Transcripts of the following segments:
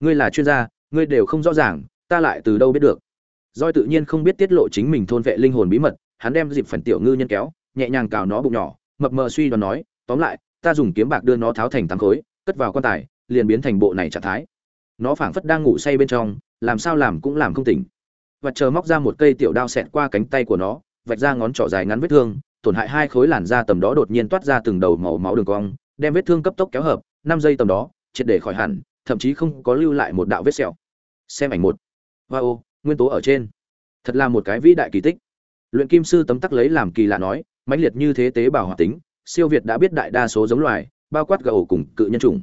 ngươi là chuyên gia ngươi đều không rõ ràng ta lại từ đâu biết được Doi tự nhiên không biết tiết lộ chính mình thôn vệ linh hồn bí mật, hắn đem dịp phần tiểu ngư nhân kéo, nhẹ nhàng cào nó bụng nhỏ, mập mờ suy đoán nói, tóm lại, ta dùng kiếm bạc đưa nó tháo thành tám khối, cất vào quan tài, liền biến thành bộ này trạng thái. Nó phảng phất đang ngủ say bên trong, làm sao làm cũng làm không tỉnh. Và chờ móc ra một cây tiểu đao xẹt qua cánh tay của nó, vạch ra ngón trỏ dài ngắn vết thương, tổn hại hai khối làn da tầm đó đột nhiên toát ra từng đầu màu máu đường cong, đem vết thương cấp tốc kéo hợp, năm giây tầm đó, triệt để khỏi hẳn, thậm chí không có lưu lại một đạo vết sẹo. Xem ảnh một. Wow, nguyên tố ở trên. Thật là một cái vĩ đại kỳ tích. Luyện kim sư tấm tắc lấy làm kỳ lạ nói mãnh liệt như thế tế bào hoạt tính siêu việt đã biết đại đa số giống loài bao quát gầu cùng cự nhân chủng.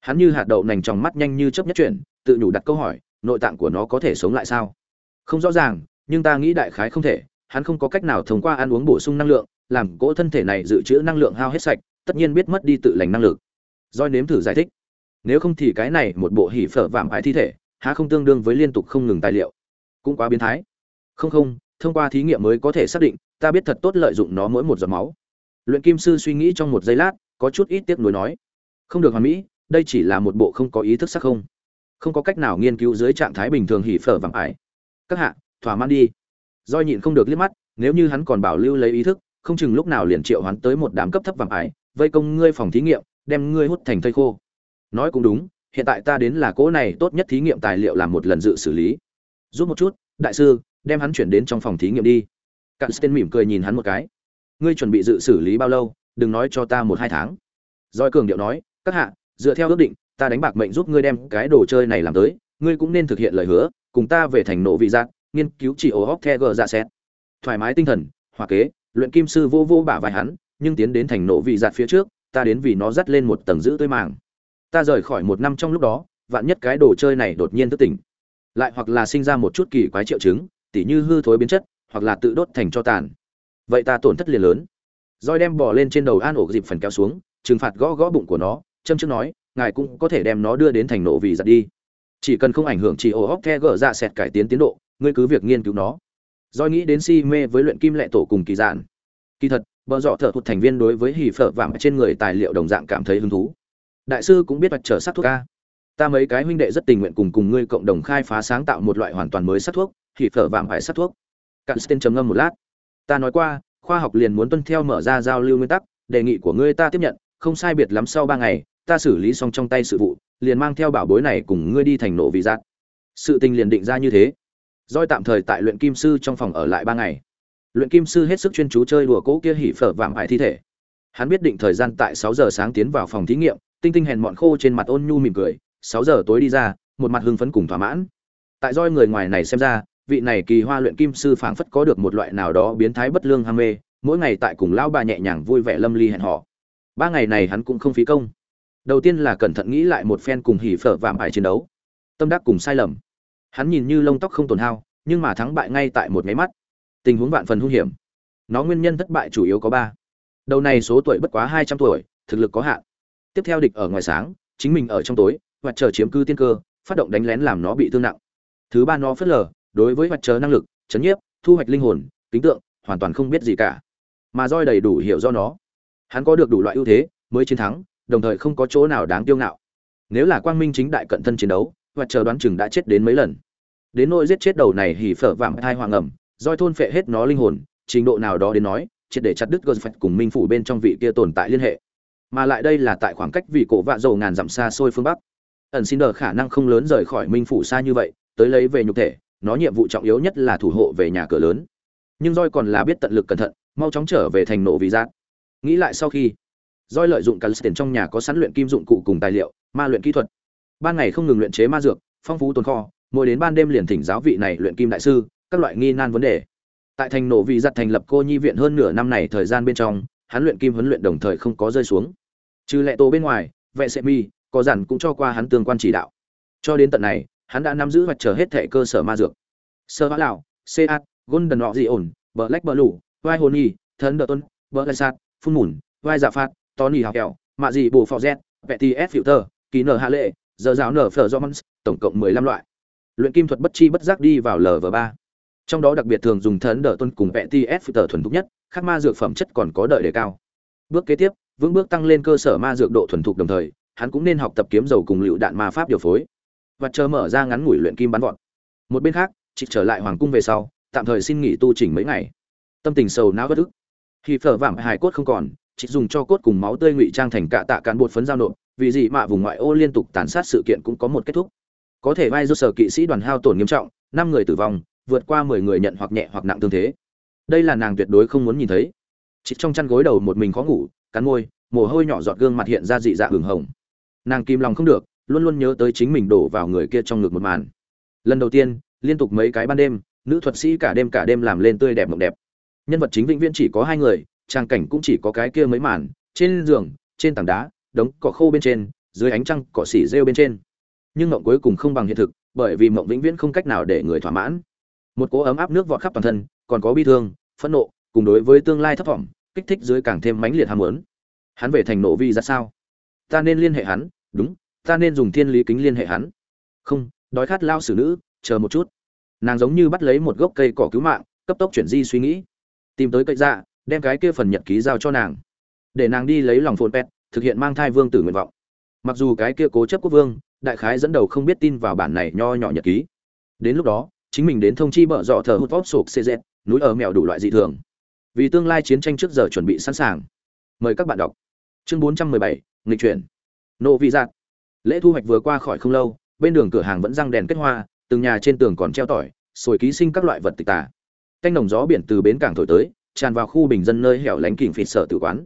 Hắn như hạt đậu nành trong mắt nhanh như chớp nhất chuyển tự nhủ đặt câu hỏi nội tạng của nó có thể sống lại sao? Không rõ ràng nhưng ta nghĩ đại khái không thể hắn không có cách nào thông qua ăn uống bổ sung năng lượng làm cỗ thân thể này dự trữ năng lượng hao hết sạch tất nhiên biết mất đi tự lành năng lực. Doi nếm thử giải thích nếu không thì cái này một bộ hỉ phở vạm ải thi thể, há không tương đương với liên tục không ngừng tài liệu. Cũng quá biến thái. Không không, thông qua thí nghiệm mới có thể xác định, ta biết thật tốt lợi dụng nó mỗi một giọt máu. Luyện kim sư suy nghĩ trong một giây lát, có chút ít tiếc nuối nói. Không được hoàn mỹ, đây chỉ là một bộ không có ý thức sắc không. Không có cách nào nghiên cứu dưới trạng thái bình thường hỉ phở vàng ải các hạ, thỏa mãn đi. Do nhịn không được liếc mắt, nếu như hắn còn bảo lưu lấy ý thức, không chừng lúc nào liền triệu hắn tới một đám cấp thấp vàng ải vây công ngươi phòng thí nghiệm, đem ngươi hút thành thây khô nói cũng đúng, hiện tại ta đến là cỗ này tốt nhất thí nghiệm tài liệu làm một lần dự xử lý. Giúp một chút, đại sư, đem hắn chuyển đến trong phòng thí nghiệm đi. Cặn sten mỉm cười nhìn hắn một cái. Ngươi chuẩn bị dự xử lý bao lâu? Đừng nói cho ta một hai tháng. Doi cường điệu nói, các hạ, dựa theo ước định, ta đánh bạc mệnh giúp ngươi đem cái đồ chơi này làm tới, ngươi cũng nên thực hiện lời hứa, cùng ta về thành nộ vị giác, nghiên cứu chỉ ổ hóc the gờ ra xét. Thoải mái tinh thần, hòa kế, luyện kim sư vô vô bả vai hắn, nhưng tiến đến thành nộ vị giạt phía trước, ta đến vì nó dắt lên một tầng giữ tươi màng ta rời khỏi một năm trong lúc đó, vạn nhất cái đồ chơi này đột nhiên thức tỉnh. Lại hoặc là sinh ra một chút kỳ quái triệu chứng, tỉ như hư thối biến chất, hoặc là tự đốt thành cho tàn. Vậy ta tổn thất liền lớn. Roi đem bỏ lên trên đầu an ổ dịp phần kéo xuống, trừng phạt gõ gõ bụng của nó, châm trước nói, ngài cũng có thể đem nó đưa đến thành nộ vì giặt đi. Chỉ cần không ảnh hưởng chỉ ổ hóc the gỡ dạ sẹt cải tiến tiến độ, ngươi cứ việc nghiên cứu nó. Roi nghĩ đến si mê với luyện kim lệ tổ cùng kỳ dạn kỳ thật, bờ dọ thợ thuật thành viên đối với hỉ phở vàng trên người tài liệu đồng dạng cảm thấy hứng thú đại sư cũng biết vạch trở sát thuốc ca. Ta mấy cái huynh đệ rất tình nguyện cùng cùng ngươi cộng đồng khai phá sáng tạo một loại hoàn toàn mới sát thuốc, thì phở vạm phải sát thuốc. Cạn sten trầm ngâm một lát. Ta nói qua, khoa học liền muốn tuân theo mở ra giao lưu nguyên tắc, đề nghị của ngươi ta tiếp nhận, không sai biệt lắm sau ba ngày, ta xử lý xong trong tay sự vụ, liền mang theo bảo bối này cùng ngươi đi thành nộ vị giác. Sự tình liền định ra như thế. Doi tạm thời tại luyện kim sư trong phòng ở lại ba ngày. Luyện kim sư hết sức chuyên chú chơi đùa cỗ kia hỉ phở vạm ải thi thể. Hắn biết định thời gian tại sáu giờ sáng tiến vào phòng thí nghiệm tinh tinh hèn mọn khô trên mặt ôn nhu mỉm cười, sáu giờ tối đi ra, một mặt hưng phấn cùng thỏa mãn. Tại doi người ngoài này xem ra, vị này kỳ hoa luyện kim sư phảng phất có được một loại nào đó biến thái bất lương ham mê, mỗi ngày tại cùng lão bà nhẹ nhàng vui vẻ lâm ly hẹn họ ba ngày này hắn cũng không phí công. Đầu tiên là cẩn thận nghĩ lại một phen cùng hỉ phở vạm ải chiến đấu. Tâm đắc cùng sai lầm. Hắn nhìn như lông tóc không tổn hao, nhưng mà thắng bại ngay tại một máy mắt. Tình huống vạn phần hung hiểm. Nó nguyên nhân thất bại chủ yếu có ba. Đầu này số tuổi bất quá hai trăm tuổi, thực lực có hạn tiếp theo địch ở ngoài sáng, chính mình ở trong tối và chờ chiếm cư tiên cơ, phát động đánh lén làm nó bị thương nặng. Thứ ba nó phớt lờ, đối với mặt trời năng lực, chấn nhiếp, thu hoạch linh hồn, kính tượng, hoàn toàn không biết gì cả. Mà roi đầy đủ hiểu do nó. Hắn có được đủ loại ưu thế, mới chiến thắng, đồng thời không có chỗ nào đáng tiêu ngạo. Nếu là quang minh chính đại cận thân chiến đấu mặt trời đoán chừng đã chết đến mấy lần. Đến nỗi giết chết đầu này hỉ phở vàng thai hoàng ẩm, roi thôn phệ hết nó linh hồn, trình độ nào đó đến nói, triệt để chặt đứt gờ phạch cùng minh phủ bên trong vị kia tồn tại liên hệ mà lại đây là tại khoảng cách vị cổ vạ dầu ngàn dặm xa xôi phương bắc. Ẩn xin đờ khả năng không lớn rời khỏi minh phủ xa như vậy, tới lấy về nhục thể, nó nhiệm vụ trọng yếu nhất là thủ hộ về nhà cửa lớn. Nhưng roi còn là biết tận lực cẩn thận, mau chóng trở về thành nổ vì giác. Nghĩ lại sau khi roi lợi dụng tiền trong nhà có sẵn luyện kim dụng cụ cùng tài liệu, ma luyện kỹ thuật. Ban ngày không ngừng luyện chế ma dược, phong phú tồn kho, mỗi đến ban đêm liền thỉnh giáo vị này luyện kim đại sư, các loại nghi nan vấn đề. Tại thành nổ vị giặt thành lập cô nhi viện hơn nửa năm này thời gian bên trong, hắn luyện kim huấn luyện đồng thời không có rơi xuống trừ lệ tổ bên ngoài vệ sệ mi có dặn cũng cho qua hắn tương quan chỉ đạo. Cho đến tận này hắn đã nắm giữ hoặc chờ hết thẻ cơ sở ma dược. Sơ vã lão seat golden họ dị ổn black blue vai hồn nhi thần đợt tuân black sạt, phun mùn vai giả phạt tony học kẹo mạ dị bồ phò z petty f filter ký nở hạ lệ giờ giáo nở phở do tổng cộng mười lăm loại. Luyện kim thuật bất chi bất giác đi vào lv ba. Trong đó đặc biệt thường dùng thần đợt tuân cùng petty f filter thuần thục nhất khác ma dược phẩm chất còn có đợi đề cao. Bước kế tiếp vững bước tăng lên cơ sở ma dược độ thuần thục đồng thời, hắn cũng nên học tập kiếm dầu cùng lựu đạn ma pháp điều phối. Và chờ mở ra ngắn ngủi luyện kim bắn vọt. Một bên khác, chị trở lại hoàng cung về sau, tạm thời xin nghỉ tu chỉnh mấy ngày. Tâm tình sầu não bất ức. Khi phở vảm hài cốt không còn, chị dùng cho cốt cùng máu tươi ngụy trang thành cạ tạ cán bột phấn giao nộp, vì gì mà vùng ngoại ô liên tục tàn sát sự kiện cũng có một kết thúc. Có thể vai do sở kỵ sĩ đoàn hao tổn nghiêm trọng, năm người tử vong, vượt qua mười người nhận hoặc nhẹ hoặc nặng tương thế. Đây là nàng tuyệt đối không muốn nhìn thấy. Chị trong chăn gối đầu một mình khó ngủ cắn môi, mồ hôi nhỏ giọt gương mặt hiện ra dị dạng hừng hồng. Nàng kim lòng không được, luôn luôn nhớ tới chính mình đổ vào người kia trong ngực một màn. Lần đầu tiên, liên tục mấy cái ban đêm, nữ thuật sĩ cả đêm cả đêm làm lên tươi đẹp mộng đẹp. Nhân vật chính vĩnh viễn chỉ có hai người, trang cảnh cũng chỉ có cái kia mấy màn, trên giường, trên tảng đá, đống cỏ khô bên trên, dưới ánh trăng, cỏ xỉ rêu bên trên. Nhưng mộng cuối cùng không bằng hiện thực, bởi vì mộng vĩnh viễn không cách nào để người thỏa mãn. Một cỗ ấm áp nước vọt khắp toàn thân, còn có bi thương, phẫn nộ, cùng đối với tương lai thấp vọng kích thích dưới càng thêm mãnh liệt ham muốn. Hắn về thành nộ vi ra sao? Ta nên liên hệ hắn, đúng, ta nên dùng thiên lý kính liên hệ hắn. Không, đói khát lao xử nữ, chờ một chút. Nàng giống như bắt lấy một gốc cây cỏ cứu mạng, cấp tốc chuyển di suy nghĩ. Tìm tới cây dạ đem cái kia phần nhật ký giao cho nàng. Để nàng đi lấy lòng phồn pet, thực hiện mang thai vương tử nguyện vọng. Mặc dù cái kia cố chấp quốc vương, đại khái dẫn đầu không biết tin vào bản này nho nhỏ nhật ký. Đến lúc đó, chính mình đến thông chi bợ dọ thờ hút vóp sộp cz núi ở mèo đủ loại dị thường vì tương lai chiến tranh trước giờ chuẩn bị sẵn sàng. Mời các bạn đọc. Chương 417, nghịch chuyển. Nộ vị dạng lễ thu hoạch vừa qua khỏi không lâu bên đường cửa hàng vẫn răng đèn kết hoa từng nhà trên tường còn treo tỏi sồi ký sinh các loại vật tịch tả canh nồng gió biển từ bến cảng thổi tới tràn vào khu bình dân nơi hẻo lánh kỉnh phịt sở tử quán.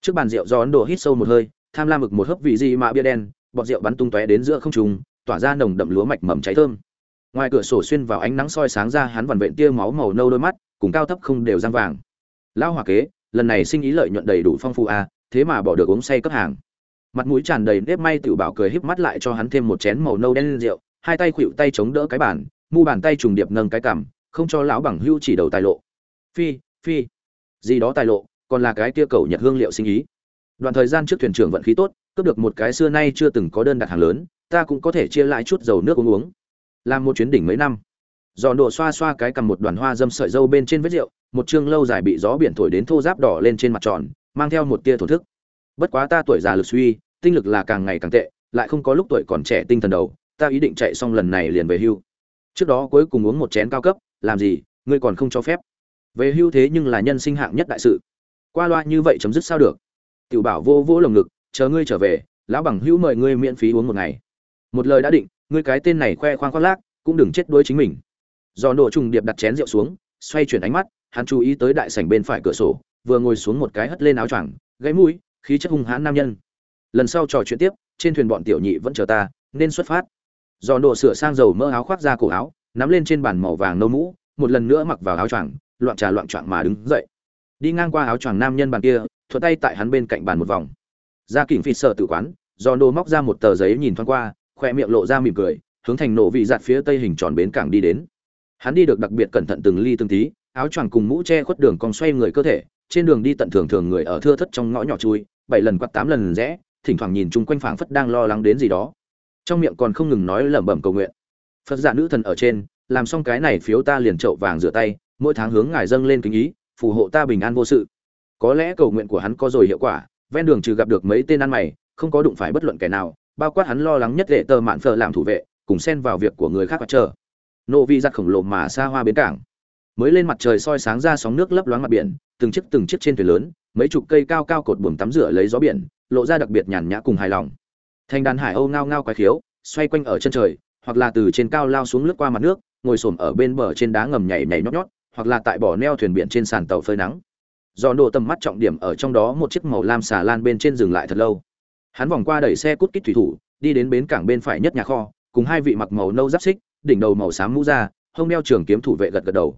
Trước bàn rượu do ấn độ hít sâu một hơi tham lam mực một hớp vị gì mạ bia đen bọt rượu bắn tung tóe đến giữa không trung tỏa ra nồng đậm lúa mạch mầm cháy thơm. Ngoài cửa sổ xuyên vào ánh nắng soi sáng ra hắn vằn vện tia máu màu nâu đôi mắt cùng cao thấp không đều răng vàng lão hòa kế lần này sinh ý lợi nhuận đầy đủ phong phú à, thế mà bỏ được uống say cấp hàng. Mặt mũi tràn đầy nếp may tiểu bảo cười híp mắt lại cho hắn thêm một chén màu nâu đen rượu hai tay khuỵu tay chống đỡ cái bàn mu bàn tay trùng điệp nâng cái cằm không cho lão bằng hưu chỉ đầu tài lộ. Phi phi. Gì đó tài lộ còn là cái kia cầu nhật hương liệu sinh ý. Đoạn thời gian trước thuyền trưởng vận khí tốt cướp được một cái xưa nay chưa từng có đơn đặt hàng lớn ta cũng có thể chia lại chút dầu nước uống uống. Làm một chuyến đỉnh mấy năm. Giòn độ xoa xoa cái cầm một đoàn hoa dâm sợi dâu bên trên vết rượu một chương lâu dài bị gió biển thổi đến thô giáp đỏ lên trên mặt tròn, mang theo một tia thổ thức. Bất quá ta tuổi già lực suy, tinh lực là càng ngày càng tệ, lại không có lúc tuổi còn trẻ tinh thần đầu, ta ý định chạy xong lần này liền về hưu. Trước đó cuối cùng uống một chén cao cấp, làm gì, ngươi còn không cho phép. Về hưu thế nhưng là nhân sinh hạng nhất đại sự. Qua loa như vậy chấm dứt sao được? Tiểu bảo vô vô lồng ngực, chờ ngươi trở về, lão bằng hữu mời ngươi miễn phí uống một ngày. Một lời đã định, ngươi cái tên này khoe khoang khoác lác, cũng đừng chết đuối chính mình. Do nổ trùng điệp đặt chén rượu xuống, xoay chuyển ánh mắt hắn chú ý tới đại sảnh bên phải cửa sổ, vừa ngồi xuống một cái hất lên áo choàng gáy mũi, khí chất hung hãn nam nhân. Lần sau trò chuyện tiếp, trên thuyền bọn tiểu nhị vẫn chờ ta, nên xuất phát. Giòn đồ sửa sang dầu mỡ áo khoác ra cổ áo, nắm lên trên bàn màu vàng nâu mũ, một lần nữa mặc vào áo choàng, loạn trà loạn choạng mà đứng dậy. Đi ngang qua áo choàng nam nhân bàn kia, thuận tay tại hắn bên cạnh bàn một vòng. Ra kỉnh phi sợ tự quán, Giòn đồ móc ra một tờ giấy nhìn thoáng qua khóe miệng lộ ra mỉm cười, hướng thành nổ vị giặt phía tây hình tròn bến cảng đi đến. Hắn đi được đặc biệt cẩn thận từng ly từng tí áo choàng cùng mũ che khuất đường còn xoay người cơ thể, trên đường đi tận thường thường người ở thưa thất trong ngõ nhỏ chui, bảy lần quạt tám lần rẽ, thỉnh thoảng nhìn chung quanh phảng phất đang lo lắng đến gì đó. Trong miệng còn không ngừng nói lẩm bẩm cầu nguyện. Phật giả nữ thần ở trên, làm xong cái này phiếu ta liền trậu vàng rửa tay, mỗi tháng hướng ngài dâng lên kính ý, phù hộ ta bình an vô sự. Có lẽ cầu nguyện của hắn có rồi hiệu quả, ven đường trừ gặp được mấy tên ăn mày, không có đụng phải bất luận kẻ nào, bao quát hắn lo lắng nhất lệ tờ mạn phờ làm thủ vệ, cùng xen vào việc của người khác và chờ. Nộ vi giặt khổng lồ mà xa hoa bến cảng mới lên mặt trời soi sáng ra sóng nước lấp loáng mặt biển, từng chiếc từng chiếc trên thuyền lớn, mấy chục cây cao cao cột buồm tắm rửa lấy gió biển, lộ ra đặc biệt nhàn nhã cùng hài lòng. Thành đàn hải âu ngao ngao quái khiếu, xoay quanh ở chân trời, hoặc là từ trên cao lao xuống lướt qua mặt nước, ngồi xổm ở bên bờ trên đá ngầm nhảy nhảy nhót nhót, hoặc là tại bỏ neo thuyền biển trên sàn tàu phơi nắng. Do độ tầm mắt trọng điểm ở trong đó một chiếc màu lam xà lan bên trên dừng lại thật lâu. Hắn vòng qua đẩy xe cút kít thủy thủ, đi đến bến cảng bên phải nhất nhà kho, cùng hai vị mặc màu nâu giáp xích, đỉnh đầu màu xám mũ ra hông đeo trường kiếm thủ vệ gật gật đầu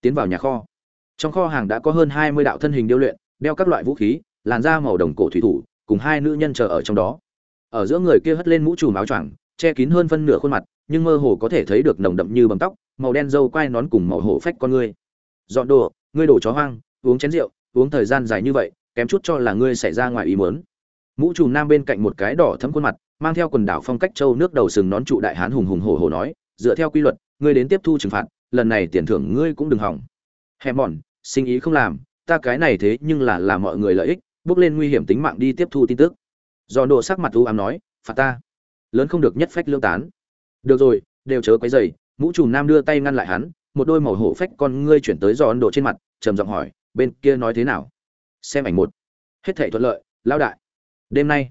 tiến vào nhà kho. Trong kho hàng đã có hơn hai mươi đạo thân hình điêu luyện, đeo các loại vũ khí, làn da màu đồng cổ thủy thủ, cùng hai nữ nhân chờ ở trong đó. Ở giữa người kia hất lên mũ trùm áo choàng, che kín hơn phân nửa khuôn mặt, nhưng mơ hồ có thể thấy được nồng đậm như bầm tóc, màu đen dâu quai nón cùng màu hổ phách con ngươi. Dọn đồ, ngươi đổ chó hoang, uống chén rượu, uống thời gian dài như vậy, kém chút cho là ngươi xảy ra ngoài ý muốn. Mũ trùm nam bên cạnh một cái đỏ thấm khuôn mặt, mang theo quần đảo phong cách châu nước đầu sừng nón trụ đại hán hùng hùng hổ hổ nói, dựa theo quy luật, ngươi đến tiếp thu trừng phạt lần này tiền thưởng ngươi cũng đừng hỏng. Hèm mòn sinh ý không làm, ta cái này thế nhưng là làm mọi người lợi ích, bước lên nguy hiểm tính mạng đi tiếp thu tin tức. Do nộ sắc mặt u ám nói, phạt ta. Lớn không được nhất phách lương tán. Được rồi, đều chớ quấy dày mũ trùm nam đưa tay ngăn lại hắn, một đôi màu hổ phách con ngươi chuyển tới do ấn độ trên mặt, trầm giọng hỏi, bên kia nói thế nào? Xem ảnh một. Hết thể thuận lợi lao đại. Đêm nay.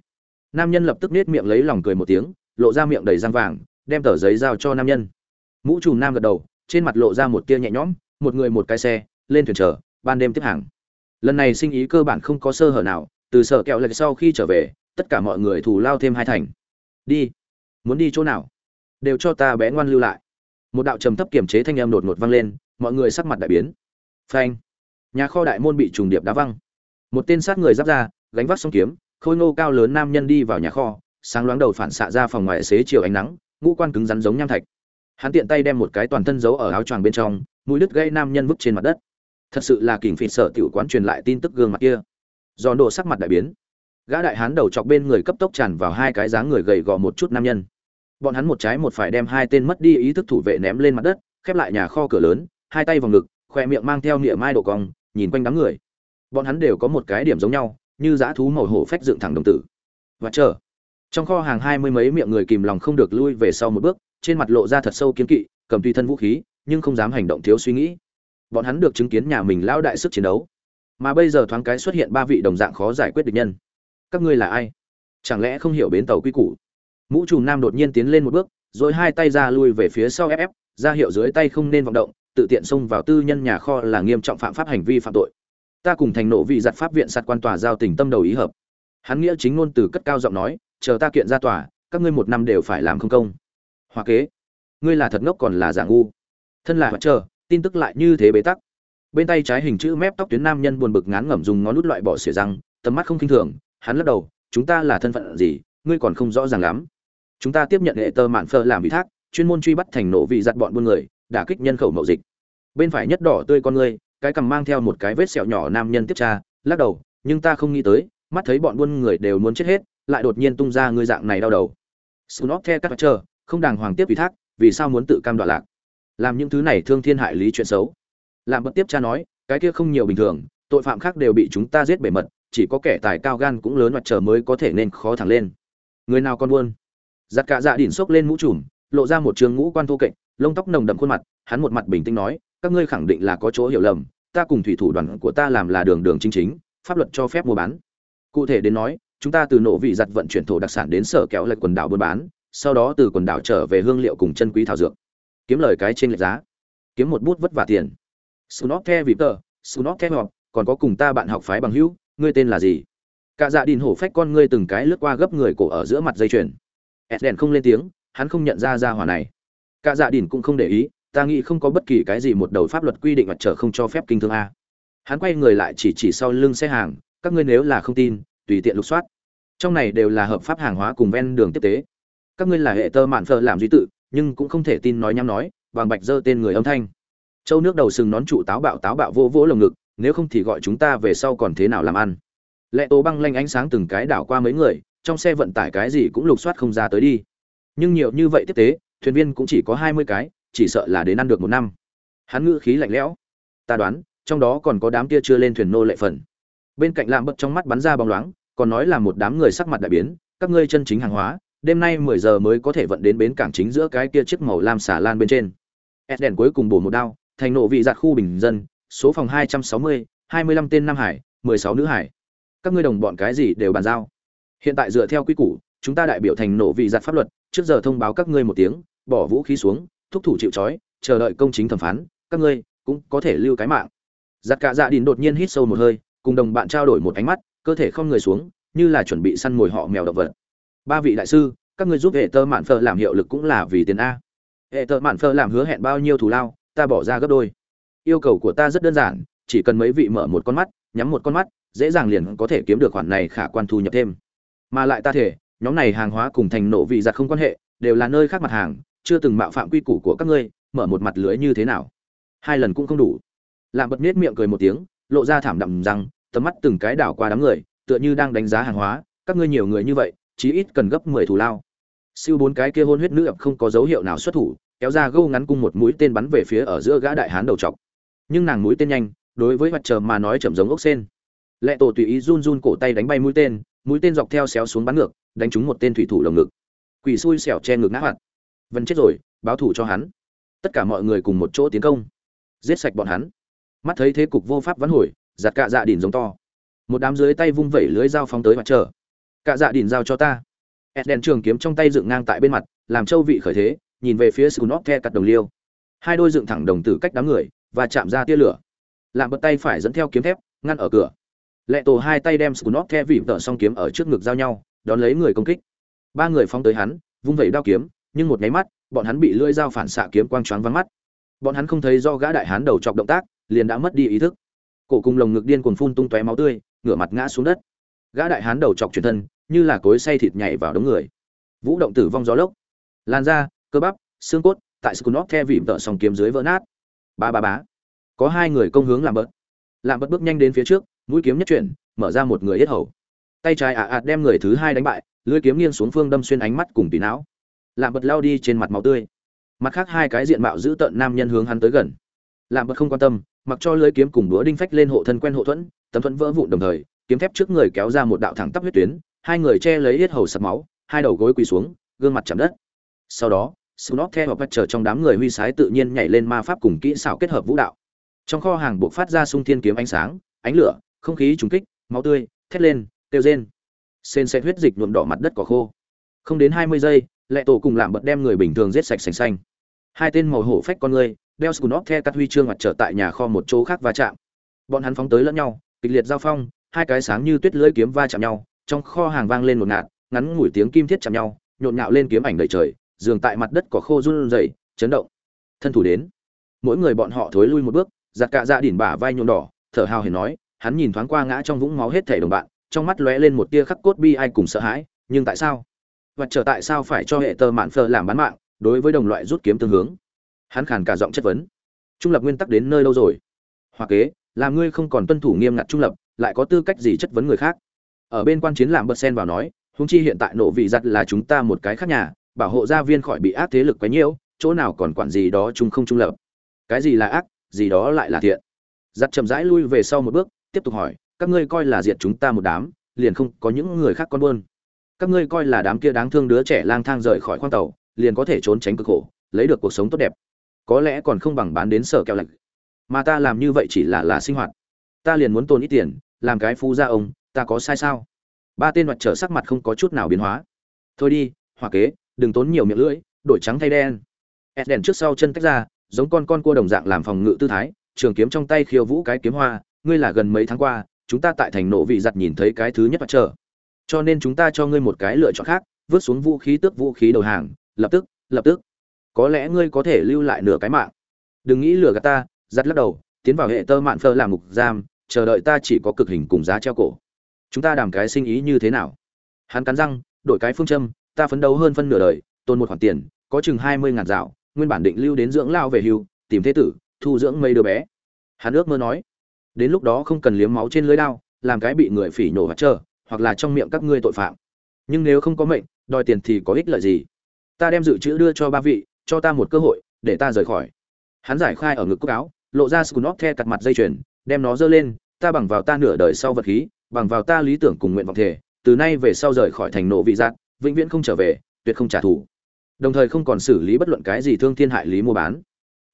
Nam nhân lập tức nết miệng lấy lòng cười một tiếng, lộ ra miệng đầy răng vàng, đem tờ giấy giao cho nam nhân. Mũ trùm nam gật đầu trên mặt lộ ra một tia nhẹ nhõm, một người một cái xe, lên thuyền chờ, ban đêm tiếp hàng. Lần này sinh ý cơ bản không có sơ hở nào, từ sở kẹo lệch sau khi trở về, tất cả mọi người thủ lao thêm hai thành. Đi. Muốn đi chỗ nào? Đều cho ta bé ngoan lưu lại. Một đạo trầm thấp kiểm chế thanh âm đột ngột vang lên, mọi người sắc mặt đại biến. Phanh. Nhà kho đại môn bị trùng điệp đá văng. Một tên sát người giáp ra, gánh vác song kiếm, khôi ngô cao lớn nam nhân đi vào nhà kho, sáng loáng đầu phản xạ ra phòng ngoài xế chiều ánh nắng, ngũ quan cứng rắn giống nham thạch hắn tiện tay đem một cái toàn thân giấu ở áo choàng bên trong, mũi đứt gây nam nhân vứt trên mặt đất. Thật sự là kình phỉ sợ tiểu quán truyền lại tin tức gương mặt kia. Do độ sắc mặt đại biến. Gã đại hán đầu chọc bên người cấp tốc tràn vào hai cái dáng người gầy gò một chút nam nhân. Bọn hắn một trái một phải đem hai tên mất đi ý thức thủ vệ ném lên mặt đất, khép lại nhà kho cửa lớn, hai tay vào ngực, khoe miệng mang theo niệm mai độ cong, nhìn quanh đám người. Bọn hắn đều có một cái điểm giống nhau, như dã thú màu hổ phách dựng thẳng đồng tử. Và chờ. Trong kho hàng hai mươi mấy miệng người kìm lòng không được lui về sau một bước trên mặt lộ ra thật sâu kiến kỵ, cầm tùy thân vũ khí, nhưng không dám hành động thiếu suy nghĩ. Bọn hắn được chứng kiến nhà mình lão đại sức chiến đấu. Mà bây giờ thoáng cái xuất hiện ba vị đồng dạng khó giải quyết địch nhân. Các ngươi là ai? Chẳng lẽ không hiểu bến tàu quy củ? Mũ trùm nam đột nhiên tiến lên một bước, rồi hai tay ra lui về phía sau ép ép, ra hiệu dưới tay không nên vọng động, tự tiện xông vào tư nhân nhà kho là nghiêm trọng phạm pháp hành vi phạm tội. Ta cùng thành nộ vị giặt pháp viện sạt quan tòa giao tình tâm đầu ý hợp. Hắn nghĩa chính ngôn từ cất cao giọng nói, chờ ta kiện ra tòa, các ngươi một năm đều phải làm không công hoa kế. Ngươi là thật ngốc còn là giả ngu. Thân là hoạt chờ tin tức lại như thế bế tắc. Bên tay trái hình chữ mép tóc tuyến nam nhân buồn bực ngán ngẩm dùng ngón nút loại bỏ xỉa răng tầm mắt không kinh thường hắn lắc đầu chúng ta là thân phận gì? Ngươi còn không rõ ràng lắm. Chúng ta tiếp nhận hệ tơ mạn phơ làm ủy thác chuyên môn truy bắt thành nộ vị giặt bọn buôn người đả kích nhân khẩu mậu dịch. Bên phải nhất đỏ tươi con ngươi cái cầm mang theo một cái vết sẹo nhỏ nam nhân tiếp tra lắc đầu nhưng ta không nghĩ tới mắt thấy bọn buôn người đều muốn chết hết lại đột nhiên tung ra ngươi dạng này đau đầu. Snot the các chờ, không đàng hoàng tiếp ủy thác, vì sao muốn tự cam đoạn lạc? Làm những thứ này thương thiên hại lý chuyện xấu. Làm bất tiếp cha nói, cái kia không nhiều bình thường, tội phạm khác đều bị chúng ta giết bể mật, chỉ có kẻ tài cao gan cũng lớn mặt trời mới có thể nên khó thẳng lên. Người nào con buôn? Giặt cả dạ đỉnh xốc lên mũ trùm, lộ ra một trường ngũ quan thô kệch, lông tóc nồng đậm khuôn mặt, hắn một mặt bình tĩnh nói, các ngươi khẳng định là có chỗ hiểu lầm, ta cùng thủy thủ đoàn của ta làm là đường đường chính chính, pháp luật cho phép mua bán. Cụ thể đến nói, chúng ta từ nổ vị giặt vận chuyển thổ đặc sản đến sở kéo lệch quần đảo buôn bán, sau đó từ quần đảo trở về hương liệu cùng chân quý thảo dược, kiếm lời cái trên lệch giá, kiếm một bút vất vả tiền. Snot the Victor, Snot the họp còn có cùng ta bạn học phái bằng hữu, ngươi tên là gì? Cả dạ đìn hổ phách con ngươi từng cái lướt qua gấp người cổ ở giữa mặt dây chuyền. đèn không lên tiếng, hắn không nhận ra ra hỏa này. Cả dạ đìn cũng không để ý, ta nghĩ không có bất kỳ cái gì một đầu pháp luật quy định mặt trở không cho phép kinh thương a. Hắn quay người lại chỉ chỉ sau lưng xe hàng, các ngươi nếu là không tin, tùy tiện lục soát trong này đều là hợp pháp hàng hóa cùng ven đường tiếp tế các ngươi là hệ tơ mạn phở làm duy tự, nhưng cũng không thể tin nói nhăm nói, vàng bạch giơ tên người âm thanh. Châu nước đầu sừng nón trụ táo bạo táo bạo vô vỗ lồng ngực, nếu không thì gọi chúng ta về sau còn thế nào làm ăn? Lệ tố băng lanh ánh sáng từng cái đảo qua mấy người, trong xe vận tải cái gì cũng lục soát không ra tới đi. Nhưng nhiều như vậy tiếp tế, thuyền viên cũng chỉ có hai mươi cái, chỉ sợ là đến ăn được một năm. Hắn ngữ khí lạnh lẽo. Ta đoán, trong đó còn có đám kia chưa lên thuyền nô lệ phần. Bên cạnh làm bật trong mắt bắn ra bóng loáng, còn nói là một đám người sắc mặt đại biến, các ngươi chân chính hàng hóa đêm nay mười giờ mới có thể vận đến bến cảng chính giữa cái kia chiếc màu lam xà lan bên trên. Eden đèn cuối cùng bổ một đao, thành nộ vị giặt khu bình dân, số phòng hai trăm sáu mươi, hai mươi lăm tên nam hải, mười sáu nữ hải. Các ngươi đồng bọn cái gì đều bàn giao. Hiện tại dựa theo quy củ, chúng ta đại biểu thành nộ vị giặt pháp luật, trước giờ thông báo các ngươi một tiếng, bỏ vũ khí xuống, thúc thủ chịu trói, chờ đợi công chính thẩm phán, các ngươi cũng có thể lưu cái mạng. Giặt cả dạ đình đột nhiên hít sâu một hơi, cùng đồng bạn trao đổi một ánh mắt, cơ thể không người xuống, như là chuẩn bị săn mồi họ mèo động vật ba vị đại sư, các ngươi giúp hệ tơ mạn phơ làm hiệu lực cũng là vì tiền a. Hệ tơ mạn phơ làm hứa hẹn bao nhiêu thù lao, ta bỏ ra gấp đôi. Yêu cầu của ta rất đơn giản, chỉ cần mấy vị mở một con mắt, nhắm một con mắt, dễ dàng liền có thể kiếm được khoản này khả quan thu nhập thêm. Mà lại ta thể, nhóm này hàng hóa cùng thành nổ vị giặt không quan hệ, đều là nơi khác mặt hàng, chưa từng mạo phạm quy củ của các ngươi, mở một mặt lưới như thế nào? Hai lần cũng không đủ. Làm bật nết miệng cười một tiếng, lộ ra thảm đậm rằng, tầm mắt từng cái đảo qua đám người, tựa như đang đánh giá hàng hóa, các ngươi nhiều người như vậy chí ít cần gấp mười thù lao. Siêu bốn cái kia hôn huyết nữ ập không có dấu hiệu nào xuất thủ, kéo ra gâu ngắn cung một mũi tên bắn về phía ở giữa gã đại hán đầu trọc. nhưng nàng mũi tên nhanh, đối với mặt trời mà nói chậm giống ốc sen. Lệ tổ tùy ý run run cổ tay đánh bay mũi tên mũi tên dọc theo xéo xuống bắn ngược, đánh trúng một tên thủy thủ lồng ngực. Quỷ xui xẻo che ngực ngã hoạt. Vẫn chết rồi, báo thủ cho hắn. Tất cả mọi người cùng một chỗ tiến công. Giết sạch bọn hắn. Mắt thấy thế cục vô pháp vãn hồi giật cạ dạ đỉnh giống to. Một đám dưới tay vung vẩy lưới dao phóng tới mặt trời cạ dạ đỉnh giao cho ta. Ed đèn trường kiếm trong tay dựng ngang tại bên mặt, làm châu vị khởi thế, nhìn về phía scunop the cắt đồng liêu. Hai đôi dựng thẳng đồng tử cách đám người, và chạm ra tia lửa. Làm bật tay phải dẫn theo kiếm thép, ngăn ở cửa. Lệ tổ hai tay đem scunop the vịm tợ song kiếm ở trước ngực giao nhau, đón lấy người công kích. Ba người phóng tới hắn, vung vẩy đao kiếm, nhưng một nháy mắt, bọn hắn bị lưỡi dao phản xạ kiếm quang choáng vắng mắt. Bọn hắn không thấy do gã đại hán đầu chọc động tác, liền đã mất đi ý thức. Cổ cùng lồng ngực điên cuồng phun tung tóe máu tươi, ngửa mặt ngã xuống đất. Gã đại hán đầu chọc chuyển thân như là cối xay thịt nhảy vào đống người. Vũ động tử vong gió lốc. Lan ra cơ bắp, xương cốt, tại scunop the vịm tợ song kiếm dưới vỡ nát. Ba ba bá có hai người công hướng làm bớt làm bớt bước nhanh đến phía trước, mũi kiếm nhất chuyển, mở ra một người hết hầu. Tay trái ả ạt đem người thứ hai đánh bại, lưỡi kiếm nghiêng xuống phương đâm xuyên ánh mắt cùng tỉ não. Làm bật lao đi trên mặt máu tươi. Mặt khác hai cái diện mạo giữ tợn nam nhân hướng hắn tới gần. Làm bật không quan tâm, mặc cho lưỡi kiếm cùng đũa đinh phách lên hộ thân quen hộ thuẫn, tấm thuẫn vỡ vụn đồng thời, kiếm thép trước người kéo ra một đạo thẳng tắp huyết tuyến hai người che lấy yết hầu sặc máu hai đầu gối quỳ xuống gương mặt chạm đất sau đó Snot theo và chờ trong đám người huy sái tự nhiên nhảy lên ma pháp cùng kỹ xảo kết hợp vũ đạo. Trong kho hàng buộc phát ra sung thiên kiếm ánh sáng, ánh lửa, không khí trùng kích, máu tươi, thét lên, tiêu rên. Sên sẽ huyết dịch nhuộm đỏ mặt đất cỏ khô. Không đến 20 giây, lệ tổ cùng làm bật đem người bình thường giết sạch sành xanh. Hai tên màu hổ phách con người, đeo Snot theo cắt huy chương mặt trở tại nhà kho một chỗ khác va chạm. Bọn hắn phóng tới lẫn nhau, kịch liệt giao phong, hai cái sáng như tuyết lưỡi kiếm va chạm nhau, trong kho hàng vang lên một ngạt, ngắn ngủi tiếng kim thiết chạm nhau, nhộn nhạo lên kiếm ảnh đầy trời, giường tại mặt đất cỏ khô run rẩy, chấn động. Thân thủ đến. Mỗi người bọn họ thối lui một bước, giặt cạ dạ đỉnh bả vai nhuộm đỏ, thở hào hển nói, hắn nhìn thoáng qua ngã trong vũng máu hết thảy đồng bạn, trong mắt lóe lên một tia khắc cốt bi ai cùng sợ hãi, nhưng tại sao? Và trở tại sao phải cho hệ tơ mạn phơ làm bán mạng, đối với đồng loại rút kiếm tương hướng? Hắn khàn cả giọng chất vấn. Trung lập nguyên tắc đến nơi đâu rồi? Hoặc kế, làm ngươi không còn tuân thủ nghiêm ngặt trung lập, lại có tư cách gì chất vấn người khác? Ở bên quan chiến làm bật sen vào nói, huống chi hiện tại nộ vị giặt là chúng ta một cái khác nhà, bảo hộ gia viên khỏi bị ác thế lực quấy nhiễu chỗ nào còn quản gì đó chung không trung lập. Cái gì là ác gì đó lại là thiện. Giặt chậm rãi lui về sau một bước tiếp tục hỏi các ngươi coi là diệt chúng ta một đám liền không có những người khác con buôn. Các ngươi coi là đám kia đáng thương đứa trẻ lang thang rời khỏi khoang tàu liền có thể trốn tránh cực khổ lấy được cuộc sống tốt đẹp. Có lẽ còn không bằng bán đến sở kẹo lạnh. Mà ta làm như vậy chỉ là là sinh hoạt. Ta liền muốn tồn ít tiền làm cái phú gia ông ta có sai sao? Ba tên mặt trở sắc mặt không có chút nào biến hóa. Thôi đi, hỏa kế, đừng tốn nhiều miệng lưỡi, đổi trắng thay đen. Ed đèn trước sau chân tách ra, giống con con cua đồng dạng làm phòng ngự tư thái, trường kiếm trong tay khiêu vũ cái kiếm hoa, ngươi là gần mấy tháng qua, chúng ta tại thành nộ vị giặt nhìn thấy cái thứ nhất mặt trở cho nên chúng ta cho ngươi một cái lựa chọn khác, vứt xuống vũ khí tước vũ khí đầu hàng, lập tức lập tức. Có lẽ ngươi có thể lưu lại nửa cái mạng. Đừng nghĩ lừa gạt ta giặt lắc đầu, tiến vào hệ tơ mạn phơ làm ngục giam, chờ đợi ta chỉ có cực hình cùng giá treo cổ chúng ta đàm cái sinh ý như thế nào? Hắn cắn răng đổi cái phương châm ta phấn đấu hơn phân nửa đời tồn một khoản tiền có chừng hai mươi ngàn dạo nguyên bản định lưu đến dưỡng lao về hưu tìm thế tử thu dưỡng mấy đứa bé. Hắn ước mơ nói đến lúc đó không cần liếm máu trên lưới lao, làm cái bị người phỉ nổ hoặc chờ hoặc là trong miệng các ngươi tội phạm. Nhưng nếu không có mệnh đòi tiền thì có ích lợi gì? Ta đem dự trữ đưa cho ba vị cho ta một cơ hội để ta rời khỏi. Hắn giải khai ở ngực cúc áo lộ ra scunop the cặt mặt dây chuyền đem nó giơ lên ta bằng vào ta nửa đời sau vật khí bằng vào ta lý tưởng cùng nguyện vọng thể từ nay về sau rời khỏi thành nộ vị giác vĩnh viễn không trở về tuyệt không trả thù đồng thời không còn xử lý bất luận cái gì thương thiên hại lý mua bán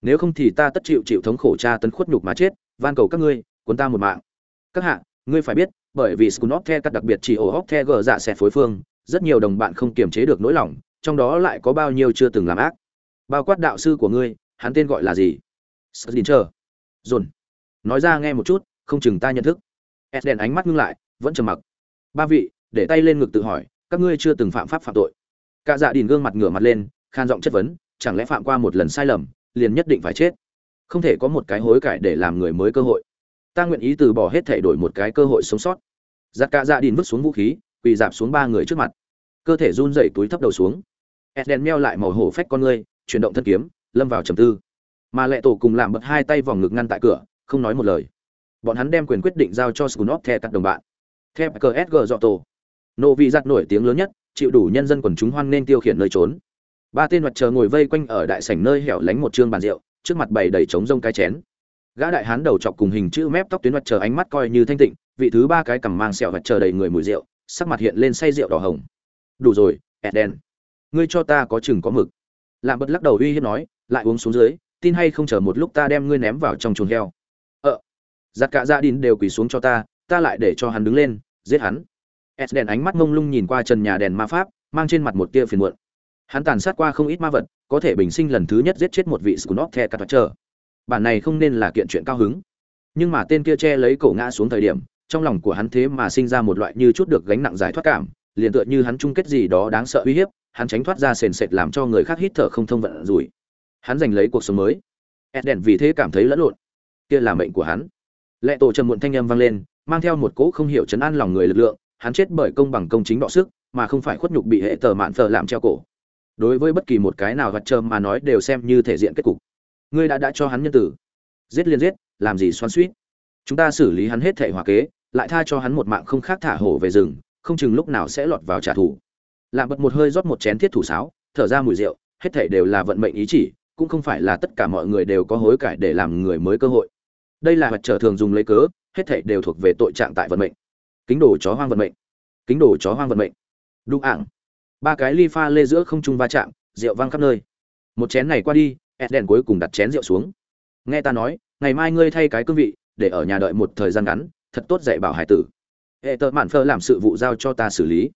nếu không thì ta tất chịu chịu thống khổ tra tấn khuất nhục mà chết van cầu các ngươi cuốn ta một mạng các hạ ngươi phải biết bởi vì scunop the cắt đặc biệt chỉ ổ hóc the gờ dạ xẹt phối phương rất nhiều đồng bạn không kiềm chế được nỗi lòng trong đó lại có bao nhiêu chưa từng làm ác bao quát đạo sư của ngươi hắn tên gọi là gì Slincher. Dồn. Nói ra nghe một chút, không chừng ta nhận thức. Eden ánh mắt ngưng lại, vẫn trầm mặc. Ba vị, để tay lên ngực tự hỏi, các ngươi chưa từng phạm pháp phạm tội. Cả dạ đình gương mặt ngửa mặt lên khan giọng chất vấn chẳng lẽ phạm qua một lần sai lầm liền nhất định phải chết? Không thể có một cái hối cải để làm người mới cơ hội. Ta nguyện ý từ bỏ hết thể đổi một cái cơ hội sống sót. Giặc cả dạ đình vứt xuống vũ khí quỳ dạp xuống ba người trước mặt. Cơ thể run rẩy túi thấp đầu xuống. Eden meo lại màu hổ phách con ngươi chuyển động thân kiếm lâm vào trầm tư. Mà lệ tổ cùng làm bật hai tay vòng ngực ngăn tại cửa không nói một lời bọn hắn đem quyền quyết định giao cho Skunov The các đồng bạn. The KSG dọ tổ vị giặt nổi tiếng lớn nhất, chịu đủ nhân dân quần chúng hoan nên tiêu khiển nơi trốn. Ba tên mặt chờ ngồi vây quanh ở đại sảnh nơi hẻo lánh một trương bàn rượu, trước mặt bày đầy trống rông cái chén. Gã đại hán đầu chọc cùng hình chữ mép tóc tuyến mặt chờ ánh mắt coi như thanh tịnh, vị thứ ba cái cằm mang sẹo mặt chờ đầy người mùi rượu, sắc mặt hiện lên say rượu đỏ hồng. Đủ rồi, eden, ngươi cho ta có chừng có mực. Làm bật lắc đầu uy hiếp nói, lại uống xuống dưới, tin hay không chờ một lúc ta đem ngươi ném vào trong chuồng heo giặt cả dạ gia đình đều quỳ xuống cho ta ta lại để cho hắn đứng lên, giết hắn. S đèn ánh mắt ngông lung nhìn qua trần nhà đèn ma pháp, mang trên mặt một tia phiền muộn. Hắn tàn sát qua không ít ma vật, có thể bình sinh lần thứ nhất giết chết một vị scunop the cắt chờ bản này không nên là kiện chuyện cao hứng. Nhưng mà tên kia che lấy cổ ngã xuống thời điểm, trong lòng của hắn thế mà sinh ra một loại như chút được gánh nặng giải thoát cảm, liền tựa như hắn chung kết gì đó đáng sợ uy hiếp, hắn tránh thoát ra sền sệt làm cho người khác hít thở không thông vận rủi. Hắn giành lấy cuộc sống mới. Edden vì thế cảm thấy lẫn lộn. Kia là mệnh của hắn lệ tổ trầm muộn thanh âm vang lên, mang theo một cỗ không hiểu chấn an lòng người lực lượng, hắn chết bởi công bằng công chính đọ sức, mà không phải khuất nhục bị hệ tờ mạn phờ làm treo cổ. Đối với bất kỳ một cái nào vật trơm mà nói đều xem như thể diện kết cục. Ngươi đã đã cho hắn nhân tử. Giết liên giết, làm gì xoắn suýt chúng ta xử lý hắn hết thể hòa kế, lại tha cho hắn một mạng không khác thả hổ về rừng, không chừng lúc nào sẽ lọt vào trả thù. Lạ bật một hơi rót một chén thiết thủ sáo, thở ra mùi rượu, hết thể đều là vận mệnh ý chỉ, cũng không phải là tất cả mọi người đều có hối cải để làm người mới cơ hội đây là vật trở thường dùng lấy cớ, hết thảy đều thuộc về tội trạng tại vận mệnh. Kính đồ chó hoang vận mệnh. Kính đồ chó hoang vận mệnh. Đụng ảng. Ba cái ly pha lê giữa không trung va chạm, rượu vang khắp nơi. Một chén này qua đi ed đèn cuối cùng đặt chén rượu xuống. Nghe ta nói, ngày mai ngươi thay cái cương vị, để ở nhà đợi một thời gian ngắn, thật tốt dạy bảo hải tử. Hệ tợ mạn phơ làm sự vụ giao cho ta xử lý.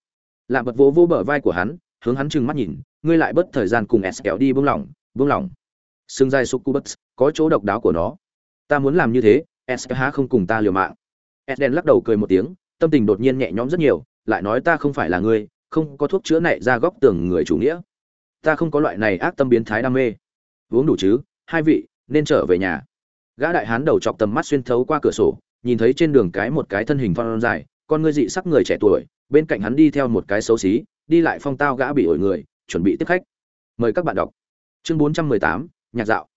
Làm bật vỗ vô bờ vai của hắn, hướng hắn trừng mắt nhìn, ngươi lại bớt thời gian cùng s kéo đi buông lỏng buông lỏng. Xương dài sukubus có chỗ độc đáo của nó ta muốn làm như thế, s không cùng ta liều mạng. S đen lắc đầu cười một tiếng, tâm tình đột nhiên nhẹ nhõm rất nhiều, lại nói ta không phải là ngươi không có thuốc chữa này ra góc tường người chủ nghĩa. Ta không có loại này ác tâm biến thái đam mê. Uống đủ chứ, hai vị, nên trở về nhà. Gã đại hán đầu chọc tầm mắt xuyên thấu qua cửa sổ, nhìn thấy trên đường cái một cái thân hình phong dài, con ngươi dị sắc người trẻ tuổi, bên cạnh hắn đi theo một cái xấu xí, đi lại phong tao gã bị ổi người, chuẩn bị tiếp khách. Mời các bạn đọc. Chương bốn trăm mười tám, nhạc dạo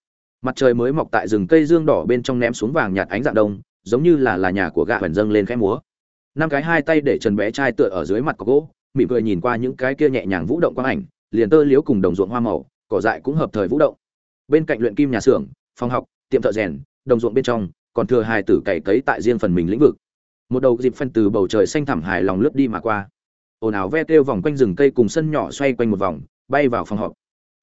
mặt trời mới mọc tại rừng cây dương đỏ bên trong ném xuống vàng nhạt ánh dạng đông, giống như là là nhà của gạ hoành dâng lên khẽ múa. Năm cái hai tay để trần bé trai tựa ở dưới mặt có gỗ, mỉm cười nhìn qua những cái kia nhẹ nhàng vũ động quang ảnh, liền tơ liếu cùng đồng ruộng hoa màu, cỏ dại cũng hợp thời vũ động. Bên cạnh luyện kim nhà xưởng, phòng học, tiệm thợ rèn, đồng ruộng bên trong, còn thừa hài tử cày cấy tại riêng phần mình lĩnh vực. Một đầu dịp phân từ bầu trời xanh thẳm hài lòng lướt đi mà qua. Ồn ào ve kêu vòng quanh rừng cây cùng sân nhỏ xoay quanh một vòng, bay vào phòng họp.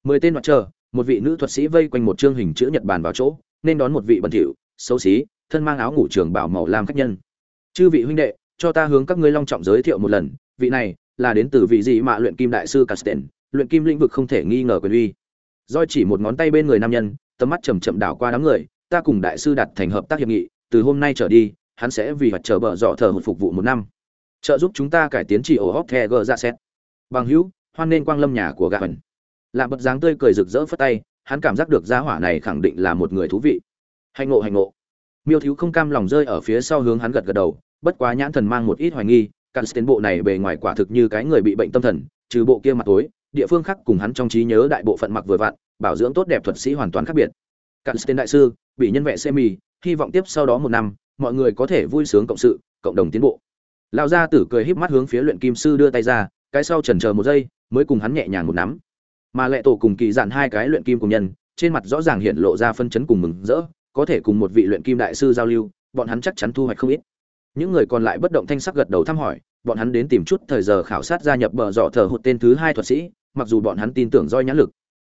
Mười tên mặt chờ một vị nữ thuật sĩ vây quanh một chương hình chữ nhật bản vào chỗ nên đón một vị bẩn thỉu xấu xí thân mang áo ngủ trường bảo màu lam khách nhân chư vị huynh đệ cho ta hướng các ngươi long trọng giới thiệu một lần vị này là đến từ vị gì mạ luyện kim đại sư Casten, luyện kim lĩnh vực không thể nghi ngờ quyền uy. Doi chỉ một ngón tay bên người nam nhân, tầm mắt chậm chậm đảo qua đám người, ta cùng đại sư đặt thành hợp tác hiệp nghị, từ hôm nay trở đi, hắn sẽ vì vật chờ bờ dọ thờ một phục vụ một năm, trợ giúp chúng ta cải tiến chỉ ổ hóc the ra xét. Bằng hữu, hoan nên quang lâm nhà của gã hận. Làm bật dáng tươi cười rực rỡ phất tay, hắn cảm giác được gia hỏa này khẳng định là một người thú vị. Hành ngộ hành ngộ. Miêu thiếu không cam lòng rơi ở phía sau hướng hắn gật gật đầu, bất quá nhãn thần mang một ít hoài nghi, cặn tiến bộ này bề ngoài quả thực như cái người bị bệnh tâm thần trừ bộ kia mặt tối địa phương khác cùng hắn trong trí nhớ đại bộ phận mặc vừa vặn bảo dưỡng tốt đẹp thuật sĩ hoàn toàn khác biệt cặn tiến đại sư bị nhân vệ semi hy vọng tiếp sau đó một năm mọi người có thể vui sướng cộng sự cộng đồng tiến bộ lão gia tử cười híp mắt hướng phía luyện kim sư đưa tay ra cái sau chần chờ một giây mới cùng hắn nhẹ nhàng một nắm mà lệ tổ cùng kỳ dạn hai cái luyện kim cùng nhân, trên mặt rõ ràng hiện lộ ra phân chấn cùng mừng rỡ, có thể cùng một vị luyện kim đại sư giao lưu, bọn hắn chắc chắn thu hoạch không ít. Những người còn lại bất động thanh sắc gật đầu thăm hỏi, bọn hắn đến tìm chút thời giờ khảo sát gia nhập bờ dọ thờ hụt tên thứ hai thuật sĩ, mặc dù bọn hắn tin tưởng roi nhãn lực.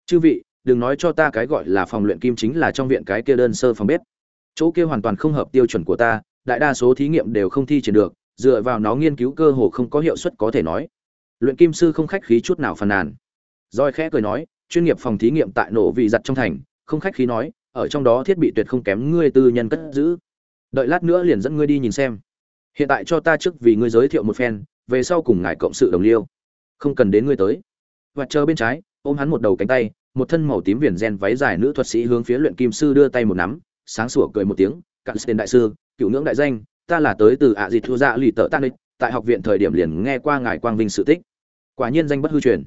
Chư vị, đừng nói cho ta cái gọi là phòng luyện kim chính là trong viện cái kia đơn sơ phòng bếp. Chỗ kia hoàn toàn không hợp tiêu chuẩn của ta, đại đa số thí nghiệm đều không thi triển được, dựa vào nó nghiên cứu cơ hồ không có hiệu suất có thể nói. Luyện kim sư không khách khí chút nào phàn nàn. Rồi khẽ cười nói, chuyên nghiệp phòng thí nghiệm tại nổ vị giặt trong thành, không khách khí nói, ở trong đó thiết bị tuyệt không kém ngươi tư nhân cất giữ. Đợi lát nữa liền dẫn ngươi đi nhìn xem. Hiện tại cho ta trước vì ngươi giới thiệu một phen, về sau cùng ngài cộng sự đồng liêu. Không cần đến ngươi tới. Và chờ bên trái, ôm hắn một đầu cánh tay, một thân màu tím viền gen váy dài nữ thuật sĩ hướng phía luyện kim sư đưa tay một nắm, sáng sủa cười một tiếng, cạn tên đại sư, cựu ngưỡng đại danh, ta là tới từ ạ à dịt thu dạ lì tợ tan tại học viện thời điểm liền nghe qua ngài quang vinh sự tích. Quả nhiên danh bất hư truyền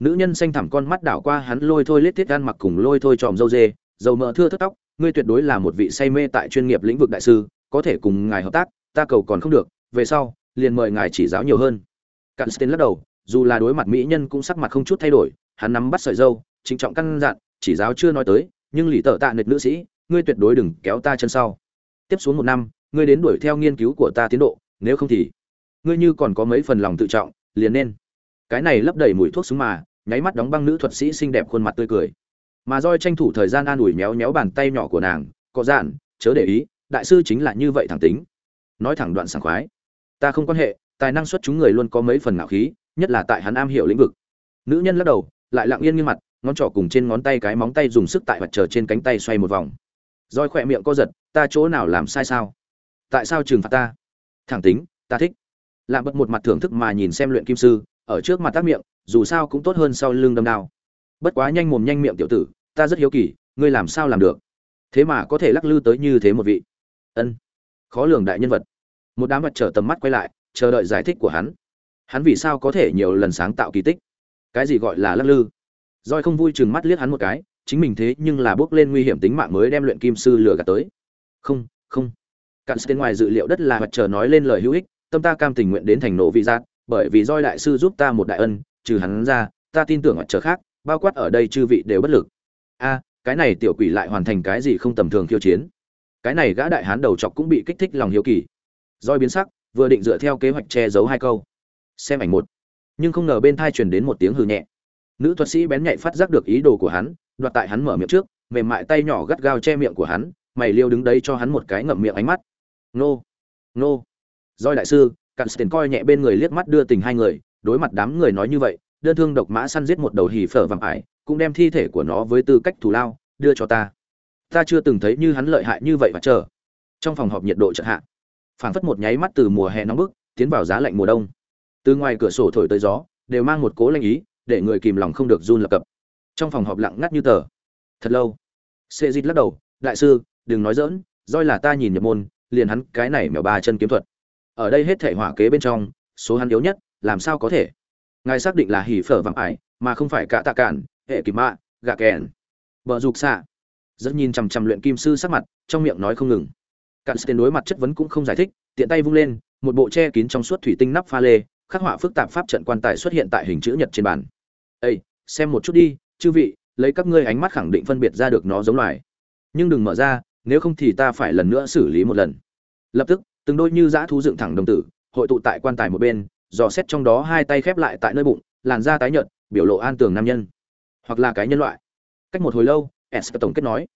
nữ nhân xanh thẳm con mắt đảo qua hắn lôi thôi lết thiết gan mặc cùng lôi thôi tròm dâu dê, dầu mỡ thưa thất tóc, ngươi tuyệt đối là một vị say mê tại chuyên nghiệp lĩnh vực đại sư, có thể cùng ngài hợp tác, ta cầu còn không được, về sau, liền mời ngài chỉ giáo nhiều hơn. Cặn stin lắc đầu, dù là đối mặt mỹ nhân cũng sắc mặt không chút thay đổi, hắn nắm bắt sợi dâu trịnh trọng căn dặn, chỉ giáo chưa nói tới, nhưng lì tợ tạ nệt nữ sĩ, ngươi tuyệt đối đừng kéo ta chân sau. Tiếp xuống một năm, ngươi đến đuổi theo nghiên cứu của ta tiến độ, nếu không thì, ngươi như còn có mấy phần lòng tự trọng, liền nên cái này lấp đầy mùi thuốc súng mà, nháy mắt đóng băng nữ thuật sĩ xinh đẹp khuôn mặt tươi cười. Mà roi tranh thủ thời gian an ủi méo méo bàn tay nhỏ của nàng, có dạn, chớ để ý, đại sư chính là như vậy thẳng tính. Nói thẳng đoạn sảng khoái. Ta không quan hệ, tài năng xuất chúng người luôn có mấy phần ngạo khí, nhất là tại hắn am hiểu lĩnh vực. Nữ nhân lắc đầu, lại lặng yên nghiêng mặt, ngón trỏ cùng trên ngón tay cái móng tay dùng sức tại mặt trời trên cánh tay xoay một vòng. Roi khỏe miệng co giật, ta chỗ nào làm sai sao? Tại sao trừng phạt ta? Thẳng tính, ta thích. Làm bật một mặt thưởng thức mà nhìn xem luyện kim sư ở trước mặt tác miệng, dù sao cũng tốt hơn sau lưng đâm đao. Bất quá nhanh mồm nhanh miệng tiểu tử, ta rất hiếu kỳ, ngươi làm sao làm được? Thế mà có thể lắc lư tới như thế một vị. Ân. Khó lường đại nhân vật. Một đám mặt trở tầm mắt quay lại, chờ đợi giải thích của hắn. Hắn vì sao có thể nhiều lần sáng tạo kỳ tích? Cái gì gọi là lắc lư? Roi không vui chừng mắt liếc hắn một cái, chính mình thế nhưng là bước lên nguy hiểm tính mạng mới đem luyện kim sư lừa gạt tới. Không không. Cạn tên ngoài dự liệu đất là mặt trời nói lên lời hữu ích, tâm ta cam tình nguyện đến thành nổ vị giác bởi vì roi đại sư giúp ta một đại ân, trừ hắn ra, ta tin tưởng mặt trời khác, bao quát ở đây chư vị đều bất lực. A, cái này tiểu quỷ lại hoàn thành cái gì không tầm thường khiêu chiến. Cái này gã đại hán đầu chọc cũng bị kích thích lòng hiếu kỳ. Roi biến sắc, vừa định dựa theo kế hoạch che giấu hai câu. Xem ảnh một. Nhưng không ngờ bên thai truyền đến một tiếng hừ nhẹ. Nữ thuật sĩ bén nhạy phát giác được ý đồ của hắn, đoạt tại hắn mở miệng trước, mềm mại tay nhỏ gắt gao che miệng của hắn, mày liêu đứng đấy cho hắn một cái ngậm miệng ánh mắt. Nô. Nô. Roi đại sư cặn tiền coi nhẹ bên người liếc mắt đưa tình hai người, đối mặt đám người nói như vậy, đơn thương độc mã săn giết một đầu hỉ phở vàng ải, cũng đem thi thể của nó với tư cách thù lao, đưa cho ta. Ta chưa từng thấy như hắn lợi hại như vậy và chờ. Trong phòng họp nhiệt độ chợt hạ, phảng phất một nháy mắt từ mùa hè nóng bức, tiến vào giá lạnh mùa đông. Từ ngoài cửa sổ thổi tới gió, đều mang một cố lanh ý, để người kìm lòng không được run lập cập. Trong phòng họp lặng ngắt như tờ. Thật lâu. Sệ dịt lắc đầu, đại sư, đừng nói dỡn roi là ta nhìn nhập môn, liền hắn cái này mèo ba chân kiếm thuật ở đây hết thể hỏa kế bên trong, số hắn yếu nhất, làm sao có thể? Ngài xác định là hỉ phở vàng ải, mà không phải cả tạ cản, hệ kìm mạ, gạ kèn. Bờ dục xạ. Rất nhìn chằm chằm luyện kim sư sắc mặt, trong miệng nói không ngừng. Cạn tên đối mặt chất vấn cũng không giải thích, tiện tay vung lên, một bộ che kín trong suốt thủy tinh nắp pha lê, khắc họa phức tạp pháp trận quan tài xuất hiện tại hình chữ nhật trên bàn. Ây xem một chút đi, chư vị, lấy các ngươi ánh mắt khẳng định phân biệt ra được nó giống loài. Nhưng đừng mở ra, nếu không thì ta phải lần nữa xử lý một lần. Lập tức từng đôi như dã thú dựng thẳng đồng tử, hội tụ tại quan tài một bên, dò xét trong đó hai tay khép lại tại nơi bụng, làn da tái nhợt, biểu lộ an tường nam nhân. Hoặc là cái nhân loại. Cách một hồi lâu s tổng kết nói.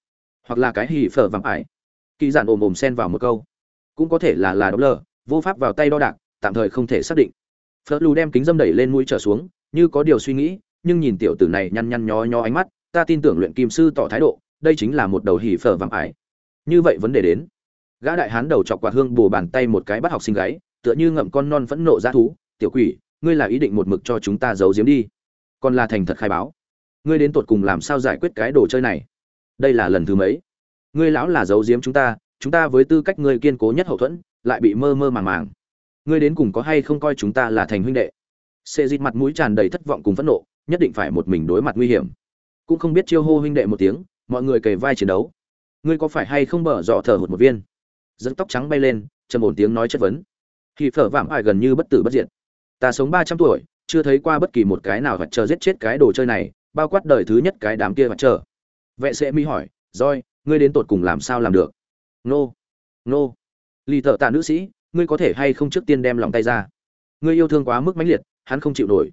Hoặc là cái hì phở vàng ải. Kỳ giản ồm ồm xen vào một câu. Cũng có thể là là đ lờ, vô pháp vào tay đo đạc, tạm thời không thể xác định. Phớt lù đem kính dâm đẩy lên mũi trở xuống, như có điều suy nghĩ, nhưng nhìn tiểu tử này nhăn nhăn nhó nhó ánh mắt, ta tin tưởng luyện kim sư tỏ thái độ, đây chính là một đầu hỉ phở vàng ải. Như vậy vấn đề đến gã đại hán đầu chọc quạt hương bù bàn tay một cái bắt học sinh gáy, tựa như ngậm con non phẫn nộ ra thú, tiểu quỷ, ngươi là ý định một mực cho chúng ta giấu giếm đi. Còn là thành thật khai báo. Ngươi đến tột cùng làm sao giải quyết cái đồ chơi này? Đây là lần thứ mấy? Ngươi lão là giấu giếm chúng ta chúng ta với tư cách ngươi kiên cố nhất hậu thuẫn, lại bị mơ mơ màng màng. Ngươi đến cùng có hay không coi chúng ta là thành huynh đệ? Xê dịt mặt mũi tràn đầy thất vọng cùng phẫn nộ, nhất định phải một mình đối mặt nguy hiểm. Cũng không biết chiêu hô huynh đệ một tiếng, mọi người kề vai chiến đấu. Ngươi có phải hay không bở dọ thở hụt một viên? Dẫn tóc trắng bay lên, trầm ổn tiếng nói chất vấn. Khi phở vạm ải gần như bất tử bất diệt. Ta sống ba trăm tuổi, chưa thấy qua bất kỳ một cái nào vật chờ giết chết cái đồ chơi này, bao quát đời thứ nhất cái đám kia vật chờ vệ sẽ mi hỏi roi ngươi đến tột cùng làm sao làm được? Nô nô. Lì thợ tạ nữ sĩ, ngươi có thể hay không trước tiên đem lòng tay ra? Ngươi yêu thương quá mức mãnh liệt, hắn không chịu nổi.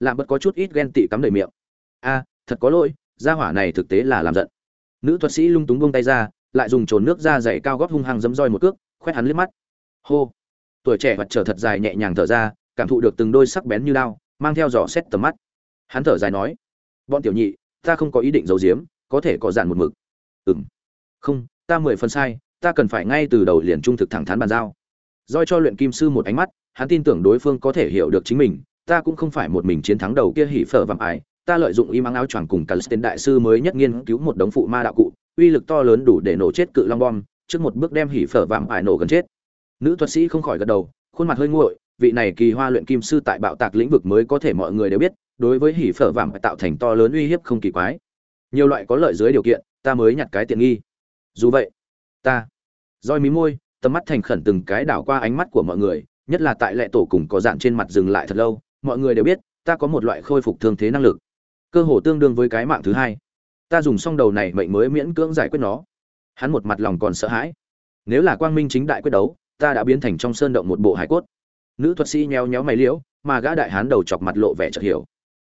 Làm bật có chút ít ghen tị cắm đầy miệng. A, thật có lỗi, gia hỏa này thực tế là làm giận. Nữ thuật sĩ lung túng buông tay ra lại dùng trồn nước ra dày cao gót hung hăng dấm roi một cước khoét hắn liếc mắt. Hô. Tuổi trẻ mặt trở thật dài nhẹ nhàng thở ra cảm thụ được từng đôi sắc bén như đao mang theo dò xét tầm mắt. Hắn thở dài nói bọn tiểu nhị ta không có ý định giấu giếm có thể có dạn một mực. Ừng không ta mười phần sai ta cần phải ngay từ đầu liền trung thực thẳng thắn bàn giao. Roi cho luyện kim sư một ánh mắt hắn tin tưởng đối phương có thể hiểu được chính mình ta cũng không phải một mình chiến thắng đầu kia hỉ phở vạm ải ta lợi dụng y mang áo choàng cùng Calstin đại sư mới nhất nghiên cứu một đống phụ ma đạo cụ, uy lực to lớn đủ để nổ chết cự long bom, trước một bước đem hỉ phở vạm ải nổ gần chết. Nữ thuật sĩ không khỏi gật đầu, khuôn mặt hơi nguội, vị này kỳ hoa luyện kim sư tại bạo tạc lĩnh vực mới có thể mọi người đều biết, đối với hỉ phở vạm tạo thành to lớn uy hiếp không kỳ quái. Nhiều loại có lợi dưới điều kiện, ta mới nhặt cái tiện nghi. Dù vậy, ta roi mí môi, tầm mắt thành khẩn từng cái đảo qua ánh mắt của mọi người, nhất là tại lệ tổ cùng có dạn trên mặt dừng lại thật lâu, mọi người đều biết, ta có một loại khôi phục thương thế năng lực cơ hồ tương đương với cái mạng thứ hai ta dùng xong đầu này mệnh mới miễn cưỡng giải quyết nó. Hắn một mặt lòng còn sợ hãi. Nếu là quang minh chính đại quyết đấu, ta đã biến thành trong sơn động một bộ hải cốt. Nữ thuật sĩ nheo nhéo mày liễu, mà gã đại hán đầu chọc mặt lộ vẻ chợt hiểu.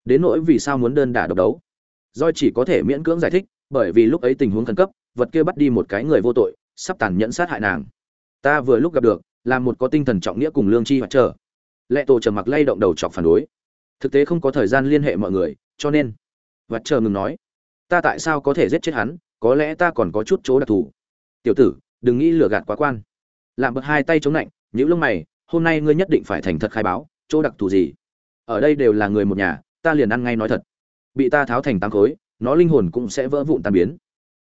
Đến nỗi vì sao muốn đơn đả độc đấu? Doi chỉ có thể miễn cưỡng giải thích, bởi vì lúc ấy tình huống khẩn cấp, vật kia bắt đi một cái người vô tội, sắp tàn nhẫn sát hại nàng. Ta vừa lúc gặp được, là một có tinh thần trọng nghĩa cùng lương chi hoặc chờ lệ tổ trầm mặc lay động đầu chọc phản đối. Thực tế không có thời gian liên hệ mọi người, cho nên vật chờ ngừng nói ta tại sao có thể giết chết hắn, có lẽ ta còn có chút chỗ đặc thù. Tiểu tử, đừng nghĩ lừa gạt quá quan. Làm bật hai tay chống lạnh những lông mày, hôm nay ngươi nhất định phải thành thật khai báo, chỗ đặc thù gì? Ở đây đều là người một nhà, ta liền ăn ngay nói thật. Bị ta tháo thành tám khối, nó linh hồn cũng sẽ vỡ vụn tan biến.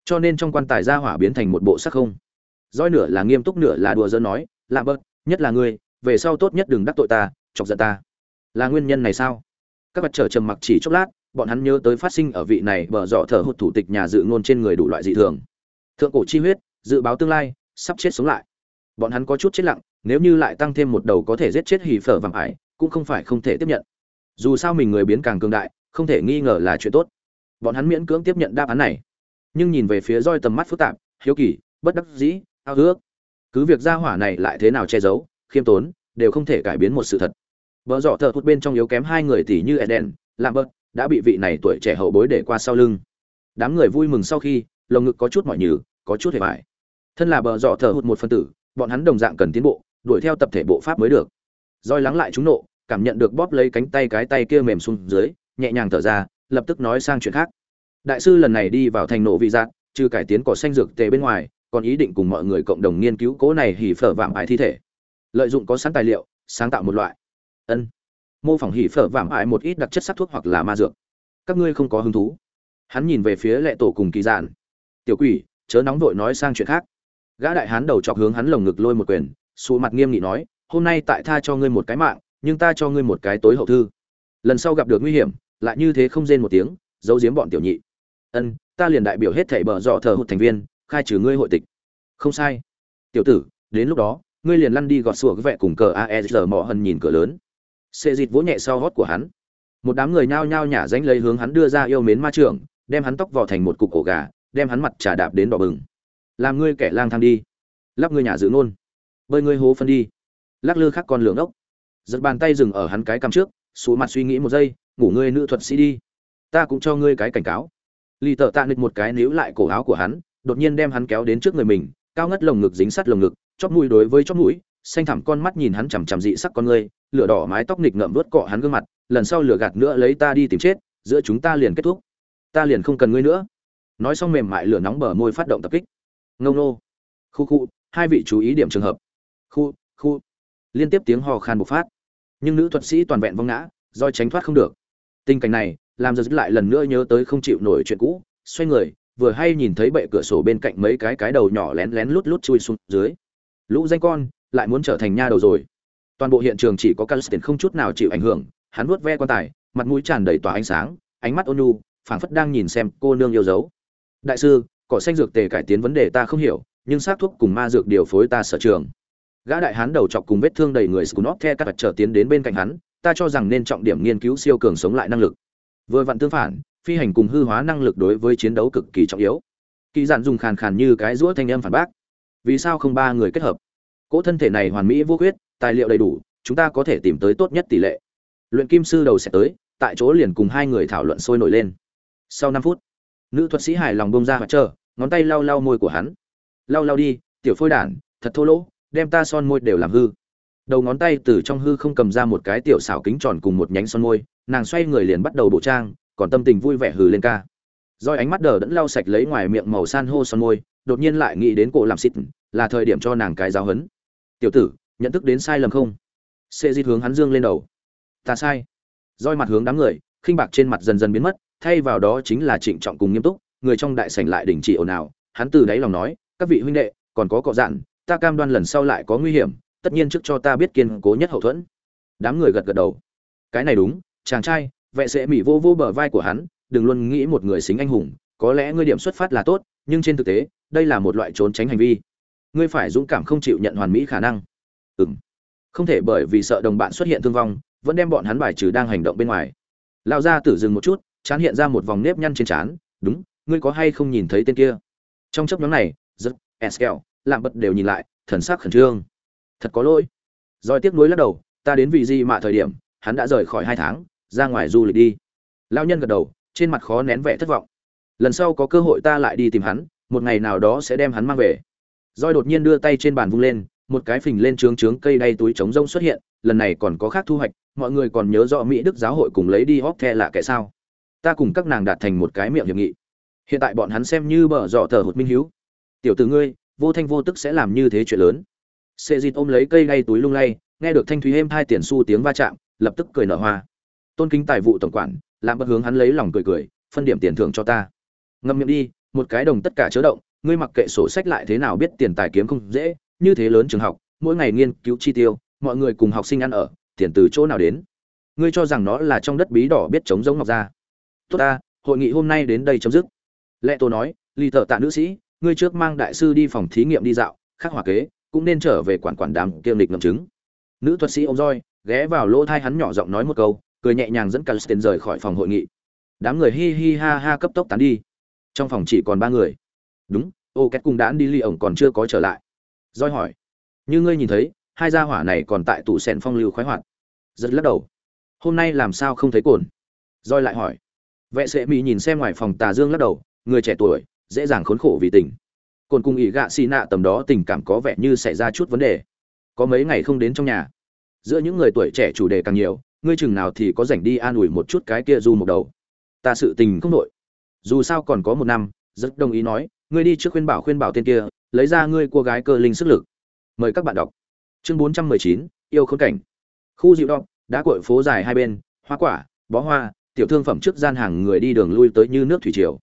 Cho nên trong quan tài ra hỏa biến thành một bộ sắc không. Roi nửa là nghiêm túc, nửa là đùa giỡn nói lạ bớt nhất là ngươi, về sau tốt nhất đừng đắc tội ta, chọc giận ta. Là nguyên nhân này sao? Các vật trở trầm mặc chỉ chốc lát bọn hắn nhớ tới phát sinh ở vị này bờ dọ thở hụt thủ tịch nhà dự ngôn trên người đủ loại dị thường. Thượng cổ chi huyết, dự báo tương lai, sắp chết sống lại. Bọn hắn có chút chết lặng, nếu như lại tăng thêm một đầu có thể giết chết hì phở vàng ải, cũng không phải không thể tiếp nhận. Dù sao mình người biến càng cường đại, không thể nghi ngờ là chuyện tốt. Bọn hắn miễn cưỡng tiếp nhận đáp án này. Nhưng nhìn về phía roi tầm mắt phức tạp, hiếu kỳ, bất đắc dĩ, ao ước. Cứ việc gia hỏa này lại thế nào che giấu, khiêm tốn, đều không thể cải biến một sự thật. Vợ dọ thợ hụt bên trong yếu kém hai người tỷ như eden làm bớt đã bị vị này tuổi trẻ hậu bối để qua sau lưng. Đám người vui mừng sau khi, lồng ngực có chút mỏi nhừ, có chút hề vải thân là bờ dọ thở hụt một phân tử, bọn hắn đồng dạng cần tiến bộ, đuổi theo tập thể bộ pháp mới được. Roi lắng lại chúng nộ, cảm nhận được bóp lấy cánh tay cái tay kia mềm xuống dưới, nhẹ nhàng thở ra, lập tức nói sang chuyện khác. Đại sư lần này đi vào thành nộ vị giác trừ cải tiến cỏ xanh dược tề bên ngoài, còn ý định cùng mọi người cộng đồng nghiên cứu cố này hỉ phở vạm ải thi thể. Lợi dụng có sẵn tài liệu, sáng tạo một loại. Ân mô phỏng hỉ phở vạm ải một ít đặc chất sắc thuốc hoặc là ma dược. Các ngươi không có hứng thú. Hắn nhìn về phía lệ tổ cùng kỳ giản. Tiểu quỷ, chớ nóng vội nói sang chuyện khác. Gã đại hán đầu chọc hướng hắn lồng ngực lôi một quyền xù mặt nghiêm nghị nói, hôm nay tại tha cho ngươi một cái mạng, nhưng ta cho ngươi một cái tối hậu thư. Lần sau gặp được nguy hiểm, lại như thế không rên một tiếng, giấu giếm bọn tiểu nhị. Ân, ta liền đại biểu hết thảy bờ dọ thờ hụt thành viên, khai trừ ngươi hội tịch. Không sai. Tiểu tử, đến lúc đó, ngươi liền lăn đi gọt sủa vẹ cùng cờ aesr mỏ hân nhìn cửa lớn xê dịt vỗ nhẹ sau hót của hắn. Một đám người nhao nhao nhả dánh lấy hướng hắn đưa ra yêu mến ma trưởng, đem hắn tóc vò thành một cục cổ gà, đem hắn mặt trà đạp đến đỏ bừng. Làm ngươi kẻ lang thang đi. Lắp ngươi nhà giữ luôn. bơi ngươi hố phân đi. Lắc lư khắc con lường ốc. Giật bàn tay dừng ở hắn cái cằm trước xuống mặt suy nghĩ một giây, ngủ ngươi nữ thuật sĩ đi. Ta cũng cho ngươi cái cảnh cáo. Lì tợ tạ nịch một cái níu lại cổ áo của hắn, đột nhiên đem hắn kéo đến trước người mình, cao ngất lồng ngực dính sát lồng ngực, chóp mũi đối với chóp mũi, xanh thẳm con mắt nhìn hắn chằm chằm dị sắc con ngươi lửa đỏ mái tóc nghịch ngợm vớt cọ hắn gương mặt, lần sau lửa gạt nữa lấy ta đi tìm chết, giữa chúng ta liền kết thúc. Ta liền không cần ngươi nữa. Nói xong mềm mại lửa nóng bờ môi phát động tập kích. Ngông nô. Khu khu, hai vị chú ý điểm trường hợp. Khu khu. Liên tiếp tiếng hò khan bộc phát. Nhưng nữ thuật sĩ toàn vẹn vong ngã, do tránh thoát không được. Tình cảnh này, làm giật lại lần nữa nhớ tới không chịu nổi chuyện cũ, xoay người, vừa hay nhìn thấy bệ cửa sổ bên cạnh mấy cái cái đầu nhỏ lén lén lút lút chui xuống dưới. Lũ danh con, lại muốn trở thành nha đầu rồi toàn bộ hiện trường chỉ có Calstin không chút nào chịu ảnh hưởng, hắn vuốt ve quan tài, mặt mũi tràn đầy tỏa ánh sáng, ánh mắt ôn nhu, phảng phất đang nhìn xem cô nương yêu dấu. Đại sư, cỏ xanh dược tề cải tiến vấn đề ta không hiểu, nhưng xác thuốc cùng ma dược điều phối ta sở trường. Gã đại hán đầu chọc cùng vết thương đầy người scunop the các vật trở tiến đến bên cạnh hắn, ta cho rằng nên trọng điểm nghiên cứu siêu cường sống lại năng lực. Vừa vặn tương phản, phi hành cùng hư hóa năng lực đối với chiến đấu cực kỳ trọng yếu. Kỳ giản dùng khàn khàn như cái rũa thanh âm phản bác. Vì sao không ba người kết hợp? Cỗ thân thể này hoàn mỹ vô khuyết tài liệu đầy đủ, chúng ta có thể tìm tới tốt nhất tỷ lệ. Luyện kim sư đầu sẽ tới, tại chỗ liền cùng hai người thảo luận sôi nổi lên. Sau năm phút, nữ thuật sĩ hài lòng bông ra và chờ, ngón tay lau lau môi của hắn. Lau lau đi, tiểu phôi đản, thật thô lỗ, đem ta son môi đều làm hư. Đầu ngón tay từ trong hư không cầm ra một cái tiểu xảo kính tròn cùng một nhánh son môi, nàng xoay người liền bắt đầu bộ trang, còn tâm tình vui vẻ hừ lên ca. Roi ánh mắt đờ đẫn lau sạch lấy ngoài miệng màu san hô son môi, đột nhiên lại nghĩ đến cổ làm xịt là thời điểm cho nàng cái giáo hấn tiểu tử nhận thức đến sai lầm không? Sệ di hướng hắn dương lên đầu. Ta sai. Roi mặt hướng đám người, khinh bạc trên mặt dần dần biến mất, thay vào đó chính là trịnh trọng cùng nghiêm túc, người trong đại sảnh lại đình chỉ ồn ào. Hắn từ đáy lòng nói, các vị huynh đệ, còn có cọ dạn, ta cam đoan lần sau lại có nguy hiểm, tất nhiên trước cho ta biết kiên cố nhất hậu thuẫn. Đám người gật gật đầu. Cái này đúng, chàng trai, vệ sẽ mỹ vô vô bờ vai của hắn, đừng luôn nghĩ một người xính anh hùng, có lẽ ngươi điểm xuất phát là tốt, nhưng trên thực tế, đây là một loại trốn tránh hành vi. Ngươi phải dũng cảm không chịu nhận hoàn mỹ khả năng ừng không thể bởi vì sợ đồng bạn xuất hiện thương vong, vẫn đem bọn hắn bài trừ đang hành động bên ngoài. Lao ra tử dừng một chút, chán hiện ra một vòng nếp nhăn trên trán, đúng, ngươi có hay không nhìn thấy tên kia? Trong chấp nhóm này rất eskel lạm bật đều nhìn lại, thần sắc khẩn trương. Thật có lỗi. Rồi tiếc nuối lắc đầu, ta đến vị gì mà thời điểm, hắn đã rời khỏi hai tháng, ra ngoài du lịch đi. Lao nhân gật đầu, trên mặt khó nén vẻ thất vọng. Lần sau có cơ hội ta lại đi tìm hắn, một ngày nào đó sẽ đem hắn mang về. Roi đột nhiên đưa tay trên bàn vung lên một cái phình lên trướng trướng cây đay túi trống rông xuất hiện, lần này còn có khác thu hoạch, mọi người còn nhớ rõ mỹ đức giáo hội cùng lấy đi hóc the là kẻ sao? Ta cùng các nàng đạt thành một cái miệng hiệp nghị. Hiện tại bọn hắn xem như bờ rọ thở hụt minh hiếu. Tiểu tử ngươi, vô thanh vô tức sẽ làm như thế chuyện lớn. Sệ dịt ôm lấy cây đay túi lung lay, nghe được thanh thúy êm hai tiền xu tiếng va chạm, lập tức cười nở hoa. Tôn kính tài vụ tổng quản làm bất hướng hắn lấy lòng cười cười, phân điểm tiền thưởng cho ta. Ngậm miệng đi, một cái đồng tất cả chớ động, ngươi mặc kệ sổ sách lại thế nào biết tiền tài kiếm không dễ như thế lớn trường học, mỗi ngày nghiên cứu chi tiêu, mọi người cùng học sinh ăn ở, tiền từ chỗ nào đến? Ngươi cho rằng nó là trong đất bí đỏ biết chống giống ngọc ra. Tốt ta, hội nghị hôm nay đến đây chấm dứt. Lệ tô nói lì thợ tạ nữ sĩ, ngươi trước mang đại sư đi phòng thí nghiệm đi dạo, khắc hỏa kế, cũng nên trở về quản quản đám kiêm lịch ngầm chứng nữ thuật sĩ ông roi ghé vào lỗ thai hắn nhỏ giọng nói một câu, cười nhẹ nhàng dẫn Calstin rời khỏi phòng hội nghị. Đám người hi hi ha ha cấp tốc tán đi. Trong phòng chỉ còn ba người. Đúng, ô két cùng đãn đi ly ổng còn chưa có trở lại roi hỏi. Như ngươi nhìn thấy, hai gia hỏa này còn tại tủ sèn phong lưu khoái hoạt. Rất lắc đầu. Hôm nay làm sao không thấy cồn? Roi lại hỏi. Vệ sệ mỹ nhìn xem ngoài phòng tà dương lắc đầu, người trẻ tuổi, dễ dàng khốn khổ vì tình. Cồn cùng ỉ gạ xì nạ tầm đó tình cảm có vẻ như xảy ra chút vấn đề. Có mấy ngày không đến trong nhà. Giữa những người tuổi trẻ chủ đề càng nhiều, ngươi chừng nào thì có rảnh đi an ủi một chút cái kia du một đầu. Ta sự tình không nội dù sao còn có một năm, rất đồng ý nói, ngươi đi trước khuyên bảo khuyên bảo tên kia lấy ra ngươi cô gái cơ linh sức lực. Mời các bạn đọc. Chương bốn trăm mười chín, yêu khốn cảnh. Khu dịu đọc đã cội phố dài hai bên, hoa quả, bó hoa, tiểu thương phẩm trước gian hàng người đi đường lui tới như nước thủy triều.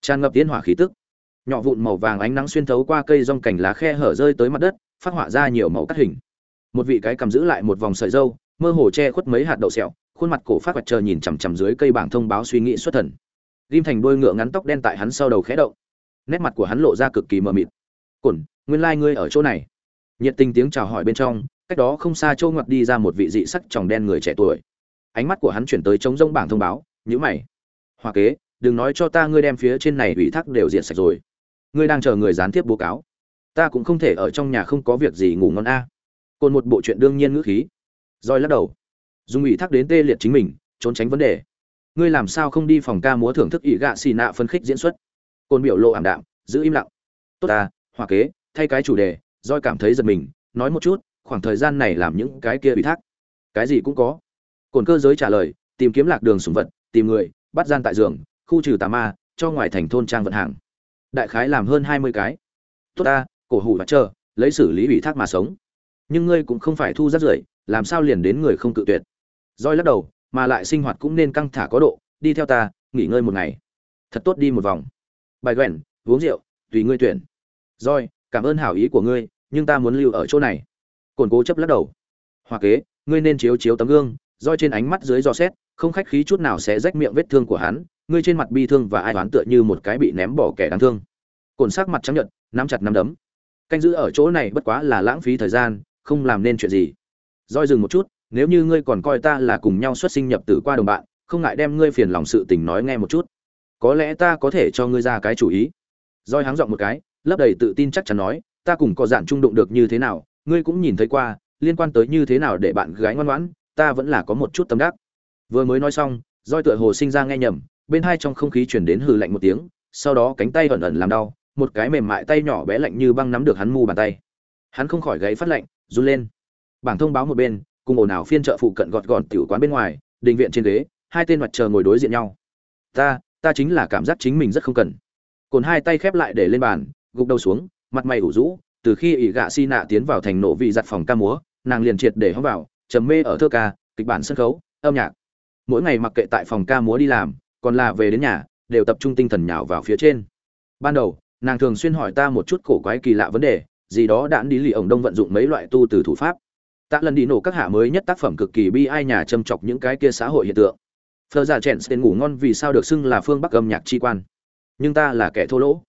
Tràn ngập tiến hỏa khí tức. Nhỏ vụn màu vàng ánh nắng xuyên thấu qua cây rong cảnh lá khe hở rơi tới mặt đất, phát họa ra nhiều màu cắt hình. Một vị cái cầm giữ lại một vòng sợi dâu mơ hồ che khuất mấy hạt đậu sẹo, khuôn mặt cổ phát quạt chờ nhìn chằm chằm dưới cây bảng thông báo suy nghĩ xuất thần. Ghim thành đôi ngựa ngắn tóc đen tại hắn sau đầu khẽ động. Nét mặt của hắn lộ ra cực kỳ mờ mịt cổn, nguyên lai、like、ngươi ở chỗ này. Nhiệt tình tiếng chào hỏi bên trong, cách đó không xa châu ngoặt đi ra một vị dị sắc tròng đen người trẻ tuổi. Ánh mắt của hắn chuyển tới trống rông bảng thông báo, nhữ mày. Hoa kế, đừng nói cho ta ngươi đem phía trên này ủy thác đều diện sạch rồi. Ngươi đang chờ người gián tiếp bố cáo. Ta cũng không thể ở trong nhà không có việc gì ngủ ngon a. À. cồn một bộ chuyện đương nhiên ngữ khí. Roi lắc đầu. Dùng ủy thác đến tê liệt chính mình, trốn tránh vấn đề. Ngươi làm sao không đi phòng ca múa thưởng thức ỷ gạ xì nạ phân khích diễn xuất? Côn biểu lộ ảm đạm, giữ im lặng. Tốt ta hòa kế, thay cái chủ đề Doi cảm thấy giật mình, nói một chút, khoảng thời gian này làm những cái kia ủy thác. Cái gì cũng có. Cồn cơ giới trả lời, tìm kiếm lạc đường sùng vật, tìm người, bắt gian tại giường, khu trừ tà ma, cho ngoài thành thôn trang vận hàng. Đại khái làm hơn hai mươi cái. Tốt ta, cổ hủ và chờ, lấy xử lý ủy thác mà sống. Nhưng ngươi cũng không phải thu rất rưởi, làm sao liền đến người không cự tuyệt? Roi lắc đầu, mà lại sinh hoạt cũng nên căng thả có độ, đi theo ta, nghỉ ngơi một ngày. Thật tốt đi một vòng. Bài quèn uống rượu, tùy ngươi tuyển. Rồi, cảm ơn hảo ý của ngươi nhưng ta muốn lưu ở chỗ này. Cổn cố chấp lắc đầu. Hoa kế ngươi nên chiếu chiếu tấm gương roi trên ánh mắt dưới do xét không khách khí chút nào sẽ rách miệng vết thương của hắn ngươi trên mặt bi thương và ai đoán tựa như một cái bị ném bỏ kẻ đáng thương. Cổn sắc mặt trắng nhợt nắm chặt nắm đấm. Canh giữ ở chỗ này bất quá là lãng phí thời gian không làm nên chuyện gì. Roi dừng một chút nếu như ngươi còn coi ta là cùng nhau xuất sinh nhập tử qua đồng bạn không ngại đem ngươi phiền lòng sự tình nói nghe một chút. Có lẽ ta có thể cho ngươi ra cái chủ ý. Roi háng giọng một cái lấp đầy tự tin chắc chắn nói, ta cùng có dạn trung đụng được như thế nào, ngươi cũng nhìn thấy qua, liên quan tới như thế nào để bạn gái ngoan ngoãn, ta vẫn là có một chút tâm đắc. Vừa mới nói xong roi tựa hồ sinh ra nghe nhầm, bên hai trong không khí chuyển đến hừ lạnh một tiếng, sau đó cánh tay ẩn ẩn làm đau, một cái mềm mại tay nhỏ bé lạnh như băng nắm được hắn mu bàn tay. Hắn không khỏi gáy phát lạnh, run lên. Bảng thông báo một bên, cùng ồn ào phiên chợ phụ cận gọt gọn tiểu quán bên ngoài, đình viện trên ghế, hai tên mặt chờ ngồi đối diện nhau. Ta ta chính là cảm giác chính mình rất không cần. Cồn hai tay khép lại để lên bàn gục đầu xuống, mặt mày ủ rũ, từ khi ỷ gạ si nạ tiến vào thành nổ vị giặt phòng ca múa, nàng liền triệt để hóng vào, trầm mê ở thơ ca, kịch bản sân khấu, âm nhạc. Mỗi ngày mặc kệ tại phòng ca múa đi làm, còn là về đến nhà, đều tập trung tinh thần nhào vào phía trên. Ban đầu, nàng thường xuyên hỏi ta một chút cổ quái kỳ lạ vấn đề, gì đó đã đi lì ổng đông vận dụng mấy loại tu từ thủ pháp. Tạ lần đi nổ các hạ mới nhất tác phẩm cực kỳ bi ai nhà châm chọc những cái kia xã hội hiện tượng. Phờ giả chèn tên ngủ ngon vì sao được xưng là phương bắc âm nhạc chi quan. Nhưng ta là kẻ thô lỗ.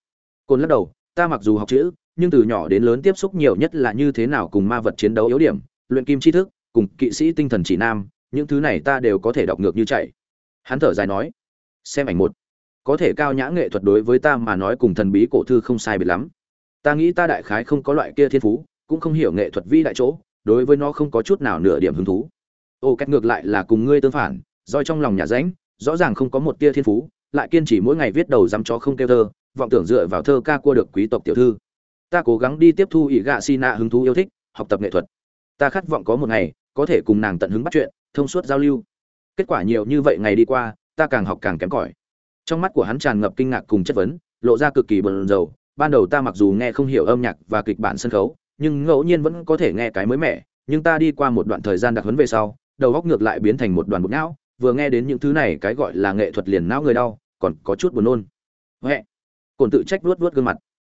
Côn lắc đầu ta mặc dù học chữ, nhưng từ nhỏ đến lớn tiếp xúc nhiều nhất là như thế nào cùng ma vật chiến đấu yếu điểm, luyện kim tri thức, cùng kỵ sĩ tinh thần chỉ nam, những thứ này ta đều có thể đọc ngược như chạy. Hắn thở dài nói, xem ảnh một. Có thể cao nhã nghệ thuật đối với ta mà nói cùng thần bí cổ thư không sai biệt lắm. Ta nghĩ ta đại khái không có loại kia thiên phú, cũng không hiểu nghệ thuật vĩ đại chỗ, đối với nó không có chút nào nửa điểm hứng thú. Ô, cách ngược lại là cùng ngươi tương phản doi trong lòng nhà ránh, rõ ràng không có một tia thiên phú, lại kiên trì mỗi ngày viết đầu dăm chó không kêu thơ vọng tưởng dựa vào thơ ca cua được quý tộc tiểu thư. Ta cố gắng đi tiếp thu ỷ gạ xi nạ hứng thú yêu thích, học tập nghệ thuật. Ta khát vọng có một ngày, có thể cùng nàng tận hứng bắt chuyện, thông suốt giao lưu. Kết quả nhiều như vậy ngày đi qua, ta càng học càng kém cỏi. Trong mắt của hắn tràn ngập kinh ngạc cùng chất vấn, lộ ra cực kỳ bờn dầu ban đầu ta mặc dù nghe không hiểu âm nhạc và kịch bản sân khấu, nhưng ngẫu nhiên vẫn có thể nghe cái mới mẻ. Nhưng ta đi qua một đoạn thời gian đặc huấn về sau, đầu góc ngược lại biến thành một đoàn bột não. Vừa nghe đến những thứ này, cái gọi là nghệ thuật liền não người đau, còn có chút buồn nôn. Huệ cồn tự trách vuốt vuốt gương mặt.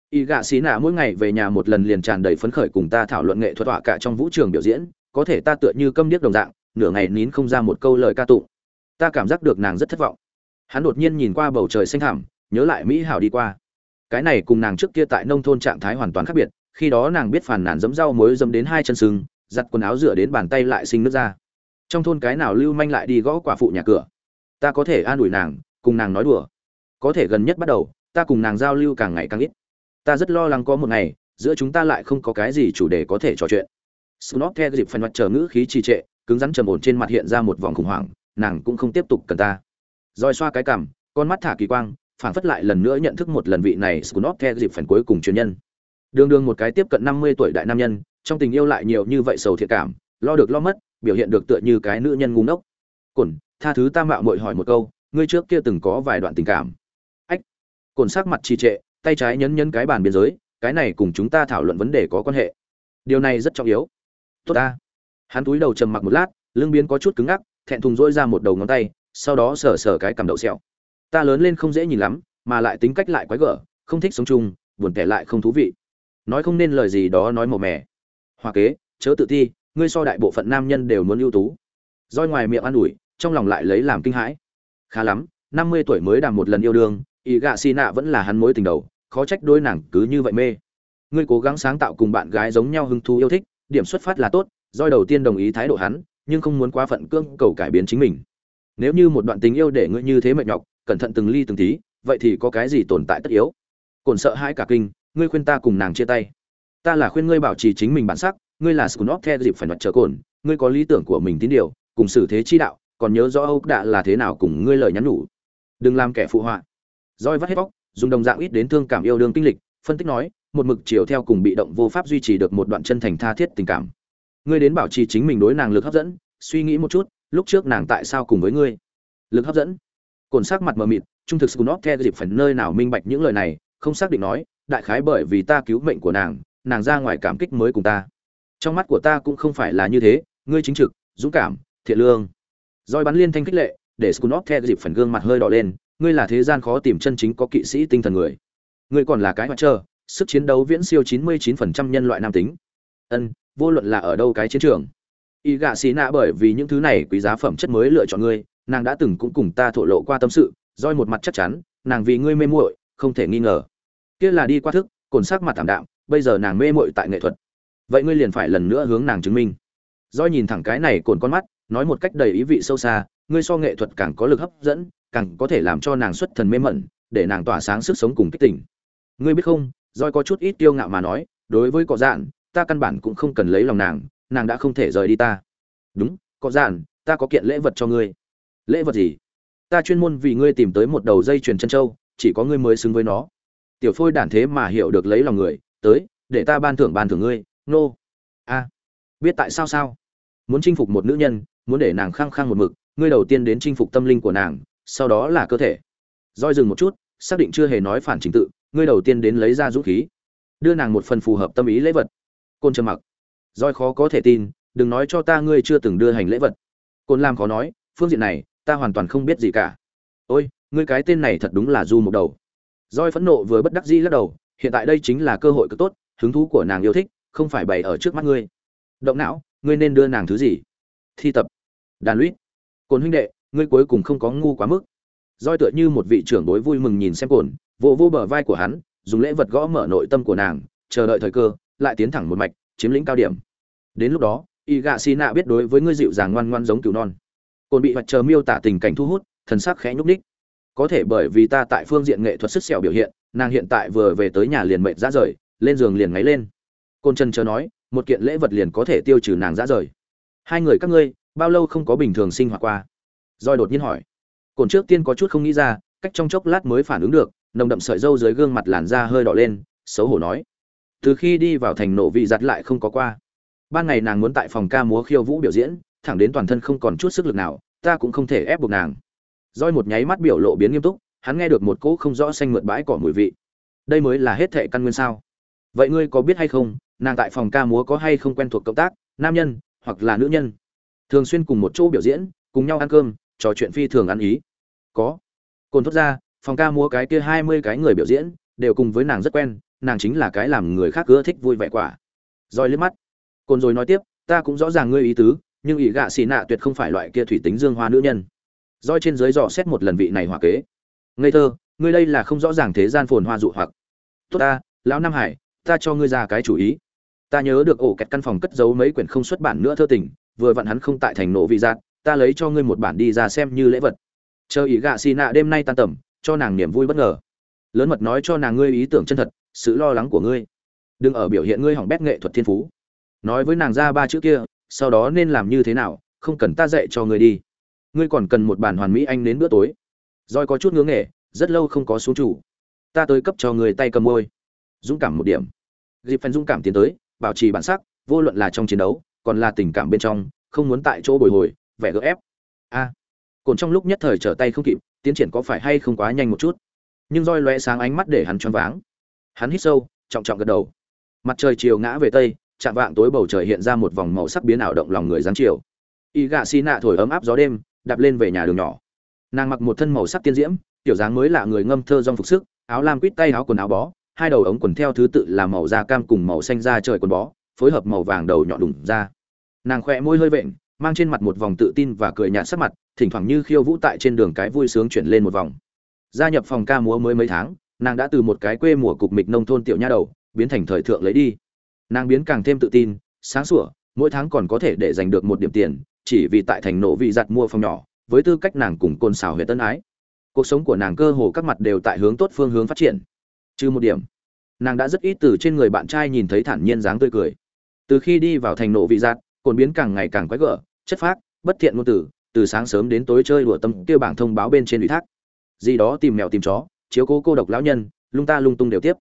Y gạ xí nạ mỗi ngày về nhà một lần liền tràn đầy phấn khởi cùng ta thảo luận nghệ thuật họa cả trong vũ trường biểu diễn, có thể ta tựa như câm điếc đồng dạng, nửa ngày nín không ra một câu lời ca tụng. Ta cảm giác được nàng rất thất vọng. Hắn đột nhiên nhìn qua bầu trời xanh thẳm nhớ lại mỹ hảo đi qua. Cái này cùng nàng trước kia tại nông thôn trạng thái hoàn toàn khác biệt, khi đó nàng biết phàn nàn dấm rau mới dấm đến hai chân sưng giặt quần áo rửa đến bàn tay lại sinh nước ra. Trong thôn cái nào lưu manh lại đi gõ quả phụ nhà cửa. Ta có thể an ủi nàng, cùng nàng nói đùa. Có thể gần nhất bắt đầu ta cùng nàng giao lưu càng ngày càng ít. Ta rất lo lắng có một ngày, giữa chúng ta lại không có cái gì chủ đề có thể trò chuyện. Snob theo dịp phần mặt chờ ngữ khí trì trệ, cứng rắn trầm ổn trên mặt hiện ra một vòng khủng hoảng, nàng cũng không tiếp tục cần ta. Roi xoa cái cằm, con mắt thả kỳ quang phản phất lại lần nữa nhận thức một lần vị này Snob theo dịp phần cuối cùng truyền nhân. Đường đường một cái tiếp cận năm mươi tuổi đại nam nhân, trong tình yêu lại nhiều như vậy sầu thiệt cảm, lo được lo mất, biểu hiện được tựa như cái nữ nhân ngu ngốc. Cổn, tha thứ ta mạo muội hỏi một câu, ngươi trước kia từng có vài đoạn tình cảm? Cồn sắc mặt trì trệ, tay trái nhấn nhấn cái bàn biên giới, cái này cùng chúng ta thảo luận vấn đề có quan hệ. Điều này rất trọng yếu. Tốt ta. Hắn túi đầu trầm mặc một lát, lưng biến có chút cứng ngắc, thẹn thùng dỗi ra một đầu ngón tay, sau đó sờ sờ cái cầm đậu sẹo. Ta lớn lên không dễ nhìn lắm, mà lại tính cách lại quái gở, không thích sống chung, buồn kẻ lại không thú vị. Nói không nên lời gì đó nói màu mè. Hoa kế, chớ tự ti, ngươi so đại bộ phận nam nhân đều muốn ưu tú. Roi ngoài miệng an ủi, trong lòng lại lấy làm kinh hãi. Khá lắm, năm mươi tuổi mới đàm một lần yêu đương ý gạ xì nạ vẫn là hắn mối tình đầu, khó trách đôi nàng cứ như vậy mê. Ngươi cố gắng sáng tạo cùng bạn gái giống nhau hứng thú yêu thích, điểm xuất phát là tốt Doi đầu tiên đồng ý thái độ hắn, nhưng không muốn quá phận cương cầu cải biến chính mình. Nếu như một đoạn tình yêu để ngươi như thế mệt nhọc, cẩn thận từng ly từng tí, vậy thì có cái gì tồn tại tất yếu? Cồn sợ hãi cả kinh, ngươi khuyên ta cùng nàng chia tay. Ta là khuyên ngươi bảo trì chính mình bản sắc, ngươi là scunop theo dịp phải mặt trở cồn, ngươi có lý tưởng của mình tín điều, cùng xử thế chi đạo, còn nhớ rõ âu đạ là thế nào cùng ngươi lời nhắn nhủ. Đừng làm kẻ phụ họa roi vắt hết bóc, dùng đồng dạng ít đến thương cảm yêu đương kinh lịch, phân tích nói, một mực chiều theo cùng bị động vô pháp duy trì được một đoạn chân thành tha thiết tình cảm. Ngươi đến bảo trì chính mình đối nàng lực hấp dẫn, suy nghĩ một chút, lúc trước nàng tại sao cùng với ngươi? Lực hấp dẫn? Cồn sắc mặt mờ mịt, trung thực scunop theo dịp phần nơi nào minh bạch những lời này, không xác định nói, đại khái bởi vì ta cứu mệnh của nàng nàng ra ngoài cảm kích mới cùng ta. Trong mắt của ta cũng không phải là như thế, ngươi chính trực, dũng cảm, thiện lương. Roi bắn liên thanh khích lệ, để scunop theo dịp phần gương mặt hơi đỏ lên ngươi là thế gian khó tìm chân chính có kỵ sĩ tinh thần người. Ngươi còn là cái hoạt trơ, sức chiến đấu viễn siêu 99% nhân loại nam tính. Ân, vô luận là ở đâu cái chiến trường. Y gạ xì nạ bởi vì những thứ này quý giá phẩm chất mới lựa chọn ngươi, nàng đã từng cũng cùng ta thổ lộ qua tâm sự, roi một mặt chắc chắn, nàng vì ngươi mê muội, không thể nghi ngờ. Kia là đi qua thức, cồn sắc mặt thảm đạm, bây giờ nàng mê muội tại nghệ thuật. Vậy ngươi liền phải lần nữa hướng nàng chứng minh. Doi nhìn thẳng cái này cồn con mắt, nói một cách đầy ý vị sâu xa, ngươi so nghệ thuật càng có lực hấp dẫn càng có thể làm cho nàng xuất thần mê mẩn, để nàng tỏa sáng sức sống cùng kích tỉnh ngươi biết không roi có chút ít kiêu ngạo mà nói, đối với cọ dạn, ta căn bản cũng không cần lấy lòng nàng nàng đã không thể rời đi ta. Đúng, cọ dạn, ta có kiện lễ vật cho ngươi. Lễ vật gì? Ta chuyên môn vì ngươi tìm tới một đầu dây chuyền chân trâu, chỉ có ngươi mới xứng với nó. Tiểu phôi đản thế mà hiểu được lấy lòng người, tới, để ta ban thưởng ban thưởng ngươi, nô、no. a, biết tại sao sao? Muốn chinh phục một nữ nhân, muốn để nàng khăng khăng một mực, ngươi đầu tiên đến chinh phục tâm linh của nàng sau đó là cơ thể. Roi dừng một chút, xác định chưa hề nói phản trình tự, ngươi đầu tiên đến lấy ra dũng khí. Đưa nàng một phần phù hợp tâm ý lễ vật. Côn trầm mặc. Roi khó có thể tin, đừng nói cho ta ngươi chưa từng đưa hành lễ vật. Côn lam khó nói, phương diện này, ta hoàn toàn không biết gì cả. Ôi, ngươi cái tên này thật đúng là du một đầu. Roi phẫn nộ vừa bất đắc dĩ lắc đầu, hiện tại đây chính là cơ hội cực tốt, hứng thú của nàng yêu thích, không phải bày ở trước mắt ngươi. Động não, ngươi nên đưa nàng thứ gì? Thi tập. Đàn lũy cồn huynh đệ ngươi cuối cùng không có ngu quá mức. Roi tựa như một vị trưởng đối vui mừng nhìn xem cồn, vỗ vô bờ vai của hắn, dùng lễ vật gõ mở nội tâm của nàng, chờ đợi thời cơ, lại tiến thẳng một mạch, chiếm lĩnh cao điểm. Đến lúc đó y gạ xì nạ biết đối với ngươi dịu dàng ngoan ngoan giống cừu non. Cồn bị vật chờ miêu tả tình cảnh thu hút, thần sắc khẽ nhúc ních có thể bởi vì ta tại phương diện nghệ thuật sức sẹo biểu hiện, nàng hiện tại vừa về tới nhà liền mệt ra rời, lên giường liền ngáy lên. Côn chân chờ nói, một kiện lễ vật liền có thể tiêu trừ nàng ra rời. Hai người các ngươi, bao lâu không có bình thường sinh hoạt qua? Roi đột nhiên hỏi. Cổn trước tiên có chút không nghĩ ra, cách trong chốc lát mới phản ứng được, nồng đậm sợi dâu dưới gương mặt làn da hơi đỏ lên, xấu hổ nói. Từ khi đi vào thành nổ vị giặt lại không có qua. Ban ngày nàng muốn tại phòng ca múa khiêu vũ biểu diễn, thẳng đến toàn thân không còn chút sức lực nào, ta cũng không thể ép buộc nàng. Roi một nháy mắt biểu lộ biến nghiêm túc, hắn nghe được một cỗ không rõ xanh mượt bãi cỏ mùi vị. Đây mới là hết thệ căn nguyên sao? Vậy ngươi có biết hay không, nàng tại phòng ca múa có hay không quen thuộc cộng tác, nam nhân hoặc là nữ nhân? Thường xuyên cùng một chỗ biểu diễn, cùng nhau ăn cơm trò chuyện phi thường ăn ý. Có. Cồn thốt ra, phòng ca múa cái kia hai mươi cái người biểu diễn, đều cùng với nàng rất quen, nàng chính là cái làm người khác ưa thích vui vẻ quả. Roi liếc mắt. Cồn rồi nói tiếp, ta cũng rõ ràng ngươi ý tứ, nhưng ỷ gạ xì nạ tuyệt không phải loại kia thủy tính dương hoa nữ nhân. Roi trên dưới dò xét một lần vị này hòa kế. Ngây thơ, ngươi đây là không rõ ràng thế gian phồn hoa dụ hoặc. Tốt ta, lão nam hải, ta cho ngươi ra cái chủ ý. Ta nhớ được ổ kẹt căn phòng cất giấu mấy quyển không xuất bản nữa thơ tình, vừa vặn hắn không tại thành nổ vị giác ta lấy cho ngươi một bản đi ra xem như lễ vật. Chờ ý gạ xì nạ đêm nay tan tầm, cho nàng niềm vui bất ngờ. Lớn mật nói cho nàng ngươi ý tưởng chân thật, sự lo lắng của ngươi. Đừng ở biểu hiện ngươi hỏng bét nghệ thuật thiên phú. Nói với nàng ra ba chữ kia, sau đó nên làm như thế nào, không cần ta dạy cho ngươi đi. Ngươi còn cần một bản hoàn mỹ anh đến bữa tối. Roi có chút ngưỡng nghề, rất lâu không có xuống chủ. Ta tới cấp cho người tay cầm môi. Dũng cảm một điểm. Dịp phần dũng cảm tiến tới, bảo trì bản sắc, vô luận là trong chiến đấu, còn là tình cảm bên trong, không muốn tại chỗ bồi hồi vẻ gỡ ép. A à, cồn trong lúc nhất thời trở tay không kịp tiến triển có phải hay không quá nhanh một chút. Nhưng roi loe sáng ánh mắt để hắn choáng váng. Hắn hít sâu trọng trọng gật đầu. Mặt trời chiều ngã về tây chạm vạng tối bầu trời hiện ra một vòng màu sắc biến ảo động lòng người giáng chiều. Y gạ xi nạ thổi ấm áp gió đêm đạp lên về nhà đường nhỏ. Nàng mặc một thân màu sắc tiên diễm tiểu dáng mới lạ người ngâm thơ dong phục sức áo lam quýt tay áo quần áo bó hai đầu ống quần theo thứ tự là màu da cam cùng màu xanh da trời quần bó phối hợp màu vàng đầu nhọn đùng ra. Nàng khỏe môi hơi vện mang trên mặt một vòng tự tin và cười nhạt sắc mặt, thỉnh thoảng như khiêu vũ tại trên đường cái vui sướng chuyển lên một vòng. Gia nhập phòng ca múa mới mấy tháng, nàng đã từ một cái quê mùa cục mịch nông thôn tiểu nha đầu, biến thành thời thượng lấy đi. Nàng biến càng thêm tự tin, sáng sủa, mỗi tháng còn có thể để giành được một điểm tiền, chỉ vì tại thành nổ vị giặt mua phòng nhỏ, với tư cách nàng cùng côn xào huyện tân ái. Cuộc sống của nàng cơ hồ các mặt đều tại hướng tốt phương hướng phát triển. Trừ một điểm, nàng đã rất ít từ trên người bạn trai nhìn thấy thản nhiên dáng tươi cười. Từ khi đi vào thành nổ vị giặt, cồn biến càng ngày càng quái gở chất phác, bất thiện ngôn tử từ sáng sớm đến tối chơi đùa tâm kêu bảng thông báo bên trên ủy thác. Gì đó tìm mèo tìm chó, chiếu cố cô độc lão nhân, lung ta lung tung đều tiếp.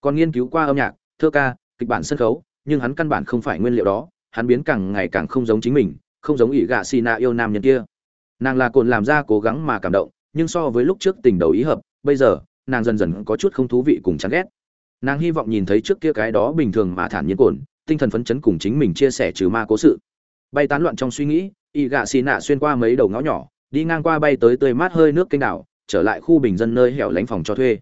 Còn nghiên cứu qua âm nhạc, thơ ca, kịch bản sân khấu, nhưng hắn căn bản không phải nguyên liệu đó, hắn biến càng ngày càng không giống chính mình, không giống ỷ gạ xì nạ yêu nam nhân kia. Nàng là cồn làm ra cố gắng mà cảm động, nhưng so với lúc trước tình đầu ý hợp, bây giờ, nàng dần dần có chút không thú vị cùng chán ghét. Nàng hy vọng nhìn thấy trước kia cái đó bình thường mà thản nhiên cồn, tinh thần phấn chấn cùng chính mình chia sẻ trừ ma cố sự bay tán loạn trong suy nghĩ, y gạ xì nạ xuyên qua mấy đầu ngõ nhỏ, đi ngang qua bay tới tươi mát hơi nước kênh đảo, trở lại khu bình dân nơi hẻo lánh phòng cho thuê.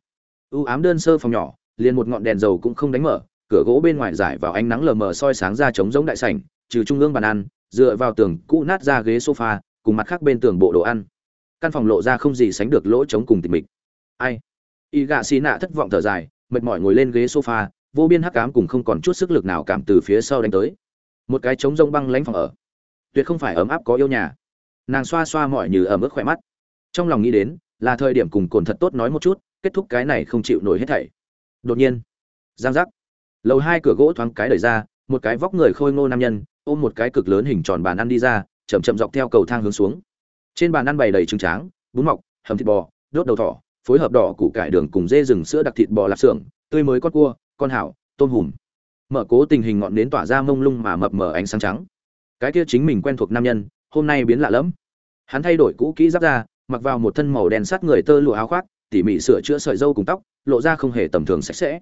Ưu ám đơn sơ phòng nhỏ, liền một ngọn đèn dầu cũng không đánh mở, cửa gỗ bên ngoài giải vào ánh nắng lờ mờ soi sáng ra trống giống đại sảnh, trừ trung ương bàn ăn, dựa vào tường cũ nát ra ghế sofa, cùng mặt khác bên tường bộ đồ ăn. Căn phòng lộ ra không gì sánh được lỗ trống cùng tịch mịch. Ai? Y gạ xì nạ thất vọng thở dài, mệt mỏi ngồi lên ghế sofa, vô biên hắc cám cùng không còn chút sức lực nào cảm từ phía sau đánh tới một cái trống rông băng lánh phòng ở. Tuyệt không phải ấm áp có yêu nhà. Nàng xoa xoa mọi như ở mức khỏe mắt. Trong lòng nghĩ đến, là thời điểm cùng cồn thật tốt nói một chút, kết thúc cái này không chịu nổi hết thảy. Đột nhiên, giang giác. Lầu hai cửa gỗ thoáng cái đẩy ra, một cái vóc người khôi ngô nam nhân, ôm một cái cực lớn hình tròn bàn ăn đi ra, chậm chậm dọc theo cầu thang hướng xuống. Trên bàn ăn bày đầy trứng tráng, bún mọc, hầm thịt bò, đốt đầu thỏ, phối hợp đỏ củ cải đường cùng dê rừng sữa đặc thịt bò lạp xưởng, tươi mới con cua, con hảo, tôm hùm mở cố tình hình ngọn nến tỏa ra mông lung mà mập mờ ánh sáng trắng. Cái kia chính mình quen thuộc nam nhân, hôm nay biến lạ lẫm. Hắn thay đổi cũ kỹ giáp ra mặc vào một thân màu đen sắt người tơ lụa áo khoác, tỉ mỉ sửa chữa sợi dâu cùng tóc, lộ ra không hề tầm thường sạch sẽ.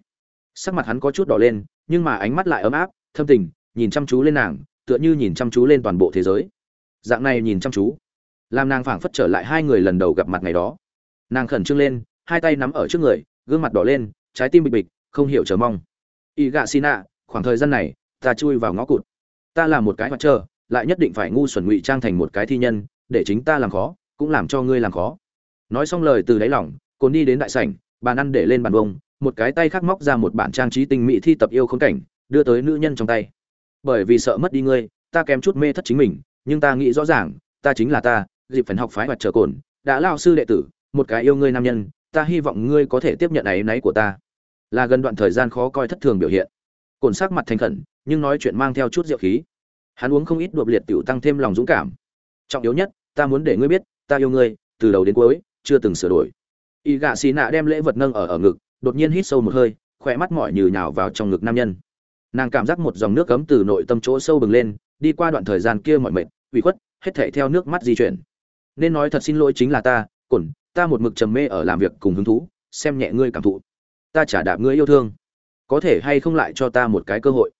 Sắc mặt hắn có chút đỏ lên, nhưng mà ánh mắt lại ấm áp, thâm tình, nhìn chăm chú lên nàng, tựa như nhìn chăm chú lên toàn bộ thế giới. Dạng này nhìn chăm chú, làm nàng phảng phất trở lại hai người lần đầu gặp mặt ngày đó. Nàng khẩn trương lên, hai tay nắm ở trước người, gương mặt đỏ lên, trái tim bịch bịch, không hiểu chờ mong. Y gạ xin ạ khoảng thời gian này, ta chui vào ngõ cụt. Ta là một cái hoạt trơ, lại nhất định phải ngu xuẩn ngụy trang thành một cái thi nhân, để chính ta làm khó, cũng làm cho ngươi làm khó. Nói xong lời từ đáy lỏng cồn đi đến đại sảnh, bàn ăn để lên bàn bông, một cái tay khác móc ra một bản trang trí tinh mỹ thi tập yêu khốn cảnh, đưa tới nữ nhân trong tay. Bởi vì sợ mất đi ngươi, ta kém chút mê thất chính mình, nhưng ta nghĩ rõ ràng, ta chính là ta, dịp phần học phái hoạt trở cồn, đã lao sư đệ tử, một cái yêu ngươi nam nhân, ta hy vọng ngươi có thể tiếp nhận áy náy của ta. Là gần đoạn thời gian khó coi thất thường biểu hiện cồn sắc mặt thành khẩn, nhưng nói chuyện mang theo chút rượu khí. Hắn uống không ít đột liệt tiểu tăng thêm lòng dũng cảm. Trọng yếu nhất, ta muốn để ngươi biết, ta yêu ngươi, từ đầu đến cuối, chưa từng sửa đổi. Y gạ xì nạ đem lễ vật nâng ở ở ngực, đột nhiên hít sâu một hơi, khỏe mắt mỏi nhừ nhào vào trong ngực nam nhân. Nàng cảm giác một dòng nước cấm từ nội tâm chỗ sâu bừng lên, đi qua đoạn thời gian kia mọi mệt, ủy khuất, hết thể theo nước mắt di chuyển. Nên nói thật xin lỗi chính là ta, cổn, ta một mực trầm mê ở làm việc cùng hứng thú, xem nhẹ ngươi cảm thụ. Ta trả đạp ngươi yêu thương có thể hay không lại cho ta một cái cơ hội.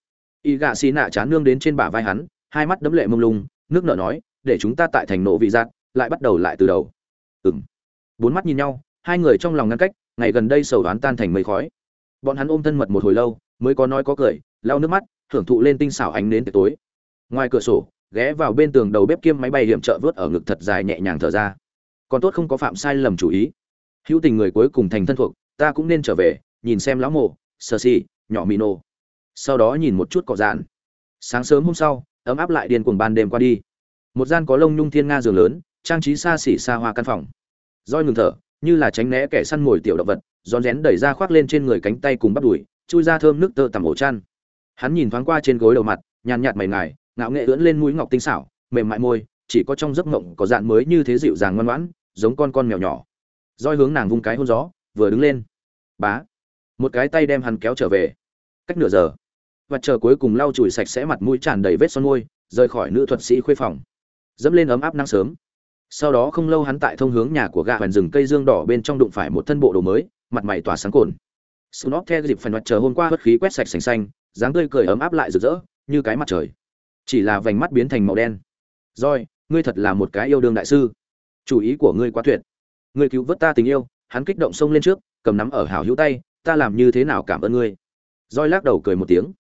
Y gạ xì nạ chán nương đến trên bả vai hắn, hai mắt đấm lệ mông lung, nước nở nói, để chúng ta tại thành nộ vị giác, lại bắt đầu lại từ đầu. Ừng bốn mắt nhìn nhau, hai người trong lòng ngăn cách, ngày gần đây sầu đoán tan thành mây khói. Bọn hắn ôm thân mật một hồi lâu, mới có nói có cười, lau nước mắt, thưởng thụ lên tinh xảo ánh đến tối. Ngoài cửa sổ, ghé vào bên tường đầu bếp kiêm máy bay hiểm trợ vớt ở ngực thật dài nhẹ nhàng thở ra. Còn tốt không có phạm sai lầm chủ ý. Hữu tình người cuối cùng thành thân thuộc, ta cũng nên trở về, nhìn xem lão mộ sơ si, nhỏ mì nô sau đó nhìn một chút cỏ dạn. Sáng sớm hôm sau, ấm áp lại điên cuồng ban đêm qua đi. Một gian có lông nhung thiên nga giường lớn, trang trí xa xỉ xa hoa căn phòng. Roi ngừng thở, như là tránh né kẻ săn mồi tiểu động vật, rón rén đẩy ra khoác lên trên người cánh tay cùng bắp đùi, chui ra thơm nước tơ tằm ổ chăn. Hắn nhìn thoáng qua trên gối đầu mặt, nhàn nhạt mày ngài, ngạo nghệ ưỡn lên mũi ngọc tinh xảo, mềm mại môi, chỉ có trong giấc mộng có dạn mới như thế dịu dàng ngoan ngoãn, giống con con mèo nhỏ. Roi hướng nàng vung cái hôn gió, vừa đứng lên. Bá một cái tay đem hắn kéo trở về. Cách nửa giờ, và chờ cuối cùng lau chùi sạch sẽ mặt mũi tràn đầy vết son môi, rời khỏi nữ thuật sĩ khuê phòng. Dẫm lên ấm áp nắng sớm. Sau đó không lâu hắn tại thông hướng nhà của gạ hoàn rừng cây dương đỏ bên trong đụng phải một thân bộ đồ mới, mặt mày tỏa sáng cồn. Snot theo dịp phần mặt chờ hôm qua hất khí quét sạch sành xanh, dáng tươi cười ấm áp lại rực rỡ, như cái mặt trời. Chỉ là vành mắt biến thành màu đen. Rồi, ngươi thật là một cái yêu đương đại sư. Chủ ý của ngươi quá tuyệt. Ngươi cứu vớt ta tình yêu, hắn kích động xông lên trước, cầm nắm ở hảo hữu tay ta làm như thế nào cảm ơn ngươi? Roi lắc đầu cười một tiếng.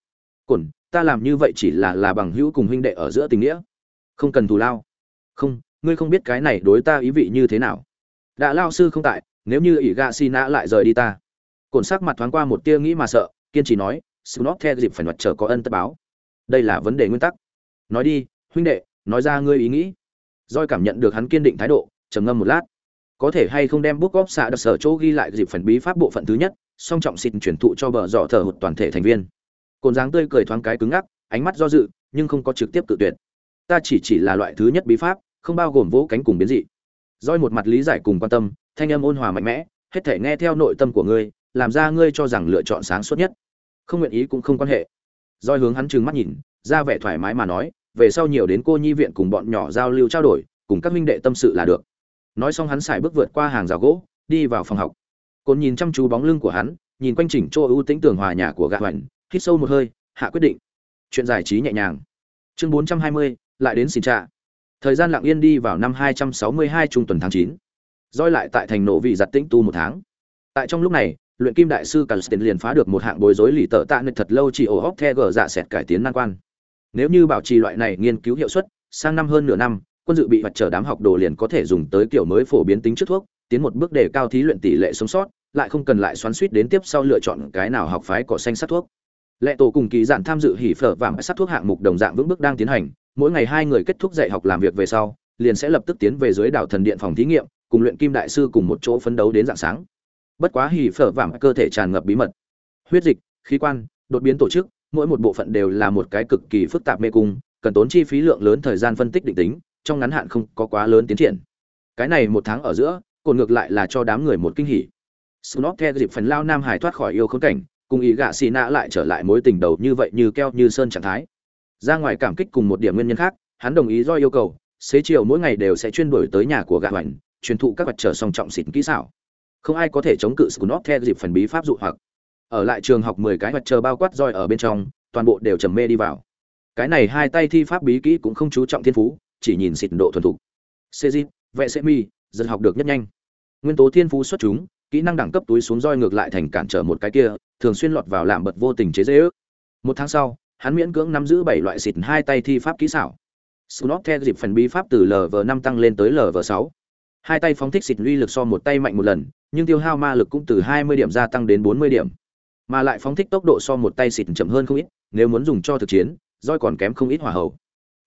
Cồn ta làm như vậy chỉ là là bằng hữu cùng huynh đệ ở giữa tình nghĩa. Không cần thù lao. Không, ngươi không biết cái này đối ta ý vị như thế nào. Đã lao sư không tại, nếu như ỷ gạ xi nã lại rời đi ta. Cồn sắc mặt thoáng qua một tia nghĩ mà sợ, kiên trì nói, sự nót theo dịp phải mặt trở có ân tất báo. Đây là vấn đề nguyên tắc. Nói đi, huynh đệ, nói ra ngươi ý nghĩ. Roi cảm nhận được hắn kiên định thái độ, trầm ngâm một lát. Có thể hay không đem bút góp xạ đặc sở chỗ ghi lại dịp phần bí pháp bộ phận thứ nhất song trọng xịt chuyển thụ cho bờ dọ thờ hụt toàn thể thành viên. Cồn dáng tươi cười thoáng cái cứng ngắc, ánh mắt do dự, nhưng không có trực tiếp cự tuyệt. Ta chỉ chỉ là loại thứ nhất bí pháp, không bao gồm vỗ cánh cùng biến dị. Roi một mặt lý giải cùng quan tâm, thanh âm ôn hòa mạnh mẽ, hết thể nghe theo nội tâm của ngươi, làm ra ngươi cho rằng lựa chọn sáng suốt nhất. Không nguyện ý cũng không quan hệ. Roi hướng hắn trừng mắt nhìn, ra vẻ thoải mái mà nói, về sau nhiều đến cô nhi viện cùng bọn nhỏ giao lưu trao đổi, cùng các minh đệ tâm sự là được. Nói xong hắn xài bước vượt qua hàng rào gỗ, đi vào phòng học cồn nhìn chăm chú bóng lưng của hắn, nhìn quanh chỉnh chỗ ưu tĩnh tường hòa nhà của gạ hoành, hít sâu một hơi, hạ quyết định. Chuyện giải trí nhẹ nhàng. Chương bốn trăm hai mươi, lại đến xin trạ thời gian lặng yên đi vào năm hai trăm sáu mươi hai trung tuần tháng chín. Roi lại tại thành nộ vị giặt tĩnh tu một tháng. Tại trong lúc này, luyện kim đại sư Calstin liền phá được một hạng bối rối lì tợ tạ nịch thật lâu chỉ ổ hóc the gờ dạ sẹt cải tiến nan quan. Nếu như bảo trì loại này nghiên cứu hiệu suất, sang năm hơn nửa năm, quân dự bị vật trở đám học đồ liền có thể dùng tới kiểu mới phổ biến tính trước thuốc, tiến một bước để cao thí luyện tỷ lệ sống sót lại không cần lại xoắn suýt đến tiếp sau lựa chọn cái nào học phái cỏ xanh sát thuốc. Lệ tổ cùng kỳ giản tham dự hỉ phở vàng sát thuốc hạng mục đồng dạng vững bước đang tiến hành, mỗi ngày hai người kết thúc dạy học làm việc về sau, liền sẽ lập tức tiến về dưới đảo thần điện phòng thí nghiệm, cùng luyện kim đại sư cùng một chỗ phấn đấu đến dạng sáng. Bất quá hỉ phở vàng cơ thể tràn ngập bí mật. Huyết dịch, khí quan, đột biến tổ chức, mỗi một bộ phận đều là một cái cực kỳ phức tạp mê cung, cần tốn chi phí lượng lớn thời gian phân tích định tính, trong ngắn hạn không có quá lớn tiến triển. Cái này một tháng ở giữa còn ngược lại là cho đám người một kinh hỉ. Snot theo dịp phần lao nam hải thoát khỏi yêu khốn cảnh cùng ý gạ xì nạ lại trở lại mối tình đầu như vậy như keo như sơn trạng thái. Ra ngoài cảm kích cùng một điểm nguyên nhân khác hắn đồng ý do yêu cầu xế chiều mỗi ngày đều sẽ chuyên đổi tới nhà của gạ hoành truyền thụ các vật trở song trọng xịn kỹ xảo. Không ai có thể chống cự Snot theo dịp phần bí pháp dụ hoặc. Ở lại trường học mười cái vật chờ bao quát roi ở bên trong toàn bộ đều trầm mê đi vào. Cái này hai tay thi pháp bí kỹ cũng không chú trọng thiên phú chỉ nhìn xịt độ thuần thục. Cezit, vệ sẽ mi dần học được nhất nhanh. Nguyên tố thiên phú xuất chúng kỹ năng đẳng cấp túi xuống roi ngược lại thành cản trở một cái kia, thường xuyên lọt vào làm bật vô tình chế dễ ước. Một tháng sau, hắn miễn cưỡng nắm giữ bảy loại xịt hai tay thi pháp kỹ xảo. Snot theo dịp phần bí pháp từ lv năm tăng lên tới lv sáu. Hai tay phóng thích xịt uy lực so một tay mạnh một lần, nhưng tiêu hao ma lực cũng từ hai mươi điểm gia tăng đến bốn mươi điểm. Mà lại phóng thích tốc độ so một tay xịt chậm hơn không ít, nếu muốn dùng cho thực chiến, roi còn kém không ít hỏa hậu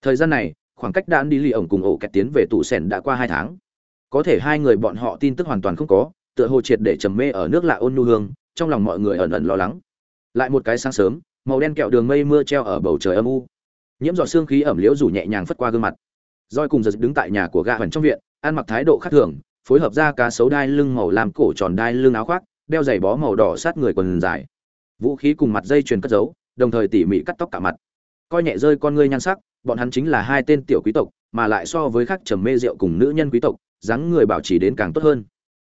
thời gian này, khoảng cách đạn đi lì ổng cùng ổ kẹt tiến về tủ sẻn đã qua hai tháng. Có thể hai người bọn họ tin tức hoàn toàn không có tựa hồ triệt để trầm mê ở nước lạ ôn nhu hương, trong lòng mọi người ẩn ẩn lo lắng. Lại một cái sáng sớm, màu đen kẹo đường mây mưa treo ở bầu trời âm u. Nhiễm giọt xương khí ẩm liễu rủ nhẹ nhàng phất qua gương mặt. Joy cùng giật đứng tại nhà của gã hẳn trong viện, ăn mặc thái độ khác thường, phối hợp ra cá sấu đai lưng màu làm cổ tròn đai lưng áo khoác, đeo giày bó màu đỏ sát người quần dài. Vũ khí cùng mặt dây chuyền cất giấu, đồng thời tỉ mỉ cắt tóc cả mặt. Coi nhẹ rơi con ngươi nhan sắc, bọn hắn chính là hai tên tiểu quý tộc, mà lại so với khác trầm mê rượu cùng nữ nhân quý tộc, dáng người bảo trì đến càng tốt hơn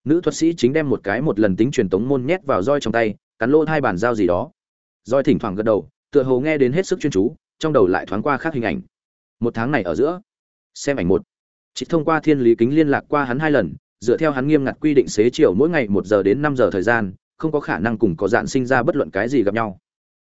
nữ thuật sĩ chính đem một cái một lần tính truyền tống môn nhét vào roi trong tay, cắn lỗ hai bàn dao gì đó. Roi thỉnh thoảng gật đầu, tựa hồ nghe đến hết sức chuyên chú, trong đầu lại thoáng qua khác hình ảnh. Một tháng này ở giữa, xem ảnh một. Chỉ thông qua thiên lý kính liên lạc qua hắn hai lần, dựa theo hắn nghiêm ngặt quy định xế chiều mỗi ngày một giờ đến năm giờ thời gian, không có khả năng cùng có dạn sinh ra bất luận cái gì gặp nhau.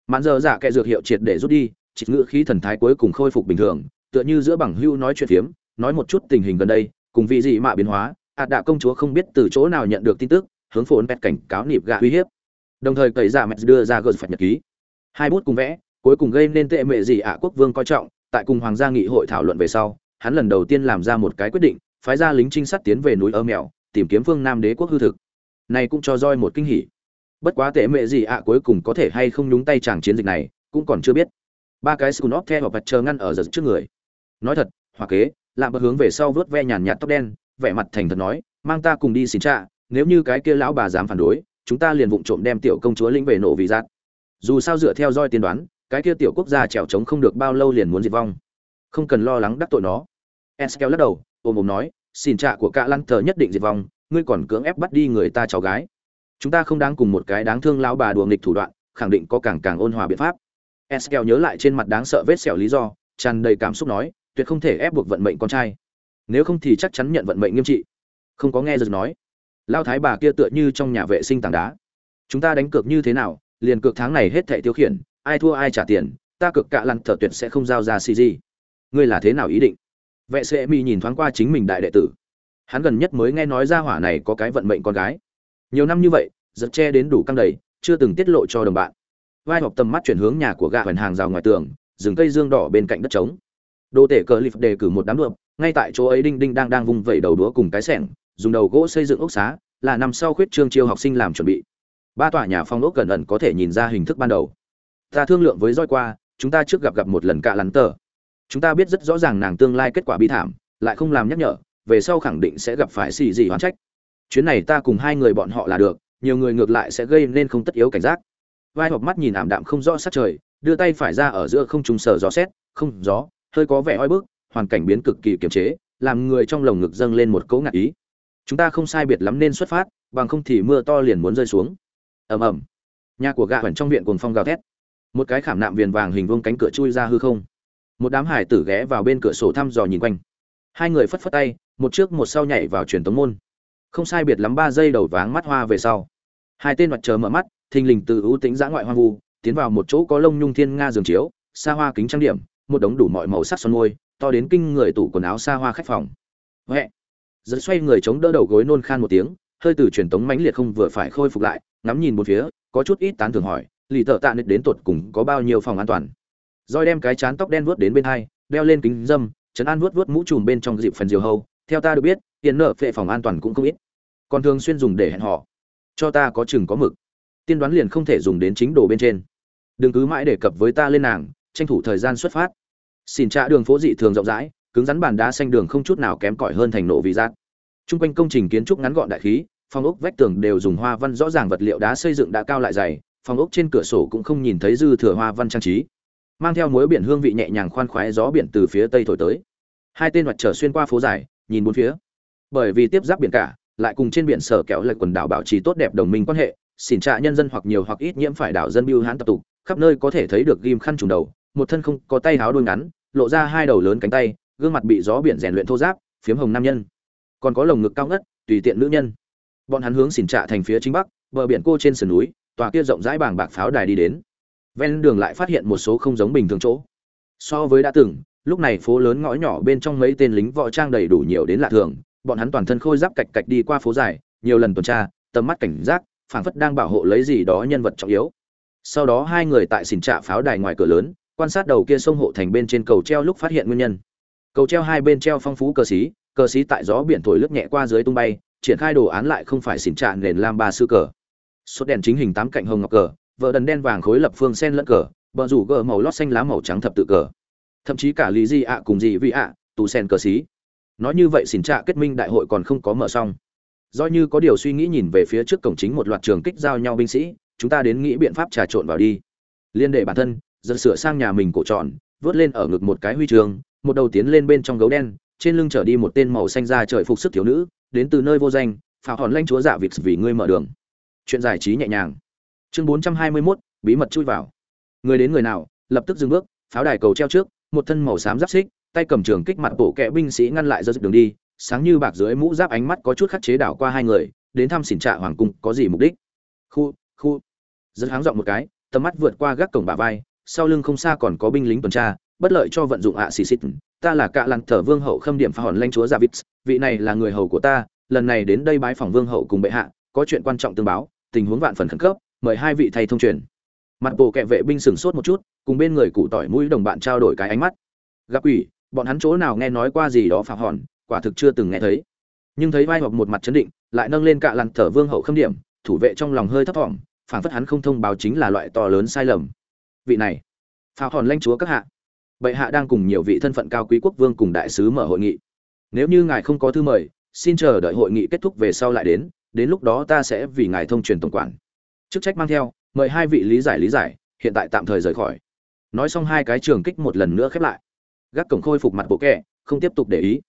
Mạn giờ giả kệ dược hiệu triệt để rút đi, chỉ ngữ khí thần thái cuối cùng khôi phục bình thường, tựa như giữa bằng hưu nói chuyện phiếm, nói một chút tình hình gần đây, cùng vị gì mạ biến hóa hạt đạ công chúa không biết từ chỗ nào nhận được tin tức, hướng phồn pet cảnh cáo nịp gạ uy hiếp. Đồng thời cậy giả mẹ đưa ra gợt phạt nhật ký. Hai bút cùng vẽ, cuối cùng gây nên tệ mệ gì ạ quốc vương coi trọng, tại cùng hoàng gia nghị hội thảo luận về sau, hắn lần đầu tiên làm ra một cái quyết định, phái ra lính trinh sát tiến về núi ơ mèo, tìm kiếm phương nam đế quốc hư thực. Này cũng cho roi một kinh hỉ. Bất quá tệ mệ gì ạ cuối cùng có thể hay không nhúng tay chàng chiến dịch này, cũng còn chưa biết. Ba cái scunop óc theo và chờ ngăn ở giật trước người. Nói thật hoặc kế, lạm bật hướng về sau vớt ve nhàn nhạt tóc đen vẻ mặt thành thật nói, mang ta cùng đi xin trạ nếu như cái kia lão bà dám phản đối, chúng ta liền vụng trộm đem tiểu công chúa lĩnh về nổ vì giạt. dù sao dựa theo roi tiên đoán, cái kia tiểu quốc gia trèo trống không được bao lâu liền muốn diệt vong. Không cần lo lắng đắc tội nó. Eskel lắc đầu ôm ôm nói, xin trạ của cả lăn thờ nhất định diệt vong, ngươi còn cưỡng ép bắt đi người ta cháu gái. Chúng ta không đáng cùng một cái đáng thương lão bà đùa nghịch thủ đoạn, khẳng định có càng càng ôn hòa biện pháp. Eskel nhớ lại trên mặt đáng sợ vết sẹo lý do, tràn đầy cảm xúc nói, tuyệt không thể ép buộc vận mệnh con trai nếu không thì chắc chắn nhận vận mệnh nghiêm trị. Không có nghe giật nói. Lao thái bà kia tựa như trong nhà vệ sinh tảng đá. Chúng ta đánh cược như thế nào, liền cược tháng này hết thẻ tiêu khiển, ai thua ai trả tiền, ta cược cạ lăn thở tuyệt sẽ không giao ra cg ngươi là thế nào ý định? Vệ sĩ mi nhìn thoáng qua chính mình đại đệ tử. Hắn gần nhất mới nghe nói ra hỏa này có cái vận mệnh con gái. Nhiều năm như vậy giật che đến đủ căng đầy, chưa từng tiết lộ cho đồng bạn. Vai học tầm mắt chuyển hướng nhà của gạ hoành hàng rào ngoài tường, rừng cây dương đỏ bên cạnh đất trống. Đồ tể cờ lip đề cử một đám đượm ngay tại chỗ ấy đinh đinh đang đang vung vẩy đầu đúa cùng cái sẻng, dùng đầu gỗ xây dựng ốc xá, là nằm sau khuyết trương chiêu học sinh làm chuẩn bị. Ba tòa nhà phong ốc gần ẩn có thể nhìn ra hình thức ban đầu. Ta thương lượng với roi qua, chúng ta trước gặp gặp một lần cạ lắn tờ. Chúng ta biết rất rõ ràng nàng tương lai kết quả bi thảm, lại không làm nhắc nhở, về sau khẳng định sẽ gặp phải xì gì hoán trách. Chuyến này ta cùng hai người bọn họ là được, nhiều người ngược lại sẽ gây nên không tất yếu cảnh giác. Vai hộp mắt nhìn ảm đạm không rõ sát trời, đưa tay phải ra ở giữa không trùng sở gió xét, không, gió, hơi có vẻ oi bức hoàn cảnh biến cực kỳ kiềm chế, làm người trong lồng ngực dâng lên một cỗ ngạc ý. Chúng ta không sai biệt lắm nên xuất phát, bằng không thì mưa to liền muốn rơi xuống. Ầm ầm. Nhà của gạ vẫn trong viện cồn phong gào thét. Một cái khảm nạm viền vàng hình vuông cánh cửa chui ra hư không. Một đám hải tử ghé vào bên cửa sổ thăm dò nhìn quanh. Hai người phất phất tay, một trước một sau nhảy vào truyền tống môn. Không sai biệt lắm ba giây đầu váng mắt hoa về sau. Hai tên mặt chờ mở mắt, thình lình từ ưu tính giã ngoại hoang vu, tiến vào một chỗ có lông nhung thiên nga giường chiếu, xa hoa kính trang điểm, một đống đủ mọi màu sắc son môi to đến kinh người tủ quần áo xa hoa khách phòng. Huệ. Dẫn xoay người chống đỡ đầu gối nôn khan một tiếng, hơi từ truyền tống mãnh liệt không vừa phải khôi phục lại, ngắm nhìn một phía, có chút ít tán thường hỏi, lì tợ tạ nịch đến tột cùng có bao nhiêu phòng an toàn? Roi đem cái chán tóc đen vuốt đến bên hai, đeo lên kính dâm, trấn an vuốt vuốt mũ trùm bên trong dịp phần diều hâu, theo ta được biết, tiền nợ phệ phòng an toàn cũng không ít. Còn thường xuyên dùng để hẹn họ cho ta có chừng có mực. Tiên đoán liền không thể dùng đến chính đồ bên trên. Đừng cứ mãi đề cập với ta lên nàng, tranh thủ thời gian xuất phát xin trả đường phố dị thường rộng rãi, cứng rắn bàn đá xanh đường không chút nào kém cỏi hơn thành nổ vì giác trung quanh công trình kiến trúc ngắn gọn đại khí, phòng ốc vách tường đều dùng hoa văn rõ ràng vật liệu đá xây dựng đã cao lại dày, phòng ốc trên cửa sổ cũng không nhìn thấy dư thừa hoa văn trang trí. Mang theo mối biển hương vị nhẹ nhàng khoan khoái gió biển từ phía tây thổi tới. Hai tên mặt trở xuyên qua phố dài, nhìn bốn phía. Bởi vì tiếp giáp biển cả, lại cùng trên biển sở kéo lệch quần đảo bảo trì tốt đẹp đồng minh quan hệ, xỉn trạ nhân dân hoặc nhiều hoặc ít nhiễm phải đảo dân biêu hãn tập tục, khắp nơi có thể thấy được ghim khăn trùng đầu một thân không có tay háo đuôi ngắn lộ ra hai đầu lớn cánh tay gương mặt bị gió biển rèn luyện thô ráp, phiếm hồng nam nhân. Còn có lồng ngực cao ngất tùy tiện nữ nhân. Bọn hắn hướng xỉn trạ thành phía chính bắc bờ biển cô trên sườn núi tòa kia rộng rãi bảng bạc pháo đài đi đến. Ven đường lại phát hiện một số không giống bình thường chỗ. So với đã từng lúc này phố lớn ngõ nhỏ bên trong mấy tên lính võ trang đầy đủ nhiều đến lạ thường bọn hắn toàn thân khôi giáp cạch cạch đi qua phố dài nhiều lần tuần tra tầm mắt cảnh giác phảng phất đang bảo hộ lấy gì đó nhân vật trọng yếu. Sau đó hai người tại xỉn trạ pháo đài ngoài cửa lớn quan sát đầu kia sông hộ thành bên trên cầu treo lúc phát hiện nguyên nhân. Cầu treo hai bên treo phong phú cờ xí cờ xí tại gió biển thổi lướt nhẹ qua dưới tung bay, triển khai đồ án lại không phải xỉn trạ nền lam ba sư cờ. Sốt đèn chính hình tám cạnh hồng ngọc cờ, vợ đần đen vàng khối lập phương sen lẫn cờ, bờ rủ gờ màu lót xanh lá màu trắng thập tự cờ. Thậm chí cả lý di ạ cùng gì vị ạ, tù sen cờ xí. Nói như vậy xỉn trạ kết minh đại hội còn không có mở xong. Do như có điều suy nghĩ nhìn về phía trước cổng chính một loạt trường kích giao nhau binh sĩ, chúng ta đến nghĩ biện pháp trà trộn vào đi. Liên đệ bản thân dần sửa sang nhà mình cổ tròn vớt lên ở ngực một cái huy trường một đầu tiến lên bên trong gấu đen trên lưng trở đi một tên màu xanh da trời phục sức thiếu nữ đến từ nơi vô danh phá hòn lanh chúa dạ vịt vì ngươi mở đường. Chuyện giải trí nhẹ nhàng. Chương bốn trăm hai mươi 421, bí mật chui vào. Người đến người nào lập tức dừng bước pháo đài cầu treo trước một thân màu xám giáp xích tay cầm trường kích mặt bộ kẹ binh sĩ ngăn lại giơ đường đi sáng như bạc dưới mũ giáp ánh mắt có chút khắc chế đảo qua hai người đến thăm xỉn trạ hoàng cung có gì mục đích? Khu khu. Rất háng giọng một cái tầm mắt vượt qua gác cổng bà vai sau lưng không xa còn có binh lính tuần tra, bất lợi cho vận dụng ạ xì xịt. Ta là cạ lặn thờ vương hậu khâm điểm pha hòn lanh chúa dạ gia vị này là người hầu của ta, lần này đến đây bái phòng vương hậu cùng bệ hạ, có chuyện quan trọng tương báo, tình huống vạn phần khẩn cấp, mời hai vị thầy thông truyền. Mặt bộ kệ vệ binh sừng sốt một chút, cùng bên người cụ tỏi mũi đồng bạn trao đổi cái ánh mắt. Gặp ủy, bọn hắn chỗ nào nghe nói qua gì đó phá hòn, quả thực chưa từng nghe thấy. Nhưng thấy vai hoặc một mặt chấn định, lại nâng lên cạ lặn thở vương hậu khâm điểm, thủ vệ trong lòng hơi thấp thỏm phản phất hắn không thông báo chính là loại to lớn sai lầm vị này. Pháo hòn lanh chúa các hạ. Bệ hạ đang cùng nhiều vị thân phận cao quý quốc vương cùng đại sứ mở hội nghị. Nếu như ngài không có thư mời, xin chờ đợi hội nghị kết thúc về sau lại đến đến lúc đó ta sẽ vì ngài thông truyền tổng quản. Chức trách mang theo, mời hai vị lý giải lý giải, hiện tại tạm thời rời khỏi. Nói xong hai cái trường kích một lần nữa khép lại. Gác cổng khôi phục mặt bộ kẹ không tiếp tục để ý.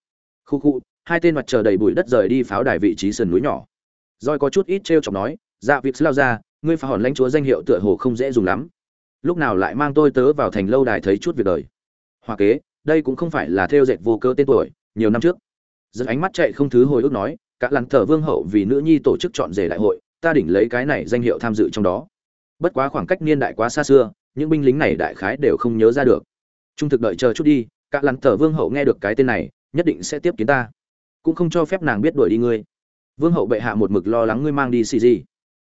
Khu khu, hai tên mặt trời đầy bụi đất rời đi pháo đài vị trí sườn núi nhỏ. Roi có chút ít t r e o chọc nói dạ việc lao ra, ngươi phá hòn lãnh chúa danh hiệu tựa hồ không dễ dùng lắm lúc nào lại mang tôi tớ vào thành lâu đài thấy chút việc đời? Hoa kế, đây cũng không phải là theo dệt vô cơ tên tuổi, nhiều năm trước. Dẫn ánh mắt chạy không thứ hồi ức nói, cả lăng thờ vương hậu vì nữ nhi tổ chức chọn rể đại hội, ta đỉnh lấy cái này danh hiệu tham dự trong đó. Bất quá khoảng cách niên đại quá xa xưa, những binh lính này đại khái đều không nhớ ra được. Trung thực đợi chờ chút đi, cả lăng thờ vương hậu nghe được cái tên này, nhất định sẽ tiếp kiến ta. Cũng không cho phép nàng biết đuổi đi ngươi. Vương hậu bệ hạ một mực lo lắng ngươi mang đi xì gì.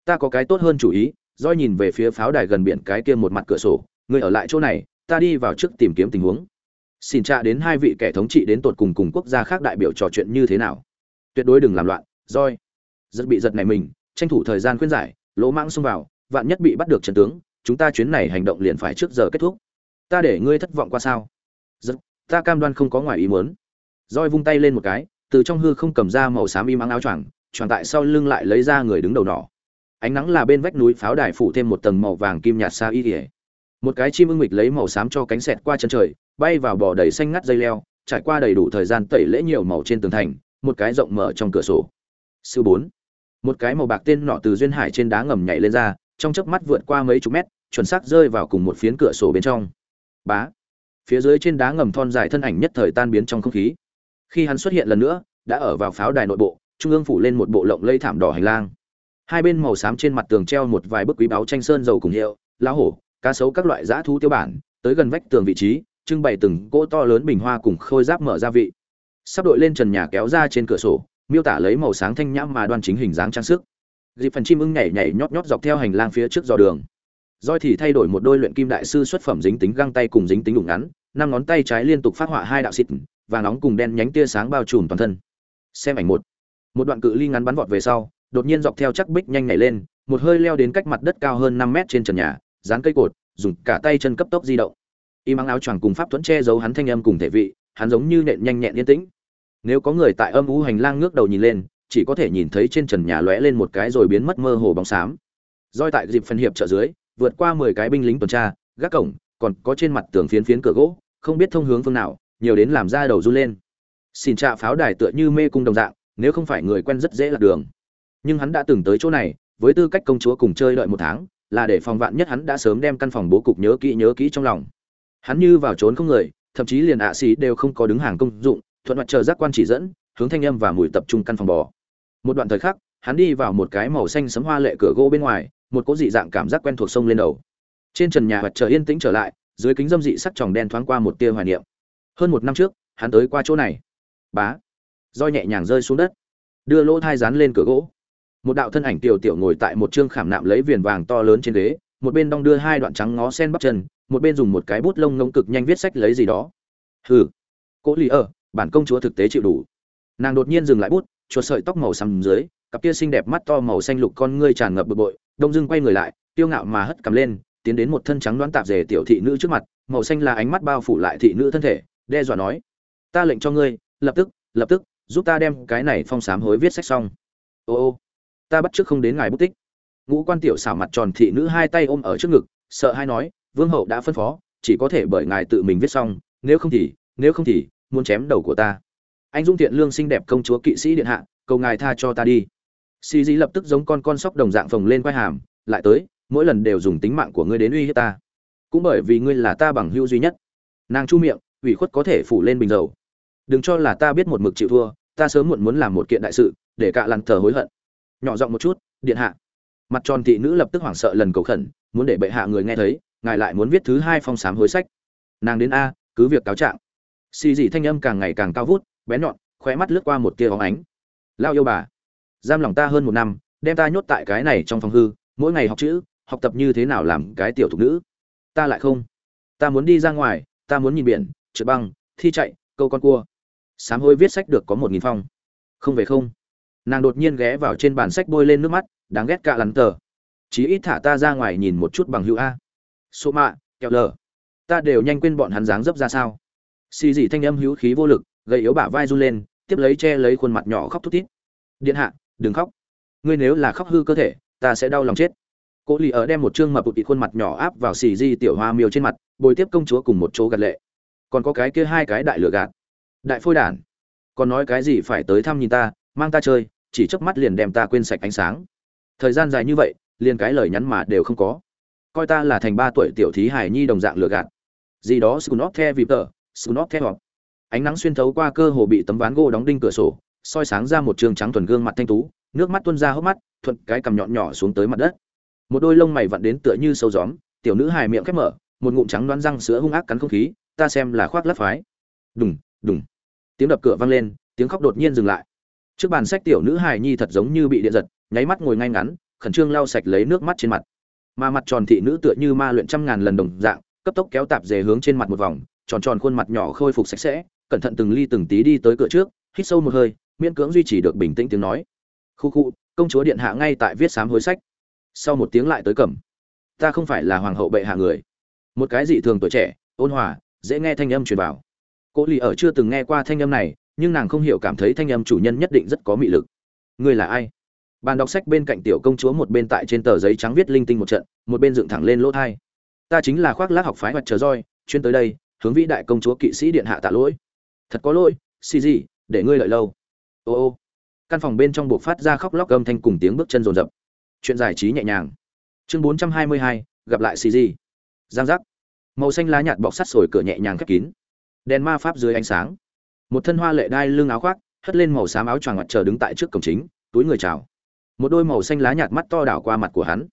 Ta có cái tốt hơn chủ ý Roi nhìn về phía pháo đài gần biển cái kia một mặt cửa sổ người ở lại chỗ này, ta đi vào trước tìm kiếm tình huống. Xin tra đến hai vị kẻ thống trị đến tột cùng cùng quốc gia khác đại biểu trò chuyện như thế nào. Tuyệt đối đừng làm loạn roi rất bị giật này mình, tranh thủ thời gian khuyên giải, lỗ mãng xông vào, vạn nhất bị bắt được trần tướng, chúng ta chuyến này hành động liền phải trước giờ kết thúc. Ta để ngươi thất vọng qua sao? Rất ta cam đoan không có ngoài ý muốn. Roi vung tay lên một cái, từ trong hư không cầm ra màu xám im mắng áo choàng choàng tại sau lưng lại lấy ra người đứng đầu nỏ ánh nắng là bên vách núi pháo đài phủ thêm một tầng màu vàng kim nhạt xa y ỉa một cái chim ưng mịch lấy màu xám cho cánh sẹt qua chân trời, bay vào bò đầy xanh ngắt dây leo, trải qua đầy đủ thời gian tẩy lễ nhiều màu trên tường thành, một cái rộng mở trong cửa sổ. Sư bốn. Một cái màu bạc tên nọ từ duyên hải trên đá ngầm nhảy lên ra, trong chớp mắt vượt qua mấy chục mét, chuẩn xác rơi vào cùng một phiến cửa sổ bên trong. Bá. Phía dưới trên đá ngầm thon dài thân ảnh nhất thời tan biến trong không khí. Khi hắn xuất hiện lần nữa, đã ở vào pháo đài nội bộ, trung ương phủ lên một bộ lộng lây thảm đỏ hành lang hai bên màu xám trên mặt tường treo một vài bức quý báo tranh sơn dầu cùng hiệu, lá hổ, cá sấu các loại dã thú tiêu bản, tới gần vách tường vị trí, trưng bày từng cỗ to lớn bình hoa cùng khôi giáp mở ra vị. Sắp đội lên trần nhà kéo ra trên cửa sổ, miêu tả lấy màu sáng thanh nhãm mà đoan chính hình dáng trang sức. Dịp phần chim ưng nhảy nhảy nhót nhót dọc theo hành lang phía trước dò đường. Roi thì thay đổi một đôi luyện kim đại sư xuất phẩm dính tính găng tay cùng dính tính đụng ngắn, năm ngón tay trái liên tục phát họa hai đạo xịt và nóng cùng đen nhánh tia sáng bao trùm toàn thân. Xem ảnh một. Một đoạn cự ly ngắn bắn vọt về sau đột nhiên dọc theo chắc bích nhanh nhảy lên, một hơi leo đến cách mặt đất cao hơn năm mét trên trần nhà, dán cây cột, dùng cả tay chân cấp tốc di động. Y mang áo choàng cùng pháp thuẫn che giấu hắn thanh âm cùng thể vị, hắn giống như nện nhanh nhẹn yên tĩnh. Nếu có người tại âm u hành lang ngước đầu nhìn lên, chỉ có thể nhìn thấy trên trần nhà lóe lên một cái rồi biến mất mơ hồ bóng xám. Roi tại dịp phân hiệp trợ dưới, vượt qua mười cái binh lính tuần tra, gác cổng, còn có trên mặt tường phiến phiến cửa gỗ, không biết thông hướng phương nào, nhiều đến làm ra đầu run lên. Xin trạ pháo đài tựa như mê cung đồng dạng, nếu không phải người quen rất dễ lạc đường nhưng hắn đã từng tới chỗ này, với tư cách công chúa cùng chơi đợi một tháng, là để phòng vạn nhất hắn đã sớm đem căn phòng bố cục nhớ kỹ nhớ kỹ trong lòng. Hắn như vào trốn không người, thậm chí liền ạ xí đều không có đứng hàng công dụng, thuận mặt chờ giác quan chỉ dẫn, hướng thanh âm và mùi tập trung căn phòng bò. Một đoạn thời khắc, hắn đi vào một cái màu xanh sấm hoa lệ cửa gỗ bên ngoài, một cỗ dị dạng cảm giác quen thuộc sông lên đầu. Trên trần nhà mặt trời yên tĩnh trở lại, dưới kính dâm dị sắc tròng đen thoáng qua một tia hoài niệm. Hơn một năm trước, hắn tới qua chỗ này. Bá. Roi nhẹ nhàng rơi xuống đất. Đưa lỗ thai rán lên cửa gỗ một đạo thân ảnh tiểu tiểu ngồi tại một trương khảm nạm lấy viền vàng to lớn trên ghế, một bên đong đưa hai đoạn trắng ngó sen bắp chân, một bên dùng một cái bút lông ngông cực nhanh viết sách lấy gì đó. Hừ cỗ lì ở bản công chúa thực tế chịu đủ. Nàng đột nhiên dừng lại bút, chuột sợi tóc màu xăm dưới, cặp kia xinh đẹp mắt to màu xanh lục con ngươi tràn ngập bực bội, đông dưng quay người lại tiêu ngạo mà hất cầm lên, tiến đến một thân trắng đoán tạp dề tiểu thị nữ trước mặt, màu xanh là ánh mắt bao phủ lại thị nữ thân thể, đe dọa nói, ta lệnh cho ngươi, lập tức lập tức, giúp ta đem cái này phong sám hối viết sách xong. Ô ô ta bắt trước không đến ngài bút tích. Ngũ quan tiểu xảo mặt tròn thị nữ hai tay ôm ở trước ngực, sợ hai nói, vương hậu đã phân phó, chỉ có thể bởi ngài tự mình viết xong, nếu không thì, nếu không thì, muốn chém đầu của ta. Anh dung Thiện lương xinh đẹp công chúa kỵ sĩ điện hạ, cầu ngài tha cho ta đi. Xì dĩ lập tức giống con con sóc đồng dạng phồng lên quai hàm, lại tới, mỗi lần đều dùng tính mạng của ngươi đến uy hiếp ta. Cũng bởi vì ngươi là ta bằng hữu duy nhất. Nàng chu miệng, ủy khuất có thể phủ lên bình dầu. Đừng cho là ta biết một mực chịu thua, ta sớm muộn muốn làm một kiện đại sự, để cạ lằn thờ hối hận nhỏ giọng một chút, điện hạ. Mặt tròn thị nữ lập tức hoảng sợ lần cầu khẩn, muốn để bệ hạ người nghe thấy, ngài lại muốn viết thứ hai phong sám hối sách. Nàng đến a, cứ việc cáo trạng. Xì dị thanh âm càng ngày càng cao vút bén nhọn, khóe mắt lướt qua một tia óng ánh. Lao yêu bà, giam lòng ta hơn một năm, đem ta nhốt tại cái này trong phòng hư, mỗi ngày học chữ, học tập như thế nào làm cái tiểu thục nữ. Ta lại không. Ta muốn đi ra ngoài, ta muốn nhìn biển, trượt băng, thi chạy, câu con cua. Sám hối viết sách được có một nghìn phong. Không về không nàng đột nhiên ghé vào trên bàn sách bôi lên nước mắt, đáng ghét cả lắn tờ. Chí ít thả ta ra ngoài nhìn một chút bằng hữu a. Số mạ, kẹo lờ. Ta đều nhanh quên bọn hắn dáng dấp ra sao. Xì dị thanh âm hữu khí vô lực, gầy yếu bả vai run lên, tiếp lấy che lấy khuôn mặt nhỏ khóc thút thít. Điện hạ, đừng khóc. Ngươi nếu là khóc hư cơ thể, ta sẽ đau lòng chết. Cô lì ở đem một chương mập bụt khuôn mặt nhỏ áp vào xì di tiểu hoa miêu trên mặt, bồi tiếp công chúa cùng một chỗ gật lệ. Còn có cái kia hai cái đại lửa gạt. Đại phôi đản. Còn nói cái gì phải tới thăm nhìn ta mang ta chơi, chỉ chớp mắt liền đem ta quên sạch ánh sáng. Thời gian dài như vậy, liền cái lời nhắn mà đều không có. Coi ta là thành ba tuổi tiểu thí hải nhi đồng dạng lừa gạt. Gì đó scunop the vịp tờ scunop the hoặc ánh nắng xuyên thấu qua cơ hồ bị tấm ván gỗ đóng đinh cửa sổ, soi sáng ra một trường trắng thuần gương mặt thanh tú, nước mắt tuôn ra hốc mắt, thuận cái cằm nhọn nhỏ xuống tới mặt đất. Một đôi lông mày vặn đến tựa như sâu gióm, tiểu nữ hài miệng khép mở, một ngụm trắng đoán răng sữa hung ác cắn không khí, ta xem là khoác lấp phái. Đùng đùng. Tiếng đập cửa vang lên, tiếng khóc đột nhiên dừng lại trước bàn sách tiểu nữ hài nhi thật giống như bị điện giật, nháy mắt ngồi ngay ngắn, khẩn trương lau sạch lấy nước mắt trên mặt. Mà mặt tròn thị nữ tựa như ma luyện trăm ngàn lần đồng dạng, cấp tốc kéo tạp dề hướng trên mặt một vòng, tròn tròn khuôn mặt nhỏ khôi phục sạch sẽ, cẩn thận từng ly từng tí đi tới cửa trước, hít sâu một hơi, miễn cưỡng duy trì được bình tĩnh tiếng nói. Khu khu, công chúa điện hạ ngay tại viết sám hối sách. Sau một tiếng lại tới cẩm ta không phải là hoàng hậu bệ hạ người. Một cái dị thường tuổi trẻ, ôn hòa, dễ nghe thanh âm truyền vào. Cô lì ở chưa từng nghe qua thanh âm này nhưng nàng không hiểu cảm thấy thanh âm chủ nhân nhất định rất có mị lực. Ngươi là ai? Bàn đọc sách bên cạnh tiểu công chúa một bên tại trên tờ giấy trắng viết linh tinh một trận, một bên dựng thẳng lên lỗ thai. Ta chính là khoác lác học phái mặt chờ roi, chuyên tới đây, hướng vĩ đại công chúa kỵ sĩ điện hạ tạ lỗi. Thật có lỗi, xì gì, để ngươi lợi lâu. Ô ô. Căn phòng bên trong buộc phát ra khóc lóc âm thanh cùng tiếng bước chân rồn rập chuyện giải trí nhẹ nhàng. Chương bốn trăm hai mươi hai, gặp lại xì gì. Giang giác. Màu xanh lá nhạt bọc sắt sồi cửa nhẹ nhàng khép kín. Đèn ma pháp dưới ánh sáng một thân hoa lệ đai lưng áo khoác, hất lên màu xám áo choàng mặt chờ đứng tại trước cổng chính, túi người chào. Một đôi màu xanh lá nhạt mắt to đảo qua mặt của hắn.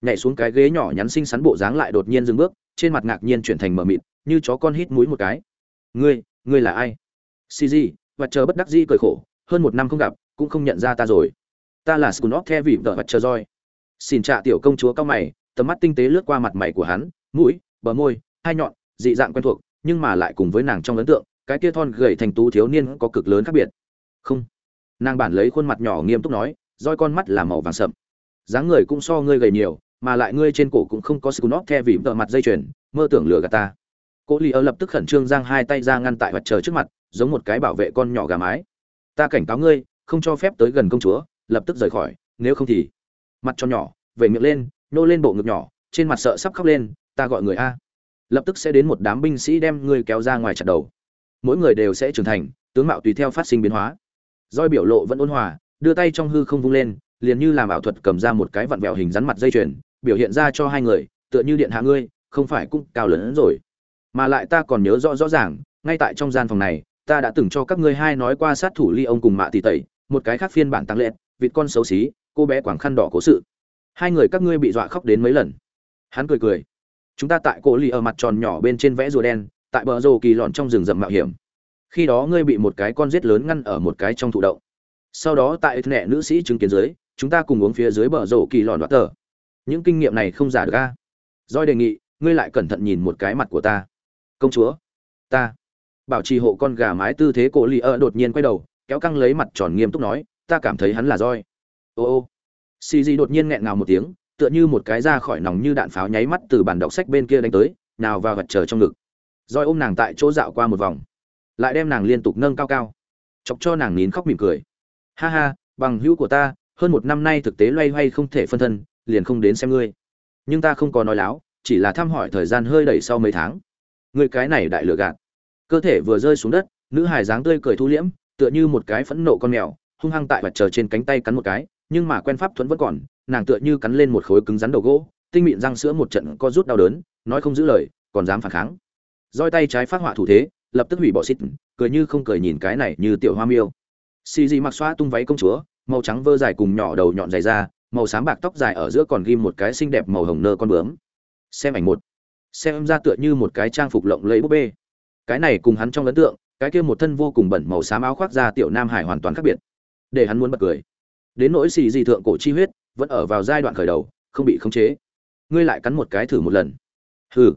Nhảy xuống cái ghế nhỏ nhắn xinh xắn bộ dáng lại đột nhiên dừng bước, trên mặt ngạc nhiên chuyển thành mờ mịt, như chó con hít mũi một cái. Ngươi ngươi là ai? Xì gì và chờ bất đắc dĩ cười khổ, hơn một năm không gặp, cũng không nhận ra ta rồi. Ta là scunop the vì vợ và chờ roi. Xin trạ tiểu công chúa cao mày, tầm mắt tinh tế lướt qua mặt mày của hắn, mũi, bờ môi, hai nhọn, dị dạng quen thuộc, nhưng mà lại cùng với nàng trong ấn tượng cái kia thon gầy thành tú thiếu niên có cực lớn khác biệt. Không. Nàng bản lấy khuôn mặt nhỏ nghiêm túc nói, roi con mắt là màu vàng sậm. Dáng người cũng so ngươi gầy nhiều, mà lại ngươi trên cổ cũng không có sự nóc the vì tợ mặt dây chuyền, mơ tưởng lừa gạt ta. Cố lì ơ lập tức khẩn trương giang hai tay ra ngăn tại mặt trời trước mặt, giống một cái bảo vệ con nhỏ gà mái. Ta cảnh cáo ngươi, không cho phép tới gần công chúa, lập tức rời khỏi, nếu không thì mặt cho nhỏ về miệng lên, nô lên bộ ngực nhỏ, trên mặt sợ sắp khóc lên, ta gọi người a. Lập tức sẽ đến một đám binh sĩ đem ngươi kéo ra ngoài chặt đầu mỗi người đều sẽ trưởng thành, tướng mạo tùy theo phát sinh biến hóa. Roi biểu lộ vẫn ôn hòa, đưa tay trong hư không vung lên, liền như làm ảo thuật cầm ra một cái vặn vẹo hình rắn mặt dây chuyền, biểu hiện ra cho hai người, tựa như điện hạ ngươi, không phải cũng cao lớn hơn rồi. Mà lại ta còn nhớ rõ rõ ràng, ngay tại trong gian phòng này, ta đã từng cho các ngươi hai nói qua sát thủ ly ông cùng mạ tỷ tẩy, một cái khác phiên bản tăng lệ vịt con xấu xí, cô bé quảng khăn đỏ cố sự. Hai người các ngươi bị dọa khóc đến mấy lần. Hắn cười cười. Chúng ta tại cổ ly ở mặt tròn nhỏ bên trên vẽ rùa đen tại bờ rồ kỳ lọn trong rừng rậm mạo hiểm. Khi đó ngươi bị một cái con rết lớn ngăn ở một cái trong thụ động. Sau đó tại nẹ nữ sĩ chứng kiến dưới, chúng ta cùng uống phía dưới bờ rổ kỳ lọn đoạt tờ. Những kinh nghiệm này không giả được a. Doi đề nghị, ngươi lại cẩn thận nhìn một cái mặt của ta. Công chúa, ta. Bảo trì hộ con gà mái tư thế cổ lì ơ đột nhiên quay đầu, kéo căng lấy mặt tròn nghiêm túc nói, ta cảm thấy hắn là roi ô ô. Xì gì đột nhiên nghẹn ngào một tiếng, tựa như một cái ra khỏi nòng như đạn pháo nháy mắt từ bản đọc sách bên kia đánh tới, nào vào vật chờ trong ngực roi ôm nàng tại chỗ dạo qua một vòng. Lại đem nàng liên tục nâng cao cao. Chọc cho nàng nín khóc mỉm cười. Ha ha, bằng hữu của ta, hơn một năm nay thực tế loay hoay không thể phân thân, liền không đến xem ngươi. Nhưng ta không có nói láo, chỉ là thăm hỏi thời gian hơi đẩy sau mấy tháng. Ngươi cái này đại lựa gạt. Cơ thể vừa rơi xuống đất, nữ hài dáng tươi cười thu liễm, tựa như một cái phẫn nộ con mèo, hung hăng tại mặt trời trên cánh tay cắn một cái, nhưng mà quen pháp thuẫn vẫn còn, nàng tựa như cắn lên một khối cứng rắn đầu gỗ, tinh mịn răng sữa một trận co rút đau đớn, nói không giữ lời, còn dám phản kháng roi tay trái phát họa thủ thế, lập tức hủy bỏ xịt cười như không cười nhìn cái này như tiểu hoa miêu. Xì gì mặc xoa tung váy công chúa, màu trắng vơ dài cùng nhỏ đầu nhọn dày ra, màu xám bạc tóc dài ở giữa còn ghim một cái xinh đẹp màu hồng nơ con bướm. Xem ảnh một. Xem ra tựa như một cái trang phục lộng lẫy búp bê. Cái này cùng hắn trong ấn tượng, cái kia một thân vô cùng bẩn màu xám áo khoác ra tiểu nam hải hoàn toàn khác biệt. Để hắn muốn bật cười. Đến nỗi xì gì thượng cổ chi huyết, vẫn ở vào giai đoạn khởi đầu, không bị khống chế. Ngươi lại cắn một cái thử một lần. Hừ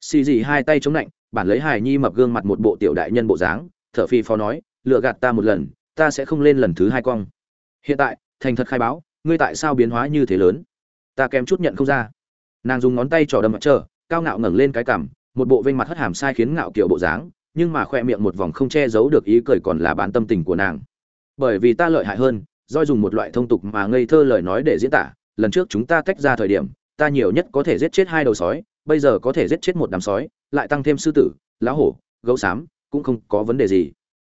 xì gì hai tay chống lạnh bản lấy hài nhi mập gương mặt một bộ tiểu đại nhân bộ dáng, thở phi phó nói lựa gạt ta một lần, ta sẽ không lên lần thứ hai cong. Hiện tại, thành thật khai báo, ngươi tại sao biến hóa như thế lớn? Ta kém chút nhận không ra. Nàng dùng ngón tay trỏ đâm mặt trờ cao ngạo ngẩng lên cái cằm, một bộ vênh mặt hất hàm sai khiến ngạo kiểu bộ dáng, nhưng mà khoe miệng một vòng không che giấu được ý cười còn là bán tâm tình của nàng. Bởi vì ta lợi hại hơn doi dùng một loại thông tục mà ngây thơ lời nói để diễn tả, lần trước chúng ta tách ra thời điểm, ta nhiều nhất có thể giết chết hai đầu sói bây giờ có thể giết chết một đám sói, lại tăng thêm sư tử, lá hổ, gấu xám, cũng không có vấn đề gì.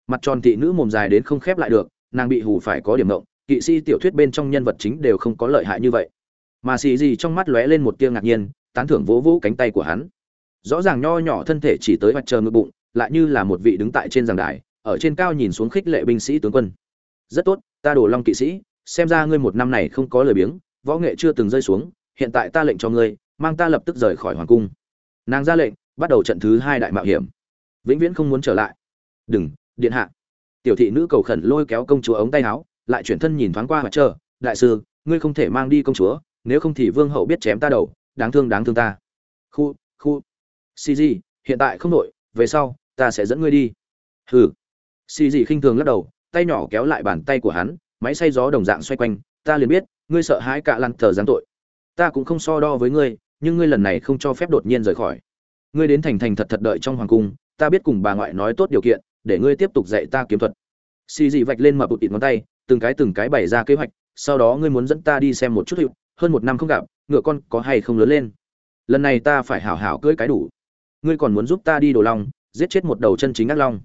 Mặt tròn thị nữ mồm dài đến không khép lại được, nàng bị hù phải có điểm động kỵ sĩ tiểu thuyết bên trong nhân vật chính đều không có lợi hại như vậy. Mà xì gì trong mắt lóe lên một tia ngạc nhiên, tán thưởng vỗ vỗ cánh tay của hắn. Rõ ràng nho nhỏ thân thể chỉ tới mặt trời ngực bụng, lại như là một vị đứng tại trên giảng đài, ở trên cao nhìn xuống khích lệ binh sĩ tướng quân. Rất tốt, ta đổ long kỵ sĩ, xem ra ngươi một năm này không có lời biếng, võ nghệ chưa từng rơi xuống, hiện tại ta lệnh cho ngươi mang ta lập tức rời khỏi hoàng cung. Nàng ra lệnh, bắt đầu trận thứ hai đại mạo hiểm. Vĩnh viễn không muốn trở lại. Đừng, điện hạ. Tiểu thị nữ cầu khẩn lôi kéo công chúa ống tay áo, lại chuyển thân nhìn thoáng qua mặt chờ đại sư, ngươi không thể mang đi công chúa, nếu không thì vương hậu biết chém ta đầu, đáng thương đáng thương ta. Khu khu. Cg hiện tại không đội về sau, ta sẽ dẫn ngươi đi. Hừ. Cg khinh thường lắc đầu, tay nhỏ kéo lại bàn tay của hắn, máy xay gió đồng dạng xoay quanh. Ta liền biết, ngươi sợ hãi cả lăn thờ giáng tội. Ta cũng không so đo với ngươi nhưng ngươi lần này không cho phép đột nhiên rời khỏi. Ngươi đến thành thành thật thật đợi trong hoàng cung, ta biết cùng bà ngoại nói tốt điều kiện, để ngươi tiếp tục dạy ta kiếm thuật. Xì dị vạch lên mập bụt tịt ngón tay, từng cái từng cái bày ra kế hoạch, sau đó ngươi muốn dẫn ta đi xem một chút hiệu hơn một năm không gặp, ngựa con có hay không lớn lên. Lần này ta phải hảo hảo cưỡi cái đủ. Ngươi còn muốn giúp ta đi đồ long, giết chết một đầu chân chính ác long.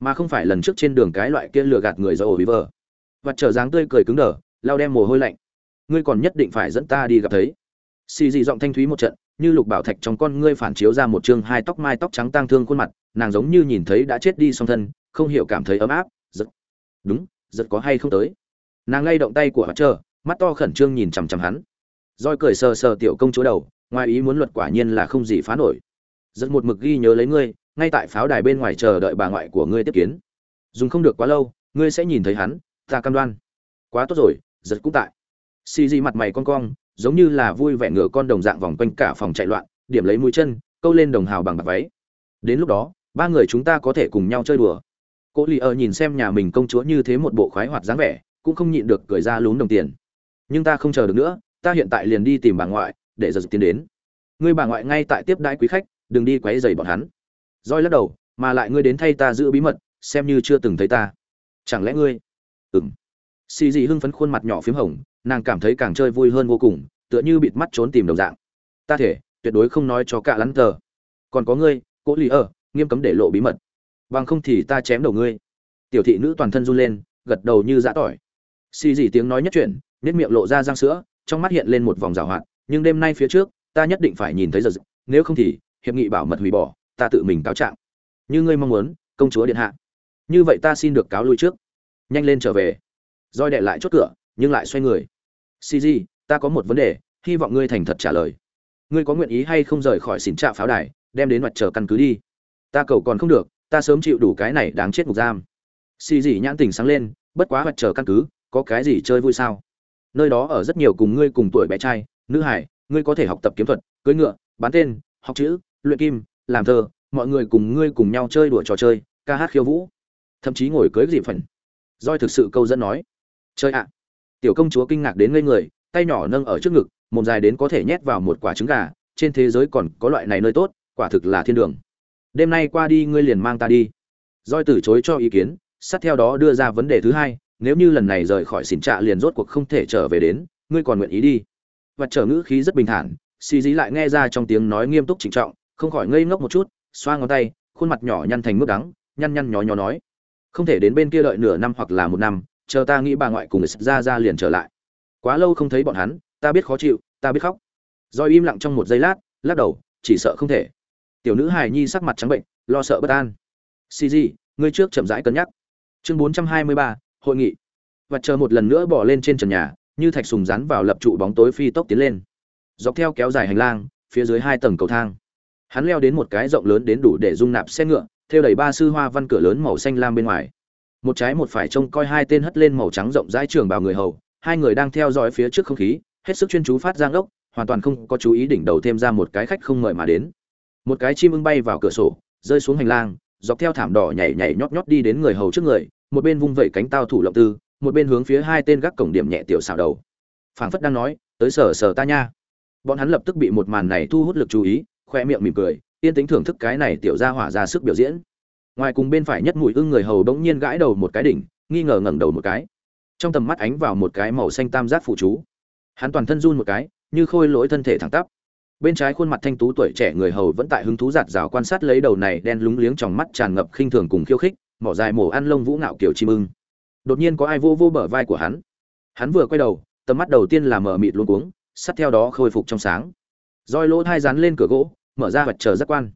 Mà không phải lần trước trên đường cái loại kia lừa gạt người do ổ bí vờ. Và trở dáng tươi cười cứng đờ lao đem mồ hôi lạnh. Ngươi còn nhất định phải dẫn ta đi gặp thấy xì dị giọng thanh thúy một trận, như lục bảo thạch trong con ngươi phản chiếu ra một chương hai tóc mai tóc trắng tang thương khuôn mặt, nàng giống như nhìn thấy đã chết đi song thân, không hiểu cảm thấy ấm áp, giật. Đúng, giật có hay không tới? Nàng lay động tay của hắn chờ mắt to khẩn trương nhìn chằm chằm hắn. Roi cười sờ sờ tiểu công chúa đầu, ngoài ý muốn luật quả nhiên là không gì phá nổi. Giật một mực ghi nhớ lấy ngươi, ngay tại pháo đài bên ngoài chờ đợi bà ngoại của ngươi tiếp kiến. Dùng không được quá lâu, ngươi sẽ nhìn thấy hắn, ta cam đoan. Quá tốt rồi, giật cũng tại. Xì dị mặt mày con cong giống như là vui vẻ ngựa con đồng dạng vòng quanh cả phòng chạy loạn, điểm lấy mũi chân, câu lên đồng hào bằng bạc váy. Đến lúc đó, ba người chúng ta có thể cùng nhau chơi đùa. Cô lì ở nhìn xem nhà mình công chúa như thế một bộ khoái hoạt dáng vẻ, cũng không nhịn được cười ra lún đồng tiền. Nhưng ta không chờ được nữa, ta hiện tại liền đi tìm bà ngoại, để giờ tiến đến. Ngươi bà ngoại ngay tại tiếp đãi quý khách, đừng đi quấy rầy bọn hắn. Roi lắc đầu, mà lại ngươi đến thay ta giữ bí mật, xem như chưa từng thấy ta. Chẳng lẽ ngươi? Ừm. Xì dị hưng phấn khuôn mặt nhỏ phím hồng nàng cảm thấy càng chơi vui hơn vô cùng, tựa như bịt mắt trốn tìm đồng dạng. Ta thể, tuyệt đối không nói cho cả lắn tờ. Còn có ngươi, cố lì ở, nghiêm cấm để lộ bí mật. Bằng không thì ta chém đầu ngươi. Tiểu thị nữ toàn thân run lên, gật đầu như dã tỏi. Xì dì tiếng nói nhất chuyện nết miệng lộ ra răng sữa, trong mắt hiện lên một vòng rào hoạt, nhưng đêm nay phía trước, ta nhất định phải nhìn thấy giật nếu không thì, hiệp nghị bảo mật hủy bỏ, ta tự mình cáo trạng. Như ngươi mong muốn, công chúa điện hạ. Như vậy ta xin được cáo lui trước. Nhanh lên trở về. Roi đệ lại chốt cửa, nhưng lại xoay người cg ta có một vấn đề, hy vọng ngươi thành thật trả lời. Ngươi có nguyện ý hay không rời khỏi xỉn trạ pháo đài, đem đến mặt chờ căn cứ đi. Ta cầu còn không được, ta sớm chịu đủ cái này đáng chết ngục giam. Xì gì nhãn tình sáng lên, bất quá mặt chờ căn cứ, có cái gì chơi vui sao? Nơi đó ở rất nhiều cùng ngươi cùng tuổi bé trai, nữ hải, ngươi có thể học tập kiếm thuật, cưỡi ngựa, bán tên, học chữ, luyện kim, làm thơ, mọi người cùng ngươi cùng nhau chơi đùa trò chơi, ca hát khiêu vũ. Thậm chí ngồi cưới dịp phần. Roi thực sự câu dẫn nói chơi ạ tiểu công chúa kinh ngạc đến ngây người, tay nhỏ nâng ở trước ngực, mồm dài đến có thể nhét vào một quả trứng gà, trên thế giới còn có loại này nơi tốt, quả thực là thiên đường. Đêm nay qua đi ngươi liền mang ta đi. Roi từ chối cho ý kiến, sát theo đó đưa ra vấn đề thứ hai, nếu như lần này rời khỏi xỉn trạ liền rốt cuộc không thể trở về đến, ngươi còn nguyện ý đi. Và trở ngữ khí rất bình thản, xì dí lại nghe ra trong tiếng nói nghiêm túc trịnh trọng, không khỏi ngây ngốc một chút, xoa ngón tay, khuôn mặt nhỏ nhăn thành mức đắng, nhăn nhăn nhó nhó nói. Không thể đến bên kia đợi nửa năm hoặc là một năm chờ ta nghĩ bà ngoại cùng ra ra liền trở lại. Quá lâu không thấy bọn hắn, ta biết khó chịu, ta biết khóc. Do im lặng trong một giây lát, lắc đầu, chỉ sợ không thể. Tiểu nữ hài nhi sắc mặt trắng bệnh, lo sợ bất an. Xì gì ngươi trước chậm rãi cân nhắc. Chương bốn trăm hai mươi ba, hội nghị. Và chờ một lần nữa bỏ lên trên trần nhà, như thạch sùng rắn vào lập trụ bóng tối phi tốc tiến lên. Dọc theo kéo dài hành lang, phía dưới hai tầng cầu thang. Hắn leo đến một cái rộng lớn đến đủ để dung nạp xe ngựa, theo đầy ba sư hoa văn cửa lớn màu xanh lam bên ngoài một trái một phải trông coi hai tên hất lên màu trắng rộng rãi trường bào người hầu, hai người đang theo dõi phía trước không khí, hết sức chuyên chú phát giang ốc hoàn toàn không có chú ý đỉnh đầu thêm ra một cái khách không mời mà đến. Một cái chim ưng bay vào cửa sổ, rơi xuống hành lang, dọc theo thảm đỏ nhảy nhảy nhót nhót đi đến người hầu trước người, một bên vung vẩy cánh tao thủ lộng tư, một bên hướng phía hai tên gác cổng điểm nhẹ tiểu xào đầu. Phảng phất đang nói, tới sở sở ta nha. Bọn hắn lập tức bị một màn này thu hút lực chú ý, khoe miệng mỉm cười, yên tính thưởng thức cái này tiểu ra hỏa ra sức biểu diễn ngoài cùng bên phải nhất mũi ưng người hầu bỗng nhiên gãi đầu một cái đỉnh, nghi ngờ ngẩng đầu một cái. Trong tầm mắt ánh vào một cái màu xanh tam giác phụ chú. Hắn toàn thân run một cái, như khôi lỗi thân thể thẳng tắp. Bên trái khuôn mặt thanh tú tuổi trẻ người hầu vẫn tại hứng thú giạt rào quan sát lấy đầu này đen lúng liếng trong mắt tràn ngập khinh thường cùng khiêu khích, mỏ dài mổ ăn lông vũ ngạo kiểu chim ưng. Đột nhiên có ai vô vô bờ vai của hắn. Hắn vừa quay đầu, tầm mắt đầu tiên là mở mịt luôn cuống sát theo đó khôi phục trong sáng. Roi lỗ thai dán lên cửa gỗ, mở ra vật chờ giác quan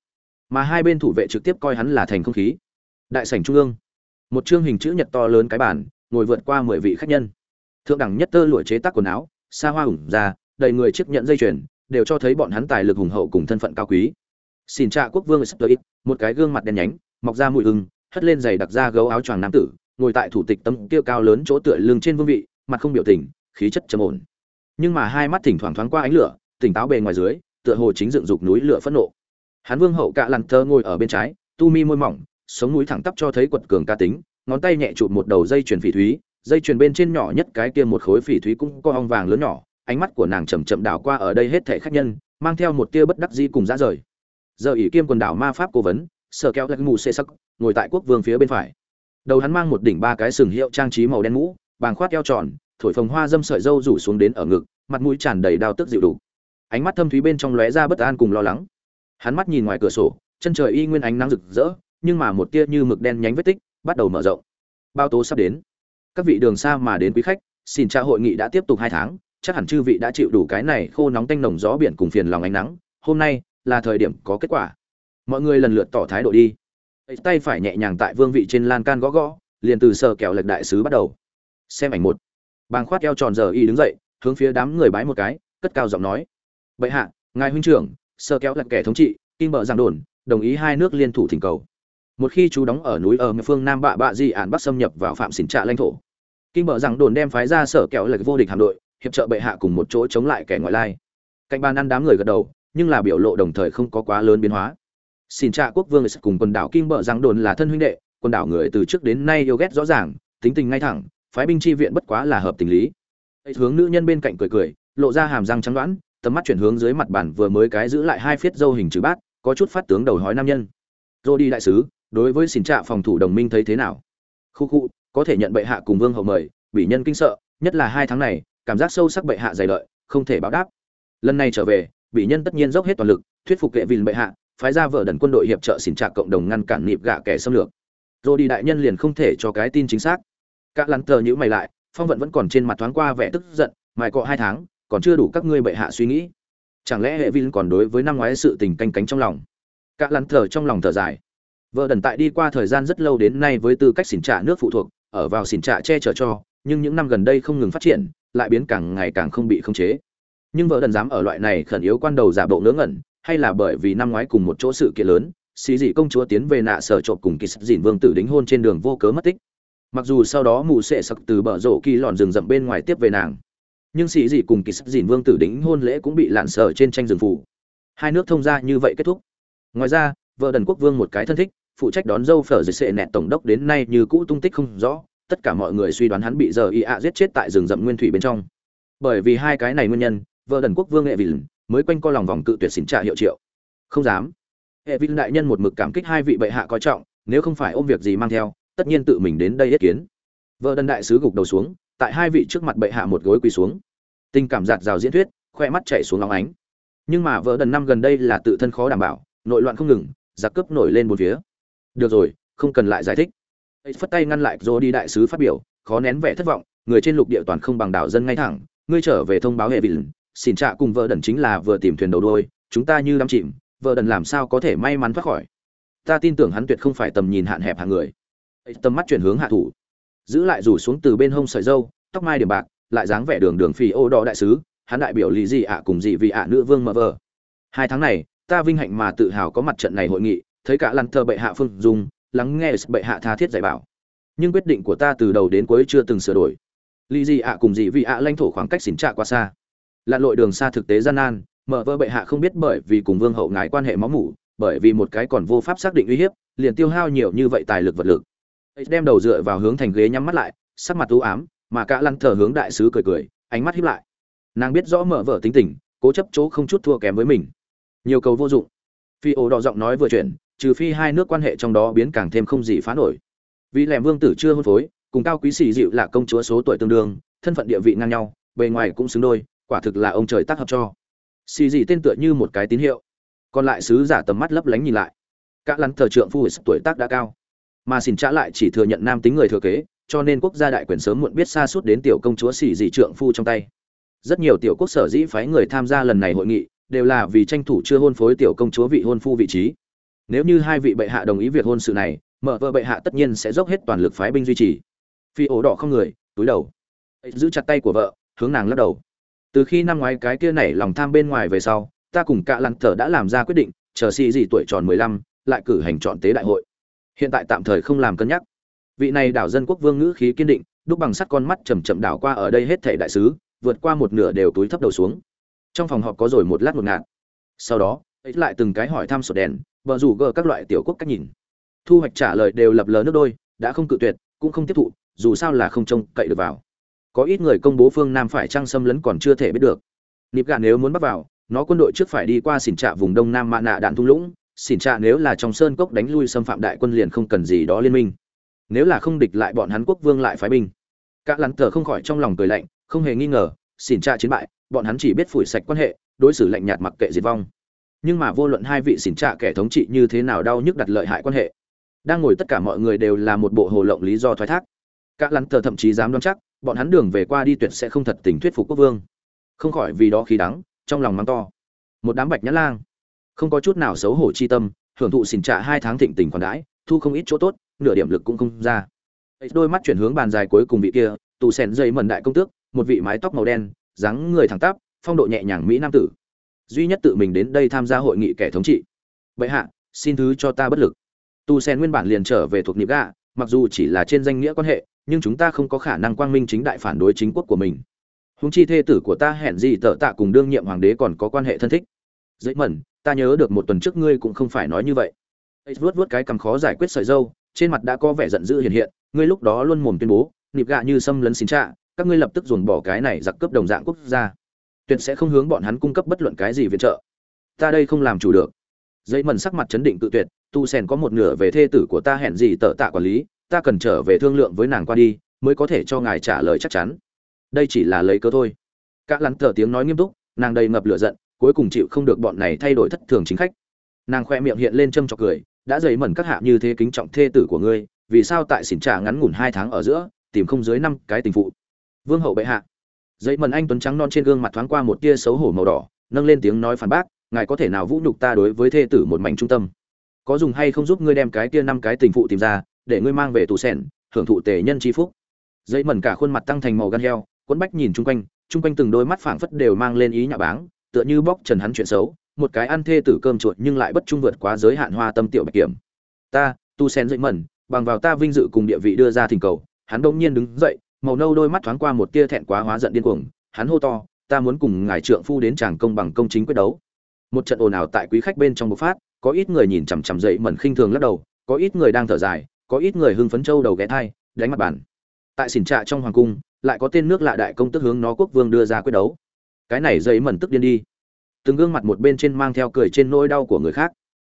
mà hai bên thủ vệ trực tiếp coi hắn là thành không khí. Đại sảnh trung ương. Một chương hình chữ nhật to lớn cái bàn, ngồi vượt qua mười vị khách nhân. Thượng đẳng nhất tơ lụa chế tác quần áo, xa hoa ủng ra, đầy người chiếc nhận dây chuyền, đều cho thấy bọn hắn tài lực hùng hậu cùng thân phận cao quý. Xin trạ quốc vương sắp một cái gương mặt đen nhánh, mọc ra mùi hưng hất lên giày đặc ra gấu áo choàng nam tử, ngồi tại thủ tịch tâm kia cao lớn chỗ tựa lưng trên vương vị, mặt không biểu tình, khí chất trầm ổn. Nhưng mà hai mắt thỉnh thoảng thoáng qua ánh lửa, tỉnh táo bề ngoài dưới, tựa hồ chính dựng dục núi lửa phẫn nộ hắn vương hậu cạ lằn thơ ngồi ở bên trái, tu mi môi mỏng, sống mũi thẳng tắp cho thấy quật cường ca tính, ngón tay nhẹ chụp một đầu dây chuyền phỉ thúy, dây chuyền bên trên nhỏ nhất cái kia một khối phỉ thúy cũng có ong vàng lớn nhỏ, ánh mắt của nàng chậm chậm đảo qua ở đây hết thảy khách nhân, mang theo một tia bất đắc dĩ cùng dã rời. Giờ ỷ kiêm quần đảo ma pháp cố vấn, sở kéo lạc mù xê sắc, ngồi tại quốc vương phía bên phải. Đầu hắn mang một đỉnh ba cái sừng hiệu trang trí màu đen mũ, bàng khoát eo tròn, thổi phồng hoa dâm sợi dâu rủ xuống đến ở ngực, mặt mũi tràn đầy đau tức dịu đủ. Ánh mắt thâm thúy bên trong lóe ra bất an cùng lo lắng hắn mắt nhìn ngoài cửa sổ, chân trời y nguyên ánh nắng rực rỡ, nhưng mà một tia như mực đen nhánh vết tích bắt đầu mở rộng. Bao tố sắp đến. Các vị đường xa mà đến quý khách, xin tra hội nghị đã tiếp tục hai tháng, chắc hẳn chư vị đã chịu đủ cái này khô nóng tanh nồng gió biển cùng phiền lòng ánh nắng, hôm nay là thời điểm có kết quả. Mọi người lần lượt tỏ thái độ đi. Tay phải nhẹ nhàng tại vương vị trên lan can gõ gõ, liền từ sờ kẹo lệch đại sứ bắt đầu. Xem ảnh một. Bàng khoát eo tròn giờ y đứng dậy, hướng phía đám người bái một cái, cất cao giọng nói. Bệ hạ, ngài huynh trưởng sơ kéo lật kẻ thống trị, kim bờ giang đồn, đồng ý hai nước liên thủ thỉnh cầu. Một khi chú đóng ở núi ở phương nam bạ bạ di ản bắc xâm nhập vào phạm xỉn trạ lãnh thổ, kim bờ giang đồn đem phái ra sở kéo lật vô địch hạm đội, hiệp trợ bệ hạ cùng một chỗ chống lại kẻ ngoại lai. Cạnh bàn ăn đám người gật đầu, nhưng là biểu lộ đồng thời không có quá lớn biến hóa. Xin trạ quốc vương cùng quần đảo kim bờ giang đồn là thân huynh đệ, quần đảo người từ trước đến nay yêu ghét rõ ràng, tính tình ngay thẳng, phái binh chi viện bất quá là hợp tình lý. Hướng nữ nhân bên cạnh cười cười, lộ ra hàm răng trắng đoán tầm mắt chuyển hướng dưới mặt bàn vừa mới cái giữ lại hai phiết dâu hình chữ bát, có chút phát tướng đầu hói nam nhân. Rô đi đại sứ, đối với xin trạ phòng thủ đồng minh thấy thế nào? Khu khu, có thể nhận bệ hạ cùng vương hậu mời, bị nhân kinh sợ, nhất là hai tháng này, cảm giác sâu sắc bệ hạ dày lợi, không thể báo đáp. Lần này trở về, bị nhân tất nhiên dốc hết toàn lực, thuyết phục kệ vì bệ hạ, phái ra vợ đần quân đội hiệp trợ xin trạ cộng đồng ngăn cản nịp gạ kẻ xâm lược. Rồi đi đại nhân liền không thể cho cái tin chính xác. Các lắn tờ nhữ mày lại, phong vận vẫn còn trên mặt thoáng qua vẻ tức giận, mài cọ hai tháng còn chưa đủ các ngươi bệ hạ suy nghĩ. Chẳng lẽ hệ vin còn đối với năm ngoái sự tình canh cánh trong lòng? Cả lắn thở trong lòng thở dài. Vợ đần tại đi qua thời gian rất lâu đến nay với tư cách xỉn trả nước phụ thuộc, ở vào xỉn trả che chở cho, nhưng những năm gần đây không ngừng phát triển, lại biến càng ngày càng không bị khống chế. Nhưng vợ đần dám ở loại này khẩn yếu quan đầu giả bộ ngớ ngẩn, hay là bởi vì năm ngoái cùng một chỗ sự kiện lớn xì dị công chúa tiến về nạ sở trộm cùng kỳ sắp dìn vương tử đính hôn trên đường vô cớ mất tích. Mặc dù sau đó mù sệ sặc từ bờ rổ kỳ lòn rừng rậm bên ngoài tiếp về nàng nhưng sĩ dị cùng kỳ sắp dìn vương tử đính hôn lễ cũng bị lạn sở trên tranh rừng phủ. Hai nước thông ra như vậy kết thúc. Ngoài ra, vợ đần quốc vương một cái thân thích, phụ trách đón dâu phở dưới sệ nẹt tổng đốc đến nay như cũ tung tích không rõ, tất cả mọi người suy đoán hắn bị giờ y ạ giết chết tại rừng rậm nguyên thủy bên trong. Bởi vì hai cái này nguyên nhân, vợ đần quốc vương hệ vịn mới quanh co lòng vòng cự tuyệt xỉn trả hiệu triệu. Không dám. Hệ vịn đại nhân một mực cảm kích hai vị bệ hạ coi trọng, nếu không phải ôm việc gì mang theo, tất nhiên tự mình đến đây yết kiến. Vợ đần đại sứ gục đầu xuống tại hai vị trước mặt bệ hạ một gối quỳ xuống. Tình cảm giạt rào diễn thuyết, khoe mắt chảy xuống óng ánh. Nhưng mà vợ đần năm gần đây là tự thân khó đảm bảo, nội loạn không ngừng, giặc cướp nổi lên một phía. Được rồi, không cần lại giải thích. Phất tay ngăn lại rồi đi đại sứ phát biểu, khó nén vẻ thất vọng, người trên lục địa toàn không bằng đảo dân ngay thẳng, ngươi trở về thông báo hệ vị xin trạ cùng vợ đần chính là vừa tìm thuyền đầu đôi chúng ta như đắm chìm vợ đần làm sao có thể may mắn thoát khỏi. Ta tin tưởng hắn tuyệt không phải tầm nhìn hạn hẹp hàng người. Tầm mắt chuyển hướng hạ thủ giữ lại rủ xuống từ bên hông sợi dâu, tóc mai điểm bạc, lại dáng vẻ đường đường phì ô đỏ đại sứ, hắn đại biểu lý gì ạ cùng dị vị ạ nữ vương mờ vờ. Hai tháng này, ta vinh hạnh mà tự hào có mặt trận này hội nghị, thấy cả lăn thơ bệ hạ phương dung, lắng nghe bệ hạ tha thiết dạy bảo. Nhưng quyết định của ta từ đầu đến cuối chưa từng sửa đổi. Lý gì ạ cùng dị vị ạ lãnh thổ khoảng cách xỉn trạ quá xa. Lặn lội đường xa thực tế gian nan, mở vơ bệ hạ không biết bởi vì cùng vương hậu ngài quan hệ máu mủ, bởi vì một cái còn vô pháp xác định uy hiếp, liền tiêu hao nhiều như vậy tài lực vật lực đem đầu dựa vào hướng thành ghế nhắm mắt lại, sắc mặt u ám, mà cả lăn thở hướng đại sứ cười cười, ánh mắt hiếp lại. Nàng biết rõ mở vở tính tình, cố chấp chỗ không chút thua kém với mình. Nhiều cầu vô dụng. Phi ổ đỏ giọng nói vừa chuyển, trừ phi hai nước quan hệ trong đó biến càng thêm không gì phá nổi. Vì lẻm vương tử chưa hôn phối, cùng cao quý sĩ dịu là công chúa số tuổi tương đương, thân phận địa vị ngang nhau, bề ngoài cũng xứng đôi, quả thực là ông trời tác hợp cho. Xì dị tên tựa như một cái tín hiệu. Còn lại sứ giả tầm mắt lấp lánh nhìn lại. Các lắn thờ trượng phu tuổi tác đã cao mà xin trả lại chỉ thừa nhận nam tính người thừa kế, cho nên quốc gia đại quyền sớm muộn biết xa suốt đến tiểu công chúa xì dị trượng phu trong tay. Rất nhiều tiểu quốc sở dĩ phái người tham gia lần này hội nghị, đều là vì tranh thủ chưa hôn phối tiểu công chúa vị hôn phu vị trí. Nếu như hai vị bệ hạ đồng ý việc hôn sự này, mở vợ bệ hạ tất nhiên sẽ dốc hết toàn lực phái binh duy trì. Phi ổ đỏ không người, túi đầu. Giữ chặt tay của vợ, hướng nàng lắc đầu. Từ khi năm ngoái cái kia nảy lòng tham bên ngoài về sau, ta cùng cả lặn thở đã làm ra quyết định, chờ xì gì tuổi tròn mười lăm, lại cử hành chọn tế đại hội hiện tại tạm thời không làm cân nhắc. Vị này đảo dân quốc vương ngữ khí kiên định, đúc bằng sắt con mắt chầm chậm đảo qua ở đây hết thể đại sứ, vượt qua một nửa đều túi thấp đầu xuống. Trong phòng họp có rồi một lát một ngạt. Sau đó, ấy lại từng cái hỏi thăm sổ đèn vợ rủ gờ các loại tiểu quốc cách nhìn. Thu hoạch trả lời đều lập lờ nước đôi, đã không cự tuyệt, cũng không tiếp thụ, dù sao là không trông cậy được vào. Có ít người công bố phương nam phải trăng xâm lấn còn chưa thể biết được. Nịp gà nếu muốn bắt vào, nó quân đội trước phải đi qua xỉn trạ vùng đông nam mạ nạ đạn thung lũng xỉn trạ nếu là trong sơn cốc đánh lui xâm phạm đại quân liền không cần gì đó liên minh. Nếu là không địch lại bọn hắn quốc vương lại phái binh. Các lắn tờ không khỏi trong lòng cười lạnh, không hề nghi ngờ, xỉn trạ chiến bại, bọn hắn chỉ biết phủi sạch quan hệ, đối xử lạnh nhạt mặc kệ diệt vong. Nhưng mà vô luận hai vị xỉn trạ kẻ thống trị như thế nào đau nhức đặt lợi hại quan hệ. Đang ngồi tất cả mọi người đều là một bộ hồ lộng lý do thoái thác. Các lắn tờ thậm chí dám đoán chắc, bọn hắn đường về qua đi tuyệt sẽ không thật tình thuyết phục quốc vương. Không khỏi vì đó khí đắng, trong lòng mắng to. Một đám bạch nhã lang không có chút nào xấu hổ chi tâm, hưởng thụ xỉn trạ hai tháng thịnh tình còn đãi, thu không ít chỗ tốt, nửa điểm lực cũng không ra. Đôi mắt chuyển hướng bàn dài cuối cùng vị kia, tù sèn dây mần đại công tước, một vị mái tóc màu đen, dáng người thẳng tắp, phong độ nhẹ nhàng mỹ nam tử. Duy nhất tự mình đến đây tham gia hội nghị kẻ thống trị. Bệ hạ, xin thứ cho ta bất lực. Tù sen nguyên bản liền trở về thuộc nịp gạ mặc dù chỉ là trên danh nghĩa quan hệ, nhưng chúng ta không có khả năng quang minh chính đại phản đối chính quốc của mình. Húng chi thê tử của ta hẹn gì tợ tạ cùng đương nhiệm hoàng đế còn có quan hệ thân thích dễ mẩn, ta nhớ được một tuần trước ngươi cũng không phải nói như vậy. Ấy vuốt vuốt cái cằm khó giải quyết sợi dâu, trên mặt đã có vẻ giận dữ hiện hiện, ngươi lúc đó luôn mồm tuyên bố, nịp gạ như xâm lấn xin trạ, các ngươi lập tức dồn bỏ cái này giặc cướp đồng dạng quốc gia. Tuyệt sẽ không hướng bọn hắn cung cấp bất luận cái gì viện trợ. Ta đây không làm chủ được. Dây mần sắc mặt chấn định tự tuyệt, tu sen có một nửa về thê tử của ta hẹn gì tợ tạ quản lý, ta cần trở về thương lượng với nàng qua đi, mới có thể cho ngài trả lời chắc chắn. Đây chỉ là lấy cớ thôi. Cả lắn tờ tiếng nói nghiêm túc, nàng đầy ngập lửa giận cuối cùng chịu không được bọn này thay đổi thất thường chính khách. Nàng khoe miệng hiện lên châm trọc cười, đã dày mẩn các hạ như thế kính trọng thê tử của ngươi, vì sao tại xỉn trà ngắn ngủn hai tháng ở giữa, tìm không dưới năm cái tình phụ? Vương hậu bệ hạ. Dày mần anh tuấn trắng non trên gương mặt thoáng qua một tia xấu hổ màu đỏ, nâng lên tiếng nói phản bác, ngài có thể nào vũ nhục ta đối với thê tử một mảnh trung tâm? Có dùng hay không giúp ngươi đem cái kia năm cái tình phụ tìm ra, để ngươi mang về tù sẻn, hưởng thụ tề nhân tri phúc? Dây mần cả khuôn mặt tăng thành màu gan heo quấn bách nhìn chung quanh chung quanh từng đôi mắt phảng phất đều mang lên ý nhà báng tựa như bóc trần hắn chuyện xấu, một cái ăn thê tử cơm chuột nhưng lại bất trung vượt quá giới hạn hoa tâm tiểu bạch kiểm. Ta, tu sen dậy mẩn, bằng vào ta vinh dự cùng địa vị đưa ra thỉnh cầu, hắn đông nhiên đứng dậy, màu nâu đôi mắt thoáng qua một tia thẹn quá hóa giận điên cuồng, hắn hô to, ta muốn cùng ngài trượng phu đến tràng công bằng công chính quyết đấu. Một trận ồn ào tại quý khách bên trong bộc phát, có ít người nhìn chằm chằm dậy mẩn khinh thường lắc đầu, có ít người đang thở dài, có ít người hưng phấn châu đầu ghé thai, đánh mặt bàn. Tại xỉn trạ trong hoàng cung, lại có tên nước lạ đại công tức hướng nó quốc vương đưa ra quyết đấu cái này dậy mẩn tức điên đi. Từng gương mặt một bên trên mang theo cười trên nỗi đau của người khác.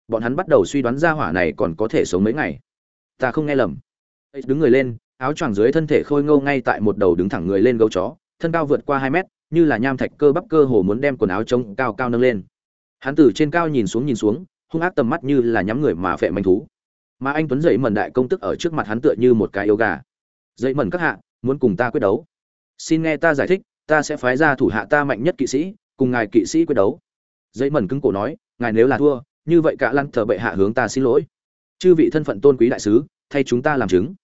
Bọn hắn bắt đầu suy đoán ra hỏa này còn có thể sống mấy ngày. Ta không nghe lầm. Đứng người lên, áo choàng dưới thân thể khôi ngô ngay tại một đầu đứng thẳng người lên gấu chó, thân cao vượt qua hai mét, như là nham thạch cơ bắp cơ hồ muốn đem quần áo trông cao cao nâng lên. Hắn từ trên cao nhìn xuống nhìn xuống, hung ác tầm mắt như là nhắm người mà phệ manh thú. Mà anh tuấn dậy mần đại công tức ở trước mặt hắn tựa như một cái yêu gà. Dậy mần các hạ, muốn cùng ta quyết đấu. Xin nghe ta giải thích ta sẽ phái ra thủ hạ ta mạnh nhất kỵ sĩ, cùng ngài kỵ sĩ quyết đấu. Dây mần cứng cổ nói, ngài nếu là thua, như vậy cả lăn thờ bệ hạ hướng ta xin lỗi. Chư vị thân phận tôn quý đại sứ, thay chúng ta làm chứng.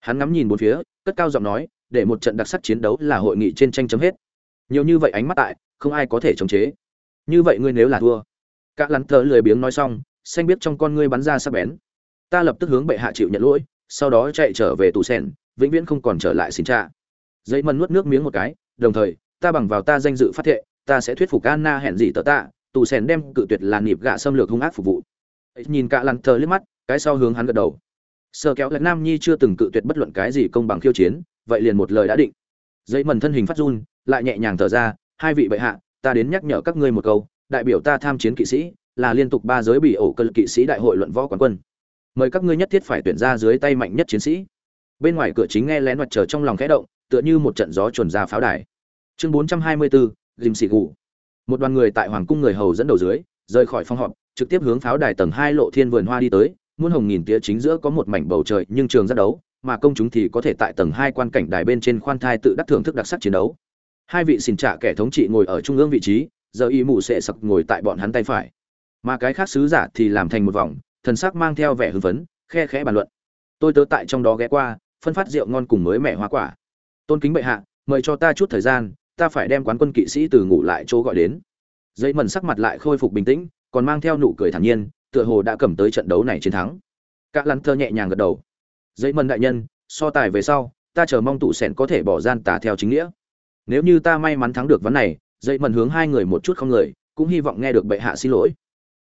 Hắn ngắm nhìn bốn phía, cất cao giọng nói, để một trận đặc sắc chiến đấu là hội nghị trên tranh chấm hết. Nhiều như vậy ánh mắt tại, không ai có thể chống chế. Như vậy ngươi nếu là thua. Cả lăn thờ lười biếng nói xong, xanh biết trong con ngươi bắn ra sắc bén. Ta lập tức hướng bệ hạ chịu nhận lỗi, sau đó chạy trở về tù sen vĩnh viễn không còn trở lại xin cha dây mần nuốt nước miếng một cái đồng thời, ta bằng vào ta danh dự phát thệ, ta sẽ thuyết phục anna hẹn gì tờ ta tù sèn đem cự tuyệt là nịp gạ xâm lược hung ác phục vụ. Nhìn cả lắn thờ liếc mắt, cái sau hướng hắn gật đầu. Sơ kéo lạch nam nhi chưa từng cự tuyệt bất luận cái gì công bằng khiêu chiến, vậy liền một lời đã định. Dây mần thân hình phát run, lại nhẹ nhàng thở ra, hai vị bệ hạ, ta đến nhắc nhở các ngươi một câu, đại biểu ta tham chiến kỵ sĩ, là liên tục ba giới bị ổ cơn kỵ sĩ đại hội luận võ quán quân. Mời các ngươi nhất thiết phải tuyển ra dưới tay mạnh nhất chiến sĩ. Bên ngoài cửa chính nghe lén mặt trời trong lòng khẽ động tựa như một trận gió chuồn ra pháo đài. Chương 424, dìm xì gù. Một đoàn người tại hoàng cung người hầu dẫn đầu dưới rời khỏi phòng họp trực tiếp hướng pháo đài tầng hai lộ thiên vườn hoa đi tới. Muôn hồng nghìn tía chính giữa có một mảnh bầu trời nhưng trường rất đấu mà công chúng thì có thể tại tầng hai quan cảnh đài bên trên khoan thai tự đắc thưởng thức đặc sắc chiến đấu. Hai vị xin trả kẻ thống trị ngồi ở trung ương vị trí giờ y mù sệ sặc ngồi tại bọn hắn tay phải. Mà cái khác sứ giả thì làm thành một vòng thần sắc mang theo vẻ hưng phấn khe khẽ bàn luận. Tôi tớ tại trong đó ghé qua phân phát rượu ngon cùng mới mẻ hoa quả tôn kính bệ hạ, mời cho ta chút thời gian, ta phải đem quán quân kỵ sĩ từ ngủ lại chỗ gọi đến. Dây mần sắc mặt lại khôi phục bình tĩnh, còn mang theo nụ cười thản nhiên, tựa hồ đã cầm tới trận đấu này chiến thắng. Cả lăn thơ nhẹ nhàng gật đầu. Dây mần đại nhân, so tài về sau, ta chờ mong tụ sẻn có thể bỏ gian tà theo chính nghĩa. Nếu như ta may mắn thắng được vấn này dây mần hướng hai người một chút không người cũng hy vọng nghe được bệ hạ xin lỗi.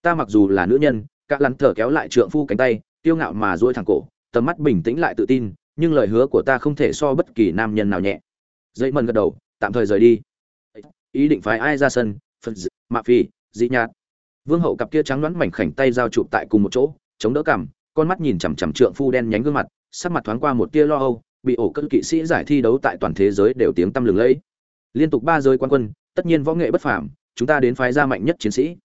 Ta mặc dù là nữ nhân, Cả lăn thở kéo lại trượng phu cánh tay tiêu ngạo mà duỗi thẳng cổ, tầm mắt bình tĩnh lại tự tin nhưng lời hứa của ta không thể so bất kỳ nam nhân nào nhẹ. Dây mần gật đầu, tạm thời rời đi. Ý định phái ai ra sân? Phật mạ phi dị nhạt. Vương hậu cặp kia trắng đoán mảnh khảnh tay giao chụp tại cùng một chỗ, chống đỡ cằm, con mắt nhìn chằm chằm trượng phu đen nhánh gương mặt, sắc mặt thoáng qua một tia lo âu, bị ổ cân kỵ sĩ giải thi đấu tại toàn thế giới đều tiếng tăm lừng lẫy. Liên tục ba giới quan quân, tất nhiên võ nghệ bất phàm, chúng ta đến phái ra mạnh nhất chiến sĩ.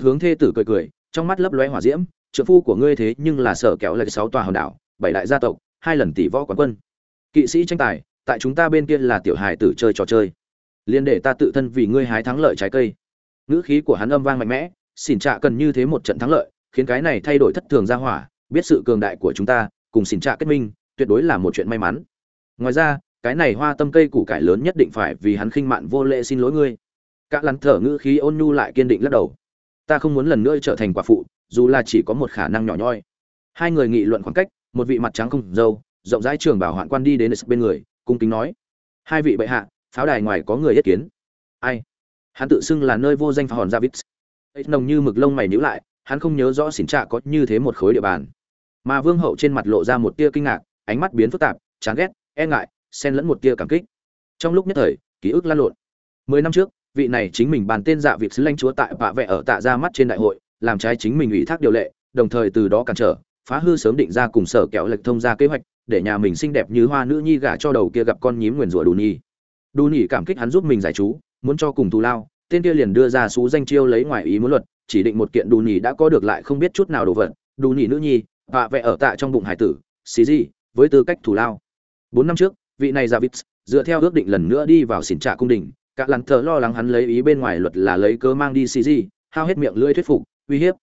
Hướng thê tử cười cười, trong mắt lấp lóe hỏa diễm, Trượng phu của ngươi thế nhưng là sở kéo lại sáu tòa hòn đảo, bảy đại gia tộc hai lần tỷ võ quán quân. Kỵ sĩ tranh tài, tại chúng ta bên kia là tiểu hài tử chơi trò chơi. Liên để ta tự thân vì ngươi hái thắng lợi trái cây. Ngữ khí của hắn âm vang mạnh mẽ, xỉn trạ cần như thế một trận thắng lợi, khiến cái này thay đổi thất thường ra hỏa, biết sự cường đại của chúng ta, cùng xỉn trạ kết minh, tuyệt đối là một chuyện may mắn. Ngoài ra, cái này hoa tâm cây củ cải lớn nhất định phải vì hắn khinh mạn vô lễ xin lỗi ngươi. Cả lắn thở ngữ khí ôn nhu lại kiên định lắc đầu. Ta không muốn lần nữa trở thành quả phụ, dù là chỉ có một khả năng nhỏ nhoi. Hai người nghị luận khoảng cách một vị mặt trắng không dâu, rộng rãi trường bảo hoạn quan đi đến bên người, cung kính nói, hai vị bệ hạ, pháo đài ngoài có người yết kiến. Ai? Hắn tự xưng là nơi vô danh phá hòn Javits. ấy nồng như mực lông mày nhíu lại, hắn không nhớ rõ xỉn trạ có như thế một khối địa bàn. Mà vương hậu trên mặt lộ ra một tia kinh ngạc, ánh mắt biến phức tạp, chán ghét e ngại, xen lẫn một tia cảm kích. Trong lúc nhất thời, ký ức lan lộn. Mười năm trước, vị này chính mình bàn tên dạ việc sứ lãnh chúa tại bạ vẽ ở tạ ra mắt trên đại hội, làm trái chính mình ủy thác điều lệ, đồng thời từ đó cản trở phá hư sớm định ra cùng sở kẹo lệch thông ra kế hoạch, để nhà mình xinh đẹp như hoa nữ nhi gả cho đầu kia gặp con nhím nguyền rủa đù nhi. Đù nhi cảm kích hắn giúp mình giải chú, muốn cho cùng thù lao, tên kia liền đưa ra xú danh chiêu lấy ngoài ý muốn luật, chỉ định một kiện đù nhi đã có được lại không biết chút nào đồ vật, đù nhi nữ nhi và vẽ ở tạ trong bụng hải tử, xì gì, với tư cách thù lao. Bốn năm trước, vị này ra vít dựa theo ước định lần nữa đi vào xỉn trạ cung đình, cả lắn thờ lo lắng hắn lấy ý bên ngoài luật là lấy cớ mang đi xì gì, hao hết miệng lưỡi thuyết phục, uy hiếp.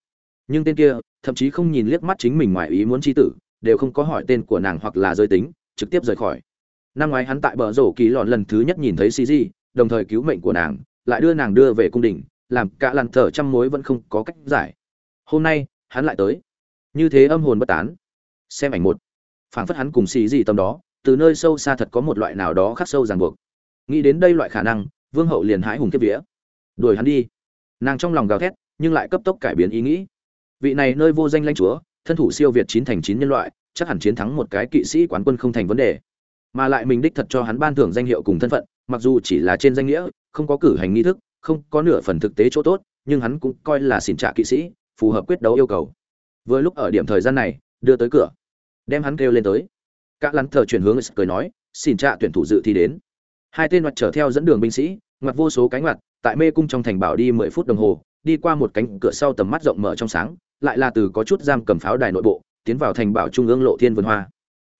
Nhưng tên kia thậm chí không nhìn liếc mắt chính mình ngoài ý muốn chi tử, đều không có hỏi tên của nàng hoặc là giới tính, trực tiếp rời khỏi. Năm ngoái hắn tại bờ rổ kỳ lọn lần thứ nhất nhìn thấy xì gì đồng thời cứu mệnh của nàng, lại đưa nàng đưa về cung đình, làm cả làn thở trăm mối vẫn không có cách giải. Hôm nay, hắn lại tới. Như thế âm hồn bất tán. Xem ảnh một. Phảng phất hắn cùng xì gì tâm đó, từ nơi sâu xa thật có một loại nào đó khắc sâu ràng buộc. Nghĩ đến đây loại khả năng, vương hậu liền hãi hùng kiếp vía. Đuổi hắn đi. Nàng trong lòng gào thét, nhưng lại cấp tốc cải biến ý nghĩ vị này nơi vô danh lãnh chúa, thân thủ siêu việt chín thành chín nhân loại, chắc hẳn chiến thắng một cái kỵ sĩ quán quân không thành vấn đề. Mà lại mình đích thật cho hắn ban thưởng danh hiệu cùng thân phận, mặc dù chỉ là trên danh nghĩa, không có cử hành nghi thức, không có nửa phần thực tế chỗ tốt, nhưng hắn cũng coi là xỉn trả kỵ sĩ, phù hợp quyết đấu yêu cầu. Vừa lúc ở điểm thời gian này, đưa tới cửa. Đem hắn kêu lên tới. Các lắn thờ chuyển hướng cười nói xin trạ tuyển thủ dự thi đến. Hai tên mặt trở theo dẫn đường binh sĩ, ngoặt vô số cánh ngoặt, tại mê cung trong thành bảo đi mười phút đồng hồ, đi qua một cánh cửa sau tầm mắt rộng mở trong sáng lại là từ có chút giam cầm pháo đài nội bộ, tiến vào thành bảo trung ương lộ thiên vườn hoa.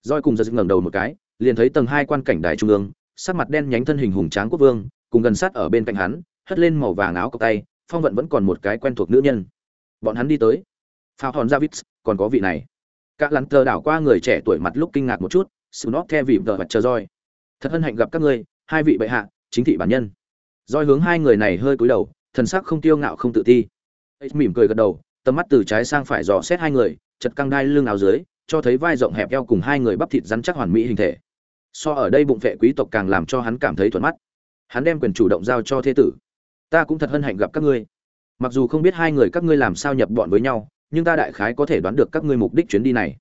Roi cùng giật ngẩng đầu một cái, liền thấy tầng hai quan cảnh đài trung ương, sắc mặt đen nhánh thân hình hùng tráng quốc vương, cùng gần sát ở bên cạnh hắn, hất lên màu vàng áo cộc tay, phong vận vẫn còn một cái quen thuộc nữ nhân. Bọn hắn đi tới. Phao hòn javits, còn có vị này. Cả lắn tờ đảo qua người trẻ tuổi mặt lúc kinh ngạc một chút sự nót theo vị vợ mặt chờ roi. Thật hân hạnh gặp các ngươi, hai vị bệ hạ, chính thị bản nhân. Roi hướng hai người này hơi cúi đầu, thần sắc không tiêu ngạo không tự ti. Ấy mỉm cười gật đầu tầm mắt từ trái sang phải dò xét hai người, chật căng đai lưng áo dưới, cho thấy vai rộng hẹp eo cùng hai người bắp thịt rắn chắc hoàn mỹ hình thể. So ở đây bụng vệ quý tộc càng làm cho hắn cảm thấy thuận mắt. Hắn đem quyền chủ động giao cho thế tử. Ta cũng thật hân hạnh gặp các ngươi. Mặc dù không biết hai người các ngươi làm sao nhập bọn với nhau, nhưng ta đại khái có thể đoán được các ngươi mục đích chuyến đi này.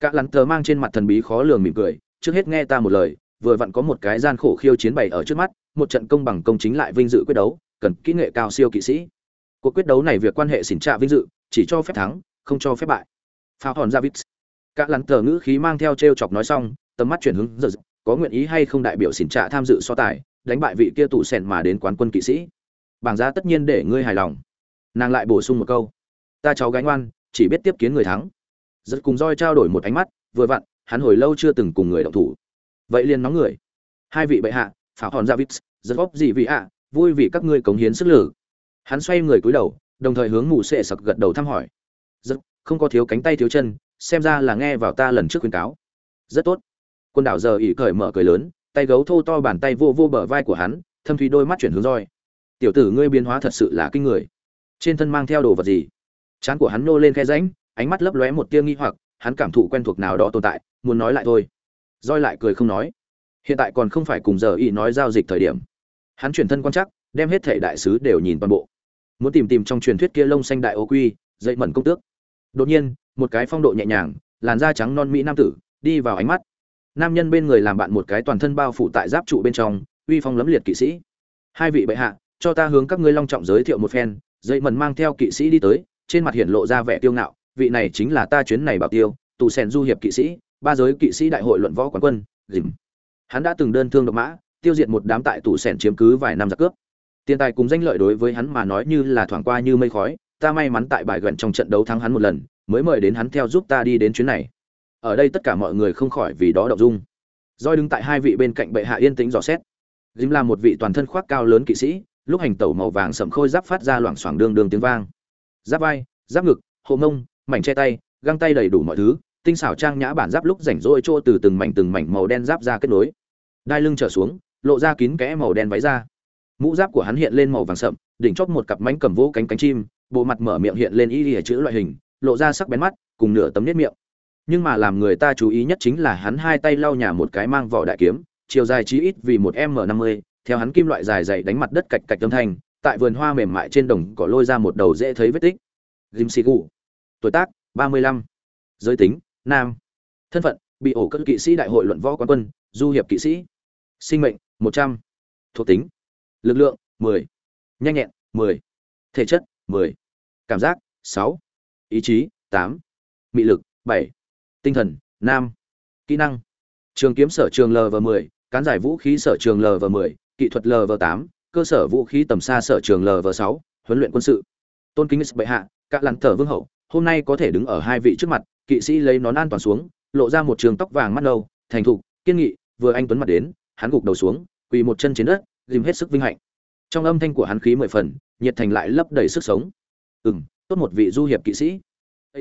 Các lắn tờ mang trên mặt thần bí khó lường mỉm cười, trước hết nghe ta một lời, vừa vặn có một cái gian khổ khiêu chiến bày ở trước mắt, một trận công bằng công chính lại vinh dự quyết đấu, cần kỹ nghệ cao siêu kỵ sĩ cuộc quyết đấu này việc quan hệ xỉn trạ vinh dự, chỉ cho phép thắng, không cho phép bại. Pháo hòn ra vít. Cả lắn tờ ngữ khí mang theo t r e o chọc nói xong, tầm mắt chuyển hướng giật có nguyện ý hay không đại biểu xỉn trạ tham dự so tài, đánh bại vị kia tụ sèn mà đến quán quân kỵ sĩ. Bảng giá tất nhiên để ngươi hài lòng. Nàng lại bổ sung một câu. Ta cháu gánh oan chỉ biết tiếp kiến người thắng. Rất cùng roi trao đổi một ánh mắt, vừa vặn, hắn hồi lâu chưa từng cùng người động thủ. Vậy liền nóng người. Hai vị bệ hạ pháo hòn ra vít, rất góp gì vị ạ, vui vì các ngươi cống hiến sức lực hắn xoay người cúi đầu, đồng thời hướng mù sệ sặc gật đầu thăm hỏi. Rất không có thiếu cánh tay thiếu chân, xem ra là nghe vào ta lần trước khuyên cáo. Rất tốt. Quân đảo giờ ỉ cởi mở cười lớn, tay gấu thô to bàn tay vô vô bờ vai của hắn, thâm thủy đôi mắt chuyển hướng roi. Tiểu tử ngươi biến hóa thật sự là kinh người. Trên thân mang theo đồ vật gì? Trán của hắn nô lên khe ránh ánh mắt lấp lóe một tia nghi hoặc, hắn cảm thụ quen thuộc nào đó tồn tại, muốn nói lại thôi. Roi lại cười không nói. Hiện tại còn không phải cùng giờ ỉ nói giao dịch thời điểm. Hắn chuyển thân quan chắc đem hết thể đại sứ đều nhìn toàn bộ muốn tìm tìm trong truyền thuyết kia lông xanh đại ô quy, dậy mẩn công tước. Đột nhiên, một cái phong độ nhẹ nhàng, làn da trắng non mỹ nam tử, đi vào ánh mắt. Nam nhân bên người làm bạn một cái toàn thân bao phủ tại giáp trụ bên trong, uy phong lấm liệt kỵ sĩ. Hai vị bệ hạ, cho ta hướng các ngươi long trọng giới thiệu một phen. Dậy mẩn mang theo kỵ sĩ đi tới, trên mặt hiển lộ ra vẻ tiêu ngạo. Vị này chính là ta chuyến này bảo tiêu, tù sen du hiệp kỵ sĩ, ba giới kỵ sĩ đại hội luận võ quán quân. Dìm. Hắn đã từng đơn thương độc mã, tiêu diệt một đám tại tù sen chiếm cứ vài năm giặc cướp tiền tài cùng danh lợi đối với hắn mà nói như là thoảng qua như mây khói, ta may mắn tại bài gần trong trận đấu thắng hắn một lần, mới mời đến hắn theo giúp ta đi đến chuyến này. Ở đây tất cả mọi người không khỏi vì đó động dung. Doi đứng tại hai vị bên cạnh bệ hạ yên tĩnh dò xét. Jim là một vị toàn thân khoác cao lớn kỵ sĩ, lúc hành tẩu màu vàng sẫm khôi giáp phát ra loảng xoảng đương đương tiếng vang. Giáp vai, giáp ngực, hộ mông, mảnh che tay, găng tay đầy đủ mọi thứ, tinh xảo trang nhã bản giáp lúc rảnh rỗi trô từ từng mảnh từng mảnh màu đen giáp ra kết nối. Đai lưng trở xuống, lộ ra kín kẽ màu đen váy ra mũ giáp của hắn hiện lên màu vàng sậm đỉnh chóp một cặp mánh cầm vỗ cánh cánh chim bộ mặt mở miệng hiện lên y lìa chữ loại hình lộ ra sắc bén mắt cùng nửa tấm nết miệng nhưng mà làm người ta chú ý nhất chính là hắn hai tay lau nhà một cái mang vỏ đại kiếm chiều dài chí ít vì một m năm mươi theo hắn kim loại dài dày đánh mặt đất cạch cạch âm thanh tại vườn hoa mềm mại trên đồng cỏ lôi ra một đầu dễ thấy vết tích Jim Sigu. Tuổi tác, 35. Giới tính, nam. Thân phận, bị ổ cất kỵ sĩ đại hội luận võ quán quân, du hiệp kỵ sĩ. Sinh mệnh, 100. Thuộc tính, lực lượng, 10. Nhanh nhẹn, 10. Thể chất, 10. Cảm giác, 6. Ý chí, 8. Mị lực, 7. Tinh thần, 5, Kỹ năng, trường kiếm sở trường LV10, cán giải vũ khí sở trường LV10, kỹ thuật LV8, cơ sở vũ khí tầm xa sở trường LV6, huấn luyện quân sự. Tôn kính bệ hạ, cả lặn thở vương hậu hôm nay có thể đứng ở hai vị trước mặt kỵ sĩ lấy nón an toàn xuống lộ ra một trường tóc vàng mắt nâu thành thục kiên nghị vừa anh tuấn mặt đến hắn gục đầu xuống quỳ một chân trên đất dìm hết sức vinh hạnh. Trong âm thanh của hắn khí mười phần, nhiệt thành lại lấp đầy sức sống. Ừ m tốt một vị du hiệp kỵ sĩ.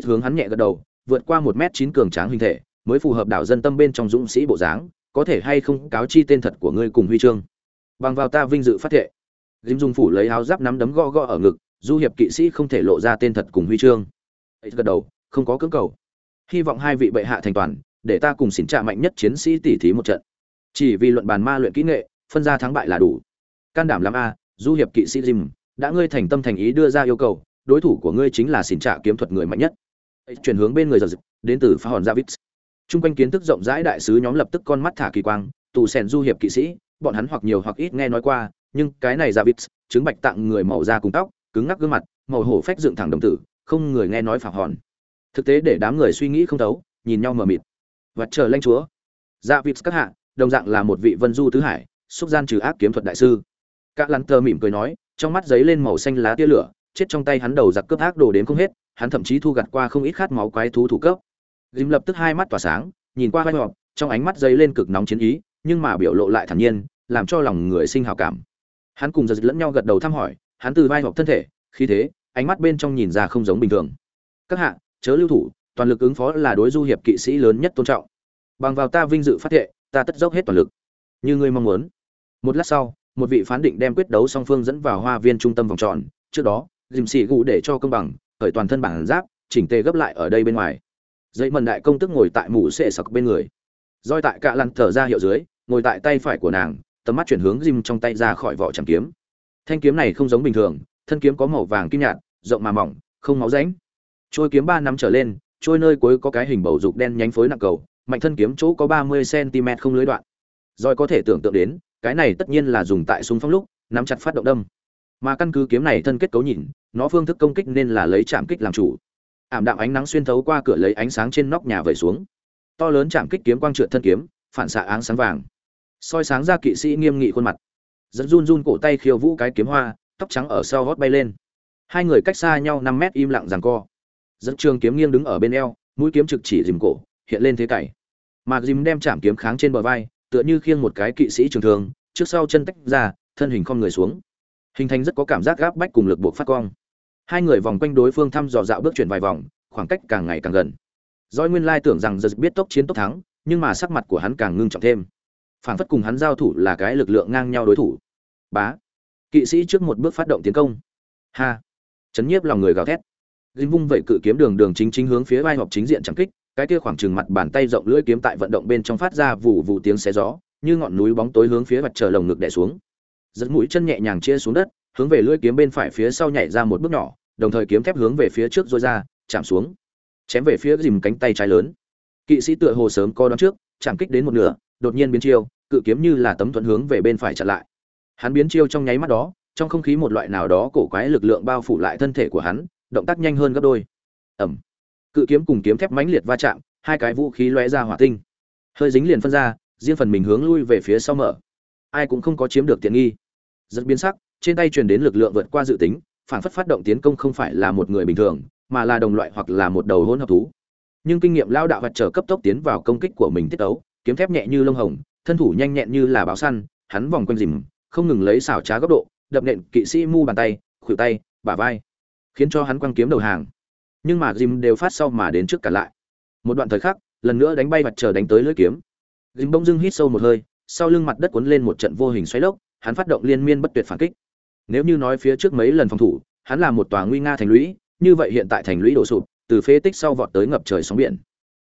Hướng hắn nhẹ gật đầu, vượt qua một m chín cường tráng hình thể, mới phù hợp đảo dân tâm bên trong dũng sĩ bộ dáng, có thể hay không cáo chi tên thật của ngươi cùng huy chương. Bằng vào ta vinh dự phát thệ. Dìm dung phủ lấy áo giáp nắm đấm gõ gõ ở ngực, du hiệp kỵ sĩ không thể lộ ra tên thật cùng huy chương. Ấy gật đầu, không có cưỡng cầu. Hy vọng hai vị bệ hạ thành toàn, để ta cùng xỉn trạ mạnh nhất chiến sĩ tỉ thí một trận. Chỉ vì luận bàn ma luyện kỹ nghệ phân ra thắng bại là đủ. Can đảm lắm a, du hiệp kỵ sĩ jim, đã ngươi thành tâm thành ý đưa ra yêu cầu, đối thủ của ngươi chính là xỉn trả kiếm thuật người mạnh nhất. Chuyển hướng bên người giật đến từ phá hòn david chung quanh kiến thức rộng rãi đại sứ nhóm lập tức con mắt thả kỳ quang, tù sèn du hiệp kỵ sĩ, bọn hắn hoặc nhiều hoặc ít nghe nói qua, nhưng cái này david chứng bạch tặng người màu da cùng tóc, cứng ngắc gương mặt, màu hổ phách dựng thẳng đồng tử, không người nghe nói phản hòn. Thực tế để đám người suy nghĩ không thấu, nhìn nhau mờ mịt. Và chờ lanh chúa. Dạ vịt các hạ, đồng dạng là một vị vân du tứ hải xúc gian trừ ác kiếm thuật đại sư. Cả lắn tờ mỉm cười nói, trong mắt giấy lên màu xanh lá tia lửa, chết trong tay hắn đầu giặc cướp ác đồ đến không hết, hắn thậm chí thu gặt qua không ít khát máu quái thú thủ cấp. Dìm lập tức hai mắt tỏa sáng, nhìn qua vai họp, trong ánh mắt giấy lên cực nóng chiến ý, nhưng mà biểu lộ lại thản nhiên, làm cho lòng người sinh hào cảm. Hắn cùng giật lẫn nhau gật đầu thăm hỏi, hắn từ vai họp thân thể khi thế, ánh mắt bên trong nhìn ra không giống bình thường. Các hạ, chớ lưu thủ, toàn lực ứng phó là đối du hiệp kỵ sĩ lớn nhất tôn trọng. Bằng vào ta vinh dự phát thệ, ta tất dốc hết toàn lực. Như ngươi mong muốn một lát sau, một vị phán định đem quyết đấu song phương dẫn vào hoa viên trung tâm vòng tròn. Trước đó, dìm xì gù để cho công bằng, khởi toàn thân bản giáp, chỉnh tề gấp lại ở đây bên ngoài. Dây mần đại công tức ngồi tại mũ sệ sặc bên người. Roi tại cạ lăn thở ra hiệu dưới, ngồi tại tay phải của nàng, tầm mắt chuyển hướng dìm trong tay ra khỏi vỏ chẳng kiếm. Thanh kiếm này không giống bình thường, thân kiếm có màu vàng kim nhạt, rộng mà mỏng, không máu ránh. trôi kiếm ba năm trở lên, trôi nơi cuối có cái hình bầu dục đen nhánh phối nặng cầu mạnh thân kiếm chỗ có ba mươi cm không lưới đoạn. Roi có thể tưởng tượng đến cái này tất nhiên là dùng tại súng phong lúc, nắm chặt phát động đâm. Mà căn cứ kiếm này thân kết cấu nhìn, nó phương thức công kích nên là lấy chạm kích làm chủ. Ảm đạm ánh nắng xuyên thấu qua cửa lấy ánh sáng trên nóc nhà vẩy xuống. To lớn chạm kích kiếm quang trượt thân kiếm, phản xạ áng sáng vàng. Soi sáng ra kỵ sĩ nghiêm nghị khuôn mặt. Dẫn run run cổ tay khiêu vũ cái kiếm hoa, tóc trắng ở sau gót bay lên. Hai người cách xa nhau năm mét im lặng rằng co. Dẫn trường kiếm nghiêng đứng ở bên eo, mũi kiếm trực chỉ dìm cổ, hiện lên thế cày. Mà dìm đem chạm kiếm kháng trên bờ vai, tựa như khiêng một cái kỵ sĩ trường thường trước sau chân tách ra, thân hình con người xuống. Hình thành rất có cảm giác gáp bách cùng lực buộc phát quang. Hai người vòng quanh đối phương thăm dò dạo bước chuyển vài vòng, khoảng cách càng ngày càng gần. Doi nguyên lai tưởng rằng giật biết tốc chiến tốc thắng, nhưng mà sắc mặt của hắn càng ngưng trọng thêm. Phảng phất cùng hắn giao thủ là cái lực lượng ngang nhau đối thủ. Bá. Kỵ sĩ trước một bước phát động tiến công. Ha. Chấn nhiếp lòng người gào thét. Dinh vung vậy cự kiếm đường đường chính chính hướng phía vai họp chính diện chẳng kích, cái kia khoảng trừng mặt bàn tay rộng lưỡi kiếm tại vận động bên trong phát ra vụ vụ tiếng xé gió như ngọn núi bóng tối hướng phía mặt trời lồng ngực đè xuống. Giật mũi chân nhẹ nhàng chia xuống đất, hướng về lưỡi kiếm bên phải phía sau nhảy ra một bước nhỏ, đồng thời kiếm thép hướng về phía trước rồi ra, chạm xuống. Chém về phía dìm cánh tay trái lớn. Kỵ sĩ tựa hồ sớm co đón trước, chạm kích đến một nửa, đột nhiên biến chiêu, cự kiếm như là tấm thuận hướng về bên phải chặn lại. Hắn biến chiêu trong nháy mắt đó, trong không khí một loại nào đó cổ quái lực lượng bao phủ lại thân thể của hắn, động tác nhanh hơn gấp đôi. Ẩm cự kiếm cùng kiếm thép mãnh liệt va chạm, hai cái vũ khí lóe ra hỏa tinh. Hơi dính liền phân ra riêng phần mình hướng lui về phía sau mở. Ai cũng không có chiếm được tiện nghi. Rất biến sắc, trên tay truyền đến lực lượng vượt qua dự tính phản phất phát động tiến công không phải là một người bình thường, mà là đồng loại hoặc là một đầu hôn hợp thú. Nhưng kinh nghiệm lao đạo vật trở cấp tốc tiến vào công kích của mình tiết tấu, kiếm thép nhẹ như lông hồng, thân thủ nhanh nhẹn như là báo săn, hắn vòng quanh dìm không ngừng lấy xảo trá góc độ, đập nện kỵ sĩ mu bàn tay, khuỷu tay, bả vai, khiến cho hắn quăng kiếm đầu hàng. Nhưng mà dìm đều phát sau mà đến trước cả lại. Một đoạn thời khắc, lần nữa đánh bay vặt chờ đánh tới lưỡi kiếm dìm bông dưng hít sâu một hơi, sau lưng mặt đất cuốn lên một trận vô hình xoáy lốc, hắn phát động liên miên bất tuyệt phản kích. Nếu như nói phía trước mấy lần phòng thủ, hắn là một tòa nguy nga thành lũy, như vậy hiện tại thành lũy đổ sụp, từ phế tích sau vọt tới ngập trời sóng biển.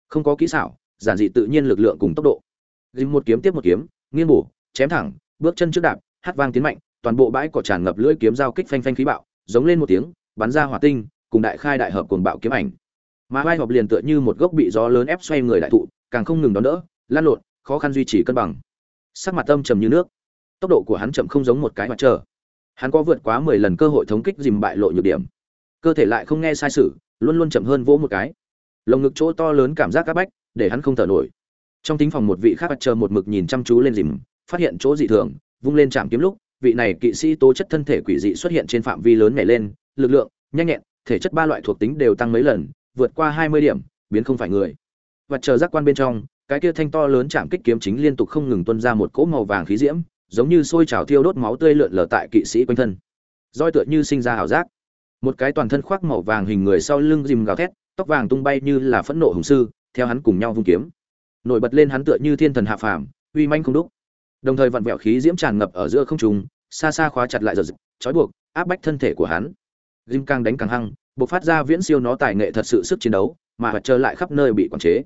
Không có kỹ xảo, giản dị tự nhiên lực lượng cùng tốc độ. Dìm một kiếm tiếp một kiếm, nghiêng bổ, chém thẳng, bước chân trước đạp, hát vang tiến mạnh, toàn bộ bãi cỏ tràn ngập lưỡi kiếm giao kích phanh phanh khí bạo, giống lên một tiếng, bắn ra hỏa tinh, cùng đại khai đại hợp cuồng bạo kiếm ảnh. Mà vai họp liền tựa như một gốc bị gió lớn ép xoay người đại thụ, càng không ngừng đón đỡ lan lộn khó khăn duy trì cân bằng. Sắc mặt tâm trầm như nước. Tốc độ của hắn chậm không giống một cái mặt trời hắn có vượt quá mười lần cơ hội thống kích dìm bại lộ nhược điểm. Cơ thể lại không nghe sai sự, luôn luôn chậm hơn vỗ một cái. Lồng ngực chỗ to lớn cảm giác áp bách, để hắn không thở nổi. Trong tính phòng một vị khác mặt trời một mực nhìn chăm chú lên dìm, phát hiện chỗ dị thường, vung lên chạm kiếm lúc, vị này kỵ sĩ tố chất thân thể quỷ dị xuất hiện trên phạm vi lớn nhảy lên, lực lượng, nhanh nhẹn, thể chất ba loại thuộc tính đều tăng mấy lần, vượt qua hai mươi điểm, biến không phải người. Và chờ giác quan bên trong cái kia thanh to lớn chạm kích kiếm chính liên tục không ngừng tuôn ra một cỗ màu vàng khí diễm giống như sôi trào thiêu đốt máu tươi lượn lờ tại kỵ sĩ quanh thân. Roi tựa như sinh ra ảo giác. Một cái toàn thân khoác màu vàng hình người sau lưng dìm gào thét tóc vàng tung bay như là phẫn nộ hùng sư theo hắn cùng nhau vung kiếm. Nổi bật lên hắn tựa như thiên thần hạ phàm uy manh không đúc. Đồng thời vặn vẹo khí diễm tràn ngập ở giữa không trung xa xa khóa chặt lại giật trói buộc áp bách thân thể của hắn. Jim càng đánh càng hăng, bộc phát ra viễn siêu nó tài nghệ thật sự sức chiến đấu, mà vật trở lại khắp nơi bị quản chế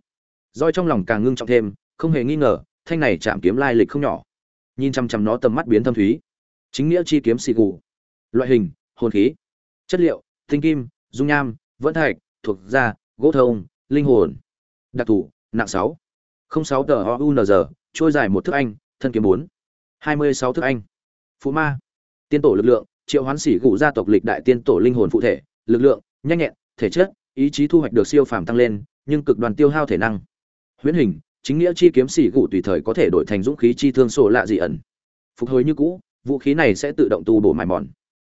roi trong lòng càng ngưng trọng thêm, không hề nghi ngờ, thanh này chạm kiếm lai lịch không nhỏ. Nhìn chăm chăm nó tầm mắt biến thâm thúy. Chính nghĩa chi kiếm xì gù. Loại hình, hồn khí, chất liệu, tinh kim, dung nham, vẫn thạch, thuộc da, gỗ thông, linh hồn. Đặc thù, nặng 6. 06 tờ OUNZ, trôi dài một thước anh, thân kiếm 4. 26 thước anh. Phụ ma. Tiên tổ lực lượng, triệu hoán sĩ gù gia tộc lịch đại tiên tổ linh hồn phụ thể lực lượng nhanh nhẹn thể chất ý chí thu hoạch được siêu phàm tăng lên nhưng cực đoàn tiêu hao thể năng huyễn hình, chính nghĩa chi kiếm xỉ gụ tùy thời có thể đổi thành dũng khí chi thương sổ lạ dị ẩn. Phục hồi như cũ, vũ khí này sẽ tự động tu bổ mài mòn.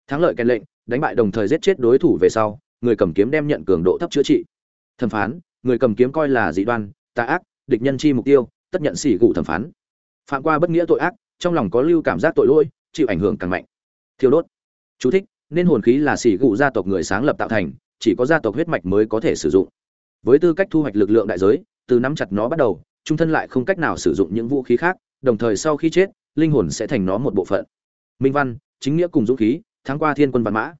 Thắng lợi kèn lệnh, đánh bại đồng thời giết chết đối thủ về sau, người cầm kiếm đem nhận cường độ thấp chữa trị. Thẩm phán, người cầm kiếm coi là dị đoan, tà ác, địch nhân chi mục tiêu, tất nhận xỉ gụ thẩm phán. Phạm qua bất nghĩa tội ác, trong lòng có lưu cảm giác tội lỗi, chịu ảnh hưởng càng mạnh. Thiêu đốt. Chú thích, nên hồn khí là xỉ gụ gia tộc người sáng lập tạo thành, chỉ có gia tộc huyết mạch mới có thể sử dụng. Với tư cách thu hoạch lực lượng đại giới từ nắm chặt nó bắt đầu, trung thân lại không cách nào sử dụng những vũ khí khác, đồng thời sau khi chết, linh hồn sẽ thành nó một bộ phận. Minh văn, chính nghĩa cùng dũng khí, thắng qua thiên quân văn mã.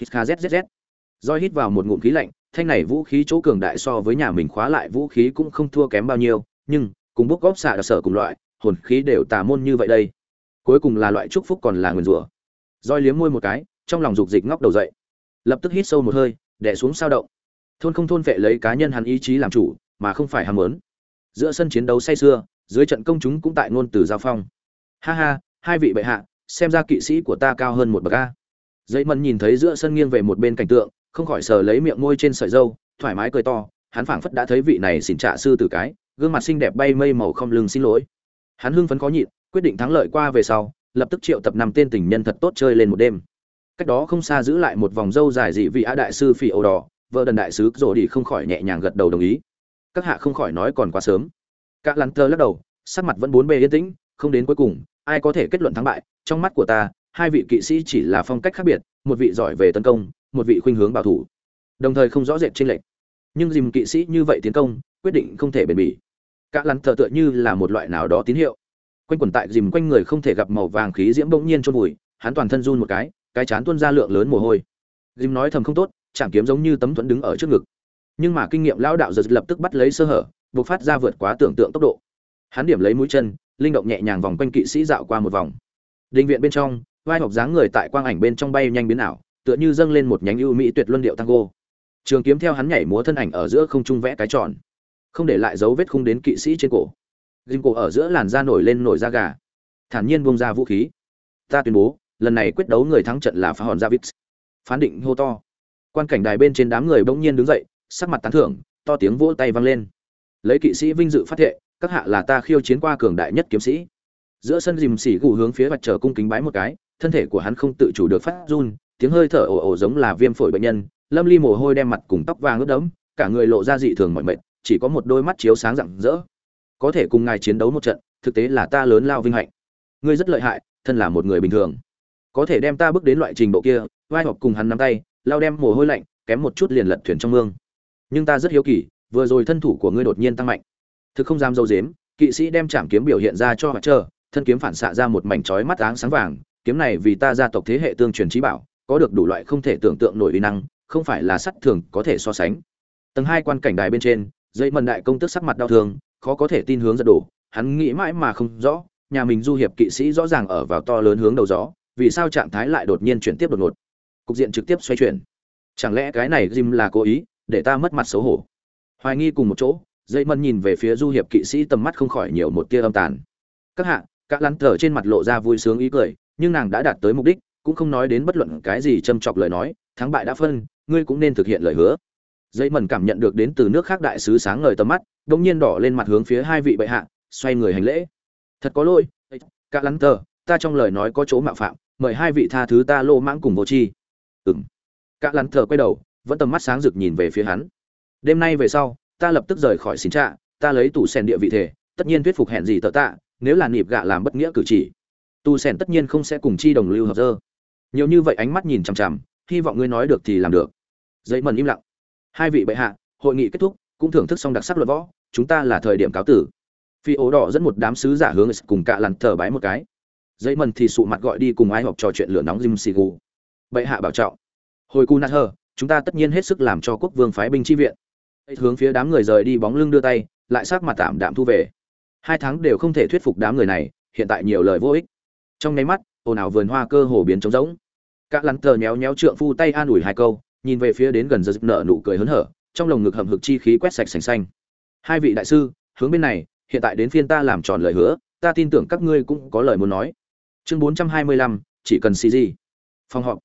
Hít kzzz roi hít vào một ngụm khí lạnh, thanh này vũ khí chỗ cường đại so với nhà mình khóa lại vũ khí cũng không thua kém bao nhiêu, nhưng, cùng bốc góp xạ sở cùng loại, hồn khí đều tà môn như vậy đây. Cuối cùng là loại chúc phúc còn là nguyền rủa. Roi liếm môi một cái, trong lòng dục dịch ngóc đầu dậy. Lập tức hít sâu một hơi, đè xuống sao động. Thôn không thôn vệ lấy cá nhân hắn ý chí làm chủ mà không phải ham muốn. Giữa sân chiến đấu say xưa dưới trận công chúng cũng tại ngôn từ giao phong. Ha ha, hai vị bệ hạ, xem ra kỵ sĩ của ta cao hơn một bậc a. Dây Mẫn nhìn thấy giữa sân nghiêng về một bên cảnh tượng, không khỏi sờ lấy miệng môi trên sợi dâu, thoải mái cười to, hắn phảng phất đã thấy vị này xỉn trạ sư tử cái, gương mặt xinh đẹp bay mây màu không lưng xin lỗi. Hắn hưng phấn có nhịn, quyết định thắng lợi qua về sau, lập tức triệu tập năm tên tình nhân thật tốt chơi lên một đêm. Cách đó không xa giữ lại một vòng dâu dài dị vị á đại sư phỉ âu đỏ, vợ đần đại sứ rồi đi không khỏi nhẹ nhàng gật đầu đồng ý các hạ không khỏi nói còn quá sớm. Các lắn tơ lắc đầu, sắc mặt vẫn bốn bề yên tĩnh, không đến cuối cùng, ai có thể kết luận thắng bại, trong mắt của ta, hai vị kỵ sĩ chỉ là phong cách khác biệt, một vị giỏi về tấn công, một vị khuynh hướng bảo thủ. Đồng thời không rõ rệt trên lệch. nhưng dìm kỵ sĩ như vậy tiến công, quyết định không thể bền bỉ. Các lắn tơ tựa như là một loại nào đó tín hiệu. Quanh quần tại dìm quanh người không thể gặp màu vàng khí diễm bỗng nhiên trôn vùi, hắn toàn thân run một cái cái chán tuôn ra lượng lớn mồ hôi. Dìm nói thầm không tốt, chạm kiếm giống như tấm thuẫn đứng ở trước ngực nhưng mà kinh nghiệm lão đạo giật lập tức bắt lấy sơ hở, buộc phát ra vượt quá tưởng tượng tốc độ. Hắn điểm lấy mũi chân, linh động nhẹ nhàng vòng quanh kỵ sĩ dạo qua một vòng. Định viện bên trong, vai học dáng người tại quang ảnh bên trong bay nhanh biến ảo, tựa như dâng lên một nhánh ưu mỹ tuyệt luân điệu tango. Trường kiếm theo hắn nhảy múa thân ảnh ở giữa không trung vẽ cái tròn, không để lại dấu vết khung đến kỵ sĩ trên cổ. Dìm cổ ở giữa làn da nổi lên nổi da gà. Thản nhiên buông ra vũ khí. Ta tuyên bố, lần này quyết đấu người thắng trận là phá hòn david. Phán định hô to. Quan cảnh đài bên trên đám người bỗng nhiên đứng dậy sắc mặt tán thưởng, to tiếng vỗ tay vang lên. Lấy kỵ sĩ vinh dự phát thệ, các hạ là ta khiêu chiến qua cường đại nhất kiếm sĩ. Giữa sân dìm sĩ gù hướng phía mặt trời cung kính bái một cái, thân thể của hắn không tự chủ được phát run, tiếng hơi thở ồ ồ giống là viêm phổi bệnh nhân, lâm ly mồ hôi đem mặt cùng tóc vàng ướt đẫm, cả người lộ ra dị thường mỏi mệt, chỉ có một đôi mắt chiếu sáng rạng rỡ. Có thể cùng ngài chiến đấu một trận, thực tế là ta lớn lao vinh hạnh. Ngươi rất lợi hại, thân là một người bình thường. Có thể đem ta bước đến loại trình độ kia, vai học cùng hắn nắm tay, lao đem mồ hôi lạnh, kém một chút liền lật thuyền trong mương nhưng ta rất hiếu kỳ, vừa rồi thân thủ của ngươi đột nhiên tăng mạnh. Thực không dám dâu dếm, kỵ sĩ đem chạm kiếm biểu hiện ra cho mặt trơ, thân kiếm phản xạ ra một mảnh chói mắt áng sáng vàng, kiếm này vì ta gia tộc thế hệ tương truyền trí bảo, có được đủ loại không thể tưởng tượng nổi uy năng, không phải là sắt thường có thể so sánh. Tầng hai quan cảnh đài bên trên dây mần đại công tức sắc mặt đau thương, khó có thể tin hướng giật đổ hắn nghĩ mãi mà không rõ, nhà mình du hiệp kỵ sĩ rõ ràng ở vào to lớn hướng đầu gió, vì sao trạng thái lại đột nhiên chuyển tiếp đột ngột? Cục diện trực tiếp xoay chuyển. Chẳng lẽ cái này jim là cố ý để ta mất mặt xấu hổ. Hoài nghi cùng một chỗ dây mân nhìn về phía du hiệp kỵ sĩ tầm mắt không khỏi nhiều một tia âm tàn. Các hạ, các lắn thở trên mặt lộ ra vui sướng ý cười, nhưng nàng đã đạt tới mục đích, cũng không nói đến bất luận cái gì châm chọc lời nói, thắng bại đã phân, ngươi cũng nên thực hiện lời hứa. Dây mần cảm nhận được đến từ nước khác đại sứ sáng ngời tầm mắt đông nhiên đỏ lên mặt hướng phía hai vị bệ hạ, xoay người hành lễ. Thật có lỗi các lắn tờ, ta trong lời nói có chỗ mạo phạm, mời hai vị tha thứ ta lô mãng cùng vô chi ừng các lắn tờ quay đầu vẫn tầm mắt sáng rực nhìn về phía hắn. Đêm nay về sau, ta lập tức rời khỏi xin trạ, ta lấy tủ sen địa vị thể, tất nhiên thuyết phục hẹn gì tờ tạ, nếu là nịp gạ làm bất nghĩa cử chỉ. Tu sen tất nhiên không sẽ cùng chi đồng lưu hợp dơ. Nhiều như vậy ánh mắt nhìn chằm chằm, hy vọng ngươi nói được thì làm được. Dậy mần im lặng. Hai vị bệ hạ, hội nghị kết thúc, cũng thưởng thức xong đặc sắc luật võ, chúng ta là thời điểm cáo tử. Phi ố đỏ dẫn một đám sứ giả hướng cùng cạ lằn thờ bái một cái. Giấy mần thì sụ mặt gọi đi cùng ai học trò chuyện lửa nóng jim sigu. Bệ hạ bảo trọng. Hồi cu nát hơ chúng ta tất nhiên hết sức làm cho quốc vương phái binh chi viện. Hướng phía đám người rời đi bóng lưng đưa tay, lại sắc mặt tạm đạm thu về. Hai tháng đều không thể thuyết phục đám người này, hiện tại nhiều lời vô ích. Trong nháy mắt, ồn ào vườn hoa cơ hồ biến trống rỗng. Các lắn tờ nhéo nhéo trượng phu tay an ủi hai câu, nhìn về phía đến gần giật nợ nụ cười hớn hở, trong lồng ngực hầm hực chi khí quét sạch sành xanh. Hai vị đại sư, hướng bên này, hiện tại đến phiên ta làm tròn lời hứa, ta tin tưởng các ngươi cũng có lời muốn nói. Chương bốn trăm hai mươi lăm, chỉ cần cg phòng họp.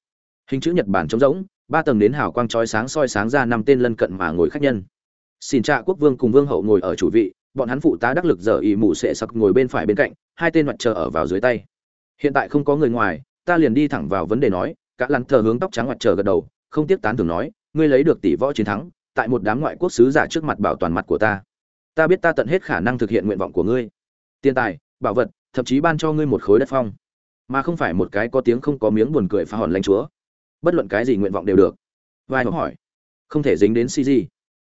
Hình chữ nhật bản trống rỗng ba tầng đến hào quang chói sáng soi sáng ra năm tên lân cận mà ngồi khách nhân. Xin trạ quốc vương cùng vương hậu ngồi ở chủ vị, bọn hắn phụ tá đắc lực giờ ỉ mù sẽ sặc ngồi bên phải bên cạnh, hai tên mặt chờ ở vào dưới tay. Hiện tại không có người ngoài, ta liền đi thẳng vào vấn đề nói, cả lăn thờ hướng tóc trắng mặt chờ gật đầu, không tiếc tán thường nói, ngươi lấy được tỷ võ chiến thắng, tại một đám ngoại quốc sứ giả trước mặt bảo toàn mặt của ta. Ta biết ta tận hết khả năng thực hiện nguyện vọng của ngươi. Tiền tài, bảo vật, thậm chí ban cho ngươi một khối đất phong. Mà không phải một cái có tiếng không có miếng buồn cười phá hòn lãnh chúa bất luận cái gì nguyện vọng đều được. Vai hỏi. Không thể dính đến cg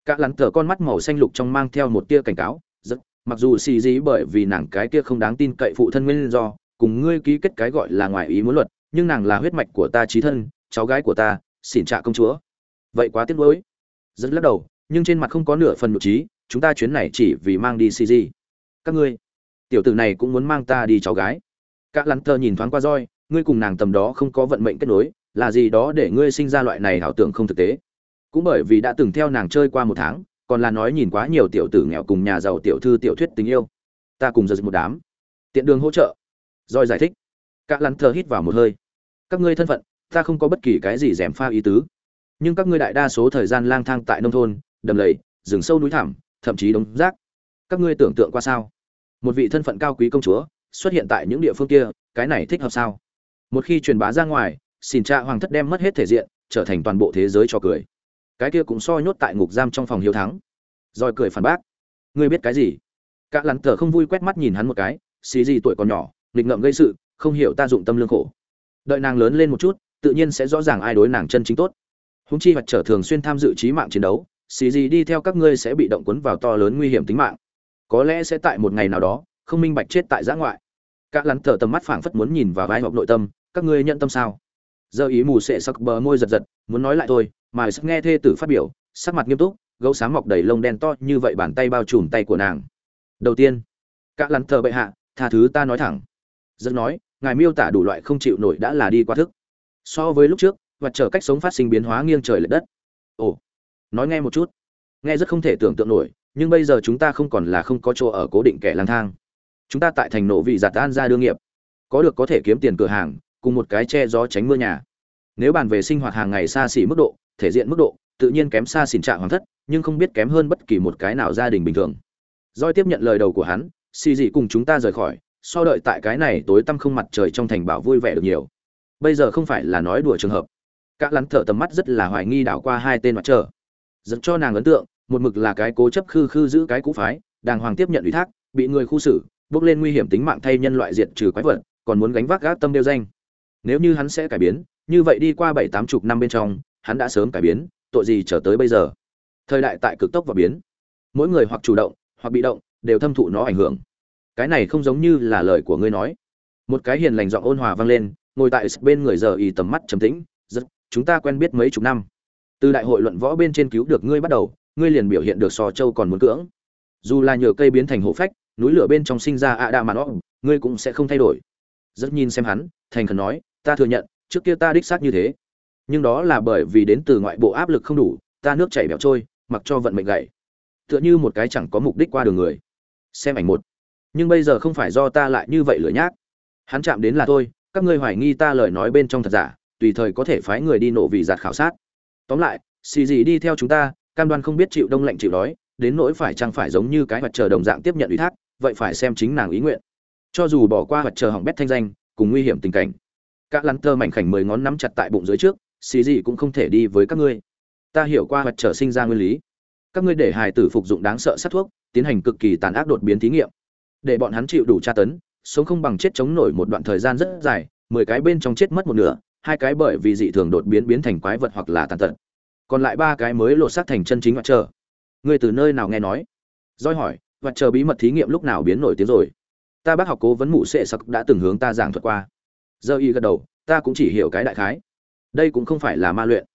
Cả lắn tờ con mắt màu xanh lục trong mang theo một tia cảnh cáo rất mặc dù xì dí bởi vì nàng cái tia không đáng tin cậy phụ thân nguyên do, cùng ngươi ký kết cái gọi là ngoài ý muốn luật, nhưng nàng là huyết mạch của ta trí thân, cháu gái của ta, xỉn trạ công chúa. Vậy quá tiếc nuối. Rất lắc đầu, nhưng trên mặt không có nửa phần nội trí, chúng ta chuyến này chỉ vì mang đi cg các ngươi, tiểu tử này cũng muốn mang ta đi cháu gái. Cả lắn tờ nhìn thoáng qua roi, ngươi cùng nàng tầm đó không có vận mệnh kết nối là gì đó để ngươi sinh ra loại này ảo tưởng không thực tế. Cũng bởi vì đã từng theo nàng chơi qua một tháng, còn là nói nhìn quá nhiều tiểu tử nghèo cùng nhà giàu tiểu thư tiểu thuyết tình yêu. Ta cùng giật một đám. Tiện đường hỗ trợ. Rồi giải thích. Các lắn thờ hít vào một hơi. Các ngươi thân phận, ta không có bất kỳ cái gì dèm pha ý tứ. Nhưng các ngươi đại đa số thời gian lang thang tại nông thôn, đầm lầy, rừng sâu núi thẳm, thậm chí đống rác. Các ngươi tưởng tượng qua sao? Một vị thân phận cao quý công chúa xuất hiện tại những địa phương kia, cái này thích hợp sao? Một khi truyền bá ra ngoài xin cha hoàng thất đem mất hết thể diện, trở thành toàn bộ thế giới cho cười. Cái kia cũng so nhốt tại ngục giam trong phòng hiếu thắng. Rồi cười phản bác. Ngươi biết cái gì? Cả lắn tờ không vui quét mắt nhìn hắn một cái, xì gì tuổi còn nhỏ, nghịch ngợm gây sự, không hiểu ta dụng tâm lương khổ. Đợi nàng lớn lên một chút, tự nhiên sẽ rõ ràng ai đối nàng chân chính tốt. Húng chi hoặc trở thường xuyên tham dự trí mạng chiến đấu, xì gì đi theo các ngươi sẽ bị động cuốn vào to lớn nguy hiểm tính mạng. Có lẽ sẽ tại một ngày nào đó, không minh bạch chết tại giã ngoại. Cả lắn tờ tầm mắt phảng phất muốn nhìn vào vai hoặc nội tâm, các ngươi nhận tâm sao? Giờ ý mù sệ sắc bờ môi giật giật, muốn nói lại thôi, mà sắc nghe thê tử phát biểu, sắc mặt nghiêm túc, gấu xám mọc đầy lông đen to như vậy bàn tay bao trùm tay của nàng. Đầu tiên các lắn thờ bệ hạ, tha thứ ta nói thẳng. Dân nói, ngài miêu tả đủ loại không chịu nổi đã là đi quá thức. So với lúc trước, và chờ cách sống phát sinh biến hóa nghiêng trời lệch đất. Ồ, nói nghe một chút. Nghe rất không thể tưởng tượng nổi, nhưng bây giờ chúng ta không còn là không có chỗ ở cố định kẻ lang thang. Chúng ta tại thành nộ vị giặt an ra đương nghiệp. Có được có thể kiếm tiền cửa hàng cùng một cái che gió tránh mưa nhà. Nếu bàn về sinh hoạt hàng ngày xa xỉ mức độ, thể diện mức độ, tự nhiên kém xa xỉn trạng hoàng thất, nhưng không biết kém hơn bất kỳ một cái nào gia đình bình thường. Doi tiếp nhận lời đầu của hắn, xì dị cùng chúng ta rời khỏi, so đợi tại cái này tối tăm không mặt trời trong thành bảo vui vẻ được nhiều. Bây giờ không phải là nói đùa trường hợp. Các lắn thở tầm mắt rất là hoài nghi đảo qua hai tên mặt trời. Dẫn cho nàng ấn tượng, một mực là cái cố chấp khư khư giữ cái cũ phái, đàng hoàng tiếp nhận ủy thác, bị người khu xử, bước lên nguy hiểm tính mạng thay nhân loại diệt trừ quái vật, còn muốn gánh vác gác tâm đeo danh nếu như hắn sẽ cải biến, như vậy đi qua bảy tám chục năm bên trong, hắn đã sớm cải biến, tội gì trở tới bây giờ? Thời đại tại cực tốc và biến. Mỗi người hoặc chủ động, hoặc bị động, đều thâm thụ nó ảnh hưởng. Cái này không giống như là lời của ngươi nói. Một cái hiền lành giọng ôn hòa vang lên, ngồi tại bên người giờ ý tầm mắt trầm tĩnh, rất, chúng ta quen biết mấy chục năm. Từ đại hội luận võ bên trên cứu được ngươi bắt đầu, ngươi liền biểu hiện được sò châu còn muốn cưỡng. Dù là nhờ cây biến thành hổ phách, núi lửa bên trong sinh ra ạ đa mà nó ngươi cũng sẽ không thay đổi. Rất nhìn xem hắn, thành khẩn nói ta thừa nhận, trước kia ta đích xác như thế. Nhưng đó là bởi vì đến từ ngoại bộ áp lực không đủ, ta nước chảy bẹo trôi, mặc cho vận mệnh gậy. Tựa như một cái chẳng có mục đích qua đường người. Xem ảnh một. Nhưng bây giờ không phải do ta lại như vậy lửa nhác. Hắn chạm đến là thôi, các ngươi hoài nghi ta lời nói bên trong thật giả, tùy thời có thể phái người đi nổ vì giạt khảo sát. Tóm lại, xì gì đi theo chúng ta, cam đoan không biết chịu đông lạnh chịu đói, đến nỗi phải chăng phải giống như cái mặt chờ đồng dạng tiếp nhận ủy thác, vậy phải xem chính nàng ý nguyện. Cho dù bỏ qua mặt chờ hỏng bét thanh danh, cùng nguy hiểm tình cảnh các lắn tơ mảnh khảnh mười ngón nắm chặt tại bụng dưới trước, xì gì cũng không thể đi với các ngươi. Ta hiểu qua mặt trở sinh ra nguyên lý. Các ngươi để hài tử phục dụng đáng sợ sát thuốc, tiến hành cực kỳ tàn ác đột biến thí nghiệm. Để bọn hắn chịu đủ tra tấn, sống không bằng chết chống nổi một đoạn thời gian rất dài, mười cái bên trong chết mất một nửa, hai cái bởi vì dị thường đột biến biến thành quái vật hoặc là tàn tật. Còn lại ba cái mới lột xác thành chân chính mặt trời ngươi từ nơi nào nghe nói? Doi hỏi mặt trời bí mật thí nghiệm lúc nào biến nổi tiếng rồi? Ta bác học cố vấn mụ sệ sặc đã từng hướng ta giảng thuật qua giờ y gật đầu, ta cũng chỉ hiểu cái đại khái. Đây cũng không phải là ma luyện.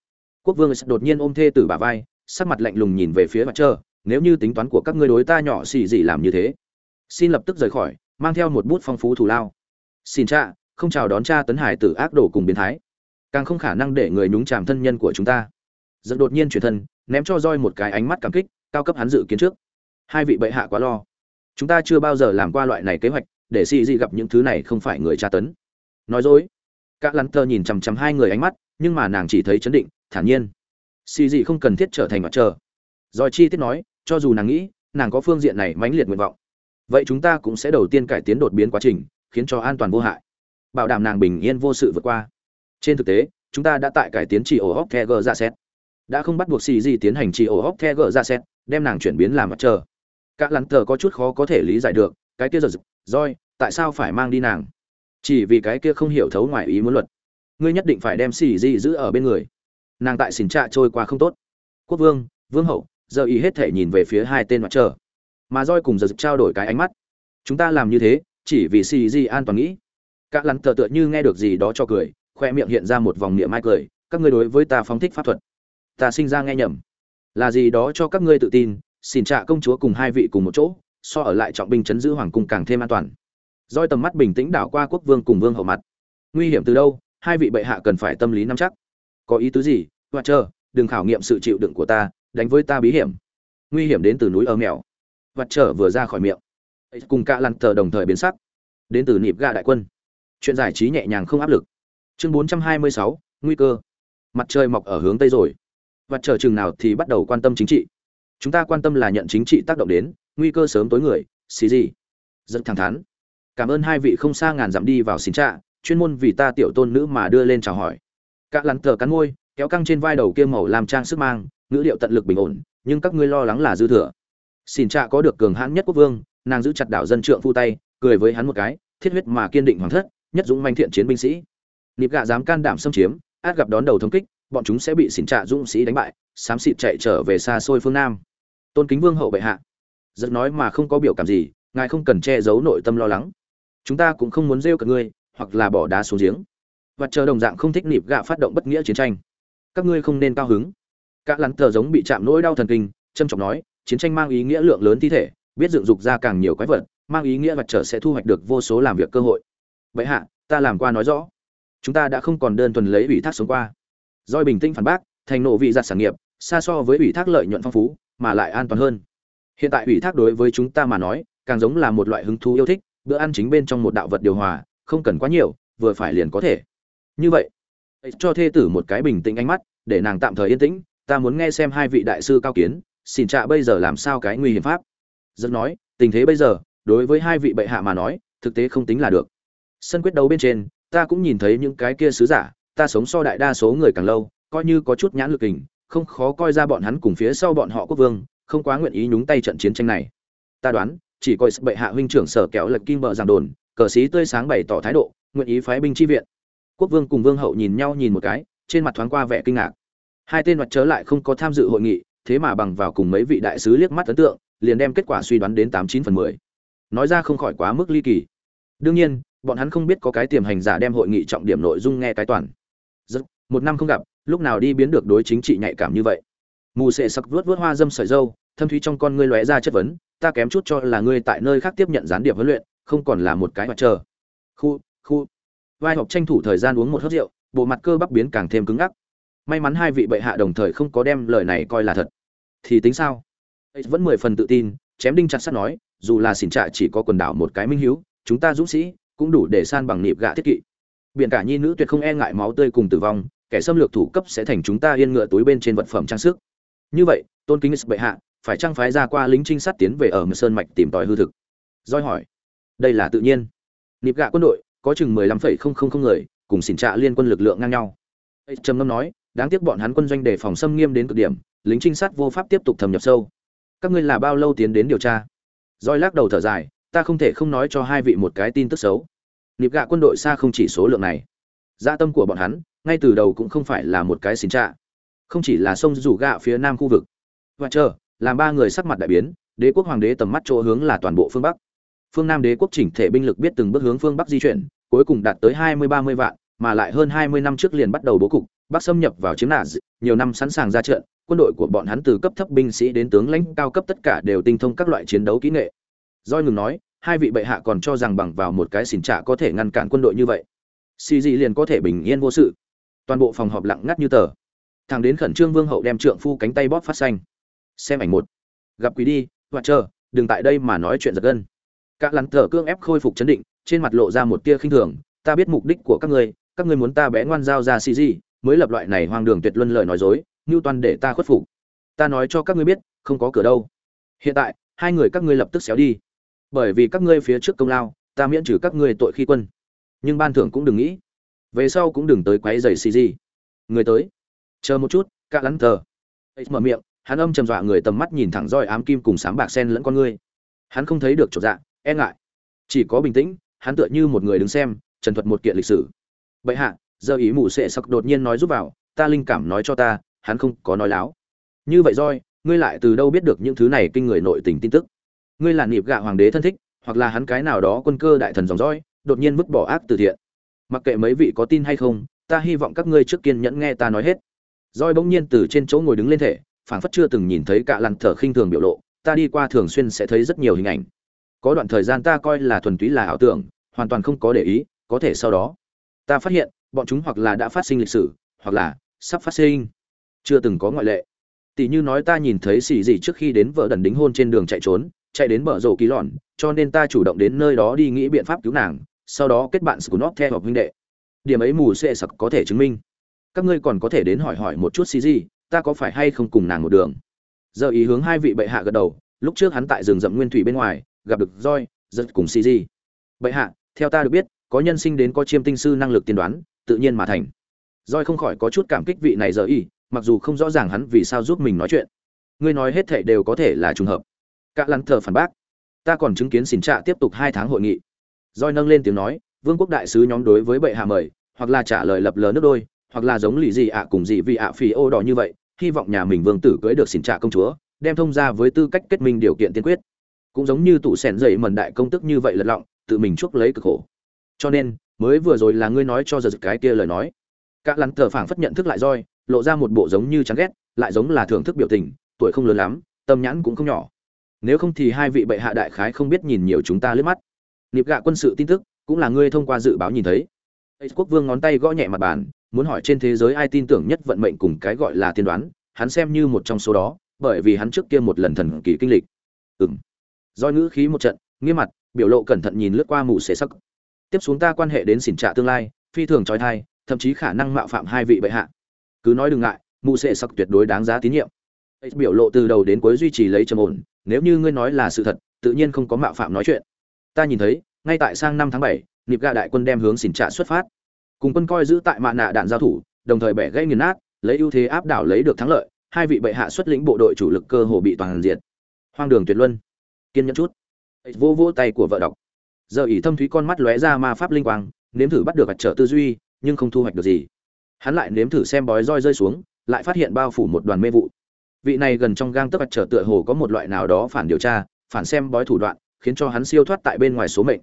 Quốc vương đột nhiên ôm thê tử bà vai, sắc mặt lạnh lùng nhìn về phía mặt trơ nếu như tính toán của các ngươi đối ta nhỏ xì gì làm như thế? Xin lập tức rời khỏi, mang theo một bút phong phú thù lao. Xin cha, không chào đón cha tấn hải tử ác đồ cùng biến thái. Càng không khả năng để người nhúng chàm thân nhân của chúng ta. Giật đột nhiên chuyển thân, ném cho roi một cái ánh mắt cảm kích, cao cấp hắn dự kiến trước. Hai vị bệ hạ quá lo. Chúng ta chưa bao giờ làm qua loại này kế hoạch, để xì gì gặp những thứ này không phải người tra tấn nói dối. Cả lắn tơ nhìn chằm chằm hai người ánh mắt, nhưng mà nàng chỉ thấy chấn định, thản nhiên. Xì gì không cần thiết trở thành mặt trời. Rồi chi tiết nói, cho dù nàng nghĩ, nàng có phương diện này mãnh liệt nguyện vọng. Vậy chúng ta cũng sẽ đầu tiên cải tiến đột biến quá trình, khiến cho an toàn vô hại. Bảo đảm nàng bình yên vô sự vượt qua. Trên thực tế, chúng ta đã tại cải tiến chỉ ổ hóc the gờ dạ ra xét đã không bắt buộc xì gì tiến hành chỉ ổ hóc the gờ dạ ra xét đem nàng chuyển biến làm mặt trời. Cả lắn tờ có chút khó có thể lý giải được, cái kia giật roi tại sao phải mang đi nàng? Chỉ vì cái kia không hiểu thấu ngoài ý muốn luật. Ngươi nhất định phải đem xì di giữ ở bên người. Nàng tại xỉn trạ trôi qua không tốt. Quốc vương vương hậu, giờ ý hết thể nhìn về phía hai tên mặt trời. Mà roi cùng giật trao đổi cái ánh mắt. Chúng ta làm như thế, chỉ vì xì di an toàn nghĩ. Các lắn tờ tựa như nghe được gì đó cho cười, khoe miệng hiện ra một vòng miệng mai cười. Các ngươi đối với ta phóng thích pháp thuật. Ta sinh ra nghe nhầm. Là gì đó cho các ngươi tự tin xin trạ công chúa cùng hai vị cùng một chỗ, so ở lại trọng binh chấn giữ hoàng cung càng thêm an toàn roi tầm mắt bình tĩnh đảo qua quốc vương cùng vương hậu mặt. Nguy hiểm từ đâu? Hai vị bệ hạ cần phải tâm lý nắm chắc. Có ý tứ gì? Hoặc chờ đừng khảo nghiệm sự chịu đựng của ta đánh với ta bí hiểm. Nguy hiểm đến từ núi ở mèo vặt trở vừa ra khỏi miệng. Cùng cả lăn tờ đồng thời biến sắc. Đến từ nịp gà đại quân. Chuyện giải trí nhẹ nhàng không áp lực. Chương 426, nguy cơ. Mặt trời mọc ở hướng tây rồi. Và chờ chừng nào thì bắt đầu quan tâm chính trị. Chúng ta quan tâm là nhận chính trị tác động đến nguy cơ sớm tối người xì gì? Rất thẳng thắn cảm ơn hai vị không xa ngàn dặm đi vào xin trạ, chuyên môn vì ta tiểu tôn nữ mà đưa lên chào hỏi. Các lắn tờ cắn môi, kéo căng trên vai đầu kia màu làm trang sức mang, ngữ điệu tận lực bình ổn, nhưng các ngươi lo lắng là dư thừa. Xin trạ có được cường hãn nhất quốc vương, nàng giữ chặt đảo dân trượng phu tay, cười với hắn một cái, thiết huyết mà kiên định hoàng thất, nhất dũng manh thiện chiến binh sĩ. Nịp gạ dám can đảm xâm chiếm, át gặp đón đầu thống kích, bọn chúng sẽ bị xỉn trạ dũng sĩ đánh bại, xám xịt chạy trở về xa xôi phương nam. Tôn kính vương hậu bệ hạ. Giật nói mà không có biểu cảm gì, ngài không cần che giấu nội tâm lo lắng chúng ta cũng không muốn rêu cả ngươi, hoặc là bỏ đá xuống giếng. Và chờ đồng dạng không thích nịp gạ phát động bất nghĩa chiến tranh. Các ngươi không nên cao hứng. Cả lắn tờ giống bị chạm nỗi đau thần kinh trâm trọng nói, chiến tranh mang ý nghĩa lượng lớn thi thể, biết dựng dục ra càng nhiều quái vật, mang ý nghĩa vật trở sẽ thu hoạch được vô số làm việc cơ hội. Vậy hạ, ta làm qua nói rõ. Chúng ta đã không còn đơn thuần lấy ủy thác sống qua. Doi bình tĩnh phản bác, thành nộ vị giặt sản nghiệp, xa so với ủy thác lợi nhuận phong phú, mà lại an toàn hơn. Hiện tại ủy thác đối với chúng ta mà nói, càng giống là một loại hứng thú yêu thích bữa ăn chính bên trong một đạo vật điều hòa, không cần quá nhiều, vừa phải liền có thể. Như vậy cho thê tử một cái bình tĩnh ánh mắt, để nàng tạm thời yên tĩnh, ta muốn nghe xem hai vị đại sư cao kiến, xin trạ bây giờ làm sao cái nguy hiểm pháp? Dân nói, tình thế bây giờ, đối với hai vị bệ hạ mà nói, thực tế không tính là được. Sân quyết đấu bên trên, ta cũng nhìn thấy những cái kia sứ giả, ta sống so đại đa số người càng lâu, coi như có chút nhãn lực hình, không khó coi ra bọn hắn cùng phía sau bọn họ quốc vương, không quá nguyện ý nhúng tay trận chiến tranh này. Ta đoán chỉ coi bệ hạ huynh trưởng sở kéo lật kim bờ giảng đồn, cờ sĩ tươi sáng bày tỏ thái độ, nguyện ý phái binh chi viện. Quốc vương cùng vương hậu nhìn nhau nhìn một cái, trên mặt thoáng qua vẻ kinh ngạc. Hai tên mặt trở lại không có tham dự hội nghị, thế mà bằng vào cùng mấy vị đại sứ liếc mắt ấn tượng, liền đem kết quả suy đoán đến tám chín phần mười. Nói ra không khỏi quá mức ly kỳ. Đương nhiên, bọn hắn không biết có cái tiềm hành giả đem hội nghị trọng điểm nội dung nghe cái toàn. Rất một năm không gặp, lúc nào đi biến được đối chính trị nhạy cảm như vậy? Mù sệ sặc vuốt vuốt hoa dâm sợi dâu, thâm thúy trong con ngươi lóe ra chất vấn ta kém chút cho là ngươi tại nơi khác tiếp nhận gián điệp huấn luyện, không còn là một cái mặt chờ khu khu. Vai học tranh thủ thời gian uống một hớp rượu, bộ mặt cơ bắp biến càng thêm cứng ngắc. May mắn hai vị bệ hạ đồng thời không có đem lời này coi là thật. Thì tính sao? Vẫn mười phần tự tin, chém đinh chặt sắt nói, dù là xỉn trạ chỉ có quần đảo một cái minh hiếu, chúng ta dũng sĩ cũng đủ để san bằng nịp gạ thiết kỵ. Biển cả nhi nữ tuyệt không e ngại máu tươi cùng tử vong, kẻ xâm lược thủ cấp sẽ thành chúng ta yên ngựa túi bên trên vật phẩm trang sức. Như vậy, tôn kính bệ hạ phải trang phái ra qua lính trinh sát tiến về ở sơn mạch tìm tòi hư thực? Doi hỏi. Đây là tự nhiên. Nịp gạ quân đội, có chừng mười lăm phẩy không không không người, cùng xỉn trạ liên quân lực lượng ngang nhau. Trầm ngâm nói, đáng tiếc bọn hắn quân doanh đề phòng xâm nghiêm đến cực điểm, lính trinh sát vô pháp tiếp tục thâm nhập sâu. Các ngươi là bao lâu tiến đến điều tra? Roi lắc đầu thở dài, ta không thể không nói cho hai vị một cái tin tức xấu. Nịp gạ quân đội xa không chỉ số lượng này. Gia tâm của bọn hắn, ngay từ đầu cũng không phải là một cái xin trạ. Không chỉ là sông rủ gạ phía nam khu vực. Và chờ làm ba người sắc mặt đại biến, đế quốc hoàng đế tầm mắt chỗ hướng là toàn bộ phương bắc. Phương nam đế quốc chỉnh thể binh lực biết từng bước hướng phương bắc di chuyển, cuối cùng đạt tới hai mươi ba mươi vạn, mà lại hơn hai mươi năm trước liền bắt đầu bố cục, bắc xâm nhập vào chiếm nạ nhiều năm sẵn sàng ra trận, quân đội của bọn hắn từ cấp thấp binh sĩ đến tướng lãnh cao cấp tất cả đều tinh thông các loại chiến đấu kỹ nghệ. Doi ngừng nói, hai vị bệ hạ còn cho rằng bằng vào một cái xỉn trạ có thể ngăn cản quân đội như vậy. Xì dị liền có thể bình yên vô sự. Toàn bộ phòng họp lặng ngắt như tờ. Thằng đến khẩn trương vương hậu đem trượng phu cánh tay bóp phát xanh xem ảnh một. Gặp quý đi, hoặc chờ, đừng tại đây mà nói chuyện giật gân. Các lắn thở cương ép khôi phục chấn định, trên mặt lộ ra một tia khinh thường, ta biết mục đích của các ngươi các ngươi muốn ta bé ngoan giao ra xì gì, mới lập loại này hoang đường tuyệt luân lời nói dối như toàn để ta khuất phục. Ta nói cho các ngươi biết, không có cửa đâu. Hiện tại, hai người các ngươi lập tức xéo đi. Bởi vì các ngươi phía trước công lao, ta miễn trừ các ngươi tội khi quân. Nhưng ban thưởng cũng đừng nghĩ. Về sau cũng đừng tới quấy rầy xì gì. Người tới. Chờ một chút cạ lắn thở. Mở miệng hắn âm trầm dọa người tầm mắt nhìn thẳng roi ám kim cùng sáng bạc sen lẫn con ngươi. Hắn không thấy được chỗ dạ e ngại. Chỉ có bình tĩnh, hắn tựa như một người đứng xem, trần thuật một kiện lịch sử. Bệ hạ, giờ ý mụ sệ sặc đột nhiên nói giúp vào, ta linh cảm nói cho ta, hắn không có nói láo. Như vậy roi, ngươi lại từ đâu biết được những thứ này kinh người nội tình tin tức? Ngươi là nịp gạ hoàng đế thân thích, hoặc là hắn cái nào đó quân cơ đại thần dòng dõi đột nhiên vứt bỏ ác từ thiện. Mặc kệ mấy vị có tin hay không, ta hy vọng các ngươi trước kiên nhẫn nghe ta nói hết. Roi bỗng nhiên từ trên chỗ ngồi đứng lên thể phảng phất chưa từng nhìn thấy cả lăn thở khinh thường biểu lộ, ta đi qua thường xuyên sẽ thấy rất nhiều hình ảnh. Có đoạn thời gian ta coi là thuần túy là ảo tưởng, hoàn toàn không có để ý, có thể sau đó, ta phát hiện, bọn chúng hoặc là đã phát sinh lịch sử, hoặc là sắp phát sinh. Chưa từng có ngoại lệ. Tỷ như nói ta nhìn thấy xì gì trước khi đến vợ đần đính hôn trên đường chạy trốn, chạy đến bờ rổ ký lòn cho nên ta chủ động đến nơi đó đi nghĩ biện pháp cứu nàng, sau đó kết bạn scunop theo học huynh đệ. Điểm ấy mù xệ sặc có thể chứng minh. Các ngươi còn có thể đến hỏi hỏi một chút xì gì ta có phải hay không cùng nàng một đường? Giờ ý hướng hai vị bệ hạ gật đầu, lúc trước hắn tại rừng rậm nguyên thủy bên ngoài, gặp được roi giật cùng si gì bệ hạ, theo ta được biết, có nhân sinh đến có chiêm tinh sư năng lực tiên đoán, tự nhiên mà thành. Roi không khỏi có chút cảm kích vị này giờ ý, mặc dù không rõ ràng hắn vì sao giúp mình nói chuyện. Ngươi nói hết thảy đều có thể là trùng hợp. Cả lăng thờ phản bác. Ta còn chứng kiến xin trạ tiếp tục hai tháng hội nghị. Roi nâng lên tiếng nói, vương quốc đại sứ nhóm đối với bệ hạ mời, hoặc là trả lời lập lờ nước đôi, hoặc là giống lì gì ạ cùng gì vì ạ phì ô đỏ như vậy hy vọng nhà mình vương tử cưới được xỉn trả công chúa, đem thông ra với tư cách kết minh điều kiện tiên quyết. Cũng giống như tủ sẻn dậy mần đại công tức như vậy lật lọng, tự mình chuốc lấy cực khổ. Cho nên, mới vừa rồi là ngươi nói cho giật cái kia lời nói. Các lắn thờ phảng phất nhận thức lại roi, lộ ra một bộ giống như chán ghét, lại giống là thưởng thức biểu tình, tuổi không lớn lắm, tâm nhãn cũng không nhỏ. Nếu không thì hai vị bệ hạ đại khái không biết nhìn nhiều chúng ta lướt mắt. Nịp gạ quân sự tin tức, cũng là ngươi thông qua dự báo nhìn thấy. Quốc vương ngón tay gõ nhẹ mặt bàn muốn hỏi trên thế giới ai tin tưởng nhất vận mệnh cùng cái gọi là tiên đoán, hắn xem như một trong số đó, bởi vì hắn trước kia một lần thần kỳ kinh lịch. Ừm. Doi ngữ khí một trận, nghiêm mặt, biểu lộ cẩn thận nhìn lướt qua mụ xế sắc. Tiếp xuống ta quan hệ đến xỉn trạ tương lai, phi thường trói thai, thậm chí khả năng mạo phạm hai vị bệ hạ. Cứ nói đừng ngại mụ xế sắc tuyệt đối đáng giá tín nhiệm. Biểu lộ từ đầu đến cuối duy trì lấy trầm ổn, nếu như ngươi nói là sự thật, tự nhiên không có mạo phạm nói chuyện. Ta nhìn thấy, ngay tại sang năm tháng bảy, nịp gạ đại quân đem hướng xỉn trạ xuất phát cùng quân coi giữ tại mạ nạ đạn giao thủ, đồng thời bẻ gây nghiền nát, lấy ưu thế áp đảo lấy được thắng lợi, hai vị bệ hạ xuất lĩnh bộ đội chủ lực cơ hồ bị toàn diệt. Hoang đường tuyệt luân. Kiên nhẫn chút. Vô vô tay của vợ đọc. Giờ ỉ thâm thúy con mắt lóe ra ma pháp linh quang, nếm thử bắt được vật trở tư duy, nhưng không thu hoạch được gì. Hắn lại nếm thử xem bói roi rơi xuống, lại phát hiện bao phủ một đoàn mê vụ. Vị này gần trong gang tấc vật trở tựa hồ có một loại nào đó phản điều tra, phản xem bói thủ đoạn, khiến cho hắn siêu thoát tại bên ngoài số mệnh.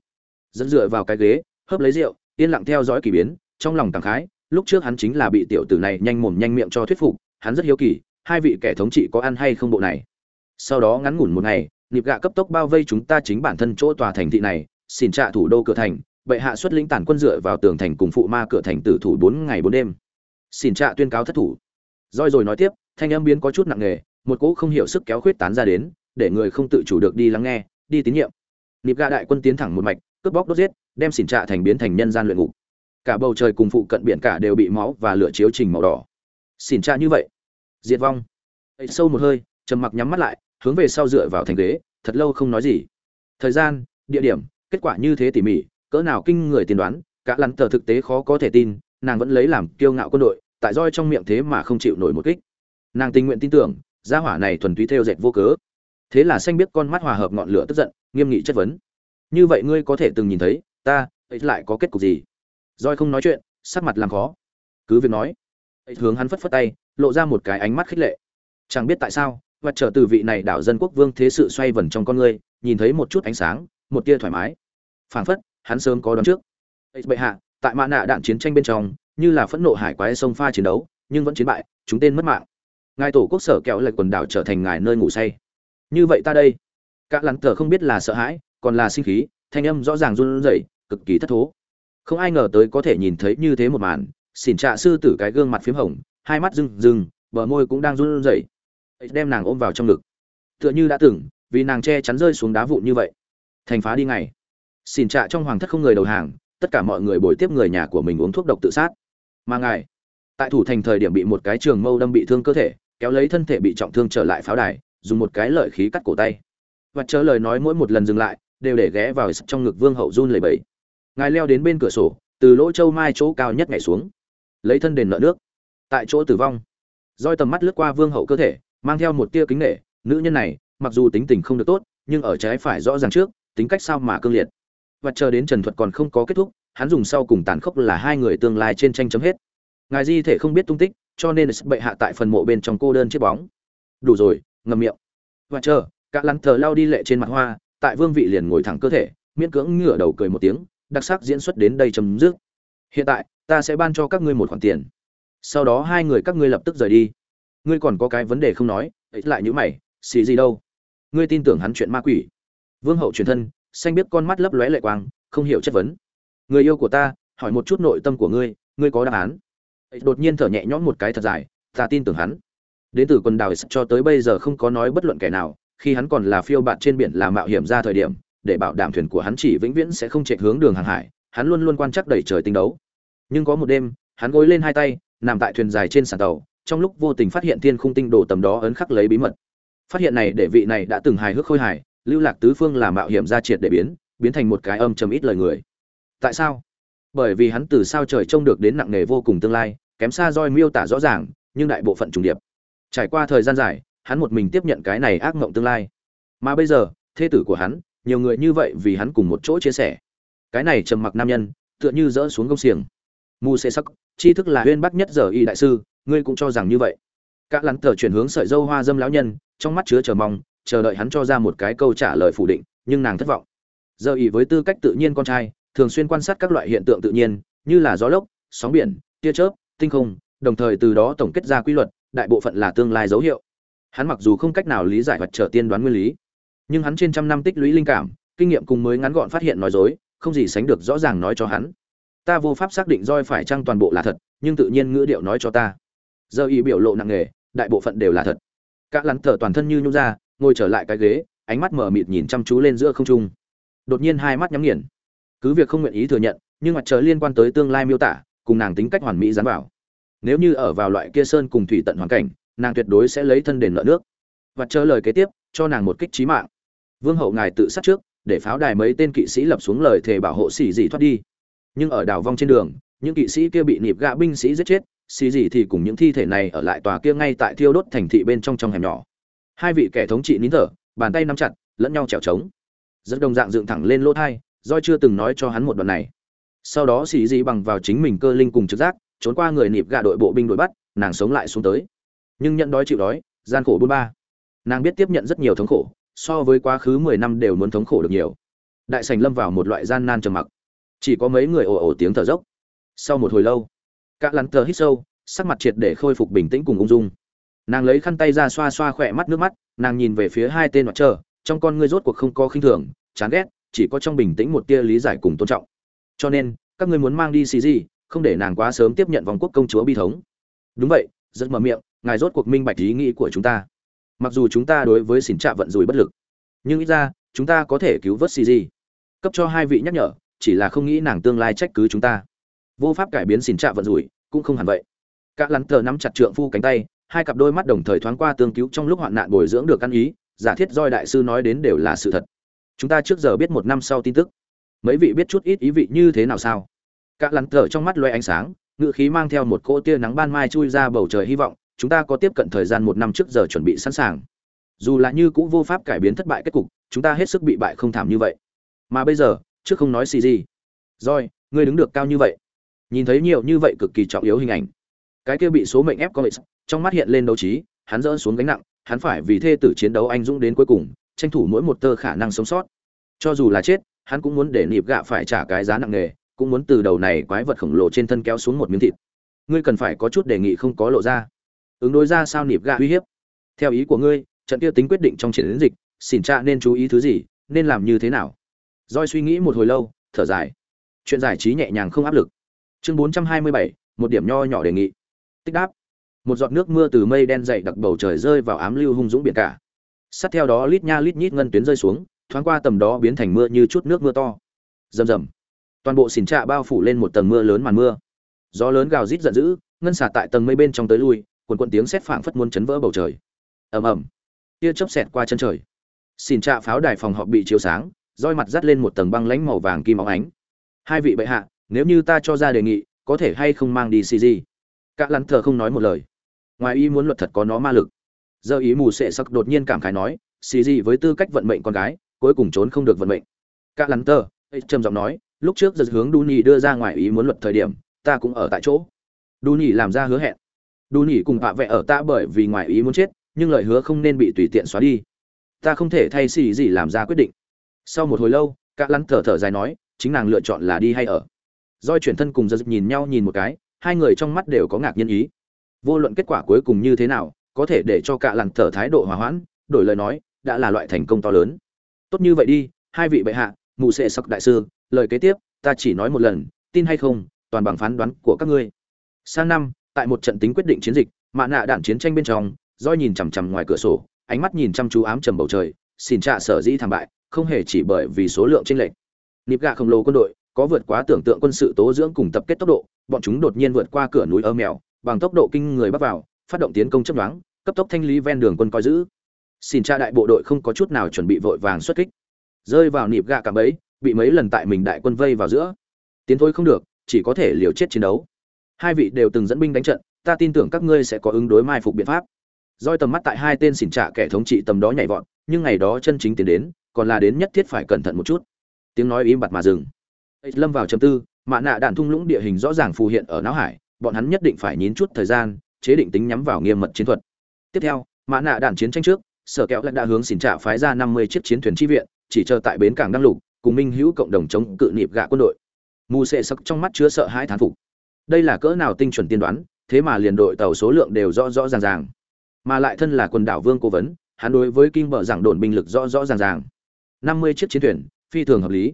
Dẫn dựa vào cái ghế, hớp lấy rượu, yên lặng theo dõi kỳ biến trong lòng cảm khái, lúc trước hắn chính là bị tiểu tử này nhanh mồm nhanh miệng cho thuyết phục, hắn rất hiếu kỳ, hai vị kẻ thống trị có ăn hay không bộ này. Sau đó ngắn ngủn một ngày, nịp gạ cấp tốc bao vây chúng ta chính bản thân chỗ tòa thành thị này, xin trạ thủ đô cửa thành, bệ hạ xuất lĩnh tản quân dựa vào tường thành cùng phụ ma cửa thành tử thủ bốn ngày bốn đêm. Xin trạ tuyên cáo thất thủ. Roi rồi nói tiếp, thanh âm biến có chút nặng nề, một cỗ không hiểu sức kéo khuyết tán ra đến, để người không tự chủ được đi lắng nghe, đi tín nhiệm. Nịp gạ đại quân tiến thẳng một mạch, cướp bóc đốt giết, đem xỉn trạ thành biến thành nhân gian luyện ngục cả bầu trời cùng phụ cận biển cả đều bị máu và lửa chiếu trình màu đỏ. Xỉn tra như vậy. Diệt vong. Ấy sâu một hơi, trầm mặc nhắm mắt lại, hướng về sau dựa vào thành ghế, thật lâu không nói gì. Thời gian, địa điểm, kết quả như thế tỉ mỉ, cỡ nào kinh người tiên đoán, cả lắn tờ thực tế khó có thể tin, nàng vẫn lấy làm kiêu ngạo quân đội, tại roi trong miệng thế mà không chịu nổi một kích. Nàng tình nguyện tin tưởng, gia hỏa này thuần túy theo dệt vô cớ. Thế là xanh biết con mắt hòa hợp ngọn lửa tức giận, nghiêm nghị chất vấn. Như vậy ngươi có thể từng nhìn thấy, ta ấy lại có kết cục gì? Roi không nói chuyện, sắc mặt làm khó. Cứ việc nói ấy hướng hắn phất phất tay, lộ ra một cái ánh mắt khích lệ. Chẳng biết tại sao và trở từ vị này đảo dân quốc vương thế sự xoay vần trong con người. nhìn thấy một chút ánh sáng, một tia thoải mái. Phảng phất, hắn sớm có đoán trước. Ấy bệ hạ, tại mã nạ đạn chiến tranh bên trong, như là phẫn nộ hải quái sông pha chiến đấu, nhưng vẫn chiến bại, chúng tên mất mạng. Ngài tổ quốc sở kéo lệch quần đảo trở thành ngài nơi ngủ say. Như vậy ta đây. Các lắn tờ không biết là sợ hãi, còn là sinh khí, thanh âm rõ ràng run rẩy, cực kỳ thất thố không ai ngờ tới có thể nhìn thấy như thế một màn. Xỉn trạ sư tử cái gương mặt phím hồng, hai mắt rừng rừng bờ môi cũng đang run rẩy. Đem nàng ôm vào trong ngực. Tựa như đã từng, vì nàng che chắn rơi xuống đá vụn như vậy. Thành phá đi ngày xỉn trạ trong hoàng thất không người đầu hàng, tất cả mọi người bồi tiếp người nhà của mình uống thuốc độc tự sát. Mà ngài, tại thủ thành thời điểm bị một cái trường mâu đâm bị thương cơ thể, kéo lấy thân thể bị trọng thương trở lại pháo đài, dùng một cái lợi khí cắt cổ tay. Và chờ lời nói mỗi một lần dừng lại, đều để ghé vào trong ngực vương hậu run lẩy bẩy ngài leo đến bên cửa sổ, từ lỗ châu mai chỗ cao nhất nhảy xuống. Lấy thân đền nợ nước. Tại chỗ tử vong. Roi tầm mắt lướt qua vương hậu cơ thể, mang theo một tia kính nể. Nữ nhân này, mặc dù tính tình không được tốt, nhưng ở trái phải rõ ràng trước, tính cách sao mà cương liệt. Và chờ đến trần thuật còn không có kết thúc, hắn dùng sau cùng tàn khốc là hai người tương lai trên tranh chấm hết. Ngài di thể không biết tung tích, cho nên bệ hạ tại phần mộ bên trong cô đơn chiếc bóng. Đủ rồi ngầm miệng. Và chờ, cả lắn thờ lao đi lệ trên mặt hoa, tại vương vị liền ngồi thẳng cơ thể, miễn cưỡng ngửa đầu cười một tiếng đặc sắc diễn xuất đến đây chấm dứt. Hiện tại, ta sẽ ban cho các ngươi một khoản tiền. Sau đó hai người các ngươi lập tức rời đi. Ngươi còn có cái vấn đề không nói, ấy lại như mày, xì gì đâu? Ngươi tin tưởng hắn chuyện ma quỷ. Vương hậu truyền thân, xanh biết con mắt lấp lóe lệ quang, không hiểu chất vấn. Người yêu của ta, hỏi một chút nội tâm của ngươi ngươi có đáp án? Ấy đột nhiên thở nhẹ nhõm một cái thật dài, ta tin tưởng hắn. Đến từ quần đảo cho tới bây giờ không có nói bất luận kẻ nào, khi hắn còn là phiêu bạn trên biển là mạo hiểm ra thời điểm để bảo đảm thuyền của hắn chỉ vĩnh viễn sẽ không chạy hướng đường hàng hải, hắn luôn luôn quan chắc đẩy trời tinh đấu. Nhưng có một đêm, hắn gối lên hai tay, nằm tại thuyền dài trên sàn tàu, trong lúc vô tình phát hiện thiên khung tinh đồ tầm đó ấn khắc lấy bí mật. Phát hiện này để vị này đã từng hài hước khôi hài, lưu lạc tứ phương là mạo hiểm ra triệt để biến biến thành một cái âm trầm ít lời người. Tại sao? Bởi vì hắn từ sao trời trông được đến nặng nề vô cùng tương lai, kém xa roi miêu tả rõ ràng, nhưng đại bộ phận trùng điệp. Trải qua thời gian dài, hắn một mình tiếp nhận cái này ác mộng tương lai. Mà bây giờ, thê tử của hắn nhiều người như vậy vì hắn cùng một chỗ chia sẻ. Cái này trầm mặc nam nhân, tựa như dỡ xuống gông xiềng. Mù xê sắc, tri thức là huyên bắc nhất giờ y đại sư, ngươi cũng cho rằng như vậy. Các lắn tờ chuyển hướng sợi dâu hoa dâm lão nhân, trong mắt chứa chờ mong, chờ đợi hắn cho ra một cái câu trả lời phủ định, nhưng nàng thất vọng. Giờ y với tư cách tự nhiên con trai, thường xuyên quan sát các loại hiện tượng tự nhiên, như là gió lốc, sóng biển, tia chớp, tinh không, đồng thời từ đó tổng kết ra quy luật, đại bộ phận là tương lai dấu hiệu. Hắn mặc dù không cách nào lý giải vật trở tiên đoán nguyên lý nhưng hắn trên trăm năm tích lũy linh cảm, kinh nghiệm cùng mới ngắn gọn phát hiện nói dối, không gì sánh được rõ ràng nói cho hắn. Ta vô pháp xác định roi phải chăng toàn bộ là thật, nhưng tự nhiên ngữ điệu nói cho ta. Giờ ý biểu lộ nặng nề, đại bộ phận đều là thật. Các lắn thở toàn thân như nhung ra, ngồi trở lại cái ghế, ánh mắt mở mịt nhìn chăm chú lên giữa không trung. Đột nhiên hai mắt nhắm nghiền. Cứ việc không nguyện ý thừa nhận, nhưng mặt trời liên quan tới tương lai miêu tả, cùng nàng tính cách hoàn mỹ dán vào. Nếu như ở vào loại kia sơn cùng thủy tận hoàn cảnh, nàng tuyệt đối sẽ lấy thân đền nợ nước. Và chờ lời kế tiếp, cho nàng một kích trí mạng vương hậu ngài tự sát trước, để pháo đài mấy tên kỵ sĩ lập xuống lời thề bảo hộ xì dì thoát đi. Nhưng ở đảo vong trên đường, những kỵ sĩ kia bị nịp gạ binh sĩ giết chết, xì dì thì cùng những thi thể này ở lại tòa kia ngay tại thiêu đốt thành thị bên trong trong hẻm nhỏ. Hai vị kẻ thống trị nín thở, bàn tay nắm chặt, lẫn nhau trèo trống rất đồng dạng dựng thẳng lên lỗ thai do chưa từng nói cho hắn một đoạn này. Sau đó xì dì bằng vào chính mình cơ linh cùng trực giác, trốn qua người nịp gạ đội bộ binh đuổi bắt, nàng sống lại xuống tới. Nhưng nhận đói chịu đói, gian khổ bôn ba. Nàng biết tiếp nhận rất nhiều thống khổ so với quá khứ mười năm đều muốn thống khổ được nhiều. Đại sành lâm vào một loại gian nan trầm mặc. Chỉ có mấy người ồ ồ tiếng thở dốc. Sau một hồi lâu các lắn tơ hít sâu sắc mặt triệt để khôi phục bình tĩnh cùng ung dung. Nàng lấy khăn tay ra xoa xoa khỏe mắt nước mắt nàng nhìn về phía hai tên mặt chờ, trong con ngươi rốt cuộc không có khinh thường chán ghét chỉ có trong bình tĩnh một tia lý giải cùng tôn trọng. Cho nên các ngươi muốn mang đi xì gì không để nàng quá sớm tiếp nhận vòng quốc công chúa bi thống. Đúng vậy rất mở miệng ngài rốt cuộc minh bạch ý nghĩ của chúng ta mặc dù chúng ta đối với xỉn trạ vận rủi bất lực, nhưng ít ra, chúng ta có thể cứu vớt cg cấp cho hai vị nhắc nhở, chỉ là không nghĩ nàng tương lai trách cứ chúng ta. Vô pháp cải biến xỉn trạ vận rủi, cũng không hẳn vậy. Cả lắn tờ nắm chặt trượng phu cánh tay, hai cặp đôi mắt đồng thời thoáng qua tương cứu trong lúc hoạn nạn bồi dưỡng được ăn ý, giả thiết doi đại sư nói đến đều là sự thật. Chúng ta trước giờ biết một năm sau tin tức. Mấy vị biết chút ít ý vị như thế nào sao? Cả lắn tờ trong mắt loay ánh sáng ngự khí mang theo một cỗ tia nắng ban mai chui ra bầu trời hy vọng chúng ta có tiếp cận thời gian một năm trước giờ chuẩn bị sẵn sàng. Dù là như cũ vô pháp cải biến thất bại kết cục, chúng ta hết sức bị bại không thảm như vậy. Mà bây giờ, trước không nói gì gì. Rồi, ngươi đứng được cao như vậy. Nhìn thấy nhiều như vậy cực kỳ trọng yếu hình ảnh. Cái kia bị số mệnh ép comics, trong mắt hiện lên đấu trí, hắn dỡ xuống gánh nặng, hắn phải vì thê tử chiến đấu anh dũng đến cuối cùng, tranh thủ mỗi một tơ khả năng sống sót. Cho dù là chết, hắn cũng muốn để nịp gạ phải trả cái giá nặng nề, cũng muốn từ đầu này quái vật khổng lồ trên thân kéo xuống một miếng thịt. Ngươi cần phải có chút đề nghị không có lộ ra ứng đối ra sao nịp gạ uy hiếp. Theo ý của ngươi, trận kia tính quyết định trong chiến dịch xỉn trạ nên chú ý thứ gì, nên làm như thế nào? Roi suy nghĩ một hồi lâu, thở dài. Chuyện giải trí nhẹ nhàng không áp lực. Chương bốn trăm hai mươi bảy, một điểm nho nhỏ đề nghị. Tích đáp. Một giọt nước mưa từ mây đen dày đặc bầu trời rơi vào ám lưu hung dũng biển cả. Sát theo đó lít nha lít nhít ngân tuyến rơi xuống, thoáng qua tầm đó biến thành mưa như chút nước mưa to. Rầm rầm. Toàn bộ xỉn trạ bao phủ lên một tầng mưa lớn màn mưa. Gió lớn gào rít giận dữ, ngân xả tại tầng mây bên trong tới lui quần quần tiếng sét phảng phất muốn chấn vỡ bầu trời. Ầm ầm. Tia chớp xẹt qua chân trời. Xin trạ pháo đài phòng họp bị chiếu sáng, roi mặt dắt lên một tầng băng lánh màu vàng kim óng ánh. Hai vị bệ hạ, nếu như ta cho ra đề nghị, có thể hay không mang đi cg cả lắn thờ không nói một lời. Ngoài ý muốn luật thật có nó ma lực. Giờ ý mù sệ sắc đột nhiên cảm khái nói cg với tư cách vận mệnh con gái, cuối cùng trốn không được vận mệnh. Cả lắn tờ trầm giọng nói, lúc trước giật hướng đu nhì đưa ra ngoài ý muốn luật thời điểm, ta cũng ở tại chỗ. Đu nhì làm ra hứa hẹn đu nhỉ cùng bạ vẽ ở ta bởi vì ngoài ý muốn chết, nhưng lời hứa không nên bị tùy tiện xóa đi. Ta không thể thay xì gì làm ra quyết định. Sau một hồi lâu cả lắn thở thở dài nói, chính nàng lựa chọn là đi hay ở. Doi chuyển thân cùng giật nhìn nhau nhìn một cái, hai người trong mắt đều có ngạc nhiên ý. Vô luận kết quả cuối cùng như thế nào, có thể để cho cả lắn thở thái độ hòa hoãn, đổi lời nói, đã là loại thành công to lớn. Tốt như vậy đi, hai vị bệ hạ, mù sệ sặc đại sư, lời kế tiếp, ta chỉ nói một lần, tin hay không, toàn bằng phán đoán của các ngươi. Sang năm tại một trận tính quyết định chiến dịch mạ nạ đạn chiến tranh bên trong roi nhìn chằm chằm ngoài cửa sổ, ánh mắt nhìn chăm chú ám trầm bầu trời, xin trạ sở dĩ thảm bại, không hề chỉ bởi vì số lượng chênh lệch. Nịp gạ khổng lồ quân đội, có vượt quá tưởng tượng quân sự tố dưỡng cùng tập kết tốc độ, bọn chúng đột nhiên vượt qua cửa núi ơ mèo, bằng tốc độ kinh người bắc vào, phát động tiến công chấp đoán cấp tốc thanh lý ven đường quân coi giữ. Xin tra đại bộ đội không có chút nào chuẩn bị vội vàng xuất kích. Rơi vào nịp gạ cả bấy bị mấy lần tại mình đại quân vây vào giữa. Tiến thôi không được, chỉ có thể liều chết chiến đấu hai vị đều từng dẫn binh đánh trận, ta tin tưởng các ngươi sẽ có ứng đối mai phục biện pháp. Roi tầm mắt tại hai tên xỉn trả kẻ thống trị tầm đó nhảy vọt, nhưng ngày đó chân chính tiến đến, còn là đến nhất thiết phải cẩn thận một chút. Tiếng nói im bặt mà dừng. Lâm vào chầm tư, mạ nạ đạn thung lũng địa hình rõ ràng phù hiện ở não hải, bọn hắn nhất định phải nhín chút thời gian, chế định tính nhắm vào nghiêm mật chiến thuật. Tiếp theo, mạ nạ đạn chiến tranh trước, sở kẹo lại đã hướng xỉn trả phái ra năm mươi chiếc chiến thuyền chi viện, chỉ chờ tại bến cảng đăng lục, cùng minh hữu cộng đồng chống cự nịp gạ quân đội. Mù sệ sắc trong mắt chứa sợ hãi thán phục đây là cỡ nào tinh chuẩn tiên đoán, thế mà liền đội tàu số lượng đều rõ rõ ràng ràng. Mà lại thân là quần đảo vương cố vấn, hắn đối với kinh bờ giảng đồn binh lực rõ rõ ràng ràng. Năm mươi chiếc chiến thuyền, phi thường hợp lý.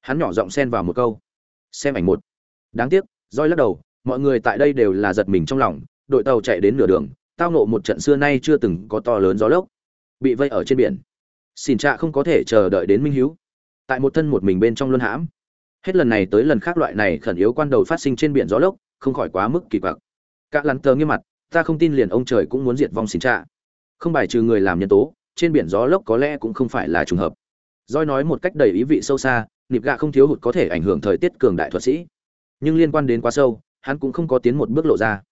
Hắn nhỏ giọng xen vào một câu. Xem ảnh một. Đáng tiếc roi lắc đầu, mọi người tại đây đều là giật mình trong lòng, đội tàu chạy đến nửa đường, tao nộ một trận xưa nay chưa từng có to lớn gió lốc. Bị vây ở trên biển. Xin trạ không có thể chờ đợi đến minh hiếu. Tại một thân một mình bên trong luân hãm hết lần này tới lần khác loại này khẩn yếu quan đầu phát sinh trên biển gió lốc không khỏi quá mức kỳ quặc cả lắn tờ nghiêm mặt ta không tin liền ông trời cũng muốn diệt vong xin trạ không bài trừ người làm nhân tố trên biển gió lốc có lẽ cũng không phải là trùng hợp Doi nói một cách đầy ý vị sâu xa, nịp gạ không thiếu hụt có thể ảnh hưởng thời tiết cường đại thuật sĩ. Nhưng liên quan đến quá sâu, hắn cũng không có tiến một bước lộ ra.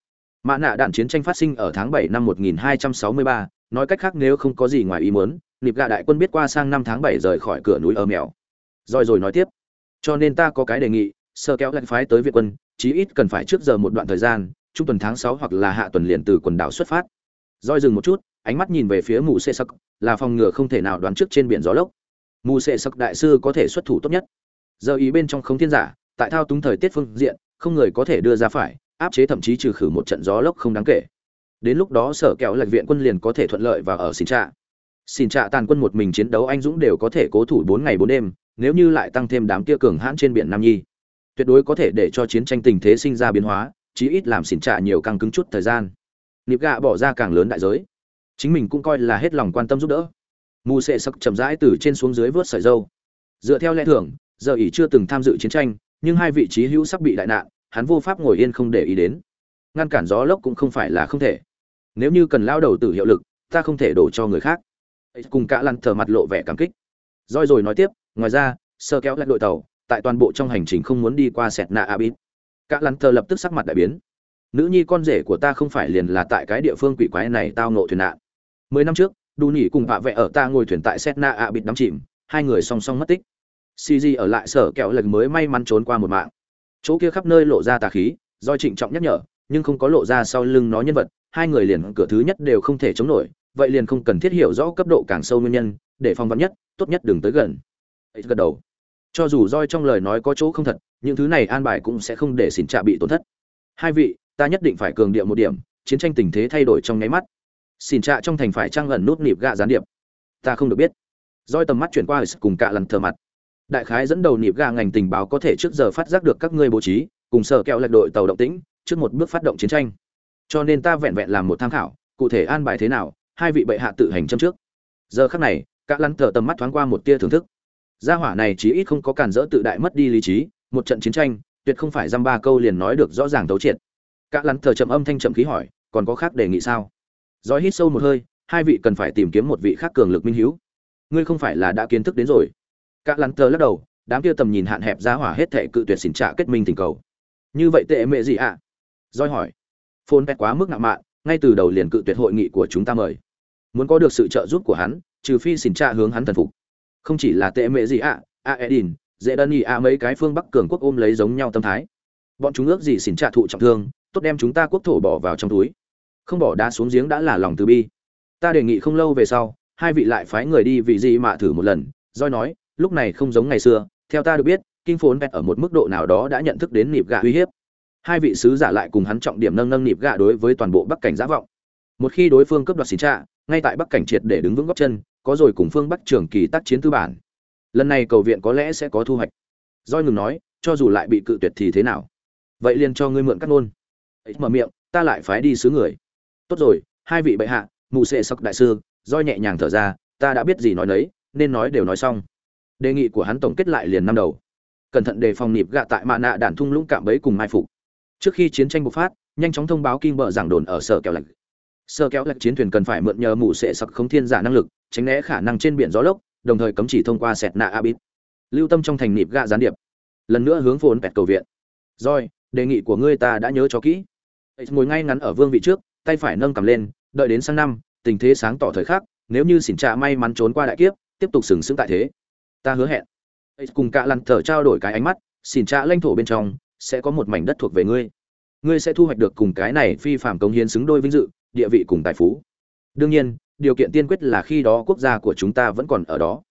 Mã nạ đạn chiến tranh phát sinh ở tháng 7 năm 1263, nói cách khác nếu không có gì ngoài ý muốn, nịp gạ đại quân biết qua sang năm tháng 7 rời khỏi cửa núi ở mèo. Roi rồi nói tiếp. Cho nên ta có cái đề nghị, sơ kéo lại phái tới Việt quân, chí ít cần phải trước giờ một đoạn thời gian, trung tuần tháng sáu hoặc là hạ tuần liền từ quần đảo xuất phát. roi dừng một chút, ánh mắt nhìn về phía mù xê sắc, là phòng ngừa không thể nào đoán trước trên biển gió lốc. Mù xê sắc đại sư có thể xuất thủ tốt nhất. Giờ ý bên trong không thiên giả tại thao túng thời tiết phương diện không người có thể đưa ra phải áp chế thậm chí trừ khử một trận gió lốc không đáng kể. Đến lúc đó sở kẹo lạch viện quân liền có thể thuận lợi và ở xin trạ. Xin trạ tàn quân một mình chiến đấu anh dũng đều có thể cố thủ bốn ngày bốn đêm nếu như lại tăng thêm đám kia cường hãn trên biển nam nhi, tuyệt đối có thể để cho chiến tranh tình thế sinh ra biến hóa, chí ít làm xỉn trả nhiều căng cứng chút thời gian. Nịp gạ bỏ ra càng lớn đại giới. Chính mình cũng coi là hết lòng quan tâm giúp đỡ. Mù sệ sắc chậm rãi từ trên xuống dưới vớt sợi dâu. Dựa theo lẽ thường, giờ ỷ chưa từng tham dự chiến tranh, nhưng hai vị trí hữu sắp bị đại nạn, hắn vô pháp ngồi yên không để ý đến. Ngăn cản gió lốc cũng không phải là không thể. Nếu như cần lao đầu tử hiệu lực, ta không thể đổ cho người khác. Cùng cả lăn thở mặt lộ vẻ cảm kích. Roi rồi nói tiếp ngoài ra, sơ kéo lại đội tàu, tại toàn bộ trong hành trình không muốn đi qua sẹt nạ abit cả lăn thờ lập tức sắc mặt đại biến. Nữ nhi con rể của ta không phải liền là tại cái địa phương quỷ quái này tao nộ thuyền nạn. Mười năm trước Đu nhỉ cùng bạ vẽ ở ta ngồi thuyền tại sẹt nạ abit đắm chìm, hai người song song mất tích. Cg ở lại sở kẹo lần mới may mắn trốn qua một mạng. Chỗ kia khắp nơi lộ ra tà khí, do trịnh trọng nhắc nhở, nhưng không có lộ ra sau lưng nó nhân vật, hai người liền cửa thứ nhất đều không thể chống nổi, vậy liền không cần thiết hiểu rõ cấp độ càng sâu nguyên nhân, để phòng vắn nhất, tốt nhất đừng tới gần ấy gật đầu. Cho dù roi trong lời nói có chỗ không thật, những thứ này an bài cũng sẽ không để xin trạ bị tổn thất. Hai vị, ta nhất định phải cường điệu một điểm, chiến tranh tình thế thay đổi trong nháy mắt. Xin trạ trong thành phải trang ẩn nút nịp gạ gián điệp. Ta không được biết. Roi tầm mắt chuyển qua cùng cạ lần thờ mặt. Đại khái dẫn đầu nịp gạ ngành tình báo có thể trước giờ phát giác được các ngươi bố trí, cùng sở kẹo lệch đội tàu động tĩnh, trước một bước phát động chiến tranh. Cho nên ta vẹn vẹn làm một tham khảo, cụ thể an bài thế nào, hai vị bệ hạ tự hành châm trước. Giờ khắc này, cả lăn thờ tầm mắt thoáng qua một tia thưởng thức gia hỏa này chí ít không có cản rỡ tự đại mất đi lý trí một trận chiến tranh tuyệt không phải dăm ba câu liền nói được rõ ràng tấu triệt. Cạ lăn thờ chậm âm thanh chậm khí hỏi còn có khác đề nghị sao? Giói hít sâu một hơi, hai vị cần phải tìm kiếm một vị khác cường lực minh hiếu. ngươi không phải là đã kiến thức đến rồi. Cả lắn thờ lắc đầu đám kia tầm nhìn hạn hẹp gia hỏa hết thệ cự tuyệt xỉn trả kết minh tình cầu. Như vậy tệ mẹ gì ạ? À? roi hỏi. Phôn pet quá mức ngạo mạn ngay từ đầu liền cự tuyệt hội nghị của chúng ta mời. Muốn có được sự trợ giúp của hắn trừ phi xỉn trả hướng hắn thần phục không chỉ là tệ mệ gì ạ a edin dễ đơn nhị a mấy cái phương bắc cường quốc ôm lấy giống nhau tâm thái. Bọn chúng ước gì xỉn trả thụ trọng thương, tốt đem chúng ta quốc thổ bỏ vào trong túi. Không bỏ đá xuống giếng đã là lòng từ bi. Ta đề nghị không lâu về sau, hai vị lại phái người đi vị gì mà thử một lần. Doi nói, lúc này không giống ngày xưa, theo ta được biết kinh phốn vẹt ở một mức độ nào đó đã nhận thức đến nịp gạ uy hiếp. Hai vị sứ giả lại cùng hắn trọng điểm nâng nâng nịp gạ đối với toàn bộ bắc cảnh giả vọng. Một khi đối phương cướp đoạt xin trạ ngay tại bắc cảnh triệt để đứng vững góc chân có rồi cùng phương bắc trường kỳ tác chiến tư bản. Lần này cầu viện có lẽ sẽ có thu hoạch. Doi ngừng nói, cho dù lại bị cự tuyệt thì thế nào? Vậy liền cho ngươi mượn cắt nôn mở miệng, ta lại phái đi sứ người. Tốt rồi, hai vị bệ hạ, mù sệ sắc đại sư doi nhẹ nhàng thở ra, ta đã biết gì nói nấy, nên nói đều nói xong. Đề nghị của hắn tổng kết lại liền năm đầu. Cẩn thận đề phòng nịp gạ tại mạ nạ đản thung lũng cạm bẫy cùng mai phục. Trước khi chiến tranh bộc phát, nhanh chóng thông báo kinh bờ giảng đồn ở sở kẹo lạnh sơ kéo lạch chiến thuyền cần phải mượn nhờ mù sệ sặc không thiên giả năng lực, tránh né khả năng trên biển gió lốc, đồng thời cấm chỉ thông qua sẹt nạ abit. Lưu tâm trong thành nịp gạ gián điệp. Lần nữa hướng phồn pẹt cầu viện. Rồi, đề nghị của ngươi ta đã nhớ cho kỹ. Ngồi ngay ngắn ở vương vị trước, tay phải nâng cầm lên, đợi đến sang năm, tình thế sáng tỏ thời khắc, nếu như xỉn trạ may mắn trốn qua đại kiếp, tiếp tục sừng sững tại thế. Ta hứa hẹn. Cùng cả lăn thở trao đổi cái ánh mắt, xỉn trạ lãnh thổ bên trong, sẽ có một mảnh đất thuộc về ngươi. Ngươi sẽ thu hoạch được cùng cái này phi phạm cống hiến xứng đôi vinh dự địa vị cùng tài phú. Đương nhiên, điều kiện tiên quyết là khi đó quốc gia của chúng ta vẫn còn ở đó.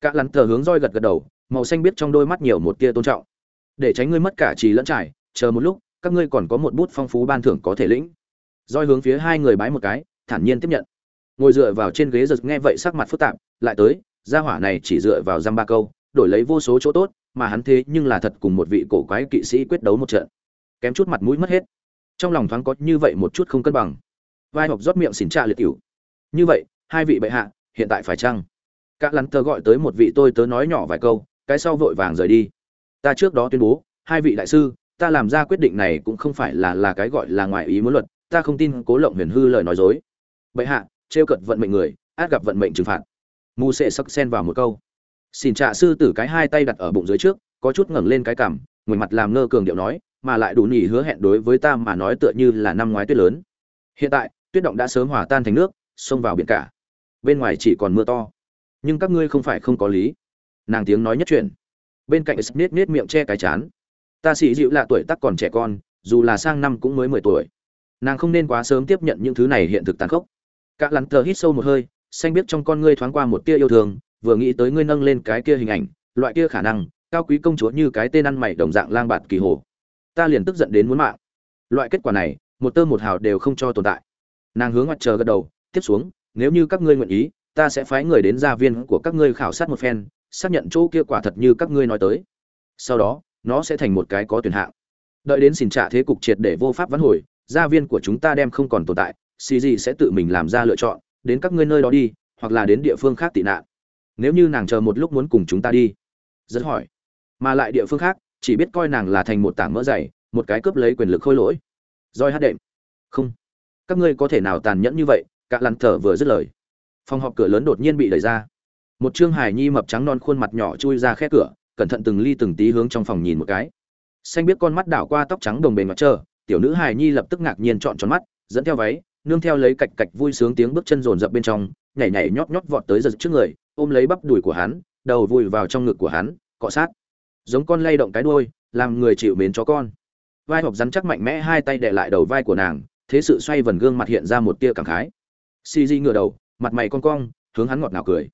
Cả lăn thở hướng roi gật gật đầu, màu xanh biết trong đôi mắt nhiều một tia tôn trọng. Để tránh ngươi mất cả trí lẫn trải, chờ một lúc, các ngươi còn có một bút phong phú ban thưởng có thể lĩnh. Roi hướng phía hai người bái một cái, thản nhiên tiếp nhận. Ngồi dựa vào trên ghế giật nghe vậy sắc mặt phức tạp, lại tới, gia hỏa này chỉ dựa vào dăm ba câu, đổi lấy vô số chỗ tốt, mà hắn thế nhưng là thật cùng một vị cổ quái kỵ sĩ quyết đấu một trận. Kém chút mặt mũi mất hết. Trong lòng thoáng có như vậy một chút không cân bằng vai học rót miệng xỉn trà liệt cửu. Như vậy, hai vị bệ hạ, hiện tại phải chăng? Các lắn tờ gọi tới một vị tôi tớ nói nhỏ vài câu, cái sau vội vàng rời đi. Ta trước đó tuyên bố, hai vị đại sư, ta làm ra quyết định này cũng không phải là là cái gọi là ngoại ý muốn luật, ta không tin cố lộng huyền hư lời nói dối. Bệ hạ, trêu cận vận mệnh người, át gặp vận mệnh trừng phạt. Mù sệ sắc sen vào một câu. Xin trạ sư tử cái hai tay đặt ở bụng dưới trước, có chút ngẩng lên cái cằm ngoảnh mặt làm ngơ cường điệu nói, mà lại đủ nhỉ hứa hẹn đối với ta mà nói tựa như là năm ngoái tuyết lớn. Hiện tại tuyết động đã sớm hòa tan thành nước xông vào biển cả. Bên ngoài chỉ còn mưa to. Nhưng các ngươi không phải không có lý. Nàng tiếng nói nhất truyền, bên cạnh smith nết miệng che cái chán. Ta sĩ dịu là tuổi tác còn trẻ con dù là sang năm cũng mới mười tuổi. Nàng không nên quá sớm tiếp nhận những thứ này hiện thực tàn khốc. Cả lắn tờ hít sâu một hơi xanh biết trong con ngươi thoáng qua một tia yêu thương vừa nghĩ tới ngươi nâng lên cái kia hình ảnh loại kia khả năng cao quý công chúa như cái tên ăn mày đồng dạng lang bạt kỳ hồ. Ta liền tức giận đến muốn mạng. Loại kết quả này một tơ một hào đều không cho tồn tại nàng hướng mặt chờ gật đầu, tiếp xuống, nếu như các ngươi nguyện ý, ta sẽ phái người đến gia viên của các ngươi khảo sát một phen, xác nhận chỗ kia quả thật như các ngươi nói tới. Sau đó, nó sẽ thành một cái có tuyển hạng. Đợi đến xin trả thế cục triệt để vô pháp vãn hồi, gia viên của chúng ta đem không còn tồn tại, xì gì sẽ tự mình làm ra lựa chọn, đến các ngươi nơi đó đi, hoặc là đến địa phương khác tị nạn. Nếu như nàng chờ một lúc muốn cùng chúng ta đi. Rất hỏi. Mà lại địa phương khác, chỉ biết coi nàng là thành một tảng mỡ dày, một cái cướp lấy quyền lực khôi lỗi. Roi hát đệm. Không các ngươi có thể nào tàn nhẫn như vậy, cả lăn thở vừa dứt lời. Phòng họp cửa lớn đột nhiên bị đẩy ra. Một trương hải nhi mập trắng non khuôn mặt nhỏ chui ra khe cửa, cẩn thận từng ly từng tí hướng trong phòng nhìn một cái. Xanh biết con mắt đảo qua tóc trắng đồng bề mặt trơ tiểu nữ hải nhi lập tức ngạc nhiên chọn tròn mắt, dẫn theo váy, nương theo lấy cạch cạch vui sướng tiếng bước chân rồn rập bên trong, nhảy nhảy nhót nhót vọt tới giật trước người, ôm lấy bắp đùi của hắn, đầu vùi vào trong ngực của hắn, cọ sát. Giống con lay động cái đuôi, làm người chịu mến chó con. Vai hộp rắn chắc mạnh mẽ hai tay đè lại đầu vai của nàng thế sự xoay vần gương mặt hiện ra một tia cảm khái. Si di ngửa đầu, mặt mày con cong, hướng hắn ngọt ngào cười.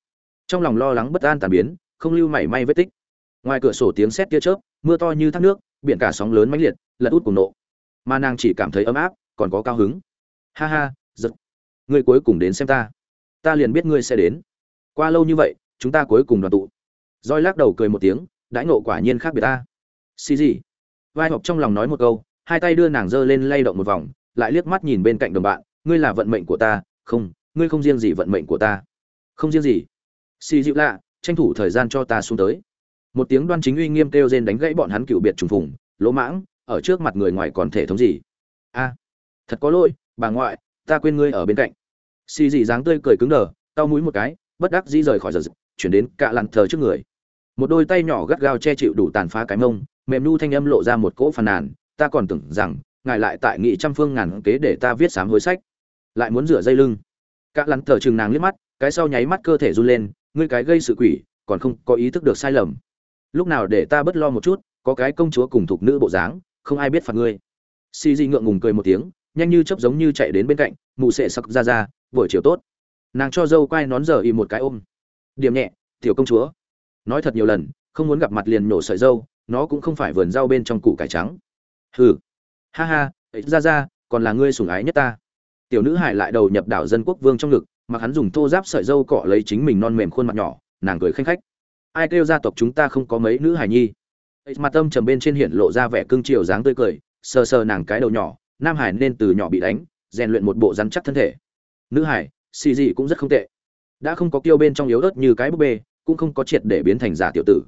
Trong lòng lo lắng bất an tàn biến, không lưu mảy may vết tích. Ngoài cửa sổ tiếng sét tia chớp, mưa to như thác nước, biển cả sóng lớn mãnh liệt, lật út cùng nộ. Mà nàng chỉ cảm thấy ấm áp, còn có cao hứng. Ha ha, giật. Ngươi cuối cùng đến xem ta. Ta liền biết ngươi sẽ đến. Qua lâu như vậy, chúng ta cuối cùng đoàn tụ. Roi lắc đầu cười một tiếng, đãi nộ quả nhiên khác biệt ta. Xì gì vai họp trong lòng nói một câu, hai tay đưa nàng giơ lên lay động một vòng lại liếc mắt nhìn bên cạnh đồng bạn, ngươi là vận mệnh của ta, không, ngươi không riêng gì vận mệnh của ta. Không riêng gì. Xì dịu lạ, tranh thủ thời gian cho ta xuống tới. Một tiếng đoan chính uy nghiêm kêu rên đánh gãy bọn hắn cựu biệt trùng phùng, lỗ mãng, ở trước mặt người ngoài còn thể thống gì? A, thật có lỗi, bà ngoại, ta quên ngươi ở bên cạnh. Xì dị dáng tươi cười cứng đờ tao mũi một cái, bất đắc dĩ rời khỏi giờ chuyển đến cạ lặn thờ trước người. Một đôi tay nhỏ gắt gao che chịu đủ tàn phá cái mông, mềm nu thanh âm lộ ra một cỗ phàn nàn, ta còn tưởng rằng ngài lại tại nghị trăm phương ngàn kế để ta viết sám hối sách. Lại muốn rửa dây lưng. Cả lắn thở chừng nàng liếc mắt, cái sau nháy mắt cơ thể run lên, ngươi cái gây sự quỷ, còn không có ý thức được sai lầm. Lúc nào để ta bớt lo một chút, có cái công chúa cùng thuộc nữ bộ dáng, không ai biết phạt ngươi. Xì di ngượng ngùng cười một tiếng, nhanh như chấp giống như chạy đến bên cạnh mụ sệ sặc ra ra, buổi chiều tốt. Nàng cho dâu quay nón giờ y một cái ôm. Điểm nhẹ, tiểu công chúa. Nói thật nhiều lần, không muốn gặp mặt liền nổ sợi dâu, nó cũng không phải vườn rau bên trong củ cải trắng. Hừ ha ha ấy ra ra, còn là ngươi sủng ái nhất ta. Tiểu nữ hải lại đầu nhập đảo dân quốc vương trong ngực mà hắn dùng thô giáp sợi dâu cọ lấy chính mình non mềm khuôn mặt nhỏ, nàng cười khanh khách. Ai kêu gia tộc chúng ta không có mấy nữ hải nhi? Mặt tâm trầm bên trên hiện lộ ra vẻ cưng chiều dáng tươi cười, sờ sờ nàng cái đầu nhỏ, nam hải nên từ nhỏ bị đánh, rèn luyện một bộ rắn chắc thân thể. Nữ hải xì gì cũng rất không tệ. Đã không có kiêu bên trong yếu ớt như cái búp bê, cũng không có triệt để biến thành giả tiểu tử.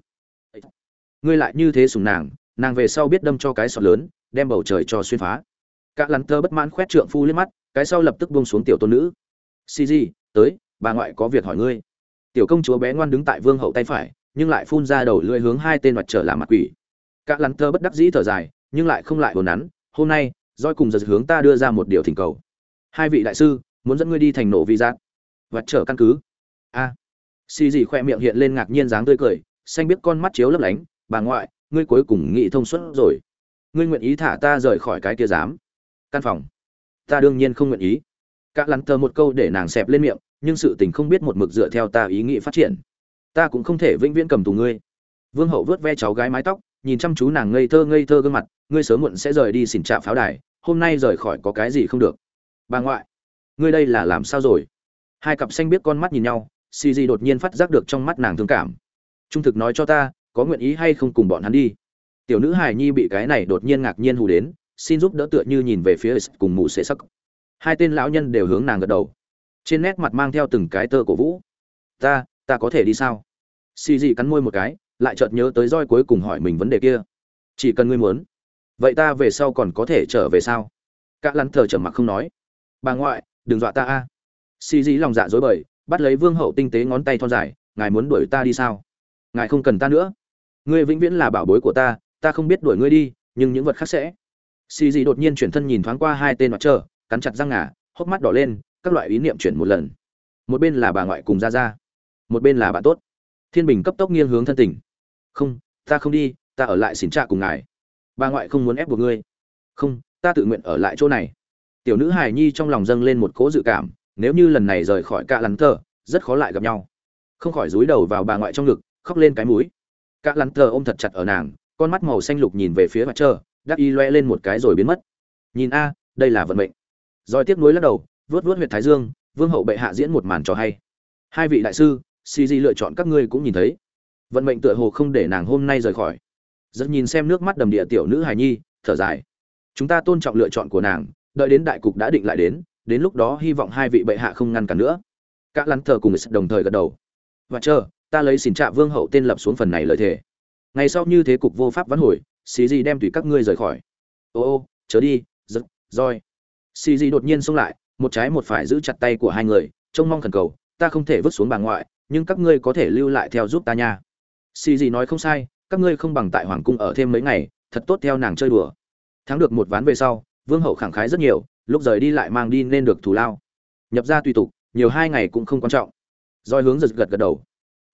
Ngươi lại như thế sùng nàng nàng về sau biết đâm cho cái sọt lớn đem bầu trời cho xuyên phá. Cả lắn tơ bất mãn khoét trượng phu lên mắt, cái sau lập tức buông xuống tiểu tôn nữ. Xì gì tới, bà ngoại có việc hỏi ngươi. Tiểu công chúa bé ngoan đứng tại vương hậu tay phải, nhưng lại phun ra đầu lưỡi hướng hai tên mặt trở làm mặt quỷ. Cả lắn tơ bất đắc dĩ thở dài, nhưng lại không lại hồn nắn, hôm nay, roi cùng giật hướng ta đưa ra một điều thỉnh cầu. Hai vị đại sư, muốn dẫn ngươi đi thành nổ vi giác. Vật trở căn cứ. A. À. xì khoe miệng hiện lên ngạc nhiên dáng tươi cười, xanh biết con mắt chiếu lấp lánh, bà ngoại, ngươi cuối cùng nghĩ thông suốt rồi ngươi nguyện ý thả ta rời khỏi cái kia giám? Căn phòng. Ta đương nhiên không nguyện ý. Cả lắn tờ một câu để nàng xẹp lên miệng, nhưng sự tình không biết một mực dựa theo ta ý nghĩ phát triển. Ta cũng không thể vĩnh viễn cầm tù ngươi. Vương hậu vớt ve cháu gái mái tóc, nhìn chăm chú nàng ngây thơ ngây thơ gương mặt, ngươi sớm muộn sẽ rời đi xỉn trạm pháo đài, hôm nay rời khỏi có cái gì không được. Bà ngoại, ngươi đây là làm sao rồi? Hai cặp xanh biết con mắt nhìn nhau, xì gì đột nhiên phát giác được trong mắt nàng thương cảm. Trung thực nói cho ta, có nguyện ý hay không cùng bọn hắn đi? Tiểu nữ hài nhi bị cái này đột nhiên ngạc nhiên hù đến, xin giúp đỡ tựa như nhìn về phía cùng mù xế sắc. Hai tên lão nhân đều hướng nàng gật đầu. Trên nét mặt mang theo từng cái tơ cổ vũ. Ta ta có thể đi sao? Xì gì cắn môi một cái, lại chợt nhớ tới roi cuối cùng hỏi mình vấn đề kia. Chỉ cần ngươi muốn, vậy ta về sau còn có thể trở về sao? Cả lăn thờ trở mặc không nói. Bà ngoại, đừng dọa ta a. Xì dĩ lòng dạ dối bời, bắt lấy vương hậu tinh tế ngón tay thon dài, ngài muốn đuổi ta đi sao? Ngài không cần ta nữa. Ngươi vĩnh viễn là bảo bối của ta ta không biết đuổi ngươi đi, nhưng những vật khác sẽ. Xì Dị đột nhiên chuyển thân nhìn thoáng qua hai tên mặt trơ, cắn chặt răng ngà, hốc mắt đỏ lên, các loại ý niệm chuyển một lần. Một bên là bà ngoại cùng ra ra một bên là bà tốt. Thiên bình cấp tốc nghiêng hướng thân tình. Không, ta không đi, ta ở lại xỉn trạ cùng ngài. Bà ngoại không muốn ép buộc ngươi. Không, ta tự nguyện ở lại chỗ này. Tiểu nữ hài nhi trong lòng dâng lên một cỗ dự cảm, nếu như lần này rời khỏi cạ lắn thờ rất khó lại gặp nhau. Không khỏi rúi đầu vào bà ngoại trong ngực, khóc lên cái mũi. Cạ lắn thờ ôm thật chặt ở nàng con mắt màu xanh lục nhìn về phía mặt trơ đắc y loe lên một cái rồi biến mất. Nhìn a, đây là vận mệnh. Rồi tiếp nối lắc đầu vớt vớt huyệt thái dương, vương hậu bệ hạ diễn một màn trò hay. Hai vị đại sư si di lựa chọn các ngươi cũng nhìn thấy. Vận mệnh tựa hồ không để nàng hôm nay rời khỏi. Rất nhìn xem nước mắt đầm địa tiểu nữ hài nhi, thở dài. Chúng ta tôn trọng lựa chọn của nàng, đợi đến đại cục đã định lại đến đến lúc đó hy vọng hai vị bệ hạ không ngăn cản nữa. Các lắn thờ cùng đồng thời gật đầu. Và chờ, ta lấy xin trạ vương hậu tên lập xuống phần này lời thề ngày sau như thế cục vô pháp vãn hồi, xì gì đem tùy các ngươi rời khỏi. Ô ô, chớ đi, giật, roi. Xì gì đột nhiên xông lại, một trái một phải giữ chặt tay của hai người, trông mong khẩn cầu, ta không thể vứt xuống bà ngoại, nhưng các ngươi có thể lưu lại theo giúp ta nha. Xì gì nói không sai, các ngươi không bằng tại hoàng cung ở thêm mấy ngày, thật tốt theo nàng chơi đùa. Thắng được một ván về sau, vương hậu khẳng khái rất nhiều, lúc rời đi lại mang đi nên được thù lao. Nhập ra tùy tục, nhiều hai ngày cũng không quan trọng. Roi hướng giật gật gật đầu.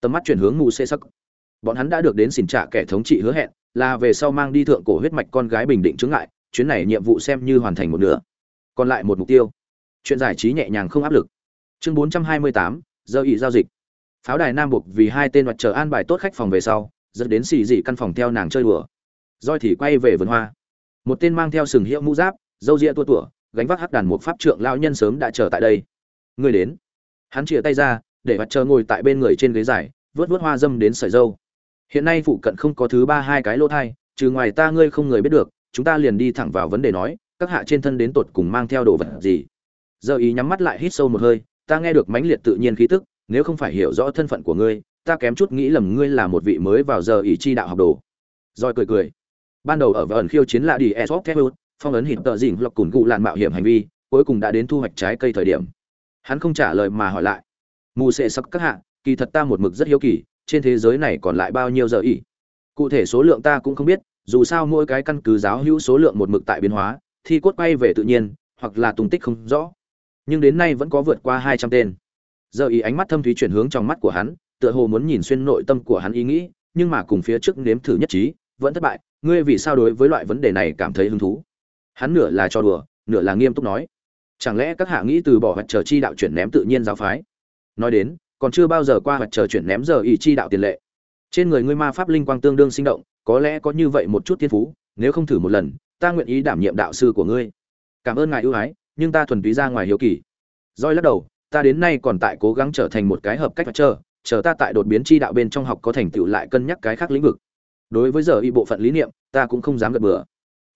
Tầm mắt chuyển hướng mù xê sắc bọn hắn đã được đến xỉn trả kẻ thống trị hứa hẹn, là về sau mang đi thượng cổ huyết mạch con gái bình định chứng ngại, chuyến này nhiệm vụ xem như hoàn thành một nửa. Còn lại một mục tiêu. Chuyện giải trí nhẹ nhàng không áp lực. Chương bốn trăm hai mươi tám, giờ ý giao dịch. Pháo đài nam buộc vì hai tên mặt chờ an bài tốt khách phòng về sau, dẫn đến xì dị căn phòng theo nàng chơi đùa. Roi thì quay về vườn hoa. Một tên mang theo sừng hiệu mũ giáp dâu ria tua tủa, gánh vác hắc đàn một pháp trượng lao nhân sớm đã chờ tại đây. Người đến. Hắn chìa tay ra, để mặt chờ ngồi tại bên người trên ghế dài, vớt vớt hoa dâm đến sợi dâu hiện nay phụ cận không có thứ ba hai cái lỗ thai, trừ ngoài ta ngươi không người biết được, chúng ta liền đi thẳng vào vấn đề nói, các hạ trên thân đến tột cùng mang theo đồ vật gì. Giờ ý nhắm mắt lại hít sâu một hơi, ta nghe được mãnh liệt tự nhiên khí tức, nếu không phải hiểu rõ thân phận của ngươi, ta kém chút nghĩ lầm ngươi là một vị mới vào giờ ý chi đạo học đồ. Rồi cười cười. Ban đầu ở vườn khiêu chiến lạ đi esop thehut phong ấn hình tợ dình lọc cùn cụ làn mạo hiểm hành vi, cuối cùng đã đến thu hoạch trái cây thời điểm. Hắn không trả lời mà hỏi lại. Mù sệ sắc các hạ, kỳ thật ta một mực rất hiếu kỳ trên thế giới này còn lại bao nhiêu giờ ỉ? Cụ thể số lượng ta cũng không biết, dù sao mỗi cái căn cứ giáo hữu số lượng một mực tại biến hóa, thi cốt quay về tự nhiên, hoặc là tung tích không rõ. Nhưng đến nay vẫn có vượt qua hai trăm tên. Giờ ý ánh mắt thâm thúy chuyển hướng trong mắt của hắn, tựa hồ muốn nhìn xuyên nội tâm của hắn ý nghĩ, nhưng mà cùng phía trước nếm thử nhất trí, vẫn thất bại. Ngươi vì sao đối với loại vấn đề này cảm thấy hứng thú? Hắn nửa là cho đùa, nửa là nghiêm túc nói. Chẳng lẽ các hạ nghĩ từ bỏ hoặc chờ chi đạo chuyển ném tự nhiên giáo phái? Nói đến còn chưa bao giờ qua hoặc chờ chuyển ném giờ ý chi đạo tiền lệ. Trên người ngươi ma pháp linh quang tương đương sinh động, có lẽ có như vậy một chút thiên phú, nếu không thử một lần, ta nguyện ý đảm nhiệm đạo sư của ngươi. Cảm ơn ngài ưu ái, nhưng ta thuần túy ra ngoài hiếu kỳ. Roi lắc đầu, ta đến nay còn tại cố gắng trở thành một cái hợp cách và chờ chờ ta tại đột biến chi đạo bên trong học có thành tựu lại cân nhắc cái khác lĩnh vực. Đối với giờ y bộ phận lý niệm, ta cũng không dám gật bừa.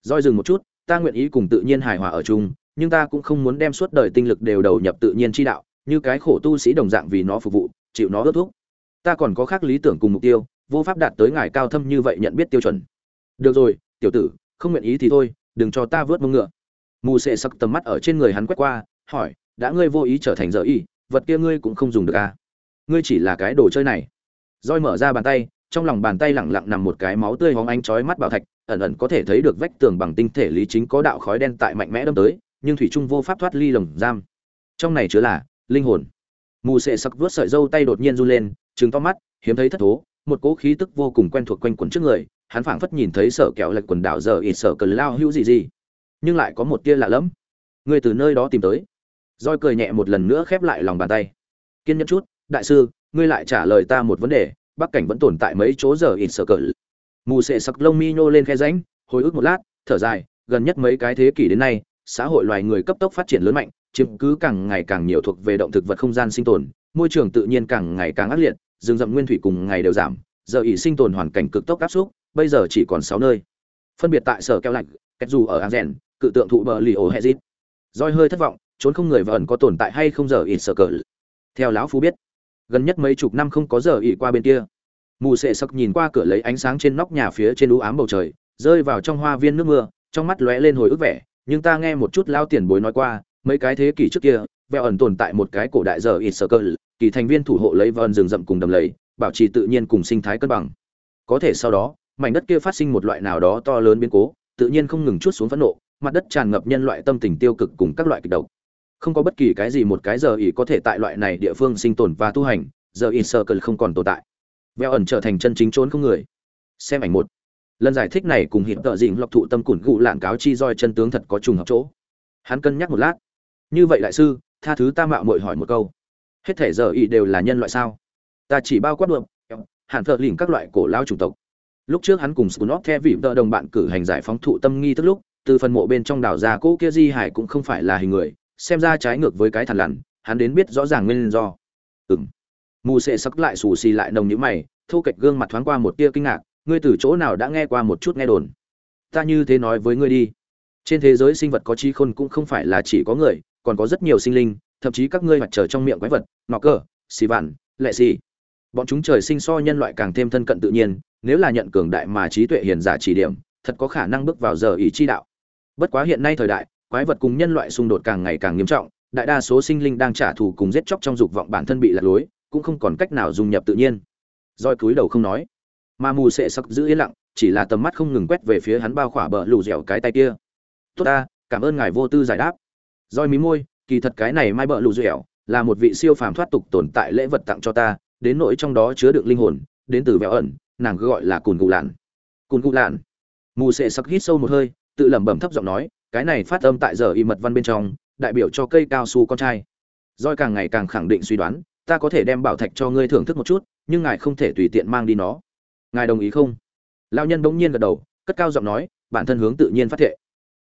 Roi dừng một chút, ta nguyện ý cùng tự nhiên hài hòa ở chung, nhưng ta cũng không muốn đem suốt đời tinh lực đều đầu nhập tự nhiên chi đạo như cái khổ tu sĩ đồng dạng vì nó phục vụ, chịu nó ước thúc. Ta còn có khác lý tưởng cùng mục tiêu, vô pháp đạt tới ngài cao thâm như vậy nhận biết tiêu chuẩn. Được rồi, tiểu tử, không nguyện ý thì thôi, đừng cho ta vớt mông ngựa. Mù sệ sắc tầm mắt ở trên người hắn quét qua, hỏi, đã ngươi vô ý trở thành dở y, vật kia ngươi cũng không dùng được à? Ngươi chỉ là cái đồ chơi này. Roi mở ra bàn tay, trong lòng bàn tay lẳng lặng nằm một cái máu tươi hóng ánh chói mắt bảo thạch, ẩn ẩn có thể thấy được vách tường bằng tinh thể lý chính có đạo khói đen tại mạnh mẽ đâm tới, nhưng thủy trung vô pháp thoát ly lồng giam. Trong này chứa là linh hồn. Mù sệ sặc vuốt sợi dâu tay đột nhiên run lên, trừng to mắt, hiếm thấy thất thố, một cỗ khí tức vô cùng quen thuộc quanh quẩn trước người, hắn phảng phất nhìn thấy sở kẹo lệch quần đảo giờ ít sở cờ lao hữu gì gì nhưng lại có một tia lạ lẫm. Người từ nơi đó tìm tới. Roi cười nhẹ một lần nữa khép lại lòng bàn tay. Kiên nhẫn chút, đại sư, ngươi lại trả lời ta một vấn đề, bắc cảnh vẫn tồn tại mấy chỗ giờ ít sở cờ. Mù sệ sặc lông mi nhô lên khe ránh hồi ức một lát, thở dài, gần nhất mấy cái thế kỷ đến nay, xã hội loài người cấp tốc phát triển lớn mạnh chiếm cứ càng ngày càng nhiều thuộc về động thực vật không gian sinh tồn môi trường tự nhiên càng ngày càng ác liệt rừng rậm nguyên thủy cùng ngày đều giảm giờ ỷ sinh tồn hoàn cảnh cực tốc áp xúc bây giờ chỉ còn sáu nơi. Phân biệt tại sở keo lạnh kết dù ở Agen, cự tượng thụ bờ lì ổ hezit roi hơi thất vọng trốn không người và ẩn có tồn tại hay không giờ ỷ sở cờ theo lão phu biết gần nhất mấy chục năm không có giờ ỷ qua bên kia. Mù sệ sặc nhìn qua cửa lấy ánh sáng trên nóc nhà phía trên u ám bầu trời rơi vào trong hoa viên nước mưa trong mắt lóe lên hồi ức vẻ nhưng ta nghe một chút lao tiền bối nói qua mấy cái thế kỷ trước kia vẹo ẩn tồn tại một cái cổ đại giờ ít sơ cơ, kỳ thành viên thủ hộ lấy vân rừng rậm cùng đầm lầy, bảo trì tự nhiên cùng sinh thái cân bằng. Có thể sau đó, mảnh đất kia phát sinh một loại nào đó to lớn biến cố, tự nhiên không ngừng chút xuống phẫn nộ, mặt đất tràn ngập nhân loại tâm tình tiêu cực cùng các loại kịch độc. Không có bất kỳ cái gì một cái giờ ỉ có thể tại loại này địa phương sinh tồn và tu hành, giờ in circle không còn tồn tại. Veo ẩn trở thành chân chính trốn không người. Xem ảnh một. Lần giải thích này cùng hiện tợ dịnh lọc thụ tâm củn gụ lạng cáo chi roi chân tướng thật có trùng hợp chỗ. Hắn cân nhắc một lát như vậy đại sư, tha thứ ta mạo muội hỏi một câu. Hết thể giờ ỉ đều là nhân loại sao? Ta chỉ bao quát đượm hạn thợ lỉnh các loại cổ lao chủng tộc. Lúc trước hắn cùng Skunov theo vị vợ đồng bạn cử hành giải phóng thụ tâm nghi tức lúc, từ phần mộ bên trong đảo ra cỗ kia di hải cũng không phải là hình người, xem ra trái ngược với cái thằn lằn, hắn đến biết rõ ràng nguyên do. Ừm. Mù sệ sắc lại xù xì lại nồng như mày, thu kệch gương mặt thoáng qua một tia kinh ngạc, ngươi từ chỗ nào đã nghe qua một chút nghe đồn? Ta như thế nói với ngươi đi. Trên thế giới sinh vật có trí khôn cũng không phải là chỉ có người còn có rất nhiều sinh linh, thậm chí các ngươi mặt trời trong miệng quái vật, nọ cờ, xì vạn, lệ xì. Bọn chúng trời sinh so nhân loại càng thêm thân cận tự nhiên, nếu là nhận cường đại mà trí tuệ hiền giả chỉ điểm, thật có khả năng bước vào giờ ý chi đạo. Bất quá hiện nay thời đại, quái vật cùng nhân loại xung đột càng ngày càng nghiêm trọng, đại đa số sinh linh đang trả thù cùng giết chóc trong dục vọng bản thân bị lạc lối, cũng không còn cách nào dung nhập tự nhiên. Roi cúi đầu không nói. Mà mù sệ sắc giữ yên lặng, chỉ là tầm mắt không ngừng quét về phía hắn bao khỏa bờ lù dẻo cái tay kia. Tốt ta, cảm ơn ngài vô tư giải đáp roi mí môi, kỳ thật cái này mai bợ lù dẻo là một vị siêu phàm thoát tục tồn tại lễ vật tặng cho ta, đến nỗi trong đó chứa đựng linh hồn, đến từ vẹo ẩn, nàng cứ gọi là cùn cụ lạn. Cùn cụ lạn. Mù sệ sắc hít sâu một hơi, tự lẩm bẩm thấp giọng nói, cái này phát âm tại giờ y mật văn bên trong, đại biểu cho cây cao su con trai. Roi càng ngày càng khẳng định suy đoán, ta có thể đem bảo thạch cho ngươi thưởng thức một chút, nhưng ngài không thể tùy tiện mang đi nó. Ngài đồng ý không? Lao nhân bỗng nhiên gật đầu, cất cao giọng nói, bản thân hướng tự nhiên phát thệ.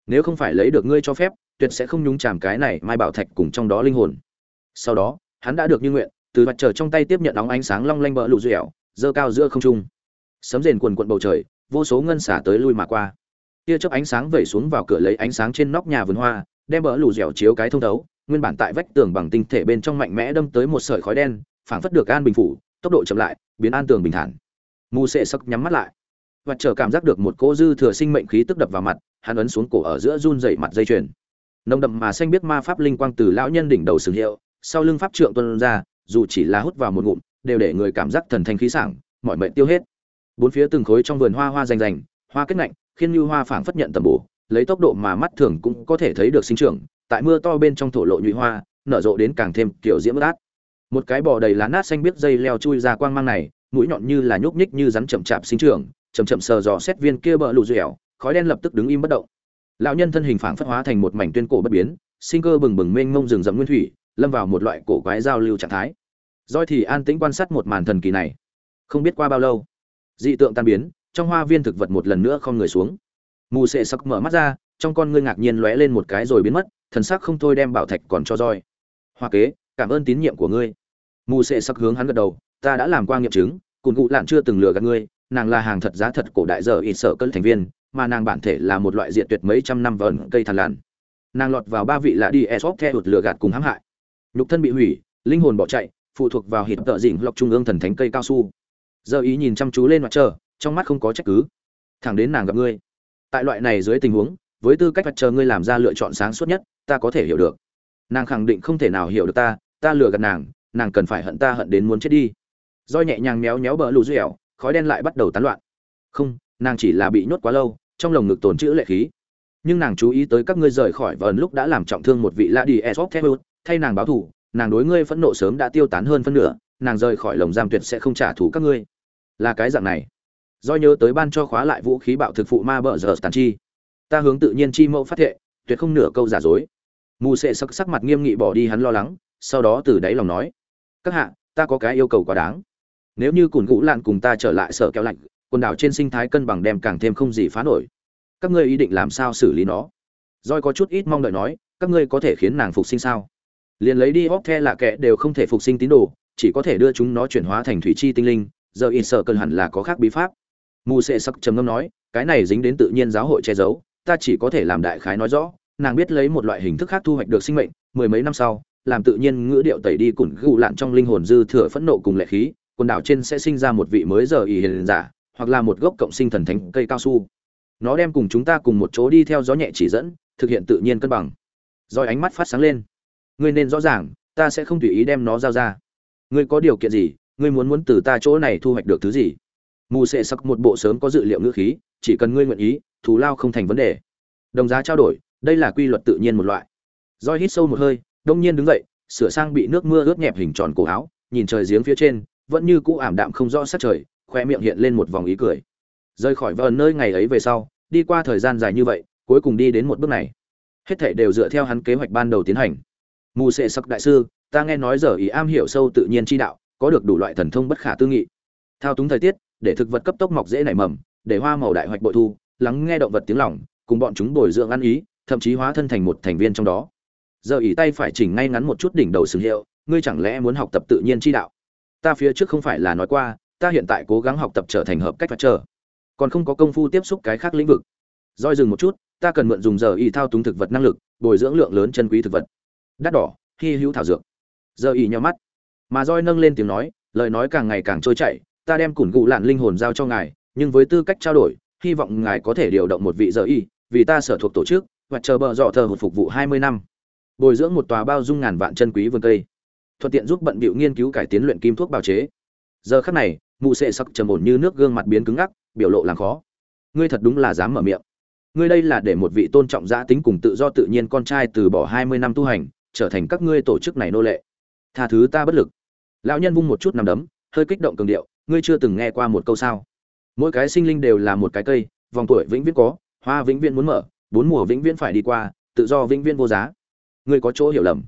Nếu không phải lấy được ngươi cho phép tuyệt sẽ không nhúng chàm cái này mai bảo thạch cùng trong đó linh hồn. Sau đó, hắn đã được như nguyện, từ mặt trời trong tay tiếp nhận óng ánh sáng long lanh bỡ lụ dẻo, dơ cao giữa không trung. Sấm rền quần quận bầu trời, vô số ngân xả tới lui mà qua. Tia chớp ánh sáng vẩy xuống vào cửa lấy ánh sáng trên nóc nhà vườn hoa, đem bỡ lụ dẻo chiếu cái thông thấu, nguyên bản tại vách tường bằng tinh thể bên trong mạnh mẽ đâm tới một sợi khói đen, phảng phất được an bình phủ, tốc độ chậm lại, biến an tường bình thản. Mù sệ sắc nhắm mắt lại. Và chờ cảm giác được một cỗ dư thừa sinh mệnh khí tức đập vào mặt, hắn ấn xuống cổ ở giữa run dậy mặt dây chuyền nồng đậm mà xanh biết ma pháp linh quang từ lão nhân đỉnh đầu sừng hiệu, sau lưng pháp trượng tuân ra, dù chỉ là hút vào một ngụm, đều để người cảm giác thần thanh khí sảng, mọi mệnh tiêu hết. Bốn phía từng khối trong vườn hoa hoa rành rành, hoa kết ngạnh, khiên như hoa phảng phất nhận tầm bổ, lấy tốc độ mà mắt thường cũng có thể thấy được sinh trưởng, tại mưa to bên trong thổ lộ nhụy hoa, nở rộ đến càng thêm kiểu diễm át. Một cái bò đầy lá nát xanh biết dây leo chui ra quang mang này, mũi nhọn như là nhúc nhích như rắn chậm chạp sinh trưởng, chậm chậm sờ dò xét viên kia bờ lù dẻo, khói đen lập tức đứng im bất động lão nhân thân hình phảng phất hóa thành một mảnh tuyên cổ bất biến, sinh cơ bừng bừng mênh mông rừng rậm nguyên thủy, lâm vào một loại cổ quái giao lưu trạng thái. Doi thì an tĩnh quan sát một màn thần kỳ này. Không biết qua bao lâu, dị tượng tan biến, trong hoa viên thực vật một lần nữa không người xuống. Mù sệ sắc mở mắt ra, trong con ngươi ngạc nhiên lóe lên một cái rồi biến mất, thần sắc không thôi đem bảo thạch còn cho roi. Hoa kế, cảm ơn tín nhiệm của ngươi. Mù sệ sắc hướng hắn gật đầu, ta đã làm qua nghiệm chứng, cùng cụ lạn chưa từng lừa gạt ngươi nàng là hàng thật giá thật cổ đại giờ ít sợ cơn thành viên, mà nàng bản thể là một loại diện tuyệt mấy trăm năm vờn cây thằn lằn. Nàng lọt vào ba vị lạ đi esop theo lừa gạt cùng hãm hại. Nhục thân bị hủy, linh hồn bỏ chạy, phụ thuộc vào hít tợ dỉnh lọc trung ương thần thánh cây cao su. Giờ ý nhìn chăm chú lên mặt trời, trong mắt không có trách cứ. Thẳng đến nàng gặp ngươi. Tại loại này dưới tình huống, với tư cách mặt trời ngươi làm ra lựa chọn sáng suốt nhất, ta có thể hiểu được. Nàng khẳng định không thể nào hiểu được ta ta lừa gạt nàng nàng cần phải hận ta hận đến muốn chết đi. Roi nhẹ nhàng méo méo bờ lù dẻo khói đen lại bắt đầu tán loạn. Không, nàng chỉ là bị nhốt quá lâu, trong lồng ngực tồn chữ lệ khí. Nhưng nàng chú ý tới các ngươi rời khỏi và ẩn lúc đã làm trọng thương một vị lạ đi esop thay nàng báo thù, nàng đối ngươi phẫn nộ sớm đã tiêu tán hơn phân nửa, nàng rời khỏi lồng giam tuyệt sẽ không trả thù các ngươi. Là cái dạng này. Do nhớ tới ban cho khóa lại vũ khí bạo thực phụ ma bờ giờ tàn chi. Ta hướng tự nhiên chi mẫu phát thệ, tuyệt không nửa câu giả dối. Mù sệ sắc sắc mặt nghiêm nghị bỏ đi hắn lo lắng, sau đó từ đáy lòng nói, các hạ, ta có cái yêu cầu quá đáng nếu như cùn gũ lạn cùng ta trở lại sở kéo lạnh, quần đảo trên sinh thái cân bằng đem càng thêm không gì phá nổi. Các ngươi ý định làm sao xử lý nó? Roi có chút ít mong đợi nói, các ngươi có thể khiến nàng phục sinh sao? Liền lấy đi óc the là kẻ đều không thể phục sinh tín đồ, chỉ có thể đưa chúng nó chuyển hóa thành thủy chi tinh linh, giờ in sợ cần hẳn là có khác bí pháp. Mù sệ sắc trầm ngâm nói, cái này dính đến tự nhiên giáo hội che giấu, ta chỉ có thể làm đại khái nói rõ, nàng biết lấy một loại hình thức khác thu hoạch được sinh mệnh, mười mấy năm sau, làm tự nhiên ngữ điệu tẩy đi củng gù lạn trong linh hồn dư thừa phẫn nộ cùng lệ khí quần đảo trên sẽ sinh ra một vị mới giờ ỷ hiền giả, hoặc là một gốc cộng sinh thần thánh cây cao su. Nó đem cùng chúng ta cùng một chỗ đi theo gió nhẹ chỉ dẫn, thực hiện tự nhiên cân bằng. Rồi ánh mắt phát sáng lên. Ngươi nên rõ ràng, ta sẽ không tùy ý đem nó giao ra. Ngươi có điều kiện gì, ngươi muốn muốn từ ta chỗ này thu hoạch được thứ gì? Mù sệ sắc một bộ sớm có dự liệu ngữ khí, chỉ cần ngươi nguyện ý, thù lao không thành vấn đề. Đồng giá trao đổi, đây là quy luật tự nhiên một loại. Roi hít sâu một hơi, đông nhiên đứng dậy, sửa sang bị nước mưa ướt nhẹp hình tròn cổ áo, nhìn trời giếng phía trên vẫn như cũ ảm đạm không rõ sắc trời khoe miệng hiện lên một vòng ý cười. Rời khỏi vờn nơi ngày ấy về sau, đi qua thời gian dài như vậy, cuối cùng đi đến một bước này. Hết thảy đều dựa theo hắn kế hoạch ban đầu tiến hành. Mù sệ sắc đại sư, ta nghe nói giờ ý am hiểu sâu tự nhiên chi đạo, có được đủ loại thần thông bất khả tư nghị. Thao túng thời tiết, để thực vật cấp tốc mọc dễ nảy mầm, để hoa màu đại hoạch bội thu, lắng nghe động vật tiếng lòng, cùng bọn chúng bồi dưỡng ăn ý, thậm chí hóa thân thành một thành viên trong đó. Giờ ý tay phải chỉnh ngay ngắn một chút đỉnh đầu sừng hiệu, ngươi chẳng lẽ muốn học tập tự nhiên chi đạo? Ta phía trước không phải là nói qua, ta hiện tại cố gắng học tập trở thành hợp cách và trở còn không có công phu tiếp xúc cái khác lĩnh vực. Roi dừng một chút, ta cần mượn dùng giờ y thao túng thực vật năng lực, bồi dưỡng lượng lớn chân quý thực vật. Đắt đỏ, hy hữu thảo dược. Giờ y nhau mắt. Mà roi nâng lên tiếng nói, lời nói càng ngày càng trôi chảy, ta đem củn gụ lạn linh hồn giao cho ngài, nhưng với tư cách trao đổi, hy vọng ngài có thể điều động một vị giờ y, vì ta sở thuộc tổ chức, và chờ bờ dọ thờ hụt phục vụ hai mươi năm. Bồi dưỡng một tòa bao dung ngàn vạn chân quý vườn cây thuận tiện giúp bận bịu nghiên cứu cải tiến luyện kim thuốc bào chế. Giờ khắc này, mụ sệ sắc trầm ổn như nước gương mặt biến cứng ngắc, biểu lộ làm khó. Ngươi thật đúng là dám mở miệng. Ngươi đây là để một vị tôn trọng giã tính cùng tự do tự nhiên con trai từ bỏ hai mươi năm tu hành, trở thành các ngươi tổ chức này nô lệ. Tha thứ ta bất lực. Lão nhân vung một chút nằm đấm, hơi kích động cường điệu, ngươi chưa từng nghe qua một câu sao? Mỗi cái sinh linh đều là một cái cây, vòng tuổi vĩnh viễn có, hoa vĩnh viễn muốn mở, bốn mùa vĩnh viễn phải đi qua, tự do vĩnh viễn vô giá. Ngươi có chỗ hiểu lầm.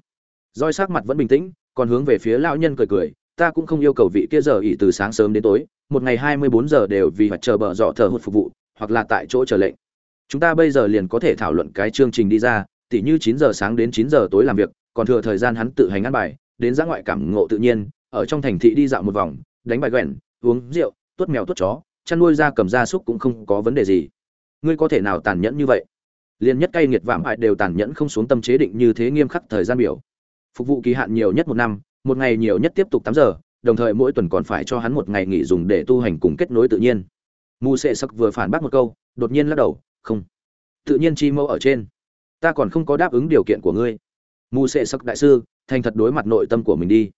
Roi sắc mặt vẫn bình tĩnh còn hướng về phía lão nhân cười cười, ta cũng không yêu cầu vị kia giờ ỉ từ sáng sớm đến tối, một ngày hai mươi bốn giờ đều vì mặt chờ bờ dọ thờ hụt phục vụ, hoặc là tại chỗ chờ lệnh. Chúng ta bây giờ liền có thể thảo luận cái chương trình đi ra, tỉ như chín giờ sáng đến chín giờ tối làm việc, còn thừa thời gian hắn tự hành ăn bài, đến giã ngoại cảm ngộ tự nhiên, ở trong thành thị đi dạo một vòng, đánh bài quẹn, uống rượu, tuốt mèo tuốt chó, chăn nuôi da cầm gia súc cũng không có vấn đề gì. Ngươi có thể nào tàn nhẫn như vậy? Liền nhất cay nghiệt vạm hại đều tàn nhẫn không xuống tâm chế định như thế nghiêm khắc thời gian biểu phục vụ kỳ hạn nhiều nhất một năm, một ngày nhiều nhất tiếp tục tám giờ, đồng thời mỗi tuần còn phải cho hắn một ngày nghỉ dùng để tu hành cùng kết nối tự nhiên. Mù sệ sắc vừa phản bác một câu, đột nhiên lắc đầu, không. Tự nhiên chi mẫu ở trên. Ta còn không có đáp ứng điều kiện của ngươi. Mù sệ sắc đại sư, thành thật đối mặt nội tâm của mình đi.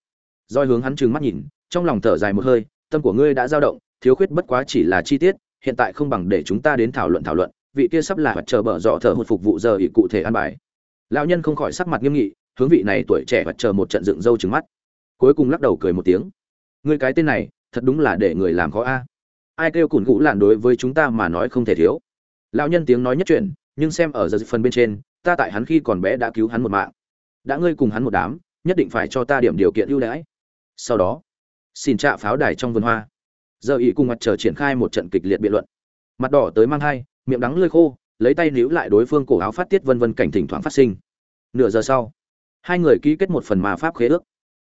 Doi hướng hắn trừng mắt nhìn, trong lòng thở dài một hơi, tâm của ngươi đã dao động, thiếu khuyết bất quá chỉ là chi tiết, hiện tại không bằng để chúng ta đến thảo luận thảo luận, vị kia sắp là mặt chờ bở dọ thở hụt phục vụ giờ ý cụ thể an bài. Lão nhân không khỏi sắc mặt nghiêm nghị hướng vị này tuổi trẻ vật chờ một trận dựng râu trừng mắt. Cuối cùng lắc đầu cười một tiếng. Ngươi cái tên này, thật đúng là để người làm khó a. Ai kêu cùn gũ lạn đối với chúng ta mà nói không thể thiếu. Lão nhân tiếng nói nhất chuyện nhưng xem ở giờ phần bên trên, ta tại hắn khi còn bé đã cứu hắn một mạng. Đã ngươi cùng hắn một đám, nhất định phải cho ta điểm điều kiện ưu đãi. Sau đó, xin trạ pháo đài trong vườn hoa. Giờ ý cùng mặt trời triển khai một trận kịch liệt biện luận. Mặt đỏ tới mang hai miệng đắng lơi khô, lấy tay níu lại đối phương cổ áo phát tiết vân vân cảnh thỉnh thoảng phát sinh. Nửa giờ sau hai người ký kết một phần mà pháp khế ước.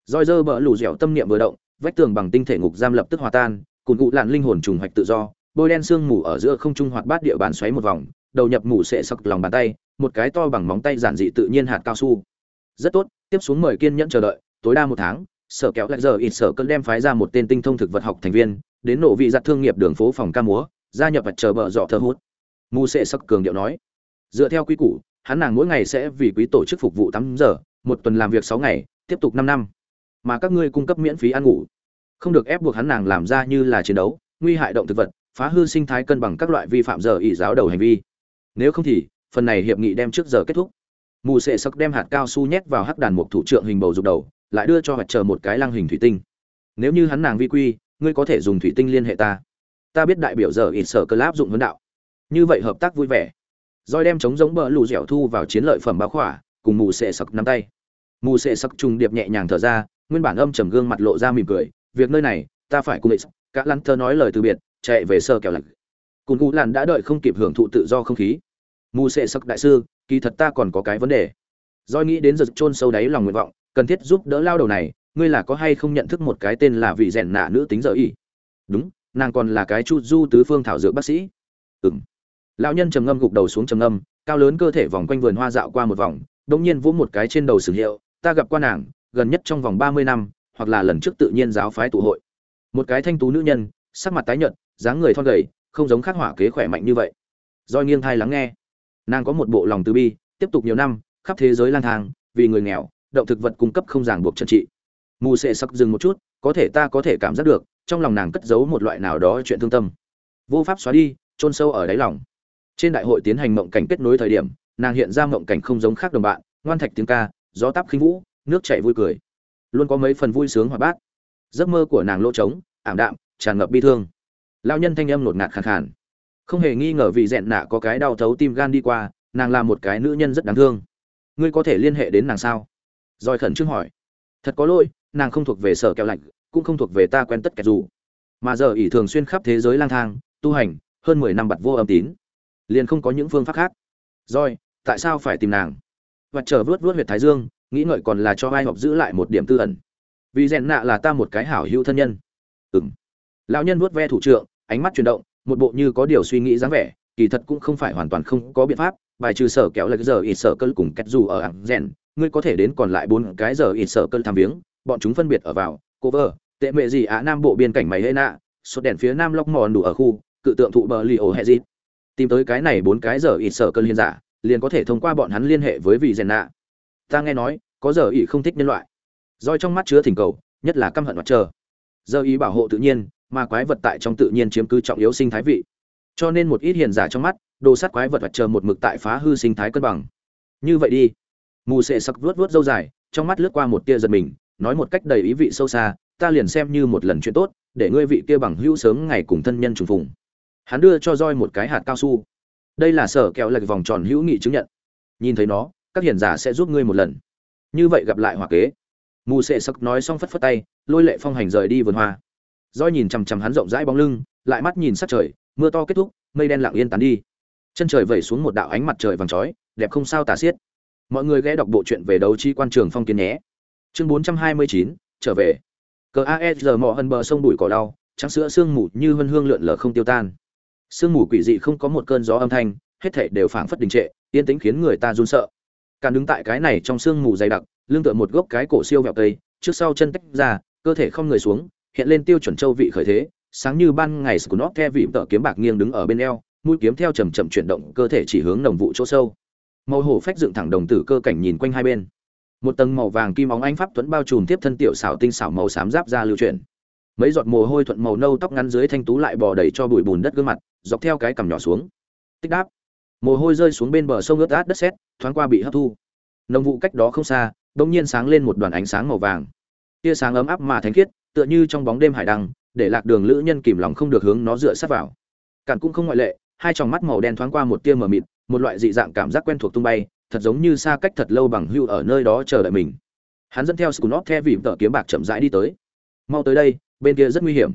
Roi dơ bỡ lù dẻo tâm niệm vừa động, vách tường bằng tinh thể ngục giam lập tức hòa tan, cùng cụ làn linh hồn trùng hoạch tự do, bôi đen xương mù ở giữa không trung hoạt bát địa bàn xoáy một vòng, đầu nhập mù sệ sặc lòng bàn tay, một cái to bằng móng tay giản dị tự nhiên hạt cao su. Rất tốt, tiếp xuống mời kiên nhẫn chờ đợi, tối đa một tháng, sở kéo lại giờ ít sở cơn đem phái ra một tên tinh thông thực vật học thành viên, đến nổ vị giặt thương nghiệp đường phố phòng ca múa, gia nhập vật chờ bờ dọ thơ hút. Mù sệ sặc cường điệu nói, dựa theo quy củ, hắn nàng mỗi ngày sẽ vì quý tổ chức phục vụ tám giờ một tuần làm việc sáu ngày, tiếp tục năm năm. Mà các ngươi cung cấp miễn phí ăn ngủ. Không được ép buộc hắn nàng làm ra như là chiến đấu, nguy hại động thực vật, phá hư sinh thái cân bằng các loại vi phạm giờ ỷ giáo đầu hành vi. Nếu không thì, phần này hiệp nghị đem trước giờ kết thúc. Mù sệ sắc đem hạt cao su nhét vào hắc đàn mục thủ trưởng hình bầu dục đầu, lại đưa cho hoạch chờ một cái lăng hình thủy tinh. Nếu như hắn nàng vi quy, ngươi có thể dùng thủy tinh liên hệ ta. Ta biết đại biểu giờ ít sở cơ láp dụng vấn đạo. Như vậy hợp tác vui vẻ. Roi đem chống giống bờ lù dẻo thu vào chiến lợi phẩm báo khỏa, cùng mù sệ sặc nắm tay mù sệ sắc trùng điệp nhẹ nhàng thở ra, nguyên bản âm trầm gương mặt lộ ra mỉm cười, việc nơi này, ta phải cùng ích. Cả lăn thơ nói lời từ biệt, chạy về sơ kẹo lạnh. Cùng cụ làn đã đợi không kịp hưởng thụ tự do không khí. Mù sệ sắc đại sư, kỳ thật ta còn có cái vấn đề. Doi nghĩ đến giật chôn sâu đáy lòng nguyện vọng, cần thiết giúp đỡ lao đầu này, ngươi là có hay không nhận thức một cái tên là vị rèn nạ nữ tính giờ y? Đúng, nàng còn là cái chu du tứ phương thảo dược bác sĩ. Ừng lão nhân trầm ngâm gục đầu xuống trầm ngâm, cao lớn cơ thể vòng quanh vườn hoa dạo qua một vòng đông nhiên vỗ một cái trên đầu sử hiệu ta gặp qua nàng, gần nhất trong vòng ba mươi năm, hoặc là lần trước tự nhiên giáo phái tụ hội. Một cái thanh tú nữ nhân, sắc mặt tái nhợt, dáng người thon gầy, không giống khắc hỏa kế khỏe mạnh như vậy. Doi nghiêng thai lắng nghe. Nàng có một bộ lòng từ bi, tiếp tục nhiều năm, khắp thế giới lang thang, vì người nghèo, động thực vật cung cấp không ràng buộc chân trị. Mù sệ sắc dừng một chút, có thể ta có thể cảm giác được, trong lòng nàng cất giấu một loại nào đó chuyện thương tâm. Vô pháp xóa đi, chôn sâu ở đáy lòng. Trên đại hội tiến hành mộng cảnh kết nối thời điểm, nàng hiện ra mộng cảnh không giống khác đồng bạn, ngoan thạch tiếng ca gió táp khinh vũ, nước chảy vui cười. Luôn có mấy phần vui sướng hoạt bát. Giấc mơ của nàng lỗ trống, ảm đạm, tràn ngập bi thương. Lao nhân thanh âm nột ngạt khàn khàn. Không hề nghi ngờ vì dẹn nạ có cái đau thấu tim gan đi qua, nàng là một cái nữ nhân rất đáng thương. Ngươi có thể liên hệ đến nàng sao? Rồi khẩn trương hỏi. Thật có lỗi, nàng không thuộc về sở kẹo lạnh, cũng không thuộc về ta quen tất cả dù. Mà giờ ỷ thường xuyên khắp thế giới lang thang, tu hành, hơn mười năm bặt vô âm tín. Liền không có những phương pháp khác. Rồi, tại sao phải tìm nàng? Và chờ vớt vớt huyệt thái dương, nghĩ ngợi còn là cho ai học giữ lại một điểm tư ẩn. Vì rèn nạ là ta một cái hảo hữu thân nhân. Ừng lão nhân vuốt ve thủ trưởng ánh mắt chuyển động, một bộ như có điều suy nghĩ dáng vẻ, kỳ thật cũng không phải hoàn toàn không có biện pháp, bài trừ sở kéo lại giờ ít sở cơn cùng kết dù ở ảng rèn, ngươi có thể đến còn lại bốn cái giờ ít sở cơn tham viếng, bọn chúng phân biệt ở vào cover tệ mệ gì á nam bộ biên cảnh mày hê nạ, sốt đèn phía nam lóc mòn đủ ở khu, cự tượng thụ bờ lì ổ hệ gì. tìm tới cái này bốn cái giờ ít sở cơn liên giả liền có thể thông qua bọn hắn liên hệ với vị rèn nạ. Ta nghe nói, có giờ ý không thích nhân loại. Roi trong mắt chứa thỉnh cầu, nhất là căm hận mặt trời. Giờ ý bảo hộ tự nhiên, mà quái vật tại trong tự nhiên chiếm cứ trọng yếu sinh thái vị. Cho nên một ít hiền giả trong mắt, đồ sát quái vật vật chờ một mực tại phá hư sinh thái cân bằng. Như vậy đi. Mù sệ sặc vuốt vuốt dâu dài, trong mắt lướt qua một tia giật mình, nói một cách đầy ý vị sâu xa, ta liền xem như một lần chuyện tốt, để ngươi vị kia bằng hữu sớm ngày cùng thân nhân trùng phùng. Hắn đưa cho roi một cái hạt cao su đây là sở kẹo lệch vòng tròn hữu nghị chứng nhận. Nhìn thấy nó, các hiền giả sẽ giúp ngươi một lần. Như vậy gặp lại hòa kế. Mù sệ sặc nói xong phất phất tay, lôi lệ phong hành rời đi vườn hoa. Roi nhìn chằm chằm hắn rộng rãi bóng lưng, lại mắt nhìn sát trời, mưa to kết thúc, mây đen lặng yên tán đi. Chân trời vẩy xuống một đạo ánh mặt trời vàng chói, đẹp không sao tả xiết. Mọi người ghé đọc bộ truyện về đấu chi quan trường phong kiến nhé. Chương bốn trăm hai mươi chín, trở về. Cờ aesr mò hân bờ sông bụi cỏ đau, trắng sữa sương mù như vân hương lượn lờ không tiêu tan sương mù quỷ dị không có một cơn gió âm thanh, hết thảy đều phảng phất đình trệ, yên tĩnh khiến người ta run sợ. Càng đứng tại cái này trong sương mù dày đặc, lưng tựa một gốc cái cổ siêu vẹo cây, trước sau chân tách ra, cơ thể không người xuống, hiện lên tiêu chuẩn châu vị khởi thế, sáng như ban ngày của nó vị tợ kiếm bạc nghiêng đứng ở bên eo, mũi kiếm theo chầm chậm chuyển động, cơ thể chỉ hướng đồng vụ chỗ sâu. Màu hổ phách dựng thẳng đồng tử cơ cảnh nhìn quanh hai bên. Một tầng màu vàng kim óng ánh pháp tuấn bao trùm tiếp thân tiểu xảo tinh xảo màu xám giáp ra lưu chuyển mấy giọt mồ hôi thuận màu nâu tóc ngắn dưới thanh tú lại bò đầy cho bụi bùn đất gương mặt, dọc theo cái cằm nhỏ xuống. Tích đáp. Mồ hôi rơi xuống bên bờ sông ướt át đất sét, thoáng qua bị hấp thu. Nông vụ cách đó không xa, bỗng nhiên sáng lên một đoàn ánh sáng màu vàng. Tia sáng ấm áp mà thánh khiết, tựa như trong bóng đêm hải đăng, để lạc đường lữ nhân kìm lòng không được hướng nó dựa sát vào. Cản cũng không ngoại lệ, hai tròng mắt màu đen thoáng qua một tia mờ mịt, một loại dị dạng cảm giác quen thuộc tung bay, thật giống như xa cách thật lâu bằng hưu ở nơi đó chờ đợi mình. Hắn dẫn theo scunop the vỉm tờ kiếm bạc chậm rãi đi tới. Mau tới đây bên kia rất nguy hiểm.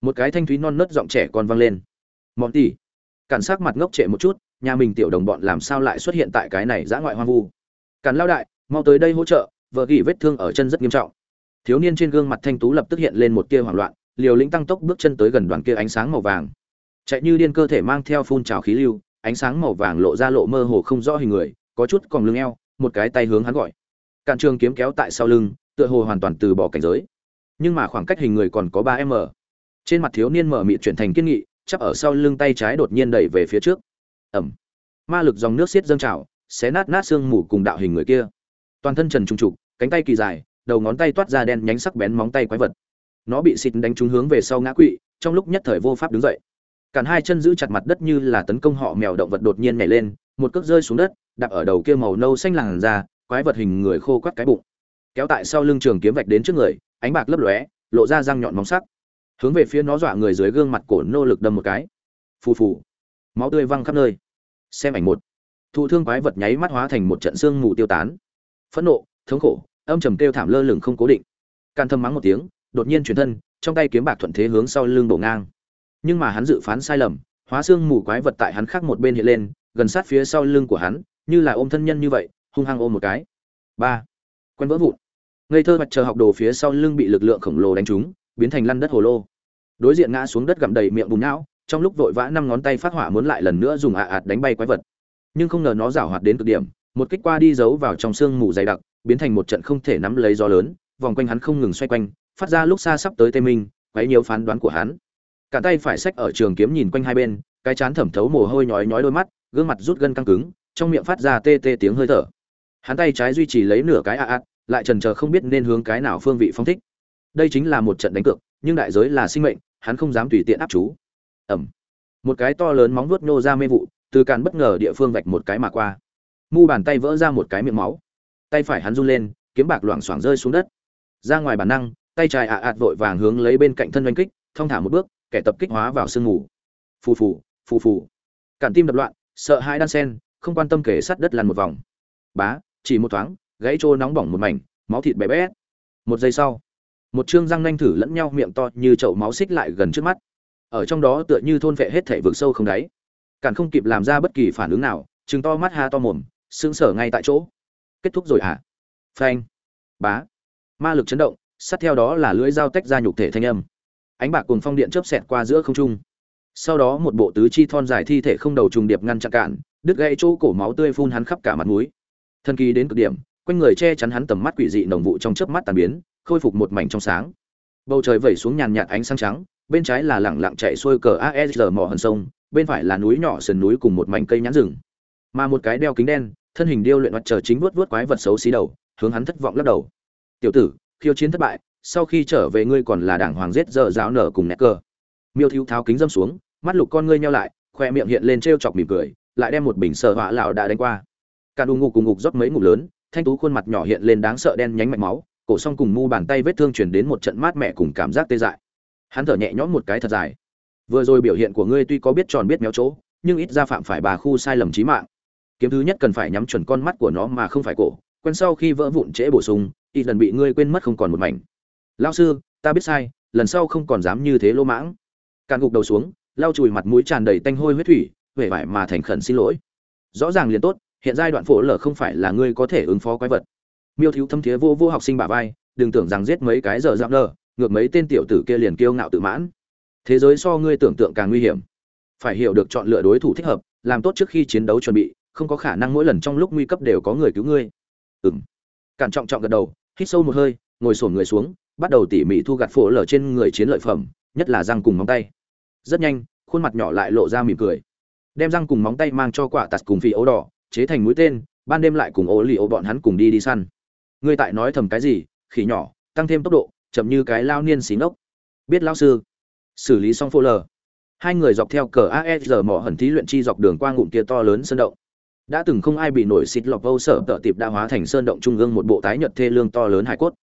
Một cái thanh thúy non nớt giọng trẻ còn vang lên. Mọn tỉ. Cản sắc mặt ngốc trệ một chút, nhà mình tiểu đồng bọn làm sao lại xuất hiện tại cái này dã ngoại hoang vu? Cản lao đại, mau tới đây hỗ trợ, vợ gỉ vết thương ở chân rất nghiêm trọng. Thiếu niên trên gương mặt thanh tú lập tức hiện lên một tia hoảng loạn, liều lĩnh tăng tốc bước chân tới gần đoàn kia ánh sáng màu vàng. Chạy như điên cơ thể mang theo phun trào khí lưu, ánh sáng màu vàng lộ ra lộ mơ hồ không rõ hình người, có chút còn lưng eo, một cái tay hướng hắn gọi. Cản trường kiếm kéo tại sau lưng, tựa hồ hoàn toàn từ bỏ cảnh giới nhưng mà khoảng cách hình người còn có ba m. Trên mặt thiếu niên mở mịt chuyển thành kiên nghị, chắp ở sau lưng tay trái đột nhiên đẩy về phía trước. Ẩm. Ma lực dòng nước xiết dâng trào, xé nát nát xương mù cùng đạo hình người kia. Toàn thân trần trung trục, cánh tay kỳ dài, đầu ngón tay toát ra đen nhánh sắc bén móng tay quái vật. Nó bị xịt đánh trúng hướng về sau ngã quỵ, trong lúc nhất thời vô pháp đứng dậy. Cản hai chân giữ chặt mặt đất như là tấn công họ mèo động vật đột nhiên nhảy lên, một cước rơi xuống đất, đạp ở đầu kia màu nâu xanh làn ra quái vật hình người khô quắt cái bụng. Kéo tại sau lưng trường kiếm vạch đến trước người ánh bạc lấp lóe, lộ ra răng nhọn móng sắc. Hướng về phía nó dọa người dưới gương mặt cổ nô lực đâm một cái. Phù phù. Máu tươi văng khắp nơi. Xem ảnh một. Thụ thương quái vật nháy mắt hóa thành một trận xương mù tiêu tán. Phẫn nộ, thống khổ, âm trầm kêu thảm lơ lửng không cố định. Can thâm mắng một tiếng, đột nhiên chuyển thân, trong tay kiếm bạc thuận thế hướng sau lưng đổ ngang. Nhưng mà hắn dự phán sai lầm, hóa xương mù quái vật tại hắn khác một bên hiện lên, gần sát phía sau lưng của hắn, như là ôm thân nhân như vậy, hung hăng ôm một cái. Ba. Quen vỡ vụn ngây thơ mặt chờ học đồ phía sau lưng bị lực lượng khổng lồ đánh trúng, biến thành lăn đất hồ lô. Đối diện ngã xuống đất gặm đầy miệng bùn não, trong lúc vội vã năm ngón tay phát hỏa muốn lại lần nữa dùng ạ ạt đánh bay quái vật. Nhưng không ngờ nó rảo hoạt đến cực điểm, một kích qua đi giấu vào trong xương mù dày đặc, biến thành một trận không thể nắm lấy gió lớn, vòng quanh hắn không ngừng xoay quanh, phát ra lúc xa sắp tới tê minh, quấy nhiều phán đoán của hắn. Cả tay phải sách ở trường kiếm nhìn quanh hai bên, cái chán thẩm thấu mồ hôi nhói nhói đôi mắt, gương mặt rút gân căng cứng, trong miệng phát ra tê tê tiếng hơi thở. Hắn tay trái duy trì lấy nửa cái ạ ạt lại trần chờ không biết nên hướng cái nào phương vị phong thích. Đây chính là một trận đánh cược, nhưng đại giới là sinh mệnh, hắn không dám tùy tiện áp chú. Ẩm một cái to lớn móng vuốt nô ra mê vụ, từ càn bất ngờ địa phương vạch một cái mà qua. Mu bàn tay vỡ ra một cái miệng máu. Tay phải hắn run lên, kiếm bạc loảng xoảng rơi xuống đất. Ra ngoài bản năng, tay trái ạ ạt vội vàng hướng lấy bên cạnh thân oanh kích, thong thả một bước, kẻ tập kích hóa vào sương ngủ. phù phù phù phù. Cản tim đập loạn, sợ hãi đan sen, không quan tâm kể sát đất lăn một vòng. Bá, chỉ một thoáng gãy trô nóng bỏng một mảnh, máu thịt bé bé một giây sau, một chương răng nanh thử lẫn nhau miệng to như chậu máu xích lại gần trước mắt. Ở trong đó tựa như thôn vệ hết thể vực sâu không đáy. Cản không kịp làm ra bất kỳ phản ứng nào chừng to mắt ha to mồm, sững sờ ngay tại chỗ. Kết thúc rồi hả? À? phanh. Bá. Ma lực chấn động, sát theo đó là lưỡi dao tách ra nhục thể thanh âm. Ánh bạc cùng phong điện chớp xẹt qua giữa không trung. Sau đó một bộ tứ chi thon dài thi thể không đầu trùng điệp ngăn chặn cản, đứt gãy chỗ cổ máu tươi phun hắn khắp cả mặt mũi. Thần kỳ đến cực điểm quanh người che chắn hắn tầm mắt quỷ dị nồng vụ trong chớp mắt tàn biến, khôi phục một mảnh trong sáng. Bầu trời vẩy xuống nhàn nhạt ánh sáng trắng, bên trái là lẳng lặng chạy xuôi cờ asr mỏ hần sông, bên phải là núi nhỏ sườn núi cùng một mảnh cây nhãn rừng. Mà một cái đeo kính đen, thân hình điêu luyện mặt trời chính vuốt vuốt quái vật xấu xí đầu, hướng hắn thất vọng lắc đầu. Tiểu tử, khiêu chiến thất bại, sau khi trở về ngươi còn là đảng hoàng giết dở giáo nở cùng nét cơ. Miêu thiếu tháo kính dâm xuống, mắt lục con ngươi nhau lại, khoe miệng hiện lên trêu chọc mỉm cười, lại đem một bình sợ họa lão đã đánh qua. Cả đu ngục cùng ngục rót mấy ngục lớn thanh tú khuôn mặt nhỏ hiện lên đáng sợ đen nhánh mạch máu, cổ song cùng mu bàn tay vết thương truyền đến một trận mát mẻ cùng cảm giác tê dại. Hắn thở nhẹ nhõm một cái thật dài. Vừa rồi biểu hiện của ngươi tuy có biết tròn biết méo chỗ, nhưng ít ra phạm phải bà khu sai lầm chí mạng. Kiếm thứ nhất cần phải nhắm chuẩn con mắt của nó mà không phải cổ, quen sau khi vỡ vụn trễ bổ sung, ít lần bị ngươi quên mất không còn một mảnh. Lao sư, ta biết sai, lần sau không còn dám như thế lô mãng. Càn gục đầu xuống, lau chùi mặt mũi tràn đầy tanh hôi huyết thủy huệ vải mà thành khẩn xin lỗi. Rõ ràng liền tốt hiện giai đoạn phổ lở không phải là ngươi có thể ứng phó quái vật. Miêu thiếu thâm thiế vô vô học sinh bả vai, đừng tưởng rằng giết mấy cái giờ giáp lờ, ngược mấy tên tiểu tử kia liền kiêu ngạo tự mãn. Thế giới so ngươi tưởng tượng càng nguy hiểm. Phải hiểu được chọn lựa đối thủ thích hợp, làm tốt trước khi chiến đấu chuẩn bị, không có khả năng mỗi lần trong lúc nguy cấp đều có người cứu ngươi. Ừng cản trọng trọng gật đầu, hít sâu một hơi, ngồi sổn người xuống, bắt đầu tỉ mỉ thu gặt phổ lở trên người chiến lợi phẩm, nhất là răng cùng móng tay. Rất nhanh, khuôn mặt nhỏ lại lộ ra mỉm cười. Đem răng cùng móng tay mang cho quả tạt cùng phi ấu đỏ chế thành mũi tên, ban đêm lại cùng ô li ô bọn hắn cùng đi đi săn. Ngươi tại nói thầm cái gì, khỉ nhỏ, tăng thêm tốc độ, chậm như cái lao niên xí ngốc. Biết lao sư. Xử lý xong phô lờ. Hai người dọc theo cờ aesr mỏ hẩn thí luyện chi dọc đường qua ngụm kia to lớn sơn động. Đã từng không ai bị nổi xịt lọc vô sở tợ tiệp đã hóa thành sơn động trung ương một bộ tái nhật thê lương to lớn hải cốt.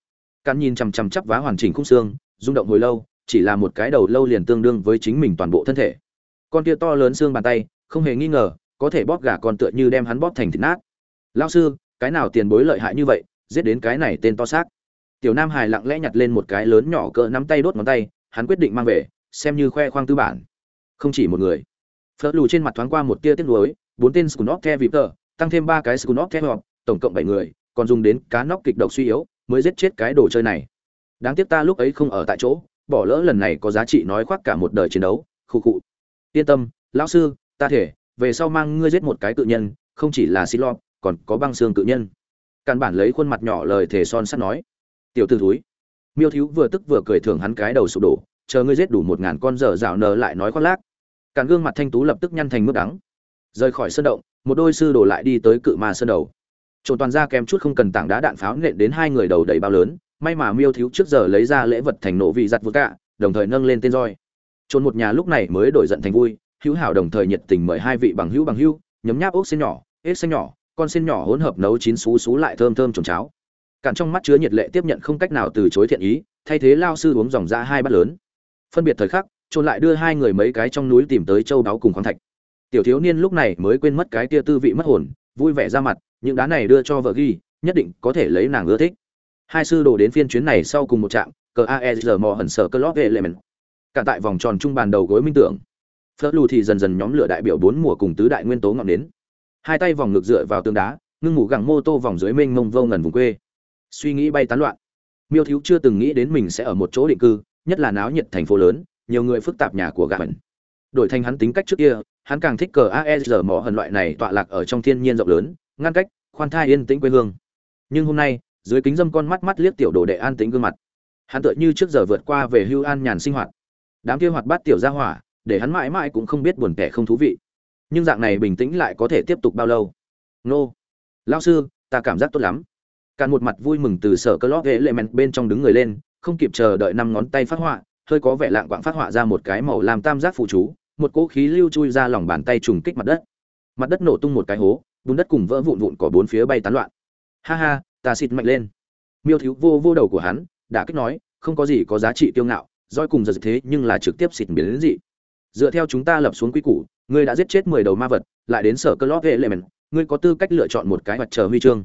Cắn nhìn chằm chằm chắp vá hoàn chỉnh khung xương, rung động hồi lâu, chỉ là một cái đầu lâu liền tương đương với chính mình toàn bộ thân thể. Con kia to lớn xương bàn tay, không hề nghi ngờ có thể bóp gà con tựa như đem hắn bóp thành thịt nát. Lao sư, cái nào tiền bối lợi hại như vậy, giết đến cái này tên to xác. Tiểu nam hải lặng lẽ nhặt lên một cái lớn nhỏ cỡ nắm tay đốt ngón tay, hắn quyết định mang về, xem như khoe khoang tư bản. Không chỉ một người. Phớt lù trên mặt thoáng qua một tia tiếc nuối, bốn tên scunop the tăng thêm ba cái scunop the họp tổng cộng bảy người, còn dùng đến cá nóc kịch độc suy yếu, mới giết chết cái đồ chơi này. Đáng tiếc ta lúc ấy không ở tại chỗ, bỏ lỡ lần này có giá trị nói khoác cả một đời chiến đấu khu cụ yên tâm, lão sư, ta thể về sau mang ngươi giết một cái tự nhân, không chỉ là xí lo còn có băng xương tự nhân. Căn bản lấy khuôn mặt nhỏ lời thể son sắt nói. Tiểu t thúi. Miêu thiếu vừa tức vừa cười thưởng hắn cái đầu sụp đổ, chờ ngươi giết đủ một ngàn con dở dạo nờ lại nói khoác lác. Càn gương mặt thanh tú lập tức nhăn thành mức đắng. Rời khỏi sân động, một đôi sư đổ lại đi tới cự ma sơn đầu. Trộn toàn ra kém chút không cần tảng đá đạn pháo nện đến hai người đầu đầy bao lớn, may mà miêu thiếu trước giờ lấy ra lễ vật thành nổ vị giặt vừa cả đồng thời nâng lên tên roi. Trộn một nhà lúc này mới đổi giận thành vui hữu hảo đồng thời nhiệt tình mời hai vị bằng hữu bằng hữu, nhấm nháp ốc xen nhỏ, ếch xanh nhỏ, con sen nhỏ hỗn hợp nấu chín xú xú lại thơm thơm trồng cháo. Cạn trong mắt chứa nhiệt lệ tiếp nhận không cách nào từ chối thiện ý, thay thế lao sư uống dòng ra hai bát lớn. Phân biệt thời khắc trôn lại đưa hai người mấy cái trong núi tìm tới châu đáo cùng khoáng thạch. Tiểu thiếu niên lúc này mới quên mất cái tia tư vị mất hồn, vui vẻ ra mặt, những đá này đưa cho vợ ghi, nhất định có thể lấy nàng ưa thích. Hai sư đồ đến phiên chuyến này sau cùng một trạm, cờ aesr mò hẩn sở cơ lót element. Cả tại vòng tròn trung bàn đầu gối minh tưởng phớt lù thì dần dần nhóm lửa đại biểu bốn mùa cùng tứ đại nguyên tố ngọn đến hai tay vòng ngược dựa vào tường đá, ngưng ngủ gẳng mô tô vòng dưới mênh mông vô ngần vùng quê. Suy nghĩ bay tán loạn. Miêu thiếu chưa từng nghĩ đến mình sẽ ở một chỗ định cư, nhất là náo nhiệt thành phố lớn, nhiều người phức tạp nhà của gà bẩn đổi thành hắn tính cách trước kia, hắn càng thích cờ aesr mỏ hần loại này tọa lạc ở trong thiên nhiên rộng lớn, ngăn cách, khoan thai yên tĩnh quê hương. Nhưng hôm nay, dưới kính dâm con mắt mắt liếc tiểu đồ đệ an tĩnh gương mặt. Hắn tựa như trước giờ vượt qua về hưu an nhàn sinh hoạt. Đám kia hoạt bát tiểu gia hỏa để hắn mãi mãi cũng không biết buồn kẻ không thú vị. Nhưng dạng này bình tĩnh lại có thể tiếp tục bao lâu? Nô. Lao sư, ta cảm giác tốt lắm. Càn một mặt vui mừng từ sở cơ lót ghế lệ mẹn bên trong đứng người lên, không kịp chờ đợi năm ngón tay phát họa, hơi có vẻ lạng quạng phát họa ra một cái màu làm tam giác phụ chú, một cỗ khí lưu chui ra lòng bàn tay trùng kích mặt đất. Mặt đất nổ tung một cái hố, bùn đất cùng vỡ vụn vụn cỏ bốn phía bay tán loạn. Ha ha, ta xịt mạnh lên. Miêu thiếu vô vô đầu của hắn đã kích nói, không có gì có giá trị tiêu ngạo roi cùng giật thế nhưng là trực tiếp xịt biến đến dị dựa theo chúng ta lập xuống quy củ, ngươi đã giết chết mười đầu ma vật, lại đến sở cơ lót hệ lệ mèn, ngươi có tư cách lựa chọn một cái mặt trời huy chương.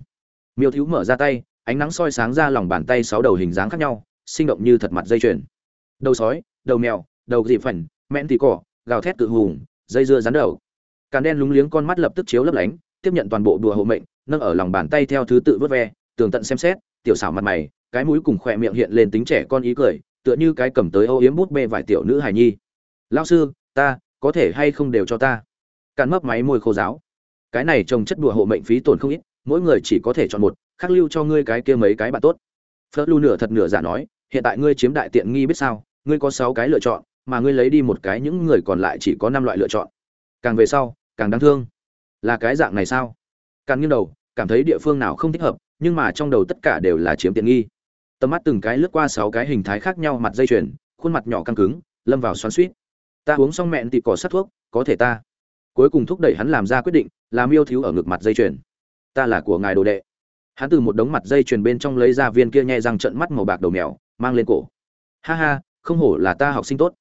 Miêu thiếu mở ra tay, ánh nắng soi sáng ra lòng bàn tay sáu đầu hình dáng khác nhau, sinh động như thật mặt dây chuyền. Đầu sói, đầu mèo, đầu dị phần, mẹn tỉ cỏ, gào thét cự hùng, dây dưa rắn đầu càn đen lúng liếng con mắt lập tức chiếu lấp lánh, tiếp nhận toàn bộ đùa hộ mệnh, nâng ở lòng bàn tay theo thứ tự vớt ve, tường tận xem xét, tiểu xảo mặt mày, cái mũi cùng khỏe miệng hiện lên tính trẻ con ý cười, tựa như cái cầm tới âu yếm bút bê vài tiểu nữ hài nhi lao sư, ta, có thể hay không đều cho ta? Càn mấp máy môi khô giáo. Cái này trồng chất đùa hộ mệnh phí tổn không ít, mỗi người chỉ có thể chọn một khắc lưu cho ngươi cái kia mấy cái bạn tốt. Phớt lưu nửa thật nửa giả nói, hiện tại ngươi chiếm đại tiện nghi biết sao, ngươi có sáu cái lựa chọn, mà ngươi lấy đi một cái những người còn lại chỉ có năm loại lựa chọn. Càng về sau, càng đáng thương. Là cái dạng này sao? Càng nghiêng đầu, cảm thấy địa phương nào không thích hợp, nhưng mà trong đầu tất cả đều là chiếm tiện nghi. Tầm mắt từng cái lướt qua sáu cái hình thái khác nhau mặt dây chuyền, khuôn mặt nhỏ căng cứng, lâm vào xoắn suýt ta uống xong mẹn tị cỏ sát thuốc, có thể ta. Cuối cùng thúc đẩy hắn làm ra quyết định, làm yêu thiếu ở ngực mặt dây chuyền. Ta là của ngài đồ đệ. Hắn từ một đống mặt dây chuyền bên trong lấy ra viên kia nhẹ răng trận mắt màu bạc đầu mèo, mang lên cổ. Ha ha, không hổ là ta học sinh tốt.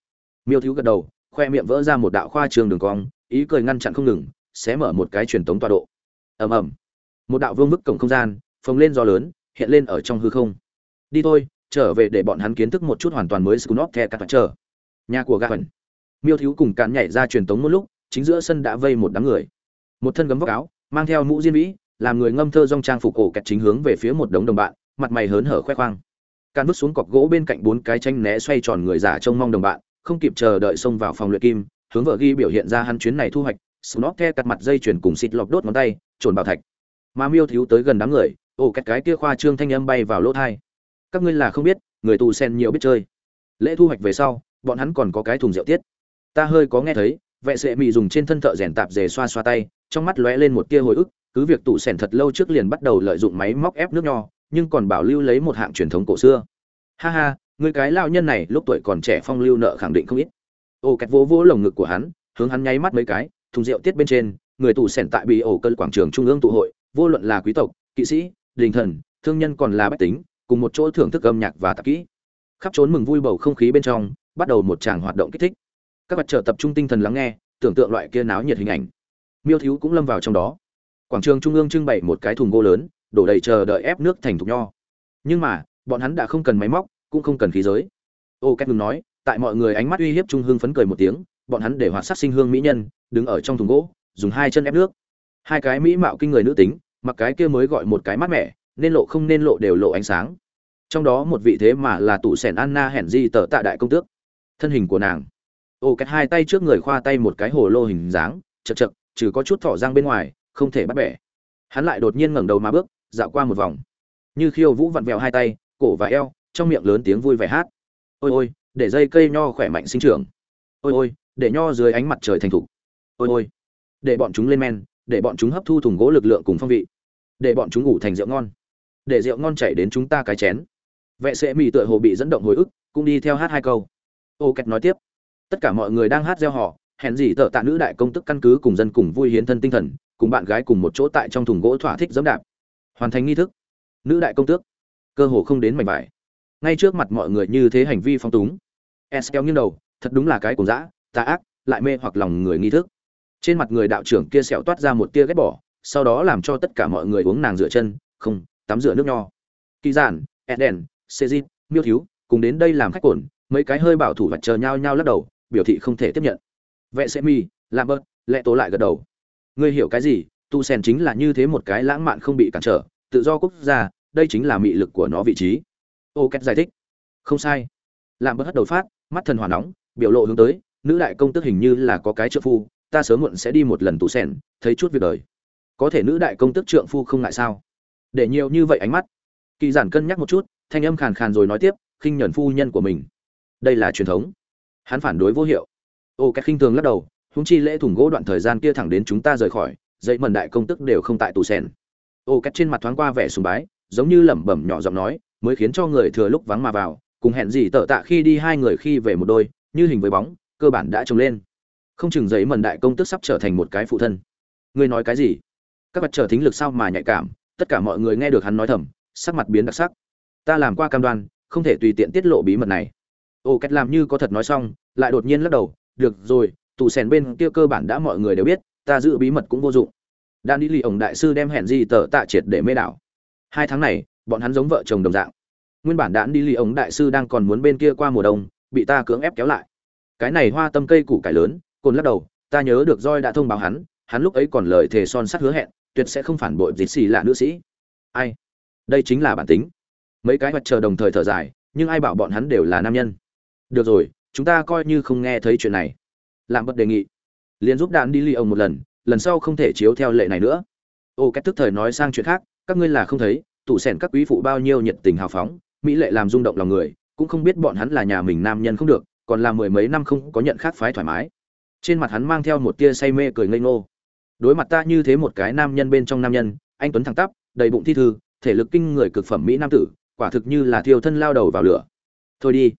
Miêu thiếu gật đầu, khoe miệng vỡ ra một đạo khoa trường đường cong, ý cười ngăn chặn không ngừng, xé mở một cái truyền tống tọa độ. Ầm ầm. Một đạo vương vức cổng không gian, phồng lên gió lớn, hiện lên ở trong hư không. Đi thôi, trở về để bọn hắn kiến thức một chút hoàn toàn mới scunop the cắt chờ. Nhà của gavin miêu thiếu cùng cạn nhảy ra truyền tống một lúc, chính giữa sân đã vây một đám người. Một thân gấm vóc áo, mang theo mũ diên vĩ, làm người ngâm thơ dong trang phục cổ kẹt chính hướng về phía một đống đồng bạn, mặt mày hớn hở khoe khoang. Càn vứt xuống cọc gỗ bên cạnh bốn cái tranh né xoay tròn người giả trông mong đồng bạn, không kịp chờ đợi xông vào phòng luyện kim, hướng vợ ghi biểu hiện ra hắn chuyến này thu hoạch snot the cặt mặt dây chuyền cùng xịt lọc đốt ngón tay, trồn bảo thạch. Mà miêu thiếu tới gần đám người ổ kẹt cái kia khoa trương thanh âm bay vào lỗ thai. Các ngươi là không biết, người tù sen nhiều biết chơi. Lễ thu hoạch về sau, bọn hắn còn có cái thùng rượu tiết ta hơi có nghe thấy vệ sệ mị dùng trên thân thợ rèn tạp dề xoa xoa tay, trong mắt lóe lên một tia hồi ức, cứ việc tủ sẻn thật lâu trước liền bắt đầu lợi dụng máy móc ép nước nho, nhưng còn bảo lưu lấy một hạng truyền thống cổ xưa. Ha ha, người cái lao nhân này lúc tuổi còn trẻ phong lưu nợ khẳng định không ít. Ô kẹt vỗ vỗ lồng ngực của hắn, hướng hắn nháy mắt mấy cái, thùng rượu tiết bên trên, người tù sẻn tại bị ổ cơn quảng trường trung ương tụ hội, vô luận là quý tộc, kỵ sĩ, đình thần, thương nhân còn là bách tính, cùng một chỗ thưởng thức âm nhạc và tạp kỹ. Khắp trốn mừng vui bầu không khí bên trong, bắt đầu một tràng hoạt động kích thích các vật trợ tập trung tinh thần lắng nghe, tưởng tượng loại kia náo nhiệt hình ảnh. Miêu thiếu cũng lâm vào trong đó. Quảng trường trung ương trưng bày một cái thùng gỗ lớn, đổ đầy chờ đợi ép nước thành thục nho. Nhưng mà, bọn hắn đã không cần máy móc, cũng không cần khí giới. Ô két ngừng nói, tại mọi người ánh mắt uy hiếp trung hương phấn cười một tiếng, bọn hắn để hoạt sát sinh hương mỹ nhân, đứng ở trong thùng gỗ, dùng hai chân ép nước. Hai cái mỹ mạo kinh người nữ tính, mặc cái kia mới gọi một cái mát mẻ, nên lộ không nên lộ đều lộ ánh sáng. Trong đó một vị thế mà là tủ sẻn anna hẻn di tờ tạ đại công tước. Thân hình của nàng ô két hai tay trước người khoa tay một cái hồ lô hình dáng, chật chật, trừ có chút thỏ răng bên ngoài, không thể bắt bẻ. Hắn lại đột nhiên ngẩng đầu mà bước, dạo qua một vòng. Như khiêu vũ vặn vẹo hai tay, cổ và eo, trong miệng lớn tiếng vui vẻ hát. Ôi ôi, để dây cây nho khỏe mạnh sinh trưởng. Ôi ôi, để nho dưới ánh mặt trời thành thục. Ôi ôi, để bọn chúng lên men, để bọn chúng hấp thu thùng gỗ lực lượng cùng phong vị. Để bọn chúng ngủ thành rượu ngon. Để rượu ngon chảy đến chúng ta cái chén. Vệ sẽ mì tựa hồ bị dẫn động hồi ức, cũng đi theo hát hai câu. Ô kẹt nói tiếp tất cả mọi người đang hát gieo họ, hẹn gì tợ tạ nữ đại công tức căn cứ cùng dân cùng vui hiến thân tinh thần, cùng bạn gái cùng một chỗ tại trong thùng gỗ thỏa thích dẫm đạp. Hoàn thành nghi thức. Nữ đại công tước. Cơ hồ không đến mảnh vải. Ngay trước mặt mọi người như thế hành vi phong túng. Eskel nghiêng đầu, thật đúng là cái cùng dã, tà ác, lại mê hoặc lòng người nghi thức. Trên mặt người đạo trưởng kia sẹo toát ra một tia ghét bỏ, sau đó làm cho tất cả mọi người uống nàng rửa chân, không, tắm rửa nước nho. Kỳ giản, eden sejit miêu thiếu, cùng đến đây làm khách cổn, mấy cái hơi bảo thủ vật chờ nhau nhau lắc đầu biểu thị không thể tiếp nhận. Vệ sẽ mi làm bớt lẽ tố lại gật đầu. Ngươi hiểu cái gì? Tu sen chính là như thế một cái lãng mạn không bị cản trở, tự do quốc gia, đây chính là mị lực của nó vị trí. Ô két giải thích. Không sai. Làm bớt hất đầu phát, mắt thần hỏa nóng, biểu lộ hướng tới, nữ đại công tức hình như là có cái trợ phu, ta sớm muộn sẽ đi một lần tù sen, thấy chút việc đời. Có thể nữ đại công tức trượng phu không ngại sao? Để nhiều như vậy ánh mắt. Kỳ giản cân nhắc một chút, thanh âm khàn khàn rồi nói tiếp, khinh nhẫn phu nhân của mình. Đây là truyền thống hắn phản đối vô hiệu. Ô cái khinh thường lắc đầu húng chi lễ thủng gỗ đoạn thời gian kia thẳng đến chúng ta rời khỏi, dậy mần đại công tức đều không tại tù sen ô cách trên mặt thoáng qua vẻ sùng bái, giống như lẩm bẩm nhỏ giọng nói, mới khiến cho người thừa lúc vắng mà vào, cùng hẹn gì tợ tạ khi đi hai người khi về một đôi, như hình với bóng, cơ bản đã trồng lên. Không chừng giấy mần đại công tức sắp trở thành một cái phụ thân. Ngươi nói cái gì? Các vật trở thính lực sao mà nhạy cảm, tất cả mọi người nghe được hắn nói thầm, sắc mặt biến đặc sắc. Ta làm qua cam đoan, không thể tùy tiện tiết lộ bí mật này ô cách làm như có thật nói xong, lại đột nhiên lắc đầu, được rồi, tù sèn bên kia cơ bản đã mọi người đều biết, ta giữ bí mật cũng vô dụng. Đan đi lì ổng đại sư đem hẹn gì tờ tạ triệt để mê đảo. Hai tháng này, bọn hắn giống vợ chồng đồng dạng. Nguyên bản đan đi lì ổng đại sư đang còn muốn bên kia qua mùa đông, bị ta cưỡng ép kéo lại. Cái này hoa tâm cây củ cải lớn, cồn lắc đầu, ta nhớ được roi đã thông báo hắn hắn lúc ấy còn lời thề son sắt hứa hẹn, tuyệt sẽ không phản bội dịch xì lạ nữ sĩ. Ai? Đây chính là bản tính. Mấy cái mặt chờ đồng thời thở dài, nhưng ai bảo bọn hắn đều là nam nhân? Được rồi, chúng ta coi như không nghe thấy chuyện này. Làm bất đề nghị. Liền giúp đạn đi ly ông một lần lần sau không thể chiếu theo lệ này nữa. Ô cách tức thời nói sang chuyện khác, các ngươi là không thấy, tủ sẻn các quý phụ bao nhiêu nhiệt tình hào phóng, mỹ lệ làm rung động lòng người, cũng không biết bọn hắn là nhà mình nam nhân không được, còn là mười mấy năm không có nhận khác phái thoải mái. Trên mặt hắn mang theo một tia say mê cười ngây ngô. Đối mặt ta như thế một cái nam nhân bên trong nam nhân, anh tuấn thẳng tắp, đầy bụng thi thư, thể lực kinh người cực phẩm mỹ nam tử, quả thực như là thiêu thân lao đầu vào lửa. Thôi đi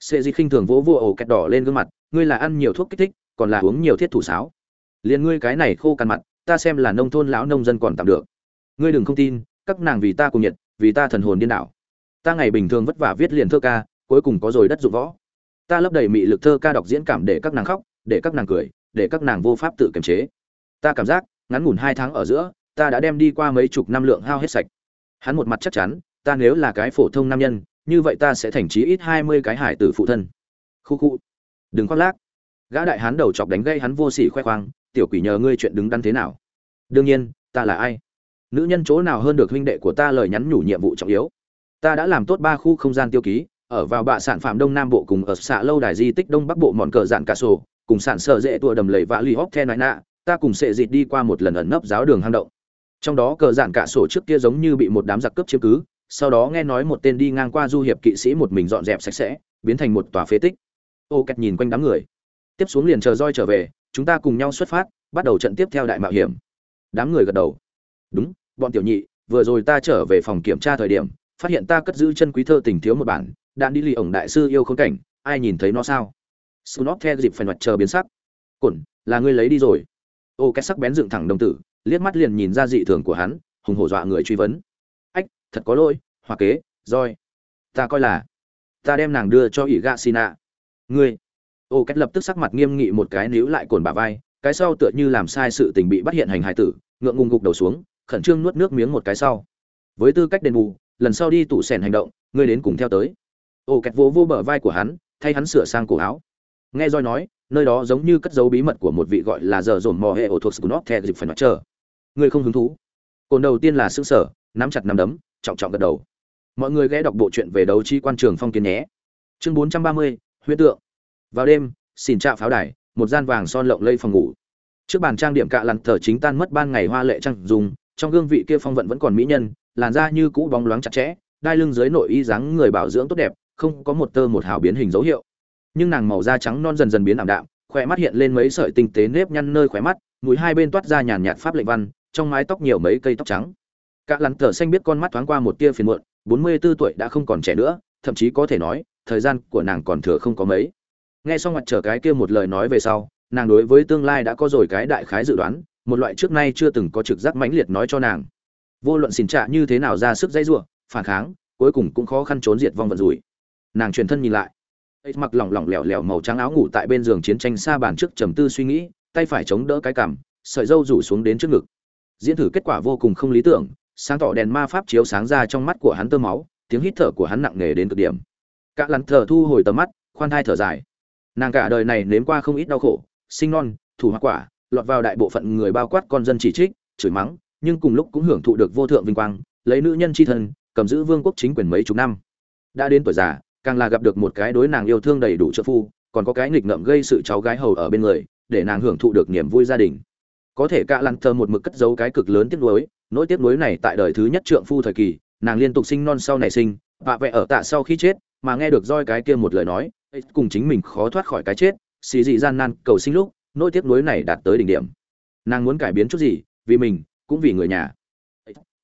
sệ di khinh thường vỗ vỗ ổ kẹt đỏ lên gương mặt, ngươi là ăn nhiều thuốc kích thích, còn là uống nhiều thiết thủ sáo. Liền ngươi cái này khô cằn mặt, ta xem là nông thôn lão nông dân còn tạm được. Ngươi đừng không tin, các nàng vì ta cùng nhiệt, vì ta thần hồn điên đảo. Ta ngày bình thường vất vả viết liền thơ ca, cuối cùng có rồi đất dụng võ. Ta lấp đầy mị lực thơ ca đọc diễn cảm để các nàng khóc, để các nàng cười, để các nàng vô pháp tự kiềm chế. Ta cảm giác, ngắn ngủn hai tháng ở giữa, ta đã đem đi qua mấy chục năm lượng hao hết sạch. Hắn một mặt chắc chắn, ta nếu là cái phổ thông nam nhân như vậy ta sẽ thành trí ít hai mươi cái hải tử phụ thân. Khu khu. Đừng khoác lác. Gã đại hán đầu chọc đánh gây hắn vô sỉ khoe khoang, tiểu quỷ nhờ ngươi chuyện đứng đắn thế nào? Đương nhiên, ta là ai? Nữ nhân chỗ nào hơn được huynh đệ của ta lời nhắn nhủ nhiệm vụ trọng yếu? Ta đã làm tốt ba khu không gian tiêu ký, ở vào bạ sản phạm đông nam bộ cùng ở xạ lâu đài di tích đông bắc bộ mọn cờ dạn cả sổ, cùng sản sợ dễ tụa đầm lầy vạ lì hóc the nói nạ, ta cùng sệ dịt đi qua một lần ẩn nấp giáo đường hang động. Trong đó cờ dạn cả sổ trước kia giống như bị một đám giặc cướp chiếm cứ sau đó nghe nói một tên đi ngang qua du hiệp kỵ sĩ một mình dọn dẹp sạch sẽ, biến thành một tòa phế tích. Ô, kẹt nhìn quanh đám người. Tiếp xuống liền chờ roi trở về, chúng ta cùng nhau xuất phát, bắt đầu trận tiếp theo đại mạo hiểm. Đám người gật đầu. Đúng, bọn tiểu nhị, vừa rồi ta trở về phòng kiểm tra thời điểm, phát hiện ta cất giữ chân quý thơ tình thiếu một bản đạn đi lì ổng đại sư yêu khốn cảnh, ai nhìn thấy nó sao? Snot theo dịp phải mặt chờ biến sắc. Cổn, là ngươi lấy đi rồi. Ô cái sắc bén dựng thẳng đồng tử, liếc mắt liền nhìn ra dị thường của hắn, hùng hổ dọa người truy vấn thật có lỗi hoa kế, roi. Ta coi là, ta đem nàng đưa cho ỷ gạ xì nạ ngươi. Ô cách lập tức sắc mặt nghiêm nghị một cái níu lại cồn bà vai, cái sau tựa như làm sai sự tình bị bắt hiện hành hải tử, ngượng ngùng gục đầu xuống, khẩn trương nuốt nước miếng một cái sau. Với tư cách đền bù, lần sau đi tủ sèn hành động, ngươi đến cùng theo tới. Ô cách vô vô bờ vai của hắn, thay hắn sửa sang cổ áo. Nghe roi nói, nơi đó giống như cất dấu bí mật của một vị gọi là giờ dồn mò hệ ổ thuộc scunop theo dịp phải nói chờ. Ngươi không hứng thú. Cồn đầu tiên là xương sở nắm chặt nắm đấm trọng trọng gật đầu. Mọi người ghé đọc bộ truyện về đấu chi quan trường phong kiến nhé. Chương bốn trăm ba mươi huyết tượng. Vào đêm xỉn trạ pháo đài, một gian vàng son lộng lây phòng ngủ. Trước bàn trang điểm cạ lặn thở chính tan mất ban ngày hoa lệ trăng dùng, trong gương vị kia phong vận vẫn còn mỹ nhân, làn da như cũ bóng loáng chặt chẽ, đai lưng dưới nội y dáng người bảo dưỡng tốt đẹp, không có một tơ một hào biến hình dấu hiệu. Nhưng nàng màu da trắng non dần dần biến ảm đạm khỏe mắt hiện lên mấy sợi tinh tế nếp nhăn nơi khóe mắt, mũi hai bên toát ra nhàn nhạt pháp lệnh văn, trong mái tóc nhiều mấy cây tóc trắng cả lắn thở xanh biết con mắt thoáng qua một tia phiền muộn bốn mươi 44 tuổi đã không còn trẻ nữa thậm chí có thể nói thời gian của nàng còn thừa không có mấy. Nghe xong mặt trở cái kia một lời nói về sau nàng đối với tương lai đã có rồi cái đại khái dự đoán một loại trước nay chưa từng có trực giác mãnh liệt nói cho nàng. Vô luận xỉn trả như thế nào ra sức dây rủa, phản kháng cuối cùng cũng khó khăn trốn diệt vong vận rủi. Nàng truyền thân nhìn lại. Ấy mặc lỏng lỏng lẻo lẻo màu trắng áo ngủ tại bên giường chiến tranh xa bàn trước trầm tư suy nghĩ tay phải chống đỡ cái cằm sợi râu rủ xuống đến trước ngực. Diễn thử kết quả vô cùng không lý tưởng sáng tỏ đèn ma pháp chiếu sáng ra trong mắt của hắn tơ máu, tiếng hít thở của hắn nặng nề đến cực điểm. Cả lắn thở thu hồi tầm mắt, khoan thai thở dài. Nàng cả đời này nếm qua không ít đau khổ, sinh non, thủ hoa quả, lọt vào đại bộ phận người bao quát con dân chỉ trích, chửi mắng, nhưng cùng lúc cũng hưởng thụ được vô thượng vinh quang, lấy nữ nhân c h i thân, cầm giữ vương quốc chính quyền mấy chục năm. Đã đến tuổi già, càng là gặp được một cái đối nàng yêu thương đầy đủ trợ phu, còn có cái nghịch ngợm gây sự cháu gái hầu ở bên người, để nàng hưởng thụ được niềm vui gia đình. Có thể cả Lăng thơ một mực cất giấu cái cực lớn tiếc nuối nỗi tiếc nuối này tại đời thứ nhất trượng phu thời kỳ, nàng liên tục sinh non sau này sinh, vạ vẹ ở tạ sau khi chết, mà nghe được roi cái kia một lời nói cùng chính mình khó thoát khỏi cái chết, xì dị gian nan, cầu sinh lúc, nỗi tiếc nuối này đạt tới đỉnh điểm. Nàng muốn cải biến chút gì, vì mình, cũng vì người nhà.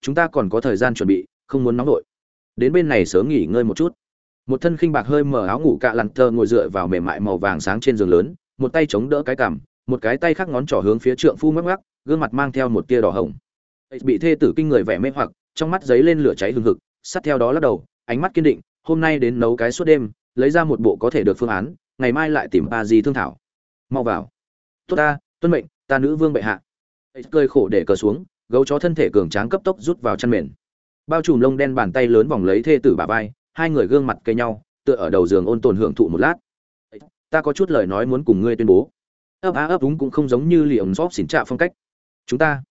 Chúng ta còn có thời gian chuẩn bị, không muốn nóng nổi đến bên này sớm nghỉ ngơi một chút. Một thân khinh bạc hơi mở áo ngủ cạ lặn thơ ngồi dựa vào mềm mại màu vàng sáng trên giường lớn, một tay chống đỡ cái cằm, một cái tay khác ngón trỏ hướng phía trượng phu ngắc ngắc gương mặt mang theo một tia đỏ hồng bị thê tử kinh người vẻ mê hoặc, trong mắt giấy lên lửa cháy hừng hực, sát theo đó lắc đầu, ánh mắt kiên định, hôm nay đến nấu cái suốt đêm, lấy ra một bộ có thể được phương án, ngày mai lại tìm ba gì thương thảo. Mau vào. Tốt ta, tuân mệnh, ta nữ vương bệ hạ. Cười khổ để cờ xuống, gấu chó thân thể cường tráng cấp tốc rút vào chăn mền. Bao trùm lông đen bàn tay lớn vòng lấy thê tử bà vai, hai người gương mặt cây nhau, tựa ở đầu giường ôn tồn hưởng thụ một lát. Ta có chút lời nói muốn cùng ngươi tuyên bố. Ấp á ấp đúng cũng không giống như liệm xóp xỉn trạ phong cách. Chúng ta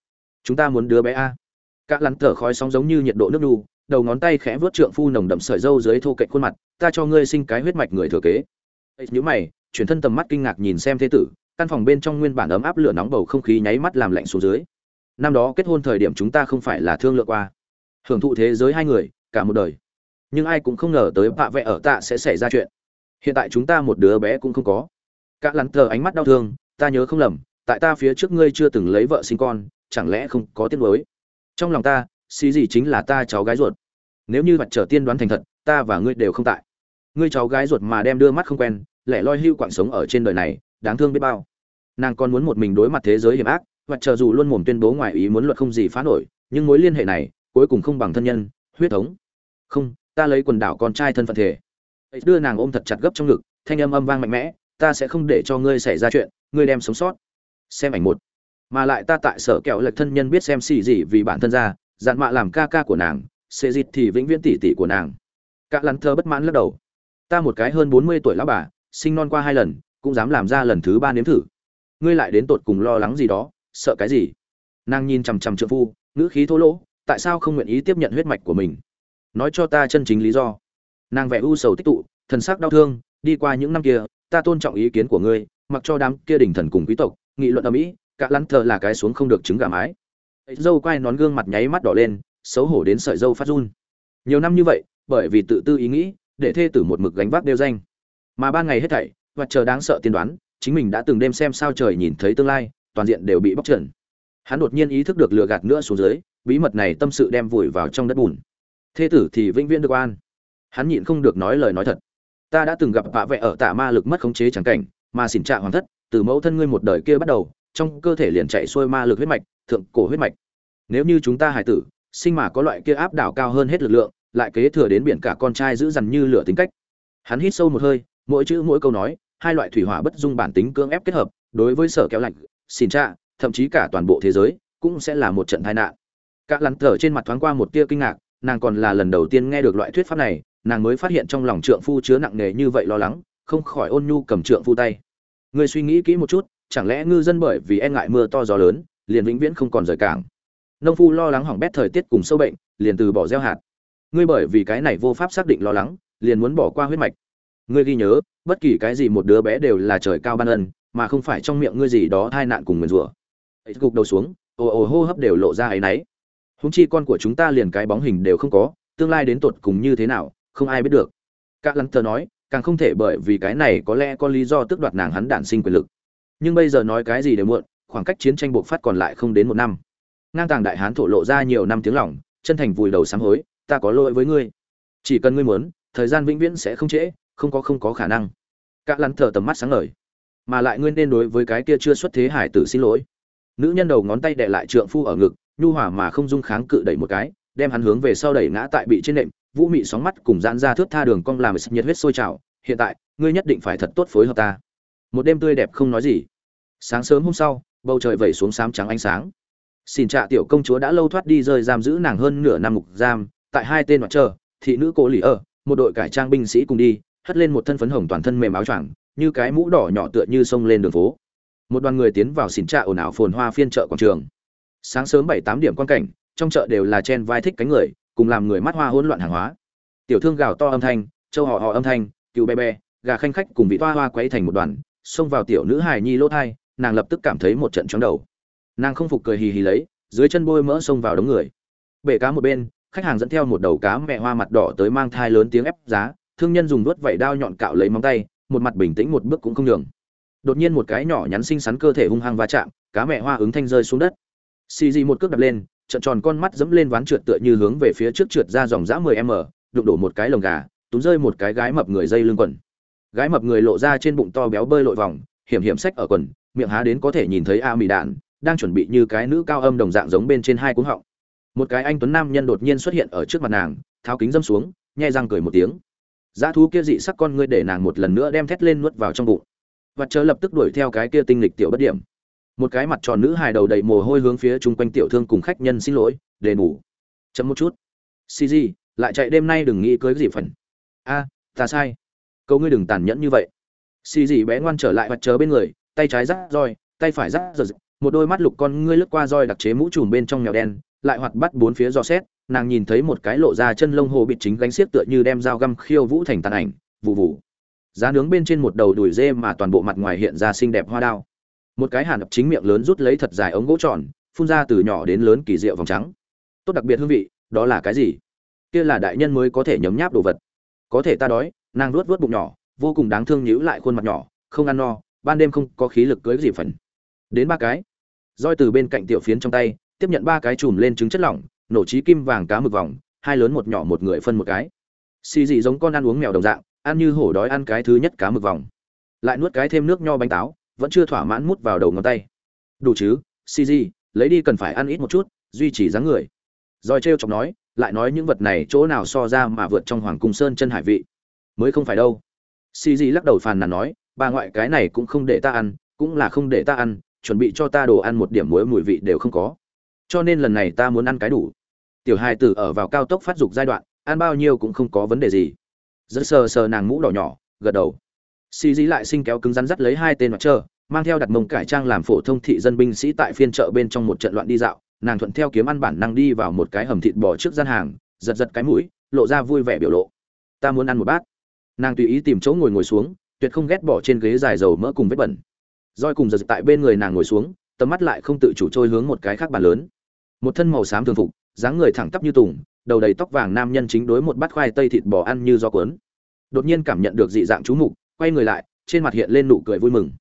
chúng ta muốn đứa bé a. Các lắn thở khói sóng giống như nhiệt độ nước đu, đầu ngón tay khẽ vớt trượng phu nồng đậm sợi dâu dưới thô cạnh khuôn mặt, ta cho ngươi sinh cái huyết mạch người thừa kế. Nhữ mày, chuyển thân tầm mắt kinh ngạc nhìn xem thế tử, căn phòng bên trong nguyên bản ấm áp lửa nóng bầu không khí nháy mắt làm lạnh xuống dưới. Năm đó kết hôn thời điểm chúng ta không phải là thương lượng qua. Hưởng thụ thế giới hai người, cả một đời. Nhưng ai cũng không ngờ tới bạ vẽ ở tạ sẽ xảy ra chuyện. Hiện tại chúng ta một đứa bé cũng không có. Cả lắn thờ ánh mắt đau thương, ta nhớ không lầm, tại ta phía trước ngươi chưa từng lấy vợ sinh con chẳng lẽ không có tiếc nuối? Trong lòng ta, xí gì chính là ta cháu gái ruột. Nếu như mặt trở tiên đoán thành thật, ta và ngươi đều không tại. Ngươi cháu gái ruột mà đem đưa mắt không quen, lẻ loi hưu quạng sống ở trên đời này, đáng thương biết bao. Nàng còn muốn một mình đối mặt thế giới hiểm ác, và chờ dù luôn mồm tuyên bố ngoài ý muốn luật không gì phá nổi, nhưng mối liên hệ này, cuối cùng không bằng thân nhân, huyết thống. Không, ta lấy quần đảo con trai thân phận thể. Đưa nàng ôm thật chặt gấp trong ngực, thanh âm âm vang mạnh mẽ, ta sẽ không để cho ngươi xảy ra chuyện, ngươi đem sống sót. Xem ảnh một mà lại ta tại sở kẹo lệch thân nhân biết xem xì gì vì bản thân ra, dạn mạ làm ca ca của nàng, xê dịt thì vĩnh viễn tỷ tỷ của nàng. Cả lắn thơ bất mãn lắc đầu. Ta một cái hơn bốn mươi tuổi lão bà, sinh non qua hai lần, cũng dám làm ra lần thứ ba nếm thử. Ngươi lại đến tột cùng lo lắng gì đó, sợ cái gì? Nàng nhìn chằm chằm trợ phu, ngữ khí thô lỗ, tại sao không nguyện ý tiếp nhận huyết mạch của mình? Nói cho ta chân chính lý do. Nàng vẻ u sầu tích tụ, thần sắc đau thương, đi qua những năm kia, ta tôn trọng ý kiến của ngươi, mặc cho đám kia đỉnh thần cùng quý tộc, nghị luận ở mỹ cả lắn thờ là cái xuống không được trứng gà mái. Dâu quai nón gương mặt nháy mắt đỏ lên, xấu hổ đến sợi dâu phát run. Nhiều năm như vậy, bởi vì tự tư ý nghĩ, để thê tử một mực gánh vác đeo danh. Mà ban ngày hết thảy, và chờ đáng sợ tiên đoán, chính mình đã từng đêm xem sao trời nhìn thấy tương lai, toàn diện đều bị bóc trần. Hắn đột nhiên ý thức được lừa gạt nữa xuống dưới, bí mật này tâm sự đem vùi vào trong đất bùn. Thê tử thì vĩnh viễn được an hắn nhịn không được nói lời nói thật. Ta đã từng gặp vạ vẹ ở tạ ma lực mất khống chế trắng cảnh, mà xỉn trạ hoàng thất, từ mẫu thân ngươi một đời kia bắt đầu trong cơ thể liền chạy xuôi ma lực huyết mạch, thượng cổ huyết mạch. Nếu như chúng ta hải tử, sinh mà có loại kia áp đảo cao hơn hết lực lượng, lại kế thừa đến biển cả con trai giữ dằn như lửa tính cách. Hắn hít sâu một hơi, mỗi chữ mỗi câu nói, hai loại thủy hỏa bất dung bản tính cưỡng ép kết hợp, đối với sở kéo lạnh xin cha thậm chí cả toàn bộ thế giới, cũng sẽ là một trận tai nạn. Các lắn thở trên mặt thoáng qua một tia kinh ngạc, nàng còn là lần đầu tiên nghe được loại thuyết pháp này, nàng mới phát hiện trong lòng trượng phu chứa nặng nề như vậy lo lắng, không khỏi ôn nhu cầm trượng phu tay. Người suy nghĩ kỹ một chút chẳng lẽ ngư dân bởi vì e ngại mưa to gió lớn, liền vĩnh viễn không còn rời cảng? Nông phu lo lắng hỏng bét thời tiết cùng sâu bệnh, liền từ bỏ gieo hạt. Ngươi bởi vì cái này vô pháp xác định lo lắng, liền muốn bỏ qua huyết mạch. Ngươi ghi nhớ, bất kỳ cái gì một đứa bé đều là trời cao ban ân, mà không phải trong miệng ngươi gì đó tai nạn cùng nguyền rủa. Ấy, gục đầu xuống, ồ ồ hô hấp đều lộ ra ấy nấy húng chi con của chúng ta liền cái bóng hình đều không có, tương lai đến tột cùng như thế nào, không ai biết được. Các lăng tờ nói, càng không thể bởi vì cái này có lẽ có lý do tước đoạt nàng hắn đản sinh quyền lực nhưng bây giờ nói cái gì đều muộn khoảng cách chiến tranh buộc phát còn lại không đến một năm. Ngang tàng đại hán thổ lộ ra nhiều năm tiếng lỏng, chân thành vùi đầu sám hối ta có lỗi với ngươi. Chỉ cần ngươi muốn thời gian vĩnh viễn sẽ không trễ không có không có khả năng. Các lắn thở tầm mắt sáng ngời. Mà lại ngươi nên đối với cái kia chưa xuất thế hải tử xin lỗi. Nữ nhân đầu ngón tay đệ lại trượng phu ở ngực nhu hòa mà không dung kháng cự đẩy một cái đem hắn hướng về sau đẩy ngã tại bị trên nệm vũ mị sóng mắt cùng giãn ra thước tha đường cong làm nhiệt huyết sôi trào hiện tại ngươi nhất định phải thật tốt phối hợp ta. Một đêm tươi đẹp không nói gì sáng sớm hôm sau, bầu trời vẩy xuống sám trắng ánh sáng. Xin trạ tiểu công chúa đã lâu thoát đi rơi giam giữ nàng hơn nửa năm ngục giam, tại hai tên mặt chờ thị nữ cố lì ở một đội cải trang binh sĩ cùng đi, hất lên một thân phấn hồng toàn thân mềm áo choàng, như cái mũ đỏ nhỏ tựa như sông lên đường phố. Một đoàn người tiến vào xỉn trạ ồn ào phồn hoa phiên chợ quảng trường. Sáng sớm bảy tám điểm quan cảnh, trong chợ đều là chen vai thích cánh người, cùng làm người mắt hoa hỗn loạn hàng hóa. Tiểu thương gào to âm thanh châu họ họ âm thanh cựu bé bé, gà khanh khách cùng vị toa hoa quấy thành một đoàn, xông vào tiểu nữ hài nhi lỗ thai nàng lập tức cảm thấy một trận chóng đầu. Nàng không phục cười hì hì lấy dưới chân bôi mỡ xông vào đống người. Bể cá một bên khách hàng dẫn theo một đầu cá mẹ hoa mặt đỏ tới mang thai lớn tiếng ép giá thương nhân dùng đuốt vẩy đao nhọn cạo lấy móng tay một mặt bình tĩnh một bước cũng không đường, đột nhiên một cái nhỏ nhắn xinh xắn cơ thể hung hăng va chạm cá mẹ hoa ứng thanh rơi xuống đất. Xì gì một cước đập lên trận tròn con mắt dẫm lên ván trượt tựa như hướng về phía trước trượt ra dòng dã 10 m đụng đổ một cái lồng gà túm rơi một cái gái mập người dây lưng quần. Gái mập người lộ ra trên bụng to béo bơi lội vòng hiểm hiểm sách ở quần miệng há đến có thể nhìn thấy a mỹ đạn, đang chuẩn bị như cái nữ cao âm đồng dạng giống bên trên hai cuống họng. Một cái anh tuấn nam nhân đột nhiên xuất hiện ở trước mặt nàng, tháo kính dâm xuống nhai răng cười một tiếng. Dã thú kia dị sắc con ngươi để nàng một lần nữa đem thét lên nuốt vào trong bụng. Và chờ lập tức đuổi theo cái kia tinh lịch tiểu bất điểm. Một cái mặt tròn nữ hài đầu đầy mồ hôi hướng phía chung quanh tiểu thương cùng khách nhân xin lỗi, để ngủ. Chậm một chút. Cg lại chạy đêm nay đừng nghĩ cưới gì phần. A, ta sai. Câu ngươi đừng tàn nhẫn như vậy. Cg bé ngoan trở lại mặt chờ bên người tay trái rắc roi, tay phải rắc giật một đôi mắt lục con ngươi lướt qua roi đặc chế mũ trùm bên trong mèo đen, lại hoạt bắt bốn phía dò xét, nàng nhìn thấy một cái lộ ra chân lông hồ bị chính gánh xiếc tựa như đem dao găm khiêu vũ thành tàn ảnh vụ vụ giá nướng bên trên một đầu đùi dê mà toàn bộ mặt ngoài hiện ra xinh đẹp hoa đao. Một cái hàn ập chính miệng lớn rút lấy thật dài ống gỗ tròn, phun ra từ nhỏ đến lớn kỳ diệu vòng trắng. Tốt đặc biệt hương vị, đó là cái gì? Kia là đại nhân mới có thể nhấm nháp đồ vật. Có thể ta đói, nàng nuốt vớt bụng nhỏ, vô cùng đáng thương nhíu lại khuôn mặt nhỏ, không ăn no ban đêm không có khí lực cưới gì phần. Đến ba cái. Roi từ bên cạnh tiểu phiến trong tay, tiếp nhận ba cái chùm lên trứng chất lỏng, nổ trí kim vàng cá mực vòng, hai lớn một nhỏ một người phân một cái. Xì dị giống con ăn uống mèo đồng dạng, ăn như hổ đói ăn cái thứ nhất cá mực vòng. Lại nuốt cái thêm nước nho bánh táo, vẫn chưa thỏa mãn mút vào đầu ngón tay. Đủ chứ, xì dị, lấy đi cần phải ăn ít một chút, duy trì dáng người. Roi trêu chọc nói, lại nói những vật này chỗ nào so ra mà vượt trong hoàng cung sơn chân hải vị. Mới không phải đâu. Xì dị lắc đầu phàn nàn nói bà ngoại cái này cũng không để ta ăn, cũng là không để ta ăn, chuẩn bị cho ta đồ ăn một điểm muối mùi vị đều không có. Cho nên lần này ta muốn ăn cái đủ. Tiểu hai tử ở vào cao tốc phát dục giai đoạn, ăn bao nhiêu cũng không có vấn đề gì. Rất sờ sờ nàng mũ đỏ nhỏ, gật đầu. Xì dí lại sinh kéo cứng rắn dắt lấy hai tên mặt trơ, mang theo đặt mông cải trang làm phổ thông thị dân binh sĩ tại phiên chợ bên trong một trận loạn đi dạo. Nàng thuận theo kiếm ăn bản năng đi vào một cái hầm thịt bò trước gian hàng, giật giật cái mũi, lộ ra vui vẻ biểu lộ. Ta muốn ăn một bát. Nàng tùy ý tìm chỗ ngồi ngồi xuống tuyệt không ghét bỏ trên ghế dài dầu mỡ cùng vết bẩn. Roi cùng giật tại bên người nàng ngồi xuống, tầm mắt lại không tự chủ trôi hướng một cái khác bàn lớn. Một thân màu xám thường phục, dáng người thẳng tắp như tùng, đầu đầy tóc vàng nam nhân chính đối một bát khoai tây thịt bò ăn như do cuốn. Đột nhiên cảm nhận được dị dạng chú mục, quay người lại, trên mặt hiện lên nụ cười vui mừng.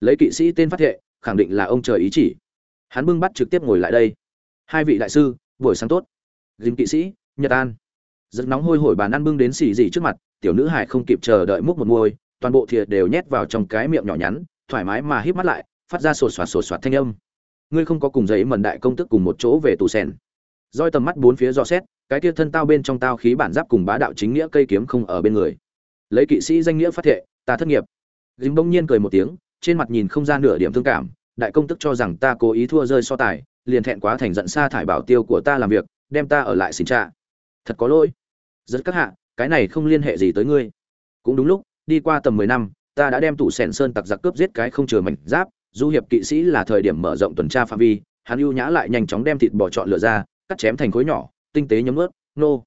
Lấy kỵ sĩ tên phát thệ, khẳng định là ông trời ý chỉ. Hắn bưng bắt trực tiếp ngồi lại đây. Hai vị đại sư, buổi sáng tốt. Dìm kỵ sĩ, nhật an. Rất nóng hôi hổi bàn ăn bưng đến xì gì trước mặt, tiểu nữ hải không kịp chờ đợi múc một môi toàn bộ thìa đều nhét vào trong cái miệng nhỏ nhắn, thoải mái mà híp mắt lại, phát ra sột soạt sột soạt thanh âm. Ngươi không có cùng giấy mần đại công tức cùng một chỗ về tù sen roi tầm mắt bốn phía dò xét, cái kia thân tao bên trong tao khí bản giáp cùng bá đạo chính nghĩa cây kiếm không ở bên người. Lấy kỵ sĩ danh nghĩa phát thệ, ta thất nghiệp. Dính bỗng nhiên cười một tiếng, trên mặt nhìn không ra nửa điểm thương cảm, đại công tức cho rằng ta cố ý thua rơi so tài, liền thẹn quá thành giận xa thải bảo tiêu của ta làm việc, đem ta ở lại xin trả thật có lỗi. Rất các hạ, cái này không liên hệ gì tới ngươi. Cũng đúng lúc đi qua tầm mười năm, ta đã đem tủ sèn sơn tặc giặc cướp giết cái không chừa mảnh giáp, du hiệp kỵ sĩ là thời điểm mở rộng tuần tra phạm vi, hắn ưu nhã lại nhanh chóng đem thịt bò chọn lựa ra, cắt chém thành khối nhỏ, tinh tế nhấm ướt, nô.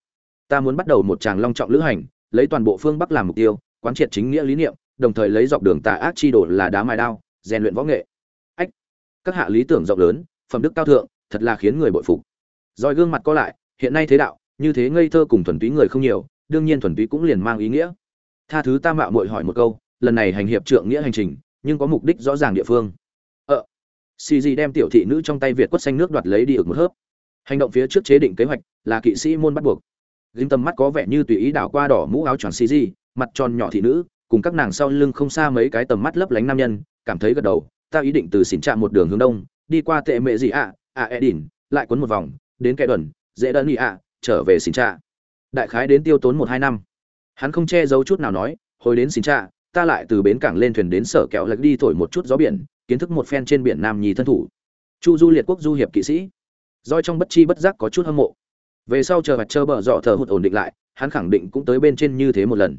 Ta muốn bắt đầu một tràng long trọng lữ hành, lấy toàn bộ phương bắc làm mục tiêu, quán triệt chính nghĩa lý niệm, đồng thời lấy dọc đường tà ác chi đổ là đá mài đao, rèn luyện võ nghệ. Ách, các hạ lý tưởng rộng lớn, phẩm đức cao thượng, thật là khiến người bội phục. Rồi gương mặt co lại, hiện nay thế đạo, như thế ngây thơ cùng thuần túy người không nhiều, đương nhiên thuần túy cũng liền mang ý nghĩa tha thứ ta mạo muội hỏi một câu, lần này hành hiệp trượng nghĩa hành trình, nhưng có mục đích rõ ràng địa phương. Ờ. Xì gì đem tiểu thị nữ trong tay việt quất xanh nước đoạt lấy đi ực một hớp. Hành động phía trước chế định kế hoạch là kỵ sĩ môn bắt buộc. Dinh tầm mắt có vẻ như tùy ý đảo qua đỏ mũ áo choàng xì gì mặt tròn nhỏ thị nữ, cùng các nàng sau lưng không xa mấy cái tầm mắt lấp lánh nam nhân, cảm thấy gật đầu, ta ý định từ xỉn trạm một đường hướng đông, đi qua tệ mệ gì ạ ạ à edin lại quấn một vòng, đến kẻ đuẩn dễ đơn nghị ạ, trở về xỉn trạ đại khái đến tiêu tốn một hai năm hắn không che giấu chút nào nói, hồi đến xin cha ta lại từ bến cảng lên thuyền đến sở kẹo lạch đi thổi một chút gió biển, kiến thức một phen trên biển nam nhì thân thủ. Chu du liệt quốc du hiệp kỵ sĩ. Doi trong bất chi bất giác có chút hâm mộ. Về sau chờ mặt chơ bờ dọ thờ hụt ổn định lại, hắn khẳng định cũng tới bên trên như thế một lần.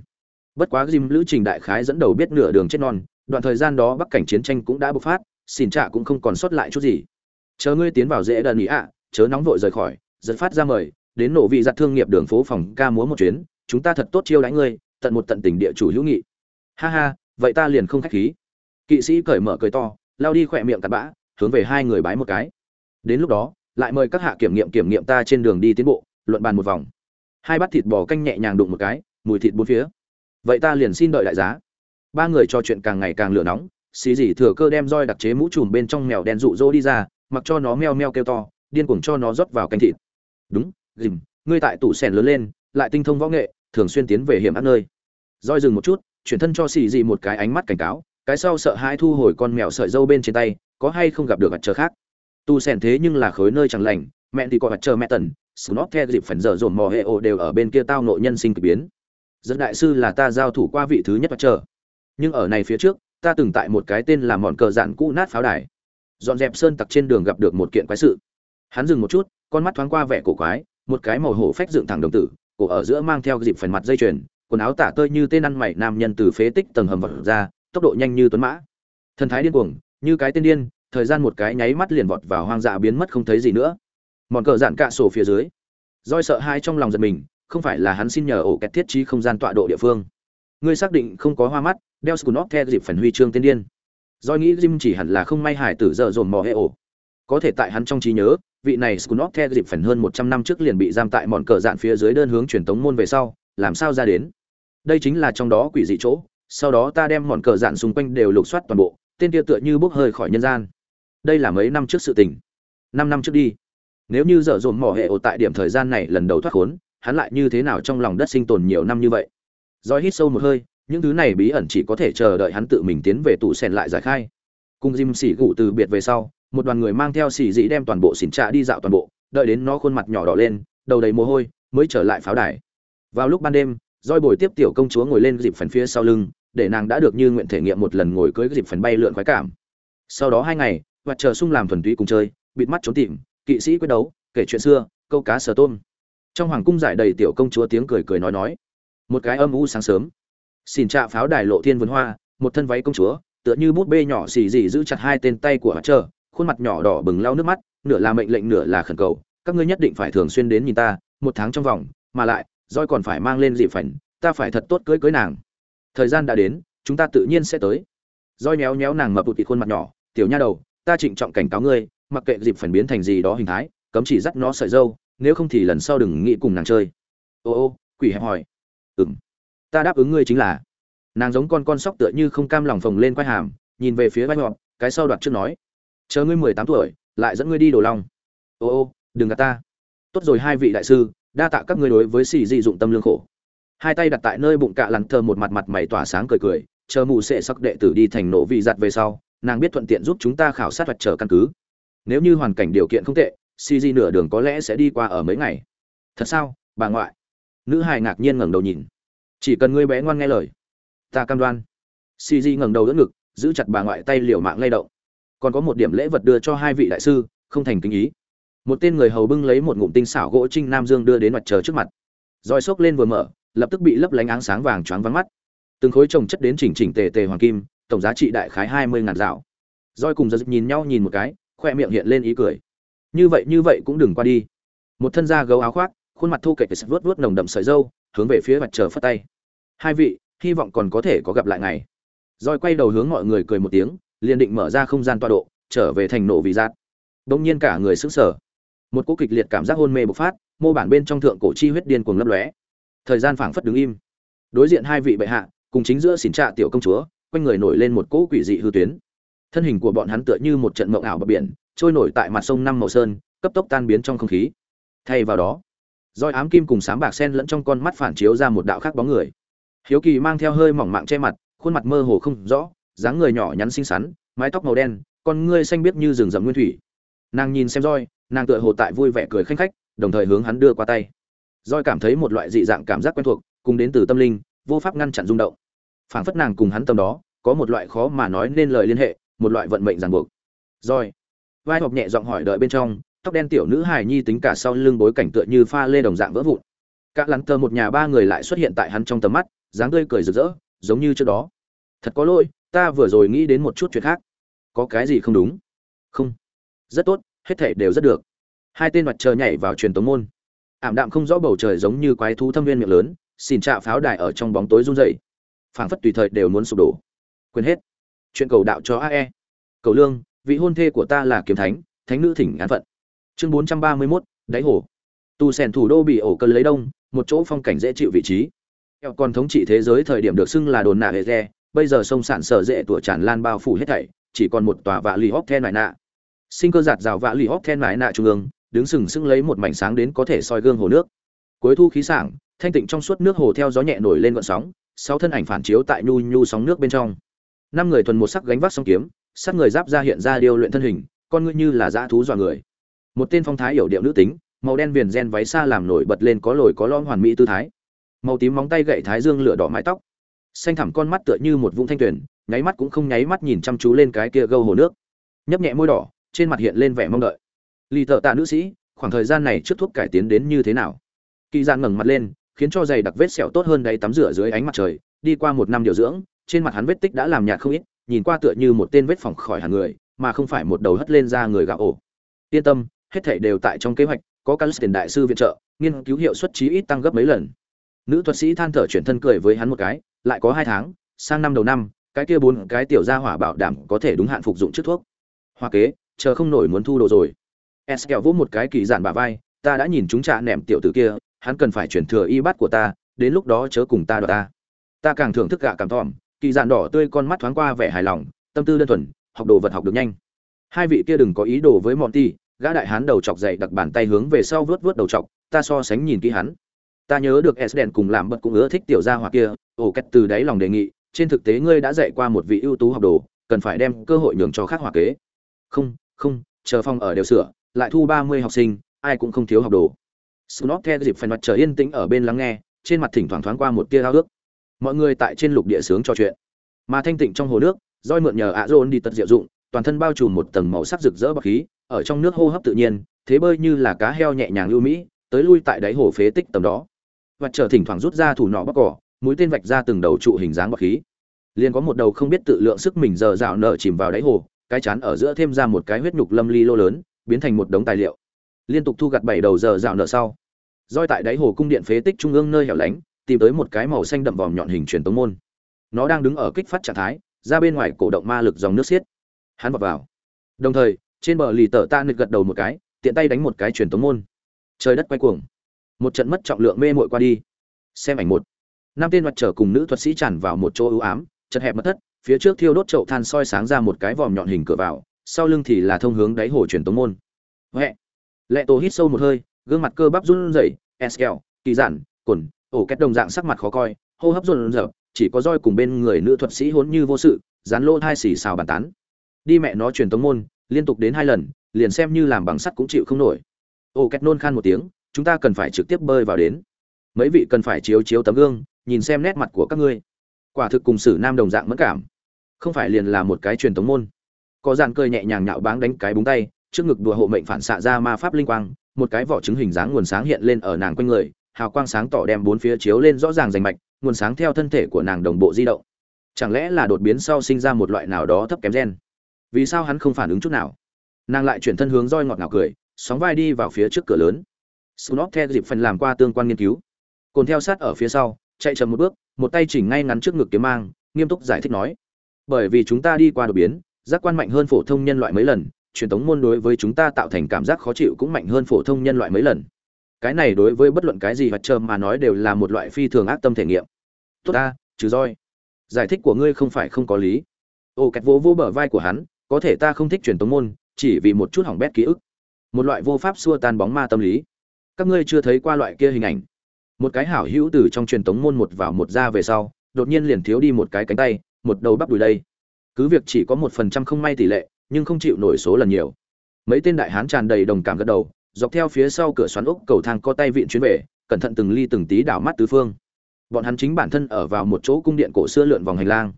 Bất quá dìm lữ trình đại khái dẫn đầu biết nửa đường chết non, đoạn thời gian đó bắc cảnh chiến tranh cũng đã bộc phát, xin trạ cũng không còn sót lại chút gì. Chờ ngươi tiến vào dễ đần ý ạ, chớ nóng vội rời khỏi dẫn phát ra mời, đến nổ vị giặt thương nghiệp đường phố phòng ca múa một chuyến chúng ta thật tốt chiêu đãi ngươi, tận một tận tình địa chủ hữu nghị. Ha ha, vậy ta liền không khách khí. Kỵ sĩ cởi mở cười to, lao đi khỏe miệng cặn bã, hướng về hai người bái một cái. Đến lúc đó, lại mời các hạ kiểm nghiệm kiểm nghiệm ta trên đường đi tiến bộ, luận bàn một vòng. Hai bát thịt bò canh nhẹ nhàng đụng một cái, mùi thịt bốn phía. Vậy ta liền xin đợi đại giá. Ba người trò chuyện càng ngày càng lửa nóng, xì dỉ thừa cơ đem roi đặc chế mũ trùm bên trong mèo đen rụ rỗ đi ra, mặc cho nó meo meo kêu to, điên cuồng cho nó rót vào canh thịt. Đúng, dìm, ngươi tại tủ sèn lớn lên, lại tinh thông võ nghệ thường xuyên tiến về hiểm ác nơi. Roi dừng một chút, chuyển thân cho xì gì một cái ánh mắt cảnh cáo, cái sau sợ hãi thu hồi con mèo sợi dâu bên trên tay, có hay không gặp được vật chờ khác. Tu sèn thế nhưng là khối nơi chẳng lành, mẹ thì có vật chờ mẹ tần, snot theo dịp phần giờ dồn mò hệ ồ đều ở bên kia tao nội nhân sinh kỳ biến. Dẫn đại sư là ta giao thủ qua vị thứ nhất vật chờ. Nhưng ở này phía trước, ta từng tại một cái tên là mòn cờ dạn cũ nát pháo đài. Dọn dẹp sơn tặc trên đường gặp được một kiện quái sự. Hắn dừng một chút, con mắt thoáng qua vẻ cổ quái, một cái màu hổ phách dựng thẳng đồng tử cổ ở giữa mang theo dịp phần mặt dây chuyền, quần áo tả tơi như tên ăn mày nam nhân từ phế tích tầng hầm vật ra, tốc độ nhanh như tuấn mã. Thần thái điên cuồng, như cái tên điên, thời gian một cái nháy mắt liền vọt vào hoang dã biến mất không thấy gì nữa. Mòn cờ dạn cạ sổ phía dưới. Roi sợ hai trong lòng giật mình, không phải là hắn xin nhờ ổ kẹt thiết trí không gian tọa độ địa phương. Ngươi xác định không có hoa mắt, đeo scunop theo dịp phần huy chương tên điên. Roi nghĩ jim chỉ hẳn là không may hải tử dở dồn mò hệ ổ. Có thể tại hắn trong trí nhớ vị này Skunov theo dịp phần hơn một trăm năm trước liền bị giam tại mòn cờ dạn phía dưới đơn hướng truyền tống môn về sau, làm sao ra đến? Đây chính là trong đó quỷ dị chỗ, sau đó ta đem mòn cờ dạn xung quanh đều lục soát toàn bộ, tên kia tựa như bốc hơi khỏi nhân gian. Đây là mấy năm trước sự tình. Năm năm trước đi. Nếu như dở dồn mỏ hệ ổ tại điểm thời gian này lần đầu thoát khốn, hắn lại như thế nào trong lòng đất sinh tồn nhiều năm như vậy? Doi hít sâu một hơi, những thứ này bí ẩn chỉ có thể chờ đợi hắn tự mình tiến về tủ sen lại giải khai. Cùng Jim xỉ gụ từ biệt về sau một đoàn người mang theo xỉ dĩ đem toàn bộ xỉn trạ đi dạo toàn bộ, đợi đến nó khuôn mặt nhỏ đỏ lên, đầu đầy mồ hôi, mới trở lại pháo đài. Vào lúc ban đêm roi bồi tiếp tiểu công chúa ngồi lên dịp phần phía sau lưng, để nàng đã được như nguyện thể nghiệm một lần ngồi cưới dịp phần bay lượn khoái cảm. Sau đó hai ngày, và chờ sung làm thuần túy cùng chơi, bịt mắt trốn tìm, kỵ sĩ quyết đấu, kể chuyện xưa, câu cá sờ tôm. Trong hoàng cung giải đầy tiểu công chúa tiếng cười cười nói nói. Một cái âm u sáng sớm. Xin trạ pháo đài lộ thiên vườn hoa, một thân váy công chúa, tựa như bút bê nhỏ xì dị giữ chặt hai tên tay của mặt trời khuôn mặt nhỏ đỏ bừng lau nước mắt nửa là mệnh lệnh nửa là khẩn cầu. Các ngươi nhất định phải thường xuyên đến nhìn ta một tháng trong vòng mà lại roi còn phải mang lên dị phảnh ta phải thật tốt cưới cưới nàng. Thời gian đã đến chúng ta tự nhiên sẽ tới. Roi méo méo nàng mập tụt khuôn mặt nhỏ tiểu nha đầu ta trịnh trọng cảnh cáo ngươi mặc kệ dịp phần biến thành gì đó hình thái cấm chỉ dắt nó sợi dâu nếu không thì lần sau đừng nghĩ cùng nàng chơi. Ô ô quỷ hẹp hỏi ừng ta đáp ứng ngươi chính là. Nàng giống con con sóc tựa như không cam lòng phồng lên quai hàm nhìn về phía vai họ, cái sau đoạt trước nói chờ ngươi mười tám tuổi, lại dẫn ngươi đi đồ long. Ô ô, đừng gạt ta. Tốt rồi hai vị đại sư, đa tạ các ngươi đối với xì dị dụng tâm lương khổ. Hai tay đặt tại nơi bụng cạ lằn thờ một mặt mặt mày tỏa sáng cười cười, chờ mù sệ sắc đệ tử đi thành nổ vị giặt về sau, nàng biết thuận tiện giúp chúng ta khảo sát vật trở căn cứ. Nếu như hoàn cảnh điều kiện không tệ, xì Di nửa đường có lẽ sẽ đi qua ở mấy ngày. Thật sao, bà ngoại? Nữ hài ngạc nhiên ngẩng đầu nhìn. Chỉ cần ngươi bé ngoan nghe lời. Ta cam đoan. Xì Di ngẩng đầu đỡ ngực, giữ chặt bà ngoại tay liều mạng lay động còn có một điểm lễ vật đưa cho hai vị đại sư, không thành kính ý. Một tên người hầu bưng lấy một ngụm tinh xảo gỗ trinh nam dương đưa đến mặt trời trước mặt. Roi xốc lên vừa mở, lập tức bị lấp lánh áng sáng vàng choáng vắng mắt. Từng khối trồng chất đến chỉnh chỉnh tề tề hoàng kim, tổng giá trị đại khái hai mươi ngàn dạo. Roi cùng giật nhìn nhau nhìn một cái, khoe miệng hiện lên ý cười. Như vậy như vậy cũng đừng qua đi. Một thân da gấu áo khoác, khuôn mặt thu kệch vớt vớt nồng đậm sợi dâu hướng về phía mặt trời phất tay. Hai vị, hy vọng còn có thể có gặp lại ngày roi quay đầu hướng mọi người cười một tiếng liền định mở ra không gian tọa độ, trở về thành nổ vì giác bỗng nhiên cả người sững sờ. Một cú kịch liệt cảm giác hôn mê bộc phát, mô bản bên trong thượng cổ chi huyết điên cuồng lấp lóe. Thời gian phảng phất đứng im. Đối diện hai vị bệ hạ, cùng chính giữa xỉn trạ tiểu công chúa, quanh người nổi lên một cỗ quỷ dị hư tuyến. Thân hình của bọn hắn tựa như một trận mộng ảo bờ biển, trôi nổi tại mặt sông năm màu sơn, cấp tốc tan biến trong không khí. Thay vào đó, roi ám kim cùng sám bạc sen lẫn trong con mắt phản chiếu ra một đạo khác bóng người. Hiếu kỳ mang theo hơi mỏng mạng che mặt, khuôn mặt mơ hồ không rõ dáng người nhỏ nhắn xinh xắn, mái tóc màu đen, con ngươi xanh biếc như rừng rậm nguyên thủy. Nàng nhìn xem roi nàng tựa hồ tại vui vẻ cười khanh khách, đồng thời hướng hắn đưa qua tay. Roi cảm thấy một loại dị dạng cảm giác quen thuộc, cùng đến từ tâm linh, vô pháp ngăn chặn rung động. Phảng phất nàng cùng hắn tâm đó, có một loại khó mà nói nên lời liên hệ, một loại vận mệnh ràng buộc. Roi vai hộp nhẹ giọng hỏi đợi bên trong, tóc đen tiểu nữ hài nhi tính cả sau lưng bối cảnh tựa như pha lê đồng dạng vỡ vụn. Cả lắn tờ một nhà ba người lại xuất hiện tại hắn trong tầm mắt, dáng tươi cười rực rỡ, giống như trước đó. Thật có lỗi ta vừa rồi nghĩ đến một chút chuyện khác. Có cái gì không đúng? Không. Rất tốt hết thể đều rất được. Hai tên mặt trời nhảy vào truyền tống môn. Ảm đạm không rõ bầu trời giống như quái thú thâm viên miệng lớn xin trạ pháo đài ở trong bóng tối run rẩy. Phảng phất tùy thời đều muốn sụp đổ. Quên hết. Chuyện cầu đạo cho ae cầu lương vị hôn thê của ta là kiếm thánh thánh nữ thỉnh án phận. Chương bốn trăm ba mươi 431, đáy hồ. Tu sèn thủ đô bị ổ cơn lấy đông một chỗ phong cảnh dễ chịu vị trí. Còn thống trị thế giới thời điểm được xưng là đồn nạ hệ re bây giờ sông sản sở dễ tủa tràn lan bao phủ hết thảy, chỉ còn một tòa vạ lì hóc then mãi nạ. Sinh cơ giạt rào vạ lì hóc then mãi nạ trung ương, đứng sừng sững lấy một mảnh sáng đến có thể soi gương hồ nước. Cuối thu khí sảng, thanh tịnh trong suốt nước hồ theo gió nhẹ nổi lên gợn sóng, sáu thân ảnh phản chiếu tại nhu nhu sóng nước bên trong. Năm người thuần một sắc gánh vác song kiếm, sát người giáp ra hiện ra điêu luyện thân hình, con ngươi như là dã thú dọa người. Một tên phong thái hiểu điệu nữ tính, màu đen viền gen váy xa làm nổi bật lên có lồi có lõm hoàn mỹ tư thái. Màu tím móng tay gậy thái dương lửa đỏ mái tóc xanh thẳm con mắt tựa như một vũng thanh tuyền, nháy mắt cũng không nháy mắt nhìn chăm chú lên cái kia gâu hồ nước. Nhấp nhẹ môi đỏ trên mặt hiện lên vẻ mong đợi. Lì thợ tạ nữ sĩ khoảng thời gian này trước thuốc cải tiến đến như thế nào? Kỳ gian ngẩng mặt lên khiến cho giày đặc vết sẹo tốt hơn đáy tắm rửa dưới ánh mặt trời đi qua một năm điều dưỡng trên mặt hắn vết tích đã làm nhạt không ít nhìn qua tựa như một tên vết phỏng khỏi hẳn người mà không phải một đầu hất lên ra người gạo ổ. Yên tâm hết thảy đều tại trong kế hoạch có các tiền đại sư viện trợ nghiên cứu hiệu suất chí ít tăng gấp mấy lần. Nữ thuật sĩ than thở chuyển thân cười với hắn một cái lại có hai tháng, sang năm đầu năm, cái kia bốn cái tiểu gia hỏa bảo đảm có thể đúng hạn phục dụng trước thuốc. Hoa kế, chờ không nổi muốn thu đồ rồi. S kẹo vỗ một cái kỳ giản bà vai, ta đã nhìn chúng trạ nẻm tiểu tử kia, hắn cần phải chuyển thừa y bát của ta, đến lúc đó chớ cùng ta đòi ta. Ta càng thưởng thức gạ cảm thỏm kỳ giản đỏ tươi con mắt thoáng qua vẻ hài lòng, tâm tư đơn thuần, học đồ vật học được nhanh. Hai vị kia đừng có ý đồ với bọn ti gã đại hán đầu chọc dậy đặt bàn tay hướng về sau vớt vớt đầu chọc, ta so sánh nhìn kỹ hắn. Ta nhớ được s đèn cùng làm bật cũng ưa thích tiểu gia hỏa kia ổ cách từ đáy lòng đề nghị, trên thực tế ngươi đã dạy qua một vị ưu tú học đồ, cần phải đem cơ hội nhường cho khác hòa kế. Không không, chờ phong ở đều sửa, lại thu ba mươi học sinh, ai cũng không thiếu học đồ. Snot theo dịp phần mặt trời yên tĩnh ở bên lắng nghe, trên mặt thỉnh thoảng thoáng qua một tia ao ước mọi người tại trên lục địa sướng trò chuyện. Mà thanh tịnh trong hồ nước, roi mượn nhờ ạ dôn đi tật diệu dụng, toàn thân bao trùm một tầng màu sắc rực rỡ bọc khí, ở trong nước hô hấp tự nhiên, thế bơi như là cá heo nhẹ nhàng lưu mỹ, tới lui tại đáy hồ phế tích tầm đó. Và chờ thỉnh thoảng rút ra thủ nọ bóc cỏ mũi tên vạch ra từng đầu trụ hình dáng bọc khí. Liền có một đầu không biết tự lượng sức mình giờ dạo nở chìm vào đáy hồ, cái chán ở giữa thêm ra một cái huyết nhục lâm ly lô lớn, biến thành một đống tài liệu. Liên tục thu gặt bảy đầu giờ dạo nở sau. Roi tại đáy hồ cung điện phế tích trung ương nơi hẻo lánh, tìm tới một cái màu xanh đậm vòm nhọn hình truyền tống môn. Nó đang đứng ở kích phát trạng thái, ra bên ngoài cổ động ma lực dòng nước xiết. Hắn vào vào. Đồng thời, trên bờ lì tờ ta nịch gật đầu một cái, tiện tay đánh một cái truyền tống môn. Trời đất quay cuồng. Một trận mất trọng lượng mê mội qua đi. Xem ảnh một năm tên mặt trở cùng nữ thuật sĩ tràn vào một chỗ ưu ám, chật hẹp mất thất, phía trước thiêu đốt chậu than soi sáng ra một cái vòm nhọn hình cửa vào, sau lưng thì là thông hướng đáy hồ truyền tống môn. Huệ. Lệ tổ hít sâu một hơi, gương mặt cơ bắp run rẩy Eskel kỳ giản, cồn, ổ két đồng dạng sắc mặt khó coi, hô hấp run rẩy. chỉ có roi cùng bên người nữ thuật sĩ hốn như vô sự, dán lô thai xì xào bàn tán. Đi mẹ nó truyền tống môn, liên tục đến hai lần, liền xem như làm bằng sắt cũng chịu không nổi. Ổ két nôn khan một tiếng, chúng ta cần phải trực tiếp bơi vào đến. Mấy vị cần phải chiếu chiếu tấm gương nhìn xem nét mặt của các ngươi. Quả thực cùng sử nam đồng dạng mất cảm. Không phải liền là một cái truyền thống môn. Có dàn cơi nhẹ nhàng nhạo báng đánh cái búng tay, trước ngực đùa hộ mệnh phản xạ ra ma pháp linh quang, một cái vỏ trứng hình dáng nguồn sáng hiện lên ở nàng quanh người, hào quang sáng tỏ đem bốn phía chiếu lên rõ ràng rành mạch, nguồn sáng theo thân thể của nàng đồng bộ di động. Chẳng lẽ là đột biến sau sinh ra một loại nào đó thấp kém gen? Vì sao hắn không phản ứng chút nào? Nàng lại chuyển thân hướng roi ngọt ngào cười, sóng vai đi vào phía trước cửa lớn. Snob theo dịp phần làm qua tương quan nghiên cứu. Cồn theo sát ở phía sau chạy chậm một bước, một tay chỉnh ngay ngắn trước ngực kiếm mang, nghiêm túc giải thích nói, bởi vì chúng ta đi qua đột biến, giác quan mạnh hơn phổ thông nhân loại mấy lần, truyền thống môn đối với chúng ta tạo thành cảm giác khó chịu cũng mạnh hơn phổ thông nhân loại mấy lần. Cái này đối với bất luận cái gì vật trơm mà nói đều là một loại phi thường ác tâm thể nghiệm. Tốt ta, trừ roi. Giải thích của ngươi không phải không có lý. Ô kẹt vỗ vô bờ vai của hắn, có thể ta không thích truyền tống môn, chỉ vì một chút hỏng bét ký ức. Một loại vô pháp xua tan bóng ma tâm lý. Các ngươi chưa thấy qua loại kia hình ảnh một cái hảo hữu từ trong truyền tống môn một vào một ra về sau, đột nhiên liền thiếu đi một cái cánh tay, một đầu bắp đùi đây. Cứ việc chỉ có một phần trăm không may tỷ lệ, nhưng không chịu nổi số lần nhiều. Mấy tên đại hán tràn đầy đồng cảm gật đầu, dọc theo phía sau cửa xoắn ốc cầu thang co tay vịn chuyến về, cẩn thận từng ly từng tí đảo mắt tứ phương. Bọn hắn chính bản thân ở vào một chỗ cung điện cổ xưa lượn vòng hành lang.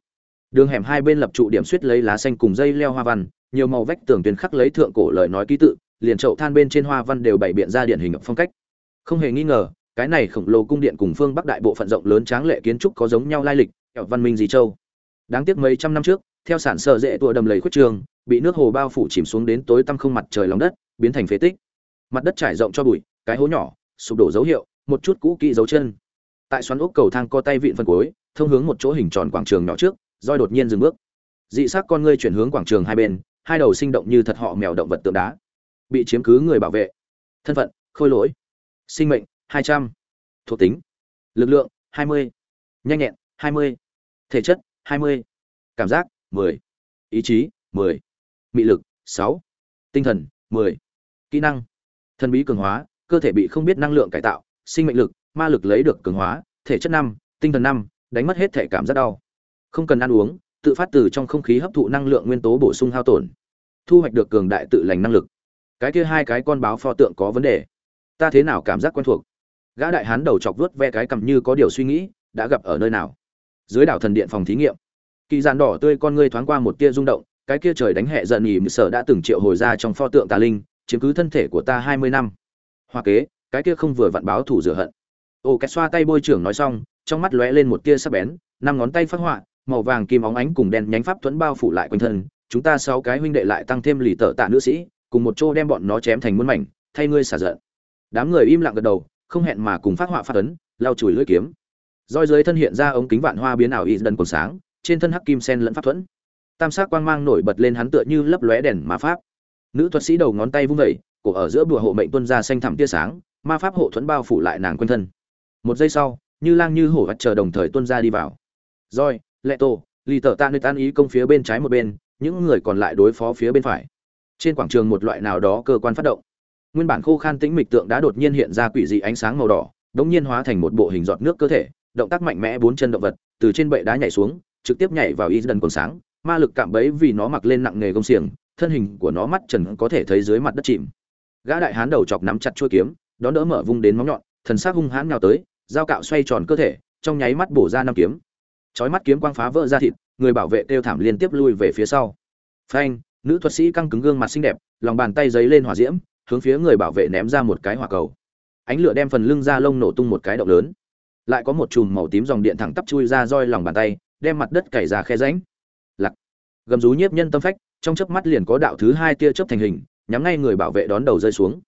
Đường hẻm hai bên lập trụ điểm suýt lấy lá xanh cùng dây leo hoa văn, nhiều màu vách tường tuyền khắc lấy thượng cổ lời nói ký tự, liền chậu than bên trên hoa văn đều bày biện ra điển hình phong cách. Không hề nghi ngờ cái này khổng lồ cung điện cùng phương bắc đại bộ phận rộng lớn tráng lệ kiến trúc có giống nhau lai lịch, kẹo văn minh dì châu. Đáng tiếc mấy trăm năm trước, theo sản sợ dễ tụa đầm lầy khuất trường, bị nước hồ bao phủ chìm xuống đến tối tăm không mặt trời lòng đất, biến thành phế tích. Mặt đất trải rộng cho bụi, cái hố nhỏ, sụp đổ dấu hiệu, một chút cũ kỹ dấu chân. Tại xoắn ốc cầu thang co tay vịn phân cối thông hướng một chỗ hình tròn quảng trường nhỏ trước, roi đột nhiên dừng bước. Dị sắc con ngươi chuyển hướng quảng trường hai bên, hai đầu sinh động như thật họ mèo động vật tượng đá. Bị chiếm cứ người bảo vệ. Thân phận, khôi lỗi. Sinh mệnh hai trăm. Thuộc tính. Lực lượng, hai mươi. Nhanh nhẹn, hai mươi. Thể chất, hai mươi. Cảm giác, mười. Ý chí, mười. Mị lực, sáu. Tinh thần, mười. Kỹ năng. Thần bí cường hóa, cơ thể bị không biết năng lượng cải tạo, sinh mệnh lực, ma lực lấy được cường hóa, thể chất năm, tinh thần năm, đánh mất hết thể cảm giác đau. Không cần ăn uống, tự phát từ trong không khí hấp thụ năng lượng nguyên tố bổ sung hao tổn. Thu hoạch được cường đại tự lành năng lực. Cái kia hai cái con báo pho tượng có vấn đề. Ta thế nào cảm giác quen thuộc? Gã đại hán đầu chọc vớt ve cái cầm như có điều suy nghĩ, đã gặp ở nơi nào? Dưới đảo thần điện phòng thí nghiệm. Kỳ dàn đỏ tươi con ngươi thoáng qua một tia rung động, cái kia trời đánh hệ giận nhì sở đã từng triệu hồi ra trong pho tượng tà linh, chiếm cứ thân thể của ta hai mươi năm. Hoa kế, cái kia không vừa vặn báo thủ rửa hận. Ô két xoa tay bôi trưởng nói xong, trong mắt lóe lên một tia sắc bén, năm ngón tay phát họa, màu vàng kim óng ánh cùng đen nhánh pháp thuẫn bao phủ lại quanh thân. Chúng ta sáu cái huynh đệ lại tăng thêm lì tợ tạ nữ sĩ, cùng một chỗ đem bọn nó chém thành muôn mảnh, thay ngươi xả giận. Đám người im lặng gật đầu không hẹn mà cùng phát họa phát ấn lao chùi lưỡi kiếm. Roi dưới thân hiện ra ống kính vạn hoa biến ảo y đần còn sáng, trên thân hắc kim sen lẫn pháp thuẫn. Tam sắc quang mang nổi bật lên hắn tựa như lấp lóe đèn ma pháp. Nữ thuật sĩ đầu ngón tay vung vẩy cổ ở giữa bùa hộ mệnh tuân ra xanh thẳm tia sáng, ma pháp hộ thuẫn bao phủ lại nàng quanh thân. Một giây sau, như lang như hổ vặt chờ đồng thời tuân ra đi vào. Roi lệ tổ lì tợ ta nơi tan ý công phía bên trái một bên, những người còn lại đối phó phía bên phải. Trên quảng trường một loại nào đó cơ quan phát động nguyên bản khô khan tĩnh mịch tượng đã đột nhiên hiện ra quỷ dị ánh sáng màu đỏ, đống nhiên hóa thành một bộ hình giọt nước cơ thể, động tác mạnh mẽ bốn chân động vật, từ trên bệ đá nhảy xuống, trực tiếp nhảy vào y dần còn sáng, ma lực cạm bẫy vì nó mặc lên nặng nghề công xiềng, thân hình của nó mắt trần có thể thấy dưới mặt đất chìm. Gã đại hán đầu chọc nắm chặt chuôi kiếm, đón đỡ mở vung đến móng nhọn, thần sắc hung hãn nhào tới, dao cạo xoay tròn cơ thể, trong nháy mắt bổ ra năm kiếm. Chói mắt kiếm quang phá vỡ ra thịt, người bảo vệ kêu thảm liên tiếp lui về phía sau. Phanh, nữ thuật sĩ căng cứng gương mặt xinh đẹp, lòng bàn tay giấy lên hỏa diễm hướng phía người bảo vệ ném ra một cái hỏa cầu. Ánh lửa đem phần lưng da lông nổ tung một cái động lớn. Lại có một chùm màu tím dòng điện thẳng tắp chui ra roi lòng bàn tay, đem mặt đất cày ra khe rãnh. Lặc. Gầm rú nhiếp nhân tâm phách, trong chớp mắt liền có đạo thứ hai tia chớp thành hình, nhắm ngay người bảo vệ đón đầu rơi xuống.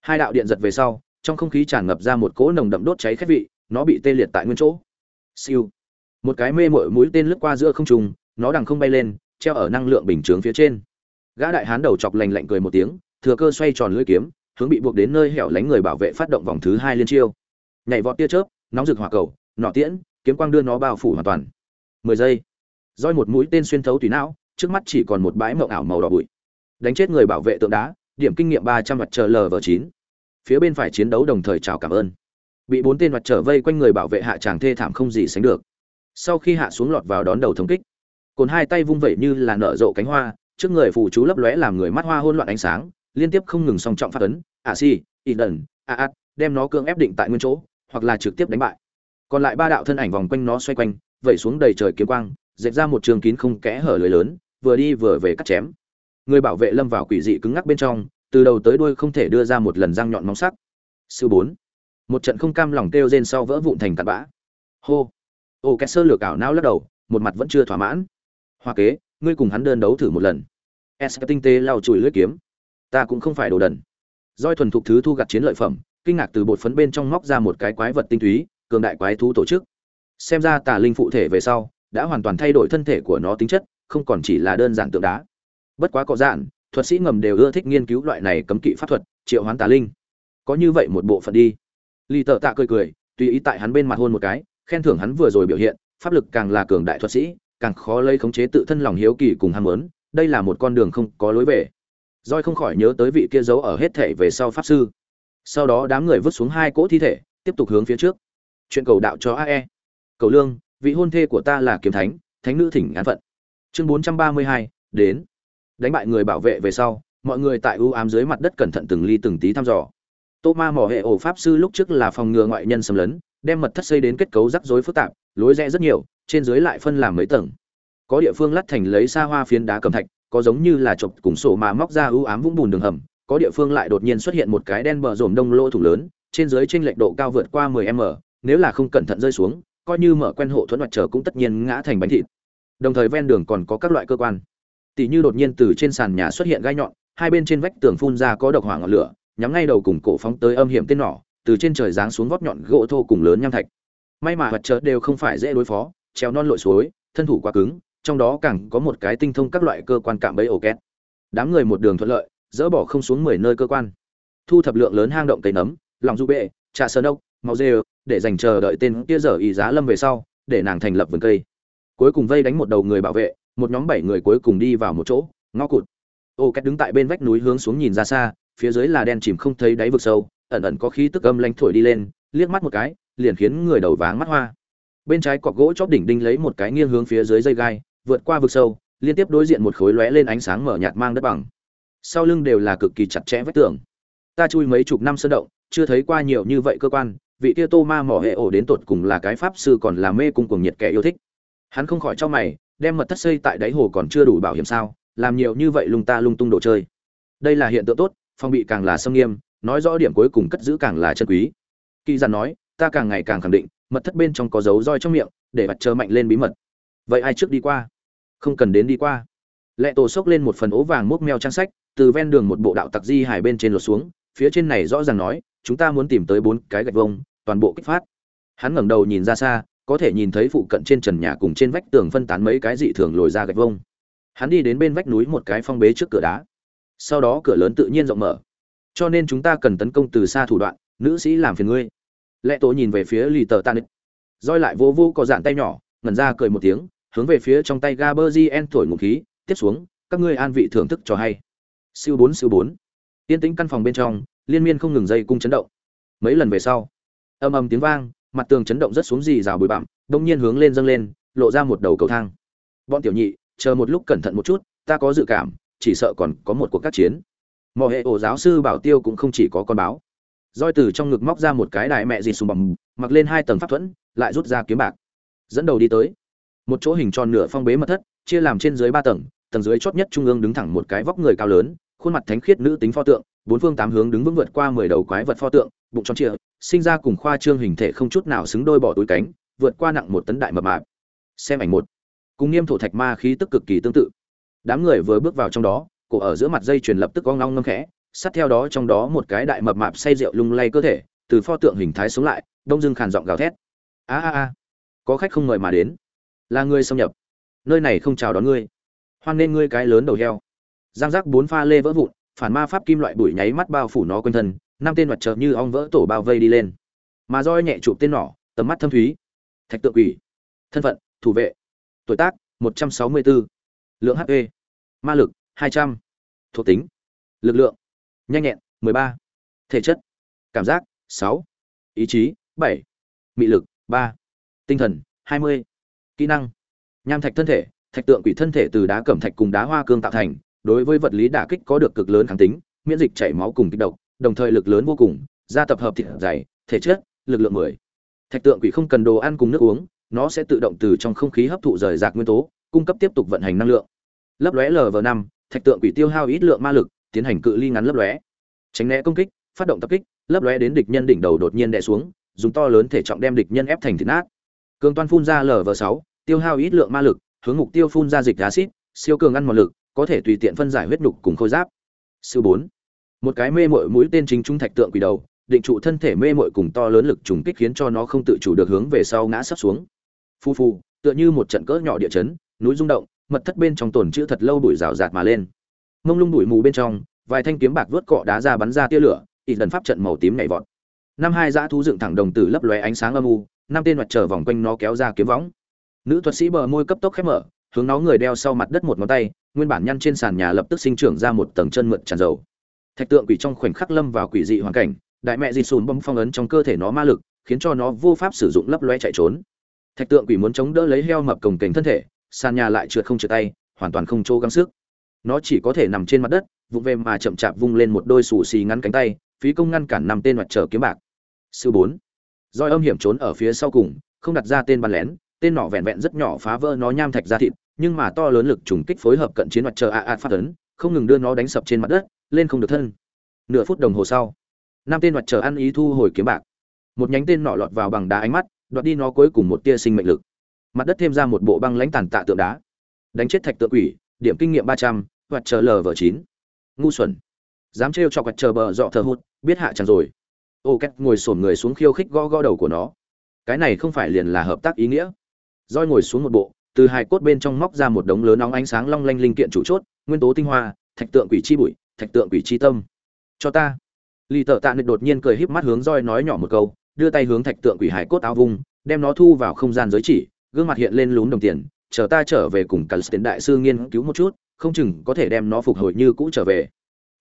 Hai đạo điện giật về sau, trong không khí tràn ngập ra một cỗ nồng đậm đốt cháy khét vị, nó bị tê liệt tại nguyên chỗ. Siêu. Một cái mê mội mũi tên lướt qua giữa không trung, nó đằng không bay lên, treo ở năng lượng bình chướng phía trên. Gã đại hán đầu chọc lành lạnh cười một tiếng thừa cơ xoay tròn lưỡi kiếm, hướng bị buộc đến nơi hẻo lánh người bảo vệ phát động vòng thứ hai liên chiêu. Nhảy vọt tia chớp, nóng rực hỏa cầu, nọ tiễn, kiếm quang đưa nó bao phủ hoàn toàn. Mười giây. Roi một mũi tên xuyên thấu tùy não, trước mắt chỉ còn một bãi mộng ảo màu đỏ bụi. Đánh chết người bảo vệ tượng đá, điểm kinh nghiệm ba trăm mặt chờ lv chín. Phía bên phải chiến đấu đồng thời chào cảm ơn. Bị bốn tên vật trở vây quanh người bảo vệ hạ tràng thê thảm không gì sánh được. Sau khi hạ xuống lọt vào đón đầu thống kích, cồn hai tay vung vẩy như là nở rộ cánh hoa, trước người phù chú lấp lóe làm người mắt hoa hỗn loạn ánh sáng liên tiếp không ngừng song trọng phát ấn, ả si y đần a át đem nó cưỡng ép định tại nguyên chỗ, hoặc là trực tiếp đánh bại. Còn lại ba đạo thân ảnh vòng quanh nó xoay quanh, vẩy xuống đầy trời kiếm quang, dệt ra một trường kín không kẽ hở lưới lớn, vừa đi vừa về cắt chém. Người bảo vệ lâm vào quỷ dị cứng ngắc bên trong, từ đầu tới đuôi không thể đưa ra một lần răng nhọn móng sắc. Sư bốn. Một trận không cam lòng kêu rên sau vỡ vụn thành tạt bã. Hô. Ô két sơ lược ảo não lắc đầu, một mặt vẫn chưa thỏa mãn. Hoa kế, ngươi cùng hắn đơn đấu thử một lần. S tinh tế lau chùi lưỡi kiếm ta cũng không phải đồ đần. Doi thuần thục thứ thu gặt chiến lợi phẩm kinh ngạc từ bột phấn bên trong móc ra một cái quái vật tinh túy cường đại quái thú tổ chức. Xem ra tà linh phụ thể về sau đã hoàn toàn thay đổi thân thể của nó tính chất không còn chỉ là đơn giản tượng đá. Bất quá có dạn thuật sĩ ngầm đều ưa thích nghiên cứu loại này cấm kỵ pháp thuật triệu hoán tà linh. Có như vậy một bộ phận đi. Lý tợ Tạ cười cười, tùy ý tại hắn bên mặt hôn một cái, khen thưởng hắn vừa rồi biểu hiện, pháp lực càng là cường đại thuật sĩ, càng khó lấy khống chế tự thân lòng hiếu kỳ cùng ham muốn, đây là một con đường không có lối về roi không khỏi nhớ tới vị kia giấu ở hết thể về sau pháp sư. Sau đó đám người vứt xuống hai cỗ thi thể, tiếp tục hướng phía trước. Chuyện cầu đạo cho AE. Cầu lương, vị hôn thê của ta là kiếm thánh, thánh nữ thỉnh án phận. Chương 432, đến. Đánh bại người bảo vệ về sau, mọi người tại u ám dưới mặt đất cẩn thận từng ly từng tí thăm dò tô ma mỏ hệ ổ pháp sư lúc trước là phòng ngừa ngoại nhân xâm lấn đem mật thất xây đến kết cấu rắc rối phức tạp lối rẽ rất nhiều trên dưới lại phân làm mấy tầng có địa phương lắt thành lấy xa hoa phiến đá cầm thạch có giống như là chộp cùng sổ mà móc ra ưu ám vũng bùn đường hầm, có địa phương lại đột nhiên xuất hiện một cái đen bờ rồm đông lỗ thủ lớn, trên dưới trên lệch độ cao vượt qua 10 m, nếu là không cẩn thận rơi xuống, coi như mở quen hộ thuẫn mặt trở cũng tất nhiên ngã thành bánh thịt. Đồng thời ven đường còn có các loại cơ quan. Tỷ như đột nhiên từ trên sàn nhà xuất hiện gai nhọn, hai bên trên vách tường phun ra có độc hỏa ngọn lửa, nhắm ngay đầu cùng cổ phóng tới âm hiểm tên nỏ, từ trên trời giáng xuống vót nhọn gỗ thô cùng lớn nham thạch. May mà vật chợt đều không phải dễ đối phó treo non lội suối, thân thủ quá cứng trong đó càng có một cái tinh thông các loại cơ quan cạm bẫy ổ két. Đám người một đường thuận lợi, dỡ bỏ không xuống mười nơi cơ quan. Thu thập lượng lớn hang động cây nấm, lòng du bệ, trà sơn ốc màu dê để dành chờ đợi tên kia giờ ý giá lâm về sau, để nàng thành lập vườn cây. Cuối cùng vây đánh một đầu người bảo vệ, một nhóm bảy người cuối cùng đi vào một chỗ, ngõ cụt. Ô két đứng tại bên vách núi hướng xuống nhìn ra xa, phía dưới là đen chìm không thấy đáy vực sâu, ẩn ẩn có khí tức âm lanh thổi đi lên, liếc mắt một cái, liền khiến người đầu váng mắt hoa. Bên trái cọc gỗ chóp đỉnh đinh lấy một cái nghiêng hướng phía dưới dây gai vượt qua vực sâu, liên tiếp đối diện một khối lóe lên ánh sáng mở nhạt mang đất bằng. Sau lưng đều là cực kỳ chặt chẽ vách tường. Ta chui mấy chục năm sơn động, chưa thấy qua nhiều như vậy cơ quan, vị tia tô ma mỏ hệ ổ đến tột cùng là cái pháp sư còn là mê cung cùng nhiệt kẻ yêu thích. Hắn không khỏi cho mày, đem mật thất xây tại đáy hồ còn chưa đủ bảo hiểm sao, làm nhiều như vậy lung ta lung tung đồ chơi. Đây là hiện tượng tốt phong bị càng là sâm nghiêm, nói rõ điểm cuối cùng cất giữ càng là chân quý. Kỳ giản nói, ta càng ngày càng khẳng định, mật thất bên trong có dấu roi trong miệng, để mặt chờ mạnh lên bí mật. Vậy ai trước đi qua? Không cần đến đi qua. Lệ tổ xốc lên một phần ố vàng múc meo trang sách, từ ven đường một bộ đạo tặc di hải bên trên lột xuống, phía trên này rõ ràng nói, chúng ta muốn tìm tới bốn cái gạch vông toàn bộ kích phát. Hắn ngẩng đầu nhìn ra xa, có thể nhìn thấy phụ cận trên trần nhà cùng trên vách tường phân tán mấy cái dị thường lồi ra gạch vông hắn đi đến bên vách núi một cái phong bế trước cửa đá. Sau đó cửa lớn tự nhiên rộng mở. Cho nên chúng ta cần tấn công từ xa thủ đoạn, nữ sĩ làm phiền ngươi. Lệ tổ nhìn về phía lì tờ tan roi lại vô vô có dạn tay nhỏ, ngẩn ra cười một tiếng hướng về phía trong tay gaberzien thổi ngụ khí, tiếp xuống, các ngươi an vị thưởng thức cho hay. Siêu bốn siêu bốn. Tiên tĩnh căn phòng bên trong, liên miên không ngừng dây cung chấn động. Mấy lần về sau, âm ầm tiếng vang, mặt tường chấn động rất xuống dì rào bụi bặm, đông nhiên hướng lên dâng lên, lộ ra một đầu cầu thang. Bọn tiểu nhị, chờ một lúc cẩn thận một chút, ta có dự cảm, chỉ sợ còn có một cuộc các chiến. Mò hệ ổ giáo sư bảo tiêu cũng không chỉ có con báo. Roi từ trong ngực móc ra một cái đại mẹ gì sùng bằng mặc lên hai tầng pháp thuẫn, lại rút ra kiếm bạc. Dẫn đầu đi tới một chỗ hình tròn nửa phong bế mật thất, chia làm trên dưới ba tầng tầng dưới chót nhất trung ương đứng thẳng một cái vóc người cao lớn, khuôn mặt thánh khiết nữ tính pho tượng, bốn phương tám hướng đứng vững vượt qua mười đầu quái vật pho tượng, bụng tròn trịa, sinh ra cùng khoa trương hình thể không chút nào xứng đôi bỏ túi cánh, vượt qua nặng một tấn đại mập mạp. Xem ảnh một. Cùng nghiêm thổ thạch ma khí tức cực kỳ tương tự. Đám người vừa bước vào trong đó, cổ ở giữa mặt dây chuyền lập tức có ngong ngâm khẽ, sát theo đó trong đó một cái đại mập mạp say rượu lung lay cơ thể, từ pho tượng hình thái sống lại, đông dưng khàn giọng gào thét. A a a. Có khách không mời mà đến là ngươi xâm nhập. Nơi này không chào đón ngươi. Hoan nên ngươi cái lớn đầu heo. Giang giác bốn pha lê vỡ vụn, phản ma pháp kim loại bụi nháy mắt bao phủ nó quanh thân, năm tên mặt trợ như ong vỡ tổ bao vây đi lên. Mà roi nhẹ chụp tên nỏ, tầm mắt thâm thúy. Thạch tượng quỷ. Thân phận, thủ vệ. Tuổi tác 164. lượng hp ma lực 200. thuộc tính, lực lượng, nhanh nhẹn 13. thể chất, cảm giác, sáu. Ý chí, bảy. Mị lực, ba. Tinh thần, hai mươi kỹ năng. Nham thạch thân thể, thạch tượng quỷ thân thể từ đá cẩm thạch cùng đá hoa cương tạo thành, đối với vật lý đả kích có được cực lớn kháng tính, miễn dịch chảy máu cùng kích độc, đồng thời lực lớn vô cùng, gia tập hợp thịt dày, thể chất, lực lượng mười. Thạch tượng quỷ không cần đồ ăn cùng nước uống, nó sẽ tự động từ trong không khí hấp thụ rời rạc nguyên tố, cung cấp tiếp tục vận hành năng lượng. Lấp lóe lv năm, thạch tượng quỷ tiêu hao ít lượng ma lực, tiến hành cự ly ngắn lấp lóe. Tránh né công kích, phát động tập kích, lấp lóe đến địch nhân đỉnh đầu đột nhiên đè xuống, dùng to lớn thể trọng đem địch nhân ép thành thịt nát. Cường toan phun ra lv sáu tiêu hao ít lượng ma lực, hướng mục tiêu phun ra dịch acid siêu cường ăn một lực, có thể tùy tiện phân giải huyết nhục cùng khôi giáp. Sư bốn, một cái mê mội mũi tên chính trung thạch tượng quỷ đầu, định trụ thân thể mê mội cùng to lớn lực trùng kích khiến cho nó không tự chủ được hướng về sau ngã sấp xuống. Phu phu tựa như một trận cỡ nhỏ địa chấn, núi rung động, mật thất bên trong tồn chữ thật lâu bụi rào rạt mà lên. Mông lung đuổi mù bên trong, vài thanh kiếm bạc vớt cọ đá ra bắn ra tia lửa ít lần pháp trận màu tím nhảy vọt. Năm hai dã thú dựng thẳng đồng tử lấp lóe ánh sáng âm u, năm tên mặt trở vòng quanh nó kéo ra kiếm võng nữ thuật sĩ bờ môi cấp tốc khép mở, hướng nó người đeo sau mặt đất một ngón tay, nguyên bản nhăn trên sàn nhà lập tức sinh trưởng ra một tầng chân mượn tràn dầu. Thạch tượng quỷ trong khoảnh khắc lâm vào quỷ dị hoàn cảnh, đại mẹ dịt sùn bấm phong ấn trong cơ thể nó ma lực, khiến cho nó vô pháp sử dụng lấp lóe chạy trốn. Thạch tượng quỷ muốn chống đỡ lấy heo mập cồng kềnh thân thể, sàn nhà lại trượt không trượt tay, hoàn toàn không chỗ gắng sức. Nó chỉ có thể nằm trên mặt đất, vụng về mà chậm chạp vung lên một đôi xù xì ngắn cánh tay, phí công ngăn cản năm tên mặt trở kiếm bạc. Sư bốn. Roi âm hiểm trốn ở phía sau cùng, không đặt ra tên bắn lén tên nỏ vẹn vẹn rất nhỏ phá vỡ nó nham thạch ra thịt, nhưng mà to lớn lực trùng kích phối hợp cận chiến mặt trời a a phát ấn, không ngừng đưa nó đánh sập trên mặt đất, lên không được thân. Nửa phút đồng hồ sau, năm tên mặt trời ăn ý thu hồi kiếm bạc. Một nhánh tên nỏ lọt vào bằng đá ánh mắt, đoạt đi nó cuối cùng một tia sinh mệnh lực. Mặt đất thêm ra một bộ băng lãnh tàn tạ tượng đá. Đánh chết thạch tượng quỷ, điểm kinh nghiệm ba trăm hoặc chờ lv chín. Ngu xuẩn. Dám trêu cho quạt chờ bờ dọ thờ hụt, biết hạ chẳng rồi. Ô két ngồi sổn người xuống khiêu khích gõ gõ đầu của nó. Cái này không phải liền là hợp tác ý nghĩa roi ngồi xuống một bộ, từ hai cốt bên trong móc ra một đống lớn nóng ánh sáng long lanh linh kiện chủ chốt, nguyên tố tinh hoa, thạch tượng quỷ chi bụi, thạch tượng quỷ chi tâm. Cho ta. Lì tợ tạ nịch đột nhiên cười híp mắt hướng roi nói nhỏ một câu, đưa tay hướng thạch tượng quỷ hải cốt áo vung, đem nó thu vào không gian giới chỉ, gương mặt hiện lên lún đồng tiền, chờ ta trở về cùng cắn tiến đại sư nghiên cứu một chút, không chừng có thể đem nó phục hồi như cũ trở về.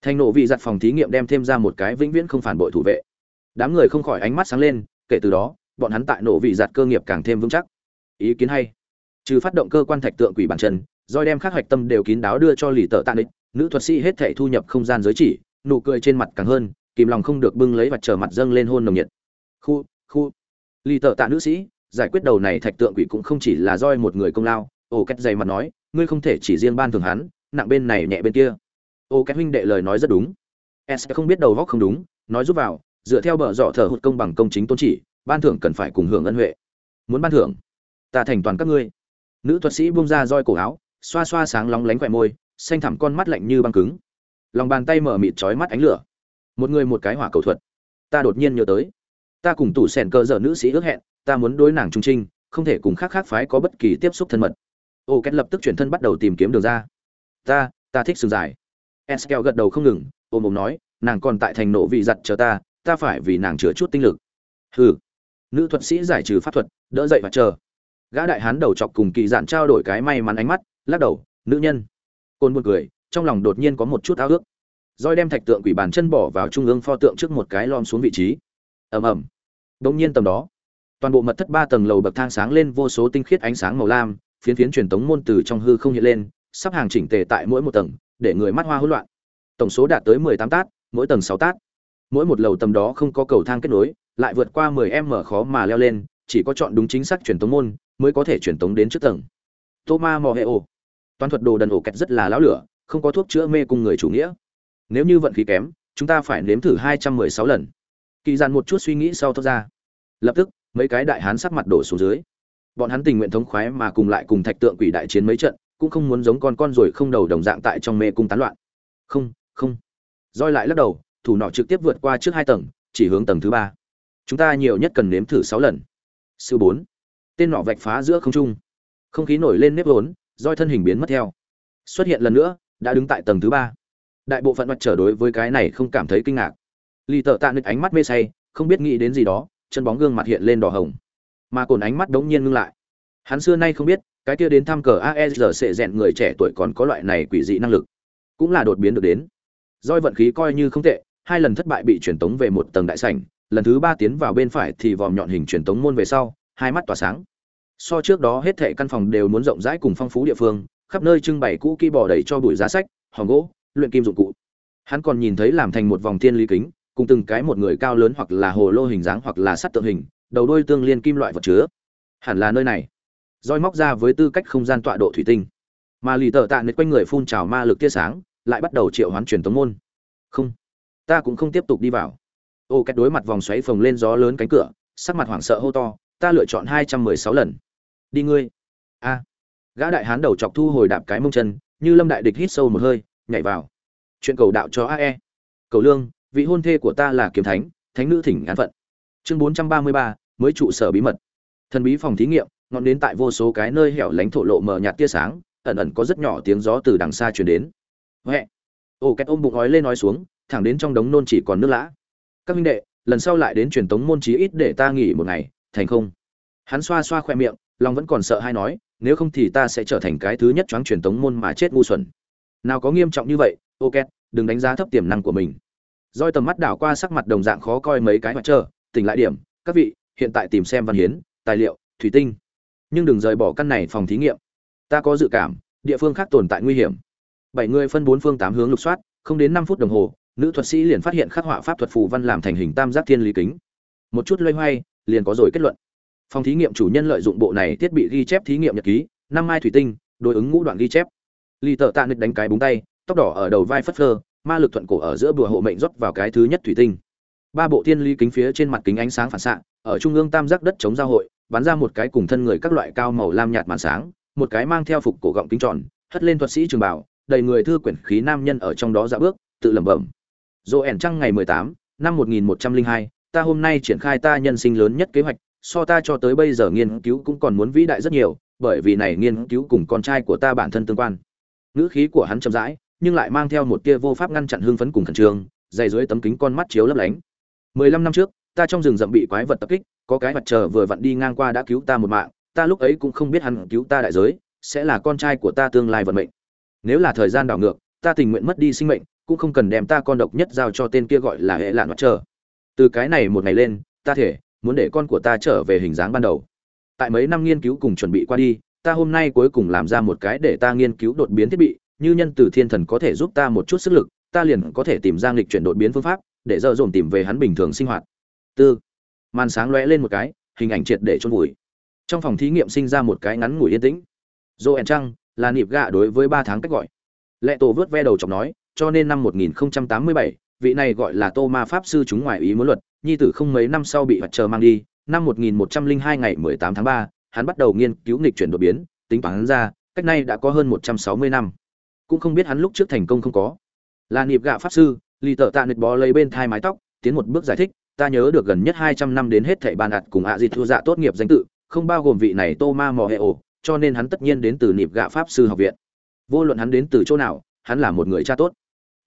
Thành nộ vị giặt phòng thí nghiệm đem thêm ra một cái vĩnh viễn không phản bội thủ vệ. Đám người không khỏi ánh mắt sáng lên, kể từ đó, bọn hắn tại nộ vị giặt cơ nghiệp càng thêm vững chắc ý kiến hay. Trừ phát động cơ quan thạch tượng quỷ bản chân, roi đem khắc hoạch tâm đều kín đáo đưa cho lì tợ tạ nịch. Nữ thuật sĩ hết thể thu nhập không gian giới chỉ, nụ cười trên mặt càng hơn, kìm lòng không được bưng lấy và chờ mặt dâng lên hôn nồng nhiệt. Khu khu. Lì tợ tạ nữ sĩ, giải quyết đầu này thạch tượng quỷ cũng không chỉ là roi một người công lao. Ổ két dày mặt nói, ngươi không thể chỉ riêng ban thường hắn, nặng bên này nhẹ bên kia. Ô két huynh đệ lời nói rất đúng. S không biết đầu góc không đúng, nói giúp vào, dựa theo bờ dọ thờ hụt công bằng công chính tôn chỉ, ban thưởng cần phải cùng hưởng ân huệ. Muốn ban thưởng ta thành toàn các ngươi. Nữ thuật sĩ buông ra roi cổ áo, xoa xoa sáng lóng lánh khỏe môi, xanh thẳm con mắt lạnh như băng cứng. Lòng bàn tay mở mịt trói mắt ánh lửa. Một người một cái hỏa cầu thuật. Ta đột nhiên nhớ tới. Ta cùng tủ sẻn cơ dở nữ sĩ ước hẹn, ta muốn đối nàng trung trinh, không thể cùng khác khác phái có bất kỳ tiếp xúc thân mật. Ô, két lập tức chuyển thân bắt đầu tìm kiếm đường ra. Ta ta thích sừng dài. Eskel gật đầu không ngừng, ôm ôm nói, nàng còn tại thành nộ vị giặt chờ ta ta phải vì nàng chữa chút tinh lực. Hừ. Nữ thuật sĩ giải trừ pháp thuật, đỡ dậy và chờ gã đại hán đầu chọc cùng kỳ dạn trao đổi cái may mắn ánh mắt, lắc đầu, nữ nhân. Côn buồn cười, trong lòng đột nhiên có một chút ao ước. Roi đem thạch tượng quỷ bàn chân bỏ vào trung ương pho tượng trước một cái lom xuống vị trí. Ầm ầm. Đống nhiên tầm đó, toàn bộ mật thất ba tầng lầu bậc thang sáng lên vô số tinh khiết ánh sáng màu lam, phiến phiến truyền tống môn từ trong hư không hiện lên, sắp hàng chỉnh tề tại mỗi một tầng, để người mắt hoa hỗn loạn. Tổng số đạt tới mười tám tát, mỗi tầng sáu tát. Mỗi một lầu tầm đó không có cầu thang kết nối, lại vượt qua mười m khó mà leo lên, chỉ có chọn đúng chính xác truyền tống môn mới có thể truyền tống đến trước tầng Thomas Moheo. Toán thuật đồ đần ổ kẹt rất là lão lửa, không có thuốc chữa mê cùng người chủ nghĩa. Nếu như vận khí kém, chúng ta phải nếm thử 216 lần. Kỳ dàn một chút suy nghĩ sau thoát ra. Lập tức, mấy cái đại hán sắc mặt đổ xuống dưới. Bọn hắn tình nguyện thống khoái mà cùng lại cùng thạch tượng quỷ đại chiến mấy trận, cũng không muốn giống con con rồi không đầu đồng dạng tại trong mê cung tán loạn. Không, không. Roi lại lắc đầu, thủ nọ trực tiếp vượt qua trước hai tầng, chỉ hướng tầng thứ ba. Chúng ta nhiều nhất cần nếm thử 6 lần. Sư 4. Tên nọ vạch phá giữa không trung. Không khí nổi lên nếp vốn, roi thân hình biến mất theo. Xuất hiện lần nữa, đã đứng tại tầng thứ ba. Đại bộ phận mặt trở đối với cái này không cảm thấy kinh ngạc. Lì tợ tạ nịch ánh mắt mê say, không biết nghĩ đến gì đó, chân bóng gương mặt hiện lên đỏ hồng. Mà cồn ánh mắt đống nhiên ngưng lại. Hắn xưa nay không biết, cái kia đến thăm cờ aesr sẽ rèn người trẻ tuổi còn có loại này quỷ dị năng lực. Cũng là đột biến được đến. Roi vận khí coi như không tệ, hai lần thất bại bị truyền tống về một tầng đại sảnh, lần thứ ba tiến vào bên phải thì vòm nhọn hình truyền tống môn về sau hai mắt tỏa sáng. So trước đó hết thệ căn phòng đều muốn rộng rãi cùng phong phú địa phương, khắp nơi trưng bày cũ kỹ bỏ đầy cho bụi giá sách, hòm gỗ, luyện kim dụng cụ. Hắn còn nhìn thấy làm thành một vòng thiên lý kính, cùng từng cái một người cao lớn hoặc là hồ lô hình dáng hoặc là sắt tượng hình, đầu đôi tương liên kim loại vật chứa. Hẳn là nơi này. Roi móc ra với tư cách không gian tọa độ thủy tinh. Mà lì tờ tạ nết quanh người phun trào ma lực tia sáng, lại bắt đầu triệu hoán truyền tống môn. Không, ta cũng không tiếp tục đi vào. Ô két đối mặt vòng xoáy phồng lên gió lớn cánh cửa, sắc mặt hoảng sợ hô to ta lựa chọn hai trăm mười sáu lần. Đi ngươi. A. Gã đại hán đầu chọc thu hồi đạp cái mông chân, như lâm đại địch hít sâu một hơi, nhảy vào. Chuyện cầu đạo cho ae cầu lương, vị hôn thê của ta là kiếm thánh thánh nữ thỉnh án phận. Chương bốn trăm ba mươi ba, mới trụ sở bí mật. Thần bí phòng thí nghiệm, ngọn đến tại vô số cái nơi hẻo lánh thổ lộ mờ nhạt tia sáng, ẩn ẩn có rất nhỏ tiếng gió từ đằng xa truyền đến. Huệ. Ô, két ôm bụng ói lên nói xuống, thẳng đến trong đống nôn chỉ còn nước lã. Các minh đệ, lần sau lại đến truyền tống môn chí ít để ta nghỉ một ngày thành không? Hắn xoa xoa khoe miệng, lòng vẫn còn sợ hay nói, nếu không thì ta sẽ trở thành cái thứ nhất choáng truyền tống môn mà chết ngu xuẩn. Nào có nghiêm trọng như vậy ok đừng đánh giá thấp tiềm năng của mình. Roi tầm mắt đảo qua sắc mặt đồng dạng khó coi mấy cái mặt trơ, tỉnh lại điểm, các vị, hiện tại tìm xem văn hiến, tài liệu, thủy tinh. Nhưng đừng rời bỏ căn này phòng thí nghiệm. Ta có dự cảm, địa phương khác tồn tại nguy hiểm. Bảy người phân bốn phương tám hướng lục soát, không đến năm phút đồng hồ, nữ thuật sĩ liền phát hiện khắc họa pháp thuật phù văn làm thành hình tam giác thiên lý kính. Một chút loay hoay liền có rồi kết luận. Phòng thí nghiệm chủ nhân lợi dụng bộ này thiết bị ghi chép thí nghiệm nhật ký năm mai thủy tinh đối ứng ngũ đoạn ghi chép. Lì tợ tạ nịch đánh cái búng tay tóc đỏ ở đầu vai phất phơ ma lực thuận cổ ở giữa bùa hộ mệnh rót vào cái thứ nhất thủy tinh. Ba bộ tiên ly kính phía trên mặt kính ánh sáng phản xạ ở trung ương tam giác đất chống giao hội bắn ra một cái cùng thân người các loại cao màu lam nhạt màn sáng một cái mang theo phục cổ gọng kính tròn hất lên thuật sĩ trường bảo đầy người thư quyển khí nam nhân ở trong đó dạo bước tự lẩm bẩm. Dỗ ẻn trăng ngày 18, năm 1102, ta hôm nay triển khai ta nhân sinh lớn nhất kế hoạch, so ta cho tới bây giờ nghiên cứu cũng còn muốn vĩ đại rất nhiều, bởi vì này nghiên cứu cùng con trai của ta bản thân tương quan. Ngữ khí của hắn chậm rãi, nhưng lại mang theo một tia vô pháp ngăn chặn hương phấn cùng khẩn trương, dày dưới tấm kính con mắt chiếu lấp lánh. Mười lăm năm trước, ta trong rừng rậm bị quái vật tập kích, có cái vật chờ vừa vặn đi ngang qua đã cứu ta một mạng, ta lúc ấy cũng không biết hắn cứu ta đại giới, sẽ là con trai của ta tương lai vận mệnh. Nếu là thời gian đảo ngược, ta tình nguyện mất đi sinh mệnh, cũng không cần đem ta con độc nhất giao cho tên kia gọi là hệ lạn mặt chờ từ cái này một ngày lên ta thể muốn để con của ta trở về hình dáng ban đầu. Tại mấy năm nghiên cứu cùng chuẩn bị qua đi ta hôm nay cuối cùng làm ra một cái để ta nghiên cứu đột biến thiết bị như nhân từ thiên thần có thể giúp ta một chút sức lực ta liền có thể tìm ra nghịch chuyển đột biến phương pháp để dợ dồn tìm về hắn bình thường sinh hoạt. Tư. Màn sáng lóe lên một cái hình ảnh triệt để chôn vùi. Trong phòng thí nghiệm sinh ra một cái ngắn ngủi yên tĩnh. Dô ẻn trăng là nịp gạ đối với ba tháng cách gọi. Lệ tổ vớt ve đầu chọc nói cho nên năm 1087, vị này gọi là tô ma pháp sư chúng ngoài ý muốn luật nhi tử không mấy năm sau bị hoạt chờ mang đi năm 1102 ngày 18 tháng 3, hắn bắt đầu nghiên cứu nghịch chuyển đột biến tính toán ra cách nay đã có hơn 160 năm. Cũng không biết hắn lúc trước thành công không có. Là nịp gạ pháp sư lì tợ tạ nịch bó lấy bên thai mái tóc tiến một bước giải thích ta nhớ được gần nhất 200 năm đến hết thảy bàn ạt cùng ạ à dịt thua dạ tốt nghiệp danh tự không bao gồm vị này tô ma mò hệ ổ cho nên hắn tất nhiên đến từ nịp gạ pháp sư học viện. Vô luận hắn đến từ chỗ nào hắn là một người cha tốt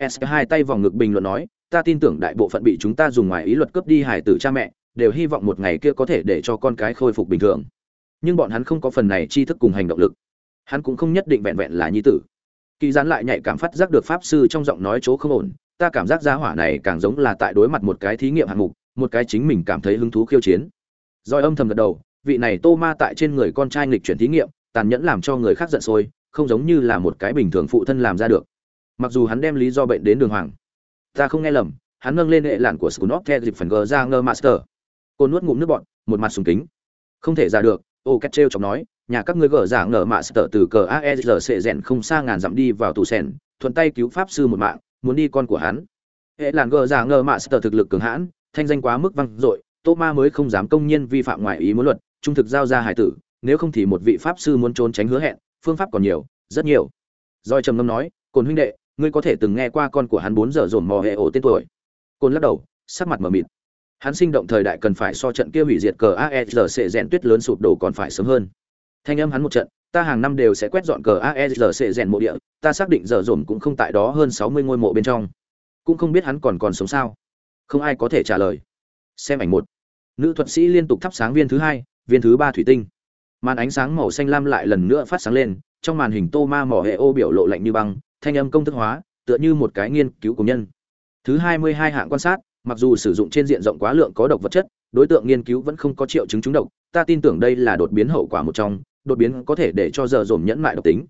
s hai tay vòng ngực bình luận nói, ta tin tưởng đại bộ phận bị chúng ta dùng ngoài ý luật cướp đi hải tử cha mẹ, đều hy vọng một ngày kia có thể để cho con cái khôi phục bình thường. Nhưng bọn hắn không có phần này tri thức cùng hành động lực. Hắn cũng không nhất định vẹn vẹn là nhi tử. Kỳ gián lại nhạy cảm phát giác được pháp sư trong giọng nói chỗ không ổn, ta cảm giác gia hỏa này càng giống là tại đối mặt một cái thí nghiệm hạng mục, một cái chính mình cảm thấy hứng thú khiêu chiến. Doi âm thầm gật đầu, vị này tô ma tại trên người con trai nghịch chuyển thí nghiệm, tàn nhẫn làm cho người khác giận sôi, không giống như là một cái bình thường phụ thân làm ra được mặc dù hắn đem lý do bệnh đến đường hoàng. Ta không nghe lầm, hắn nâng lên hệ lạn của scunop theo dịp phần gờ ra ngơ master. Cô nuốt ngụm nước bọn một mặt sùng kính. Không thể ra được, ô két trêu chọc nói, nhà các ngươi gỡ giả ngờ master từ cờ aesr sệ rèn không xa ngàn dặm đi vào tù sèn, thuận tay cứu pháp sư một mạng, muốn đi con của hắn. Hệ làn gờ giả ngờ master thực lực cường hãn, thanh danh quá mức văng dội, tô ma mới không dám công nhiên vi phạm ngoài ý muốn luật, trung thực giao ra hải tử, nếu không thì một vị pháp sư muốn trốn tránh hứa hẹn, phương pháp còn nhiều, rất nhiều. Doi trầm ngâm nói cồn huynh đệ ngươi có thể từng nghe qua con của hắn bốn giờ dồn mò hệ ổ tên tuổi. Côn lắc đầu, sắc mặt mờ mịt. Hắn sinh động thời đại cần phải so trận kia hủy diệt cờ aesr sẽ rèn tuyết lớn sụp đổ còn phải sớm hơn. Thanh âm hắn một trận, ta hàng năm đều sẽ quét dọn cờ aesr sẽ rèn mộ địa, ta xác định giờ dồn cũng không tại đó hơn sáu mươi ngôi mộ bên trong. Cũng không biết hắn còn còn sống sao. Không ai có thể trả lời. Xem ảnh một. Nữ thuật sĩ liên tục thắp sáng viên thứ hai, viên thứ ba thủy tinh. Màn ánh sáng màu xanh lam lại lần nữa phát sáng lên, trong màn hình tô ma mỏ hệ ô biểu lộ lạnh như băng thanh âm công thức hóa tựa như một cái nghiên cứu của nhân. Thứ hai mươi hai hạng quan sát mặc dù sử dụng trên diện rộng quá lượng có độc vật chất đối tượng nghiên cứu vẫn không có triệu chứng trúng độc ta tin tưởng đây là đột biến hậu quả một trong đột biến có thể để cho giờ dồn nhẫn mại độc tính.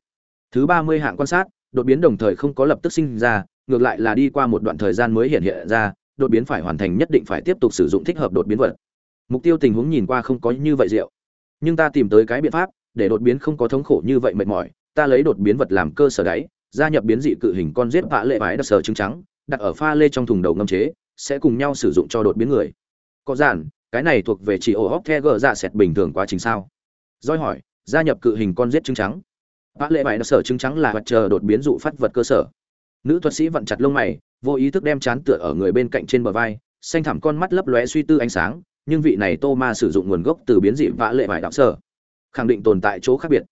Thứ ba mươi hạng quan sát đột biến đồng thời không có lập tức sinh ra ngược lại là đi qua một đoạn thời gian mới hiện hiện ra đột biến phải hoàn thành nhất định phải tiếp tục sử dụng thích hợp đột biến vật. Mục tiêu tình huống nhìn qua không có như vậy diệu, nhưng ta tìm tới cái biện pháp để đột biến không có thống khổ như vậy mệt mỏi ta lấy đột biến vật làm cơ sở đáy gia nhập biến dị cự hình con giết vạ lệ vải đặc sở trứng trắng, đặt ở pha lê trong thùng đầu ngâm chế, sẽ cùng nhau sử dụng cho đột biến người. Có giản cái này thuộc về chỉ ổ hóc the gờ dạ sẹt bình thường quá trình sao? Doi hỏi, gia nhập cự hình con giết trứng trắng. Vạ lệ vải đặc sở trứng trắng là vật chờ đột biến dụ phát vật cơ sở. Nữ thuật sĩ vặn chặt lông mày, vô ý thức đem chán tựa ở người bên cạnh trên bờ vai, xanh thẳm con mắt lấp lóe suy tư ánh sáng, nhưng vị này tô ma sử dụng nguồn gốc từ biến dị vạ lệ vải đạo sở khẳng định tồn tại chỗ khác biệt.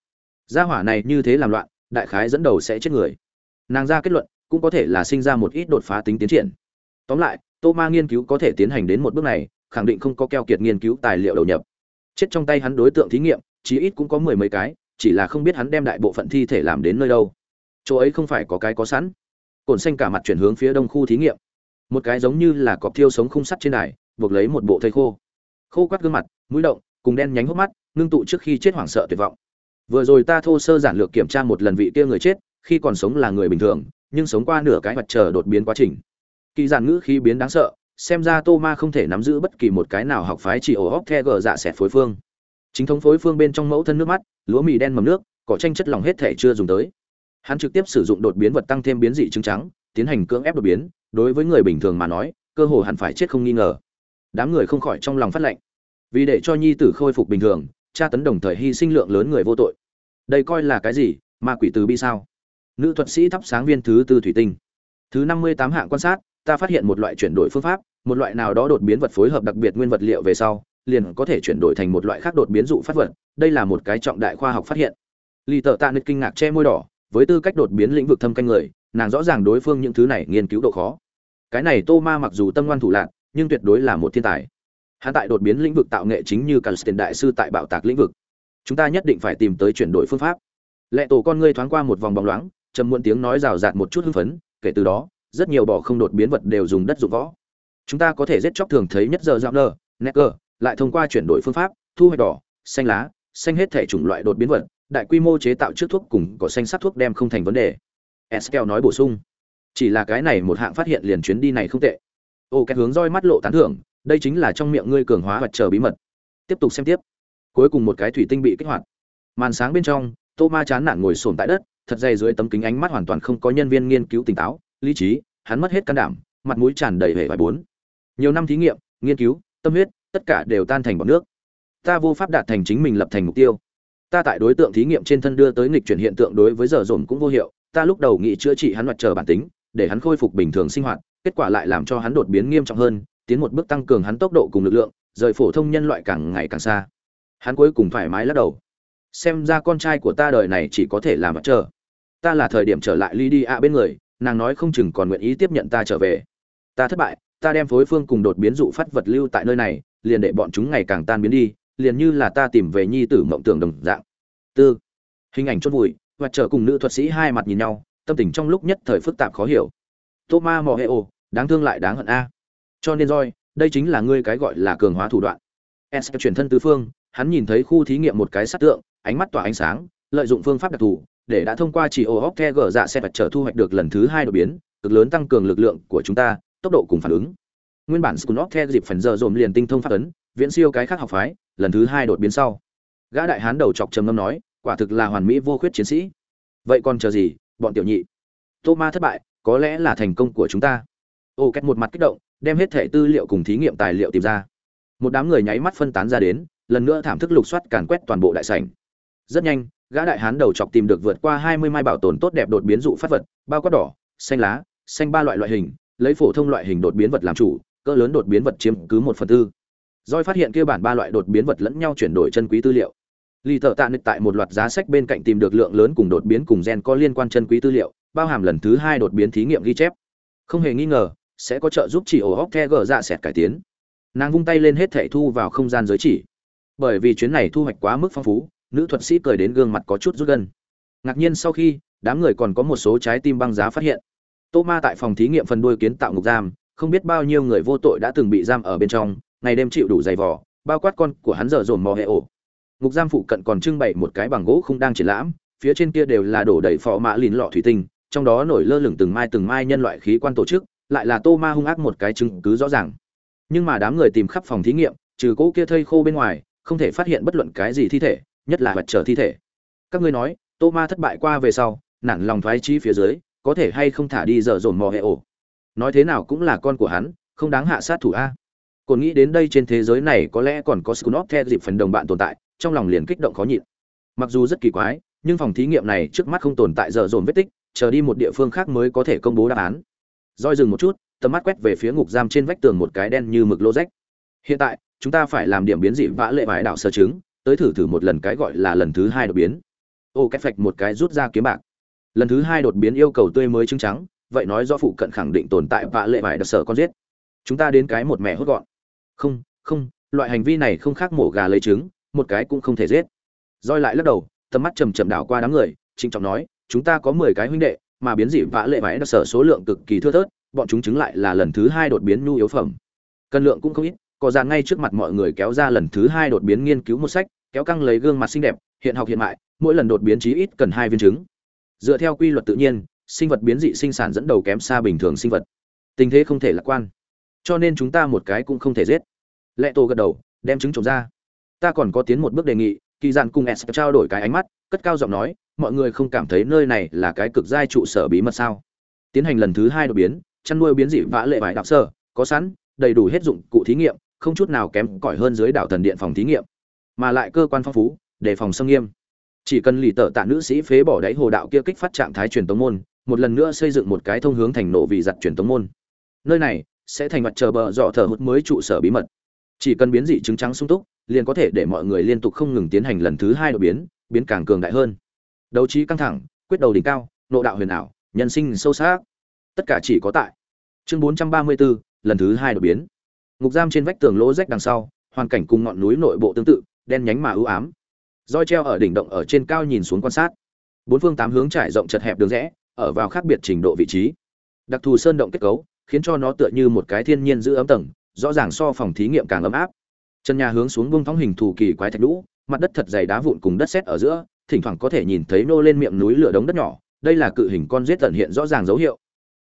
Gia hỏa này như thế làm loạn đại khái dẫn đầu sẽ chết người. Nàng ra kết luận, cũng có thể là sinh ra một ít đột phá tính tiến triển. Tóm lại, tô ma nghiên cứu có thể tiến hành đến một bước này, khẳng định không có keo kiệt nghiên cứu tài liệu đầu nhập. Chết trong tay hắn đối tượng thí nghiệm, chí ít cũng có mười mấy cái, chỉ là không biết hắn đem đại bộ phận thi thể làm đến nơi đâu. Chỗ ấy không phải có cái có sẵn. Cồn xanh cả mặt chuyển hướng phía đông khu thí nghiệm. Một cái giống như là cọp thiêu sống khung sắt trên đài, buộc lấy một bộ thây khô. Khô quắt gương mặt, mũi động, cùng đen nhánh hốc mắt, ngưng tụ trước khi chết hoảng sợ tuyệt vọng vừa rồi ta thô sơ giản lược kiểm tra một lần vị kia người chết, khi còn sống là người bình thường, nhưng sống qua nửa cái mặt trời đột biến quá trình. Kỳ giản ngữ khí biến đáng sợ, xem ra tô ma không thể nắm giữ bất kỳ một cái nào học phái chỉ ổ hóc the gờ dạ xẹt phối phương. Chính thống phối phương bên trong mẫu thân nước mắt, lúa mì đen mầm nước, cỏ tranh chất lỏng hết thể chưa dùng tới. Hắn trực tiếp sử dụng đột biến vật tăng thêm biến dị trứng trắng, tiến hành cưỡng ép đột biến, đối với người bình thường mà nói, cơ hồ hẳn phải chết không nghi ngờ. Đám người không khỏi trong lòng phát lệnh. Vì để cho nhi tử khôi phục bình thường cha tấn đồng thời hy sinh lượng lớn người vô tội. Đây coi là cái gì? Ma quỷ từ bi sao? Nữ thuật sĩ thắp sáng viên thứ tư thủy tinh. Thứ năm mươi tám hạng quan sát, ta phát hiện một loại chuyển đổi phương pháp, một loại nào đó đột biến vật phối hợp đặc biệt nguyên vật liệu về sau, liền có thể chuyển đổi thành một loại khác đột biến dụ phát vật. Đây là một cái trọng đại khoa học phát hiện. Lì tợ tạ nứt kinh ngạc che môi đỏ, với tư cách đột biến lĩnh vực thâm canh người, nàng rõ ràng đối phương những thứ này nghiên cứu độ khó. Cái này tô ma mặc dù tâm ngoan thủ lạc nhưng tuyệt đối là một thiên tài hắn tại đột biến lĩnh vực tạo nghệ chính như Calstin đại sư tại bảo tạc lĩnh vực. Chúng ta nhất định phải tìm tới chuyển đổi phương pháp. Lệ tổ con ngươi thoáng qua một vòng bóng loáng, trầm muộn tiếng nói rào rạt một chút hưng phấn, kể từ đó, rất nhiều bỏ không đột biến vật đều dùng đất dụng võ. Chúng ta có thể giết chóc thường thấy nhất giờ dạo nơ necker, lại thông qua chuyển đổi phương pháp, thu hoạch đỏ, xanh lá, xanh hết thể chủng loại đột biến vật, đại quy mô chế tạo trước thuốc cùng có xanh sắc thuốc đem không thành vấn đề. Eskel nói bổ sung. Chỉ là cái này một hạng phát hiện liền chuyến đi này không tệ. Ô cái hướng roi mắt lộ tán thưởng đây chính là trong miệng ngươi cường hóa vật chờ bí mật. Tiếp tục xem tiếp. Cuối cùng một cái thủy tinh bị kích hoạt. Màn sáng bên trong, tô ma chán nản ngồi xổm tại đất, thật dày dưới tấm kính ánh mắt hoàn toàn không có nhân viên nghiên cứu tỉnh táo, lý trí, hắn mất hết can đảm, mặt mũi tràn đầy vẻ vải bốn. Nhiều năm thí nghiệm, nghiên cứu, tâm huyết, tất cả đều tan thành bọt nước. Ta vô pháp đạt thành chính mình lập thành mục tiêu. Ta tại đối tượng thí nghiệm trên thân đưa tới nghịch chuyển hiện tượng đối với giờ dồn cũng vô hiệu, ta lúc đầu nghĩ chữa trị hắn mặt chờ bản tính, để hắn khôi phục bình thường sinh hoạt, kết quả lại làm cho hắn đột biến nghiêm trọng hơn tiến một bước tăng cường hắn tốc độ cùng lực lượng, rời phổ thông nhân loại càng ngày càng xa. Hắn cuối cùng thoải mái lắc đầu. Xem ra con trai của ta đời này chỉ có thể làm mặt chờ. Ta là thời điểm trở lại ly đi ạ bên người, nàng nói không chừng còn nguyện ý tiếp nhận ta trở về. Ta thất bại, ta đem phối phương cùng đột biến dụ phát vật lưu tại nơi này, liền để bọn chúng ngày càng tan biến đi, liền như là ta tìm về nhi tử mộng tưởng đồng dạng. Tư. Hình ảnh chốt vùi, và trở cùng nữ thuật sĩ hai mặt nhìn nhau, tâm tình trong lúc nhất thời phức tạp khó hiểu. Thomas mò hệ ồ đáng thương lại đáng hận a cho nên roi, đây chính là ngươi cái gọi là cường hóa thủ đoạn. S chuyển thân tứ phương, hắn nhìn thấy khu thí nghiệm một cái sát tượng, ánh mắt tỏa ánh sáng, lợi dụng phương pháp đặc thù, để đã thông qua chỉ ô hóc the gở dạ xe vật trở thu hoạch được lần thứ hai đột biến, cực lớn tăng cường lực lượng của chúng ta, tốc độ cùng phản ứng. Nguyên bản scunop the dịp phần giờ dồn liền tinh thông phát ấn, viễn siêu cái khác học phái, lần thứ hai đột biến sau. Gã đại hán đầu chọc trầm ngâm nói, quả thực là hoàn mỹ vô khuyết chiến sĩ. Vậy còn chờ gì, bọn tiểu nhị? Tô ma thất bại, có lẽ là thành công của chúng ta. Ô két một mặt kích động đem hết thẻ tư liệu cùng thí nghiệm tài liệu tìm ra một đám người nháy mắt phân tán ra đến lần nữa thảm thức lục soát càn quét toàn bộ đại sảnh rất nhanh gã đại hán đầu chọc tìm được vượt qua hai mươi mai bảo tồn tốt đẹp đột biến dụ phát vật bao quát đỏ xanh lá xanh ba loại loại hình lấy phổ thông loại hình đột biến vật làm chủ cỡ lớn đột biến vật chiếm cứ một phần tư Doi phát hiện kia bản ba loại đột biến vật lẫn nhau chuyển đổi chân quý tư liệu. lì Tở Tạ Nịch tại một loạt giá sách bên cạnh tìm được lượng lớn cùng đột biến cùng gen có liên quan chân quý tư liệu, bao hàm lần thứ hai đột biến thí nghiệm ghi chép. Không hề nghi ngờ, sẽ có trợ giúp chỉ ổ hóc the gờ dạ sẹt cải tiến. Nàng vung tay lên hết thảy thu vào không gian giới chỉ. Bởi vì chuyến này thu hoạch quá mức phong phú, nữ thuật sĩ cười đến gương mặt có chút rút gân. Ngạc nhiên sau khi, đám người còn có một số trái tim băng giá phát hiện. tô ma tại phòng thí nghiệm phần đuôi kiến tạo ngục giam không biết bao nhiêu người vô tội đã từng bị giam ở bên trong ngày đêm chịu đủ dày vò bao quát con của hắn dở dồn mò hệ ổ ngục giam phụ cận còn trưng bày một cái bằng gỗ không đang triển lãm phía trên kia đều là đổ đầy phò mã lìn lọ thủy tinh trong đó nổi lơ lửng từng mai từng mai nhân loại khí quan tổ chức lại là tô ma hung ác một cái chứng cứ rõ ràng nhưng mà đám người tìm khắp phòng thí nghiệm trừ cỗ kia thây khô bên ngoài không thể phát hiện bất luận cái gì thi thể nhất là vật trở thi thể các ngươi nói tô ma thất bại qua về sau nản lòng thoái chi phía dưới có thể hay không thả đi dở dồn mò hệ ổ nói thế nào cũng là con của hắn không đáng hạ sát thủ a còn nghĩ đến đây trên thế giới này có lẽ còn có scunop theo dịp phần đồng bạn tồn tại, trong lòng liền kích động khó nhịn. Mặc dù rất kỳ quái, nhưng phòng thí nghiệm này trước mắt không tồn tại dở dồn vết tích, chờ đi một địa phương khác mới có thể công bố đáp án roi dừng một chút, tầm mắt quét về phía ngục giam trên vách tường một cái đen như mực lô rách. Hiện tại, chúng ta phải làm điểm biến dị vã lệ vải đạo sơ chứng, tới thử thử một lần cái gọi là lần thứ hai đột biến. Ô cách phạch một cái rút ra kiếm bạc. Lần thứ hai đột biến yêu cầu tươi mới trứng trắng, vậy nói do phụ cận khẳng định tồn tại vã lệ vải đặc sở con giết. Chúng ta đến cái một mẹ hốt gọn không không loại hành vi này không khác mổ gà lấy trứng một cái cũng không thể giết roi lại lắc đầu tầm mắt trầm trầm đảo qua đám người trịnh trọng nói chúng ta có mười cái huynh đệ mà biến dị vã lệ vãi đặc sở số lượng cực kỳ thưa thớt, bọn chúng chứng lại là lần thứ hai đột biến nhu yếu phẩm. Cân lượng cũng không ít, có ra ngay trước mặt mọi người kéo ra lần thứ hai đột biến nghiên cứu một sách, kéo căng lấy gương mặt xinh đẹp, hiện học hiện mại, mỗi lần đột biến chí ít cần hai viên trứng. Dựa theo quy luật tự nhiên, sinh vật biến dị sinh sản dẫn đầu kém xa bình thường sinh vật. Tình thế không thể lạc quan. Cho nên chúng ta một cái cũng không thể giết. Lệ tổ gật đầu, đem trứng trộm ra. Ta còn có tiến một bước đề nghị, kỳ dạn cùng s trao đổi cái ánh mắt cất cao giọng nói, mọi người không cảm thấy nơi này là cái cực giai trụ sở bí mật sao? Tiến hành lần thứ hai đột biến, chăn nuôi biến dị vã lệ vải đạo sơ, có sẵn, đầy đủ hết dụng cụ thí nghiệm, không chút nào kém cỏi hơn dưới đảo thần điện phòng thí nghiệm, mà lại cơ quan phong phú, đề phòng xâm nghiêm. Chỉ cần lì tợ tạ nữ sĩ phế bỏ đáy hồ đạo kia kích phát trạng thái truyền tống môn, một lần nữa xây dựng một cái thông hướng thành nộ vì giặt truyền tống môn. Nơi này sẽ thành mặt chờ bờ dọ thờ hút mới trụ sở bí mật. Chỉ cần biến dị trứng trắng sung túc, liền có thể để mọi người liên tục không ngừng tiến hành lần thứ hai đột biến biến càng cường đại hơn. Đấu trí căng thẳng quyết đầu đỉnh cao nộ đạo huyền ảo nhân sinh sâu sắc. Tất cả chỉ có tại chương 434, lần thứ hai đột biến. Ngục giam trên vách tường lỗ rách đằng sau hoàn cảnh cùng ngọn núi nội bộ tương tự đen nhánh mà ưu ám. Roi treo ở đỉnh động ở trên cao nhìn xuống quan sát. Bốn phương tám hướng trải rộng chật hẹp đường rẽ ở vào khác biệt trình độ vị trí. Đặc thù sơn động kết cấu khiến cho nó tựa như một cái thiên nhiên giữ ấm tầng rõ ràng so phòng thí nghiệm càng ấm áp. Chân nhà hướng xuống bung thóng hình thù kỳ quái thạch lũ mặt đất thật dày đá vụn cùng đất sét ở giữa, thỉnh thoảng có thể nhìn thấy nô lên miệng núi lửa đống đất nhỏ, đây là cự hình con rết tận hiện rõ ràng dấu hiệu.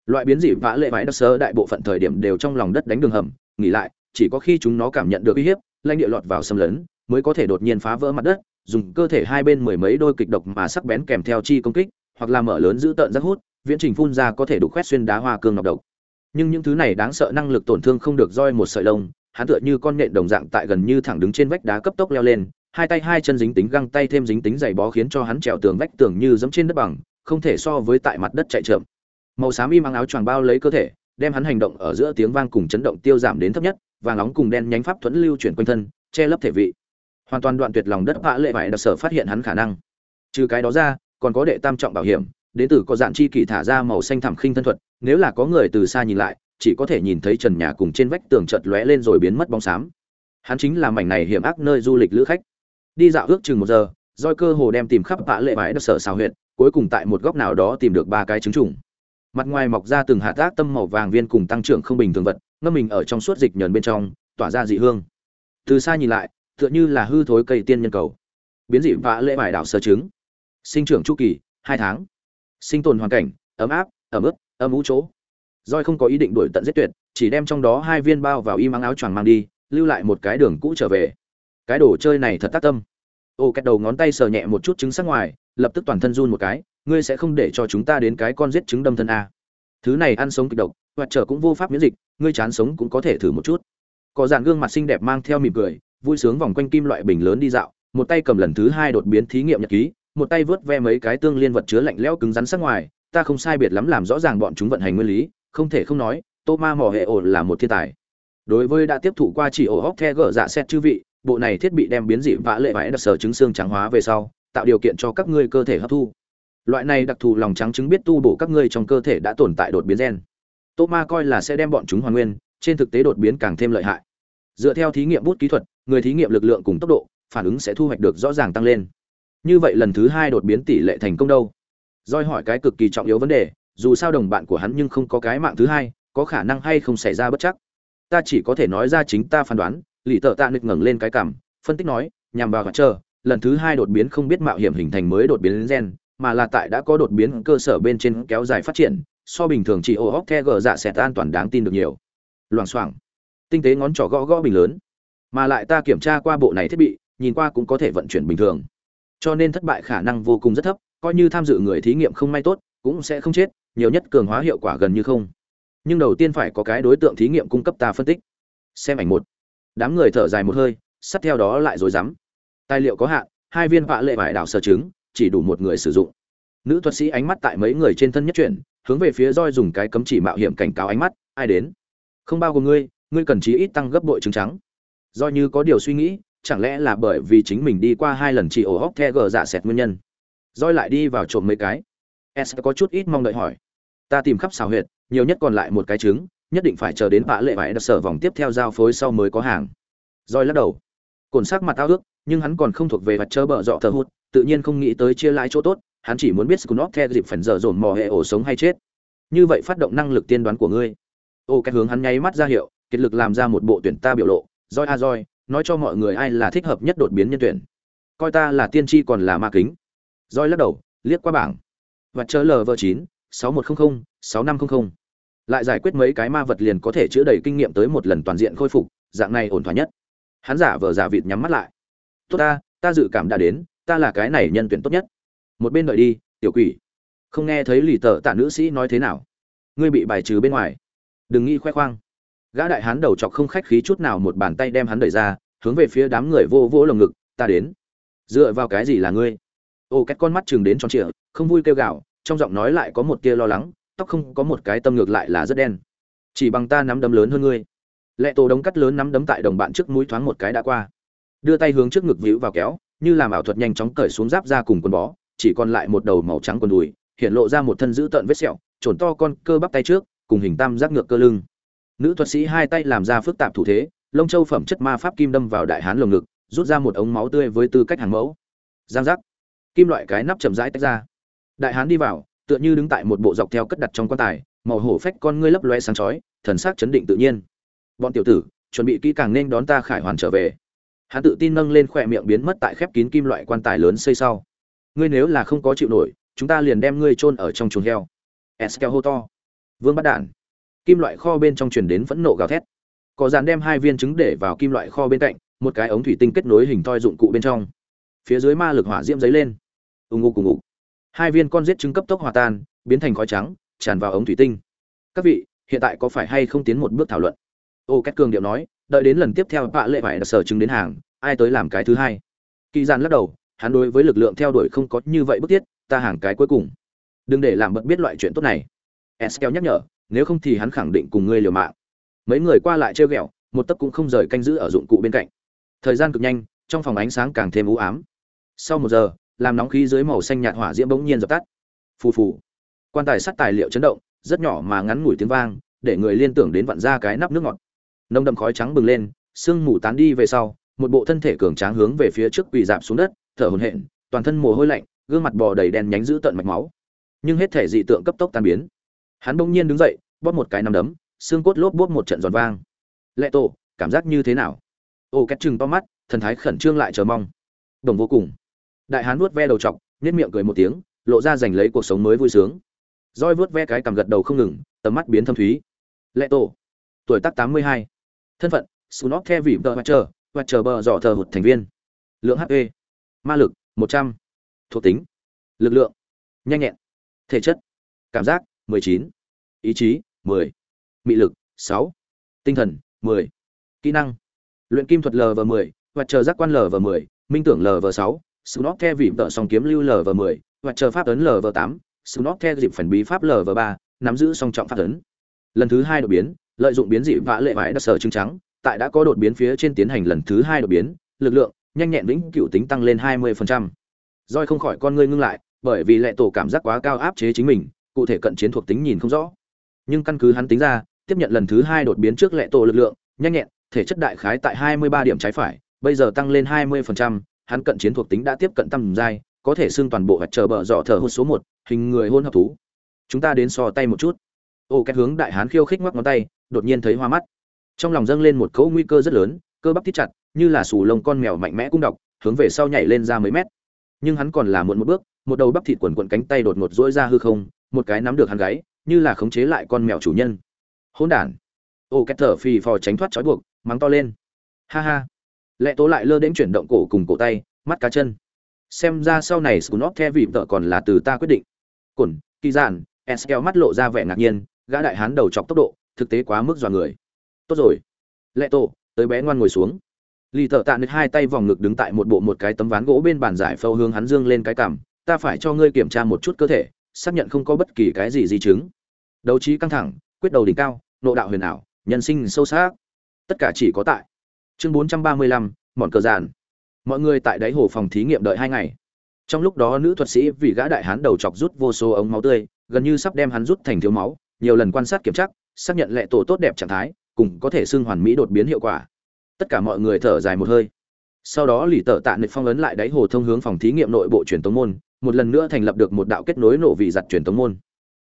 Loại biến dị vã lệ vãi đất sơ đại bộ phận thời điểm đều trong lòng đất đánh đường hầm, nghỉ lại, chỉ có khi chúng nó cảm nhận được uy hiếp lanh địa lọt vào xâm lấn, mới có thể đột nhiên phá vỡ mặt đất, dùng cơ thể hai bên mười mấy đôi kịch độc mà sắc bén kèm theo chi công kích, hoặc là mở lớn giữ tợn rất hút, viễn trình phun ra có thể đục khoét xuyên đá hoa cương ngọc độc. Nhưng những thứ này đáng sợ năng lực tổn thương không được roi một sợi lông, hắn tựa như con nện đồng dạng tại gần như thẳng đứng trên vách đá cấp tốc leo lên hai tay hai chân dính tính găng tay thêm dính tính dày bó khiến cho hắn trèo tường vách tường như giẫm trên đất bằng, không thể so với tại mặt đất chạy chậm. Màu xám y mang áo choàng bao lấy cơ thể, đem hắn hành động ở giữa tiếng vang cùng chấn động tiêu giảm đến thấp nhất, vàng nóng cùng đen nhánh pháp thuẫn lưu chuyển quanh thân, che lấp thể vị. Hoàn toàn đoạn tuyệt lòng đất vạ lệ vải đặc sở phát hiện hắn khả năng. Trừ cái đó ra, còn có đệ tam trọng bảo hiểm đến từ có dạng chi kỳ thả ra màu xanh thẳm khinh thân thuật, nếu là có người từ xa nhìn lại, chỉ có thể nhìn thấy trần nhà cùng trên vách tường chợt lóe lên rồi biến mất bóng xám. Hắn chính là mảnh này hiểm ác nơi du lịch lữ khách đi dạo ước chừng một giờ, roi cơ hồ đem tìm khắp bạ lệ bãi đất sở xào huyệt, cuối cùng tại một góc nào đó tìm được ba cái trứng trùng. Mặt ngoài mọc ra từng hạt tác tâm màu vàng viên cùng tăng trưởng không bình thường vật, ngâm mình ở trong suốt dịch nhờn bên trong, tỏa ra dị hương. Từ xa nhìn lại, tựa như là hư thối cây tiên nhân cầu. Biến dị vã lệ bài đảo sơ trứng. Sinh trưởng chu kỳ, hai tháng. Sinh tồn hoàn cảnh, ấm áp, ẩm ướt, âm ú chỗ. Roi không có ý định đuổi tận giết tuyệt, chỉ đem trong đó hai viên bao vào y mang áo choàng mang đi, lưu lại một cái đường cũ trở về cái đồ chơi này thật tác tâm. Ô kẹt đầu ngón tay sờ nhẹ một chút trứng sắc ngoài, lập tức toàn thân run một cái, ngươi sẽ không để cho chúng ta đến cái con giết trứng đâm thân a. Thứ này ăn sống kịch độc hoặc trở cũng vô pháp miễn dịch, ngươi chán sống cũng có thể thử một chút. Có dàn gương mặt xinh đẹp mang theo mỉm cười, vui sướng vòng quanh kim loại bình lớn đi dạo, một tay cầm lần thứ hai đột biến thí nghiệm nhật ký, một tay vớt ve mấy cái tương liên vật chứa lạnh lẽo cứng rắn sắc ngoài, ta không sai biệt lắm làm rõ ràng bọn chúng vận hành nguyên lý, không thể không nói tô ma mỏ hệ ổ là một thiên tài. Đối với đã tiếp thụ qua chỉ ổ hóc the gở dạ xét chư vị bộ này thiết bị đem biến dị vã lệ vải đặc sở trứng xương trắng hóa về sau tạo điều kiện cho các ngươi cơ thể hấp thu. Loại này đặc thù lòng trắng trứng biết tu bổ các ngươi trong cơ thể đã tồn tại đột biến gen. Tô ma coi là sẽ đem bọn chúng hoàn nguyên trên thực tế đột biến càng thêm lợi hại. Dựa theo thí nghiệm bút kỹ thuật người thí nghiệm lực lượng cùng tốc độ phản ứng sẽ thu hoạch được rõ ràng tăng lên. Như vậy lần thứ hai đột biến tỷ lệ thành công đâu? Doi hỏi cái cực kỳ trọng yếu vấn đề, dù sao đồng bạn của hắn nhưng không có cái mạng thứ hai có khả năng hay không xảy ra bất chắc? Ta chỉ có thể nói ra chính ta phán đoán lì tợ tạ nịch ngẩng lên cái cảm, phân tích nói, nhằm vào chờ lần thứ hai đột biến không biết mạo hiểm hình thành mới đột biến gen, mà là tại đã có đột biến cơ sở bên trên kéo dài phát triển, so bình thường chỉ ô hóc the gờ dạ xẹt an toàn đáng tin được nhiều. Loảng xoảng. Tinh tế ngón trỏ gõ gõ bình lớn. Mà lại ta kiểm tra qua bộ này thiết bị, nhìn qua cũng có thể vận chuyển bình thường. Cho nên thất bại khả năng vô cùng rất thấp, coi như tham dự người thí nghiệm không may tốt, cũng sẽ không chết, nhiều nhất cường hóa hiệu quả gần như không. Nhưng đầu tiên phải có cái đối tượng thí nghiệm cung cấp ta phân tích. Xem ảnh một đám người thở dài một hơi sát theo đó lại rồi dám tài liệu có hạn, hai viên vạ lệ vải đảo sơ trứng, chỉ đủ một người sử dụng. Nữ thuật sĩ ánh mắt tại mấy người trên thân nhất chuyển, hướng về phía roi dùng cái cấm chỉ mạo hiểm cảnh cáo ánh mắt, ai đến? Không bao gồm ngươi ngươi cần chí ít tăng gấp bội trứng trắng. Do như có điều suy nghĩ, chẳng lẽ là bởi vì chính mình đi qua hai lần chỉ ổ hóc the gờ dạ xẹt nguyên nhân? Roi lại đi vào trộm mấy cái. S có chút ít mong đợi hỏi. Ta tìm khắp xào huyệt, nhiều nhất còn lại một cái trứng nhất định phải chờ đến vạ lệ vải đặc sở vòng tiếp theo giao phối sau mới có hàng. Roi lắc đầu. Cồn sắc mặt ao ước nhưng hắn còn không thuộc về vật chớ bợ dọ thờ hụt, tự nhiên không nghĩ tới chia lãi chỗ tốt hắn chỉ muốn biết scunop theo dịp phần giờ dồn mò hệ ổ sống hay chết. Như vậy phát động năng lực tiên đoán của ngươi. Ô cái hướng hắn nháy mắt ra hiệu kiệt lực làm ra một bộ tuyển ta biểu lộ. Roi a à, roi nói cho mọi người ai là thích hợp nhất đột biến nhân tuyển. Coi ta là tiên tri còn là ma kính. Roi lắc đầu liếc qua bảng. Vật chờ lv chín sáu một trăm linh sáu năm trăm linh lại giải quyết mấy cái ma vật liền có thể chữa đầy kinh nghiệm tới một lần toàn diện khôi phục, dạng này ổn thỏa nhất. Hắn giả vờ giả vịt nhắm mắt lại. Tốt ta ta dự cảm đã đến, ta là cái này nhân tuyển tốt nhất. Một bên đợi đi, tiểu quỷ. Không nghe thấy lì tờ tạ nữ sĩ nói thế nào. Ngươi bị bài trừ bên ngoài. Đừng nghĩ khoe khoang. Gã đại hán đầu chọc không khách khí chút nào một bàn tay đem hắn đẩy ra, hướng về phía đám người vô vỗ lồng ngực, ta đến. Dựa vào cái gì là ngươi? Ô cách con mắt chừng đến tròn trịa, không vui kêu gào, trong giọng nói lại có một tia lo lắng tóc không có một cái tâm ngược lại là rất đen. Chỉ bằng ta nắm đấm lớn hơn ngươi. Lệ tổ đống cắt lớn nắm đấm tại đồng bạn trước mũi thoáng một cái đã qua. Đưa tay hướng trước ngực víu vào kéo, như làm ảo thuật nhanh chóng cởi xuống giáp ra cùng quần bó, chỉ còn lại một đầu màu trắng quần đùi, hiện lộ ra một thân dữ tợn vết sẹo, trồn to con cơ bắp tay trước, cùng hình tam giác ngược cơ lưng. Nữ thuật sĩ hai tay làm ra phức tạp thủ thế, lông châu phẩm chất ma pháp kim đâm vào đại hán lồng ngực, rút ra một ống máu tươi với tư cách hàng mẫu. Giang giác. Kim loại cái nắp chậm rãi tách ra. Đại hán đi vào tựa như đứng tại một bộ dọc theo cất đặt trong quan tài, màu hổ phách con ngươi lấp loe sáng chói, thần sắc chấn định tự nhiên. Bọn tiểu tử, chuẩn bị kỹ càng nên đón ta khải hoàn trở về. Hắn tự tin nâng lên khỏe miệng biến mất tại khép kín kim loại quan tài lớn xây sau. Ngươi nếu là không có chịu nổi, chúng ta liền đem ngươi chôn ở trong chuồng heo. Eskel hô to vương bắt đản. Kim loại kho bên trong truyền đến phẫn nộ gào thét. Có dàn đem hai viên trứng để vào kim loại kho bên cạnh, một cái ống thủy tinh kết nối hình toi dụng cụ bên trong. Phía dưới ma lực hỏa diễm giấy lên. Ù ngục cùng ngục hai viên con giết trứng cấp tốc hòa tan, biến thành khói trắng, tràn vào ống thủy tinh. Các vị, hiện tại có phải hay không tiến một bước thảo luận? Ô két cường điệu nói, đợi đến lần tiếp theo bạ lệ phải sở chứng đến hàng, ai tới làm cái thứ hai? Kỳ gian lắc đầu, hắn đối với lực lượng theo đuổi không có như vậy bức thiết, ta hàng cái cuối cùng. Đừng để làm bận biết loại chuyện tốt này. Eskel nhắc nhở, nếu không thì hắn khẳng định cùng ngươi liều mạng. Mấy người qua lại trêu ghẹo, một tấc cũng không rời canh giữ ở dụng cụ bên cạnh. Thời gian cực nhanh, trong phòng ánh sáng càng thêm u ám. Sau một giờ làm nóng khí dưới màu xanh nhạt hỏa diễm bỗng nhiên dập tắt. Phù phù. Quan tài sắt tài liệu chấn động, rất nhỏ mà ngắn ngủi tiếng vang, để người liên tưởng đến vặn ra cái nắp nước ngọt. Nông đậm khói trắng bừng lên, sương mù tán đi về sau, một bộ thân thể cường tráng hướng về phía trước quỳ dạp xuống đất, thở hổn hển, toàn thân mồ hôi lạnh, gương mặt bò đầy đen nhánh giữ tận mạch máu. Nhưng hết thể dị tượng cấp tốc tan biến. Hắn bỗng nhiên đứng dậy, bóp một cái nằm đấm, xương cốt lốp bóp một trận giòn vang. Lệ tổ, cảm giác như thế nào? Ô két chừng to mắt, thần thái khẩn trương lại chờ mong. Đồng vô cùng đại hán vuốt ve đầu chọc nhét miệng cười một tiếng, lộ ra giành lấy cuộc sống mới vui sướng. Roi vuốt ve cái cằm gật đầu không ngừng, tầm mắt biến thâm thúy. Lệ tổ tuổi tác tám mươi hai. Thân phận sunok the vị vợ chờ và chờ bờ dọ thờ hụt thành viên. Lượng hp ma lực, một trăm. Thuộc tính, lực lượng, nhanh nhẹn. Thể chất, cảm giác, mười chín. Ý chí, mười. Mị lực, sáu. Tinh thần, mười. Kỹ năng, luyện kim thuật lv mười và chờ giác quan lv mười, minh tưởng lv sáu. Snot the vị tợ song kiếm lưu lv mười và chờ pháp ấn lv tám Snot the dịp phần bí pháp lv ba, nắm giữ song trọng pháp ấn. Lần thứ hai đột biến, lợi dụng biến dị vã lệ vãi đặc sở trứng trắng, tại đã có đột biến phía trên tiến hành lần thứ hai đột biến, lực lượng, nhanh nhẹn vĩnh cựu tính tăng lên hai mươi phần trăm. Roi không khỏi con ngươi ngưng lại, bởi vì lệ tổ cảm giác quá cao áp chế chính mình, cụ thể cận chiến thuộc tính nhìn không rõ. Nhưng căn cứ hắn tính ra, tiếp nhận lần thứ hai đột biến trước lệ tổ lực lượng, nhanh nhẹn, thể chất đại khái tại hai mươi ba điểm trái phải, bây giờ tăng lên hai mươi phần trăm hắn cận chiến thuộc tính đã tiếp cận tầm giai, có thể xưng toàn bộ vật chờ bờ rọ thở hút số một, hình người hôn hợp thú. Chúng ta đến so tay một chút. Ô két hướng đại hán khiêu khích ngoắc ngón tay, đột nhiên thấy hoa mắt. Trong lòng dâng lên một cỗ nguy cơ rất lớn, cơ bắp thít chặt, như là sù lông con mèo mạnh mẽ cung độc hướng về sau nhảy lên ra mấy mét. Nhưng hắn còn là muộn một bước, một đầu bắp thịt quần quần cánh tay đột ngột duỗi ra hư không, một cái nắm được hắn gáy, như là khống chế lại con mèo chủ nhân. Hỗn đản. Ô két thở phì phò tránh thoát trói buộc, mắng to lên. Ha ha lệ tố lại lơ đến chuyển động cổ cùng cổ tay, mắt cá chân. Xem ra sau này scunop the vị vợ còn là từ ta quyết định. Cồn kỳ giản eskel mắt lộ ra vẻ ngạc nhiên, gã đại hán đầu chọc tốc độ, thực tế quá mức dọa người. Tốt rồi. Lệ tổ tới bé ngoan ngồi xuống. Lì thợ tạ nứt hai tay vòng ngực đứng tại một bộ một cái tấm ván gỗ bên bàn giải phâu hướng hắn dương lên cái cằm, ta phải cho ngươi kiểm tra một chút cơ thể, xác nhận không có bất kỳ cái gì di chứng. Đấu trí căng thẳng, quyết đầu đỉnh cao, nộ đạo huyền ảo, nhân sinh sâu sắc. Tất cả chỉ có tại chương bốn trăm ba mươi lăm mòn cờ giàn mọi người tại đáy hồ phòng thí nghiệm đợi hai ngày. Trong lúc đó nữ thuật sĩ vì gã đại hán đầu chọc rút vô số ống máu tươi, gần như sắp đem hắn rút thành thiếu máu, nhiều lần quan sát kiểm tra, xác nhận lệ tổ tốt đẹp trạng thái, cùng có thể xưng hoàn mỹ đột biến hiệu quả. Tất cả mọi người thở dài một hơi. Sau đó lì tợ tạ nịch phong ấn lại đáy hồ thông hướng phòng thí nghiệm nội bộ truyền tống môn, một lần nữa thành lập được một đạo kết nối nổ vị giặt truyền tống môn.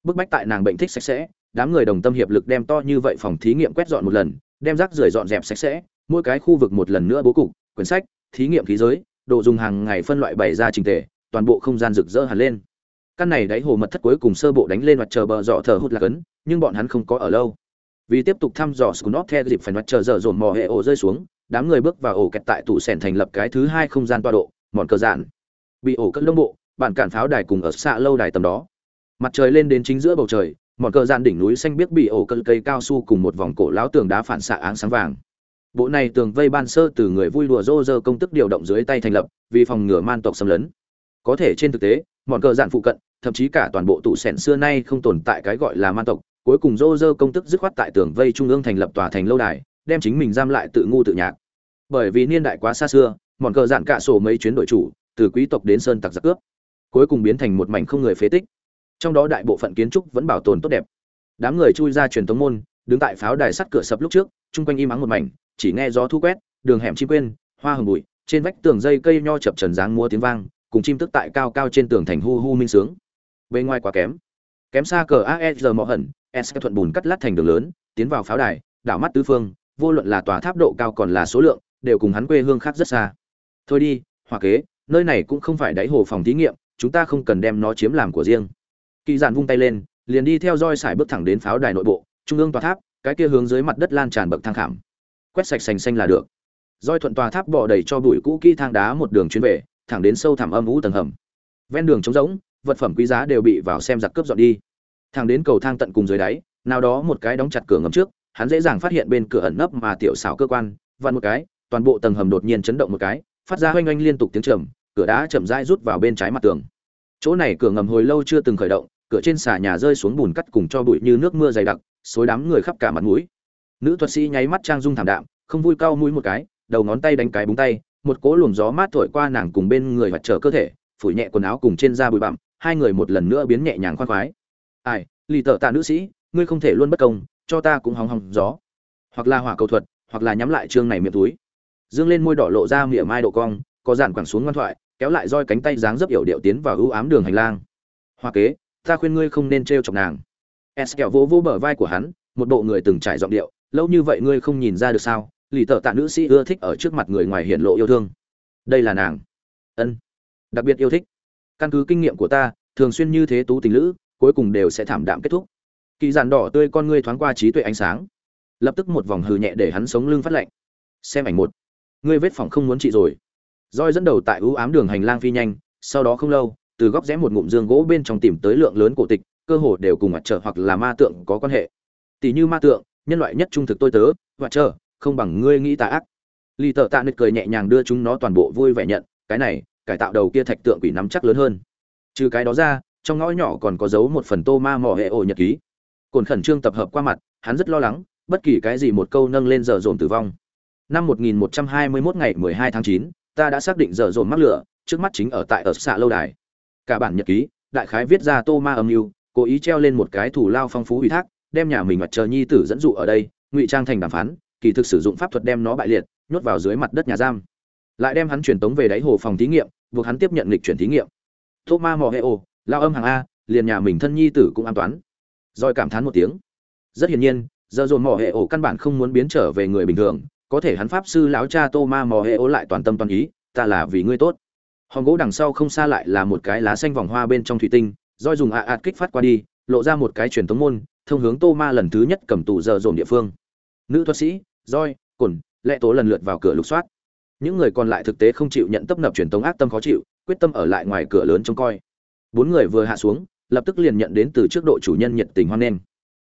Bức bách tại nàng bệnh thích sạch sẽ, đám người đồng tâm hiệp lực đem to như vậy phòng thí nghiệm quét dọn một lần, đem rác rưởi dọn dẹp sạch sẽ mỗi cái khu vực một lần nữa bố cục, quyển sách, thí nghiệm khí giới, đồ dùng hàng ngày phân loại bày ra trình tề, toàn bộ không gian rực rỡ hẳn lên. Căn này đáy hồ mật thất cuối cùng sơ bộ đánh lên mặt chờ bờ dọ thở hụt lạc ấn nhưng bọn hắn không có ở lâu. Vì tiếp tục thăm dò scunop theo dịp phải mặt chờ dở dồn mò hệ ổ rơi xuống, đám người bước vào ổ kẹt tại tủ sẻn thành lập cái thứ hai không gian toa độ, mòn cờ dạn. Bị ổ cất lông bộ bản cản pháo đài cùng ở xạ lâu đài tầm đó. Mặt trời lên đến chính giữa bầu trời, mòn cờ dạn đỉnh núi xanh biếc bị ổ cất cây cao su cùng một vòng cổ lão tường đá phản xạ áng sáng vàng bộ này tường vây ban sơ từ người vui đùa rô rơ công tức điều động dưới tay thành lập, vì phòng ngừa man tộc xâm lấn. Có thể trên thực tế, mọn cờ dạn phụ cận, thậm chí cả toàn bộ tủ sẻn xưa nay không tồn tại cái gọi là man tộc, cuối cùng rô rơ công tức dứt khoát tại tường vây trung ương thành lập tòa thành lâu đài, đem chính mình giam lại tự ngu tự nhạc. Bởi vì niên đại quá xa xưa, mọn cờ dạn cạ sổ mấy chuyến đội chủ, từ quý tộc đến sơn tặc giặc cướp, cuối cùng biến thành một mảnh không người phế tích. Trong đó đại bộ phận kiến trúc vẫn bảo tồn tốt đẹp. Đám người chui ra truyền thống môn, đứng tại pháo đài sắt cửa sập lúc trước, chung quanh im ắng một mảnh chỉ nghe gió thu quét, đường hẻm chim quên, hoa hồng bụi, trên vách tường dây cây nho chập trần dáng mua tiếng vang, cùng chim tức tại cao cao trên tường thành hu hu minh sướng. Bên ngoài quá kém. Kém xa cờ aesr mọ hẩn, s thuận bùn cắt lát thành đường lớn, tiến vào pháo đài, đảo mắt tứ phương, vô luận là tòa tháp độ cao còn là số lượng, đều cùng hắn quê hương khác rất xa. Thôi đi hoa kế, nơi này cũng không phải đáy hồ phòng thí nghiệm, chúng ta không cần đem nó chiếm làm của riêng. Kỳ giản vung tay lên, liền đi theo roi sải bước thẳng đến pháo đài nội bộ, trung ương tòa tháp, cái kia hướng dưới mặt đất lan tràn bậc thang khảm quét sạch sành xanh là được. Roi thuận tòa tháp bỏ đầy cho bụi cũ kỹ thang đá một đường chuyến về, thẳng đến sâu thẳm âm ú tầng hầm. Ven đường trống rỗng, vật phẩm quý giá đều bị vào xem giặc cướp dọn đi. Thẳng đến cầu thang tận cùng dưới đáy, nào đó một cái đóng chặt cửa ngầm trước, hắn dễ dàng phát hiện bên cửa ẩn nấp mà tiểu xảo cơ quan, vặn một cái, toàn bộ tầng hầm đột nhiên chấn động một cái, phát ra oanh oanh liên tục tiếng trầm, cửa đá chậm rãi rút vào bên trái mặt tường. Chỗ này cửa ngầm hồi lâu chưa từng khởi động, cửa trên xà nhà rơi xuống bùn cắt cùng cho bụi như nước mưa dày đặc, xối đám người khắp cả mặt mũi nữ thuật sĩ nháy mắt trang dung thảm đạm, không vui cau mũi một cái, đầu ngón tay đánh cái búng tay, một cỗ luồng gió mát thổi qua nàng cùng bên người vặt trở cơ thể, phủi nhẹ quần áo cùng trên da bụi bặm, hai người một lần nữa biến nhẹ nhàng khoan khoái. Ai, lì tợ tạ nữ sĩ, ngươi không thể luôn bất công, cho ta cũng hóng hóng gió. Hoặc là hỏa cầu thuật, hoặc là nhắm lại chương này miệng túi. Dương lên môi đỏ lộ ra mỉa mai độ cong, có giản quẳng xuống ngoan thoại, kéo lại roi cánh tay dáng dấp yểu điệu tiến vào ưu ám đường hành lang. Hoa kế, ta khuyên ngươi không nên t chọc nàng. S kẹo vỗ vỗ bờ vai của hắn, một bộ người từng trải giọng điệu lâu như vậy ngươi không nhìn ra được sao? Lì tợ tạ nữ sĩ ưa thích ở trước mặt người ngoài hiện lộ yêu thương. Đây là nàng. Ân. Đặc biệt yêu thích. Căn cứ kinh nghiệm của ta, thường xuyên như thế tú tình lữ, cuối cùng đều sẽ thảm đạm kết thúc. Kỳ giản đỏ tươi con ngươi thoáng qua trí tuệ ánh sáng. Lập tức một vòng hừ nhẹ để hắn sống lưng phát lạnh. Xem ảnh một. Ngươi vết phỏng không muốn trị rồi. Roi dẫn đầu tại ưu ám đường hành lang phi nhanh, sau đó không lâu, từ góc rẽ một ngụm dương gỗ bên trong tìm tới lượng lớn cổ tịch, cơ hồ đều cùng mặt trở hoặc là ma tượng có quan hệ. Tỷ như ma tượng nhân loại nhất trung thực tôi tớ và chờ không bằng ngươi nghĩ tà ác. Lì tợ tạ nịch cười nhẹ nhàng đưa chúng nó toàn bộ vui vẻ nhận cái này cải tạo đầu kia thạch tượng quỷ nắm chắc lớn hơn. Trừ cái đó ra trong ngõ nhỏ còn có giấu một phần tô ma mỏ hệ ổ nhật ký. Cồn khẩn trương tập hợp qua mặt hắn rất lo lắng bất kỳ cái gì một câu nâng lên giờ dồn tử vong. Năm 1121 ngày 12 tháng 9, ta đã xác định giờ dồn mắc lửa trước mắt chính ở tại ở xạ lâu đài. Cả bản nhật ký đại khái viết ra tô ma âm mưu cố ý treo lên một cái thủ lao phong phú ủy thác đem nhà mình mặt trời nhi tử dẫn dụ ở đây, ngụy trang thành đàm phán, kỳ thực sử dụng pháp thuật đem nó bại liệt, nhốt vào dưới mặt đất nhà giam. Lại đem hắn truyền tống về đáy hồ phòng thí nghiệm, buộc hắn tiếp nhận lịch chuyển thí nghiệm. Tô ma mò hệ ô lao âm hàng a, liền nhà mình thân nhi tử cũng an toán. Rồi cảm thán một tiếng. Rất hiển nhiên, giờ dồn mò hệ ổ căn bản không muốn biến trở về người bình thường, có thể hắn pháp sư lão cha tô ma mò hệ ổ lại toàn tâm toàn ý, ta là vì ngươi tốt. Hòn gỗ đằng sau không xa lại là một cái lá xanh vòng hoa bên trong thủy tinh, roi dùng ạ ạt kích phát qua đi, lộ ra một cái truyền tống môn thông hướng tô ma lần thứ nhất cầm tù giờ dồn địa phương. Nữ thuật sĩ, roi, cồn, lệ tố lần lượt vào cửa lục soát. Những người còn lại thực tế không chịu nhận tấp nập truyền tống ác tâm khó chịu, quyết tâm ở lại ngoài cửa lớn trông coi. Bốn người vừa hạ xuống, lập tức liền nhận đến từ trước độ chủ nhân nhiệt tình hoan nghênh.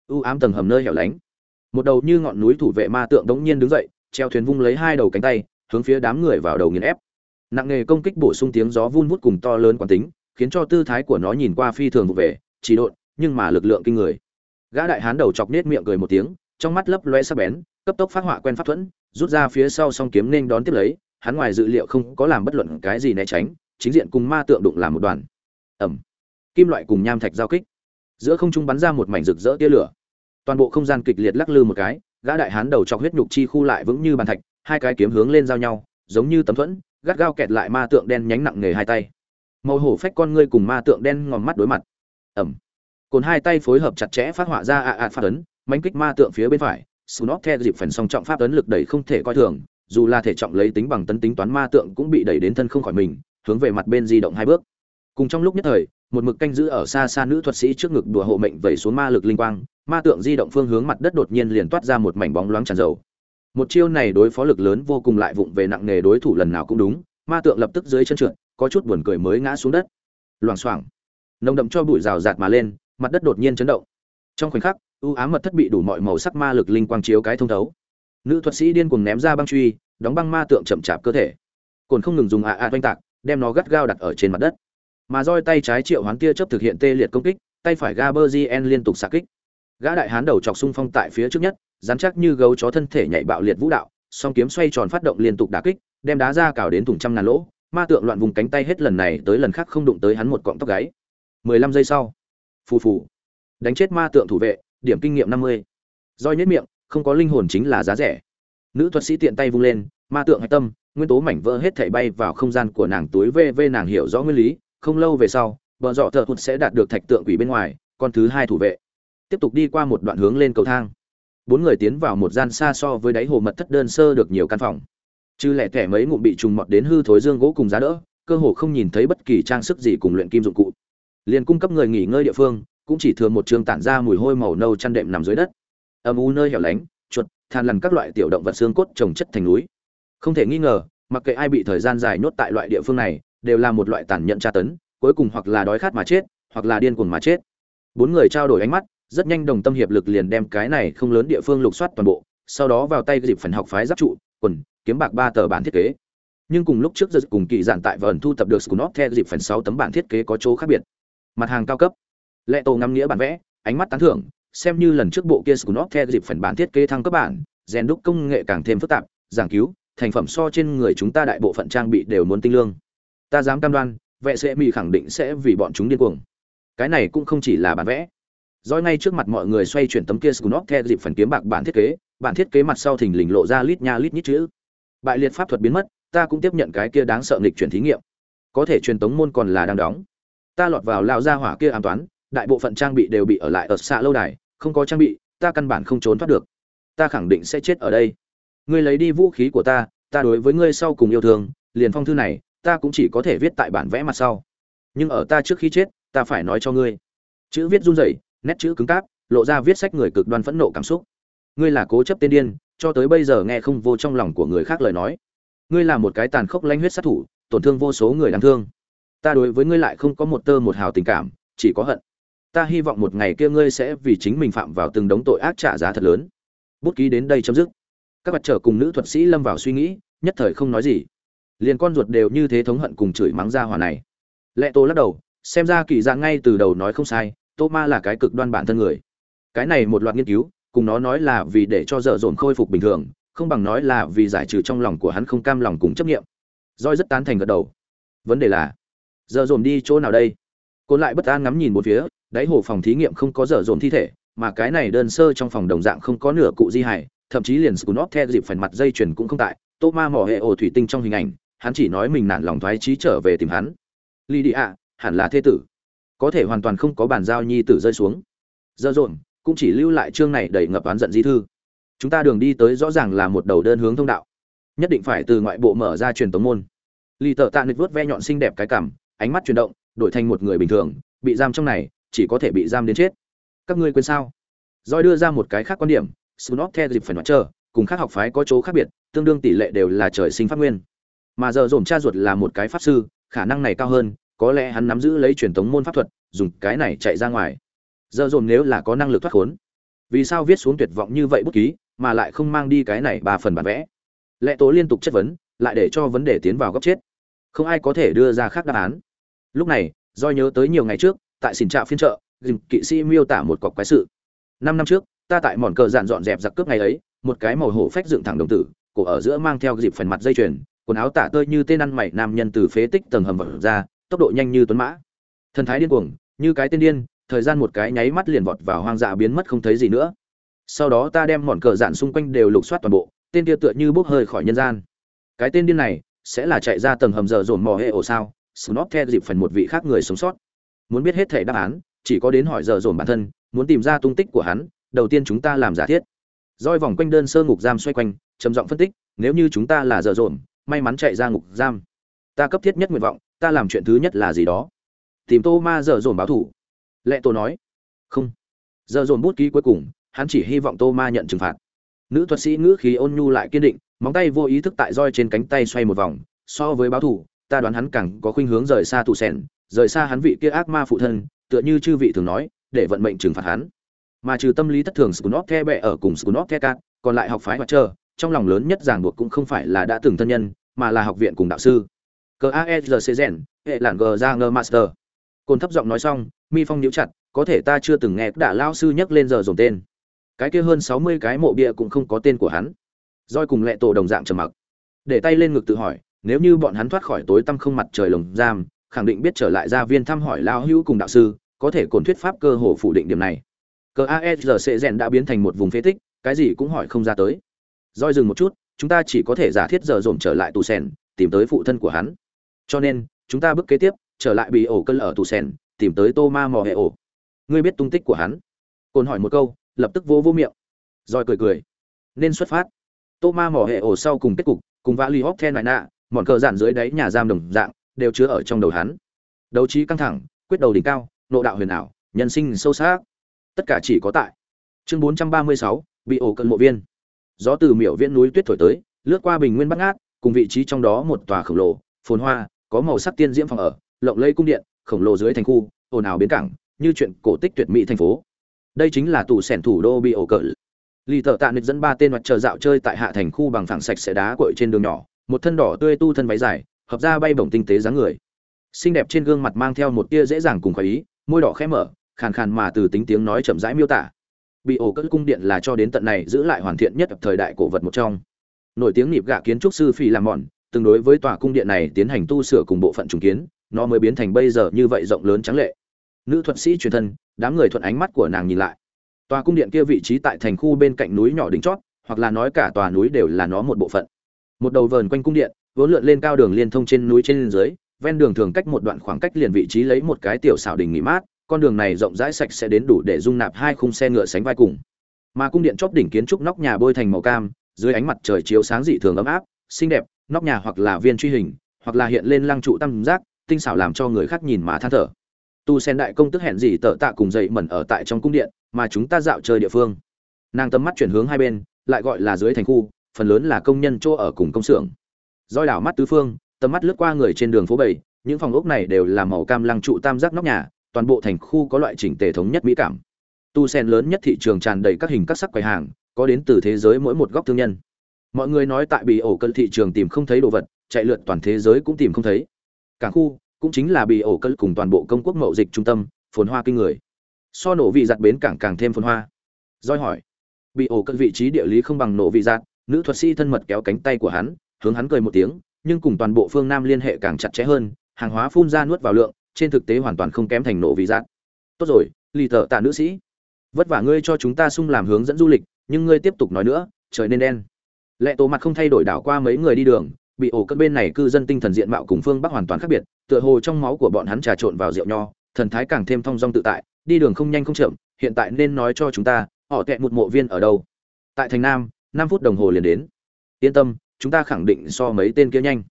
U ám tầng hầm nơi hẻo lánh. Một đầu như ngọn núi thủ vệ ma tượng đống nhiên đứng dậy, treo thuyền vung lấy hai đầu cánh tay, hướng phía đám người vào đầu nghiền ép. Nặng nghề công kích bổ sung tiếng gió vun vút cùng to lớn quán tính, khiến cho tư thái của nó nhìn qua phi thường vụ về, chỉ độn, nhưng mà lực lượng kinh người gã đại hán đầu chọc nết miệng cười một tiếng, trong mắt lấp loe sắc bén, cấp tốc phát họa quen pháp thuẫn, rút ra phía sau song kiếm nên đón tiếp lấy, hắn ngoài dự liệu không có làm bất luận cái gì né tránh, chính diện cùng ma tượng đụng làm một đoàn. Ẩm kim loại cùng nham thạch giao kích. Giữa không trung bắn ra một mảnh rực rỡ tia lửa. Toàn bộ không gian kịch liệt lắc lư một cái, gã đại hán đầu chọc huyết nhục chi khu lại vững như bàn thạch, hai cái kiếm hướng lên giao nhau, giống như tấm thuẫn, gắt gao kẹt lại ma tượng đen nhánh nặng nghề hai tay. Màu hổ phách con ngươi cùng ma tượng đen ngòm mắt đối mặt. Ẩm cồn hai tay phối hợp chặt chẽ phát họa ra ạ ạ phát ấn mánh kích ma tượng phía bên phải Snot the dịp phần song trọng pháp ấn lực đẩy không thể coi thường, dù là thể trọng lấy tính bằng tấn tính toán ma tượng cũng bị đẩy đến thân không khỏi mình, hướng về mặt bên di động hai bước. Cùng trong lúc nhất thời, một mực canh giữ ở xa xa nữ thuật sĩ trước ngực đùa hộ mệnh vẩy xuống ma lực linh quang, ma tượng di động phương hướng mặt đất đột nhiên liền toát ra một mảnh bóng loáng tràn dầu. Một chiêu này đối phó lực lớn vô cùng lại vụng về nặng nghề đối thủ lần nào cũng đúng, ma tượng lập tức dưới chân trượt, có chút buồn cười mới ngã xuống đất. Loảng xoảng. Nồng đậm cho bụi rào rạt mà lên, mặt đất đột nhiên chấn động. Trong khoảnh khắc, ưu ám mật thất bị đủ mọi màu sắc ma lực linh quang chiếu cái thông thấu. Nữ thuật sĩ điên cuồng ném ra băng truy đóng băng ma tượng chậm chạp cơ thể. Còn không ngừng dùng ạ ạ oanh tạc đem nó gắt gao đặt ở trên mặt đất. Mà roi tay trái triệu hoán tia chớp thực hiện tê liệt công kích tay phải gaberzien liên tục xạ kích. Gã đại hán đầu chọc xung phong tại phía trước nhất dán chắc như gấu chó thân thể nhảy bạo liệt vũ đạo song kiếm xoay tròn phát động liên tục đả kích đem đá ra cào đến thủng trăm ngàn lỗ ma tượng loạn vùng cánh tay hết lần này tới lần khác không đụng tới hắn một cọng tóc gáy. Mười lăm giây sau phù phù. Đánh chết ma tượng thủ vệ, điểm kinh nghiệm năm mươi. Roi nhất miệng, không có linh hồn chính là giá rẻ. Nữ thuật sĩ tiện tay vung lên, ma tượng hạch tâm, nguyên tố mảnh vỡ hết thảy bay vào không gian của nàng túi vê vê nàng hiểu rõ nguyên lý, không lâu về sau bờ dọ thợ hụt sẽ đạt được thạch tượng quỷ bên ngoài, con thứ hai thủ vệ. Tiếp tục đi qua một đoạn hướng lên cầu thang. Bốn người tiến vào một gian xa so với đáy hồ mật thất đơn sơ được nhiều căn phòng. Chứ lẻ thẻ mấy ngụm bị trùng mọt đến hư thối dương gỗ cùng giá đỡ, cơ hồ không nhìn thấy bất kỳ trang sức gì cùng luyện kim dụng cụ liền cung cấp người nghỉ ngơi địa phương, cũng chỉ thừa một trường tản ra mùi hôi màu nâu chăn đệm nằm dưới đất. Âm u nơi hẻo lánh, chuột, than lằn các loại tiểu động vật xương cốt trồng chất thành núi. Không thể nghi ngờ, mặc kệ ai bị thời gian dài nhốt tại loại địa phương này, đều là một loại tàn nhẫn tra tấn, cuối cùng hoặc là đói khát mà chết, hoặc là điên cuồng mà chết. Bốn người trao đổi ánh mắt, rất nhanh đồng tâm hiệp lực liền đem cái này không lớn địa phương lục soát toàn bộ, sau đó vào tay dịp phần học phái giáp trụ, quần, kiếm bạc ba tờ bản thiết kế. Nhưng cùng lúc trước giờ cùng kỳ giản tại vườn thu tập được scunop theo dịp phần sáu tấm bản thiết kế có chỗ khác biệt mặt hàng cao cấp lệ tổ ngắm nghĩa bản vẽ ánh mắt tán thưởng xem như lần trước bộ kia scunop theo dịp phần bản thiết kế thăng cấp bản rèn đúc công nghệ càng thêm phức tạp giảng cứu thành phẩm so trên người chúng ta đại bộ phận trang bị đều muốn tinh lương ta dám cam đoan vẽ sẽ bị khẳng định sẽ vì bọn chúng điên cuồng cái này cũng không chỉ là bản vẽ Doi ngay trước mặt mọi người xoay chuyển tấm kia Scunop theo dịp phần kiếm bạc bản thiết kế, bản thiết kế mặt sau thình lình lộ ra lít nha lít nhít chữ. Bại liệt pháp thuật biến mất, ta cũng tiếp nhận cái kia đáng sợ nghịch chuyển thí nghiệm. Có thể truyền tống môn còn là đang đóng. Ta lọt vào lao ra hỏa kia an toán, đại bộ phận trang bị đều bị ở lại ở xạ lâu đài, không có trang bị, ta căn bản không trốn thoát được. Ta khẳng định sẽ chết ở đây. Ngươi lấy đi vũ khí của ta, ta đối với ngươi sau cùng yêu thương, liền phong thư này, ta cũng chỉ có thể viết tại bản vẽ mặt sau. Nhưng ở ta trước khi chết, ta phải nói cho ngươi. Chữ viết run rẩy, nét chữ cứng cáp, lộ ra viết sách người cực đoan phẫn nộ cảm xúc. Ngươi là cố chấp tiên điên, cho tới bây giờ nghe không vô trong lòng của người khác lời nói. Ngươi là một cái tàn khốc lanh huyết sát thủ, tổn thương vô số người đáng thương. Ta đối với ngươi lại không có một tơ một hào tình cảm, chỉ có hận. Ta hy vọng một ngày kia ngươi sẽ vì chính mình phạm vào từng đống tội ác trả giá thật lớn. Bút ký đến đây chấm dứt. Các mặt trở cùng nữ thuật sĩ lâm vào suy nghĩ nhất thời không nói gì. Liền con ruột đều như thế thống hận cùng chửi mắng ra hòa này. Lệ tô lắc đầu xem ra kỳ dạng ngay từ đầu nói không sai tô ma là cái cực đoan bản thân người. Cái này một loạt nghiên cứu cùng nó nói là vì để cho dở dồn khôi phục bình thường không bằng nói là vì giải trừ trong lòng của hắn không cam lòng cùng chấp nghiệm. Roi rất tán thành gật đầu. Vấn đề là giờ dồn đi chỗ nào đây? Côn lại bất an ngắm nhìn một phía, đáy hồ phòng thí nghiệm không có giờ dồn thi thể, mà cái này đơn sơ trong phòng đồng dạng không có nửa cụ di hải thậm chí liền scunop theo dịp phần mặt dây chuyền cũng không tại tô ma mỏ hệ ổ thủy tinh trong hình ảnh, hắn chỉ nói mình nản lòng thoái trí trở về tìm hắn. Lì đi ạ hẳn là thế tử. Có thể hoàn toàn không có bàn giao nhi tử rơi xuống. Dơ dồn, cũng chỉ lưu lại chương này đầy ngập oán giận di thư. Chúng ta đường đi tới rõ ràng là một đầu đơn hướng thông đạo. Nhất định phải từ ngoại bộ mở ra truyền tống môn. Lì tợ tạ nịch vớt ve nhọn xinh đẹp cái cảm ánh mắt chuyển động, đổi thành một người bình thường, bị giam trong này, chỉ có thể bị giam đến chết. Các ngươi quên sao? Doi đưa ra một cái khác quan điểm Sunop theo dịp phải nói chờ, cùng khác học phái có chỗ khác biệt, tương đương tỷ lệ đều là trời sinh pháp nguyên. Mà giờ dồn cha ruột là một cái pháp sư, khả năng này cao hơn, có lẽ hắn nắm giữ lấy truyền thống môn pháp thuật, dùng cái này chạy ra ngoài. Giờ dồn nếu là có năng lực thoát khốn, vì sao viết xuống tuyệt vọng như vậy bút ký, mà lại không mang đi cái này ba phần bản vẽ? Lệ tố liên tục chất vấn, lại để cho vấn đề tiến vào góc chết. Không ai có thể đưa ra khác đáp án lúc này do nhớ tới nhiều ngày trước tại xỉn trạ phiên trợ, dìm kỵ sĩ miêu tả một cọc quái sự. Năm năm trước ta tại mòn cờ dạn dọn dẹp giặc cướp ngày ấy một cái màu hổ phách dựng thẳng đồng tử cổ ở giữa mang theo dịp phần mặt dây chuyền quần áo tả tơi như tên ăn mày nam nhân từ phế tích tầng hầm vật ra tốc độ nhanh như tuấn mã. Thần thái điên cuồng như cái tên điên thời gian một cái nháy mắt liền vọt vào hoang dã biến mất không thấy gì nữa. Sau đó ta đem mòn cờ dạn xung quanh đều lục soát toàn bộ tên kia tựa như bốc hơi khỏi nhân gian. Cái tên điên này sẽ là chạy ra tầng hầm giờ dồn mò hệ ổ sao? Snop theo dịp phần một vị khác người sống sót. Muốn biết hết thể đáp án, chỉ có đến hỏi giờ dồn bản thân, muốn tìm ra tung tích của hắn, đầu tiên chúng ta làm giả thiết. Roi vòng quanh đơn sơ ngục giam xoay quanh, trầm giọng phân tích, nếu như chúng ta là giờ dồn, may mắn chạy ra ngục giam. Ta cấp thiết nhất nguyện vọng, ta làm chuyện thứ nhất là gì đó. Tìm tô ma giờ dồn báo thủ. Lệ tô nói. Không. Giờ dồn bút ký cuối cùng, hắn chỉ hy vọng tô ma nhận trừng phạt. Nữ thuật sĩ ngữ khí ôn nhu lại kiên định, móng tay vô ý thức tại roi trên cánh tay xoay một vòng, so với báo thủ ta đoán hắn càng có khuynh hướng rời xa tù sen rời xa hắn vị kia ác ma phụ thân tựa như chư vị thường nói để vận mệnh trừng phạt hắn mà trừ tâm lý thất thường scunop The bệ ở cùng scunop The cát, còn lại học phái hoạt chờ, trong lòng lớn nhất ràng buộc cũng không phải là đã từng thân nhân, mà là học viện cùng đạo sư. Cờ AERCZN, hệ lản G ra ngơ master. Côn thấp giọng nói xong, mi phong nhíu chặt, có thể ta chưa từng nghe đã lao sư nhắc lên giờ dồn tên. Cái kia hơn 60 cái mộ bia cũng không có tên của hắn. Rồi cùng lệ tổ đồng dạng trầm mặc. Để tay lên ngực tự hỏi, nếu như bọn hắn thoát khỏi tối tăm không mặt trời lồng giam, khẳng định biết trở lại gia viên thăm hỏi lao hữu cùng đạo sư, có thể cồn thuyết pháp cơ hồ phủ định điểm này. Cờ aesrc rèn đã biến thành một vùng phế tích cái gì cũng hỏi không ra tới. Doi dừng một chút chúng ta chỉ có thể giả thiết giờ dồn trở lại tù sen tìm tới phụ thân của hắn. Cho nên chúng ta bước kế tiếp trở lại bị ổ cân ở tù sen tìm tới tô ma mò hệ ổ. Ngươi biết tung tích của hắn? Cồn hỏi một câu lập tức vô vô miệng. Doi cười cười. Nên xuất phát. Tô ma mò hệ ổ sau cùng kết cục cùng vã ly hóc then lại nạ mọn cờ dạn dưới đáy nhà giam đồng dạng đều chứa ở trong đầu hắn. Đấu trí căng thẳng quyết đầu đỉnh cao nộ đạo huyền ảo nhân sinh sâu sắc. Tất cả chỉ có tại chương 436, bị ổ cận mộ viên. Gió từ miểu viễn núi tuyết thổi tới lướt qua bình nguyên bắc ngát cùng vị trí trong đó một tòa khổng lồ phồn hoa có màu sắc tiên diễm phòng ở lộng lây cung điện khổng lồ dưới thành khu ồn ào biến cảng như chuyện cổ tích tuyệt mỹ thành phố. Đây chính là tủ sẻn thủ đô bị ổ cận. Lì thợ tạ nịch dẫn ba tên mặt chờ dạo chơi tại hạ thành khu bằng phẳng sạch sẽ đá cội trên đường nhỏ một thân đỏ tươi tu thân váy dài, hợp ra bay bổng tinh tế dáng người. Xinh đẹp trên gương mặt mang theo một tia dễ dàng cùng khoái ý, môi đỏ khẽ mở, khàn khàn mà từ tính tiếng nói chậm rãi miêu tả. Bị ổ cất cung điện là cho đến tận này giữ lại hoàn thiện nhất thời đại cổ vật một trong. Nổi tiếng nịp gạ kiến trúc sư phi làm mòn tương đối với tòa cung điện này tiến hành tu sửa cùng bộ phận trùng kiến, nó mới biến thành bây giờ như vậy rộng lớn trắng lệ. Nữ thuật sĩ truyền thân, đám người thuận ánh mắt của nàng nhìn lại. Tòa cung điện kia vị trí tại thành khu bên cạnh núi nhỏ đỉnh chót, hoặc là nói cả tòa núi đều là nó một bộ phận một đầu vờn quanh cung điện, vốn lượn lên cao đường liên thông trên núi trên dưới, ven đường thường cách một đoạn khoảng cách liền vị trí lấy một cái tiểu xảo đình nghỉ mát, con đường này rộng rãi sạch sẽ đến đủ để dung nạp hai khung xe ngựa sánh vai cùng. Mà cung điện chóp đỉnh kiến trúc nóc nhà bôi thành màu cam, dưới ánh mặt trời chiếu sáng dị thường ấm áp, xinh đẹp, nóc nhà hoặc là viên truy hình, hoặc là hiện lên lăng trụ tam giác, tinh xảo làm cho người khác nhìn mà than thở. Tu sen đại công tức hẹn gì tợ tạ cùng dậy mẩn ở tại trong cung điện, mà chúng ta dạo chơi địa phương. Nàng tầm mắt chuyển hướng hai bên, lại gọi là dưới thành khu phần lớn là công nhân chỗ ở cùng công xưởng. Roi đảo mắt tứ phương, tầm mắt lướt qua người trên đường phố bảy, những phòng ốc này đều là màu cam lăng trụ tam giác nóc nhà, toàn bộ thành khu có loại chỉnh tề thống nhất mỹ cảm. Tu sen lớn nhất thị trường tràn đầy các hình các sắc quầy hàng, có đến từ thế giới mỗi một góc thương nhân. Mọi người nói tại bị ổ cân thị trường tìm không thấy đồ vật, chạy lượn toàn thế giới cũng tìm không thấy. Cảng khu, cũng chính là bị ổ cân cùng toàn bộ công quốc mậu dịch trung tâm, phồn hoa kinh người. So nổ vị giặt bến cảng càng thêm phồn hoa. Doi hỏi bị ổ cân vị trí địa lý không bằng nổ vị giặt nữ thuật sĩ thân mật kéo cánh tay của hắn, hướng hắn cười một tiếng, nhưng cùng toàn bộ phương nam liên hệ càng chặt chẽ hơn, hàng hóa phun ra nuốt vào lượng, trên thực tế hoàn toàn không kém thành nổ vì dạng. tốt rồi, lì thợ tạ nữ sĩ, vất vả ngươi cho chúng ta sung làm hướng dẫn du lịch, nhưng ngươi tiếp tục nói nữa, trời nên đen lệ tổ mặt không thay đổi đảo qua mấy người đi đường, bị ổ cất bên này cư dân tinh thần diện mạo cùng phương bắc hoàn toàn khác biệt, tựa hồ trong máu của bọn hắn trà trộn vào rượu nho, thần thái càng thêm thong dong tự tại, đi đường không nhanh không chậm, hiện tại nên nói cho chúng ta, họ tệ một mộ viên ở đâu tại thành nam năm phút đồng hồ liền đến. Yên tâm, chúng ta khẳng định so mấy tên kia nhanh.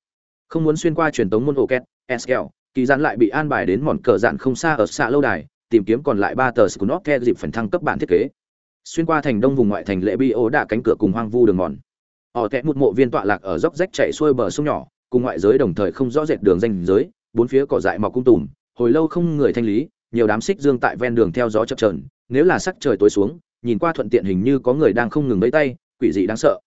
Không muốn xuyên qua truyền tống môn ổ két sl kỳ gian lại bị an bài đến mòn cờ dạn không xa ở xa lâu đài, tìm kiếm còn lại ba tờ scunop theo dịp phần thăng cấp bản thiết kế. Xuyên qua thành đông vùng ngoại thành lệ bi ố đã cánh cửa cùng hoang vu đường mòn. Họ kẹt một mộ viên tọa lạc ở dốc rách chạy xuôi bờ sông nhỏ, cùng ngoại giới đồng thời không rõ rệt đường danh giới, bốn phía cỏ dại mọc cung tùm, hồi lâu không người thanh lý, nhiều đám xích dương tại ven đường theo gió chập trờn nếu là sắc trời tối xuống, nhìn qua thuận tiện hình như có người đang không ngừng lấy tay quỷ dị đáng sợ.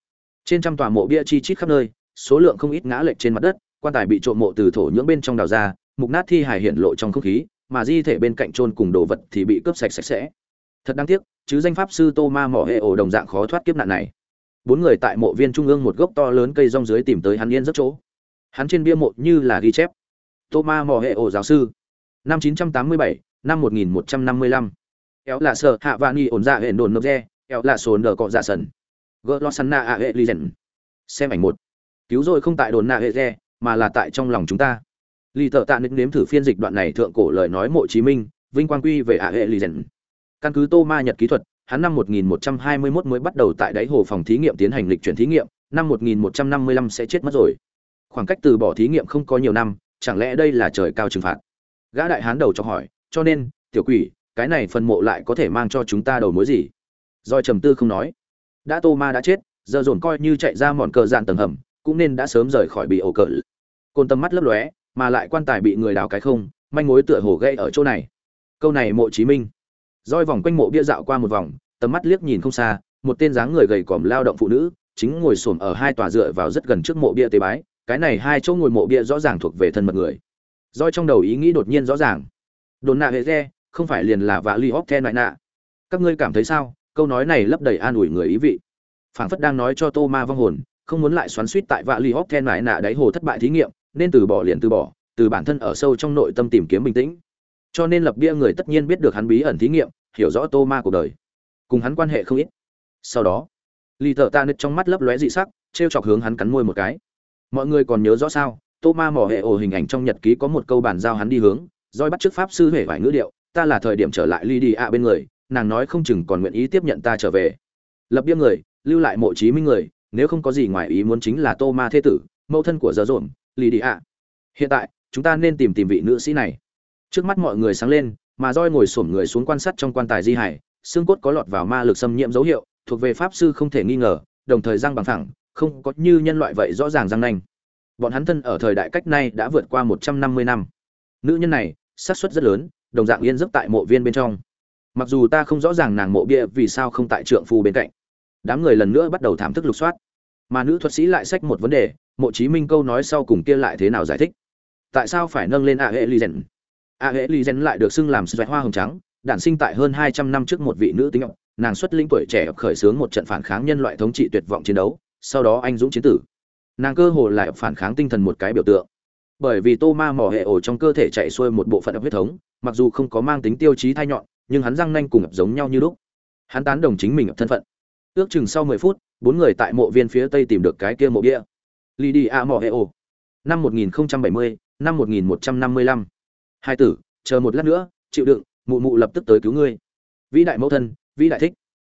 Trên trăm tòa mộ bia chi chít khắp nơi số lượng không ít ngã lệch trên mặt đất quan tài bị trộm mộ từ thổ nhưỡng bên trong đào ra mục nát thi hài hiện lộ trong không khí mà di thể bên cạnh chôn cùng đồ vật thì bị cướp sạch sạch sẽ. Thật đáng tiếc chứ danh pháp sư tô ma mỏ hệ ổ đồng dạng khó thoát kiếp nạn này. Bốn người tại mộ viên trung ương một gốc to lớn cây rong dưới tìm tới hắn yên rất chỗ. Hắn trên bia mộ như là ghi chép. Tô ma mỏ hệ ổ giáo sư. Năm 987, năm 1155. éo là sợ hạ vạn y ổn dạ hệ đồn nộp re éo là sồn đờ cọ dạ sần gỡ lo săn na a hệ li xem ảnh một cứu rồi không tại đồn na hệ re mà là tại trong lòng chúng ta Lý thợ Tạ nếm nếm thử phiên dịch đoạn này thượng cổ lời nói mộ Chí Minh, vinh quang quy về a hệ lì rèn. Căn cứ Tô Ma Nhật kỹ thuật, hắn năm 1121 mới bắt đầu tại đáy hồ phòng thí nghiệm tiến hành lịch chuyển thí nghiệm, năm 1155 sẽ chết mất rồi. Khoảng cách từ bỏ thí nghiệm không có nhiều năm, chẳng lẽ đây là trời cao trừng phạt? Gã đại hán đầu cho hỏi, cho nên, tiểu quỷ, cái này phần mộ lại có thể mang cho chúng ta đầu mối gì? Doi trầm tư không nói. Đã Tô Ma đã chết, giờ dồn coi như chạy ra mòn cờ dạn tầng hầm, cũng nên đã sớm rời khỏi bị ổ cờ. Côn tâm mắt lấp lóe, mà lại quan tài bị người đào cái không manh mối tựa hồ gây ở chỗ này. Câu này mộ chí minh. Roi vòng quanh mộ bia dạo qua một vòng tầm mắt liếc nhìn không xa một tên dáng người gầy còm lao động phụ nữ chính ngồi xổm ở hai tòa dựa vào rất gần trước mộ bia tế bái cái này hai chỗ ngồi mộ bia rõ ràng thuộc về thân mật người. Roi trong đầu ý nghĩ đột nhiên rõ ràng. Đồn nạ hệ re không phải liền là vạ ly hóc then lại nạ. Các ngươi cảm thấy sao? Câu nói này lấp đầy an ủi người ý vị. Phảng phất đang nói cho tô ma vong hồn, không muốn lại xoắn suýt tại vạ li hóc then mãi nạ đáy hồ thất bại thí nghiệm, nên từ bỏ liền từ bỏ, từ bản thân ở sâu trong nội tâm tìm kiếm bình tĩnh. Cho nên lập bia người tất nhiên biết được hắn bí ẩn thí nghiệm, hiểu rõ tô ma cuộc đời. Cùng hắn quan hệ không ít. Sau đó, lì thợ ta nứt trong mắt lấp lóe dị sắc t r e o chọc hướng hắn cắn môi một cái. Mọi người còn nhớ rõ sao? Tô ma mỏ hệ ổ hình ảnh trong nhật ký có một câu bàn giao hắn đi hướng, roi bắt trước pháp sư huệ vải ngữ điệu, ta là thời điểm trở lại ly đi ạ bên người nàng nói không chừng còn nguyện ý tiếp nhận ta trở về. Lập bia người, lưu lại mộ chí minh người, nếu không có gì ngoài ý muốn chính là tô ma thế tử, mẫu thân của giờ dồn lì đi ạ. Hiện tại, chúng ta nên tìm tìm vị nữ sĩ này. Trước mắt mọi người sáng lên, mà roi ngồi xổm người xuống quan sát trong quan tài di hải, xương cốt có lọt vào ma lực xâm nhiễm dấu hiệu, thuộc về pháp sư không thể nghi ngờ, đồng thời răng bằng thẳng không có như nhân loại vậy rõ ràng răng nanh. Bọn hắn thân ở thời đại cách nay đã vượt qua một trăm năm mươi năm. Nữ nhân này, xác suất rất lớn, đồng dạng yên giấc tại mộ viên bên trong mặc dù ta không rõ ràng nàng mộ bia vì sao không tại trượng phu bên cạnh. Đám người lần nữa bắt đầu thảm thức lục soát. Mà nữ thuật sĩ lại xách một vấn đề, mộ chí minh câu nói sau cùng kia lại thế nào giải thích? Tại sao phải nâng lên a hệ li gen a hệ li gen lại được xưng làm sợi hoa hồng trắng, đản sinh tại hơn hai trăm năm trước một vị nữ tính ngọc. Nàng xuất linh tuổi trẻ khởi xướng một trận phản kháng nhân loại thống trị tuyệt vọng chiến đấu, sau đó anh dũng chiến tử. Nàng cơ hồ lại phản kháng tinh thần một cái biểu tượng. Bởi vì tô ma mỏ hệ ổ trong cơ thể chạy xuôi một bộ phận huyết thống, mặc dù không có mang tính tiêu chí thai nhọn nhưng hắn răng nanh cùng ập giống nhau như lúc hắn tán đồng chính mình ập thân phận ước chừng sau mười phút bốn người tại mộ viên phía tây tìm được cái kia mộ bia lì đi a mò hệ ô năm một nghìn bảy mươi năm 1155. Hai tử, chờ một lát nữa, chịu đựng, mụ mụ lập tức tới cứu ngươi. Vĩ đại mẫu thân, vĩ đại thích.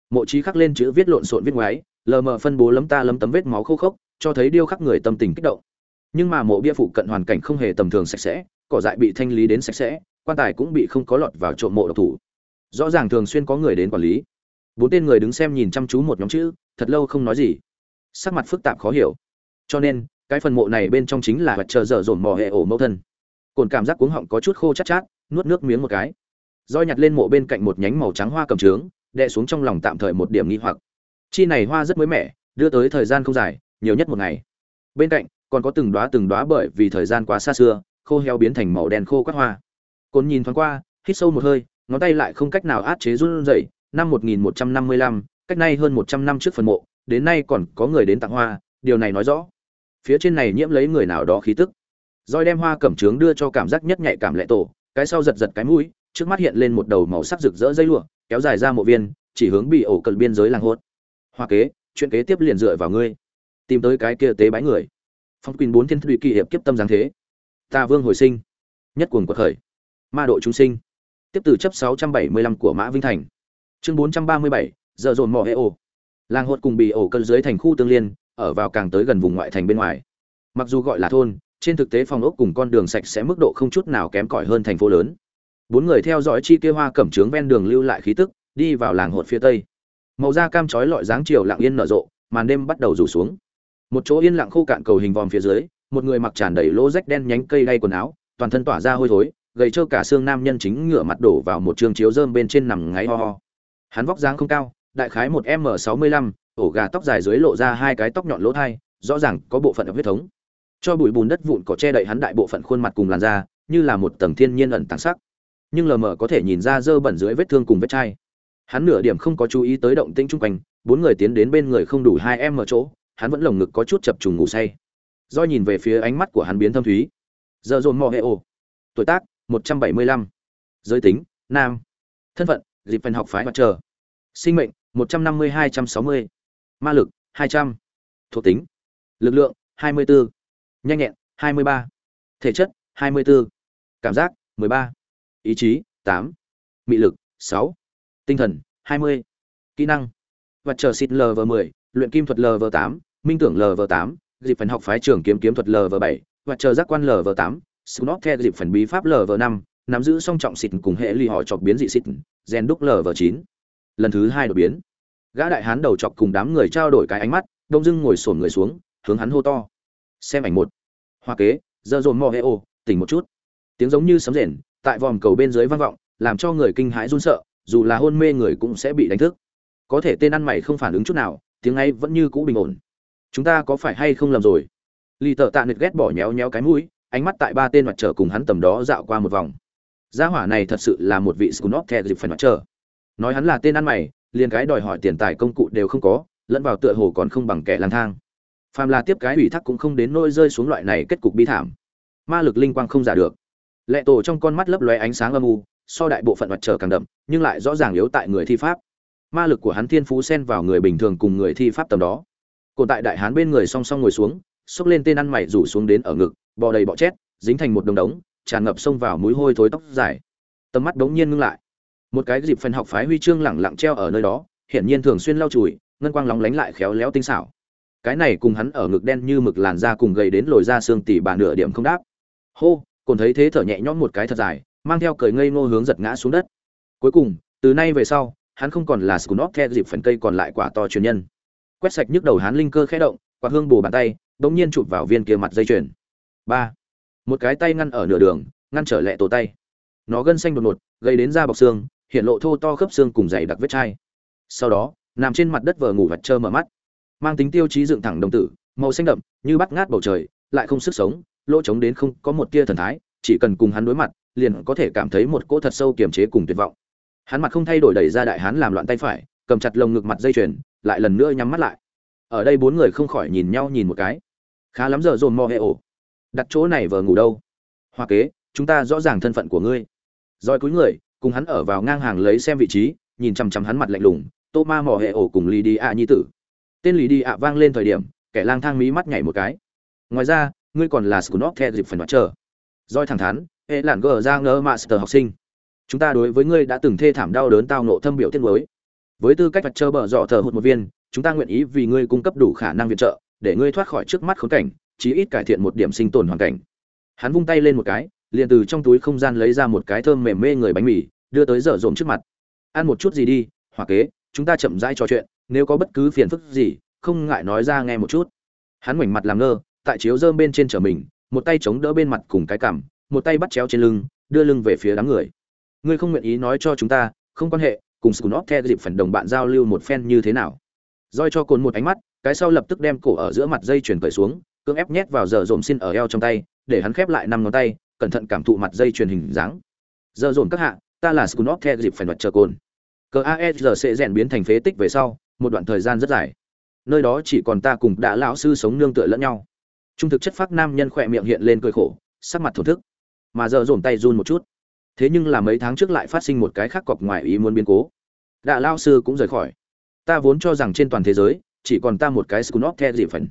Mộ chí khắc lên chữ viết lộn xộn viết ngoái, lờ mờ phân bố lấm ta lấm tấm vết máu khô khốc, cho thấy điêu khắc người tâm tình kích động. Nhưng mà mộ bia phụ cận hoàn cảnh không hề tầm thường sạch sẽ, cỏ dại bị thanh lý đến sạch sẽ, quan tài cũng bị không có lọt vào trộm mộ độc thủ. Rõ ràng thường xuyên có người đến quản lý. Bốn tên người đứng xem nhìn chăm chú một nhóm chữ, thật lâu không nói gì. Sắc mặt phức tạp khó hiểu. Cho nên, cái phần mộ này bên trong chính là vật chờ dở dồn mò hệ ổ mẫu thân cồn cảm giác cuống họng có chút khô chát chát nuốt nước miếng một cái roi nhặt lên mộ bên cạnh một nhánh màu trắng hoa cầm trướng đệ xuống trong lòng tạm thời một điểm nghi hoặc chi này hoa rất mới mẻ đưa tới thời gian không dài nhiều nhất một ngày bên cạnh còn có từng đóa từng đóa bởi vì thời gian quá xa xưa khô heo biến thành màu đen khô quát hoa cồn nhìn thoáng qua hít sâu một hơi ngón tay lại không cách nào át chế run rẩy. Năm 1155, cách nay hơn 100 năm trước phần mộ đến nay còn có người đến tặng hoa điều này nói rõ. Phía trên này nhiễm lấy người nào đó khí tức. Roi đem hoa cẩm trướng đưa cho cảm giác nhất nhạy cảm lệ tổ cái sau giật giật cái mũi trước mắt hiện lên một đầu màu sắc rực rỡ dây lụa kéo dài ra một viên chỉ hướng bị ổ cận biên giới làng hốt. Hoa kế chuyện kế tiếp liền dựa vào ngươi. Tìm tới cái kia tế bái người. Phong quyền bốn thiên thủy kỳ hiệp kiếp tâm giáng thế. Ta vương hồi sinh. Nhất cuồng quật khởi. Ma độ chúng sinh tiếp từ chấp 675 của mã vinh thành. Chương 437, giờ dồn mỏ hệ ổ. Làng hột cùng bị ổ cơn dưới thành khu tương liên ở vào càng tới gần vùng ngoại thành bên ngoài. Mặc dù gọi là thôn trên thực tế phòng ốc cùng con đường sạch sẽ mức độ không chút nào kém cỏi hơn thành phố lớn. Bốn người theo dõi chi kia hoa cẩm trướng ven đường lưu lại khí tức đi vào làng hột phía tây. Màu da cam chói lọi dáng chiều lặng yên nở rộ màn đêm bắt đầu rủ xuống. Một chỗ yên lặng khô cạn cầu hình vòm phía dưới một người mặc tràn đầy lỗ rách đen nhánh cây đay quần áo toàn thân tỏa ra hôi thối gầy trơ cả xương nam nhân chính ngửa mặt đổ vào một trường chiếu rơm bên trên nằm ngáy ho ho. Hắn vóc dáng không cao, đại khái một m sáu mươi lăm, ổ gà tóc dài dưới lộ ra hai cái tóc nhọn lỗ thai, rõ ràng có bộ phận huyết thống. Cho bụi bùn đất vụn có che đậy hắn đại bộ phận khuôn mặt cùng làn da, như là một tầng thiên nhiên ẩn tàng sắc. Nhưng lờ mờ có thể nhìn ra dơ bẩn dưới vết thương cùng vết chai. Hắn nửa điểm không có chú ý tới động tĩnh chung quanh, bốn người tiến đến bên người không đủ hai em ở chỗ, hắn vẫn lồng ngực có chút chập trùng ngủ say. Do nhìn về phía ánh mắt của hắn biến thâm thúy. Giờ dồn mò hệ ồ tuổi tác? 175. Giới tính: nam. Thân phận: Dịp phần học phái mặt trời. Sinh mệnh: 150-260. Ma lực: 200. Thuộc tính: Lực lượng: 24. Nhanh nhẹn: 23. Thể chất: 24. Cảm giác: 13. Ý chí: 8. Mị lực: 6. Tinh thần: 20. Kỹ năng: Vật chờ xịt LV10, luyện kim thuật LV8, minh tưởng LV8, dịp phần học phái trưởng kiếm kiếm thuật LV7, vật chờ giác quan LV8, Snop theo dịp phần bí pháp LV5, nắm giữ song trọng xịt cùng hệ ly hỏi chọc biến dị xịt, gen đúc LV9. Lần thứ hai đột biến. Gã đại hán đầu chọc cùng đám người trao đổi cái ánh mắt, đông dưng ngồi xổm người xuống, hướng hắn hô to. Xem ảnh một. Hoa kế, giờ dồn mò hệ ồ, tỉnh một chút. Tiếng giống như sấm rền, tại vòm cầu bên dưới vang vọng, làm cho người kinh hãi run sợ, dù là hôn mê người cũng sẽ bị đánh thức. Có thể tên ăn mày không phản ứng chút nào, tiếng ấy vẫn như cũ bình ổn. Chúng ta có phải hay không lầm rồi? Lý Tự Tạ Nịch ghét bỏ nhéo nhéo cái mũi, ánh mắt tại ba tên mặt trở cùng hắn tầm đó dạo qua một vòng. Gia hỏa này thật sự là một vị scunop theo dịp phần mặt trở nói hắn là tên ăn mày, liền cái đòi hỏi tiền tài công cụ đều không có, lẫn vào tựa hồ còn không bằng kẻ lang thang. Phàm là tiếp cái ủy thác cũng không đến nỗi rơi xuống loại này kết cục bi thảm. Ma lực linh quang không giả được. Lệ tổ trong con mắt lấp lóe ánh sáng âm u, so đại bộ phận mặt trở càng đậm, nhưng lại rõ ràng yếu tại người thi pháp. Ma lực của hắn thiên phú xen vào người bình thường cùng người thi pháp tầm đó. Cổ tại đại hán bên người song song ngồi xuống, xốc lên tên ăn mày rủ xuống đến ở ngực bò đầy bọ chét, dính thành một đồng đống, tràn ngập xông vào mũi hôi thối tóc dài. Tầm mắt đống nhiên ngưng lại. Một cái dịp phần học phái huy chương lẳng lặng treo ở nơi đó, hiển nhiên thường xuyên lau chùi, ngân quang lóng lánh lại khéo léo tinh xảo. Cái này cùng hắn ở ngực đen như mực làn da cùng gầy đến lồi ra xương tỉ bà nửa điểm không đáp. Hô, còn thấy thế thở nhẹ nhõm một cái thật dài, mang theo cởi ngây ngô hướng giật ngã xuống đất. Cuối cùng, từ nay về sau, hắn không còn là scunop the dịp phần cây còn lại quả to truyền nhân. Quét sạch nhức đầu hắn linh cơ khẽ động, quạt hương bù bàn tay bỗng nhiên chụp vào viên kia mặt dây chuyền ba. Một cái tay ngăn ở nửa đường, ngăn trở lẹ tổ tay. Nó gân xanh đột ngột, gây đến da bọc xương, hiện lộ thô to khớp xương cùng dày đặc vết chai. Sau đó, nằm trên mặt đất vờ ngủ vặt trơ mở mắt. Mang tính tiêu chí dựng thẳng đồng tử, màu xanh đậm, như bắt ngát bầu trời, lại không sức sống, lỗ trống đến không có một tia thần thái, chỉ cần cùng hắn đối mặt, liền có thể cảm thấy một cỗ thật sâu kiềm chế cùng tuyệt vọng. Hắn mặt không thay đổi đẩy ra đại hắn làm loạn tay phải, cầm chặt lồng ngực mặt dây chuyền, lại lần nữa nhắm mắt lại. Ở đây bốn người không khỏi nhìn nhau nhìn một cái. Khá lắm giờ dồn mò hệ ổ đặt chỗ này vờ ngủ đâu? Hoa kế, chúng ta rõ ràng thân phận của ngươi. Roi cúi người, cùng hắn ở vào ngang hàng lấy xem vị trí, nhìn chằm chằm hắn mặt lạnh lùng tô ma mò hệ ổ cùng lì đi ạ nhi tử. Tên lì đi ạ vang lên thời điểm, kẻ lang thang mí mắt nhảy một cái. Ngoài ra, ngươi còn là scunop the dịp phần mặt chờ roi thẳng thắn hệ lản gờ ra ngơ master học sinh. Chúng ta đối với ngươi đã từng thê thảm đau đớn tao nộ thâm biểu tiết mới với tư cách vật chờ bở dọ thờ hụt một viên, chúng ta nguyện ý vì ngươi cung cấp đủ khả năng viện trợ, để ngươi thoát khỏi trước mắt khốn cảnh chí ít cải thiện một điểm sinh tồn hoàn cảnh. Hắn vung tay lên một cái, liền từ trong túi không gian lấy ra một cái thơm mềm mê người bánh mì, đưa tới dở dồn trước mặt. Ăn một chút gì đi hoặc kế, chúng ta chậm rãi trò chuyện, nếu có bất cứ phiền phức gì, không ngại nói ra nghe một chút. Hắn ngoảnh mặt làm ngơ, tại chiếu dơm bên trên trở mình, một tay chống đỡ bên mặt cùng cái cằm, một tay bắt chéo trên lưng, đưa lưng về phía đám người. Ngươi không nguyện ý nói cho chúng ta, không quan hệ, cùng scunop theo dịp phần đồng bạn giao lưu một phen như thế nào? Roi cho cồn một ánh mắt, cái sau lập tức đem cổ ở giữa mặt dây chuyển cởi xuống cưỡng ép nhét vào giờ dồn xin ở eo trong tay, để hắn khép lại năm ngón tay, cẩn thận cảm thụ mặt dây truyền hình dáng. Giờ dồn các hạ, ta là scunop theo dịp phải đoạt chờ cồn. Cờ aesg sẽ rèn biến thành phế tích về sau, một đoạn thời gian rất dài. Nơi đó chỉ còn ta cùng đã lão sư sống nương tựa lẫn nhau. Trung thực chất phác nam nhân khỏe miệng hiện lên cười khổ, sắc mặt thổn thức. Mà giờ dồn tay run một chút. Thế nhưng là mấy tháng trước lại phát sinh một cái khác cọc ngoài ý muốn biến cố. Đạ lao sư cũng rời khỏi. Ta vốn cho rằng trên toàn thế giới, chỉ còn ta một cái scunop theo dịp phần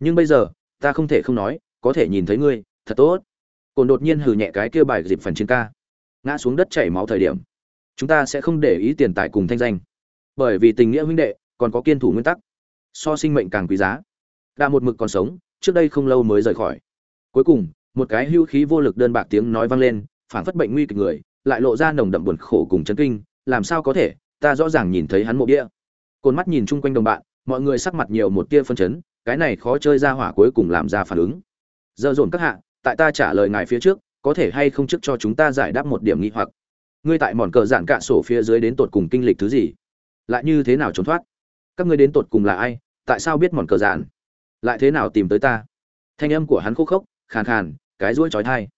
nhưng bây giờ ta không thể không nói, có thể nhìn thấy ngươi, thật tốt. Cồn đột nhiên hừ nhẹ cái kia bài dịp phần trên ca. Ngã xuống đất chảy máu thời điểm, chúng ta sẽ không để ý tiền tài cùng thanh danh. Bởi vì tình nghĩa huynh đệ, còn có kiên thủ nguyên tắc. So sinh mệnh càng quý giá. Đã một mực còn sống, trước đây không lâu mới rời khỏi. Cuối cùng, một cái hưu khí vô lực đơn bạc tiếng nói vang lên, phản phất bệnh nguy kịch người, lại lộ ra nồng đậm buồn khổ cùng chấn kinh. Làm sao có thể? Ta rõ ràng nhìn thấy hắn mộ địa. Côn mắt nhìn chung quanh đồng bạn, mọi người sắc mặt nhiều một tia phân chấn cái này khó chơi ra hỏa cuối cùng làm ra phản ứng. Dơ dồn các hạ, tại ta trả lời ngài phía trước, có thể hay không trước cho chúng ta giải đáp một điểm nghi hoặc? Ngươi tại mòn cờ giản cạ sổ phía dưới đến tột cùng kinh lịch thứ gì? Lại như thế nào trốn thoát? Các ngươi đến tột cùng là ai? Tại sao biết mòn cờ giản? Lại thế nào tìm tới ta? Thanh âm của hắn khô khốc, khàn khàn, cái ruỗi trói thai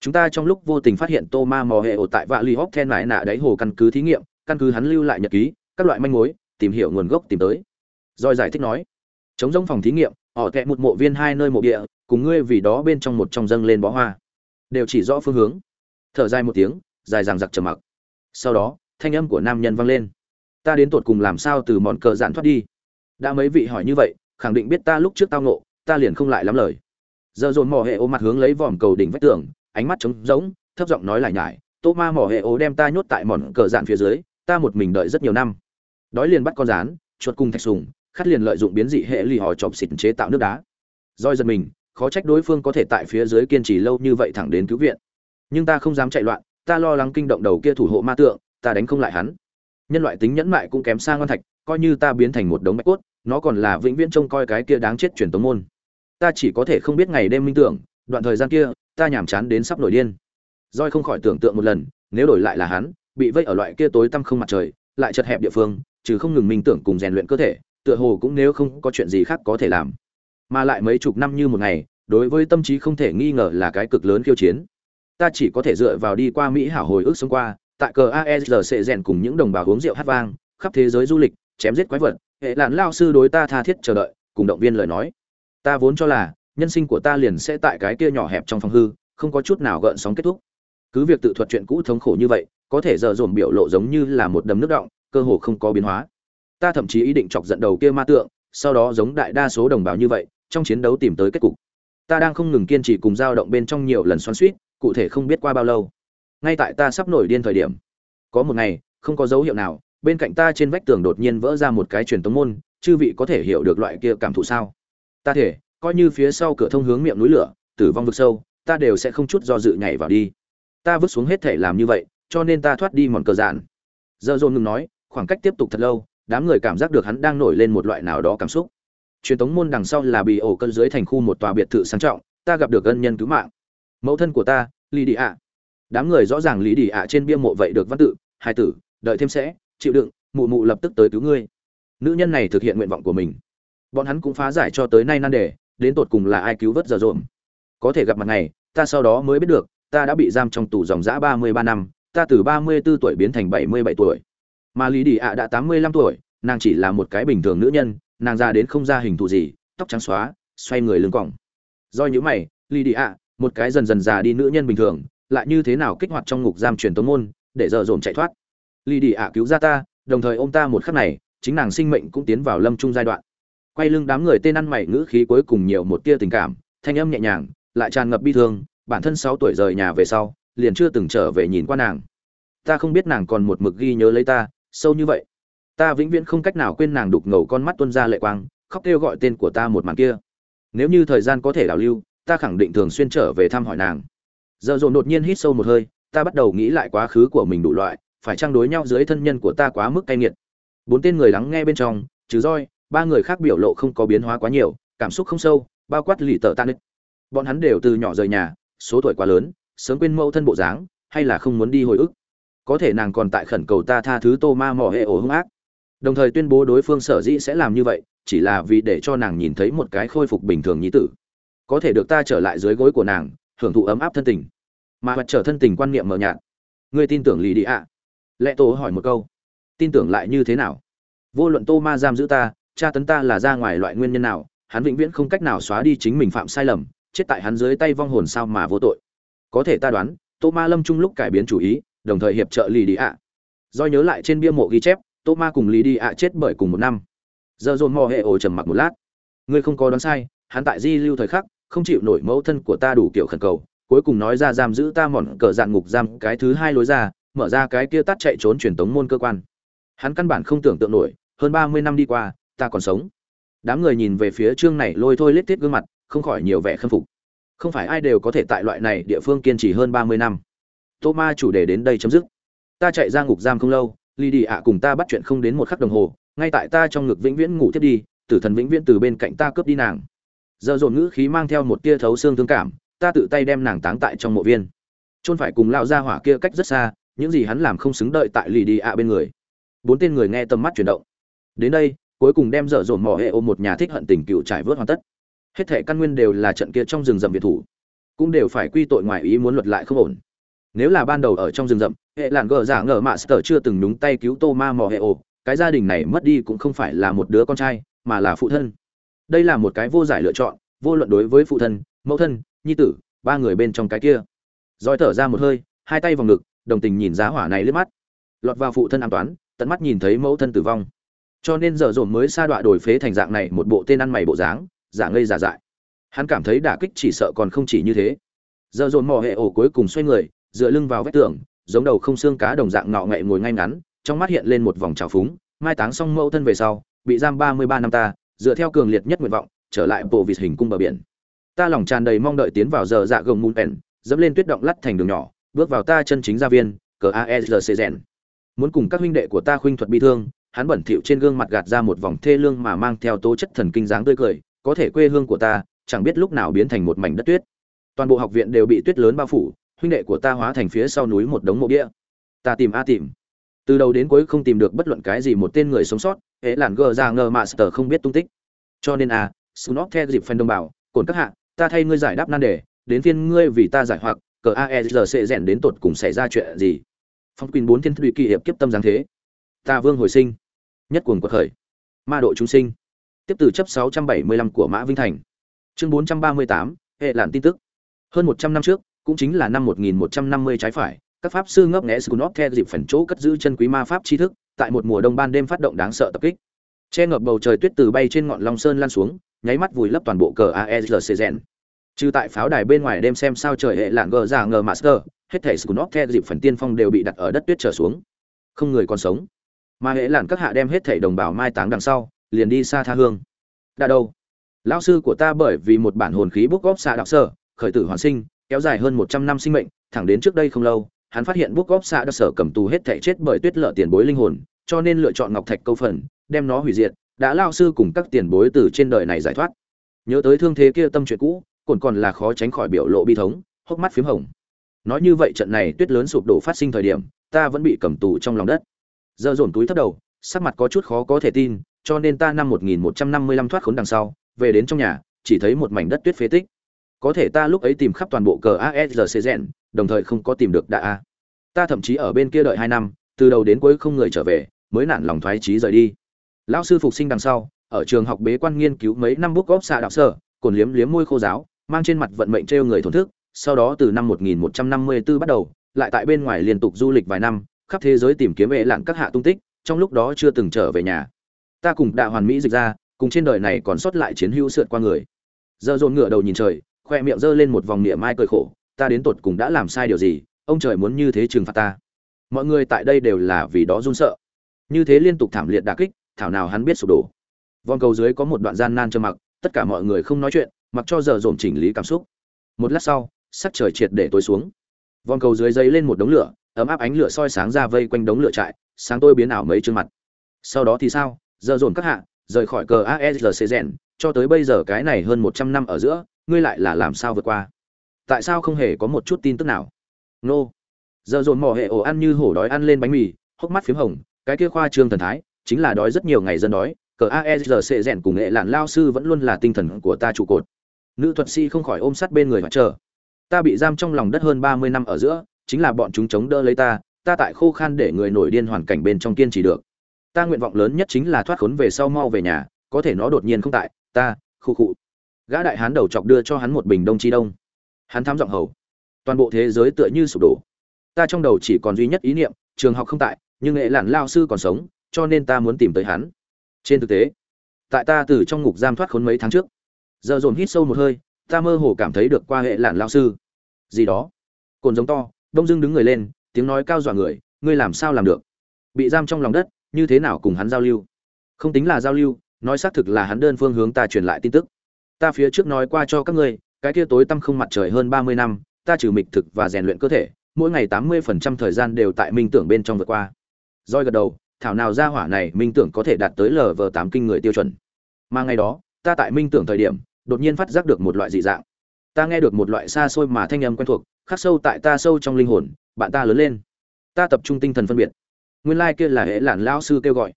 chúng ta trong lúc vô tình phát hiện tô ma mò hệ ổ tại vạ li hóc then mãi nạ đáy hồ căn cứ thí nghiệm, căn cứ hắn lưu lại nhật ký, các loại manh mối, tìm hiểu nguồn gốc tìm tới. Rồi giải thích nói chống giống phòng thí nghiệm, họ kẹ một mộ viên hai nơi mộ địa, cùng ngươi vì đó bên trong một trong dâng lên bó hoa. Đều chỉ rõ phương hướng. Thở dài một tiếng, dài dằng giặc trầm mặc. Sau đó, thanh âm của nam nhân vang lên. Ta đến tột cùng làm sao từ món cờ dạn thoát đi? Đã mấy vị hỏi như vậy, khẳng định biết ta lúc trước tao nộ ta liền không lại lắm lời. Giờ dồn mỏ hệ ô mặt hướng lấy vòm cầu đỉnh vách tường, ánh mắt trống rỗng, thấp giọng nói lại nhải, tô ma mỏ hệ ô đem ta nhốt tại mòn cờ dạn phía dưới, ta một mình đợi rất nhiều năm. Đói liền bắt con rán, chuột cùng thạch sùng khát liền lợi dụng biến dị hệ lì hò chọc xịt chế tạo nước đá. Roi giật mình, khó trách đối phương có thể tại phía dưới kiên trì lâu như vậy thẳng đến cứu viện. Nhưng ta không dám chạy loạn, ta lo lắng kinh động đầu kia thủ hộ ma tượng, ta đánh không lại hắn. Nhân loại tính nhẫn mại cũng kém xa ngon thạch, coi như ta biến thành một đống bạch cốt, nó còn là vĩnh viễn trông coi cái kia đáng chết truyền tống môn. Ta chỉ có thể không biết ngày đêm minh tưởng, đoạn thời gian kia, ta nhàm chán đến sắp nổi điên. Roi không khỏi tưởng tượng một lần, nếu đổi lại là hắn, bị vây ở loại kia tối tăm không mặt trời, lại chật hẹp địa phương, trừ không ngừng minh tưởng cùng rèn luyện cơ thể tựa hồ cũng nếu không có chuyện gì khác có thể làm. Mà lại mấy chục năm như một ngày, đối với tâm trí không thể nghi ngờ là cái cực lớn khiêu chiến. Ta chỉ có thể dựa vào đi qua mỹ hảo hồi ức xung qua, tại cờ aesrc rèn cùng những đồng bào uống rượu hát vang, khắp thế giới du lịch, chém giết quái vật, hệ lạn lao sư đối ta tha thiết chờ đợi, cùng động viên lời nói. Ta vốn cho là, nhân sinh của ta liền sẽ tại cái kia nhỏ hẹp trong phòng hư, không có chút nào gợn sóng kết thúc. Cứ việc tự thuật chuyện cũ thống khổ như vậy, có thể giờ dồn biểu lộ giống như là một đầm nước động, cơ hồ không có biến hóa ta thậm chí ý định chọc giận đầu kia ma tượng, sau đó giống đại đa số đồng bào như vậy, trong chiến đấu tìm tới kết cục. Ta đang không ngừng kiên trì cùng dao động bên trong nhiều lần xoắn suýt cụ thể không biết qua bao lâu. Ngay tại ta sắp nổi điên thời điểm, có một ngày, không có dấu hiệu nào, bên cạnh ta trên vách tường đột nhiên vỡ ra một cái truyền tống môn, chư vị có thể hiểu được loại kia cảm thụ sao? Ta thể, coi như phía sau cửa thông hướng miệng núi lửa, tử vong vực sâu, ta đều sẽ không chút do dự nhảy vào đi. Ta vứt xuống hết thể làm như vậy, cho nên ta thoát đi mòn cờ dạn. Giờ dồn ngừng nói, khoảng cách tiếp tục thật lâu đám người cảm giác được hắn đang nổi lên một loại nào đó cảm xúc. Truyền thống môn đằng sau là bị ổ cơn dưới thành khu một tòa biệt thự sang trọng, ta gặp được ân nhân cứu mạng. Mẫu thân của ta, lý đi ạ. Đám người rõ ràng lý đi ạ trên bia mộ vậy được văn tự hai tử, đợi thêm sẽ, chịu đựng, mụ mụ lập tức tới cứu ngươi. Nữ nhân này thực hiện nguyện vọng của mình. Bọn hắn cũng phá giải cho tới nay nan đề, đến tột cùng là ai cứu vớt giờ rộn có thể gặp mặt này, ta sau đó mới biết được, ta đã bị giam trong tù dòng dã ba mươi ba năm, ta từ ba mươi 34 tuổi biến thành bảy mươi bảy tuổi mà lý đi ạ đã tám mươi lăm tuổi, nàng chỉ là một cái bình thường nữ nhân, nàng ra đến không ra hình thù gì, tóc trắng xóa, xoay người lưng còng. Do những mày, lý đi ạ, một cái dần dần già đi nữ nhân bình thường, lại như thế nào kích hoạt trong ngục giam truyền tống môn, để giờ dồn chạy thoát? Lý đi ạ cứu ra ta, đồng thời ôm ta một khắc này, chính nàng sinh mệnh cũng tiến vào lâm trung giai đoạn. Quay lưng đám người tên ăn mày ngữ khí cuối cùng nhiều một tia tình cảm, thanh âm nhẹ nhàng, lại tràn ngập bi thương, bản thân sáu tuổi rời nhà về sau, liền chưa từng trở về nhìn qua nàng. Ta không biết nàng còn một mực ghi nhớ lấy ta sâu như vậy. Ta vĩnh viễn không cách nào quên nàng đục ngầu con mắt tuân ra lệ quang, khóc kêu gọi tên của ta một màn kia. Nếu như thời gian có thể đảo lưu, ta khẳng định thường xuyên trở về thăm hỏi nàng. Giờ dồn đột nhiên hít sâu một hơi, ta bắt đầu nghĩ lại quá khứ của mình đủ loại, phải trang đối nhau dưới thân nhân của ta quá mức cay nghiệt. Bốn tên người lắng nghe bên trong, trừ roi, ba người khác biểu lộ không có biến hóa quá nhiều, cảm xúc không sâu, bao quát lì tợ tan bọn hắn đều từ nhỏ rời nhà, số tuổi quá lớn, sớm quên mẫu thân bộ dáng, hay là không muốn đi hồi ức có thể nàng còn tại khẩn cầu ta tha thứ tô ma mỏ hệ ổ hung ác. Đồng thời tuyên bố đối phương sở dĩ sẽ làm như vậy, chỉ là vì để cho nàng nhìn thấy một cái khôi phục bình thường nhí tử. Có thể được ta trở lại dưới gối của nàng, hưởng thụ ấm áp thân tình. Mà mặt trở thân tình quan niệm mờ nhạt. Người tin tưởng lì đi ạ? À? lệ tổ hỏi một câu. Tin tưởng lại như thế nào? Vô luận tô ma giam giữ ta, tra tấn ta là ra ngoài loại nguyên nhân nào, hắn vĩnh viễn không cách nào xóa đi chính mình phạm sai lầm, chết tại hắn dưới tay vong hồn sao mà vô tội. Có thể ta đoán, tô ma lâm chung lúc cải biến chủ ý đồng thời hiệp trợ lì đi ạ. Do nhớ lại trên bia mộ ghi chép, tô ma cùng lý đi ạ chết bởi cùng một năm. Giờ dồn mò hệ ổ trầm mặc một lát. Ngươi không có đoán sai, hắn tại di lưu thời khắc, không chịu nổi mẫu thân của ta đủ kiểu khẩn cầu, cuối cùng nói ra giam giữ ta mòn cờ dạng ngục giam cái thứ hai lối ra, mở ra cái kia tắt chạy trốn truyền tống môn cơ quan. Hắn căn bản không tưởng tượng nổi, hơn ba mươi năm đi qua, ta còn sống. Đám người nhìn về phía trương này lôi thôi lết thiết gương mặt, không khỏi nhiều vẻ khâm phục. Không phải ai đều có thể tại loại này địa phương kiên trì hơn ba mươi năm tô ma chủ đề đến đây chấm dứt. Ta chạy ra ngục giam không lâu ly đi ạ cùng ta bắt chuyện không đến một khắc đồng hồ, ngay tại ta trong ngực vĩnh viễn ngủ thiết đi, tử thần vĩnh viễn từ bên cạnh ta cướp đi nàng. Giờ dồn ngữ khí mang theo một tia thấu xương thương cảm, ta tự tay đem nàng táng tại trong mộ viên. Chôn phải cùng lao ra hỏa kia cách rất xa, những gì hắn làm không xứng đợi tại lì đi ạ bên người. Bốn tên người nghe tầm mắt chuyển động. Đến đây, cuối cùng đem dở dồn mỏ hệ ôm một nhà thích hận tình cựu trải vớt hoàn tất. Hết thể căn nguyên đều là trận kia trong rừng rậm biệt thủ. Cũng đều phải quy tội ngoài ý muốn luật lại không ổn nếu là ban đầu ở trong rừng rậm, hệ làn gờ giả ngờ mạ sờ chưa từng nhúng tay cứu tô ma mò hệ ổ, cái gia đình này mất đi cũng không phải là một đứa con trai, mà là phụ thân. Đây là một cái vô giải lựa chọn, vô luận đối với phụ thân, mẫu thân, nhi tử, ba người bên trong cái kia. Roi thở ra một hơi, hai tay vào ngực, đồng tình nhìn giá hỏa này lướt mắt. Lọt vào phụ thân an toán, tận mắt nhìn thấy mẫu thân tử vong. Cho nên giờ dồn mới sa đọa đổi phế thành dạng này một bộ tên ăn mày bộ dáng, giả ngây giả dại. Hắn cảm thấy đả kích chỉ sợ còn không chỉ như thế. Giờ dồn mò hệ ổ cuối cùng xoay người dựa lưng vào vách tường, giống đầu không xương cá đồng dạng ngọ ngậy ngồi ngay ngắn, trong mắt hiện lên một vòng trào phúng. Mai táng xong mẫu thân về sau, bị giam ba mươi ba năm ta, dựa theo cường liệt nhất nguyện vọng, trở lại bộ vịt hình cung bờ biển. Ta lòng tràn đầy mong đợi tiến vào giờ dạ gồng mùn pèn, dẫm lên tuyết động lắt thành đường nhỏ, bước vào ta chân chính gia viên, cờ aesrc rèn muốn cùng các huynh đệ của ta khuynh thuật bi thương, hắn bẩn thỉu trên gương mặt gạt ra một vòng thê lương mà mang theo tố chất thần kinh dáng tươi cười, có thể quê hương của ta, chẳng biết lúc nào biến thành một mảnh đất tuyết. Toàn bộ học viện đều bị tuyết lớn bao phủ huynh đệ của ta hóa thành phía sau núi một đống mộ bia. Ta tìm a tìm. Từ đầu đến cuối không tìm được bất luận cái gì một tên người sống sót hễ làn gờ ra ngờ master không biết tung tích. Cho nên à, a sunop theo dịp phần đồng bào cồn các hạ ta thay ngươi giải đáp nan đề đến phiên ngươi vì ta giải hoặc cờ aesr sẽ rèn đến tột cùng xảy ra chuyện gì. Phong quyền bốn thiên thủy kỳ hiệp kiếp tâm giáng thế. Ta vương hồi sinh nhất cuồng quật khởi ma độ chúng sinh. Tiếp từ chấp 675 của mã vinh thành. Chương 438, hệ làn tin tức. Hơn 100 năm trước cũng chính là năm 1150 trái phải, các pháp sư ngấp nghé Skunop theo dịp phần chỗ cất giữ chân quý ma pháp tri thức, tại một mùa đông ban đêm phát động đáng sợ tập kích. Che ngập bầu trời tuyết từ bay trên ngọn long sơn lan xuống, nháy mắt vùi lấp toàn bộ cờ aesrc trừ tại pháo đài bên ngoài đêm xem sao trời hệ lạng gờ giả ngờ master, hết thảy Skunop theo dịp phần tiên phong đều bị đặt ở đất tuyết trở xuống. Không người còn sống. Mà hệ lạng các hạ đem hết thảy đồng bào mai táng đằng sau, liền đi xa tha hương. Đã đâu? Lão sư của ta bởi vì một bản hồn khí bốc góp xạ đạo sở, khởi tử hoàn sinh kéo dài hơn một trăm năm sinh mệnh, thẳng đến trước đây không lâu, hắn phát hiện bút of Sa đã sở cầm tù hết thảy chết bởi tuyết lợ tiền bối linh hồn, cho nên lựa chọn ngọc thạch câu phần, đem nó hủy diệt, đã lao sư cùng các tiền bối từ trên đời này giải thoát. Nhớ tới thương thế kia tâm chuyện cũ, còn còn là khó tránh khỏi biểu lộ bi thống, hốc mắt phím hồng. Nói như vậy trận này tuyết lớn sụp đổ phát sinh thời điểm, ta vẫn bị cầm tù trong lòng đất. Giờ dồn túi thấp đầu, sắc mặt có chút khó có thể tin, cho nên ta năm 1155 thoát khốn đằng sau, về đến trong nhà, chỉ thấy một mảnh đất tuyết phế tích có thể ta lúc ấy tìm khắp toàn bộ cờ asrc rèn đồng thời không có tìm được đạ a. Ta thậm chí ở bên kia đợi hai năm, từ đầu đến cuối không người trở về, mới nản lòng thoái trí rời đi. Lão sư phục sinh đằng sau, ở trường học bế quan nghiên cứu mấy năm bút góp xạ đạo sơ cồn liếm liếm môi khô giáo, mang trên mặt vận mệnh trêu người thổn thức, sau đó từ năm 1154 bắt đầu, lại tại bên ngoài liên tục du lịch vài năm, khắp thế giới tìm kiếm ệ lạn các hạ tung tích, trong lúc đó chưa từng trở về nhà. Ta cùng đạ hoàn mỹ dịch ra, cùng trên đời này còn sót lại chiến hữu sượt qua người. Giờ dồn ngửa đầu nhìn trời khoe miệng giơ lên một vòng niệm mai cười khổ, ta đến tột cùng đã làm sai điều gì? Ông trời muốn như thế trừng phạt ta. Mọi người tại đây đều là vì đó run sợ. Như thế liên tục thảm liệt đà kích, thảo nào hắn biết sụp đổ. Vòng cầu dưới có một đoạn gian nan cho mặc, tất cả mọi người không nói chuyện, mặc cho giờ dồn chỉnh lý cảm xúc. Một lát sau, sắc trời triệt để tối xuống. Vòng cầu dưới dây lên một đống lửa, ấm áp ánh lửa soi sáng ra vây quanh đống lửa trại, sáng tôi biến ảo mấy chương mặt. Sau đó thì sao? Giờ dồn các hạ, rời khỏi cờ asrc rèn cho tới bây giờ cái này hơn một trăm năm ở giữa ngươi lại là làm sao vượt qua? Tại sao không hề có một chút tin tức nào? Nô. Giờ dồn mỏ hệ ổ ăn như hổ đói ăn lên bánh mì, hốc mắt p h í m hồng, cái kia khoa trương thần thái, chính là đói rất nhiều ngày dân đói, cờ aegc rèn cùng nghệ lạn lao sư vẫn luôn là tinh thần của ta trụ cột. Nữ thuật sĩ không khỏi ôm sát bên người và chờ. Ta bị giam trong lòng đất hơn ba mươi năm ở giữa, chính là bọn chúng chống đỡ lấy ta ta tại khô khan để người nổi điên hoàn cảnh bên trong kiên trì được. Ta nguyện vọng lớn nhất chính là thoát khốn về sau mau về nhà, có thể nó đột nhiên không tại, ta, khu khụ gã đại hán đầu chọc đưa cho hắn một bình đông chi đông. Hắn thám giọng hầu, toàn bộ thế giới tựa như sụp đổ. Ta trong đầu chỉ còn duy nhất ý niệm, trường học không tại, nhưng nghệ lản lao sư còn sống, cho nên ta muốn tìm tới hắn. Trên thực tế, tại ta từ trong ngục giam thoát khốn mấy tháng trước, giờ dồn hít sâu một hơi, ta mơ hồ cảm thấy được qua hệ lản lao sư. Gì đó. Cồn giống to, đông dưng đứng người lên, tiếng nói cao dọa người, ngươi làm sao làm được? Bị giam trong lòng đất, như thế nào cùng hắn giao lưu? Không tính là giao lưu, nói xác thực là hắn đơn phương hướng ta truyền lại tin tức ta phía trước nói qua cho các ngươi, cái kia tối tăm không mặt trời hơn ba mươi năm, ta trừ mịch thực và rèn luyện cơ thể, mỗi ngày tám mươi phần trăm thời gian đều tại minh tưởng bên trong vượt qua. Roi gật đầu, thảo nào ra hỏa này minh tưởng có thể đạt tới lv tám kinh người tiêu chuẩn. Mà ngày đó, ta tại minh tưởng thời điểm, đột nhiên phát giác được một loại dị dạng. Ta nghe được một loại xa xôi mà thanh âm quen thuộc, khắc sâu tại ta sâu trong linh hồn, bạn ta lớn lên. Ta tập trung tinh thần phân biệt. Nguyên lai kia là hệ lản lao sư kêu gọi.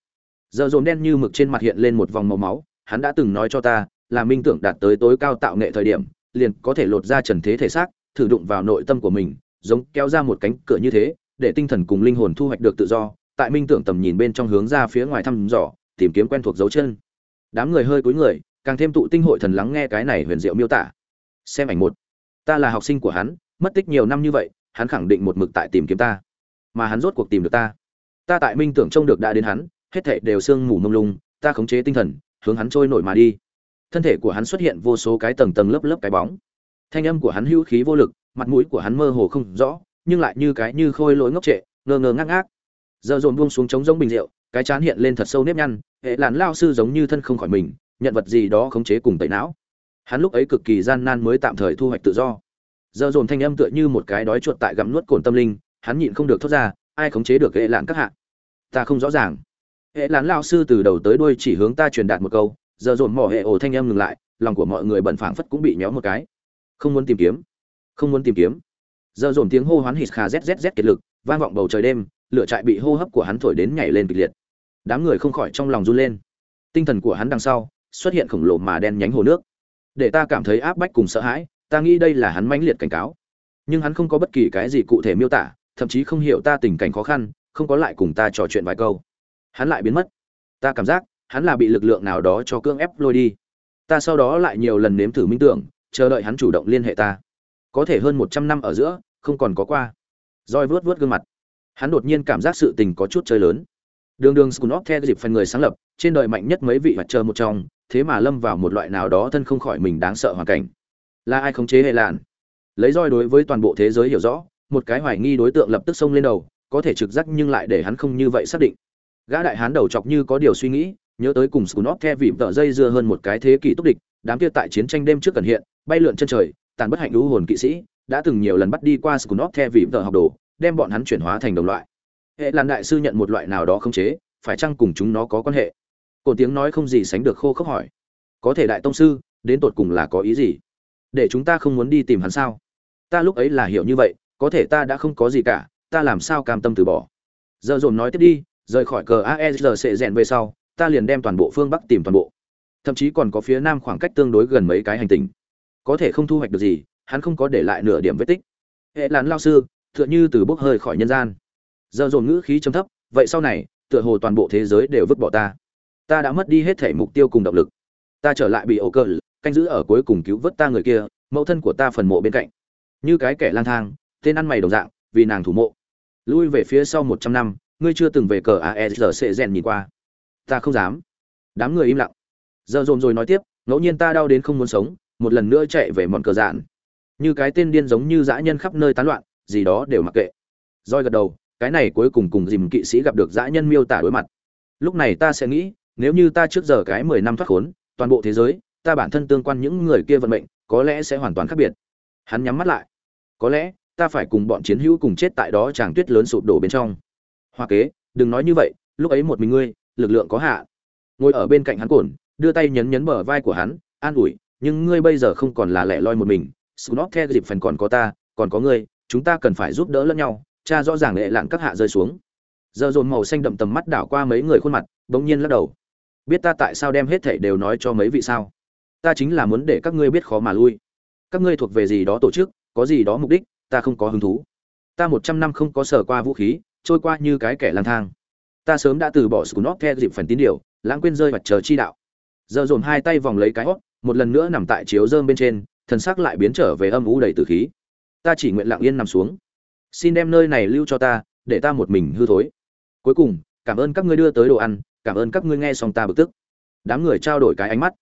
Giờ dồn đen như mực trên mặt hiện lên một vòng màu máu, hắn đã từng nói cho ta là minh tưởng đạt tới tối cao tạo nghệ thời điểm, liền có thể lột ra trần thế thể xác, thử đụng vào nội tâm của mình, giống kéo ra một cánh cửa như thế, để tinh thần cùng linh hồn thu hoạch được tự do, tại minh tưởng tầm nhìn bên trong hướng ra phía ngoài thăm dò, tìm kiếm quen thuộc dấu chân. Đám người hơi cúi người, càng thêm tụ tinh hội thần lắng nghe cái này huyền diệu miêu tả. Xem ảnh một. Ta là học sinh của hắn, mất tích nhiều năm như vậy, hắn khẳng định một mực tại tìm kiếm ta. Mà hắn rốt cuộc tìm được ta. Ta tại minh tưởng trông được đã đến hắn, hết thảy đều sương mù mông lung, ta khống chế tinh thần, hướng hắn trôi nổi mà đi thân thể của hắn xuất hiện vô số cái tầng tầng lớp lớp cái bóng. Thanh âm của hắn hữu khí vô lực, mặt mũi của hắn mơ hồ không rõ, nhưng lại như cái như khôi lỗi ngốc trệ, ngơ ngơ ngác ngác. Giờ dồn buông xuống trống giống bình rượu, cái chán hiện lên thật sâu nếp nhăn, hệ làn lao sư giống như thân không khỏi mình, nhận vật gì đó khống chế cùng tẩy não. Hắn lúc ấy cực kỳ gian nan mới tạm thời thu hoạch tự do. Giờ dồn thanh âm tựa như một cái đói chuột tại gặm nuốt cồn tâm linh, hắn nhịn không được thoát ra, ai khống chế được hệ làn các hạ? Ta không rõ ràng. Hệ làn lao sư từ đầu tới đuôi chỉ hướng ta truyền đạt một câu giờ dồn mỏ hệ ổ thanh em ngừng lại, lòng của mọi người bận phảng phất cũng bị nhéo một cái. Không muốn tìm kiếm, không muốn tìm kiếm. Giờ dồn tiếng hô hoán hít khà zzz kiệt lực, vang vọng bầu trời đêm, lửa trại bị hô hấp của hắn thổi đến nhảy lên kịch liệt. Đám người không khỏi trong lòng run lên. Tinh thần của hắn đằng sau xuất hiện khổng lồ mà đen nhánh hồ nước. Để ta cảm thấy áp bách cùng sợ hãi, ta nghĩ đây là hắn mãnh liệt cảnh cáo. Nhưng hắn không có bất kỳ cái gì cụ thể miêu tả, thậm chí không hiểu ta tình cảnh khó khăn, không có lại cùng ta trò chuyện vài câu. Hắn lại biến mất. Ta cảm giác hắn là bị lực lượng nào đó cho cưỡng ép lôi đi. Ta sau đó lại nhiều lần nếm thử minh tưởng, chờ đợi hắn chủ động liên hệ ta. Có thể hơn một trăm năm ở giữa, không còn có qua. Roi vớt vớt gương mặt. Hắn đột nhiên cảm giác sự tình có chút chơi lớn. Đường đường scunop theo dịp phần người sáng lập, trên đời mạnh nhất mấy vị mặt trời một trong, thế mà lâm vào một loại nào đó thân không khỏi mình đáng sợ hoàn cảnh. Là ai khống chế hệ lạn? Lấy roi đối với toàn bộ thế giới hiểu rõ, một cái hoài nghi đối tượng lập tức xông lên đầu, có thể trực giác nhưng lại để hắn không như vậy xác định. Gã đại hán đầu chọc như có điều suy nghĩ nhớ tới cùng scunop theo vị tợ dây dưa hơn một cái thế kỷ túc địch, đám kia tại chiến tranh đêm trước cần hiện, bay lượn chân trời, tàn bất hạnh lũ hồn kỵ sĩ, đã từng nhiều lần bắt đi qua scunop theo vị tợ học đồ, đem bọn hắn chuyển hóa thành đồng loại. Hệ Lan đại sư nhận một loại nào đó không chế, phải chăng cùng chúng nó có quan hệ? Cồn tiếng nói không gì sánh được khô khốc hỏi. Có thể đại tông sư, đến tột cùng là có ý gì? Để chúng ta không muốn đi tìm hắn sao? Ta lúc ấy là hiểu như vậy, có thể ta đã không có gì cả, ta làm sao cam tâm từ bỏ? Giờ dồn nói tiếp đi, rời khỏi cờ aesg sẽ rèn về sau ta liền đem toàn bộ phương bắc tìm toàn bộ. Thậm chí còn có phía nam khoảng cách tương đối gần mấy cái hành tinh. Có thể không thu hoạch được gì, hắn không có để lại nửa điểm vết tích. Hệ lán lao sư, tựa như từ bốc hơi khỏi nhân gian. Giờ dồn ngữ khí chấm thấp, vậy sau này, tựa hồ toàn bộ thế giới đều vứt bỏ ta. Ta đã mất đi hết thể mục tiêu cùng động lực. Ta trở lại bị ổ cờ, canh giữ ở cuối cùng cứu vớt ta người kia, mẫu thân của ta phần mộ bên cạnh. Như cái kẻ lang thang, tên ăn mày đồng dạng, vì nàng thủ mộ. Lui về phía sau một trăm năm, ngươi chưa từng về cờ aesc rèn nhìn qua ta không dám. Đám người im lặng. Giờ dồn rồi nói tiếp, ngẫu nhiên ta đau đến không muốn sống, một lần nữa chạy về mòn cờ dạn. Như cái tên điên giống như dã nhân khắp nơi tán loạn, gì đó đều mặc kệ. Roi gật đầu, cái này cuối cùng cùng dìm kỵ sĩ gặp được dã nhân miêu tả đối mặt. Lúc này ta sẽ nghĩ, nếu như ta trước giờ cái mười năm thoát khốn, toàn bộ thế giới, ta bản thân tương quan những người kia vận mệnh, có lẽ sẽ hoàn toàn khác biệt. Hắn nhắm mắt lại. Có lẽ, ta phải cùng bọn chiến hữu cùng chết tại đó chàng tuyết lớn sụp đổ bên trong. Hoa kế, đừng nói như vậy, lúc ấy một mình ngươi lực lượng có hạ ngồi ở bên cạnh hắn cồn đưa tay nhấn nhấn bờ vai của hắn, an ủi, nhưng ngươi bây giờ không còn là lẻ loi một mình, Snoop theo dịp phần còn có ta, còn có ngươi, chúng ta cần phải giúp đỡ lẫn nhau, cha rõ ràng lệ lạng các hạ rơi xuống. Giờ dồn màu xanh đậm tầm mắt đảo qua mấy người khuôn mặt, bỗng nhiên lắc đầu. Biết ta tại sao đem hết thảy đều nói cho mấy vị sao? Ta chính là muốn để các ngươi biết khó mà lui. Các ngươi thuộc về gì đó tổ chức, có gì đó mục đích, ta không có hứng thú. Ta một trăm năm không có sở qua vũ khí, trôi qua như cái kẻ lang thang ta sớm đã từ bỏ scunop theo dịp phần tín điều, lãng quên rơi mặt chờ chi đạo. Giờ dồn hai tay vòng lấy cái hót một lần nữa nằm tại chiếu dơm bên trên, thần sắc lại biến trở về âm u đầy tử khí. Ta chỉ nguyện lặng yên nằm xuống. Xin đem nơi này lưu cho ta, để ta một mình hư thối. Cuối cùng, cảm ơn các ngươi đưa tới đồ ăn, cảm ơn các ngươi nghe xong ta bực tức. Đám người trao đổi cái ánh mắt.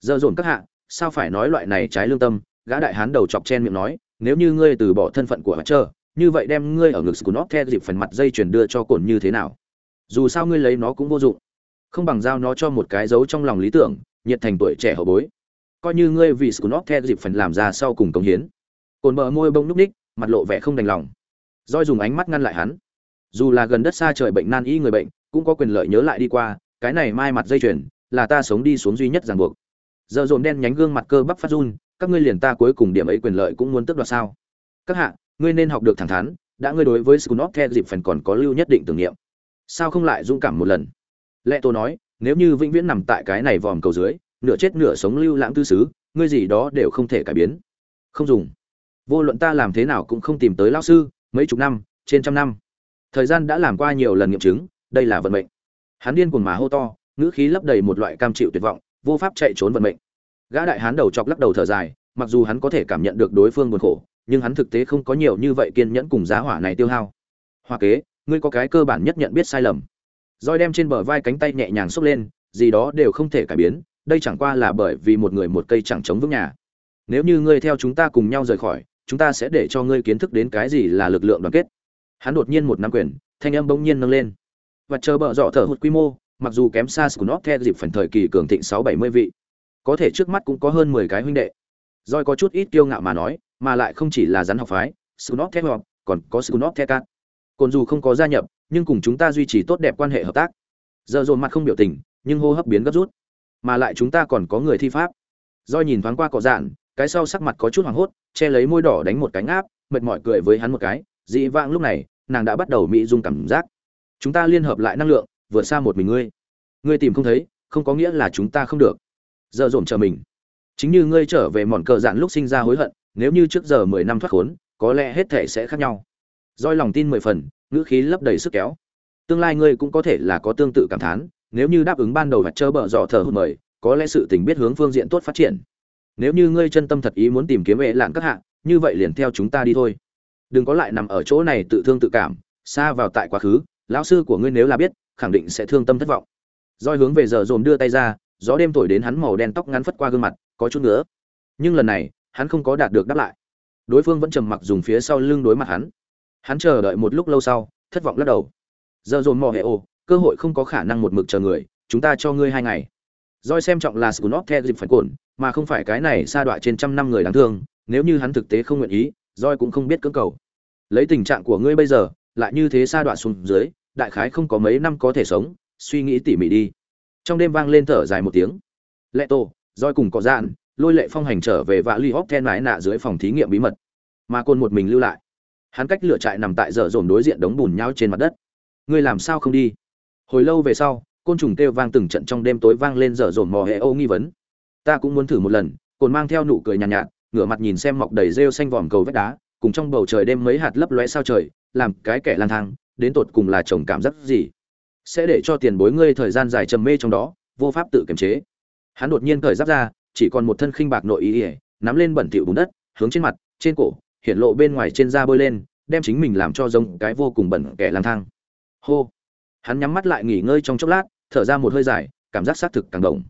Giờ dồn các hạ, sao phải nói loại này trái lương tâm? Gã đại hán đầu chọc chen miệng nói, nếu như ngươi từ bỏ thân phận của mặt trơ, như vậy đem ngươi ở ngực scunop theo dịp phần mặt dây chuyền đưa cho cồn như thế nào? Dù sao ngươi lấy nó cũng vô dụng. Không bằng giao nó cho một cái dấu trong lòng lý tưởng, nhiệt thành tuổi trẻ hậu bối. Coi như ngươi vì của theo dịp phần làm ra sau cùng công hiến. Cồn bờ môi bông núc ních, mặt lộ vẻ không đành lòng. Roi dùng ánh mắt ngăn lại hắn. Dù là gần đất xa trời bệnh nan y người bệnh, cũng có quyền lợi nhớ lại đi qua, cái này mai mặt dây chuyền, là ta sống đi xuống duy nhất ràng buộc. Giờ dồn đen nhánh gương mặt cơ bắp phát run, các ngươi liền ta cuối cùng điểm ấy quyền lợi cũng muốn tước đoạt sao? Các hạ, ngươi nên học được thẳng thắn, đã ngươi đối với Skunov theo dịp phần còn có lưu nhất định tưởng niệm sao không lại dũng cảm một lần? Lẽ tôi nói, nếu như vĩnh viễn nằm tại cái này vòm cầu dưới, nửa chết nửa sống lưu lãng tư xứ, ngươi gì đó đều không thể cải biến. Không dùng. Vô luận ta làm thế nào cũng không tìm tới lao sư, mấy chục năm, trên trăm năm. Thời gian đã làm qua nhiều lần nghiệm chứng, đây là vận mệnh. Hắn điên cuồng mà hô to, ngữ khí lấp đầy một loại cam chịu tuyệt vọng, vô pháp chạy trốn vận mệnh. Gã đại hán đầu chọc lắc đầu thở dài, mặc dù hắn có thể cảm nhận được đối phương buồn khổ, nhưng hắn thực tế không có nhiều như vậy kiên nhẫn cùng giá hỏa này tiêu hao. Hoa kế ngươi có cái cơ bản nhất nhận biết sai lầm. Roi đem trên bờ vai cánh tay nhẹ nhàng xốc lên, gì đó đều không thể cải biến, đây chẳng qua là bởi vì một người một cây chẳng chống vững nhà. Nếu như ngươi theo chúng ta cùng nhau rời khỏi, chúng ta sẽ để cho ngươi kiến thức đến cái gì là lực lượng đoàn kết. Hắn đột nhiên một nắm quyền, thanh âm bỗng nhiên nâng lên. Và chờ bờ dọ thở hụt quy mô, mặc dù kém xa Skunov theo dịp phần thời kỳ cường thịnh sáu bảy mươi vị, có thể trước mắt cũng có hơn mười cái huynh đệ. Doi có chút ít kiêu ngạo mà nói, mà lại không chỉ là rắn học phái Skunov theo học còn có Skunov theo cát còn dù không có gia nhập, nhưng cùng chúng ta duy trì tốt đẹp quan hệ hợp tác. Giờ dồn mặt không biểu tình, nhưng hô hấp biến gấp rút. Mà lại chúng ta còn có người thi pháp. Doi nhìn thoáng qua cỏ dạn, cái sau sắc mặt có chút hoảng hốt, che lấy môi đỏ đánh một cái ngáp, mệt mỏi cười với hắn một cái. Dị vãng lúc này, nàng đã bắt đầu mỹ dung cảm giác. Chúng ta liên hợp lại năng lượng, vượt xa một mình ngươi. Ngươi tìm không thấy, không có nghĩa là chúng ta không được. Giờ dồn chờ mình. Chính như ngươi trở về mòn cờ dạn lúc sinh ra hối hận, nếu như trước giờ mười năm thoát khốn, có lẽ hết thể sẽ khác nhau roi lòng tin mười phần, ngữ khí lấp đầy sức kéo. Tương lai ngươi cũng có thể là có tương tự cảm thán, nếu như đáp ứng ban đầu và chơ bợ dọ thờ hụt mời, có lẽ sự tình biết hướng phương diện tốt phát triển. Nếu như ngươi chân tâm thật ý muốn tìm kiếm vệ lạng các hạng như vậy liền theo chúng ta đi thôi. Đừng có lại nằm ở chỗ này tự thương tự cảm, xa vào tại quá khứ, lão sư của ngươi nếu là biết, khẳng định sẽ thương tâm thất vọng. Roi hướng về giờ dồn đưa tay ra, gió đêm thổi đến hắn màu đen tóc ngắn phất qua gương mặt, có chút nữa nhưng lần này, hắn không có đạt được đáp lại. Đối phương vẫn trầm mặc dùng phía sau lưng đối mặt hắn hắn chờ đợi một lúc lâu sau thất vọng lắc đầu. Giờ dồn mò hệ ô, cơ hội không có khả năng một mực chờ người chúng ta cho ngươi hai ngày. Roi xem trọng là scunop theo dịp phải cồn mà không phải cái này sa đọa trên trăm năm người đáng thương nếu như hắn thực tế không nguyện ý roi cũng không biết cưỡng cầu. Lấy tình trạng của ngươi bây giờ lại như thế sa đọa xuống dưới đại khái không có mấy năm có thể sống suy nghĩ tỉ mỉ đi. Trong đêm vang lên thở dài một tiếng. Lệ tô roi cùng có dạn lôi lệ phong hành trở về và ly hóc then mái nạ dưới phòng thí nghiệm bí mật. Mà côn một mình lưu lại hắn cách lửa trại nằm tại dở dồn đối diện đống bùn nhau trên mặt đất. Ngươi làm sao không đi? Hồi lâu về sau côn trùng kêu vang từng trận trong đêm tối vang lên dở dồn mò hệ ô nghi vấn. Ta cũng muốn thử một lần cồn mang theo nụ cười nhàn nhạt, nhạt ngửa mặt nhìn xem mọc đầy rêu xanh vòm cầu vách đá cùng trong bầu trời đêm mấy hạt lấp lóe sao trời làm cái kẻ lang thang đến tột cùng là chồng cảm giác gì? Sẽ để cho tiền bối ngươi thời gian dài trầm mê trong đó vô pháp tự kiềm chế. Hắn đột nhiên cởi giáp ra chỉ còn một thân khinh bạc nội ý ỉa nắm lên bẩn thỉu bùn đất hướng trên mặt trên cổ hiện lộ bên ngoài trên da bơi lên, đem chính mình làm cho giống cái vô cùng bẩn kẻ lang thang. Hô. Hắn nhắm mắt lại nghỉ ngơi trong chốc lát, thở ra một hơi dài, cảm giác xác thực càng động.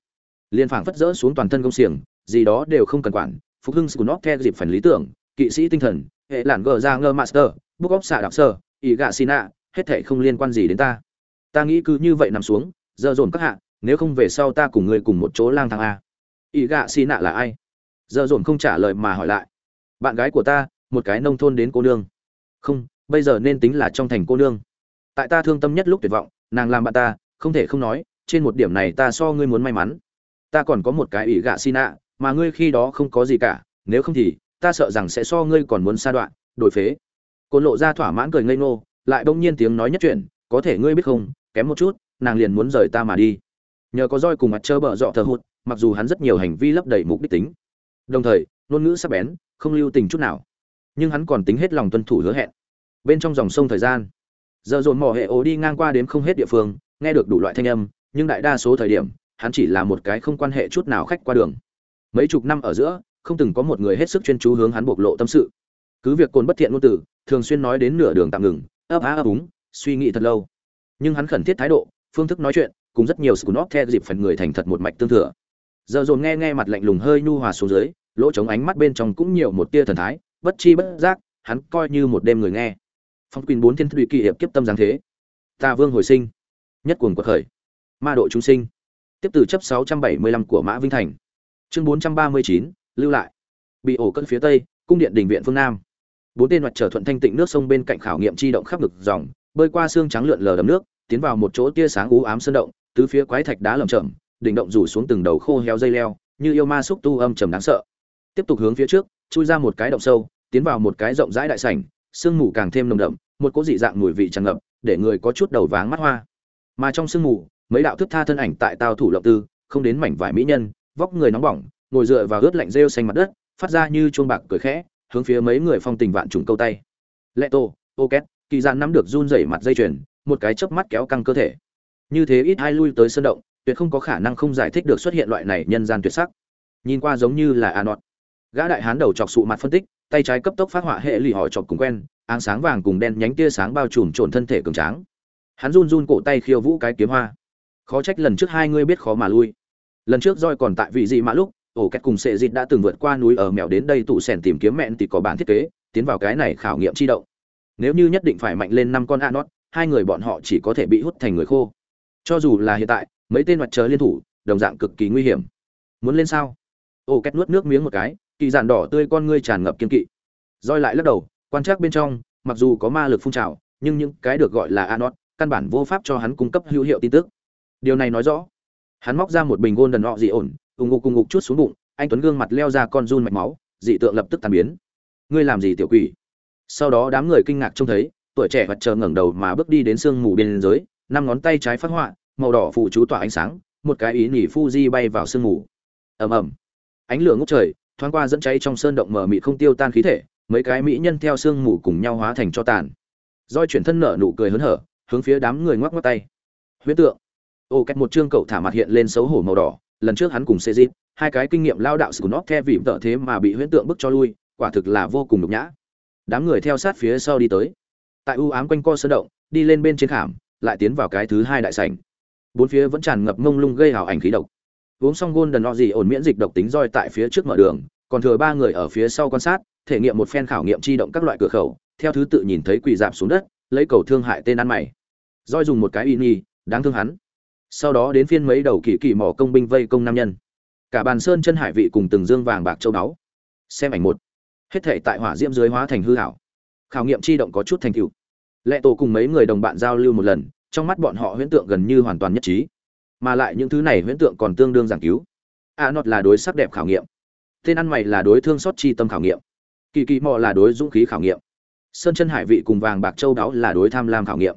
Liên phảng phất rỡ xuống toàn thân công xiềng, gì đó đều không cần quản, phục hưng của nó theo dịp phần lý tưởng, kỵ sĩ tinh thần, hệ lản gờ ra ngơ master, book of xạ đạp sơ, ý gạ xin ạ hết thệ không liên quan gì đến ta. Ta nghĩ cứ như vậy nằm xuống giờ dồn các hạ, nếu không về sau ta cùng người cùng một chỗ lang thang a. Ý gạ xin ạ là ai? Giờ dồn không trả lời mà hỏi lại. Bạn gái của ta một cái nông thôn đến cô nương. Không, bây giờ nên tính là trong thành cô nương. Tại ta thương tâm nhất lúc tuyệt vọng, nàng làm bạn ta, không thể không nói, trên một điểm này ta so ngươi muốn may mắn. Ta còn có một cái ủy gạ xin ạ, mà ngươi khi đó không có gì cả, nếu không thì, ta sợ rằng sẽ so ngươi còn muốn xa đoạn, đổi phế. Côn lộ ra thỏa mãn cười ngây ngô, lại bỗng nhiên tiếng nói nhất chuyện, có thể ngươi biết không, kém một chút, nàng liền muốn rời ta mà đi. Nhờ có roi cùng mặt trơ bợ dọ thờ hụt, mặc dù hắn rất nhiều hành vi lấp đầy mục đích tính. Đồng thời, ngôn ngữ sắc bén, không lưu tình chút nào nhưng hắn còn tính hết lòng tuân thủ hứa hẹn. Bên trong dòng sông thời gian, giờ dồn mỏ hệ ố đi ngang qua đến không hết địa phương, nghe được đủ loại thanh âm, nhưng đại đa số thời điểm, hắn chỉ là một cái không quan hệ chút nào khách qua đường. Mấy chục năm ở giữa, không từng có một người hết sức chuyên chú hướng hắn bộc lộ tâm sự. Cứ việc cồn bất thiện ngôn từ, thường xuyên nói đến nửa đường tạm ngừng, ấp á ấp úng, suy nghĩ thật lâu. Nhưng hắn khẩn thiết thái độ, phương thức nói chuyện, cùng rất nhiều scunop theo dịp phần người thành thật một mạch tương thừa. Giờ dồn nghe nghe mặt lạnh lùng hơi nhu hòa xuống dưới, lỗ trống ánh mắt bên trong cũng nhiều một tia thần thái bất chi bất giác hắn coi như một đêm người nghe. Phong quỳnh bốn thiên thủy kỳ hiệp kiếp tâm giáng thế. Ta vương hồi sinh nhất cuồng quật khởi ma độ chúng sinh. Tiếp từ chấp 675 của mã vinh thành. Chương 439, lưu lại. Bị ổ cân phía tây cung điện đình viện phương nam. Bốn tên hoạt trở thuận thanh tịnh nước sông bên cạnh khảo nghiệm chi động khắp ngực dòng bơi qua xương trắng lượn lờ đầm nước tiến vào một chỗ tia sáng u ám sơn động tứ phía quái thạch đá lởm chởm đỉnh động rủ xuống từng đầu khô héo dây leo như yêu ma xúc tu âm trầm đáng sợ. Tiếp tục hướng phía trước chui ra một cái động sâu tiến vào một cái rộng rãi đại sảnh, sương mù càng thêm nồng đậm, một cỗ dị dạng mùi vị tràn ngập, để người có chút đầu váng mắt hoa. Mà trong sương mù, mấy đạo thức tha thân ảnh tại tao thủ lộng tư, không đến mảnh vải mỹ nhân, vóc người nóng bỏng, ngồi dựa vào ướt lạnh rêu xanh mặt đất, phát ra như chuông bạc cười khẽ, hướng phía mấy người phong tình vạn trùng câu tay. Lệ tô ô két kỳ gian nắm được run rẩy mặt dây chuyền, một cái chớp mắt kéo căng cơ thể. Như thế ít ai lui tới sân động, tuyệt không có khả năng không giải thích được xuất hiện loại này nhân gian tuyệt sắc. Nhìn qua giống như là a nọt gã đại hán đầu chọc sụ mặt phân tích tay trái cấp tốc phát họa hệ lì họ chọc cùng quen, áng sáng vàng cùng đen nhánh tia sáng bao trùm trồn thân thể cường tráng. Hắn run run cổ tay khiêu vũ cái kiếm hoa. Khó trách lần trước hai ngươi biết khó mà lui. Lần trước roi còn tại vị gì mà lúc, ổ kẹt cùng sệ dịt đã từng vượt qua núi ở mèo đến đây tụ sèn tìm kiếm mẹn thì có bản thiết kế, tiến vào cái này khảo nghiệm chi động. Nếu như nhất định phải mạnh lên năm con a nót hai người bọn họ chỉ có thể bị hút thành người khô. Cho dù là hiện tại, mấy tên mặt trời liên thủ, đồng dạng cực kỳ nguy hiểm. Muốn lên sao? Ổ kẹt nuốt nước miếng một cái kỳ giản đỏ tươi con ngươi tràn ngập kiên kỵ. Roi lại lắc đầu, quan trắc bên trong, mặc dù có ma lực phun trào, nhưng những cái được gọi là a nót căn bản vô pháp cho hắn cung cấp hữu hiệu tin tức. Điều này nói rõ, hắn móc ra một bình gôn đần họ dị ổn ùng ngục cùng ngục chút xuống bụng, anh tuấn gương mặt leo ra con run mạch máu, dị tượng lập tức tan biến. Ngươi làm gì tiểu quỷ? Sau đó đám người kinh ngạc trông thấy, tuổi trẻ mặt chờ ngẩng đầu mà bước đi đến sương mù biên giới năm ngón tay trái phát họa, màu đỏ phụ chú tỏa ánh sáng, một cái ý nhỉ Fuji bay vào sương mù. Ầm ầm. Ánh lửa ngút trời thoáng qua dẫn cháy trong sơn động mờ mịt không tiêu tan khí thể mấy cái mỹ nhân theo sương mù cùng nhau hóa thành cho tàn. Roi chuyển thân nở nụ cười hớn hở hướng phía đám người ngoắc ngoắc tay. Huyễn tượng. Ô cách một chương cậu thả mặt hiện lên xấu hổ màu đỏ lần trước hắn cùng xê Dịp, hai cái kinh nghiệm lao đạo sù nót the vì vợ thế mà bị huyễn tượng bức cho lui quả thực là vô cùng nhục nhã. Đám người theo sát phía sau đi tới. Tại u ám quanh co sơn động đi lên bên trên khảm lại tiến vào cái thứ hai đại sảnh. Bốn phía vẫn tràn ngập ngông lung gây hào ảnh khí độc uống xong gôn đần nọ gì ổn miễn dịch độc tính roi tại phía trước mở đường, còn thừa ba người ở phía sau quan sát, thể nghiệm một phen khảo nghiệm chi động các loại cửa khẩu, theo thứ tự nhìn thấy quỳ dạp xuống đất, lấy cầu thương hại tên ăn mày. Roi dùng một cái y nhi đáng thương hắn. Sau đó đến phiên mấy đầu kỳ kỳ mỏ công binh vây công nam nhân. Cả bàn sơn chân hải vị cùng từng dương vàng bạc châu báu. Xem ảnh một. Hết thể tại hỏa diễm dưới hóa thành hư hảo khảo nghiệm chi động có chút thành tựu. Lệ tổ cùng mấy người đồng bạn giao lưu một lần, trong mắt bọn họ huyễn tượng gần như hoàn toàn nhất trí mà lại những thứ này huyễn tượng còn tương đương giảng cứu. A nọt là đối sắc đẹp khảo nghiệm. Tên ăn mày là đối thương xót chi tâm khảo nghiệm. Kỳ kỳ mò là đối dũng khí khảo nghiệm. Sơn chân hải vị cùng vàng bạc châu đáo là đối tham lam khảo nghiệm.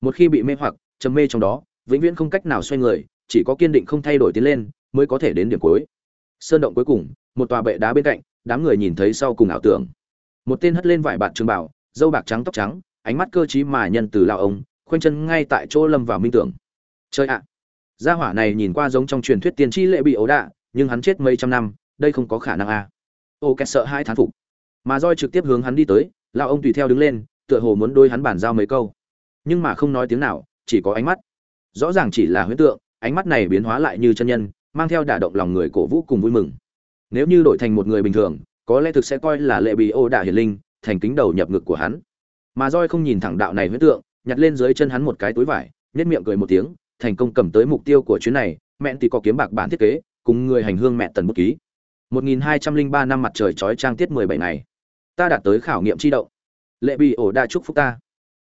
Một khi bị mê hoặc chấm mê trong đó, vĩnh viễn không cách nào xoay người, chỉ có kiên định không thay đổi tiến lên, mới có thể đến điểm cuối. Sơn động cuối cùng, một tòa bệ đá bên cạnh, đám người nhìn thấy sau cùng ảo tưởng. Một tên hất lên vải bạt trường bảo dâu bạc trắng tóc trắng, ánh mắt cơ trí mà nhân từ lao ông, khoanh chân ngay tại chỗ lâm vào minh tưởng. Chơi ạ! Gia hỏa này nhìn qua giống trong truyền thuyết tiên tri lệ bị ấu đạ, nhưng hắn chết mấy trăm năm, đây không có khả năng a à. ô két sợ hai thán phục. Mà roi trực tiếp hướng hắn đi tới lao ông tùy theo đứng lên, tựa hồ muốn đôi hắn bàn giao mấy câu. Nhưng mà không nói tiếng nào, chỉ có ánh mắt. Rõ ràng chỉ là huyễn tượng, ánh mắt này biến hóa lại như chân nhân, mang theo đả động lòng người cổ vũ cùng vui mừng. Nếu như đổi thành một người bình thường, có lẽ thực sẽ coi là lệ bị ô đả hiền linh, thành kính đầu nhập ngực của hắn. Mà roi không nhìn thẳng đạo này huyễn tượng, nhặt lên dưới chân hắn một cái túi vải, nhếch miệng cười một tiếng thành công cầm tới mục tiêu của chuyến này mẹn thì có kiếm bạc bản thiết kế, cùng người hành hương mẹ tần bút ký. 1203 năm mặt trời chói trang tiết 17 ngày. Ta đạt tới khảo nghiệm chi động. Lệ bị ổ đa chúc phúc ta.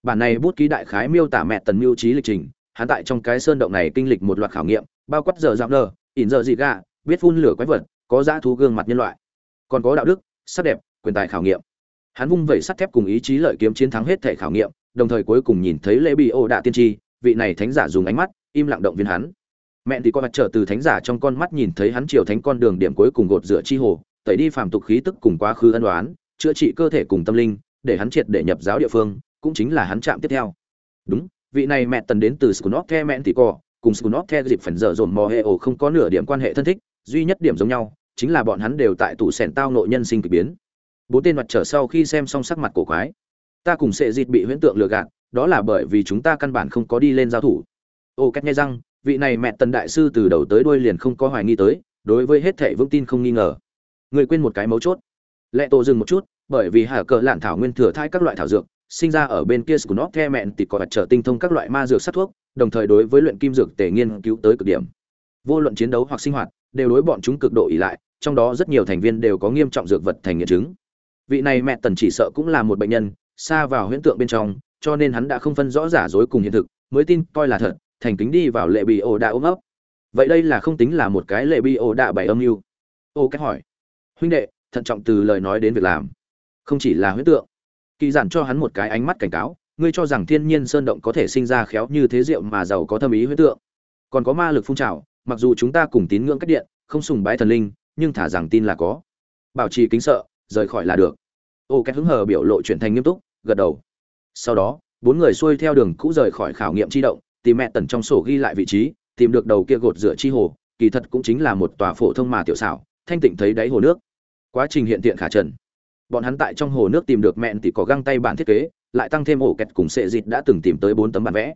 Bản này bút ký đại khái miêu tả mẹ tần mưu trí lịch trình, hắn tại trong cái sơn động này kinh lịch một loạt khảo nghiệm, bao quát giờ dạo lờ ỉn giờ dị gà biết phun lửa quái vật, có dã thú gương mặt nhân loại. Còn có đạo đức, sắc đẹp, quyền tài khảo nghiệm. Hắn vung vẩy sắt thép cùng ý chí lợi kiếm chiến thắng hết thể khảo nghiệm, đồng thời cuối cùng nhìn thấy lễ bị ô đạ tiên tri, vị này thánh giả dùng ánh mắt im lặng động viên hắn mẹ thì coi mặt trở từ thánh giả trong con mắt nhìn thấy hắn chiều thánh con đường điểm cuối cùng gột rửa chi hồ tẩy đi phàm tục khí tức cùng quá khứ ân đoán chữa trị cơ thể cùng tâm linh để hắn triệt để nhập giáo địa phương cũng chính là hắn chạm tiếp theo đúng vị này mẹ tần đến từ Skunok The mẹ thì Cò, cùng Skunok The dịp phần dở dồn mò hệ ổ không có nửa điểm quan hệ thân thích, duy nhất điểm giống nhau, chính là bọn hắn đều tại tủ sẻn tao nội nhân sinh kỳ biến. Bốn tên mặt trở sau khi xem xong sắc mặt cổ quái. Ta cùng sẽ dịt bị huyễn tượng lừa gạt, đó là bởi vì chúng ta căn bản không có đi lên giao thủ. Ô cách nghe răng, vị này mẹ tần đại sư từ đầu tới đuôi liền không có hoài nghi tới, đối với hết thảy vững tin không nghi ngờ. Người quên một cái mấu chốt. Lệ Tổ dừng một chút, bởi vì hà cờ lạn thảo nguyên thừa thai các loại thảo dược sinh ra ở bên kia của nó The mẹn thì có trở tinh thông các loại ma dược sát thuốc, đồng thời đối với luyện kim dược tề nghiên cứu tới cực điểm. Vô luận chiến đấu hoặc sinh hoạt, đều đối bọn chúng cực độ ỉ lại, trong đó rất nhiều thành viên đều có nghiêm trọng dược vật thành nghiện chứng. Vị này mẹ tần chỉ sợ cũng là một bệnh nhân, xa vào huyễn tượng bên trong, cho nên hắn đã không phân rõ giả dối cùng hiện thực, mới tin coi là thật, thành kính đi vào lệ bị ổ đạ ôm ấp. Vậy đây là không tính là một cái lệ bị ổ đạ bảy âm mưu. Ô cách hỏi. Huynh đệ, thận trọng từ lời nói đến việc làm. Không chỉ là huyết tượng kỳ giản cho hắn một cái ánh mắt cảnh cáo ngươi cho rằng thiên nhiên sơn động có thể sinh ra khéo như thế rượu mà giàu có thâm ý huyết tượng còn có ma lực phun trào mặc dù chúng ta cùng tín ngưỡng cách điện không sùng bái thần linh nhưng thả rằng tin là có bảo trì kính sợ rời khỏi là được ô két hứng hờ biểu lộ chuyển thành nghiêm túc gật đầu sau đó bốn người xuôi theo đường cũ rời khỏi khảo nghiệm chi động tìm mẹ tần trong sổ ghi lại vị trí, tìm được đầu kia gột rửa chi hồ, kỳ thật cũng chính là một tòa phổ thông mà tiểu xảo, thanh tịnh thấy đáy hồ nước. Quá trình hiện tiện khả trần. Bọn hắn tại trong hồ nước tìm được mẹn thì có găng tay bản thiết kế, lại tăng thêm ổ kẹt cùng sệ dịt đã từng tìm tới bốn tấm bản vẽ.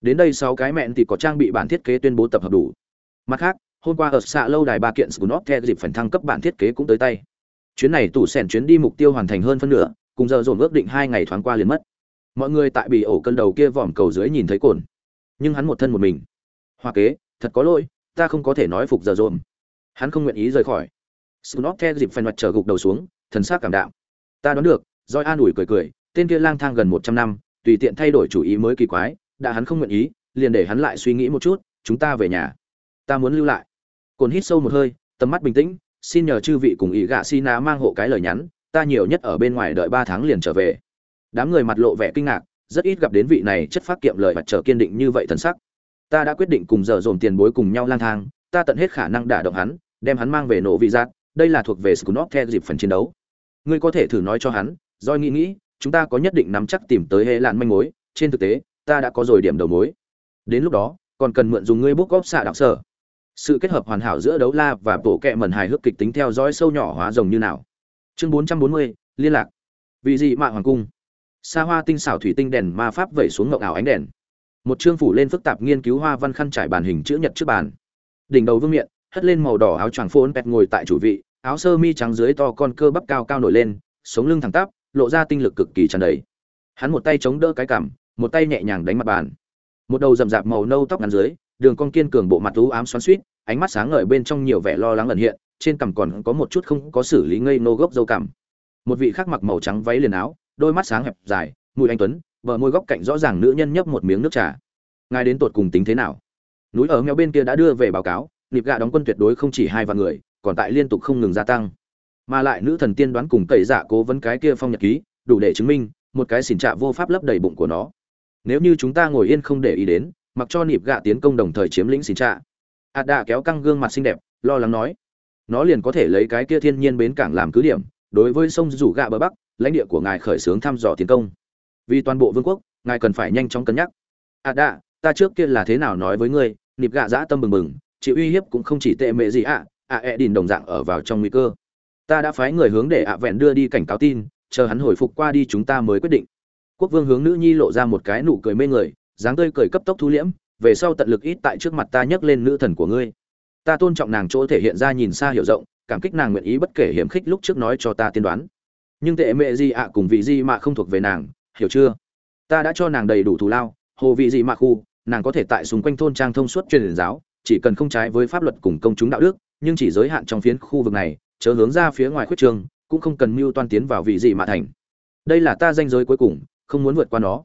Đến đây sáu cái mẹn thì có trang bị bản thiết kế tuyên bố tập hợp đủ. Mặt khác, hôm qua ở xạ lâu đài ba kiện scunop theo dịp phần thăng cấp bản thiết kế cũng tới tay. Chuyến này tủ sẻn chuyến đi mục tiêu hoàn thành hơn phân nửa, cùng giờ dồn ước định hai ngày thoáng qua liền mất. Mọi người tại bị ổ cân đầu kia vòm cầu dưới nhìn thấy cồn nhưng hắn một thân một mình hoa kế thật có lỗi ta không có thể nói phục giờ dồn hắn không nguyện ý rời khỏi snob theo dịp phần mặt trở gục đầu xuống thần sắc cảm đạo Ta đoán được, roi an ủi cười cười, tên kia lang thang gần một trăm năm, tùy tiện thay đổi chủ ý mới kỳ quái, đã hắn không nguyện ý, liền để hắn lại suy nghĩ một chút, chúng ta về nhà. Ta muốn lưu lại. Cồn hít sâu một hơi, tầm mắt bình tĩnh, xin nhờ chư vị cùng ý gạ Sina mang hộ cái lời nhắn, ta nhiều nhất ở bên ngoài đợi ba tháng liền trở về. Đám người mặt lộ vẻ kinh ngạc, rất ít gặp đến vị này chất phát kiệm lời và trở kiên định như vậy thần sắc. Ta đã quyết định cùng giờ dồn tiền bối cùng nhau lang thang, ta tận hết khả năng đả động hắn, đem hắn mang về nổ vị giác, đây là thuộc về scunop theo dịp phần chiến đấu. Ngươi có thể thử nói cho hắn doi nghĩ nghĩ chúng ta có nhất định nắm chắc tìm tới hệ lạn manh mối trên thực tế ta đã có rồi điểm đầu mối. Đến lúc đó còn cần mượn dùng ngươi bút góp xạ đặc sở. Sự kết hợp hoàn hảo giữa đấu la và bộ kẹ mẩn hài hước kịch tính theo dõi sâu nhỏ hóa rồng như nào. Chương 440, liên lạc. Vị dị mạng hoàng cung xa hoa tinh xảo thủy tinh đèn ma pháp vẩy xuống ngọc ảo ánh đèn. Một chương phủ lên phức tạp nghiên cứu hoa văn khăn trải bàn hình chữ nhật trước bàn. Đỉnh đầu vương miện, hất lên màu đỏ áo choàng phôn pẹt ngồi tại chủ vị, áo sơ mi trắng dưới to con cơ bắp cao cao nổi lên, sống lưng thẳng tắp, lộ ra tinh lực cực kỳ tràn đầy. Hắn một tay chống đỡ cái cằm, một tay nhẹ nhàng đánh mặt bàn. Một đầu rậm rạp màu nâu tóc ngắn dưới, đường con kiên cường bộ mặt tú ám xoắn suýt ánh mắt sáng ngời bên trong nhiều vẻ lo lắng ẩn hiện, trên cằm còn có một chút không có xử lý ngây nô gốc dâu cằm. Một vị khác mặc màu trắng váy liền áo đôi mắt sáng hẹp dài, mùi anh tuấn vợ môi góc cạnh rõ ràng nữ nhân nhấp một miếng nước trà. Ngài đến tột cùng tính thế nào? Núi ở nghèo bên kia đã đưa về báo cáo nịp gạ đóng quân tuyệt đối không chỉ hai vạn người, còn tại liên tục không ngừng gia tăng. Mà lại nữ thần tiên đoán cùng cậy dạ cố vấn cái kia phong nhật ký, đủ để chứng minh, một cái xỉn trạ vô pháp lấp đầy bụng của nó. Nếu như chúng ta ngồi yên không để ý đến, mặc cho nịp gạ tiến công đồng thời chiếm lĩnh xỉn trạ. Ạt đạ kéo căng gương mặt xinh đẹp, lo lắng nói, nó liền có thể lấy cái kia thiên nhiên bến cảng làm cứ điểm, đối với sông rủ gạ bờ bắc lãnh địa của ngài khởi xướng thăm dò tiến công. Vì toàn bộ vương quốc, ngài cần phải nhanh chóng cân nhắc. À đạ, ta trước kia là thế nào nói với ngươi, nịp gạ dã tâm bừng bừng, chịu uy hiếp cũng không chỉ tệ mệ gì ạ ạ ẹ đình đồng dạng ở vào trong nguy cơ. Ta đã phái người hướng để ạ vẹn đưa đi cảnh cáo tin, chờ hắn hồi phục qua đi chúng ta mới quyết định. Quốc vương hướng nữ nhi lộ ra một cái nụ cười mê người, dáng tươi cười cấp tốc thu liễm, về sau tận lực ít tại trước mặt ta nhắc lên nữ thần của ngươi. Ta tôn trọng nàng chỗ thể hiện ra nhìn xa hiểu rộng, cảm kích nàng nguyện ý bất kể hiểm khích lúc trước nói cho ta tiên đoán nhưng tệ mẹ gì ạ cùng vị gì mà không thuộc về nàng, hiểu chưa? Ta đã cho nàng đầy đủ thù lao, hồ vị gì mà khu, nàng có thể tại xung quanh thôn trang thông suốt truyền giáo, chỉ cần không trái với pháp luật cùng công chúng đạo đức, nhưng chỉ giới hạn trong phiến khu vực này, chớ hướng ra phía ngoài khuyết trường, cũng không cần mưu toan tiến vào vị gì mà thành. Đây là ta danh giới cuối cùng, không muốn vượt qua nó.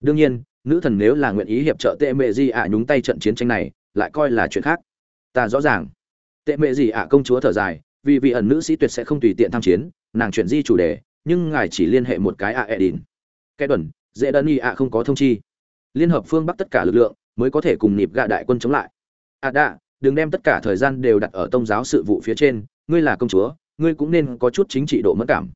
Đương nhiên, nữ thần nếu là nguyện ý hiệp trợ tệ Mẹ gì ạ nhúng tay trận chiến tranh này, lại coi là chuyện khác. Ta rõ ràng. Tệ Mẹ gì ạ công chúa thở dài, vì vị ẩn nữ sĩ tuyệt sẽ không tùy tiện tham chiến nàng chuyển di chủ đề, nhưng ngài chỉ liên hệ một cái ạ à edin cái đuẩn dễ đơn y ạ không có thông chi. Liên hợp phương bắc tất cả lực lượng mới có thể cùng nhịp gạ đại quân chống lại. Ạ đạ, đừng đem tất cả thời gian đều đặt ở tông giáo sự vụ phía trên, ngươi là công chúa, ngươi cũng nên có chút chính trị độ mất cảm.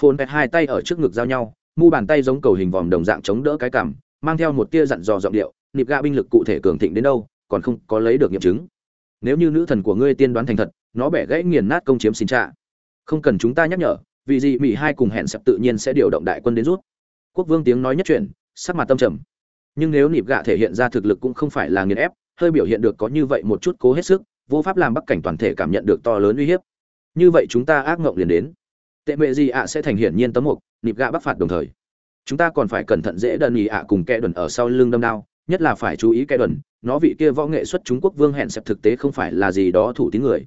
Phồn pẹt hai tay ở trước ngực giao nhau, mu bàn tay giống cầu hình vòm đồng dạng chống đỡ cái cảm mang theo một tia dặn dò giọng điệu, nịp gạ binh lực cụ thể cường thịnh đến đâu, còn không có lấy được nghiệm chứng. Nếu như nữ thần của ngươi tiên đoán thành thật, nó bẻ gãy nghiền nát công chiếm xin trạ không cần chúng ta nhắc nhở vì gì mỹ hai cùng hẹn sập tự nhiên sẽ điều động đại quân đến rút. Quốc vương tiếng nói nhất truyền, sắc mặt tâm trầm. Nhưng nếu nịp gạ thể hiện ra thực lực cũng không phải là nghiền ép hơi biểu hiện được có như vậy một chút cố hết sức vô pháp làm bắc cảnh toàn thể cảm nhận được to lớn uy hiếp. Như vậy chúng ta ác mộng liền đến. Tệ mệ gì ạ sẽ thành hiển nhiên tấm mục nịp gạ bắc phạt đồng thời. Chúng ta còn phải cẩn thận dễ đần ý ạ cùng kẻ đần ở sau lưng đâm đao nhất là phải chú ý kẻ đần nó vị kia võ nghệ xuất Trung Quốc vương hẹn sẹp thực tế không phải là gì đó thủ tín người.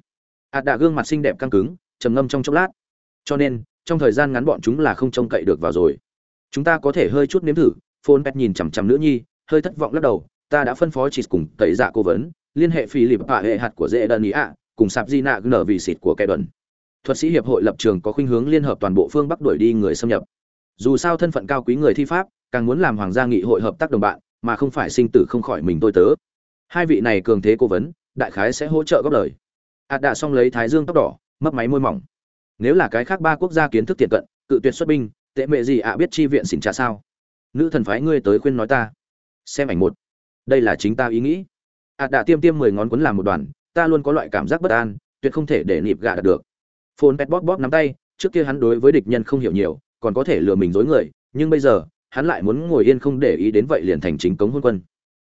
Ạt đạ gương mặt xinh đẹp căng cứng trầm ngâm trong chốc lát. Cho nên, trong thời gian ngắn bọn chúng là không trông cậy được vào rồi. Chúng ta có thể hơi chút nếm thử phôn pet nhìn chằm chằm nữ nhi, hơi thất vọng lắc đầu, ta đã phân phó chỉ cùng tẩy dạ cố vấn, liên hệ phi lịp hạ hệ hạt của dễ đơn ý ạ, cùng sạp di nạ nở vì xịt của kẻ đần. Thuật sĩ hiệp hội lập trường có khuynh hướng liên hợp toàn bộ phương bắc đuổi đi người xâm nhập. Dù sao thân phận cao quý người thi pháp, càng muốn làm hoàng gia nghị hội hợp tác đồng bạn, mà không phải sinh tử không khỏi mình tôi tớ. Hai vị này cường thế cố vấn, đại khái sẽ hỗ trợ góp lời. Ạt đã xong lấy thái dương tóc đỏ mấp máy môi mỏng. Nếu là cái khác ba quốc gia kiến thức tiện cận, cự tuyệt xuất binh, tệ mệ gì ạ biết chi viện xỉn trả sao? Nữ thần phái ngươi tới khuyên nói ta. Xem ảnh một. Đây là chính ta ý nghĩ. Ạt đã tiêm tiêm mười ngón quấn làm một đoàn, ta luôn có loại cảm giác bất an, tuyệt không thể để nịp gạ đạt được. Phôn pet bóp bóp nắm tay, trước kia hắn đối với địch nhân không hiểu nhiều, còn có thể lừa mình dối người, nhưng bây giờ, hắn lại muốn ngồi yên không để ý đến vậy liền thành chính cống hôn quân.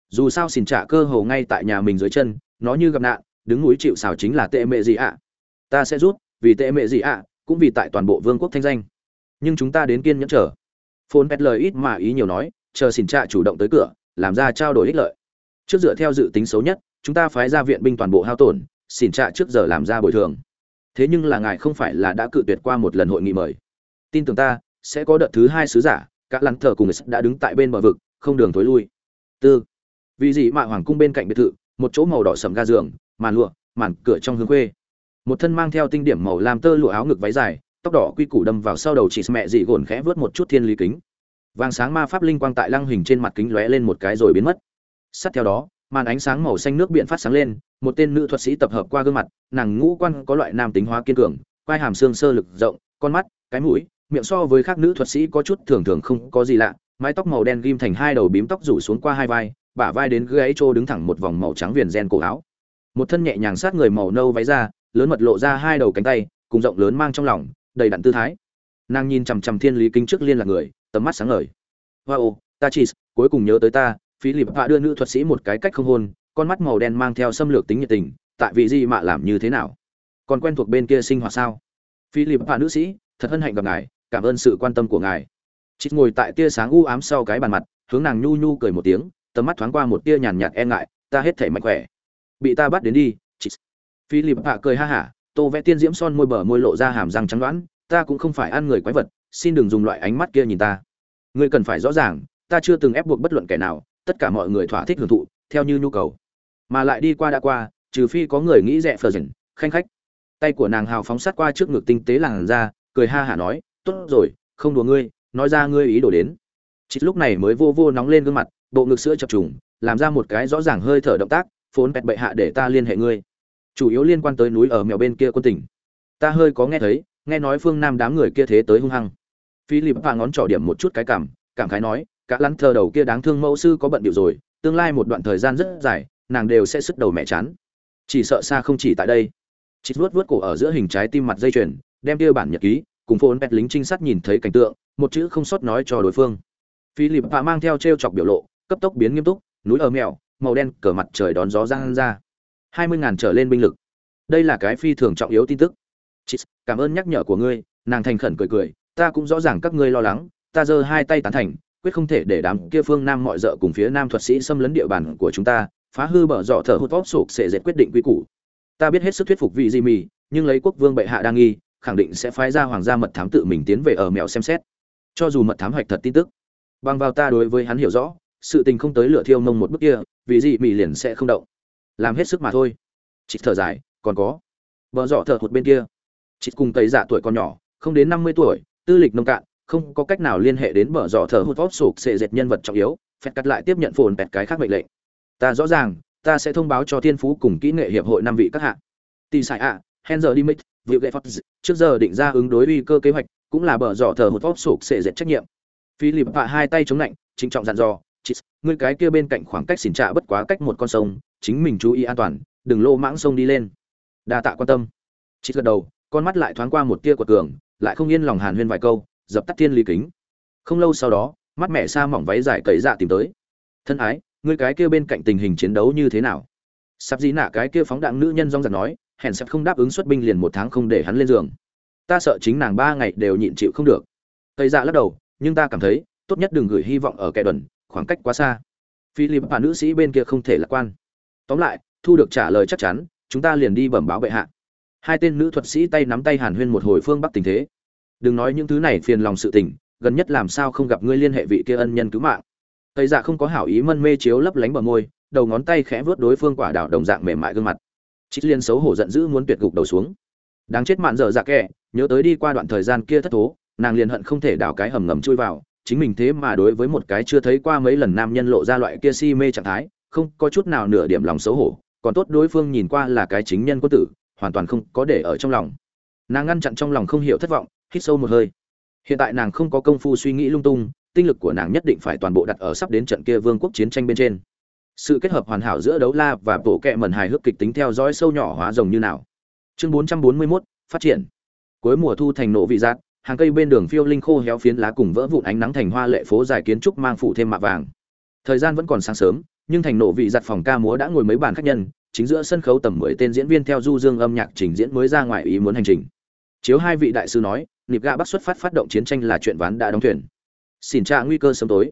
Dù sao xin trả cơ hồ ngay tại nhà mình dưới chân, nó như gặp nạn, đứng núi chịu xào chính là tệ mệ gì ạ? Ta sẽ rút vì tệ mệ gì ạ, cũng vì tại toàn bộ vương quốc thanh danh. Nhưng chúng ta đến kiên nhẫn chờ. Phôn pet lời ít mà ý nhiều nói, chờ xin trạ chủ động tới cửa, làm ra trao đổi ích lợi. Trước dựa theo dự tính xấu nhất, chúng ta phái ra viện binh toàn bộ hao tổn, xin trạ trước giờ làm ra bồi thường. Thế nhưng là ngài không phải là đã cự tuyệt qua một lần hội nghị mời. Tin tưởng ta, sẽ có đợt thứ hai sứ giả các lăng thờ cùng đã đứng tại bên bờ vực, không đường thối lui. Tư. Vì gì mạ hoàng cung bên cạnh biệt thự, một chỗ màu đỏ sầm ga giường, màn lụa, màn cửa trong hướng khuê một thân mang theo tinh điểm màu làm tơ lụa áo ngực váy dài, tóc đỏ quy củ đâm vào sau đầu chị mẹ dị gồn khẽ vớt một chút thiên lý kính. Vàng sáng ma pháp linh quang tại lăng hình trên mặt kính lóe lên một cái rồi biến mất. Sát theo đó, màn ánh sáng màu xanh nước biển phát sáng lên, một tên nữ thuật sĩ tập hợp qua gương mặt, nàng ngũ quan có loại nam tính hóa kiên cường, quai hàm xương sơ lực rộng, con mắt, cái mũi, miệng so với các nữ thuật sĩ có chút thường thường không có gì lạ, mái tóc màu đen ghim thành hai đầu bím tóc rủ xuống qua hai vai, bả vai đến gáy trô đứng thẳng một vòng màu trắng viền gen cổ áo. Một thân nhẹ nhàng sát người màu nâu váy ra lớn mật lộ ra hai đầu cánh tay, cùng rộng lớn mang trong lòng, đầy đặn tư thái. Nàng nhìn chằm chằm thiên lý kinh trước liên lạc người, tầm mắt sáng ngời. Wow ta chỉ cuối cùng nhớ tới ta, philip hạ đưa nữ thuật sĩ một cái cách không hôn, con mắt màu đen mang theo xâm lược tính nhiệt tình, tại vị gì mà làm như thế nào? Còn quen thuộc bên kia sinh hoạt sao? Philip hạ nữ sĩ, thật hân hạnh gặp ngài, cảm ơn sự quan tâm của ngài. Chị ngồi tại tia sáng u ám sau cái bàn mặt, hướng nàng nhu nhu cười một tiếng, tầm mắt thoáng qua một tia nhàn nhạt e ngại, ta hết thể mạnh khỏe. Bị ta bắt đến đi chị philip hạ cười ha hả, tô vẽ tiên diễm son môi bờ môi lộ ra hàm răng trắng đoán, ta cũng không phải ăn người quái vật, xin đừng dùng loại ánh mắt kia nhìn ta. Ngươi cần phải rõ ràng, ta chưa từng ép buộc bất luận kẻ nào, tất cả mọi người thỏa thích hưởng thụ, theo như nhu cầu. Mà lại đi qua đã qua, trừ phi có người nghĩ rẻ phờ dần khanh khách. Tay của nàng hào phóng sát qua trước ngực tinh tế làn ra cười ha hả nói, tốt rồi, không đùa ngươi, nói ra ngươi ý đồ đến. Chỉ lúc này mới vô vô nóng lên gương mặt, bộ ngực sữa chập trùng, làm ra một cái rõ ràng hơi thở động tác, phốn bẹt bệ hạ để ta liên hệ ngươi chủ yếu liên quan tới núi ở mèo bên kia quân tỉnh. Ta hơi có nghe thấy, nghe nói phương nam đám người kia thế tới hung hăng. Philip và ngón trỏ điểm một chút cái cảm cảm khái nói, cả lăn thờ đầu kia đáng thương mẫu sư có bận điệu rồi, tương lai một đoạn thời gian rất dài, nàng đều sẽ sức đầu mẹ chán. Chỉ sợ xa không chỉ tại đây. Chị vuốt vuốt cổ ở giữa hình trái tim mặt dây chuyền, đem kia bản nhật ký, cùng phôn pet lính trinh sát nhìn thấy cảnh tượng, một chữ không sót nói cho đối phương. Philip và mang theo t chọc biểu lộ, cấp tốc biến nghiêm túc, núi ở mèo, màu đen, cờ mặt trời đón gió giang ra hai mươi ngàn trở lên binh lực. Đây là cái phi thường trọng yếu tin tức. Chít, cảm ơn nhắc nhở của ngươi nàng thành khẩn cười cười ta cũng rõ ràng các ngươi lo lắng ta giơ hai tay tán thành quyết không thể để đám kia phương nam mọi d cùng phía nam thuật sĩ xâm lấn địa bàn của chúng ta phá hư bở dọ thở hút vóp sụp sẽ dệt quyết định quy củ. Ta biết hết sức thuyết phục vị di mì nhưng lấy quốc vương bệ hạ đang nghi khẳng định sẽ phái ra hoàng gia mật thám tự mình tiến về ở mèo xem xét. Cho dù mật thám hoạch thật tin tức bằng vào ta đối với hắn hiểu rõ sự tình không tới lửa thiêu mông một bước kia vì gì mì liền sẽ không động làm hết sức mà thôi. Chị thở dài, còn có. Vợ dọ thở hụt bên kia. Chị cùng tẩy dạ tuổi còn nhỏ, không đến năm mươi tuổi, tư lịch nông cạn, không có cách nào liên hệ đến bờ dọ thở hụt vót sụp sệ dệt nhân vật trọng yếu phép cắt lại tiếp nhận phồn bẹt cái khác mệnh lệnh. Ta rõ ràng, ta sẽ thông báo cho thiên phú cùng kỹ nghệ hiệp hội năm vị các hạng tỷ sải ạ, henzer limit đi gậy phật trước giờ định ra ứng đối uy cơ kế hoạch, cũng là bờ dọ thở hụt vót sụp sệ dệt trách nhiệm. Philip hạ hai tay chống lạnh, trịnh trọng dặn dò chị ngươi cái kia bên cạnh khoảng cách xỉn trạ bất quá cách một con sông, chính mình chú ý an toàn, đừng lô mãng sông đi lên. Đa tạ quan tâm. Chị gật đầu, con mắt lại thoáng qua một tia của cường, lại không yên lòng hàn huyên vài câu, dập tắt thiên lý kính. Không lâu sau đó, mắt mẹ sa mỏng váy dài cậy dạ tìm tới. Thân ái, ngươi cái kia bên cạnh tình hình chiến đấu như thế nào? Sắp dĩ nạ cái kia phóng đạn nữ nhân rong giặc nói hẹn sẽ không đáp ứng xuất binh liền một tháng không để hắn lên giường. Ta sợ chính nàng ba ngày đều nhịn chịu không được. Cây dạ lắc đầu, nhưng ta cảm thấy, tốt nhất đừng gửi hy vọng ở kẻ đần khoảng cách quá xa. Philip và nữ sĩ bên kia không thể lạc quan. Tóm lại, thu được trả lời chắc chắn, chúng ta liền đi bẩm báo bệ hạ. Hai tên nữ thuật sĩ tay nắm tay hàn huyên một hồi phương bắc tình thế. Đừng nói những thứ này phiền lòng sự tình, gần nhất làm sao không gặp ngươi liên hệ vị kia ân nhân cứu mạng. Tây dạ không có hảo ý mân mê chiếu lấp lánh bờ môi, đầu ngón tay khẽ vớt đối phương quả đảo đồng dạng mềm mại gương mặt. Trích liên xấu hổ giận dữ muốn tuyệt gục đầu xuống. Đáng chết mạn dở dạ kệ nhớ tới đi qua đoạn thời gian kia thất thố, nàng liền hận không thể đào cái hầm ngầm chui vào chính mình thế mà đối với một cái chưa thấy qua mấy lần nam nhân lộ ra loại kia si mê trạng thái không có chút nào nửa điểm lòng xấu hổ còn tốt đối phương nhìn qua là cái chính nhân quân tử hoàn toàn không có để ở trong lòng. Nàng ngăn chặn trong lòng không hiểu thất vọng hít sâu một hơi. Hiện tại nàng không có công phu suy nghĩ lung tung tinh lực của nàng nhất định phải toàn bộ đặt ở sắp đến trận kia vương quốc chiến tranh bên trên. Sự kết hợp hoàn hảo giữa đấu la và bộ kẹ mẩn hài hước kịch tính theo dõi sâu nhỏ hóa rồng như nào. Chương 441, phát triển. Cuối mùa thu thành nộ vị giác hàng cây bên đường phiêu linh khô héo phiến lá cùng vỡ vụn ánh nắng thành hoa lệ phố dài kiến trúc mang phụ thêm mạ vàng. Thời gian vẫn còn sáng sớm, nhưng thành nổ vị giặt phòng ca múa đã ngồi mấy bàn khách nhân, chính giữa sân khấu tầm mười tên diễn viên theo du dương âm nhạc trình diễn mới ra ngoài ý muốn hành trình. Chiếu hai vị đại sư nói, nịp gạ bắc xuất phát phát động chiến tranh là chuyện ván đã đóng thuyền. Xin tra nguy cơ sớm tối.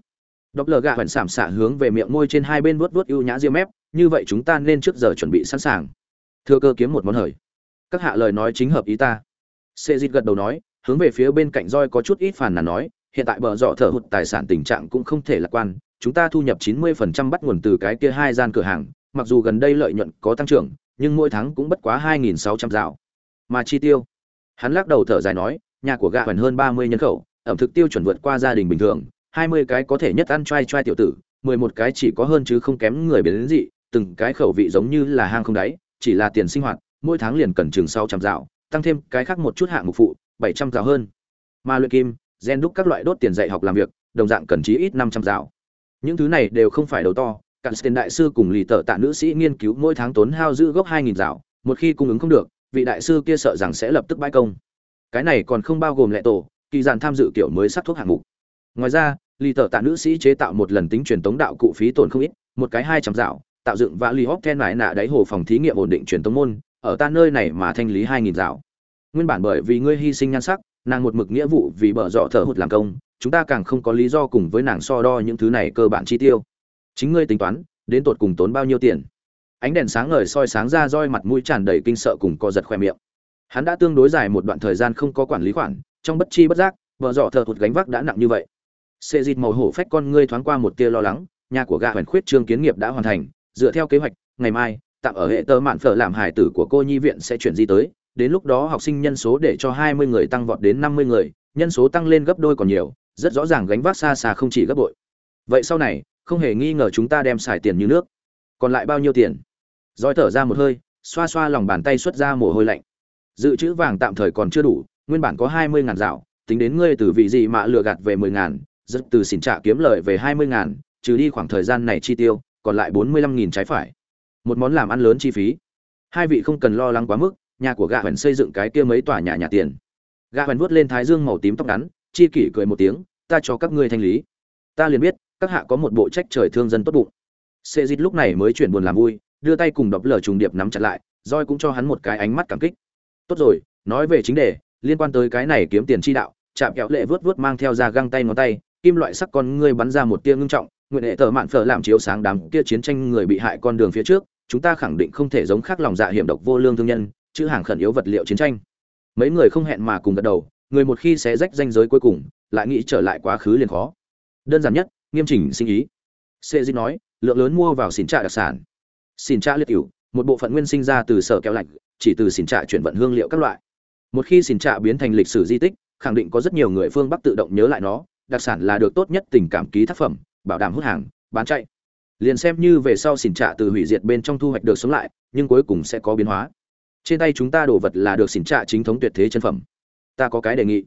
Đọc lờ gạ hoành sảm xạ hướng về miệng môi trên hai bên vuốt vuốt ưu nhã diêm mép, như vậy chúng ta nên trước giờ chuẩn bị sẵn sàng. Thưa cơ kiếm một món hời. Các hạ lời nói chính hợp ý ta. Sê dịt gật đầu nói hướng về phía bên cạnh roi có chút ít phàn nàn nói, hiện tại bờ dọ thở hụt tài sản tình trạng cũng không thể lạc quan, chúng ta thu nhập 90% bắt nguồn từ cái kia hai gian cửa hàng, mặc dù gần đây lợi nhuận có tăng trưởng, nhưng mỗi tháng cũng bất quá 2.600 dạo. Mà chi tiêu? Hắn lắc đầu thở dài nói, nhà của gạ hoàn hơn 30 nhân khẩu, ẩm thực tiêu chuẩn vượt qua gia đình bình thường 20 cái có thể nhất ăn trai trai tiểu tử 11 cái chỉ có hơn chứ không kém người biến dị, từng cái khẩu vị giống như là hang không đáy, chỉ là tiền sinh hoạt, mỗi tháng liền cần chừng 600 dạo, tăng thêm cái khác một chút hạng mục phụ bảy trăm rào hơn. Mà luyện kim, gen đúc các loại đốt tiền dạy học làm việc, đồng dạng cần chí ít năm trăm rào những thứ này đều không phải đầu to cả tiền đại sư cùng lì tợ tạ nữ sĩ nghiên cứu mỗi tháng tốn hao giữ gốc hai nghìn rào một khi cung ứng không được, vị đại sư kia sợ rằng sẽ lập tức bãi công. Cái này còn không bao gồm lệ tổ, kỳ giản tham dự kiểu mới sắc thuốc hạng mục. Ngoài ra, lì tợ tạ nữ sĩ chế tạo một lần tính truyền tống đạo cụ phí tổn không ít, một cái hai trăm rào tạo dựng và lì hóc then mãi nạ đáy hồ phòng thí nghiệm ổn định truyền tống môn, ở ta nơi này mà thanh lý hai nghìn rào nguyên bản bởi vì ngươi hy sinh nhan sắc, nàng một mực nghĩa vụ vì bở dọ thở hụt làm công, chúng ta càng không có lý do cùng với nàng so đo những thứ này cơ bản chi tiêu. Chính ngươi tính toán, đến tột cùng tốn bao nhiêu tiền? Ánh đèn sáng ngời soi sáng ra roi mặt mũi tràn đầy kinh sợ cùng co giật khoe miệng. Hắn đã tương đối dài một đoạn thời gian không có quản lý khoản, trong bất chi bất giác vợ dọ thợ hụt gánh vác đã nặng như vậy. Xê dịt màu hổ phách con ngươi thoáng qua một tia lo lắng, nhà của gà huyền khuyết trương kiến nghiệp đã hoàn thành, dựa theo kế hoạch, ngày mai, tạm ở hệ tơ mạn phở làm hải tử của cô nhi viện sẽ chuyển di tới đến lúc đó học sinh nhân số để cho 20 người tăng vọt đến 50 người, nhân số tăng lên gấp đôi còn nhiều, rất rõ ràng gánh vác xa xa không chỉ gấp bội. Vậy sau này, không hề nghi ngờ chúng ta đem xài tiền như nước. Còn lại bao nhiêu tiền? Rồi thở ra một hơi, xoa xoa lòng bàn tay xuất ra mồ hôi lạnh. Dự trữ vàng tạm thời còn chưa đủ, nguyên bản có 20 ngàn dạo, tính đến ngươi từ vị gì mà lừa gạt về 10 ngàn, rất từ xỉn trả kiếm lợi về 20 ngàn, trừ đi khoảng thời gian này chi tiêu, còn lại 45 nghìn trái phải. Một món làm ăn lớn chi phí. Hai vị không cần lo lắng quá mức, nhà của gạ huyền xây dựng cái kia mấy tòa nhà nhà tiền. Gạ huyền vuốt lên thái dương màu tím tóc ngắn, chi kỷ cười một tiếng, ta cho các ngươi thanh lý. Ta liền biết, các hạ có một bộ trách trời thương dân tốt bụng. Sệ dịt lúc này mới chuyển buồn làm vui, đưa tay cùng đập lở trùng điệp nắm chặt lại, roi cũng cho hắn một cái ánh mắt cảm kích. Tốt rồi, nói về chính đề, liên quan tới cái này kiếm tiền chi đạo chạm kẹo lệ vớt vớt mang theo ra găng tay ngón tay, kim loại sắc con ngươi bắn ra một tia ngưng trọng, nguyện hệ tờ mạn phở làm chiếu sáng đám kia chiến tranh người bị hại con đường phía trước, chúng ta khẳng định không thể giống khác lòng dạ hiểm độc vô lương thương nhân chữ hàng khẩn yếu vật liệu chiến tranh. Mấy người không hẹn mà cùng gật đầu, người một khi sẽ rách danh giới cuối cùng, lại nghĩ trở lại quá khứ liền khó. Đơn giản nhất, nghiêm chỉnh sinh ý. Sê di nói, lượng lớn mua vào xỉn trạ đặc sản. Xỉn trạ liệt cửu, một bộ phận nguyên sinh ra từ sở kéo lạnh, chỉ từ xỉn trạ chuyển vận hương liệu các loại. Một khi xỉn trạ biến thành lịch sử di tích, khẳng định có rất nhiều người phương bắc tự động nhớ lại nó, đặc sản là được tốt nhất tình cảm ký tác phẩm, bảo đảm hút hàng, bán chạy. Liền xem như về sau xỉn trạ từ hủy diệt bên trong thu hoạch được sống lại, nhưng cuối cùng sẽ có biến hóa trên tay chúng ta đồ vật là được xỉn trạ chính thống tuyệt thế chân phẩm. Ta có cái đề nghị.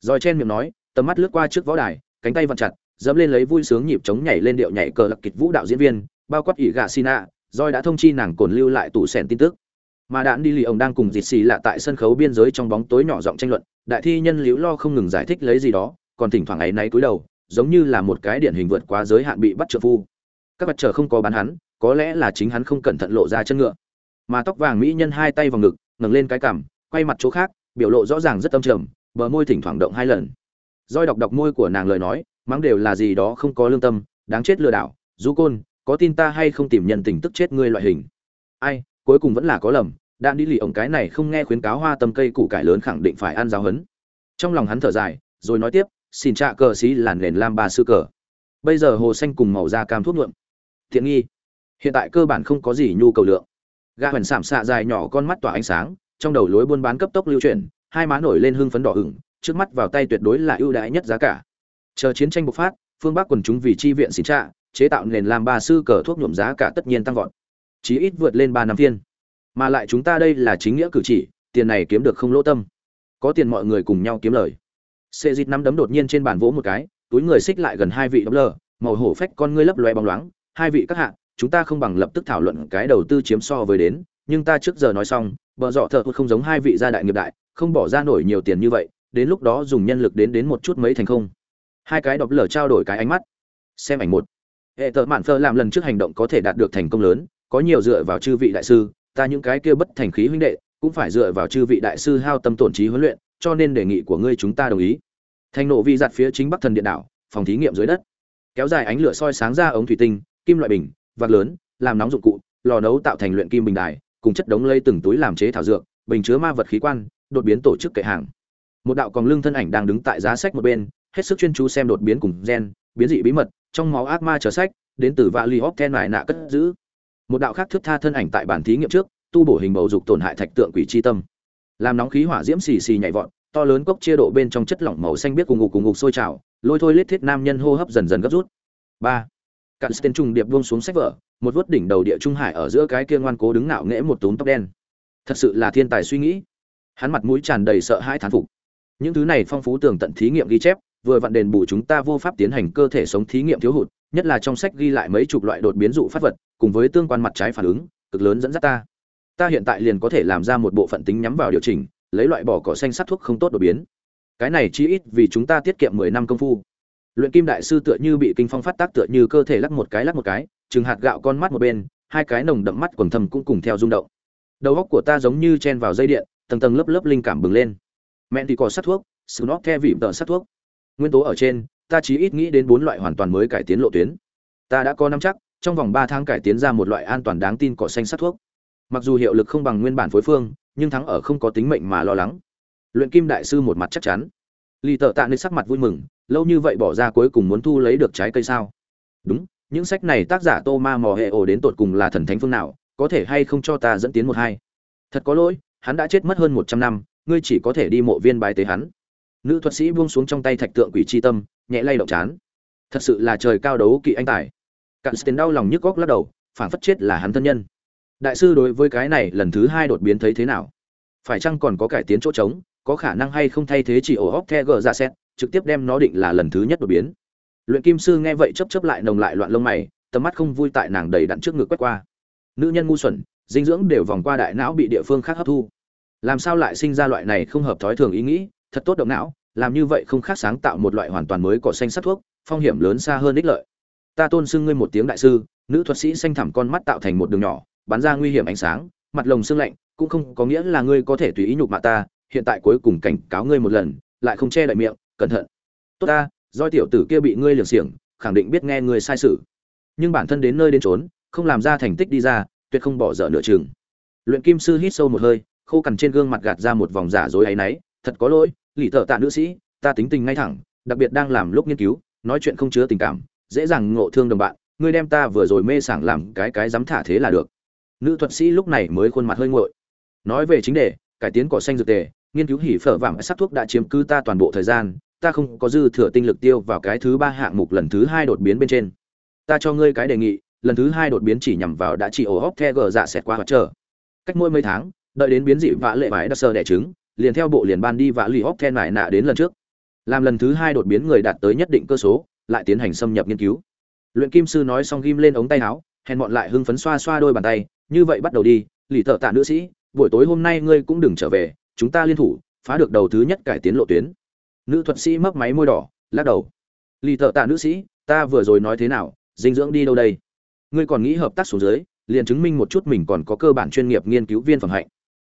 Rồi chen miệng nói, tầm mắt lướt qua trước võ đài, cánh tay vặn chặt, dẫm lên lấy vui sướng nhịp chống nhảy lên điệu nhảy cờ lập kịch vũ đạo diễn viên, bao quát ỷ gà sina roi đã thông chi nàng cồn lưu lại tủ sẻn tin tức. Mà đạn đi lì ông đang cùng dịt xì lạ tại sân khấu biên giới trong bóng tối nhỏ giọng tranh luận, đại thi nhân liễu lo không ngừng giải thích lấy gì đó, còn thỉnh thoảng ấy náy cúi đầu, giống như là một cái điển hình vượt quá giới hạn bị bắt trợ phu. Các vật chờ không có bán hắn, có lẽ là chính hắn không cẩn thận lộ ra chân ngựa mà tóc vàng mỹ nhân hai tay vào ngực, ngẩng lên cái cằm, quay mặt chỗ khác, biểu lộ rõ ràng rất âm trầm, bờ môi thỉnh thoảng động hai lần. Roi đọc đọc môi của nàng lời nói, mắng đều là gì đó không có lương tâm, đáng chết lừa đảo, du côn, có tin ta hay không tìm nhân tình tức chết ngươi loại hình. Ai, cuối cùng vẫn là có lầm đạn đi lì ổng cái này không nghe khuyến cáo hoa tâm cây củ cải lớn khẳng định phải ăn giáo hấn. Trong lòng hắn thở dài, rồi nói tiếp, xin trạ cờ xí là nền lam ba sư cờ. Bây giờ hồ xanh cùng màu da cam thuốc nhuộm. Thiện nghi. Hiện tại cơ bản không có gì nhu cầu lượng gã hoành sảm xạ dài nhỏ con mắt tỏa ánh sáng, trong đầu lối buôn bán cấp tốc lưu chuyển, hai má nổi lên hưng phấn đỏ ửng, trước mắt vào tay tuyệt đối là ưu đãi nhất giá cả. Chờ chiến tranh bộc phát, phương bắc quần chúng vì chi viện xin trạ, chế tạo nền làm ba sư cờ thuốc nhuộm giá cả tất nhiên tăng vọt. Chí ít vượt lên ba năm thiên mà lại chúng ta đây là chính nghĩa cử chỉ, tiền này kiếm được không lỗ tâm. Có tiền mọi người cùng nhau kiếm lời. Xê dịt năm đấm đột nhiên trên bàn vỗ một cái, túi người xích lại gần hai vị đấm lờ, màu hổ phách con ngươi lấp loe bóng loáng, hai vị các hạ chúng ta không bằng lập tức thảo luận cái đầu tư chiếm so với đến, nhưng ta trước giờ nói xong, bờ dọ thợ không giống hai vị gia đại nghiệp đại, không bỏ ra nổi nhiều tiền như vậy, đến lúc đó dùng nhân lực đến đến một chút mấy thành không. Hai cái đọc lở trao đổi cái ánh mắt. Xem ảnh một. Hệ thợ mạn thơ làm lần trước hành động có thể đạt được thành công lớn, có nhiều dựa vào chư vị đại sư, ta những cái kia bất thành khí huynh đệ, cũng phải dựa vào chư vị đại sư hao tâm tổn trí huấn luyện, cho nên đề nghị của ngươi chúng ta đồng ý. Thành nộ vi giặt phía chính bắc thần điện đảo, phòng thí nghiệm dưới đất. Kéo dài ánh lửa soi sáng ra ống thủy tinh, kim loại bình vạc lớn, làm nóng dụng cụ, lò nấu tạo thành luyện kim bình đài, cùng chất đống lây từng túi làm chế thảo dược, bình chứa ma vật khí quan, đột biến tổ chức kệ hàng. Một đạo còn lưng thân ảnh đang đứng tại giá sách một bên, hết sức chuyên chú xem đột biến cùng gen, biến dị bí mật, trong máu ác ma chờ sách, đến từ vạ li hóc then lại nạ cất giữ. Một đạo khác thức tha thân ảnh tại bản thí nghiệm trước, tu bổ hình bầu dục tổn hại thạch tượng quỷ chi tâm. Làm nóng khí hỏa diễm xì xì nhảy vọt, to lớn cốc chia độ bên trong chất lỏng màu xanh biết cùng ngục cùng ngục sôi trào, lôi thôi lết thiết nam nhân hô hấp dần dần gấp rút. Ba cạn tên trùng điệp buông xuống sách vở, một vớt đỉnh đầu địa trung hải ở giữa cái kia ngoan cố đứng nạo nghễ một túm tóc đen. Thật sự là thiên tài suy nghĩ. Hắn mặt mũi tràn đầy sợ hãi thán phục. Những thứ này phong phú tường tận thí nghiệm ghi chép, vừa vặn đền bù chúng ta vô pháp tiến hành cơ thể sống thí nghiệm thiếu hụt, nhất là trong sách ghi lại mấy chục loại đột biến dụ phát vật, cùng với tương quan mặt trái phản ứng, cực lớn dẫn dắt ta. Ta hiện tại liền có thể làm ra một bộ phận tính nhắm vào điều chỉnh, lấy loại bỏ cỏ xanh sát thuốc không tốt đột biến. Cái này chi ít vì chúng ta tiết kiệm mười năm công phu luyện kim đại sư tựa như bị kinh phong phát tác tựa như cơ thể lắc một cái lắc một cái chừng hạt gạo con mắt một bên, hai cái nồng đậm mắt quần thầm cũng cùng theo rung động. Đầu óc của ta giống như chen vào dây điện, tầng tầng lớp lớp linh cảm bừng lên. Mẹn thì có sắt thuốc sự nót the vị tợ sắt thuốc. Nguyên tố ở trên, ta chỉ ít nghĩ đến bốn loại hoàn toàn mới cải tiến lộ tuyến. Ta đã có năm chắc, trong vòng ba tháng cải tiến ra một loại an toàn đáng tin cỏ xanh sắt thuốc. Mặc dù hiệu lực không bằng nguyên bản phối phương, nhưng thắng ở không có tính mệnh mà lo lắng. Luyện kim đại sư một mặt chắc chắn. Lì tợ tạ nên sắc mặt vui mừng lâu như vậy bỏ ra cuối cùng muốn thu lấy được trái cây sao? Đúng, những sách này tác giả tô ma mò hệ ổ đến tột cùng là thần thánh phương nào, có thể hay không cho ta dẫn tiến một hai? Thật có lỗi, hắn đã chết mất hơn một trăm năm, ngươi chỉ có thể đi mộ viên bái tế hắn. Nữ thuật sĩ buông xuống trong tay thạch tượng quỷ c h i tâm, nhẹ lay động chán. Thật sự là trời cao đấu kỵ anh tài. Cặn tiền đau lòng nhức góc lắc đầu, phản phất chết là hắn thân nhân. Đại sư đối với cái này lần thứ hai đột biến thấy thế nào? Phải chăng còn có cải tiến chỗ trống, có khả năng hay không thay thế chỉ ổ hóc the gờ ra xét trực tiếp đem nó định là lần thứ nhất đột biến. Luyện kim sư nghe vậy chấp chấp lại nồng lại loạn lông mày, tầm mắt không vui tại nàng đầy đặn trước ngực quét qua. Nữ nhân ngu xuẩn, dinh dưỡng đều vòng qua đại não bị địa phương khác hấp thu. Làm sao lại sinh ra loại này không hợp thói thường ý nghĩ, thật tốt động não, làm như vậy không khác sáng tạo một loại hoàn toàn mới cỏ xanh sắt thuốc, phong hiểm lớn xa hơn ích lợi. Ta tôn xưng ngươi một tiếng đại sư, nữ thuật sĩ xanh thẳm con mắt tạo thành một đường nhỏ, bắn ra nguy hiểm ánh sáng, mặt lồng xương lạnh, cũng không có nghĩa là ngươi có thể tùy ý nhục mạ ta, hiện tại cuối cùng cảnh cáo ngươi một lần, lại không che đậy miệng cẩn thận. Tốt ta doi tiểu tử kia bị ngươi liều xiềng, khẳng định biết nghe ngươi sai sự. Nhưng bản thân đến nơi đến trốn không làm ra thành tích đi ra, tuyệt không bỏ dở nửa chừng. Luyện kim sư hít sâu một hơi, khô cằn trên gương mặt gạt ra một vòng giả dối áy náy thật có lỗi, lì thợ tạ nữ sĩ, ta tính tình ngay thẳng, đặc biệt đang làm lúc nghiên cứu, nói chuyện không chứa tình cảm, dễ dàng ngộ thương đồng bạn, ngươi đem ta vừa rồi mê sảng làm cái cái dám thả thế là được. Nữ thuật sĩ lúc này mới khuôn mặt hơi nguội. Nói về chính đề, cải tiến cỏ xanh dược tề, nghiên cứu hỉ phở vàng sắc thuốc đã chiếm cứ ta toàn bộ thời gian ta không có dư thừa tinh lực tiêu vào cái thứ ba hạng mục lần thứ hai đột biến bên trên. Ta cho ngươi cái đề nghị, lần thứ hai đột biến chỉ nhằm vào đã chỉ ổ hóc the gờ dạ xẹt qua hoặc chờ cách mỗi mấy tháng, đợi đến biến dị vã lệ vải đặc sơ đẻ trứng, liền theo bộ liền ban đi vã lì hóc the nải nạ đến lần trước. Làm lần thứ hai đột biến người đạt tới nhất định cơ số, lại tiến hành xâm nhập nghiên cứu. Luyện kim sư nói xong ghim lên ống tay áo, hèn bọn lại hưng phấn xoa xoa đôi bàn tay, như vậy bắt đầu đi, lì thợ tạ nữ sĩ, buổi tối hôm nay ngươi cũng đừng trở về, chúng ta liên thủ, phá được đầu thứ nhất cải tiến lộ tuyến nữ thuật sĩ mấp máy môi đỏ, lắc đầu. Lì thợ tạ nữ sĩ, ta vừa rồi nói thế nào, dinh dưỡng đi đâu đây? Ngươi còn nghĩ hợp tác xuống dưới, liền chứng minh một chút mình còn có cơ bản chuyên nghiệp nghiên cứu viên phẩm hạnh.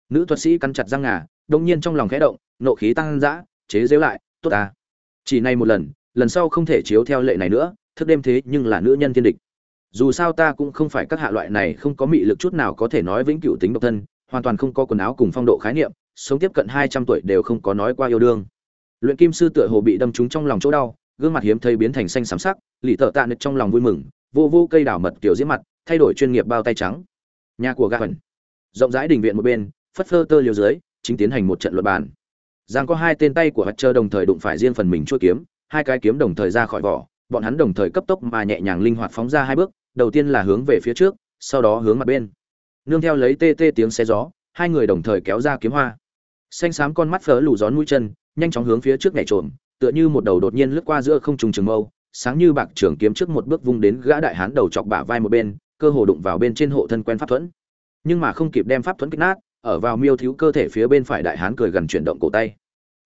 Nữ thuật sĩ cắn chặt răng ngà, đông nhiên trong lòng khẽ động, nộ khí tăng dã, chế dễu lại, tốt ta. Chỉ này một lần lần sau không thể chiếu theo lệ này nữa, thức đêm thế nhưng là nữ nhân thiên địch. Dù sao ta cũng không phải các hạ loại này không có mị lực chút nào có thể nói vĩnh cửu tính độc thân, hoàn toàn không có quần áo cùng phong độ khái niệm, sống tiếp cận hai trăm tuổi đều không có nói qua yêu đương luyện kim sư tựa hồ bị đâm trúng trong lòng chỗ đau, gương mặt hiếm thấy biến thành xanh xám sắc, lì tợ tạ nứt trong lòng vui mừng, vô vô cây đảo mật kiểu diễm mặt, thay đổi chuyên nghiệp bao tay trắng. Nhà của gà hẩn rộng rãi đình viện một bên, phất phơ tơ liều dưới, chính tiến hành một trận luật bàn. Giang có hai tên tay của hạt trơ đồng thời đụng phải riêng phần mình chuôi kiếm, hai cái kiếm đồng thời ra khỏi vỏ, bọn hắn đồng thời cấp tốc mà nhẹ nhàng linh hoạt phóng ra hai bước, đầu tiên là hướng về phía trước, sau đó hướng mặt bên. Nương theo lấy tê tê tiếng xe gió, hai người đồng thời kéo ra kiếm hoa. Xanh xám con mắt phớ lù gión mũi chân nhanh chóng hướng phía trước nhảy trộm tựa như một đầu đột nhiên lướt qua giữa không trùng trường mâu, sáng như bạc trường kiếm trước một bước vung đến gã đại hán đầu chọc bả vai một bên, cơ hồ đụng vào bên trên hộ thân quen pháp thuẫn. Nhưng mà không kịp đem pháp thuẫn kích nát, ở vào miêu thiếu cơ thể phía bên phải đại hán cười gần chuyển động cổ tay.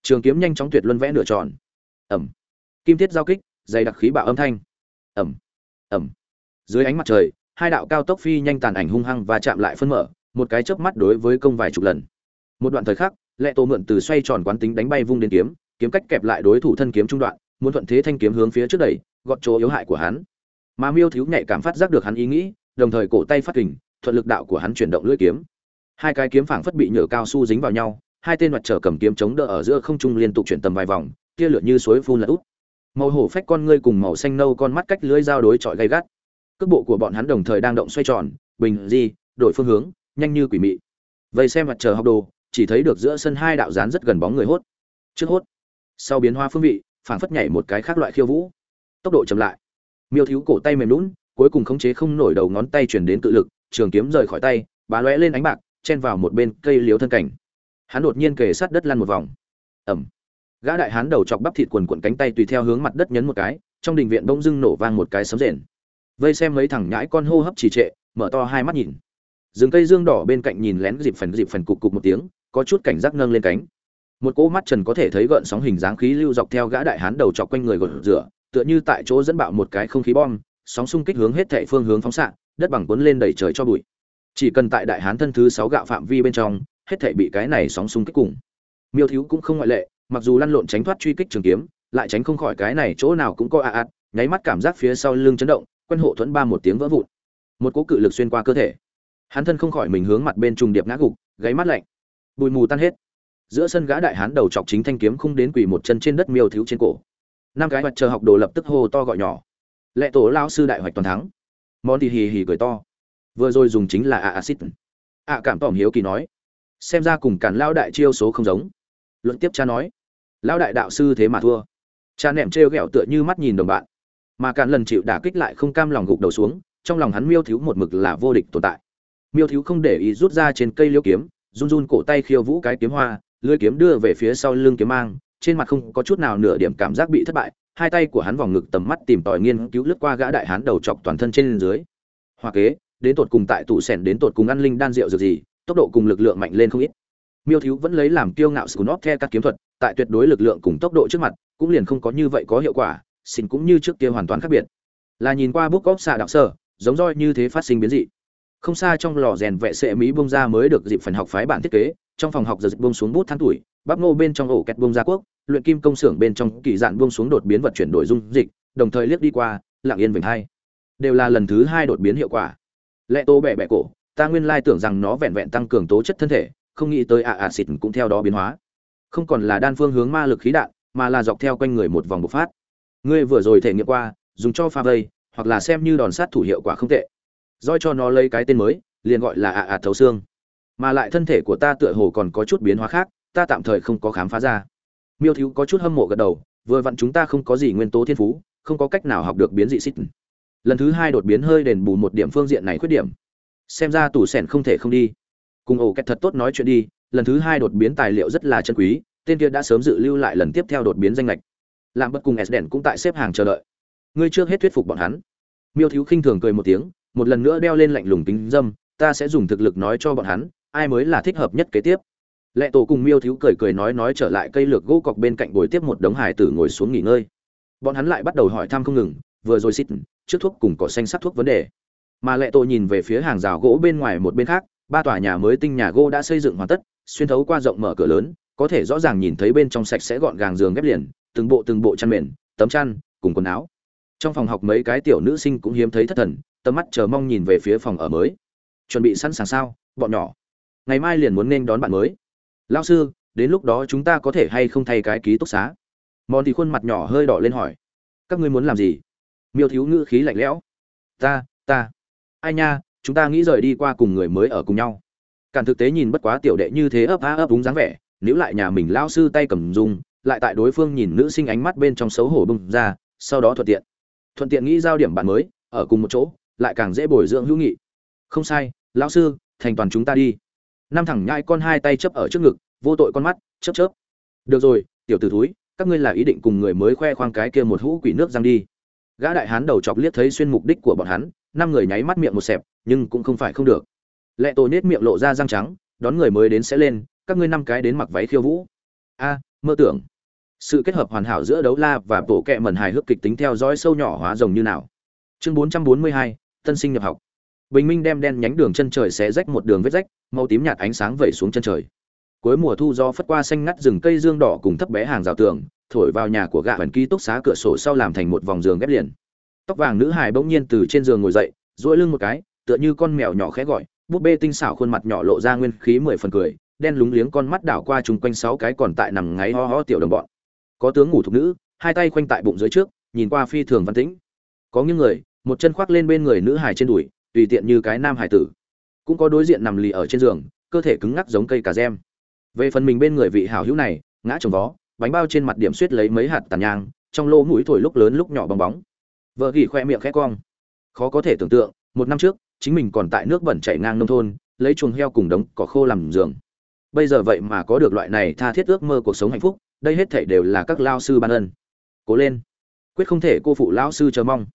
Trường kiếm nhanh chóng tuyệt luân vẽ nửa tròn. Ẩm kim thiết giao kích, dày đặc khí bạo âm thanh. Ẩm ẩm dưới ánh mặt trời, hai đạo cao tốc phi nhanh tàn ảnh hung hăng và chạm lại phân mở, một cái chớp mắt đối với công vài chục lần. Một đoạn thời khắc lệ tổ mượn từ xoay tròn quán tính đánh bay vung đến kiếm kiếm cách kẹp lại đối thủ thân kiếm trung đoạn, muốn thuận thế thanh kiếm hướng phía trước đẩy, gọt chỗ yếu hại của hắn. Mà miêu thiếu nhạy cảm phát giác được hắn ý nghĩ, đồng thời cổ tay phát kình, thuận lực đạo của hắn chuyển động lưỡi kiếm. Hai cái kiếm phảng phất bị nhựa cao su dính vào nhau, hai tên mặt trở cầm kiếm chống đỡ ở giữa không trung liên tục chuyển tầm vài vòng, tia lửa như suối phun lật út màu hổ phách con ngươi cùng màu xanh nâu con mắt cách lưỡi dao đối chọi gay gắt. Cước bộ của bọn hắn đồng thời đang động xoay tròn, bình di, đổi phương hướng, nhanh như quỷ mị. Vậy xem mặt trời học đồ chỉ thấy được giữa sân hai đạo dán rất gần bóng người hốt. Trước hốt, sau biến hóa phương vị, phảng phất nhảy một cái khác loại khiêu vũ. Tốc độ chậm lại. Miêu thiếu cổ tay mềm lún, cuối cùng khống chế không nổi đầu ngón tay chuyển đến cự lực, trường kiếm rời khỏi tay, bá lóe lên ánh bạc, chen vào một bên cây liếu thân cảnh. Hắn đột nhiên kề sát đất lăn một vòng. Ẩm gã đại hán đầu chọc bắp thịt quần quần cánh tay tùy theo hướng mặt đất nhấn một cái, trong đình viện bỗng dưng nổ vang một cái sấm rền. Vây xem mấy thằng nhãi con hô hấp trì trệ, mở to hai mắt nhìn. Rừng cây dương đỏ bên cạnh nhìn lén dịp phần dịp phần cục cục một tiếng có chút cảnh giác nâng lên cánh. Một cỗ mắt trần có thể thấy gợn sóng hình dáng khí lưu dọc theo gã đại hán đầu chọc quanh người gột rửa, tựa như tại chỗ dẫn bạo một cái không khí bom, sóng xung kích hướng hết thệ phương hướng phóng xạ, đất bằng cuốn lên đầy trời cho bụi. Chỉ cần tại đại hán thân thứ sáu gạo phạm vi bên trong, hết thệ bị cái này sóng xung kích cùng. Miêu thiếu cũng không ngoại lệ, mặc dù lăn lộn tránh thoát truy kích trường kiếm, lại tránh không khỏi cái này chỗ nào cũng có a ạt nháy mắt cảm giác phía sau lưng chấn động, quen hộ thuẫn ba một tiếng vỡ vụn. Một cỗ cự lực xuyên qua cơ thể. Hắn thân không khỏi mình hướng mặt bên trùng điệp ngã gục, gáy mắt lạnh bụi mù tan hết. Giữa sân gã đại hán đầu chọc chính thanh kiếm không đến quỳ một chân trên đất miêu thiếu trên cổ. Năm gái mặt chờ học đồ lập tức hô to gọi nhỏ. Lệ tổ lao sư đại hoạch toàn thắng. Món thì hì hì cười to. Vừa rồi dùng chính là a acid. A cảm tỏm hiếu kỳ nói. Xem ra cùng cản lao đại chiêu số không giống. Luận tiếp cha nói. Lao đại đạo sư thế mà thua. Cha nệm trêu ghẹo tựa như mắt nhìn đồng bạn. Mà cản lần chịu đả kích lại không cam lòng gục đầu xuống, trong lòng hắn miêu thiếu một mực là vô địch tồn tại. Miêu thiếu không để ý rút ra trên cây liêu kiếm run run cổ tay khiêu vũ cái kiếm hoa lưỡi kiếm đưa về phía sau lưng kiếm mang trên mặt không có chút nào nửa điểm cảm giác bị thất bại hai tay của hắn vòng ngực tầm mắt tìm tòi nghiên cứu lướt qua gã đại hán đầu chọc toàn thân trên dưới. Hoa kế đến tột cùng tại tủ sẻn đến tột cùng ăn linh đan rượu dược gì tốc độ cùng lực lượng mạnh lên không ít. Miêu thiếu vẫn lấy làm kiêu ngạo scunop theo các kiếm thuật tại tuyệt đối lực lượng cùng tốc độ trước mặt cũng liền không có như vậy có hiệu quả xin cũng như trước kia hoàn toàn khác biệt. Là nhìn qua bút góc xạ đạo sở, giống roi như thế phát sinh biến dị không xa trong lò rèn vệ sệ mỹ bông ra mới được dịp phần học phái bản thiết kế, trong phòng học giật bông xuống bút than tuổi, bắp ngô bên trong ổ kẹt bông ra quốc, luyện kim công xưởng bên trong kỳ dạn bông xuống đột biến vật chuyển đổi dung dịch, đồng thời liếc đi qua, lặng yên vĩnh hai. Đều là lần thứ hai đột biến hiệu quả. Lệ tô bẻ bẻ cổ, ta nguyên lai tưởng rằng nó vẹn vẹn tăng cường tố chất thân thể, không nghĩ tới ạ ạ xịt cũng theo đó biến hóa. Không còn là đan phương hướng ma lực khí đạn, mà là dọc theo quanh người một vòng bộc phát. Ngươi vừa rồi thể nghiệm qua, dùng cho pha vây, hoặc là xem như đòn sát thủ hiệu quả không tệ doi cho nó lấy cái tên mới, liền gọi là ạ ạ thấu xương. Mà lại thân thể của ta tựa hồ còn có chút biến hóa khác, ta tạm thời không có khám phá ra. Miêu thiếu có chút hâm mộ gật đầu, vừa vặn chúng ta không có gì nguyên tố thiên phú, không có cách nào học được biến dị xích. Lần thứ hai đột biến hơi đền bù một điểm phương diện này khuyết điểm. Xem ra tủ sẻn không thể không đi. Cùng ổ kẹt thật tốt nói chuyện đi, lần thứ hai đột biến tài liệu rất là chân quý, tên kia đã sớm dự lưu lại lần tiếp theo đột biến danh lệch làm bất cùng s đèn cũng tại xếp hàng chờ đợi. Ngươi trước hết thuyết phục bọn hắn. Miêu thiếu khinh thường cười một tiếng một lần nữa đeo lên lạnh lùng tính dâm, ta sẽ dùng thực lực nói cho bọn hắn, ai mới là thích hợp nhất kế tiếp. Lệ tổ cùng miêu thiếu cười cười nói nói trở lại cây lược gỗ cọc bên cạnh bồi tiếp một đống hải tử ngồi xuống nghỉ ngơi. Bọn hắn lại bắt đầu hỏi thăm không ngừng, vừa rồi xịt, trước thuốc cùng cỏ xanh sắc thuốc vấn đề. Mà lệ tổ nhìn về phía hàng rào gỗ bên ngoài một bên khác, ba tòa nhà mới tinh nhà gỗ đã xây dựng hoàn tất, xuyên thấu qua rộng mở cửa lớn, có thể rõ ràng nhìn thấy bên trong sạch sẽ gọn gàng giường ghép liền, từng bộ từng bộ chăn mền, tấm chăn, cùng quần áo. Trong phòng học mấy cái tiểu nữ sinh cũng hiếm thấy thất thần tầm mắt chờ mong nhìn về phía phòng ở mới. Chuẩn bị sẵn sàng sao, bọn nhỏ? Ngày mai liền muốn nên đón bạn mới. Lao sư, đến lúc đó chúng ta có thể hay không thay cái ký túc xá? Mòn thì khuôn mặt nhỏ hơi đỏ lên hỏi. Các ngươi muốn làm gì? Miêu thiếu ngữ khí lạnh lẽo. Ta ta. Ai nha, chúng ta nghĩ rời đi qua cùng người mới ở cùng nhau. Càn thực tế nhìn bất quá tiểu đệ như thế ấp á ấp đúng dáng vẻ nếu lại nhà mình lao sư tay cầm dung lại tại đối phương nhìn nữ sinh ánh mắt bên trong xấu hổ bung ra, sau đó thuận tiện. Thuận tiện nghĩ giao điểm bạn mới, ở cùng một chỗ lại càng dễ bồi dưỡng hữu nghị. Không sai lão sư thành toàn chúng ta đi. Năm thẳng nhai con hai tay chấp ở trước ngực vô tội con mắt chớp chớp. Được rồi tiểu t ử thúi các ngươi là ý định cùng người mới khoe khoang cái kia một hũ quỷ nước giang đi. Gã đại hán đầu chọc liếc thấy xuyên mục đích của bọn hắn năm người nháy mắt miệng một xẹp nhưng cũng không phải không được. Lệ tổ nết miệng lộ ra răng trắng đón người mới đến sẽ lên các ngươi năm cái đến mặc váy khiêu vũ. A mơ tưởng. Sự kết hợp hoàn hảo giữa đấu la và bổ kệ mẩn hài hước kịch tính theo dõi sâu nhỏ hóa rồng như nào. Chương 442, tân sinh nhập học. Bình minh đem đen nhánh đường chân trời xé rách một đường vết rách, màu tím nhạt ánh sáng vẩy xuống chân trời. Cuối mùa thu do phất qua xanh ngắt rừng cây dương đỏ cùng thấp bé hàng rào tường, thổi vào nhà của gạ vần ký túc xá cửa sổ sau làm thành một vòng giường ghép liền. Tóc vàng nữ hài bỗng nhiên từ trên giường ngồi dậy, duỗi lưng một cái, tựa như con mèo nhỏ khẽ gọi, búp bê tinh xảo khuôn mặt nhỏ lộ ra nguyên khí mười phần cười, đen lúng liếng con mắt đảo qua chung quanh sáu cái còn tại nằm ngáy ho ho tiểu đồng bọn. Có tướng ngủ thục nữ, hai tay khoanh tại bụng dưới trước, nhìn qua phi thường văn tĩnh. Có những người một chân khoác lên bên người nữ hài trên đùi, tùy tiện như cái nam hải tử. Cũng có đối diện nằm lì ở trên giường, cơ thể cứng ngắc giống cây cà gem về phần mình bên người vị hảo hữu này, ngã trồng vó, bánh bao trên mặt điểm suýt lấy mấy hạt tàn nhang, trong lô mũi thổi lúc lớn lúc nhỏ bong bóng. Vợ gỉ khoe miệng khẽ cong. Khó có thể tưởng tượng, một năm trước, chính mình còn tại nước bẩn chảy ngang nông thôn, lấy chuồng heo cùng đống cỏ khô làm giường. Bây giờ vậy mà có được loại này tha thiết ước mơ cuộc sống hạnh phúc, đây hết thảy đều là các lao sư ban ân. Cố lên. Quyết không thể cô phụ lao sư chờ mong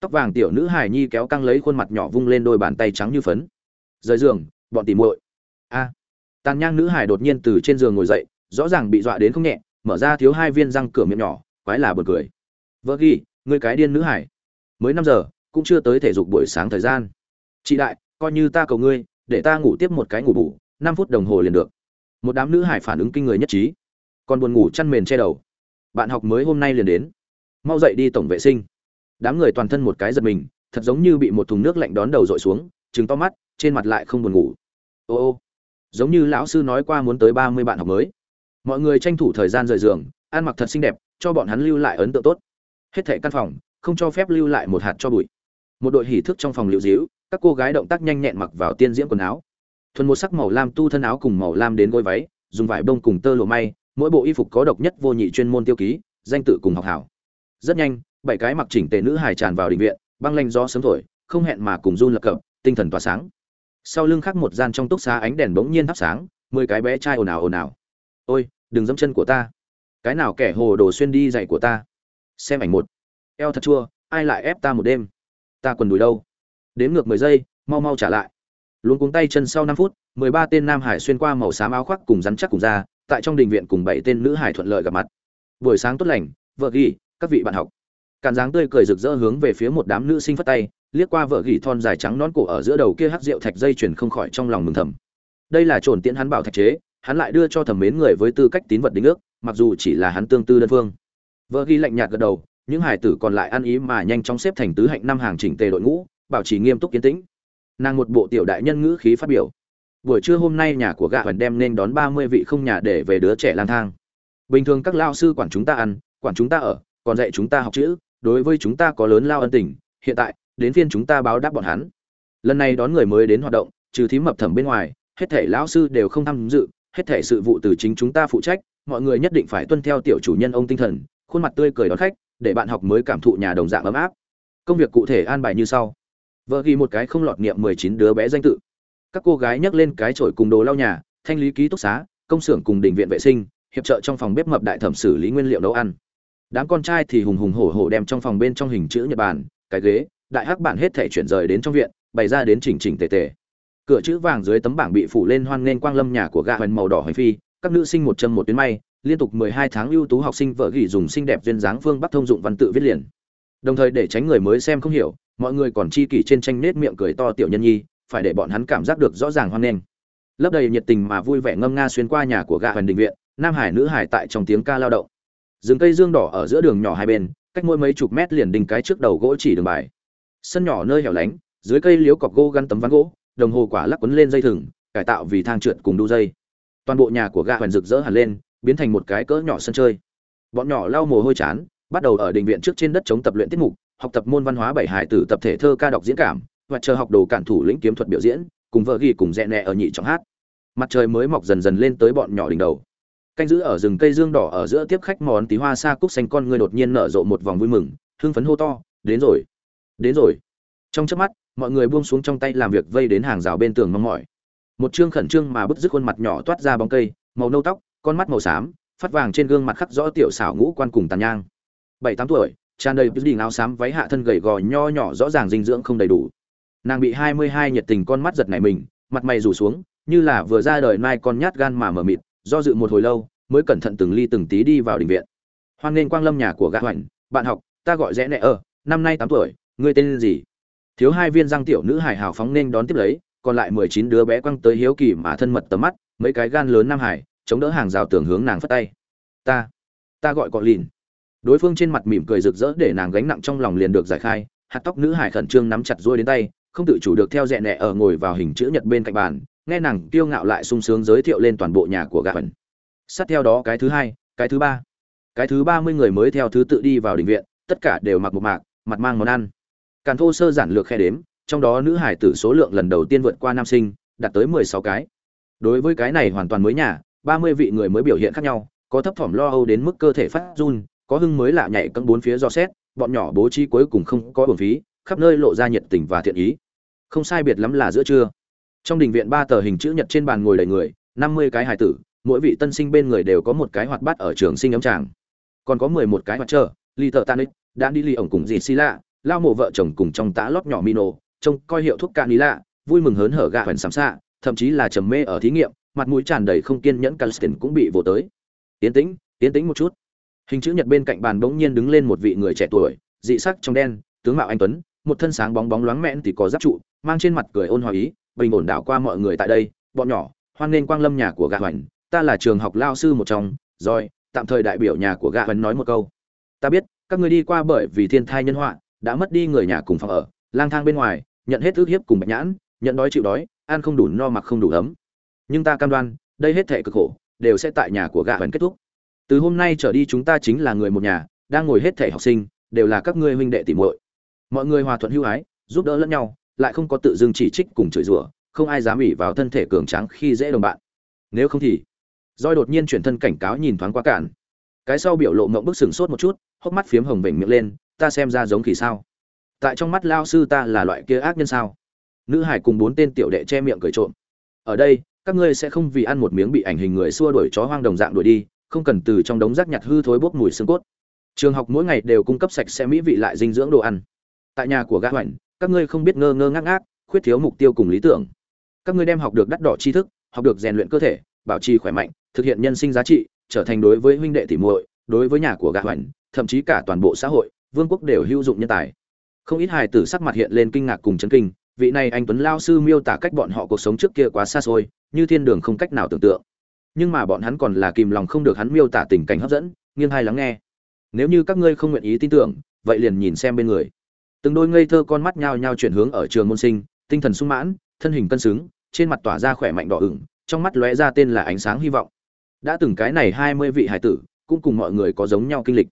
tóc vàng tiểu nữ hài nhi kéo căng lấy khuôn mặt nhỏ vung lên đôi bàn tay trắng như phấn. Rời giường, bọn tỉ muội. A. À, tàn nhang nữ hài đột nhiên từ trên giường ngồi dậy, rõ ràng bị dọa đến không nhẹ, mở ra thiếu hai viên răng cửa miệng nhỏ, quái là bật cười. Vợ ghi người cái điên nữ hải mới năm giờ, cũng chưa tới thể dục buổi sáng thời gian. Chị đại, coi như ta cầu ngươi, để ta ngủ tiếp một cái ngủ bù, năm phút đồng hồ liền được. Một đám nữ hải phản ứng kinh người nhất trí. Còn buồn ngủ chăn mền che đầu. Bạn học mới hôm nay liền đến. Mau dậy đi tổng vệ sinh đám người toàn thân một cái giật mình, thật giống như bị một thùng nước lạnh đón đầu dội xuống, trừng to mắt, trên mặt lại không buồn ngủ. Ô ô, giống như lão sư nói qua muốn tới ba mươi bạn học mới. Mọi người tranh thủ thời gian rời giường, ăn mặc thật xinh đẹp, cho bọn hắn lưu lại ấn tượng tốt. Hết thẻ căn phòng, không cho phép lưu lại một hạt cho bụi. Một đội hỉ thức trong phòng liệu dĩu các cô gái động tác nhanh nhẹn mặc vào tiên diễm quần áo. Thuần một sắc màu lam tu thân áo cùng màu lam đến gối váy, dùng vải bông cùng tơ lụa may, mỗi bộ y phục có độc nhất vô nhị chuyên môn tiêu ký, danh tự cùng học hảo. Rất nhanh bảy cái mặc chỉnh tề nữ hài tràn vào đình viện, băng lanh gió sớm thổi, không hẹn mà cùng run lập cập, tinh thần tỏa sáng. Sau lưng khắc một gian trong túc xá ánh đèn bỗng nhiên thắp sáng, mười cái bé trai ồn ào ồn ào. Ôi, đừng dẫm chân của ta. Cái nào kẻ hồ đồ xuyên đi giày của ta? Xem ảnh một. Eo thật chua, ai lại ép ta một đêm? Ta quần đùi đâu? Đếm ngược mười giây, mau mau trả lại. Luôn cuống tay chân sau năm phút, mười ba tên nam hải xuyên qua màu xám áo khoác cùng rắn chắc cùng ra tại trong đình viện cùng bảy tên nữ hải thuận lợi gặp mặt. Buổi sáng tốt lành, vợ ghi, các vị bạn học càn dáng tươi cười rực rỡ hướng về phía một đám nữ sinh phất tay, liếc qua vợ ghi thon dài trắng nón cổ ở giữa đầu kia hắc rượu thạch dây chuyển không khỏi trong lòng mừng thầm. Đây là trồn tiễn hắn bảo thạch chế, hắn lại đưa cho thẩm mến người với tư cách tín vật đính ước, mặc dù chỉ là hắn tương tư đơn phương. Vợ ghi lạnh nhạt gật đầu, những hải tử còn lại ăn ý mà nhanh chóng xếp thành tứ hạnh năm hàng chỉnh tề đội ngũ, bảo trì nghiêm túc kiến tĩnh. Nàng một bộ tiểu đại nhân ngữ khí phát biểu. Buổi trưa hôm nay nhà của gạ vẫn đem nên đón ba mươi vị không nhà để về đứa trẻ lang thang. Bình thường các lao sư quản chúng ta ăn, quản chúng ta ở, còn dạy chúng ta học chữ đối với chúng ta có lớn lao ân tình, hiện tại, đến phiên chúng ta báo đáp bọn hắn. Lần này đón người mới đến hoạt động, trừ thím mập thẩm bên ngoài, hết thể lão sư đều không tham dự, hết thể sự vụ từ chính chúng ta phụ trách, mọi người nhất định phải tuân theo tiểu chủ nhân ông tinh thần, khuôn mặt tươi cười đón khách, để bạn học mới cảm thụ nhà đồng dạng ấm áp. Công việc cụ thể an bài như sau. Vợ ghi một cái không lọt niệm mười chín đứa bé danh tự. Các cô gái nhấc lên cái chổi cùng đồ lau nhà, thanh lý ký túc xá, công xưởng cùng đình viện vệ sinh, hiệp trợ trong phòng bếp mập đại thẩm xử lý nguyên liệu nấu ăn đám con trai thì hùng hùng hổ hổ đem trong phòng bên trong hình chữ nhật bản, cái ghế, đại hắc bản hết thể chuyển rời đến trong viện, bày ra đến chỉnh chỉnh tề tề. Cửa chữ vàng dưới tấm bảng bị phủ lên hoan nghênh quang lâm nhà của gã hoành màu đỏ hoành phi, các nữ sinh một chân một tuyến may, liên tục mười hai tháng ưu tú học sinh vợ gỉ dùng xinh đẹp duyên dáng phương bắc thông dụng văn tự viết liền. Đồng thời để tránh người mới xem không hiểu, mọi người còn chi kỷ trên tranh nết miệng cười to tiểu nhân nhi, phải để bọn hắn cảm giác được rõ ràng hoan nghênh. Lấp đầy nhiệt tình mà vui vẻ ngâm nga xuyên qua nhà của gạ hoành đình viện, nam hải nữ hải tại trong tiếng ca lao động rừng cây dương đỏ ở giữa đường nhỏ hai bên, cách mỗi mấy chục mét liền đình cái trước đầu gỗ chỉ đường bài. Sân nhỏ nơi hẻo lánh, dưới cây liếu cọc gỗ gắn tấm ván gỗ, đồng hồ quả lắc quấn lên dây thừng, cải tạo vì thang trượt cùng đu dây. Toàn bộ nhà của gạ hoành rực rỡ hẳn lên, biến thành một cái cỡ nhỏ sân chơi. Bọn nhỏ lau mồ hôi chán, bắt đầu ở đình viện trước trên đất chống tập luyện tiết mục, học tập môn văn hóa bảy hải tử tập thể thơ ca đọc diễn cảm, và chờ học đồ cản thủ lĩnh kiếm thuật biểu diễn, cùng vợ ghi cùng rẽ nẹ ở nhị trọng hát. Mặt trời mới mọc dần dần lên tới bọn nhỏ đỉnh đầu canh giữ ở rừng cây dương đỏ ở giữa tiếp khách món tí hoa sa cúc xanh con người đột nhiên nở rộ một vòng vui mừng, hưng phấn hô to, đến rồi đến rồi. Trong chớp mắt, mọi người buông xuống trong tay làm việc vây đến hàng rào bên tường mong mỏi. Một chương khẩn trương mà bứt rứt khuôn mặt nhỏ toát ra bóng cây, màu nâu tóc, con mắt màu xám, phát vàng trên gương mặt khắc rõ tiểu xảo ngũ quan cùng tàn nhang. Bảy tám tuổi, tràn đầy đỉnh áo xám váy hạ thân gầy gò nho nhỏ rõ ràng dinh dưỡng không đầy đủ. Nàng bị hai mươi hai nhiệt tình con mắt giật nảy mình, mặt mày rủ xuống, như là vừa ra đời mai con nhát gan mà mở mịt do dự một hồi lâu, mới cẩn thận từng ly từng tí đi vào đình viện. Hoan nghênh quang lâm nhà của gã hoành, bạn học, ta gọi rẽ nẹ ở năm nay tám tuổi, ngươi tên gì? Thiếu hai viên răng tiểu nữ hải hào phóng nên đón tiếp lấy, còn lại mười chín đứa bé quăng tới hiếu kỳ mà thân mật tầm mắt, mấy cái gan lớn nam hải chống đỡ hàng rào tường hướng nàng phất tay. Ta ta gọi cọ lìn. Đối phương trên mặt mỉm cười rực rỡ để nàng gánh nặng trong lòng liền được giải khai, hạt tóc nữ hải khẩn trương nắm chặt ruôi đến tay, không tự chủ được theo dẹ nẹ ở ngồi vào hình chữ nhật bên cạnh bàn nghe nàng kiêu ngạo lại sung sướng giới thiệu lên toàn bộ nhà của gà phần. Sát theo đó cái thứ hai, cái thứ ba. Cái thứ ba mươi người mới theo thứ tự đi vào đình viện, tất cả đều mặc một mạc, mặt mang món ăn. Càn thô sơ giản lược khe đếm, trong đó nữ hải tử số lượng lần đầu tiên vượt qua nam sinh, đạt tới mười sáu cái. Đối với cái này hoàn toàn mới nhà, ba mươi vị người mới biểu hiện khác nhau, có thấp thỏm lo âu đến mức cơ thể phát run, có hưng mới lạ nhảy cân bốn phía do xét, bọn nhỏ bố trí cuối cùng không có bổn phí, khắp nơi lộ ra nhiệt tình và thiện ý. Không sai biệt lắm là giữa trưa trong đình viện ba tờ hình chữ nhật trên bàn ngồi đầy người năm mươi cái hài tử mỗi vị tân sinh bên người đều có một cái hoạt bát ở trường sinh ấm tràng còn có mười một cái hoạt trơ ly tờ tanic đã đi ly ổng cùng dì xì lạ lao mộ vợ chồng cùng trong tã lót nhỏ mino trông coi hiệu thuốc cạn ý lạ vui mừng hớn hở gạ hoành sắm xạ thậm chí là trầm mê ở thí nghiệm mặt mũi tràn đầy không kiên nhẫn Calstin cũng bị vồ tới. Tiến tĩnh, tiến tĩnh một chút. Hình chữ nhật bên cạnh bàn bỗng nhiên đứng lên một vị người trẻ tuổi, dị sắc trong đen, tướng mạo anh tuấn, một thân sáng bóng bóng loáng mẹn thì có giáp trụ, mang trên mặt cười ôn hòa ý, bình ổn đảo qua mọi người tại đây, bọn nhỏ, hoan nghênh quang lâm nhà của gạ hoành, ta là trường học lao sư một trong, rồi, tạm thời đại biểu nhà của gạ hoành nói một câu. Ta biết, các ngươi đi qua bởi vì thiên thai nhân họa, đã mất đi người nhà cùng phòng ở, lang thang bên ngoài, nhận hết ước hiếp cùng bạch nhãn, nhận đói chịu đói, ăn không đủ no mặc không đủ ấm, nhưng ta cam đoan đây hết thể cực khổ đều sẽ tại nhà của gạ hoành kết thúc. Từ hôm nay trở đi chúng ta chính là người một nhà đang ngồi hết thể học sinh đều là các ngươi huynh đệ tỉ muội. Mọi người hòa thuận hưu ái giúp đỡ lẫn nhau lại không có tự dưng chỉ trích cùng chửi rủa, không ai dám ủy vào thân thể cường tráng khi dễ đồng bạn. Nếu không thì roi đột nhiên chuyển thân cảnh cáo nhìn thoáng qua cản. Cái sau biểu lộ mộng bức sừng sốt một chút, hốc mắt phiếm hồng vểnh miệng lên, ta xem ra giống kỳ sao? Tại trong mắt lao sư ta là loại kia ác nhân sao? Nữ hải cùng bốn tên tiểu đệ che miệng cười trộm. Ở đây, các ngươi sẽ không vì ăn một miếng bị ảnh hình người xua đuổi chó hoang đồng dạng đuổi đi, không cần từ trong đống rác nhặt hư thối bốc mùi xương cốt. Trường học mỗi ngày đều cung cấp sạch sẽ mỹ vị lại dinh dưỡng đồ ăn. Tại nhà của gã hoành các ngươi không biết ngơ ngơ ngác ngác, khuyết thiếu mục tiêu cùng lý tưởng. Các ngươi đem học được đắt đỏ tri thức, học được rèn luyện cơ thể, bảo trì khỏe mạnh, thực hiện nhân sinh giá trị, trở thành đối với huynh đệ tỷ muội, đối với nhà của gã hoành, thậm chí cả toàn bộ xã hội, vương quốc đều hữu dụng nhân tài. Không ít hài tử sắc mặt hiện lên kinh ngạc cùng chấn kinh, vị này anh tuấn lao sư miêu tả cách bọn họ cuộc sống trước kia quá xa xôi, như thiên đường không cách nào tưởng tượng. Nhưng mà bọn hắn còn là kìm lòng không được hắn miêu tả tình cảnh hấp dẫn, nghiêng hai lắng nghe. Nếu như các ngươi không nguyện ý tin tưởng, vậy liền nhìn xem bên người từng đôi ngây thơ con mắt nhao nhao chuyển hướng ở trường môn sinh, tinh thần sung mãn, thân hình cân xứng, trên mặt tỏa ra khỏe mạnh đỏ ửng, trong mắt lóe ra tên là ánh sáng hy vọng. Đã từng cái này hai mươi vị hải tử, cũng cùng mọi người có giống nhau kinh lịch.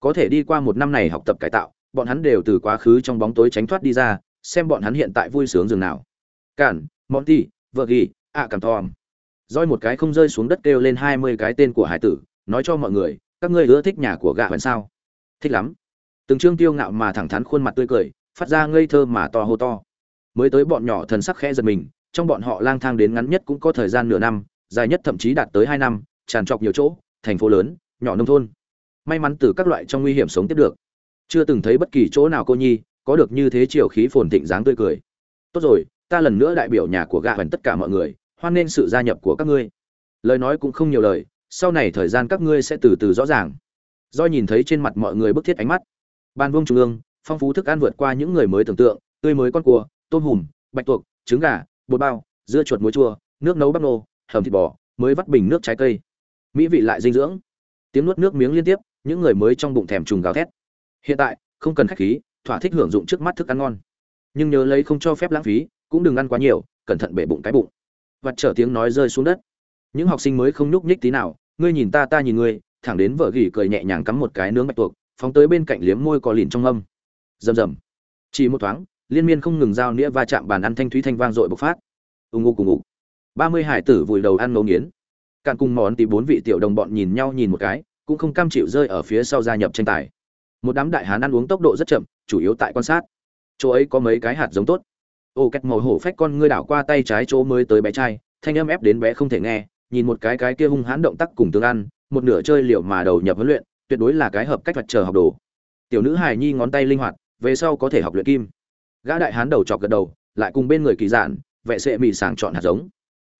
Có thể đi qua một năm này học tập cải tạo, bọn hắn đều từ quá khứ trong bóng tối tránh thoát đi ra, xem bọn hắn hiện tại vui sướng dường nào. Cản, monty vợ ghi ạ cảm thòm. Roi một cái không rơi xuống đất kêu lên hai mươi cái tên của hải tử, nói cho mọi người, các ngươi ưa thích nhà của gạ vẫn sao? Thích lắm từng trương tiêu ngạo mà thẳng thắn khuôn mặt tươi cười, phát ra ngây thơ mà to hô to. Mới tới bọn nhỏ thần sắc khẽ giật mình, trong bọn họ lang thang đến ngắn nhất cũng có thời gian nửa năm, dài nhất thậm chí đạt tới hai năm, tràn trọc nhiều chỗ, thành phố lớn, nhỏ nông thôn. May mắn từ các loại trong nguy hiểm sống tiếp được. Chưa từng thấy bất kỳ chỗ nào cô nhi có được như thế chiều khí phồn thịnh dáng tươi cười. Tốt rồi, ta lần nữa đại biểu nhà của gạ hoành tất cả mọi người, hoan nghênh sự gia nhập của các ngươi. Lời nói cũng không nhiều lời, sau này thời gian các ngươi sẽ từ từ rõ ràng. Do nhìn thấy trên mặt mọi người bức thiết ánh mắt ban vông trung ương, phong phú thức ăn vượt qua những người mới tưởng tượng, tươi mới con cua, tôm hùm, bạch tuộc, trứng gà, bột bao, dưa chuột muối chua, nước nấu bắp nô, hầm thịt bò, mới vắt bình nước trái cây. Mỹ vị lại dinh dưỡng. Tiếng nuốt nước miếng liên tiếp, những người mới trong bụng thèm trùng gào thét. Hiện tại, không cần khách khí, thỏa thích hưởng dụng trước mắt thức ăn ngon. Nhưng nhớ lấy không cho phép lãng phí, cũng đừng ăn quá nhiều, cẩn thận bể bụng cái bụng. Vặt trở tiếng nói rơi xuống đất. Những học sinh mới không nhúc nhích tí nào, ngươi nhìn ta ta nhìn ngươi. Thẳng đến vợ gỉ cười nhẹ nhàng cắm một cái nướng bạch tuộc phóng tới bên cạnh liếm môi cò lìn trong âm. Rầm rầm. Chỉ một thoáng, liên miên không ngừng giao nĩa va chạm bàn ăn thanh thúy thanh vang dội bộc phát. Ù ngụ cùng ngụ ba mươi hải tử vùi đầu ăn ngấu nghiến. Cạn cùng món tí bốn vị tiểu đồng bọn nhìn nhau nhìn một cái, cũng không cam chịu rơi ở phía sau gia nhập tranh tài. Một đám đại hán ăn uống tốc độ rất chậm, chủ yếu tại quan sát. Chỗ ấy có mấy cái hạt giống tốt. Ô cách màu hổ phách con ngươi đảo qua tay trái chỗ mới tới bé trai, thanh âm ép đến bé không thể nghe, nhìn một cái cái kia hung hãn động tác cùng tương ăn, một nửa chơi liệu mà đầu nhập huấn luyện tuyệt đối là cái hợp cách vật chờ học đồ. Tiểu nữ hài nhi ngón tay linh hoạt, về sau có thể học luyện kim. Gã đại hán đầu chọc gật đầu, lại cùng bên người kỳ giản vệ sệ mì sàng chọn hạt giống.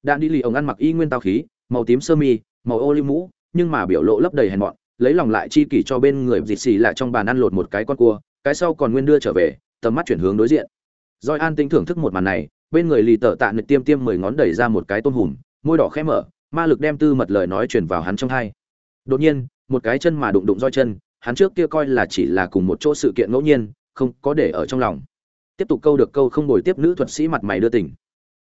Đạn đi lì ông ăn mặc y nguyên tao khí, màu tím sơ mi, màu ô liu mũ, nhưng mà biểu lộ lấp đầy hèn mọn, lấy lòng lại chi kỷ cho bên người dịt xì lại trong bàn ăn lột một cái con cua, cái sau còn nguyên đưa trở về, tầm mắt chuyển hướng đối diện. Roi an tinh thưởng thức một màn này, bên người lì tở tạ nực tiêm tiêm mười ngón đẩy ra một cái tôm hùm, môi đỏ khẽ mở, ma lực đem tư mật lời nói truyền vào hắn trong hai. Đột nhiên một cái chân mà đụng đụng roi chân, hắn trước kia coi là chỉ là cùng một chỗ sự kiện ngẫu nhiên, không có để ở trong lòng. Tiếp tục câu được câu không bồi tiếp nữ thuật sĩ mặt mày đưa tỉnh.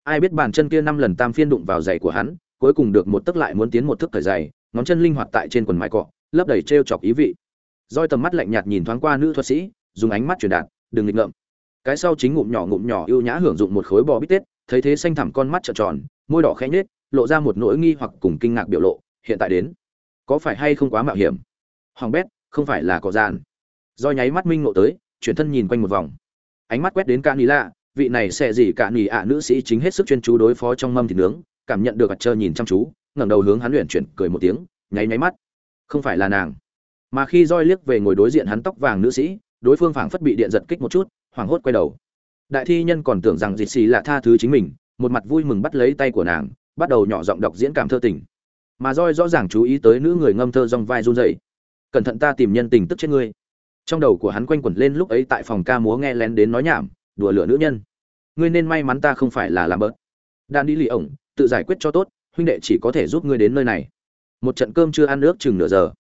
Ai biết bàn chân kia năm lần tam phiên đụng vào giày của hắn, cuối cùng được một tức lại muốn tiến một thức thời giày, ngón chân linh hoạt tại trên quần mái cọ, lấp đầy t chọc ý vị. Roi tầm mắt lạnh nhạt nhìn thoáng qua nữ thuật sĩ, dùng ánh mắt truyền đạt, đừng nghịch ngợm. Cái sau chính ngụm nhỏ ngụm nhỏ ưu nhã hưởng dụng một khối bò bít tết, thấy thế xanh thẳm con mắt trợn tròn, môi đỏ khẽ nhếch, lộ ra một nỗi nghi hoặc cùng kinh ngạc biểu lộ, hiện tại đến có phải hay không quá mạo hiểm? Hoàng bét, không phải là cỏ dàn do nháy mắt minh ngộ tới, chuyển thân nhìn quanh một vòng. Ánh mắt quét đến ca ní lạ, vị này sẽ gì cả nỉ ạ nữ sĩ chính hết sức chuyên chú đối phó trong mâm thịt nướng, cảm nhận được mặt trơ nhìn chăm chú, ngẩng đầu hướng hắn luyện chuyển, cười một tiếng, nháy nháy mắt. Không phải là nàng. Mà khi roi liếc về ngồi đối diện hắn tóc vàng nữ sĩ, đối phương phảng phất bị điện giật kích một chút, hoảng hốt quay đầu. Đại thi nhân còn tưởng rằng dịt xì là tha thứ chính mình, một mặt vui mừng bắt lấy tay của nàng, bắt đầu nhỏ giọng đọc diễn cảm thơ tình mà roi rõ ràng chú ý tới nữ người ngâm thơ dòng vai run rẩy. Cẩn thận ta tìm nhân tình tức chết ngươi. Trong đầu của hắn quanh quẩn lên lúc ấy tại phòng ca múa nghe lén đến nói nhảm, đùa lửa nữ nhân. Ngươi nên may mắn ta không phải là làm bớt. Đan đi lì ổng, tự giải quyết cho tốt, huynh đệ chỉ có thể giúp ngươi đến nơi này. Một trận cơm chưa ăn nước chừng nửa giờ.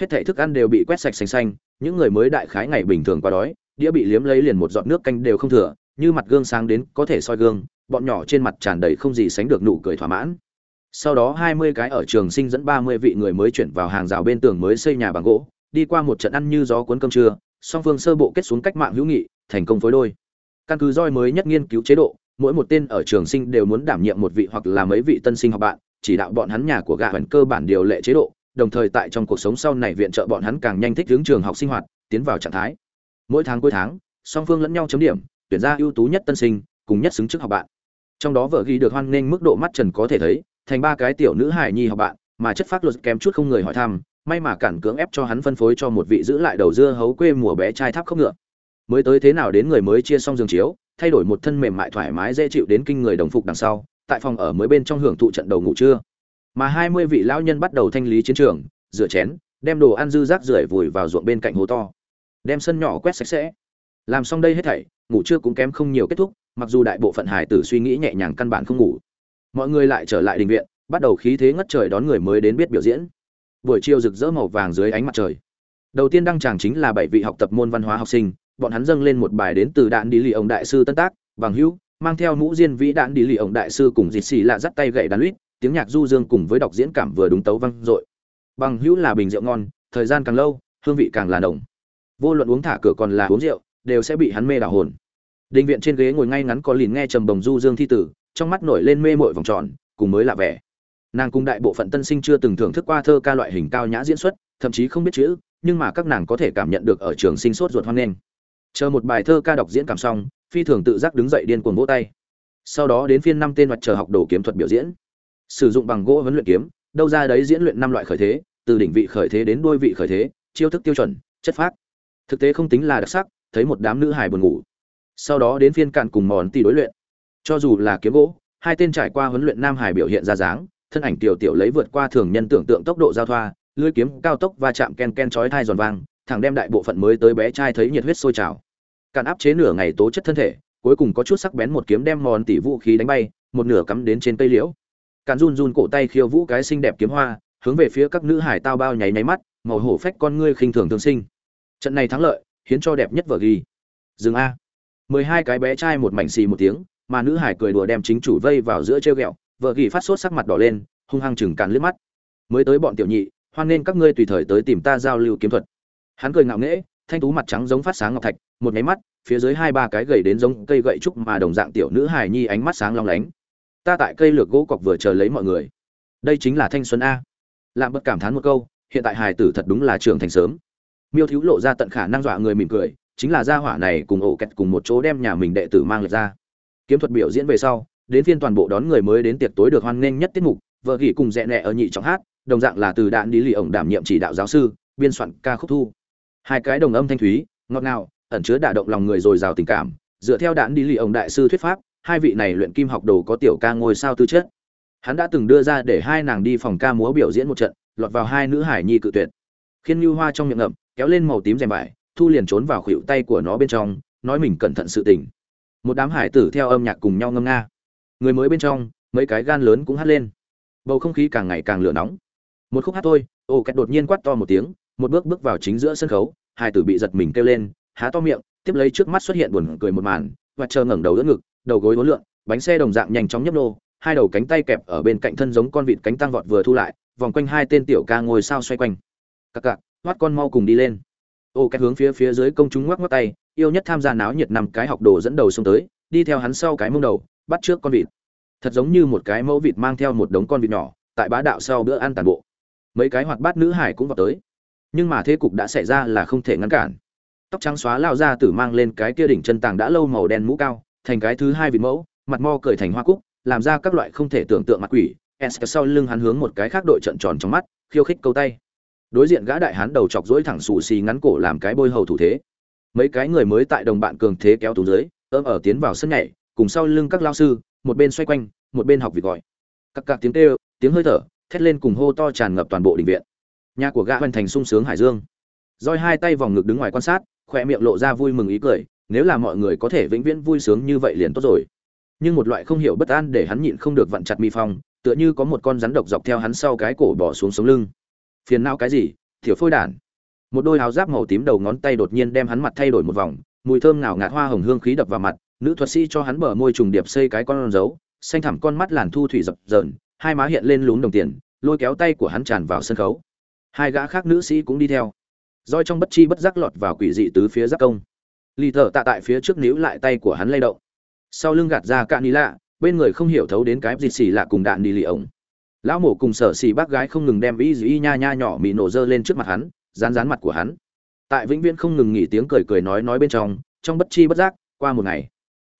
Hết thảy thức ăn đều bị quét sạch xanh xanh, những người mới đại khái ngày bình thường qua đói, đĩa bị liếm lấy liền một giọt nước canh đều không thừa, như mặt gương sáng đến có thể soi gương, bọn nhỏ trên mặt tràn đầy không gì sánh được nụ cười thỏa mãn sau đó hai mươi cái ở trường sinh dẫn ba mươi vị người mới chuyển vào hàng rào bên tường mới xây nhà bằng gỗ, đi qua một trận ăn như gió cuốn cơm trưa, song phương sơ bộ kết xuống cách mạng hữu nghị, thành công phối đôi. Căn cứ roi mới nhất nghiên cứu chế độ, mỗi một tên ở trường sinh đều muốn đảm nhiệm một vị hoặc là mấy vị tân sinh học bạn, chỉ đạo bọn hắn nhà của gạ vẫn cơ bản điều lệ chế độ, đồng thời tại trong cuộc sống sau này viện trợ bọn hắn càng nhanh thích hướng trường học sinh hoạt, tiến vào trạng thái. Mỗi tháng cuối tháng, song phương lẫn nhau chấm điểm, tuyển ra ưu tú nhất tân sinh, cùng nhất xứng chức học bạn. Trong đó vợ ghi được hoan nghênh mức độ mắt trần có thể thấy thành ba cái tiểu nữ hài nhi học bạn, mà chất phát luật kém chút không người hỏi thăm, may mà cản cưỡng ép cho hắn phân phối cho một vị giữ lại đầu dưa hấu quê mùa bé trai tháp không ngựa. Mới tới thế nào đến người mới chia xong giường chiếu, thay đổi một thân mềm mại thoải mái dễ chịu đến kinh người đồng phục đằng sau, tại phòng ở mới bên trong hưởng thụ trận đầu ngủ trưa. Mà hai mươi vị lão nhân bắt đầu thanh lý chiến trường, rửa chén, đem đồ ăn dư rác rưởi vùi vào ruộng bên cạnh hố to. Đem sân nhỏ quét sạch sẽ. Làm xong đây hết thảy, ngủ trưa cũng kém không nhiều kết thúc, mặc dù đại bộ phận hải tử suy nghĩ nhẹ nhàng căn bản không ngủ mọi người lại trở lại đình viện, bắt đầu khí thế ngất trời đón người mới đến biết biểu diễn. Buổi chiều rực rỡ màu vàng dưới ánh mặt trời. Đầu tiên đăng tràng chính là bảy vị học tập môn văn hóa học sinh, bọn hắn dâng lên một bài đến từ đạn đi lì ông đại sư tân tác, bằng hữu, mang theo mũ diên vĩ đạn đi lì ông đại sư cùng dịt xì lạ dắt tay gậy đàn lít, tiếng nhạc du dương cùng với đọc diễn cảm vừa đúng tấu vang dội. Bằng hữu là bình rượu ngon, thời gian càng lâu, hương vị càng là nồng. Vô luận uống thả cửa còn là uống rượu, đều sẽ bị hắn mê đảo hồn. Đình viện trên ghế ngồi ngay ngắn có lìn nghe trầm bồng du dương thi tử trong mắt nổi lên mê mội vòng tròn, cùng mới lạ vẻ. Nàng cùng đại bộ phận tân sinh chưa từng thưởng thức qua thơ ca loại hình cao nhã diễn xuất, thậm chí không biết chữ, nhưng mà các nàng có thể cảm nhận được ở trường sinh sốt ruột hoan nghênh. Chờ một bài thơ ca đọc diễn cảm xong, phi thường tự giác đứng dậy điên cuồng vỗ tay. Sau đó đến phiên năm tên mặt chờ học đồ kiếm thuật biểu diễn. Sử dụng bằng gỗ huấn luyện kiếm, đâu ra đấy diễn luyện năm loại khởi thế, từ đỉnh vị khởi thế đến đuôi vị khởi thế, chiêu thức tiêu chuẩn, chất phát. thực tế không tính là đặc sắc, thấy một đám nữ hài buồn ngủ. Sau đó đến phiên cạn cùng mòn tỷ đối luyện cho dù là kiếm gỗ, hai tên trải qua huấn luyện nam Hải biểu hiện ra dáng, thân ảnh tiểu tiểu lấy vượt qua thường nhân tưởng tượng tốc độ giao thoa lưỡi kiếm cao tốc va chạm ken ken chói thai giòn vang, thẳng đem đại bộ phận mới tới bé trai thấy nhiệt huyết sôi trào. Cạn áp chế nửa ngày tố chất thân thể, cuối cùng có chút sắc bén một kiếm đem mòn tỷ vũ khí đánh bay, một nửa cắm đến trên cây liễu. Càn run run cổ tay khiêu vũ cái xinh đẹp kiếm hoa, hướng về phía các nữ hải tao bao nháy nháy mắt, màu hổ phách con ngươi khinh thường tương sinh. Trận này thắng lợi, hiến cho đẹp nhất vở ghi. Dừng a. Mười hai cái bé trai một mảnh xì một tiếng mà nữ hải cười đùa đem chính chủ vây vào giữa treo ghẹo, vợ gỉ phát sốt sắc mặt đỏ lên, hung hăng chừng càn liếc mắt. Mới tới bọn tiểu nhị, hoan nên các ngươi tùy thời tới tìm ta giao lưu kiếm thuật. Hắn cười ngạo nghễ, thanh tú mặt trắng giống phát sáng ngọc thạch, một nháy mắt, phía dưới hai ba cái gầy đến giống cây gậy trúc mà đồng dạng tiểu nữ hài nhi ánh mắt sáng long lánh. Ta tại cây lược gỗ cọc vừa chờ lấy mọi người. Đây chính là thanh xuân a. Lạm bất cảm thán một câu, hiện tại hài tử thật đúng là trưởng thành sớm. Miêu thiếu lộ ra tận khả năng dọa người mỉm cười, chính là gia hỏa này cùng ổ kẹt cùng một chỗ đem nhà mình đệ tử mang lượt ra kiếm thuật biểu diễn về sau, đến phiên toàn bộ đón người mới đến tiệc tối được hoan nghênh nhất tiết mục, vợ gỉ cùng rẽ nẹ ở nhị trọng hát, đồng dạng là từ đạn đi lì ổng đảm nhiệm chỉ đạo giáo sư, biên soạn ca khúc thu. Hai cái đồng âm thanh thúy, ngọt ngào, ẩn chứa đả động lòng người dồi dào tình cảm. Dựa theo đạn đi lì ổng đại sư thuyết pháp, hai vị này luyện kim học đồ có tiểu ca ngôi sao tư chất. Hắn đã từng đưa ra để hai nàng đi phòng ca múa biểu diễn một trận, lọt vào hai nữ hải nhi cự tuyệt. Khiến như hoa trong miệng ngậm, kéo lên màu tím rèm vải, thu liền trốn vào khuỷu tay của nó bên trong, nói mình cẩn thận sự tình một đám hải tử theo âm nhạc cùng nhau ngâm nga. Người mới bên trong, mấy cái gan lớn cũng hát lên. Bầu không khí càng ngày càng lửa nóng. Một khúc hát thôi, ô kẹt đột nhiên quát to một tiếng, một bước bước vào chính giữa sân khấu, hải tử bị giật mình kêu lên, há to miệng, tiếp lấy trước mắt xuất hiện buồn cười một màn, và chờ ngẩng đầu đỡ ngực, đầu gối uốn lượn, bánh xe đồng dạng nhanh chóng nhấp nô, hai đầu cánh tay kẹp ở bên cạnh thân giống con vịt cánh tăng vọt vừa thu lại, vòng quanh hai tên tiểu ca ngồi sao xoay quanh. Cặc cặc hoắt con mau cùng đi lên. Ô kẹt hướng phía phía dưới công chúng ngoắc ngoắc tay yêu nhất tham gia náo nhiệt năm cái học đồ dẫn đầu xông tới, đi theo hắn sau cái mông đầu, bắt trước con vịt. Thật giống như một cái mẫu vịt mang theo một đống con vịt nhỏ, tại bá đạo sau bữa ăn tàn bộ. Mấy cái hoạt bát nữ hải cũng vào tới. Nhưng mà thế cục đã xảy ra là không thể ngăn cản. Tóc trắng xóa lao ra tử mang lên cái kia đỉnh chân tàng đã lâu màu đen mũ cao, thành cái thứ hai vịt mẫu, mặt mo cười thành hoa cúc, làm ra các loại không thể tưởng tượng mặt quỷ. S sau lưng hắn hướng một cái khác đội trận tròn trong mắt, khiêu khích câu tay. Đối diện gã đại hán đầu chọc dỗi thẳng xù xì ngắn cổ làm cái bôi hầu thủ thế mấy cái người mới tại đồng bạn cường thế kéo tú dưới, ôm ở tiến vào sân nhảy, cùng sau lưng các lao sư, một bên xoay quanh, một bên học việc gọi. Các cạc tiếng kêu, tiếng hơi thở, thét lên cùng hô to tràn ngập toàn bộ đình viện. Nhà của gã hoàn thành sung sướng hải dương. Roi hai tay vòng ngực đứng ngoài quan sát khoe miệng lộ ra vui mừng ý cười, nếu là mọi người có thể vĩnh viễn vui sướng như vậy liền tốt rồi. Nhưng một loại không hiểu bất an để hắn nhịn không được vặn chặt mi phong, tựa như có một con rắn độc dọc theo hắn sau cái cổ bỏ xuống sống lưng. Phiền não cái gì thiểu phôi đản một đôi áo giáp màu tím đầu ngón tay đột nhiên đem hắn mặt thay đổi một vòng, mùi thơm nào ngạt hoa hồng hương khí đập vào mặt, nữ thuật sĩ cho hắn bờ môi trùng điệp xây cái con dấu xanh thẳm con mắt làn thu thủy dập dờn, hai má hiện lên lún đồng tiền, lôi kéo tay của hắn tràn vào sân khấu. Hai gã khác nữ sĩ cũng đi theo. Roi trong bất chi bất giác lọt vào quỷ dị tứ phía giáp công. Lì thở tạ tại phía trước níu lại tay của hắn lay động. Sau lưng gạt ra cạn ni lạ, bên người không hiểu thấu đến cái gì xì lạ cùng đạn đi lì ổng. Lão mổ cùng sở xì bác gái không ngừng đem ý dĩ nha nha nhỏ mị nổ dơ lên trước mặt hắn rán rán mặt của hắn. Tại vĩnh viễn không ngừng nghỉ tiếng cười cười nói nói bên trong trong bất chi bất giác qua một ngày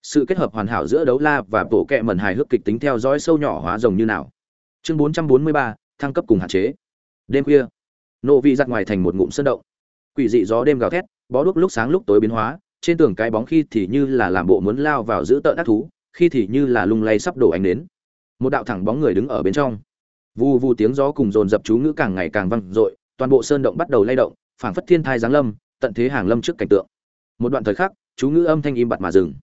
sự kết hợp hoàn hảo giữa đấu la và bộ kẹ mẩn hài hước kịch tính theo dõi sâu nhỏ hóa rồng như nào. Chương 443, thăng cấp cùng hạn chế. Đêm khuya nộ vị giặt ngoài thành một ngụm sơn động. Quỷ dị gió đêm gào thét bó đuốc lúc sáng lúc tối biến hóa trên tường cái bóng khi thì như là làm bộ muốn lao vào giữ tợn ác thú khi thì như là lung lay sắp đổ ánh đến một đạo thẳng bóng người đứng ở bên trong. Vù vù tiếng gió cùng dồn dập chú ngữ càng ngày càng vang dội toàn bộ sơn động bắt đầu lay động phảng phất thiên thai giáng lâm tận thế hàng lâm trước cảnh tượng. Một đoạn thời khắc chú ngữ âm thanh im bặt mà dừng.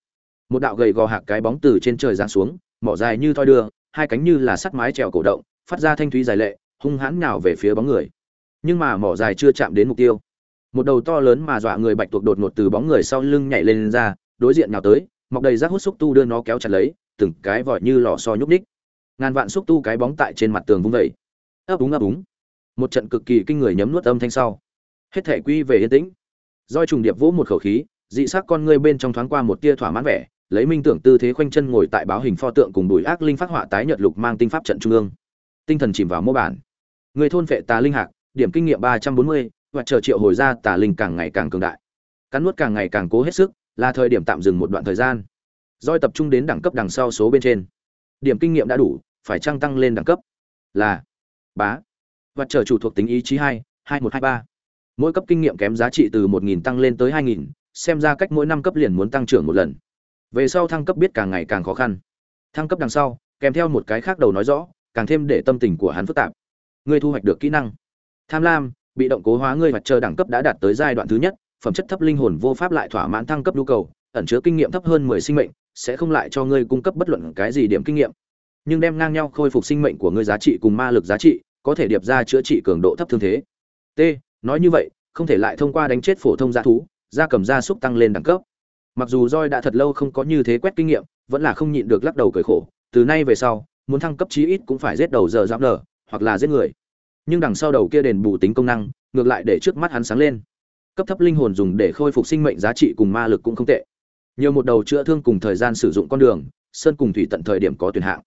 Một đạo gầy gò hạc cái bóng từ trên trời giáng xuống mỏ dài như thoi đưa hai cánh như là sắt mái trèo cổ động phát ra thanh thúy dài lệ hung hãn nào về phía bóng người. Nhưng mà mỏ dài chưa chạm đến mục tiêu. Một đầu to lớn mà dọa người bạch tuộc đột ngột từ bóng người sau lưng nhảy lên, lên ra đối diện nhào tới mọc đầy rác hút xúc tu đưa nó kéo chặt lấy từng cái vòi như lò xo nhúc ních ngàn vạn xúc tu cái bóng tại trên mặt tường vung vẩy ấp úng ấp úng một trận cực kỳ kinh người nhấm nuốt âm thanh sau. Hết thể quy về yên tĩnh. Roi trùng điệp vỗ một khẩu khí, dị sắc con ngươi bên trong thoáng qua một tia thỏa mãn vẻ, lấy minh tưởng tư thế khoanh chân ngồi tại báo hình pho tượng cùng đùi ác linh phát họa tái nhật lục mang tinh pháp trận trung ương. Tinh thần chìm vào mô bản. Người thôn vệ tà linh hạc, điểm kinh nghiệm ba trăm bốn mươi và chờ triệu hồi ra tà linh càng ngày càng cường đại. Cắn nuốt càng ngày càng cố hết sức, là thời điểm tạm dừng một đoạn thời gian. Roi tập trung đến đẳng cấp đằng sau số bên trên. Điểm kinh nghiệm đã đủ, phải trăng tăng lên đẳng cấp? Là. Bá. Vật trở chủ thuộc tính ý chí hai hai một hai ba. Mỗi cấp kinh nghiệm kém giá trị từ một nghìn tăng lên tới hai nghìn, xem ra cách mỗi năm cấp liền muốn tăng trưởng một lần. Về sau thăng cấp biết càng ngày càng khó khăn. Thăng cấp đằng sau, kèm theo một cái khác đầu nói rõ, càng thêm để tâm tình của hắn phức tạp. Ngươi thu hoạch được kỹ năng. Tham lam, bị động cố hóa ngươi vật chờ đẳng cấp đã đạt tới giai đoạn thứ nhất, phẩm chất thấp linh hồn vô pháp lại thỏa mãn thăng cấp nhu cầu, ẩn chứa kinh nghiệm thấp hơn mười sinh mệnh, sẽ không lại cho ngươi cung cấp bất luận cái gì điểm kinh nghiệm. Nhưng đem ngang nhau khôi phục sinh mệnh của ngươi giá trị cùng ma lực giá trị có thể điệp ra chữa trị cường độ thấp thương thế. T, nói như vậy, không thể lại thông qua đánh chết phổ thông gia thú, gia cầm gia súc tăng lên đẳng cấp. Mặc dù roi đã thật lâu không có như thế quét kinh nghiệm, vẫn là không nhịn được lắc đầu cười khổ, từ nay về sau, muốn thăng cấp chí ít cũng phải giết đầu giờ giáp nở, hoặc là giết người. Nhưng đằng sau đầu kia đền bù tính công năng, ngược lại để trước mắt hắn sáng lên. Cấp thấp linh hồn dùng để khôi phục sinh mệnh giá trị cùng ma lực cũng không tệ. Nhiều một đầu chữa thương cùng thời gian sử dụng con đường, sơn cùng thủy tận thời điểm có tuyển hạng.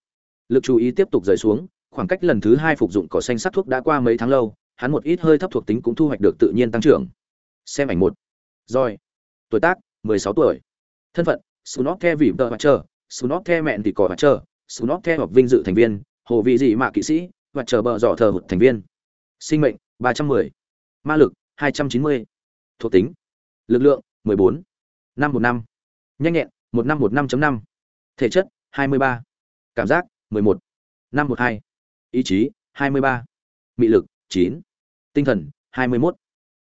Lực chú ý tiếp tục rời xuống khoảng cách lần thứ hai phục dụng cỏ xanh sắc thuốc đã qua mấy tháng lâu, hắn một ít hơi thấp thuộc tính cũng thu hoạch được tự nhiên tăng trưởng xem ảnh một rồi tuổi tác 16 tuổi thân phận sunot the vị tờ và chờ sunot the mẹn thì cỏ và chờ sunot the hoặc vinh dự thành viên, hồ vị dị mạ kỵ sĩ và chờ bờ dọ thờ hụt thành viên sinh mệnh 310. ma lực 290. thuộc tính, lực lượng 14. năm một năm nhanh nhẹn, một năm một năm năm thể chất 23. cảm giác 11. năm một hai ý chí 23. mị lực 9. tinh thần 21.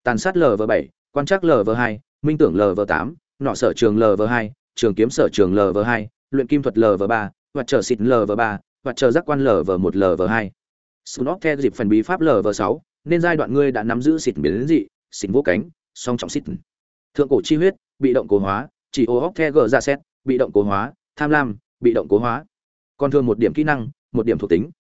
tàn sát lv 7 quan trắc lv 2 minh tưởng lv 8 nọ sở trường lv 2 trường kiếm sở trường lv 2 luyện kim thuật lv 3 hoạt trở xịt lv 3 hoạt trở giác quan lv 1 lv 2 Snot theo dịp phần bí pháp lv 6 nên giai đoạn ngươi đã nắm giữ xịt biến dị xịt vô cánh song trọng xịt thượng cổ chi huyết bị động cố hóa chỉ ô hóc the gờ ra xét bị động cố hóa tham lam bị động cố hóa còn thường một điểm kỹ năng một điểm thuộc tính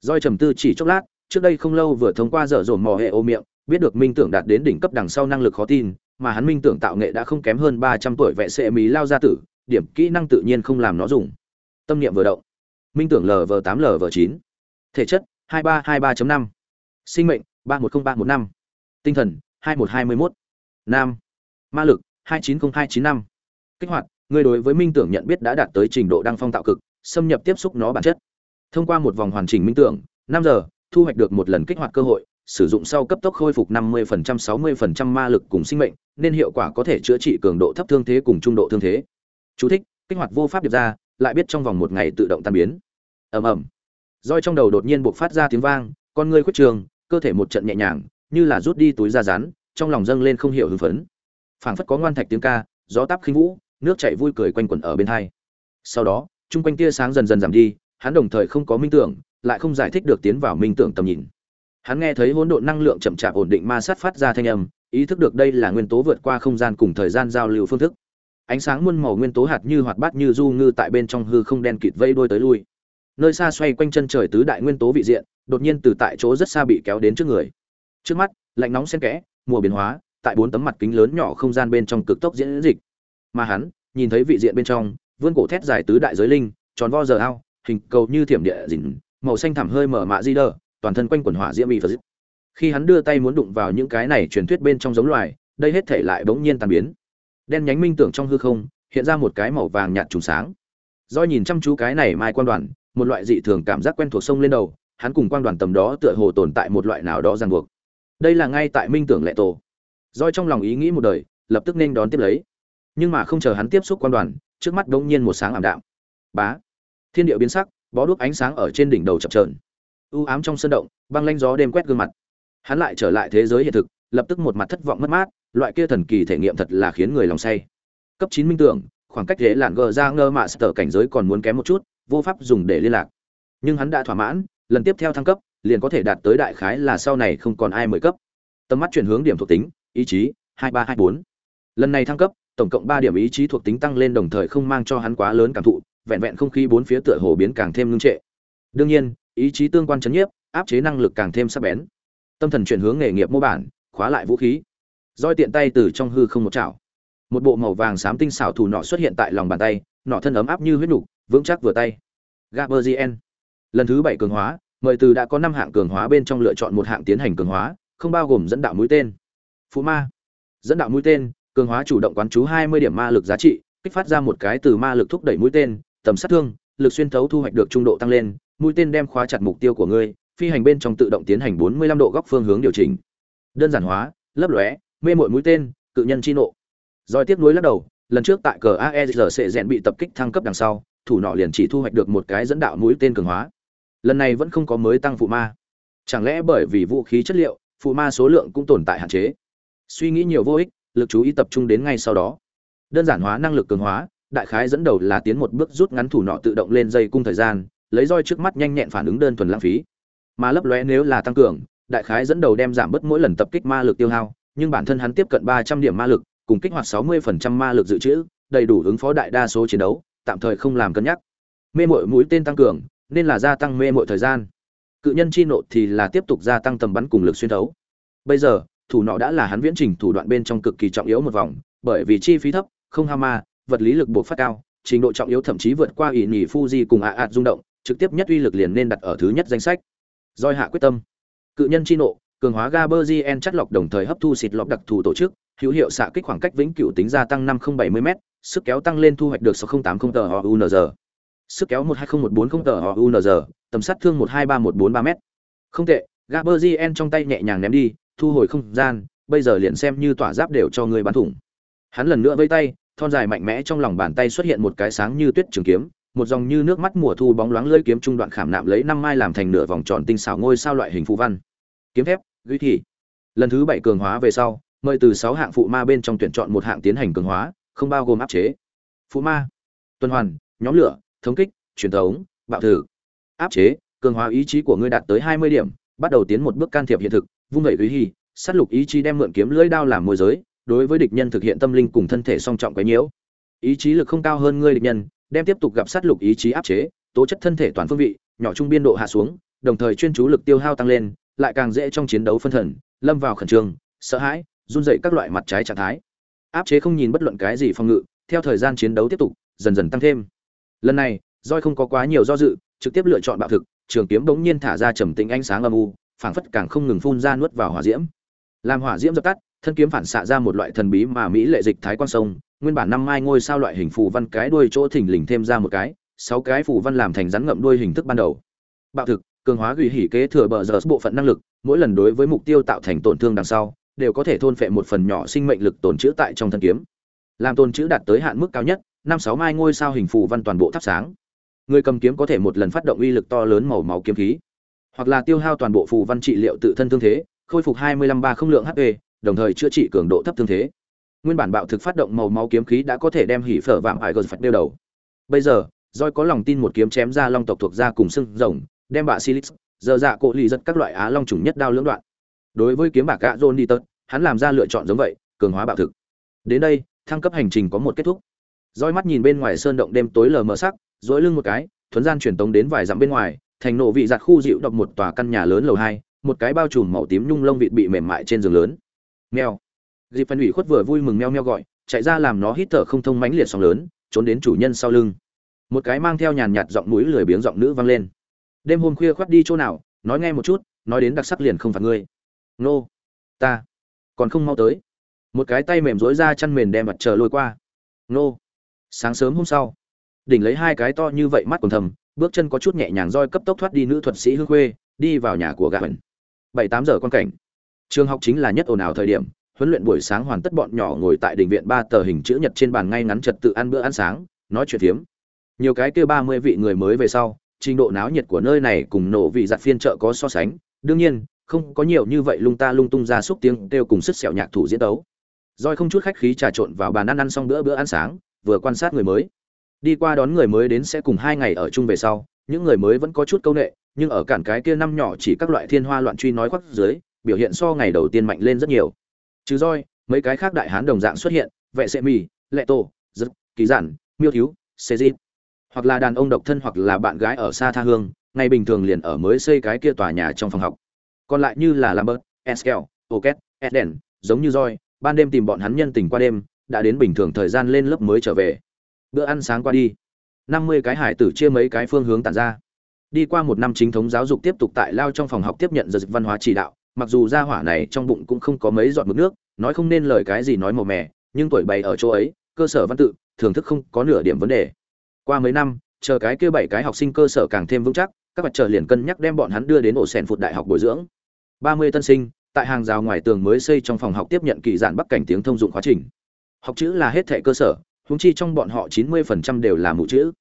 doi trầm tư chỉ chốc lát, trước đây không lâu vừa thông qua dở dồn mò hệ ô miệng, biết được minh tưởng đạt đến đỉnh cấp đằng sau năng lực khó tin, mà hắn minh tưởng tạo nghệ đã không kém hơn ba trăm tuổi vệ sĩ mí lao gia tử, điểm kỹ năng tự nhiên không làm nó dùng. Tâm niệm vừa động. Minh tưởng lv tám lv chín. Thể chất, hai ba hai ba năm. Sinh mệnh, ba một không ba một năm. Tinh thần, hai một hai mươi mốt. Nam. Ma lực, hai chín không hai chín năm. Kích hoạt, người đối với minh tưởng nhận biết đã đạt tới trình độ đăng phong tạo cực, xâm nhập tiếp xúc nó bản chất thông qua một vòng hoàn chỉnh minh tưởng năm giờ thu hoạch được một lần kích hoạt cơ hội sử dụng sau cấp tốc khôi phục 50% 60% ma lực cùng sinh mệnh, nên hiệu quả có thể chữa trị cường độ thấp thương thế cùng trung độ thương thế. Chú thích: Kích hoạt vô pháp điệp ra, lại biết trong vòng một ngày tự động tan biến. Ầm ầm. Roi trong đầu đột nhiên bộc phát ra tiếng vang, con ngươi khuyết trường, cơ thể một trận nhẹ nhàng, như là rút đi túi da rắn, trong lòng dâng lên không hiểu hưng phấn. Phảng phất có ngoan thạch tiếng ca, gió táp khinh vũ, nước chảy vui cười quanh quẩn ở bên hai. Sau đó, trung quanh tia sáng dần dần giảm đi, hắn đồng thời không có minh tưởng, lại không giải thích được tiến vào minh tưởng tầm nhìn. Hắn nghe thấy hỗn độn năng lượng chậm chạp ổn định ma sát phát ra thanh âm ý thức được đây là nguyên tố vượt qua không gian cùng thời gian giao lưu phương thức. Ánh sáng muôn màu nguyên tố hạt như hoạt bát như du ngư tại bên trong hư không đen kịt vây đuôi tới lui. Nơi xa xoay quanh chân trời tứ đại nguyên tố vị diện đột nhiên từ tại chỗ rất xa bị kéo đến trước người. Trước mắt lạnh nóng xen kẽ mùa biến hóa tại bốn tấm mặt kính lớn nhỏ không gian bên trong cực tốc diễn dịch. Mà hắn nhìn thấy vị diện bên trong vươn cổ thét dài tứ đại giới linh tròn vo giờ ao hình cầu như thiểm địa dìn màu xanh thẳm hơi mở mạ di đờ, toàn thân quanh quần hỏa diễm y phật khi hắn đưa tay muốn đụng vào những cái này truyền thuyết bên trong giống loài, đây hết thể lại bỗng nhiên tan biến. Đen nhánh minh tưởng trong hư không, hiện ra một cái màu vàng nhạt trùng sáng. Do nhìn chăm chú cái này mai quan đoàn, một loại dị thường cảm giác quen thuộc sông lên đầu, hắn cùng quan đoàn tầm đó tựa hồ tồn tại một loại nào đó ràng buộc. Đây là ngay tại minh tưởng lệ tổ. Roi trong lòng ý nghĩ một đời, lập tức nên đón tiếp lấy. Nhưng mà không chờ hắn tiếp xúc quan đoàn, trước mắt đống nhiên một sáng ảm đạm. Bá! Thiên địa biến sắc, bó đuốc ánh sáng ở trên đỉnh đầu chập trờn u ám trong sân động, băng lanh gió đêm quét gương mặt. Hắn lại trở lại thế giới hiện thực, lập tức một mặt thất vọng mất mát, loại kia thần kỳ thể nghiệm thật là khiến người lòng say. Cấp chín minh tưởng, khoảng cách dễ lạn gờ ra ngơ mạ sở cảnh giới còn muốn kém một chút, vô pháp dùng để liên lạc. Nhưng hắn đã thỏa mãn, lần tiếp theo thăng cấp, liền có thể đạt tới đại khái là sau này không còn ai mời cấp. Tầm mắt chuyển hướng điểm thuộc tính, ý chí, hai ba hai bốn. Lần này thăng cấp, tổng cộng ba điểm ý chí thuộc tính tăng lên đồng thời không mang cho hắn quá lớn cảm thụ vẹn vẹn không khí bốn phía tựa hồ biến càng thêm ngưng trệ. Đương nhiên, ý chí tương quan chấn nhiếp, áp chế năng lực càng thêm sắc bén. Tâm thần chuyển hướng nghề nghiệp mô bản, khóa lại vũ khí. Roi tiện tay từ trong hư không một chảo. Một bộ màu vàng xám tinh xảo thủ nọ xuất hiện tại lòng bàn tay, nọ thân ấm áp như huyết nục, vững chắc vừa tay. Gaberzien. Lần thứ bảy cường hóa, mời từ đã có năm hạng cường hóa bên trong lựa chọn một hạng tiến hành cường hóa, không bao gồm dẫn đạo mũi tên. Phú ma. Dẫn đạo mũi tên, cường hóa chủ động quán chú hai mươi điểm ma lực giá trị, kích phát ra một cái từ ma lực thúc đẩy mũi tên tầm sát thương, lực xuyên thấu thu hoạch được trung độ tăng lên, mũi tên đem khóa chặt mục tiêu của ngươi, phi hành bên trong tự động tiến hành 45 độ góc phương hướng điều chỉnh. Đơn giản hóa, lấp lóe, mê mội mũi tên, cự nhân chi nộ. Rồi tiếp nối lắc đầu, lần trước tại cờ aezc rèn bị tập kích thăng cấp đằng sau, thủ nọ liền chỉ thu hoạch được một cái dẫn đạo mũi tên cường hóa. Lần này vẫn không có mới tăng phụ ma. Chẳng lẽ bởi vì vũ khí chất liệu, phụ ma số lượng cũng tồn tại hạn chế? Suy nghĩ nhiều vô ích, lực chú ý tập trung đến ngay sau đó. Đơn giản hóa năng lực cường hóa đại khái dẫn đầu là tiến một bước rút ngắn thủ nọ tự động lên dây cung thời gian lấy roi trước mắt nhanh nhẹn phản ứng đơn thuần lãng phí mà lấp lóe nếu là tăng cường đại khái dẫn đầu đem giảm bớt mỗi lần tập kích ma lực tiêu hao nhưng bản thân hắn tiếp cận ba trăm điểm ma lực cùng kích hoạt 60% ma lực dự trữ, đầy đủ ứng phó đại đa số chiến đấu, tạm thời không làm cân nhắc. Mê muội mũi tên tăng cường, nên là gia tăng mê muội thời gian. Cự nhân chi nộ thì là tiếp tục gia tăng tầm bắn cùng lực xuyên thấu. Bây giờ, thủ nọ đã là hắn viễn trình thủ đoạn bên trong cực kỳ trọng yếu một vòng, bởi vì chi phí thấp, không hama, vật lý lực buộc phát cao, trình độ trọng yếu thậm chí vượt qua ỷ nhỉ Fuji cùng ạ ạt rung động, trực tiếp nhất uy lực liền nên đặt ở thứ nhất danh sách. Doi hạ quyết tâm. Cự nhân chi nộ, cường hóa Gaberzien chất lọc đồng thời hấp thu xịt lọc đặc thù tổ chức, hữu hiệu xạ kích khoảng cách vĩnh cửu tính gia tăng 5070m, sức kéo tăng lên thu hoạch được 6080 tờ UNZ. Sức kéo 120140 tờ UNZ, tầm sát thương 123143m. Không tệ, Gaberzien trong tay nhẹ nhàng ném đi, thu hồi không gian, bây giờ liền xem như tỏa giáp đều cho người bắn thủng. Hắn lần nữa vây tay, thon dài mạnh mẽ trong lòng bàn tay xuất hiện một cái sáng như tuyết trường kiếm, một dòng như nước mắt mùa thu bóng loáng lưỡi kiếm trung đoạn khảm nạm lấy năm mai làm thành nửa vòng tròn tinh xảo ngôi sao loại hình phù văn. Kiếm thép, duy thị. Lần thứ bảy cường hóa về sau, mời từ sáu hạng phụ ma bên trong tuyển chọn một hạng tiến hành cường hóa không bao gồm áp chế phụ ma tuần hoàn nhóm lửa thống kích truyền thống bạo thử áp chế cường hóa ý chí của ngươi đạt tới hai mươi điểm bắt đầu tiến một bước can thiệp hiện thực vung vẩy quý hy sát lục ý chí đem mượn kiếm lưỡi đao làm môi giới đối với địch nhân thực hiện tâm linh cùng thân thể song trọng quấy nhiễu. Ý chí lực không cao hơn ngươi địch nhân, đem tiếp tục gặp sát lục ý chí áp chế, tố chất thân thể toàn phương vị, nhỏ trung biên độ hạ xuống, đồng thời chuyên chú lực tiêu hao tăng lên, lại càng dễ trong chiến đấu phân thần, lâm vào khẩn trương, sợ hãi, run dậy các loại mặt trái trạng thái. Áp chế không nhìn bất luận cái gì phòng ngự, theo thời gian chiến đấu tiếp tục, dần dần tăng thêm. Lần này, roi không có quá nhiều do dự, trực tiếp lựa chọn bạo thực, trường kiếm bỗng nhiên thả ra trầm tĩnh ánh sáng âm u, phảng phất càng không ngừng phun ra nuốt vào hỏa diễm. Làm hỏa diễm dập tắt thân kiếm phản xạ ra một loại thần bí mà mỹ lệ dịch thái quan sông, nguyên bản năm mai ngôi sao loại hình phù văn cái đuôi chỗ thỉnh lình thêm ra một cái, sáu cái phù văn làm thành rắn ngậm đuôi hình thức ban đầu. Bạo thực, cường hóa gửi hỉ kế thừa bờ giờ bộ phận năng lực, mỗi lần đối với mục tiêu tạo thành tổn thương đằng sau, đều có thể thôn phệ một phần nhỏ sinh mệnh lực tồn trữ tại trong thân kiếm. Làm tồn trữ đạt tới hạn mức cao nhất, năm sáu mai ngôi sao hình phù văn toàn bộ thắp sáng. Người cầm kiếm có thể một lần phát động uy lực to lớn màu máu kiếm khí. Hoặc là tiêu hao toàn bộ phù văn trị liệu tự thân thương thế, khôi phục hai mươi lăm ba không lượng hp đồng thời chữa trị cường độ thấp thương thế. Nguyên bản bạo thực phát động màu máu kiếm khí đã có thể đem hỉ phở vạm ải gờ phật đeo đầu. Bây giờ roi có lòng tin một kiếm chém ra long tộc thuộc ra cùng xương, rồng đem bạ silix giờ dạ cộ lì giật các loại á long trùng nhất đao lưỡng đoạn. Đối với kiếm bạc gạ john đi hắn làm ra lựa chọn giống vậy cường hóa bạo thực. Đến đây thăng cấp hành trình có một kết thúc. Roi mắt nhìn bên ngoài sơn động đêm tối lờ mờ sắc dỗi lưng một cái thuấn gian truyền tống đến vài dặm bên ngoài thành nổ vị giặt khu dịu độc một tòa căn nhà lớn lầu hai một cái bao trùm màu tím nhung lông vịt bị mềm mại trên giường lớn mèo. Dịp phân ủy khuất vừa vui mừng meo meo gọi, chạy ra làm nó hít thở không thông mãnh liệt sóng lớn, trốn đến chủ nhân sau lưng. Một cái mang theo nhàn nhạt giọng mũi lười biếng giọng nữ vang lên. Đêm hôm khuya khoắt đi chỗ nào, nói nghe một chút, nói đến đặc sắc liền không phạt ngươi. Nô. Ta. Còn không mau tới. Một cái tay mềm rối ra chăn mền đem mặt trời lôi qua. Nô. Sáng sớm hôm sau, đỉnh lấy hai cái to như vậy mắt còn thầm, bước chân có chút nhẹ nhàng roi cấp tốc thoát đi nữ thuật sĩ hương khuê, đi vào nhà của gà hẩn bảy tám giờ quan cảnh trường học chính là nhất ồn ào thời điểm, huấn luyện buổi sáng hoàn tất bọn nhỏ ngồi tại đình viện ba tờ hình chữ nhật trên bàn ngay ngắn trật tự ăn bữa ăn sáng, nói chuyện phiếm. Nhiều cái kia ba mươi vị người mới về sau, trình độ náo nhiệt của nơi này cùng nổ vị giặt phiên chợ có so sánh. Đương nhiên, không có nhiều như vậy lung ta lung tung ra xúc tiếng kêu cùng sức sẹo nhạc thủ diễn tấu. Rồi không chút khách khí trà trộn vào bàn ăn ăn xong bữa bữa ăn sáng, vừa quan sát người mới. Đi qua đón người mới đến sẽ cùng hai ngày ở chung về sau, những người mới vẫn có chút câu nệ, nhưng ở cản cái kia năm nhỏ chỉ các loại thiên hoa loạn truy nói khoác dưới biểu hiện so ngày đầu tiên mạnh lên rất nhiều trừ roi mấy cái khác đại hán đồng dạng xuất hiện vệ sệ mì lệ tổ rất kỳ giản miêu thiếu xê di hoặc là đàn ông độc thân hoặc là bạn gái ở xa tha hương ngày bình thường liền ở mới xây cái kia tòa nhà trong phòng học còn lại như là Lambert, Eskel, Oket, Eden, giống như roi, ban đêm tìm bọn hắn nhân tình qua đêm, đã đến bình thường thời gian lên lớp mới trở về. Bữa ăn sáng qua đi, 50 cái hải tử chia mấy cái phương hướng tản ra. Đi qua một năm chính thống giáo dục tiếp tục tại lao trong phòng học tiếp nhận giờ văn hóa chỉ đạo, mặc dù gia hỏa này trong bụng cũng không có mấy giọt mực nước, nói không nên lời cái gì nói màu mè, nhưng tuổi bày ở chỗ ấy, cơ sở văn tự, thưởng thức không có nửa điểm vấn đề. Qua mấy năm, chờ cái kia bảy cái học sinh cơ sở càng thêm vững chắc, các mặt trời liền cân nhắc đem bọn hắn đưa đến ổ sèn phụt đại học bồi dưỡng. Ba mươi tân sinh tại hàng rào ngoài tường mới xây trong phòng học tiếp nhận kỳ giản bắc cảnh tiếng thông dụng quá trình. Học chữ là hết thệ cơ sở húng chi trong bọn họ chín mươi phần trăm đều là mụ chữ.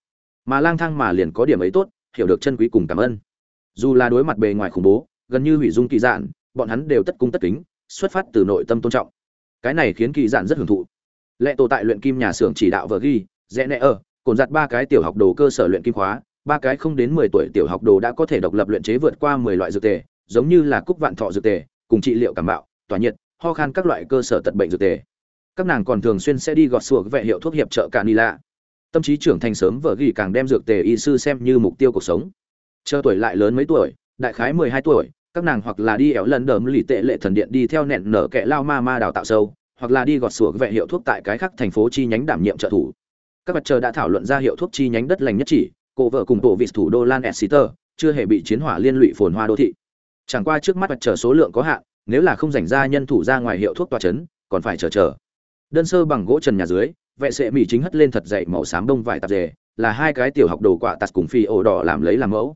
Mà lang thang mà liền có điểm ấy tốt hiểu được chân quý cùng cảm ơn. Dù là đối mặt bề ngoài khủng bố gần như hủy dung kỳ giản bọn hắn đều tất cung tất kính, xuất phát từ nội tâm tôn trọng. Cái này khiến kỳ giản rất hưởng thụ. Lệ tổ tại luyện kim nhà xưởng chỉ đạo vợ ghi, rẽ nẹ ở, cồn giặt ba cái tiểu học đồ cơ sở luyện kim khóa, ba cái không đến mười tuổi tiểu học đồ đã có thể độc lập luyện chế vượt qua mười loại dược tề, giống như là cúc vạn thọ dược tề, cùng trị liệu cảm bạo, tỏa nhiệt, ho khan các loại cơ sở tật bệnh dược tề. Các nàng còn thường xuyên sẽ đi gọt sủa vệ hiệu thuốc hiệp trợ cả ni lạ tâm trí trưởng thành sớm vợ ghi càng đem dược tề y sư xem như mục tiêu cuộc sống. Chờ tuổi lại lớn mấy tuổi, đại khái mười hai tuổi các nàng hoặc là đi éo lần đờm lì tệ lệ thần điện đi theo nẹn nở kẹ lao ma ma đào tạo sâu, hoặc là đi gọt sủa vệ hiệu thuốc tại cái khác thành phố chi nhánh đảm nhiệm trợ thủ. Các vật chờ đã thảo luận ra hiệu thuốc chi nhánh đất lành nhất chỉ cổ vợ cùng bộ vị thủ đô lan exeter, chưa hề bị chiến hỏa liên lụy phồn hoa đô thị. Chẳng qua trước mắt vật chờ số lượng có hạn, nếu là không dành ra nhân thủ ra ngoài hiệu thuốc tòa chấn, còn phải chờ chờ. Đơn sơ bằng gỗ trần nhà dưới vệ sệ mỹ chính hất lên thật dậy màu xám đông vải tạp dề, là hai cái tiểu học đồ quạ tạt cùng phi ổ đỏ làm lấy làm mẫu.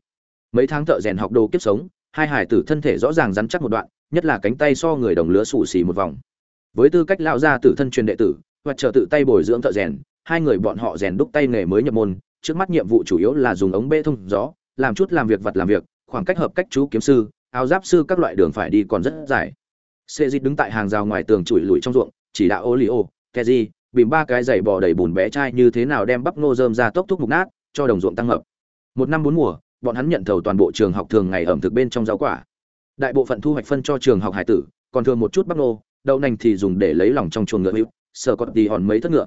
Mấy tháng thợ rèn học đồ kiếp sống hai hải tử thân thể rõ ràng rắn chắc một đoạn nhất là cánh tay so người đồng lứa xù xì một vòng. Với tư cách lão gia tử thân truyền đệ tử hoặc chờ tự tay bồi dưỡng thợ rèn hai người bọn họ rèn đúc tay nghề mới nhập môn trước mắt nhiệm vụ chủ yếu là dùng ống bê thông gió làm chút làm việc vật làm việc khoảng cách hợp cách chú kiếm sư áo giáp sư các loại đường phải đi còn rất dài. Sệ Dịch đứng tại hàng rào ngoài tường chùi lùi trong ruộng, chỉ đạo ô li Olio, Keji, bìm ba cái giày bò đầy bùn bé trai như thế nào đem bắp nô dơm ra tốc thúc mục nát, cho đồng ruộng tăng hợp Một năm bốn mùa, bọn hắn nhận thầu toàn bộ trường học thường ngày ẩm thực bên trong rau quả. Đại bộ phận thu hoạch phân cho trường học hải tử, còn thường một chút bắp nô, đậu nành thì dùng để lấy lòng trong chuồng ngựa hữu, sợ còn tì hòn mấy thất ngựa.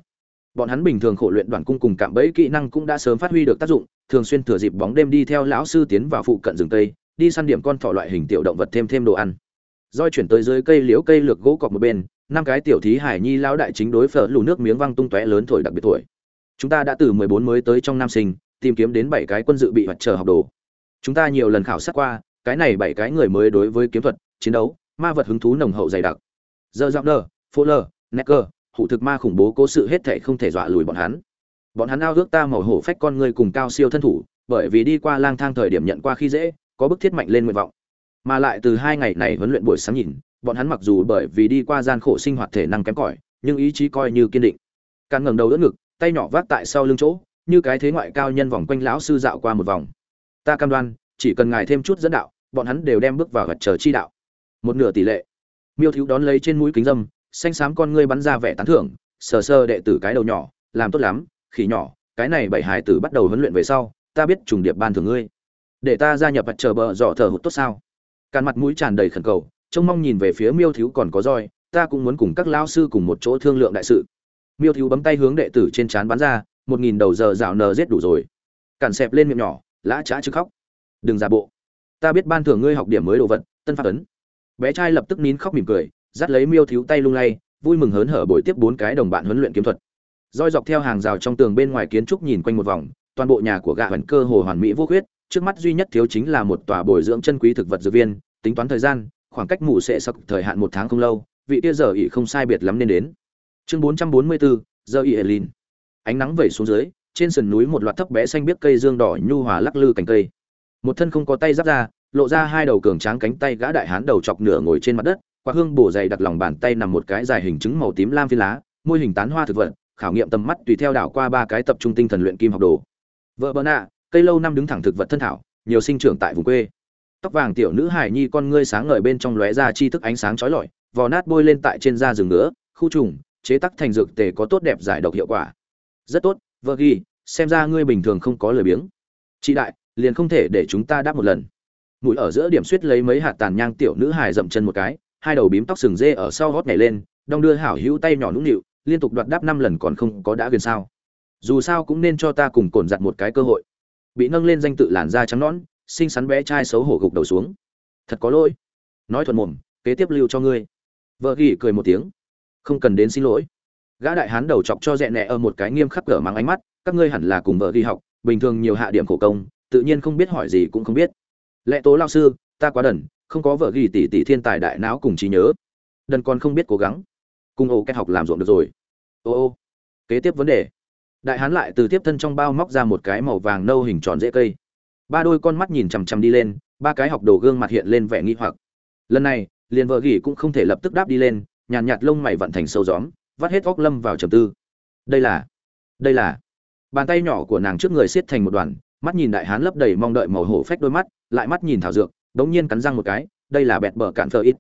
Bọn hắn bình thường khổ luyện đoàn cung cùng cạm bẫy kỹ năng cũng đã sớm phát huy được tác dụng, thường xuyên thừa dịp bóng đêm đi theo lão sư tiến vào phụ cận rừng tây, đi săn điểm con thỏ loại hình tiểu động vật thêm thêm đồ ăn roi chuyển tới dưới cây liễu cây lược gỗ cọc một bên năm cái tiểu thí hải nhi lão đại chính đối phở lù nước miếng văng tung tóe lớn thổi đặc biệt tuổi chúng ta đã từ mười bốn mới tới trong nam sinh tìm kiếm đến bảy cái quân dự bị hoặc chờ học đồ. Chúng ta nhiều lần khảo sát qua, cái này bảy cái người mới đối với kiếm thuật, chiến đấu, ma vật hứng thú nồng hậu dày đặc. Giờ giọng nơ phô lơ necker hủ thực ma khủng bố cố sự hết thảy không thể dọa lùi bọn hắn. Bọn hắn ao ước ta màu hổ phách con người cùng cao siêu thân thủ, bởi vì đi qua lang thang thời điểm nhận qua khi dễ, có bức thiết mạnh lên nguyện vọng. Mà lại từ hai ngày này huấn luyện buổi sáng nhìn, bọn hắn mặc dù bởi vì đi qua gian khổ sinh hoạt thể năng kém cỏi, nhưng ý chí coi như kiên định. Càng ngẩng đầu đỡ ngực, tay nhỏ vác tại sau lưng chỗ như cái thế ngoại cao nhân vòng quanh lão sư dạo qua một vòng. Ta cam đoan, chỉ cần ngài thêm chút dẫn đạo, bọn hắn đều đem bước vào gật chờ chi đạo. Một nửa tỷ lệ. Miêu thiếu đón lấy trên mũi kính dâm, xanh xám con ngươi bắn ra vẻ tán thưởng, sờ sơ đệ tử cái đầu nhỏ, làm tốt lắm, khỉ nhỏ, cái này bảy hải tử bắt đầu huấn luyện về sau, ta biết trùng điệp ban thưởng ngươi. Để ta gia nhập vật chờ bờ dọ thờ hụt tốt sao? Càn mặt mũi tràn đầy khẩn cầu, trông mong nhìn về phía miêu thiếu còn có roi, ta cũng muốn cùng các lao sư cùng một chỗ thương lượng đại sự. Miêu thiếu bấm tay hướng đệ tử trên trán bắn ra một nghìn đầu giờ rào nờ giết đủ rồi. Cản xẹp lên miệng nhỏ, lã trá chứ khóc. Đừng giả bộ. Ta biết ban thưởng ngươi học điểm mới đồ vật, tân pháp ấn. Bé trai lập tức nín khóc mỉm cười, dắt lấy miêu thiếu tay lung lay, vui mừng hớn hở bồi tiếp bốn cái đồng bạn huấn luyện kiếm thuật. Roi dọc theo hàng rào trong tường bên ngoài kiến trúc nhìn quanh một vòng, toàn bộ nhà của gạ hẩn cơ hồ hoàn mỹ vô khuyết, trước mắt duy nhất thiếu chính là một tòa bồi dưỡng chân quý thực vật dược viên, tính toán thời gian, khoảng cách mù sẽ sặc thời hạn một tháng không lâu, vị tia giờ ỉ không sai biệt lắm nên đến. Chương bốn trăm bốn mươi bốn giờ ỉ elin ánh nắng vẩy xuống dưới, trên sườn núi một loạt thấp bé xanh biếc cây dương đỏ nhu hòa lắc lư cành cây. Một thân không có tay giáp ra, lộ ra hai đầu cường tráng cánh tay gã đại hán đầu chọc nửa ngồi trên mặt đất qua hương bổ dày đặt lòng bàn tay nằm một cái dài hình trứng màu tím lam phi lá, môi hình tán hoa thực vật, khảo nghiệm tầm mắt tùy theo đảo qua ba cái tập trung tinh thần luyện kim học đồ. Vợ bờ nạ, cây lâu năm đứng thẳng thực vật thân thảo, nhiều sinh trưởng tại vùng quê. Tóc vàng tiểu nữ hải nhi con ngươi sáng ngời bên trong lóe ra chi thức ánh sáng chói lọi, vò nát bôi lên tại trên da rừng nữa khu trùng, chế tắc thành dược tề có tốt đẹp giải độc hiệu quả rất tốt, vợ ghi, xem ra ngươi bình thường không có lời biếng. Chị đại, liền không thể để chúng ta đáp một lần. Mũi ở giữa điểm suýt lấy mấy hạt tàn nhang tiểu nữ hài dậm chân một cái, hai đầu bím tóc sừng dê ở sau gót nhảy lên, đong đưa hảo hữu tay nhỏ nũng nịu, liên tục đoạt đáp năm lần còn không có đã gần sao. Dù sao cũng nên cho ta cùng cồn giặt một cái cơ hội. Bị nâng lên danh tự làn da trắng nõn, xinh xắn bé trai xấu hổ gục đầu xuống. Thật có lỗi. Nói thuận mồm, kế tiếp lưu cho ngươi. Vợ gỉ cười một tiếng. Không cần đến xin lỗi gã đại hán đầu chọc cho dẹ nẹ ở một cái nghiêm khắc cỡ mang ánh mắt các ngươi hẳn là cùng vợ đi học bình thường nhiều hạ điểm khổ công tự nhiên không biết hỏi gì cũng không biết. Lẽ tố lao sư ta quá đần không có vợ ghi tỷ tỷ thiên tài đại não cùng trí nhớ. Đần còn không biết cố gắng. Cùng ô cách học làm ruộng được rồi. Ô ô. Kế tiếp vấn đề. Đại hán lại từ tiếp thân trong bao móc ra một cái màu vàng nâu hình tròn dễ cây. Ba đôi con mắt nhìn chằm chằm đi lên ba cái học đồ gương mặt hiện lên vẻ nghi hoặc. Lần này liền vợ gỉ cũng không thể lập tức đáp đi lên nhàn nhạt, nhạt lông mày vận thành sâu gióm vắt hết óc lâm vào trầm tư. Đây là đây là. Bàn tay nhỏ của nàng trước người siết thành một đoàn, mắt nhìn đại hán lấp đầy mong đợi màu hổ phách đôi mắt, lại mắt nhìn thảo dược, đống nhiên cắn răng một cái, đây là bẹt bờ cạn phờ ít.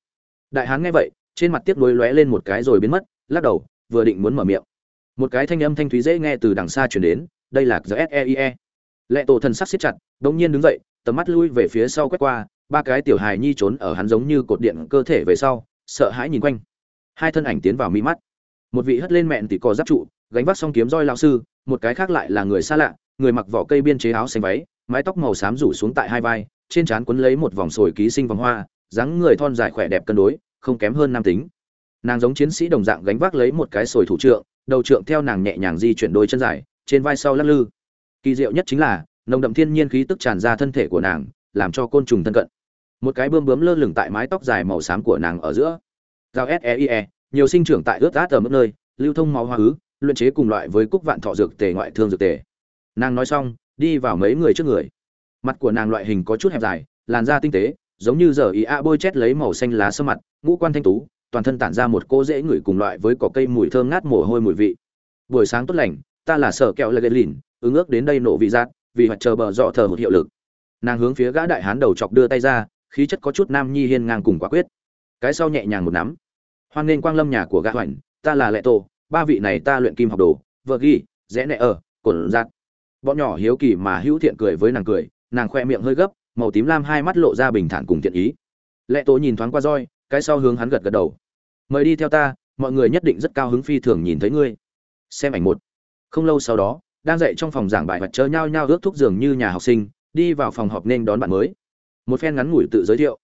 Đại hán nghe vậy, trên mặt tiếc nuối lóe lên một cái rồi biến mất, lắc đầu, vừa định muốn mở miệng. Một cái thanh âm thanh thúy dễ nghe từ đằng xa chuyển đến, đây là the lệ tổ thần sắc siết chặt, đống nhiên đứng dậy, tầm mắt lui về phía sau quét qua, ba cái tiểu hài nhi trốn ở hắn giống như cột điện cơ thể về sau, sợ hãi nhìn quanh. Hai thân ảnh tiến vào mi mắt một vị hất lên mẹn tỷ cò giáp trụ gánh vác song kiếm roi lao sư một cái khác lại là người xa lạ người mặc vỏ cây biên chế áo xanh váy mái tóc màu xám rủ xuống tại hai vai trên trán quấn lấy một vòng sồi ký sinh vòng hoa dáng người thon dài khỏe đẹp cân đối không kém hơn nam tính. Nàng giống chiến sĩ đồng dạng gánh vác lấy một cái sồi thủ trượng đầu trượng theo nàng nhẹ nhàng di chuyển đôi chân dài trên vai sau lắc lư. Kỳ diệu nhất chính là nồng đậm thiên nhiên khí tức tràn ra thân thể của nàng làm cho côn trùng thân cận. Một cái bươm bướm lơ lửng tại mái tóc dài màu xám của nàng ở giữa. Giao seie e, nhiều sinh trưởng tại ướt át ở mức nơi, lưu thông máu hoa ứ, luyện chế cùng loại với cúc vạn thọ dược tề, ngoại thương dược tề. Nàng nói xong, đi vào mấy người trước người. Mặt của nàng loại hình có chút hẹp dài, làn da tinh tế, giống như giờ ý a bôi chét lấy màu xanh lá sơ mặt, ngũ quan thanh tú, toàn thân tản ra một cô dễ ngửi cùng loại với cỏ cây mùi thơm ngát mồ hôi mùi vị. Buổi sáng tốt lành, ta là sở kẹo lê lìn ứng ước đến đây nổ vị giác, vì hoạt chờ bờ dọ thờ một hiệu lực. Nàng hướng phía gã đại hán đầu chọc đưa tay ra, khí chất có chút nam nhi hiên ngang cùng quả quyết. Cái sau nhẹ nhàng một nắm hoan nên quang lâm nhà của gã hoành, ta là lệ tổ, ba vị này ta luyện kim học đồ, vợ ghi, rẽ nẹ ở cồn giặt bọn nhỏ hiếu kỳ mà hữu thiện cười với nàng cười, nàng khoe miệng hơi gấp, màu tím lam hai mắt lộ ra bình thản cùng thiện ý. Lệ tổ nhìn thoáng qua roi, cái sau hướng hắn gật gật đầu. Mời đi theo ta, mọi người nhất định rất cao hứng phi thường nhìn thấy ngươi. Xem ảnh một. Không lâu sau đó, đang dạy trong phòng giảng bài vật chớ nhau nhau ước thúc giường như nhà học sinh, đi vào phòng họp nên đón bạn mới. Một phen ngắn ngủi tự giới thiệu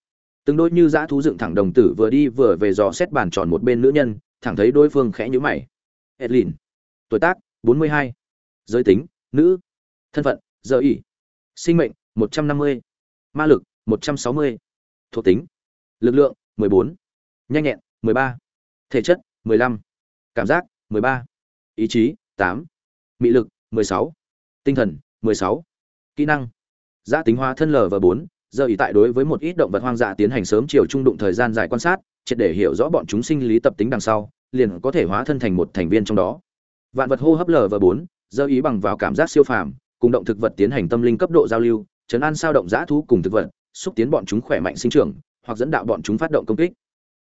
từng đôi như dã thú dựng thẳng đồng tử vừa đi vừa về dò xét bàn tròn một bên nữ nhân, thẳng thấy đối phương khẽ nhíu mày edlin, tuổi tác 42. giới tính, nữ thân phận, giờ ỉ sinh mệnh 150. ma lực 160. thuộc tính, lực lượng 14. nhanh nhẹn 13. thể chất 15. cảm giác 13. ý chí 8. mị lực 16. tinh thần 16. kỹ năng, giã tính hóa thân lv 4 giờ ý tại đối với một ít động vật hoang dã tiến hành sớm chiều trung đụng thời gian dài quan sát, triệt để hiểu rõ bọn chúng sinh lý tập tính đằng sau, liền có thể hóa thân thành một thành viên trong đó. Vạn vật hô hấp lờ và bốn, giờ ý bằng vào cảm giác siêu phàm, cùng động thực vật tiến hành tâm linh cấp độ giao lưu chấn an sao động dã thú cùng thực vật, xúc tiến bọn chúng khỏe mạnh sinh trưởng, hoặc dẫn đạo bọn chúng phát động công kích.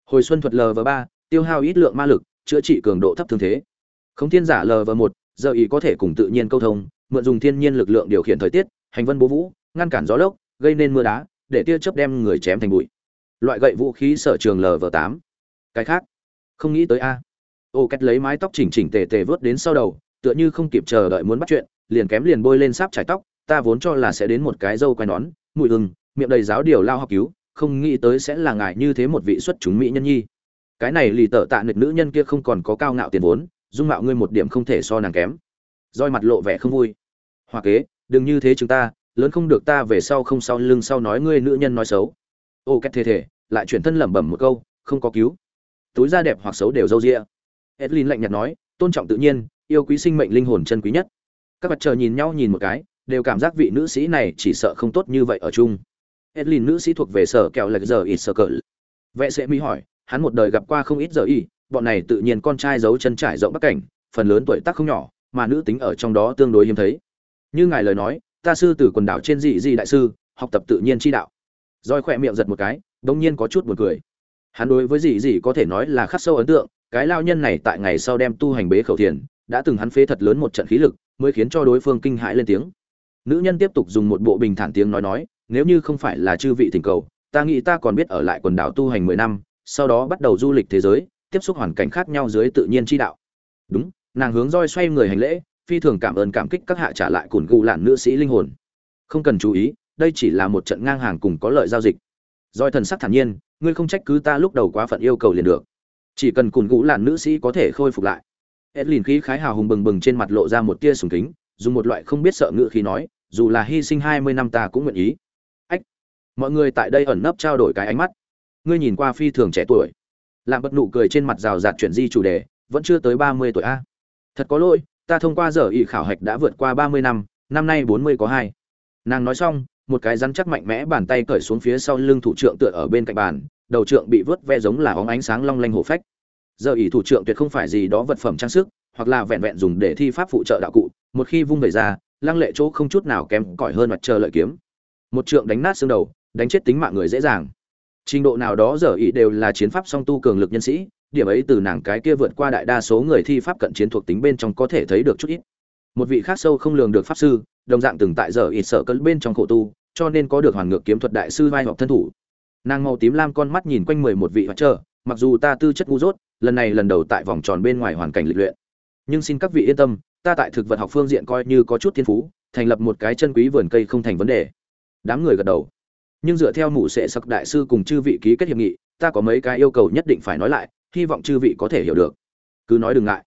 Hồi xuân thuật lờ và ba, tiêu hao ít lượng ma lực, chữa trị cường độ thấp thương thế. Không thiên giả lờ và một, giờ ý có thể cùng tự nhiên câu thông, mượn dùng thiên nhiên lực lượng điều khiển thời tiết, hành vân bố vũ, ngăn cản gió lốc gây nên mưa đá, để tia chớp đem người chém thành bụi. Loại gậy vũ khí sở trường lv tám. Cái khác? Không nghĩ tới a. Ô cách lấy mái tóc chỉnh chỉnh tề tề vớt đến sau đầu, tựa như không kịp chờ đợi muốn bắt chuyện, liền kém liền bôi lên sáp trải tóc, ta vốn cho là sẽ đến một cái dâu quai nón, mùi hừng, miệng đầy giáo điều lao học cứu, không nghĩ tới sẽ là ngài như thế một vị xuất chúng mỹ nhân nhi. Cái này lì tợ tạ nịch nữ nhân kia không còn có cao ngạo tiền vốn, dung mạo ngươi một điểm không thể so nàng kém. Roi mặt lộ vẻ không vui. Hoa kế, đừng như thế chúng ta lớn không được ta về sau không sau lưng sau nói ngươi nữ nhân nói xấu. Ô, két thề thể lại chuyển thân lẩm bẩm một câu, không có cứu. Túi da đẹp hoặc xấu đều râu ria. Edlin lạnh nhạt nói, tôn trọng tự nhiên, yêu quý sinh mệnh linh hồn chân quý nhất. Các mặt trời nhìn nhau nhìn một cái, đều cảm giác vị nữ sĩ này chỉ sợ không tốt như vậy ở chung. Edlin nữ sĩ thuộc về sở kẹo lệch giờ ít sở cỡ vệ sẽ mỹ hỏi, hắn một đời gặp qua không ít giờ y, bọn này tự nhiên con trai giấu chân trải rộng bắc cảnh, phần lớn tuổi tác không nhỏ, mà nữ tính ở trong đó tương đối hiếm thấy. Như ngài lời nói ta sư từ quần đảo trên dị dị đại sư, học tập tự nhiên chi đạo. Roi khỏe miệng giật một cái đông nhiên có chút buồn cười. Hắn đối với dị dị có thể nói là khắc sâu ấn tượng, cái lao nhân này tại ngày sau đem tu hành bế khẩu thiền, đã từng hắn phế thật lớn một trận khí lực, mới khiến cho đối phương kinh hãi lên tiếng. Nữ nhân tiếp tục dùng một bộ bình thản tiếng nói nói, nếu như không phải là chư vị thỉnh cầu, ta nghĩ ta còn biết ở lại quần đảo tu hành mười năm, sau đó bắt đầu du lịch thế giới, tiếp xúc hoàn cảnh khác nhau dưới tự nhiên chi đạo. Đúng, nàng hướng roi xoay người hành lễ phi thường cảm ơn cảm kích các hạ trả lại cùn gù lạn nữ sĩ linh hồn. Không cần chú ý, đây chỉ là một trận ngang hàng cùng có lợi giao dịch. Doi thần sắc thản nhiên, ngươi không trách cứ ta lúc đầu quá phận yêu cầu liền được. Chỉ cần cùn gù lạn nữ sĩ có thể khôi phục lại. Edlin khí khái hào hùng bừng bừng trên mặt lộ ra một tia sùng kính, dùng một loại không biết sợ ngữ khí nói, dù là hy sinh hai mươi năm ta cũng nguyện ý. Ách, mọi người tại đây ẩn nấp trao đổi cái ánh mắt. Ngươi nhìn qua phi thường trẻ tuổi. Làm bất nụ cười trên mặt rào rạt chuyển di chủ đề, vẫn chưa tới ba mươi tuổi a. Thật có lỗi ta thông qua giờ ý khảo hạch đã vượt qua ba mươi năm năm nay bốn mươi có hai. Nàng nói xong, một cái rắn chắc mạnh mẽ bàn tay cởi xuống phía sau lưng thủ trưởng tựa ở bên cạnh bàn, đầu trượng bị vớt ve giống là óng ánh sáng long lanh hổ phách. Giờ ý thủ trưởng tuyệt không phải gì đó vật phẩm trang sức, hoặc là vẹn vẹn dùng để thi pháp phụ trợ đạo cụ, một khi vung về ra, lăng lệ chỗ không chút nào kém cỏi hơn mặt trời lợi kiếm. Một trượng đánh nát xương đầu, đánh chết tính mạng người dễ dàng. Trình độ nào đó giờ ý đều là chiến pháp song tu cường lực nhân sĩ điểm ấy từ nàng cái kia vượt qua đại đa số người thi pháp cận chiến thuộc tính bên trong có thể thấy được chút ít. Một vị khác sâu không lường được pháp sư, đồng dạng từng tại giờ ít sợ cấn bên trong khổ tu, cho nên có được hoàn ngược kiếm thuật đại sư vai hoặc thân thủ. Nàng màu tím lam con mắt nhìn quanh mười một vị hoạt chờ mặc dù ta tư chất ngu dốt, lần này lần đầu tại vòng tròn bên ngoài hoàn cảnh lịch luyện. Nhưng xin các vị yên tâm, ta tại thực vật học phương diện coi như có chút thiên phú, thành lập một cái chân quý vườn cây không thành vấn đề. Đám người gật đầu. Nhưng dựa theo mụ sệ sặc đại sư cùng chư vị ký kết hiệp nghị, ta có mấy cái yêu cầu nhất định phải nói lại hy vọng chư vị có thể hiểu được. Cứ nói đừng ngại.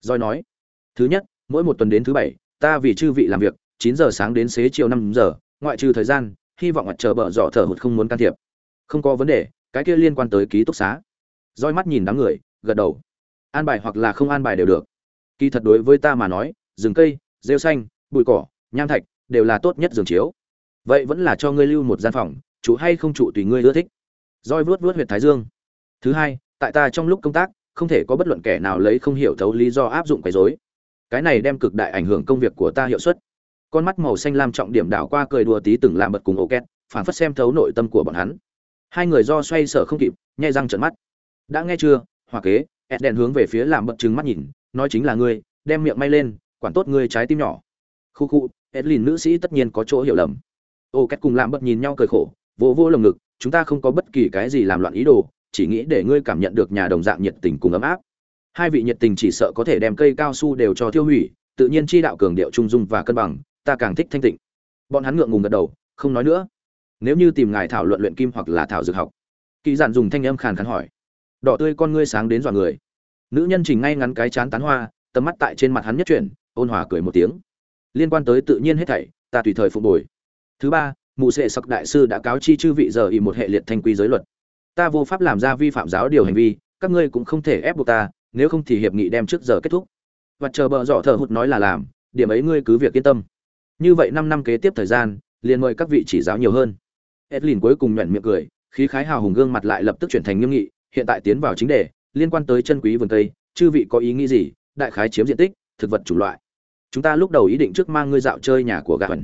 Doi nói, thứ nhất, mỗi một tuần đến thứ bảy, ta vì chư vị làm việc, chín giờ sáng đến xế chiều năm giờ, ngoại trừ thời gian, hy vọng mặt chờ bợ dọ thở hụt không muốn can thiệp. Không có vấn đề, cái kia liên quan tới ký túc xá. Roi mắt nhìn đám người, gật đầu. An bài hoặc là không an bài đều được. Kỳ thật đối với ta mà nói, rừng cây, rêu xanh, bụi cỏ, nham thạch đều là tốt nhất giường chiếu. Vậy vẫn là cho ngươi lưu một gian phòng, chủ hay không chủ tùy ngươi ưa thích. Roi vuốt vuốt huyệt thái dương. Thứ hai tại ta trong lúc công tác, không thể có bất luận kẻ nào lấy không hiểu thấu lý do áp dụng quấy rối. Cái này đem cực đại ảnh hưởng công việc của ta hiệu suất. Con mắt màu xanh lam trọng điểm đảo qua cười đùa tí từng làm bật cùng ổ két phản phất xem thấu nội tâm của bọn hắn. Hai người do xoay sở không kịp, nhai răng trợn mắt. Đã nghe chưa hoa kế? Ed đèn hướng về phía làm bật trừng mắt nhìn, nói chính là ngươi, đem miệng may lên, quản tốt ngươi trái tim nhỏ. Khu khu edlin nữ sĩ tất nhiên có chỗ hiểu lầm. Ô két cùng làm bật nhìn nhau cười khổ, vỗ vỗ lồng ngực, chúng ta không có bất kỳ cái gì làm loạn ý đồ chỉ nghĩ để ngươi cảm nhận được nhà đồng dạng nhiệt tình cùng ấm áp. Hai vị nhiệt tình chỉ sợ có thể đem cây cao su đều cho tiêu hủy, tự nhiên chi đạo cường điệu trung dung và cân bằng, ta càng thích thanh tịnh. Bọn hắn ngượng ngùng gật đầu, không nói nữa. Nếu như tìm ngài thảo luận luyện kim hoặc là thảo dược học. Kỳ giản dùng thanh âm khàn khàn hỏi. Đỏ tươi con ngươi sáng đến dọa người. Nữ nhân chỉnh ngay ngắn cái chán tán hoa, tầm mắt tại trên mặt hắn nhất chuyển, ôn hòa cười một tiếng. Liên quan tới tự nhiên hết thảy, ta tùy thời phục hồi. Thứ ba, mụ sệ sặc đại sư đã cáo chi chư vị giờ y một hệ liệt thanh quy giới luật ta vô pháp làm ra vi phạm giáo điều hành vi, các ngươi cũng không thể ép buộc ta, nếu không thì hiệp nghị đem trước giờ kết thúc. Và chờ bợ dọ thở hụt nói là làm, điểm ấy ngươi cứ việc yên tâm. Như vậy năm năm kế tiếp thời gian, liền mời các vị chỉ giáo nhiều hơn. Edlin cuối cùng nhoẻn miệng cười, khí khái hào hùng gương mặt lại lập tức chuyển thành nghiêm nghị, hiện tại tiến vào chính đề, liên quan tới chân quý vườn cây, chư vị có ý nghĩ gì, đại khái chiếm diện tích, thực vật chủng loại. Chúng ta lúc đầu ý định trước mang ngươi dạo chơi nhà của gà vần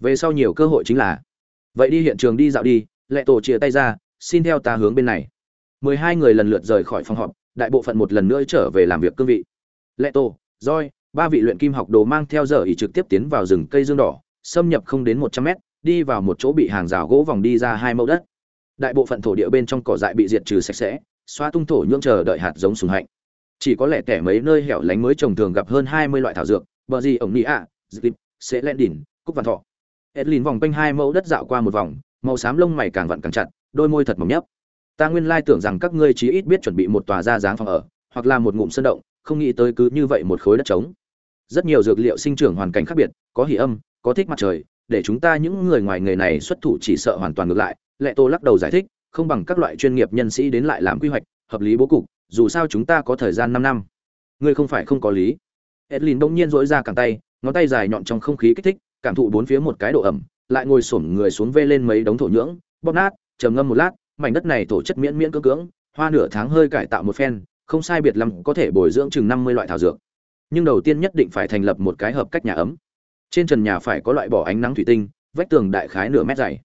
về sau nhiều cơ hội chính là, vậy đi hiện trường đi dạo đi, lệ tổ chia tay ra xin theo ta hướng bên này. Mười hai người lần lượt rời khỏi phòng họp, đại bộ phận một lần nữa trở về làm việc cương vị. Lệ tổ roi ba vị luyện kim học đồ mang theo giờ ý trực tiếp tiến vào rừng cây dương đỏ, xâm nhập không đến một trăm mét, đi vào một chỗ bị hàng rào gỗ vòng đi ra hai mẫu đất. Đại bộ phận thổ địa bên trong cỏ dại bị diệt trừ sạch sẽ, xoa tung thổ nhưỡng chờ đợi hạt giống sùng hạnh. Chỉ có lẽ tẻ mấy nơi hẻo lánh mới trồng thường gặp hơn hai mươi loại thảo dược, bờ gì ổng nị ạ, dịp, sẽ len đỉnh cúc văn thọ. Edlin vòng quanh hai mẫu đất dạo qua một vòng, màu xám lông mày càng vặn càng chặt đôi môi thật mỏng nhấp. Ta nguyên lai tưởng rằng các ngươi chí ít biết chuẩn bị một tòa ra dáng phòng ở, hoặc là một ngụm sân động, không nghĩ tới cứ như vậy một khối đất trống. Rất nhiều dược liệu sinh trưởng hoàn cảnh khác biệt, có hỉ âm, có thích mặt trời, để chúng ta những người ngoài nghề này xuất thủ chỉ sợ hoàn toàn ngược lại. Lệ tô lắc đầu giải thích, không bằng các loại chuyên nghiệp nhân sĩ đến lại làm quy hoạch, hợp lý bố cục, dù sao chúng ta có thời gian năm năm. Ngươi không phải không có lý. Edlin bỗng nhiên dỗi ra cẳng tay, ngón tay dài nhọn trong không khí kích thích, cảm thụ bốn phía một cái độ ẩm, lại ngồi xổm người xuống vê lên mấy đống thổ nhưỡng, bóp nát trầm ngâm một lát, mảnh đất này thổ chất miễn miễn cưỡng cưỡng, hoa nửa tháng hơi cải tạo một phen, không sai biệt lắm có thể bồi dưỡng chừng năm mươi loại thảo dược. Nhưng đầu tiên nhất định phải thành lập một cái hợp cách nhà ấm. Trên trần nhà phải có loại bỏ ánh nắng thủy tinh, vách tường đại khái nửa mét dày.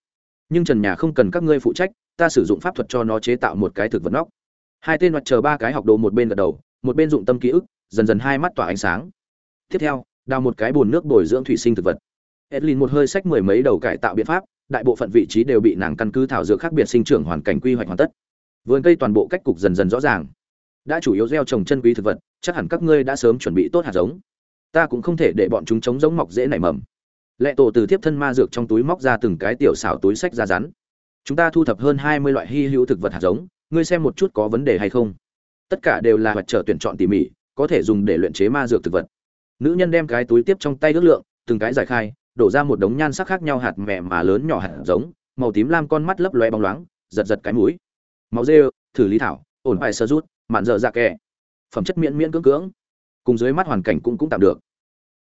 Nhưng trần nhà không cần các ngươi phụ trách, ta sử dụng pháp thuật cho nó chế tạo một cái thực vật nóc. Hai tên mặt chờ ba cái học đồ một bên gật đầu, một bên dụng tâm ký ức, dần dần hai mắt tỏa ánh sáng. Tiếp theo, đào một cái bồn nước bồi dưỡng thủy sinh thực vật. Edlin một hơi sách mười mấy đầu cải tạo biện pháp đại bộ phận vị trí đều bị nàng căn cứ thảo dược khác biệt sinh trưởng hoàn cảnh quy hoạch hoàn tất. Vườn cây toàn bộ cách cục dần dần rõ ràng. Đã chủ yếu gieo trồng chân quý thực vật, chắc hẳn các ngươi đã sớm chuẩn bị tốt hạt giống. Ta cũng không thể để bọn chúng chống giống mọc dễ nảy mầm. Lệ tổ từ tiếp thân ma dược trong túi móc ra từng cái tiểu xảo túi sách ra rắn. Chúng ta thu thập hơn hai mươi loại hy hữu thực vật hạt giống, ngươi xem một chút có vấn đề hay không? Tất cả đều là vật trở tuyển chọn tỉ mỉ, có thể dùng để luyện chế ma dược thực vật. Nữ nhân đem cái túi tiếp trong tay ước lượng, từng cái giải khai đổ ra một đống nhan sắc khác nhau hạt mẹ mà lớn nhỏ hạt giống, màu tím lam con mắt lấp loe bóng loáng, giật giật cái mũi. Máu dê thử lý thảo, ổn bài sơ rút, mạn dở dạ kẹ. Phẩm chất miễn miễn cưỡng cưỡng. Cùng dưới mắt hoàn cảnh cũng cũng tạm được.